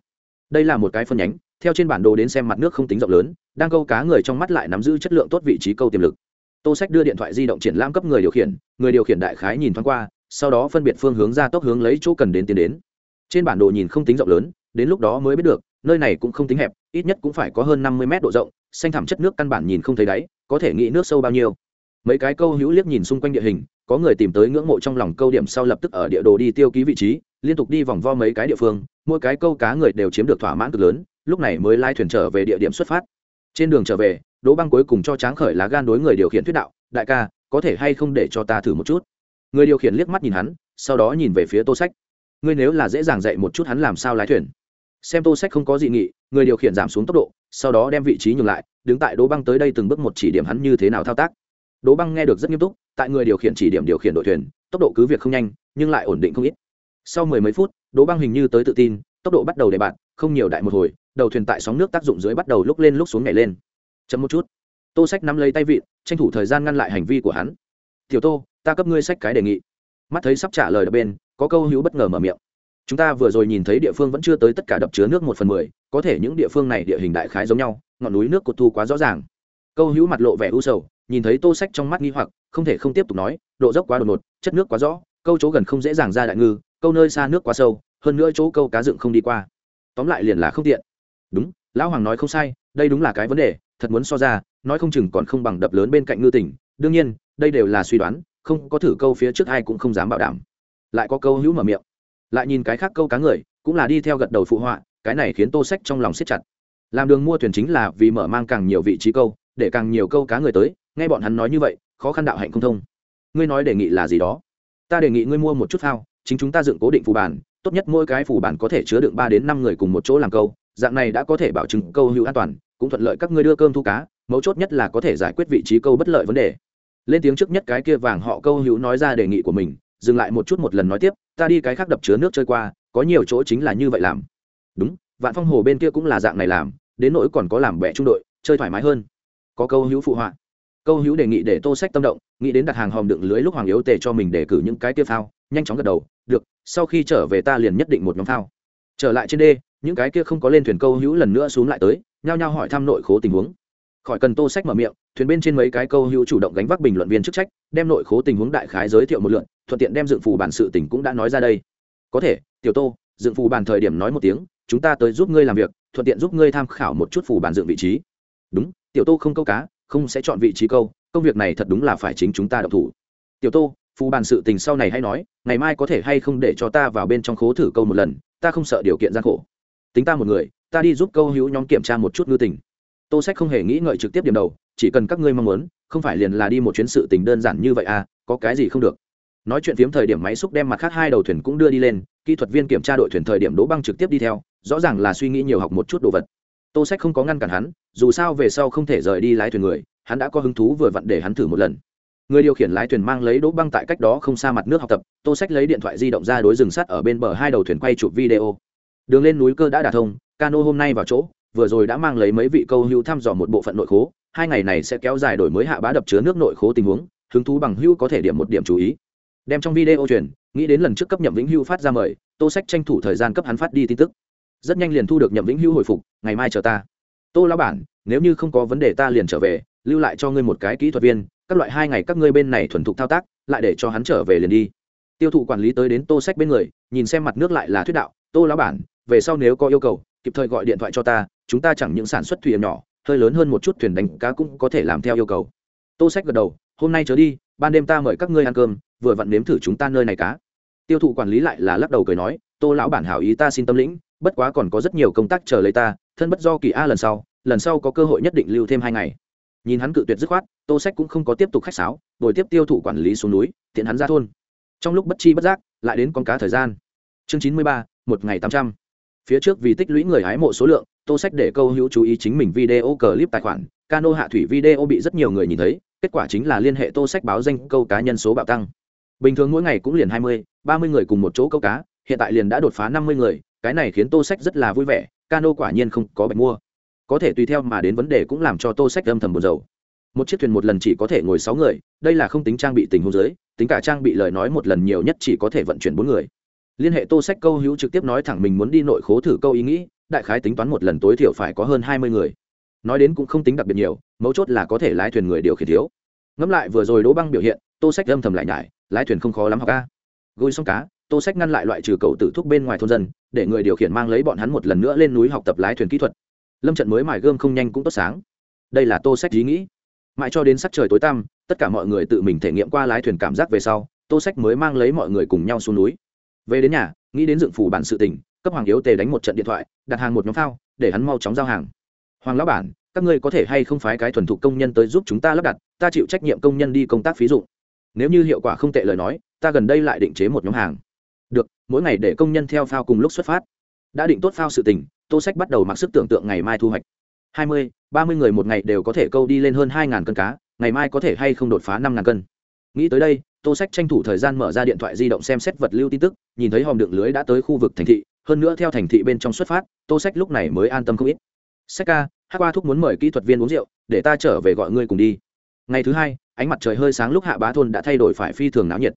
Đây là một cái phân nhánh, theo trên bản đồ đến xem mặt nước không tính rộng lớn, đang câu cá người trong mắt lại nắm giữ chất lượng tốt vị trí câu tiềm lực. Tô sách đưa điện thoại di động triển lãm cấp người điều khiển, người điều khiển đại khái nhìn thoáng qua sau đó phân biệt phương hướng ra tốc hướng lấy chỗ cần đến tiến đến. Trên bản đồ nhìn không tính rộng lớn, đến lúc đó mới biết được, nơi này cũng không tính hẹp, ít nhất cũng phải có hơn năm mươi mét độ rộng, xanh thẳm chất nước căn bản nhìn không thấy đáy, có thể nghĩ nước sâu bao nhiêu. Mấy cái câu hữu liếc nhìn xung quanh địa hình, có người tìm tới ngưỡng mộ trong lòng câu điểm sau lập tức ở địa đồ đi tiêu ký vị trí, liên tục đi vòng vo mấy cái địa phương, mỗi cái câu cá người đều chiếm được thỏa mãn cực lớn, lúc này mới lai thuyền trở về địa điểm xuất phát. Trên đường trở về, đỗ băng cuối cùng cho tráng khởi lá gan đối người điều khiển thuyết đạo, đại ca, có thể hay không để cho ta thử một chút? Người điều khiển liếc mắt nhìn hắn, sau đó nhìn về phía tô sách. Ngươi nếu là dễ dàng dạy một chút hắn làm sao lái thuyền. Xem tô sách không có gì nghị, người điều khiển giảm xuống tốc độ, sau đó đem vị trí nhường lại, đứng tại đỗ băng tới đây từng bước một chỉ điểm hắn như thế nào thao tác. Đỗ băng nghe được rất nghiêm túc, tại người điều khiển chỉ điểm điều khiển đội thuyền, tốc độ cứ việc không nhanh, nhưng lại ổn định không ít. Sau mười mấy phút, đỗ băng hình như tới tự tin, tốc độ bắt đầu để bạn, không nhiều đại một hồi, đầu thuyền tại sóng nước tác dụng dưới bắt đầu lúc lên lúc xuống nhảy lên. Chấm một chút. Tô sách nắm lấy tay vịn, tranh thủ thời gian ngăn lại hành vi của hắn tiểu tô, ta cấp ngươi sách cái đề nghị. Mắt thấy sắp trả lời đập bên, có câu hữu bất ngờ mở miệng. Chúng ta vừa rồi nhìn thấy địa phương vẫn chưa tới tất cả đập chứa nước một phần mười, có thể những địa phương này địa hình đại khái giống nhau, ngọn núi nước cột thu quá rõ ràng. Câu hữu mặt lộ vẻ u sầu, nhìn thấy tô sách trong mắt nghi hoặc, không thể không tiếp tục nói, độ dốc quá đột ngột, chất nước quá rõ, câu chỗ gần không dễ dàng ra đại ngư, câu nơi xa nước quá sâu, hơn nữa chỗ câu cá dựng không đi qua. Tóm lại liền là không tiện. Đúng, lão hoàng nói không sai, đây đúng là cái vấn đề, thật muốn so ra, nói không chừng còn không bằng đập lớn bên cạnh ngư tỉnh, đương nhiên đây đều là suy đoán, không có thử câu phía trước ai cũng không dám bảo đảm. Lại có câu hữu mở miệng. Lại nhìn cái khác câu cá người, cũng là đi theo gật đầu phụ họa, cái này khiến tô sách trong lòng siết chặt. Làm đường mua thuyền chính là vì mở mang càng nhiều vị trí câu, để càng nhiều câu cá người tới, nghe bọn hắn nói như vậy, khó khăn đạo hạnh không thông. Ngươi nói đề nghị là gì đó? Ta đề nghị ngươi mua một chút phao, chính chúng ta dựng cố định phù bản, tốt nhất mỗi cái phù bản có thể chứa đựng ba đến năm người cùng một chỗ làm câu, dạng này đã có thể bảo chứng câu hữu an toàn, cũng thuận lợi các ngươi đưa cơm thu cá, mấu chốt nhất là có thể giải quyết vị trí câu bất lợi vấn đề lên tiếng trước nhất cái kia vàng họ câu hữu nói ra đề nghị của mình, dừng lại một chút một lần nói tiếp, ta đi cái khác đập chứa nước chơi qua, có nhiều chỗ chính là như vậy làm. Đúng, vạn phong hồ bên kia cũng là dạng này làm, đến nỗi còn có làm bẻ trung đội, chơi thoải mái hơn. Có câu hữu phụ họa. Câu hữu đề nghị để tô sách tâm động, nghĩ đến đặt hàng hòm đựng lưới lúc hoàng yếu tề cho mình để cử những cái kia phao, nhanh chóng gật đầu, được, sau khi trở về ta liền nhất định một nhóm phao. Trở lại trên đê, những cái kia không có lên thuyền câu hữu lần nữa xuống lại tới, nhao nhao hỏi thăm nội khố tình huống khỏi cần tô sách mở miệng, thuyền bên trên mấy cái câu hữu chủ động gánh vác bình luận viên chức trách, đem nội khố tình huống đại khái giới thiệu một lượn thuận tiện đem dựng phù bản sự tình cũng đã nói ra đây. Có thể, tiểu tô, dựng phù bản thời điểm nói một tiếng, chúng ta tới giúp ngươi làm việc, thuận tiện giúp ngươi tham khảo một chút phù bản dựng vị trí. Đúng, tiểu tô không câu cá, không sẽ chọn vị trí câu, công việc này thật đúng là phải chính chúng ta đọc thủ. Tiểu tô, phù bản sự tình sau này hay nói, ngày mai có thể hay không để cho ta vào bên trong khố thử câu một lần, ta không sợ điều kiện gian khổ. Tính ta một người, ta đi giúp câu hữu nhóm kiểm tra một chút ngư tình tô sách không hề nghĩ ngợi trực tiếp điểm đầu, chỉ cần các ngươi mong muốn, không phải liền là đi một chuyến sự tình đơn giản như vậy à có cái gì không được. Nói chuyện phiếm thời điểm máy xúc đem mặt khác hai đầu thuyền cũng đưa đi lên, kỹ thuật viên kiểm tra đội thuyền thời điểm đỗ băng trực tiếp đi theo, rõ ràng là suy nghĩ nhiều học một chút đồ vật. Tô sách không có ngăn cản hắn, dù sao về sau không thể rời đi lái thuyền người, hắn đã có hứng thú vừa vặn để hắn thử một lần. Người điều khiển lái thuyền mang lấy đỗ băng tại cách đó không xa mặt nước học tập, tô sách lấy điện thoại di động ra đối rừng sắt ở bên bờ hai đầu thuyền quay chụp video. Đường lên núi cơ đã đả thông, cano hôm nay vào chỗ vừa rồi đã mang lấy mấy vị câu hữu thăm dò một bộ phận nội khố, hai ngày này sẽ kéo dài đổi mới hạ bá đập chứa nước nội khố tình huống, hứng thú bằng hữu có thể điểm một điểm chú ý. Đem trong video truyền, nghĩ đến lần trước cấp nhậm vĩnh hưu phát ra mời, tô sách tranh thủ thời gian cấp hắn phát đi tin tức. Rất nhanh liền thu được nhậm vĩnh hưu hồi phục, ngày mai chờ ta. Tô lão bản, nếu như không có vấn đề ta liền trở về, lưu lại cho ngươi một cái kỹ thuật viên, các loại hai ngày các ngươi bên này thuần thục thao tác, lại để cho hắn trở về liền đi. Tiêu thụ quản lý tới đến tô sách bên người, nhìn xem mặt nước lại là thuyết đạo, tô lão bản, về sau nếu có yêu cầu, kịp thời gọi điện thoại cho ta chúng ta chẳng những sản xuất thuyền nhỏ, hơi lớn hơn một chút thuyền đánh cá cũng có thể làm theo yêu cầu. Tô sách gật đầu, hôm nay trở đi, ban đêm ta mời các ngươi ăn cơm, vừa vặn nếm thử chúng ta nơi này cá. Tiêu thụ quản lý lại là lắc đầu cười nói, tô lão bản hảo ý ta xin tâm lĩnh, bất quá còn có rất nhiều công tác chờ lấy ta, thân bất do kỳ a lần sau lần sau có cơ hội nhất định lưu thêm hai ngày. Nhìn hắn cự tuyệt dứt khoát, tô sách cũng không có tiếp tục khách sáo, đổi tiếp tiêu thụ quản lý xuống núi, tiện hắn ra thôn. Trong lúc bất chi bất giác, lại đến con cá thời gian. Chương chín mươi ba, một ngày tám trăm. Phía trước vì tích lũy người hái mộ số lượng tô sách để câu hữu chú ý chính mình video clip tài khoản, cano hạ thủy video bị rất nhiều người nhìn thấy, kết quả chính là liên hệ tô sách báo danh câu cá nhân số bạo tăng. Bình thường mỗi ngày cũng liền hai mươi, ba mươi người cùng một chỗ câu cá, hiện tại liền đã đột phá năm mươi người, cái này khiến tô sách rất là vui vẻ, cano quả nhiên không có bạch mua. Có thể tùy theo mà đến vấn đề cũng làm cho tô sách âm thầm buồn rầu. Một chiếc thuyền một lần chỉ có thể ngồi sáu người, đây là không tính trang bị tình huống giới tính cả trang bị lời nói một lần nhiều nhất chỉ có thể vận chuyển bốn người. Liên hệ tô sách câu hữu trực tiếp nói thẳng mình muốn đi nội khố thử câu ý nghĩ đại khái tính toán một lần tối thiểu phải có hơn hai mươi người. Nói đến cũng không tính đặc biệt nhiều, mấu chốt là có thể lái thuyền người điều khiển thiếu. Ngẫm lại vừa rồi đỗ băng biểu hiện, tô sách âm thầm lại nhải, lái thuyền không khó lắm học ca. Gối xong cá, tô sách ngăn lại loại trừ cầu tử thúc bên ngoài thôn dân, để người điều khiển mang lấy bọn hắn một lần nữa lên núi học tập lái thuyền kỹ thuật. Lâm trận mới mài gươm không nhanh cũng tốt sáng. Đây là tô sách ý nghĩ. Mãi cho đến sắc trời tối tăm, tất cả mọi người tự mình thể nghiệm qua lái thuyền cảm giác về sau, tô sách mới mang lấy mọi người cùng nhau xuống núi. Về đến nhà, nghĩ đến dựng phủ bản sự tình cấp hoàng yếu tề đánh một trận điện thoại, đặt hàng một nhóm phao, để hắn mau chóng giao hàng. Hoàng lão bản, các ngươi có thể hay không phái cái thuần thục công nhân tới giúp chúng ta lắp đặt, ta chịu trách nhiệm công nhân đi công tác phí dụng. Nếu như hiệu quả không tệ lời nói, ta gần đây lại định chế một nhóm hàng. Được, mỗi ngày để công nhân theo phao cùng lúc xuất phát. Đã định tốt phao sự tình, tô sách bắt đầu mặc sức tưởng tượng ngày mai thu hoạch. Hai mươi, ba mươi người một ngày đều có thể câu đi lên hơn hai cân cá, ngày mai có thể hay không đột phá năm cân. Nghĩ tới đây, tô sách tranh thủ thời gian mở ra điện thoại di động xem xét vật lưu tin tức, nhìn thấy hòm đựng lưới đã tới khu vực thành thị hơn nữa theo thành thị bên trong xuất phát, tô sách lúc này mới an tâm không ít. Sách ca, hát qua thúc muốn mời kỹ thuật viên uống rượu, để ta trở về gọi ngươi cùng đi. Ngày thứ hai, ánh mặt trời hơi sáng lúc hạ bá thôn đã thay đổi phải phi thường náo nhiệt.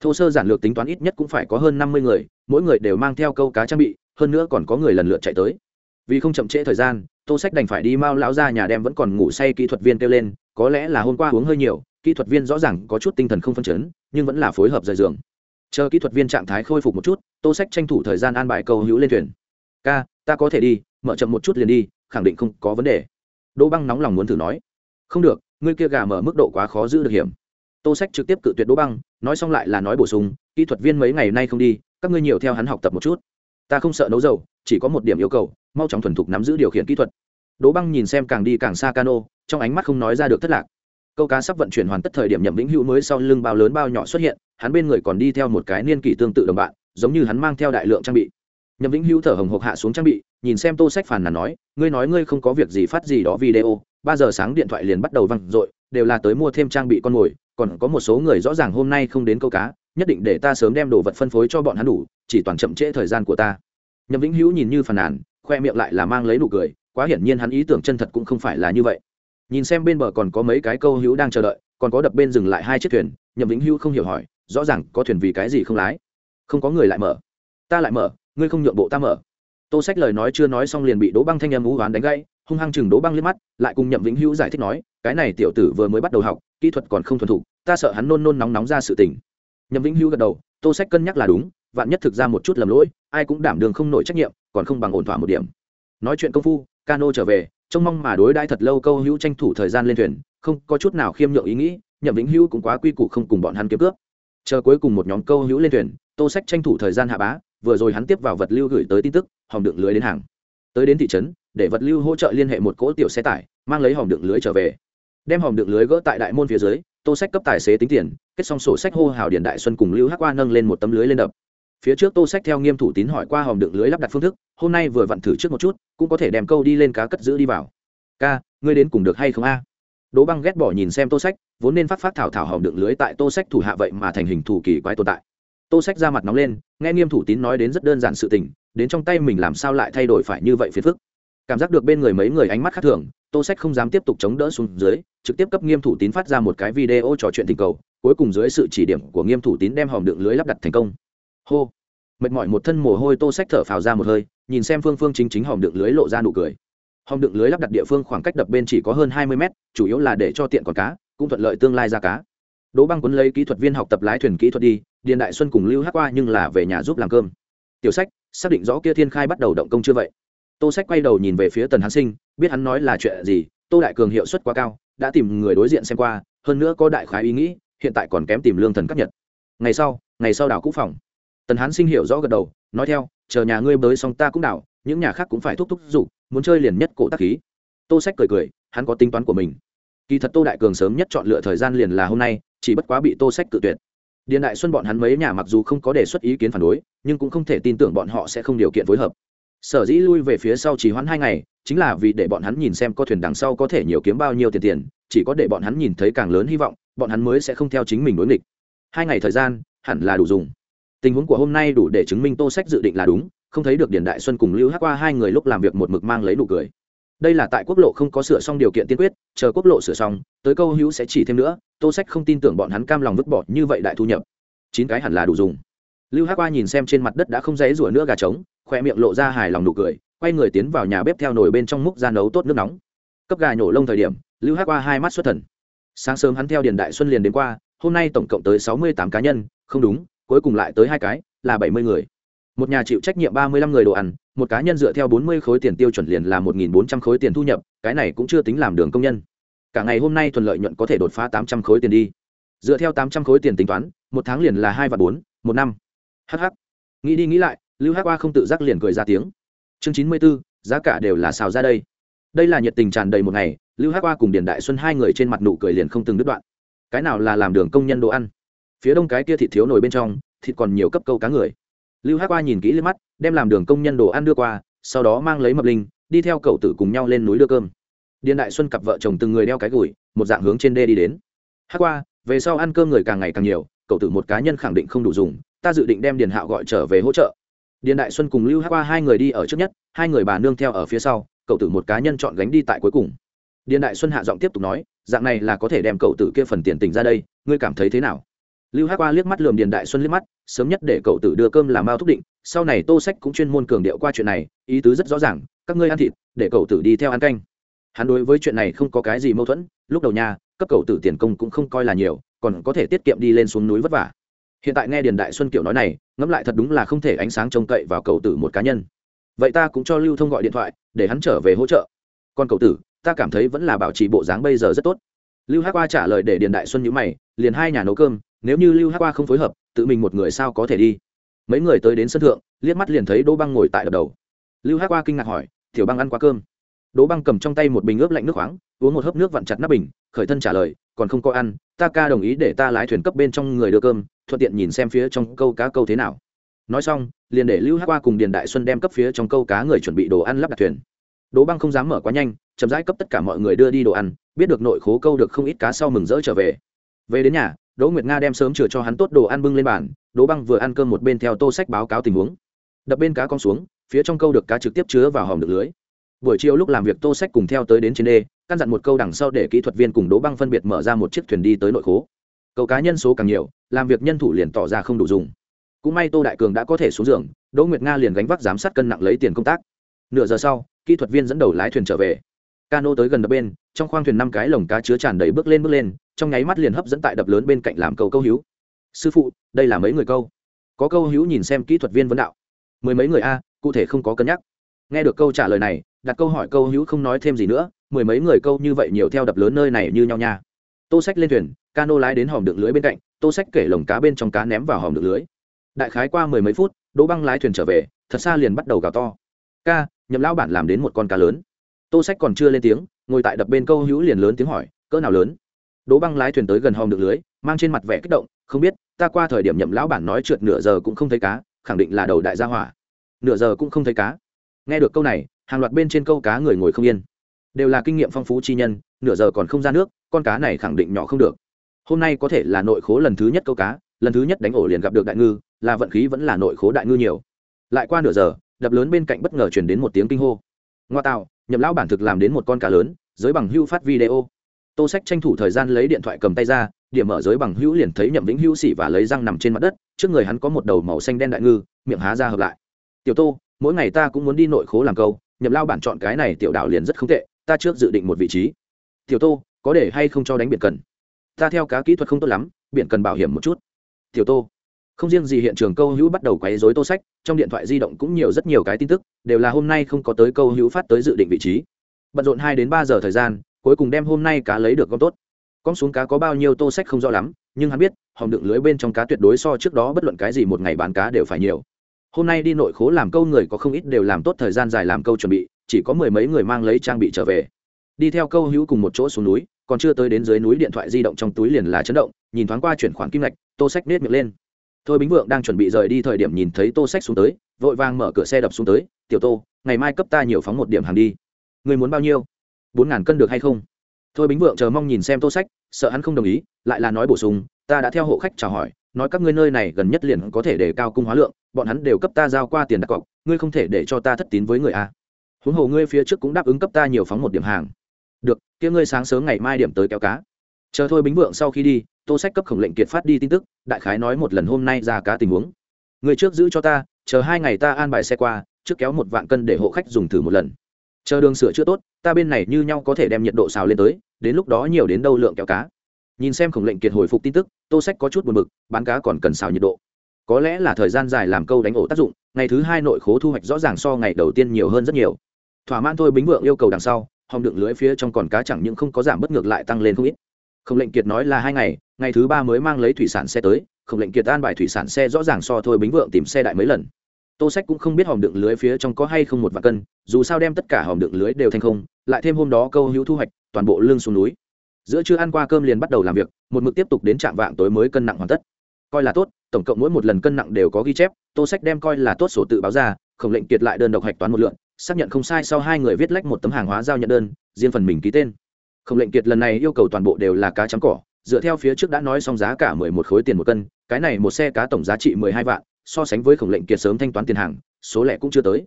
Thô sơ giản lược tính toán ít nhất cũng phải có hơn năm mươi người, mỗi người đều mang theo câu cá trang bị, hơn nữa còn có người lần lượt chạy tới. Vì không chậm trễ thời gian, tô sách đành phải đi mau lão ra nhà đem vẫn còn ngủ say kỹ thuật viên kêu lên, có lẽ là hôm qua uống hơi nhiều, kỹ thuật viên rõ ràng có chút tinh thần không phân chấn, nhưng vẫn là phối hợp rời giường chờ kỹ thuật viên trạng thái khôi phục một chút, tô sách tranh thủ thời gian an bài cầu hữu lên thuyền. Ca, ta có thể đi, mở chậm một chút liền đi, khẳng định không có vấn đề. Đỗ băng nóng lòng muốn thử nói. Không được, ngươi kia gà mở mức độ quá khó giữ được hiểm. Tô sách trực tiếp cự tuyệt đỗ băng, nói xong lại là nói bổ sung, kỹ thuật viên mấy ngày nay không đi, các ngươi nhiều theo hắn học tập một chút. Ta không sợ nấu dầu, chỉ có một điểm yêu cầu, mau chóng thuần thục nắm giữ điều khiển kỹ thuật. Đỗ băng nhìn xem càng đi càng xa cano, trong ánh mắt không nói ra được thất lạc câu cá sắp vận chuyển hoàn tất thời điểm nhậm vĩnh hữu mới sau lưng bao lớn bao nhỏ xuất hiện, hắn bên người còn đi theo một cái niên kỷ tương tự đồng bạn, giống như hắn mang theo đại lượng trang bị. Nhậm vĩnh hữu thở hồng hộc hạ xuống trang bị, nhìn xem tô sách phản nàn nói, ngươi nói ngươi không có việc gì phát gì đó video, ba giờ sáng điện thoại liền bắt đầu văng r đều là tới mua thêm trang bị con mồi, còn có một số người rõ ràng hôm nay không đến câu cá, nhất định để ta sớm đem đồ vật phân phối cho bọn hắn đủ, chỉ toàn chậm trễ thời gian của ta. Nhậm vĩnh hữu nhìn như phàn nàn, khoe miệng lại là mang lấy nụ cười, quá hiển nhiên hắn ý tưởng chân thật cũng không phải là như vậy nhìn xem bên bờ còn có mấy cái câu hữu đang chờ đợi, còn có đập bên dừng lại hai chiếc thuyền, nhậm vĩnh hữu không hiểu hỏi, rõ ràng có thuyền vì cái gì không lái? Không có người lại mở. Ta lại mở, ngươi không nhượng bộ ta mở. Tô sách lời nói chưa nói xong liền bị đỗ băng thanh em ú oán đánh gãy, hung hăng chừng đỗ băng liếc mắt, lại cùng nhậm vĩnh hữu giải thích nói, cái này tiểu tử vừa mới bắt đầu học, kỹ thuật còn không thuần thục, ta sợ hắn nôn nôn nóng nóng ra sự tình. Nhậm vĩnh hữu gật đầu, tô sách cân nhắc là đúng, vạn nhất thực ra một chút lầm lỗi, ai cũng đảm đường không nổi trách nhiệm, còn không bằng ổn thỏa một điểm. Nói chuyện công phu, cano trở về trông mong mà đối đãi thật lâu câu hữu tranh thủ thời gian lên thuyền, không có chút nào khiêm nhượng ý nghĩ, nhậm vĩnh hữu cũng quá quy củ không cùng bọn hắn kiếm cướp. Chờ cuối cùng một nhóm câu hữu lên thuyền, tô sách tranh thủ thời gian hạ bá, vừa rồi hắn tiếp vào vật lưu gửi tới tin tức, hòm đựng lưới đến hàng. Tới đến thị trấn, để vật lưu hỗ trợ liên hệ một cỗ tiểu xe tải, mang lấy hòm đựng lưới trở về. Đem hòm đựng lưới gỡ tại đại môn phía dưới, tô sách cấp tài xế tính tiền, kết xong sổ sách hô hào điền đại xuân cùng lưu hắc qua nâng lên một tấm lưới lên đập phía trước tô sách theo nghiêm thủ tín hỏi qua hòm đựng lưới lắp đặt phương thức, hôm nay vừa vặn thử trước một chút, cũng có thể đem câu đi lên cá cất giữ đi vào. Ca, ngươi đến cùng được hay không a? Đỗ băng ghét bỏ nhìn xem tô sách, vốn nên phát phát thảo thảo hòm đựng lưới tại tô sách thủ hạ vậy mà thành hình thủ kỳ quái tồn tại. Tô sách ra mặt nóng lên, nghe nghiêm thủ tín nói đến rất đơn giản sự tình, đến trong tay mình làm sao lại thay đổi phải như vậy phiền phức. Cảm giác được bên người mấy người ánh mắt khác thường, tô sách không dám tiếp tục chống đỡ xuống dưới, trực tiếp cấp nghiêm thủ tín phát ra một cái video trò chuyện tình cầu, cuối cùng dưới sự chỉ điểm của nghiêm thủ tín đem hòm đựng lưới lắp đặt thành công hô. Mệt mỏi một thân mồ hôi tô sách thở phào ra một hơi, nhìn xem phương phương chính chính hòm đựng lưới lộ ra nụ cười. Hòm đựng lưới lắp đặt địa phương khoảng cách đập bên chỉ có hơn hai mươi mét, chủ yếu là để cho tiện còn cá, cũng thuận lợi tương lai ra cá. Đỗ băng quấn lấy kỹ thuật viên học tập lái thuyền kỹ thuật đi, điền đại xuân cùng lưu hát qua nhưng là về nhà giúp làm cơm. Tiểu sách, xác định rõ kia thiên khai bắt đầu động công chưa vậy? Tô sách quay đầu nhìn về phía tần hán sinh, biết hắn nói là chuyện gì, tô đại cường hiệu suất quá cao, đã tìm người đối diện xem qua, hơn nữa có đại khái ý nghĩ, hiện tại còn kém tìm lương thần cấp nhật. Ngày sau ngày sau đảo cũ phòng tần hán sinh hiểu rõ gật đầu, nói theo, chờ nhà ngươi bới xong ta cũng đảo, những nhà khác cũng phải thúc thúc dụ muốn chơi liền nhất cổ tác khí. Tô sách cười cười, hắn có tính toán của mình. Kỳ thật tô đại cường sớm nhất chọn lựa thời gian liền là hôm nay, chỉ bất quá bị tô sách cự tuyệt. Điện đại xuân bọn hắn mấy nhà mặc dù không có đề xuất ý kiến phản đối, nhưng cũng không thể tin tưởng bọn họ sẽ không điều kiện phối hợp. Sở dĩ lui về phía sau chỉ hoãn hai ngày, chính là vì để bọn hắn nhìn xem có thuyền đằng sau có thể nhiều kiếm bao nhiêu tiền tiền, chỉ có để bọn hắn nhìn thấy càng lớn hy vọng, bọn hắn mới sẽ không theo chính mình đối nghịch. Hai ngày thời gian, hẳn là đủ dùng tình huống của hôm nay đủ để chứng minh tô sách dự định là đúng, không thấy được điển đại xuân cùng lưu hát qua hai người lúc làm việc một mực mang lấy nụ cười. Đây là tại quốc lộ không có sửa xong điều kiện tiên quyết, chờ quốc lộ sửa xong, tới câu hữu sẽ chỉ thêm nữa, tô sách không tin tưởng bọn hắn cam lòng vứt bỏ như vậy đại thu nhập. Chín cái hẳn là đủ dùng. Lưu hát qua nhìn xem trên mặt đất đã không dãy rủa nữa gà trống khoe miệng lộ ra hài lòng nụ cười, quay người tiến vào nhà bếp theo nồi bên trong múc ra nấu tốt nước nóng. Cấp gà nhổ lông thời điểm, lưu hát qua hai mắt xuất thần. Sáng sớm hắn theo điền đại xuân liền đến qua, hôm nay tổng cộng tới sáu mươi tám cá nhân, không đúng cuối cùng lại tới hai cái, là bảy mươi người. Một nhà chịu trách nhiệm ba mươi lăm người đồ ăn, một cá nhân dựa theo bốn mươi khối tiền tiêu chuẩn liền là một nghìn bốn trăm khối tiền thu nhập, cái này cũng chưa tính làm đường công nhân. Cả ngày hôm nay thuận lợi nhuận có thể đột phá tám trăm khối tiền đi. Dựa theo tám trăm khối tiền tính toán, một tháng liền là hai và bốn, một năm. Hh nghĩ đi nghĩ lại, lưu hát qua không tự giác liền cười ra tiếng. Chương chín mươi b ố giá cả đều là xào ra đây. Đây là nhiệt tình tràn đầy một ngày, lưu hát qua cùng điền đại xuân hai người trên mặt nụ cười liền không từng đứt đoạn. Cái nào là làm đường công nhân đồ ăn? Phía đông cái kia thịt thiếu nồi bên trong, thịt còn nhiều cấp câu cá người. Lưu hát qua nhìn kỹ lên mắt, đem làm đường công nhân đồ ăn đưa qua, sau đó mang lấy mập linh, đi theo cậu tử cùng nhau lên núi đưa cơm. Điền đại xuân cặp vợ chồng từng người đeo cái gùi, một dạng hướng trên đê đi đến. Hát qua về sau ăn cơm người càng ngày càng nhiều, cậu tử một cá nhân khẳng định không đủ dùng, ta dự định đem điền hạo gọi trở về hỗ trợ. Điền đại xuân cùng lưu hát qua hai người đi ở trước nhất, hai người bà nương theo ở phía sau, cậu tử một cá nhân chọn gánh đi tại cuối cùng. Điền đại xuân hạ giọng tiếp tục nói, dạng này là có thể đem cậu tử kia phần tiền tình ra đây, ngươi cảm thấy thế nào? Lưu hát qua liếc mắt lườm điền đại xuân liếc mắt, sớm nhất để cậu tử đưa cơm làm mao thúc định, sau này tô sách cũng chuyên môn cường điệu qua chuyện này, ý tứ rất rõ ràng, các ngươi ăn thịt, để cậu tử đi theo ăn canh. Hắn đối với chuyện này không có cái gì mâu thuẫn, lúc đầu nhà cấp cậu tử tiền công cũng không coi là nhiều, còn có thể tiết kiệm đi lên xuống núi vất vả. Hiện tại nghe điền đại xuân kiểu nói này, ngẫm lại thật đúng là không thể ánh sáng trông cậy vào cậu tử một cá nhân. Vậy ta cũng cho lưu thông gọi điện thoại, để hắn trở về hỗ trợ. Còn cậu tử, ta cảm thấy vẫn là bảo trì bộ dáng bây giờ rất tốt. Lưu hát qua trả lời để điền đại xuân nhữ mày, liền hai nhà nấu cơm nếu như lưu hát qua không phối hợp tự mình một người sao có thể đi mấy người tới đến sân thượng liếc mắt liền thấy đỗ băng ngồi tại đập đầu lưu hát qua kinh ngạc hỏi tiểu băng ăn quá cơm đỗ băng cầm trong tay một bình ướp lạnh nước khoáng uống một hớp nước vặn chặt nắp bình khởi thân trả lời còn không có ăn ta ca đồng ý để ta lái thuyền cấp bên trong người đưa cơm thuận tiện nhìn xem phía trong câu cá câu thế nào nói xong liền để lưu hát qua cùng điền đại xuân đem cấp phía trong câu cá người chuẩn bị đồ ăn lắp đặt thuyền đỗ băng không dám mở quá nhanh chậm rãi cấp tất cả mọi người đưa đi đồ ăn biết được nội khố câu được không ít cá sau mừng rỡ trở về về đến nhà đỗ nguyệt nga đem sớm chừa cho hắn tốt đồ ăn bưng lên bàn, đỗ băng vừa ăn cơm một bên theo tô sách báo cáo tình huống. Đập bên cá con xuống, phía trong câu được cá trực tiếp chứa vào hòm được lưới. Buổi chiều lúc làm việc tô sách cùng theo tới đến trên đê, căn dặn một câu đằng sau để kỹ thuật viên cùng đỗ băng phân biệt mở ra một chiếc thuyền đi tới nội khố. Câu cá nhân số càng nhiều, làm việc nhân thủ liền tỏ ra không đủ dùng. Cũng may tô đại cường đã có thể xuống giường, đỗ nguyệt nga liền gánh vác giám sát cân nặng lấy tiền công tác. Nửa giờ sau, kỹ thuật viên dẫn đầu lái thuyền trở về. Cano tới gần đập bên, trong khoang thuyền năm cái lồng cá chứa tràn đầy bước lên bước lên trong nháy mắt liền hấp dẫn tại đập lớn bên cạnh làm cầu câu hữu. Sư phụ, đây là mấy người câu? Có câu hữu nhìn xem kỹ thuật viên vấn đạo. Mười mấy người a, cụ thể không có cân nhắc. Nghe được câu trả lời này, đặt câu hỏi câu hữu không nói thêm gì nữa, mười mấy người câu như vậy nhiều theo đập lớn nơi này như nhau nha. Tô sách lên thuyền, cano lái đến hòm đựng lưới bên cạnh, tô sách kể lồng cá bên trong cá ném vào hòm đựng lưới. Đại khái qua mười mấy phút, đỗ băng lái thuyền trở về, thật xa liền bắt đầu gào to. Ca nhậm lão bản làm đến một con cá lớn. Tô sách còn chưa lên tiếng, ngồi tại đập bên câu hữu liền lớn tiếng hỏi, cỡ nào lớn? Đỗ băng lái thuyền tới gần hòm được lưới, mang trên mặt vẻ kích động, không biết, ta qua thời điểm nhậm lão bản nói trượt nửa giờ cũng không thấy cá, khẳng định là đầu đại gia hỏa. Nửa giờ cũng không thấy cá? Nghe được câu này, hàng loạt bên trên câu cá người ngồi không yên. Đều là kinh nghiệm phong phú chi nhân, nửa giờ còn không ra nước, con cá này khẳng định nhỏ không được. Hôm nay có thể là nội khố lần thứ nhất câu cá, lần thứ nhất đánh ổ liền gặp được đại ngư, là vận khí vẫn là nội khố đại ngư nhiều. Lại qua nửa giờ, đập lớn bên cạnh bất ngờ chuyển đến một tiếng kinh hô. Ngoa tạo nhậm lão bản thực làm đến một con cá lớn, giới bằng hưu phát video tô sách tranh thủ thời gian lấy điện thoại cầm tay ra, điểm mở giới bằng hữu liền thấy nhậm vĩnh hữu xỉ và lấy răng nằm trên mặt đất, trước người hắn có một đầu màu xanh đen đại ngư, miệng há ra hợp lại. Tiểu tô, mỗi ngày ta cũng muốn đi nội khố làm câu, nhậm lao bản chọn cái này tiểu đạo liền rất không tệ, ta trước dự định một vị trí. Tiểu tô, có để hay không cho đánh biển cần? Ta theo cá kỹ thuật không tốt lắm, biển cần bảo hiểm một chút. Tiểu tô. Không riêng gì hiện trường câu hữu bắt đầu quấy dối tô sách, trong điện thoại di động cũng nhiều rất nhiều cái tin tức, đều là hôm nay không có tới câu hữu phát tới dự định vị trí. Bận rộn hai đến ba giờ thời gian cuối cùng đem hôm nay cá lấy được con tốt. Con xuống cá có bao nhiêu tô sách không rõ lắm, nhưng hắn biết, hòm đựng lưới bên trong cá tuyệt đối so trước đó bất luận cái gì một ngày bán cá đều phải nhiều. Hôm nay đi nội khố làm câu người có không ít đều làm tốt thời gian dài làm câu chuẩn bị, chỉ có mười mấy người mang lấy trang bị trở về. Đi theo câu hữu cùng một chỗ xuống núi, còn chưa tới đến dưới núi điện thoại di động trong túi liền là chấn động, nhìn thoáng qua chuyển khoản kim ngạch, tô sách nết miệng lên. Thôi bính vượng đang chuẩn bị rời đi thời điểm nhìn thấy tô sách xuống tới, vội vàng mở cửa xe đập xuống tới, tiểu tô, ngày mai cấp ta nhiều phóng một điểm hàng đi. Người muốn bao nhiêu? Bốn ngàn cân được hay không? Thôi bính vượng chờ mong nhìn xem tô sách, sợ hắn không đồng ý, lại là nói bổ sung, ta đã theo hộ khách chào hỏi, nói các ngươi nơi này gần nhất liền có thể để cao cung hóa lượng, bọn hắn đều cấp ta giao qua tiền đặt cọc, ngươi không thể để cho ta thất tín với người a. Huống hồ ngươi phía trước cũng đáp ứng cấp ta nhiều phóng một điểm hàng. Được, kia ngươi sáng sớm ngày mai điểm tới kéo cá. Chờ thôi bính vượng sau khi đi, tô sách cấp khổng lệnh kiệt phát đi tin tức, đại khái nói một lần hôm nay ra cá tình huống. Người trước giữ cho ta, chờ hai ngày ta an bài xe qua, trước kéo một vạn cân để hộ khách dùng thử một lần chờ đường sửa chữa tốt, ta bên này như nhau có thể đem nhiệt độ xào lên tới, đến lúc đó nhiều đến đâu lượng kéo cá. Nhìn xem khổng lệnh kiệt hồi phục tin tức, tô sách có chút buồn b ự c bán cá còn cần xào nhiệt độ. Có lẽ là thời gian dài làm câu đánh ổ tác dụng, ngày thứ hai nội khố thu hoạch rõ ràng so ngày đầu tiên nhiều hơn rất nhiều. Thỏa mãn thôi bính vượng yêu cầu đằng sau hòng đựng lưới phía trong còn cá chẳng những không có giảm bất ngược lại tăng lên không ít. Khổng lệnh kiệt nói là hai ngày ngày thứ ba mới mang lấy thủy sản xe tới, khổng lệnh kiệt an bài thủy sản xe rõ ràng so thôi bính vượng tìm xe đại mấy lần tô sách cũng không biết hòm đựng lưới phía trong có hay không một vạn cân, dù sao đem tất cả hòm đựng lưới đều thành không, lại thêm hôm đó câu hữu thu hoạch, toàn bộ lưng xuống núi. Giữa chưa ăn qua cơm liền bắt đầu làm việc, một mực tiếp tục đến trạm vạng tối mới cân nặng hoàn tất. Coi là tốt, tổng cộng mỗi một lần cân nặng đều có ghi chép, tô sách đem coi là tốt sổ tự báo ra khổng lệnh kiệt lại đơn độc hạch toán một lượng xác nhận không sai sau hai người viết lách một tấm hàng hóa giao nhận đơn, riêng phần mình ký tên. Khổng lệnh kiệt lần này yêu cầu toàn bộ đều là cá trắng cỏ, dựa theo phía trước đã nói xong giá cả mười một khối tiền một cân, cái này một xe cá tổng giá trị mười hai vạn so sánh với khổng lệnh kiệt sớm thanh toán tiền hàng, số lẻ cũng chưa tới.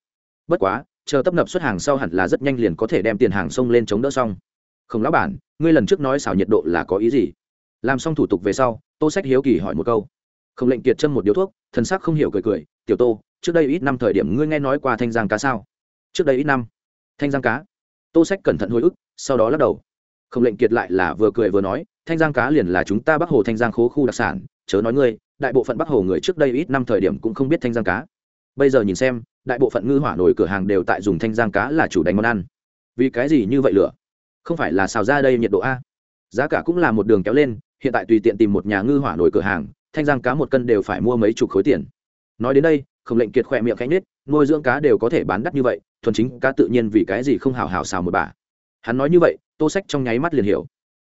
Bất quá, chờ tấp nập xuất hàng sau hẳn là rất nhanh liền có thể đem tiền hàng xông lên chống đỡ xong. Không lão bản, ngươi lần trước nói xảo nhiệt độ là có ý gì? Làm xong thủ tục về sau, tô sách hiếu kỳ hỏi một câu. Không lệnh kiệt châm một điếu thuốc, thần sắc không hiểu cười cười, tiểu tô, trước đây ít năm thời điểm ngươi nghe nói qua thanh giang cá sao? Trước đây ít năm. Thanh giang cá? Tô sách cẩn thận hồi ức, sau đó lắc đầu. Không lệnh kiệt lại là vừa cười vừa nói, thanh giang cá liền là chúng ta bắc hồ thanh giang khố khu đặc sản chớ nói ngươi, đại bộ phận bắc hồ người trước đây ít năm thời điểm cũng không biết thanh giang cá. Bây giờ nhìn xem, đại bộ phận ngư hỏa nổi cửa hàng đều tại dùng thanh giang cá là chủ đánh món ăn. Vì cái gì như vậy lửa? Không phải là xào ra đây nhiệt độ a? Giá cả cũng là một đường kéo lên, hiện tại tùy tiện tìm một nhà ngư hỏa nổi cửa hàng, thanh giang cá một cân đều phải mua mấy chục khối tiền. Nói đến đây, khổng lệnh kiệt khỏe miệng cánh nết nuôi dưỡng cá đều có thể bán đắt như vậy, thuần chính cá tự nhiên vì cái gì không hào hào xào một bà hắn nói như vậy, tô sách trong nháy mắt liền hiểu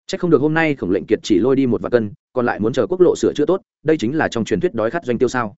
chắc không được hôm nay khổng lệnh kiệt chỉ lôi đi một vài cân, còn lại muốn chờ quốc lộ sửa chữa tốt, đây chính là trong truyền thuyết đói khát doanh tiêu sao.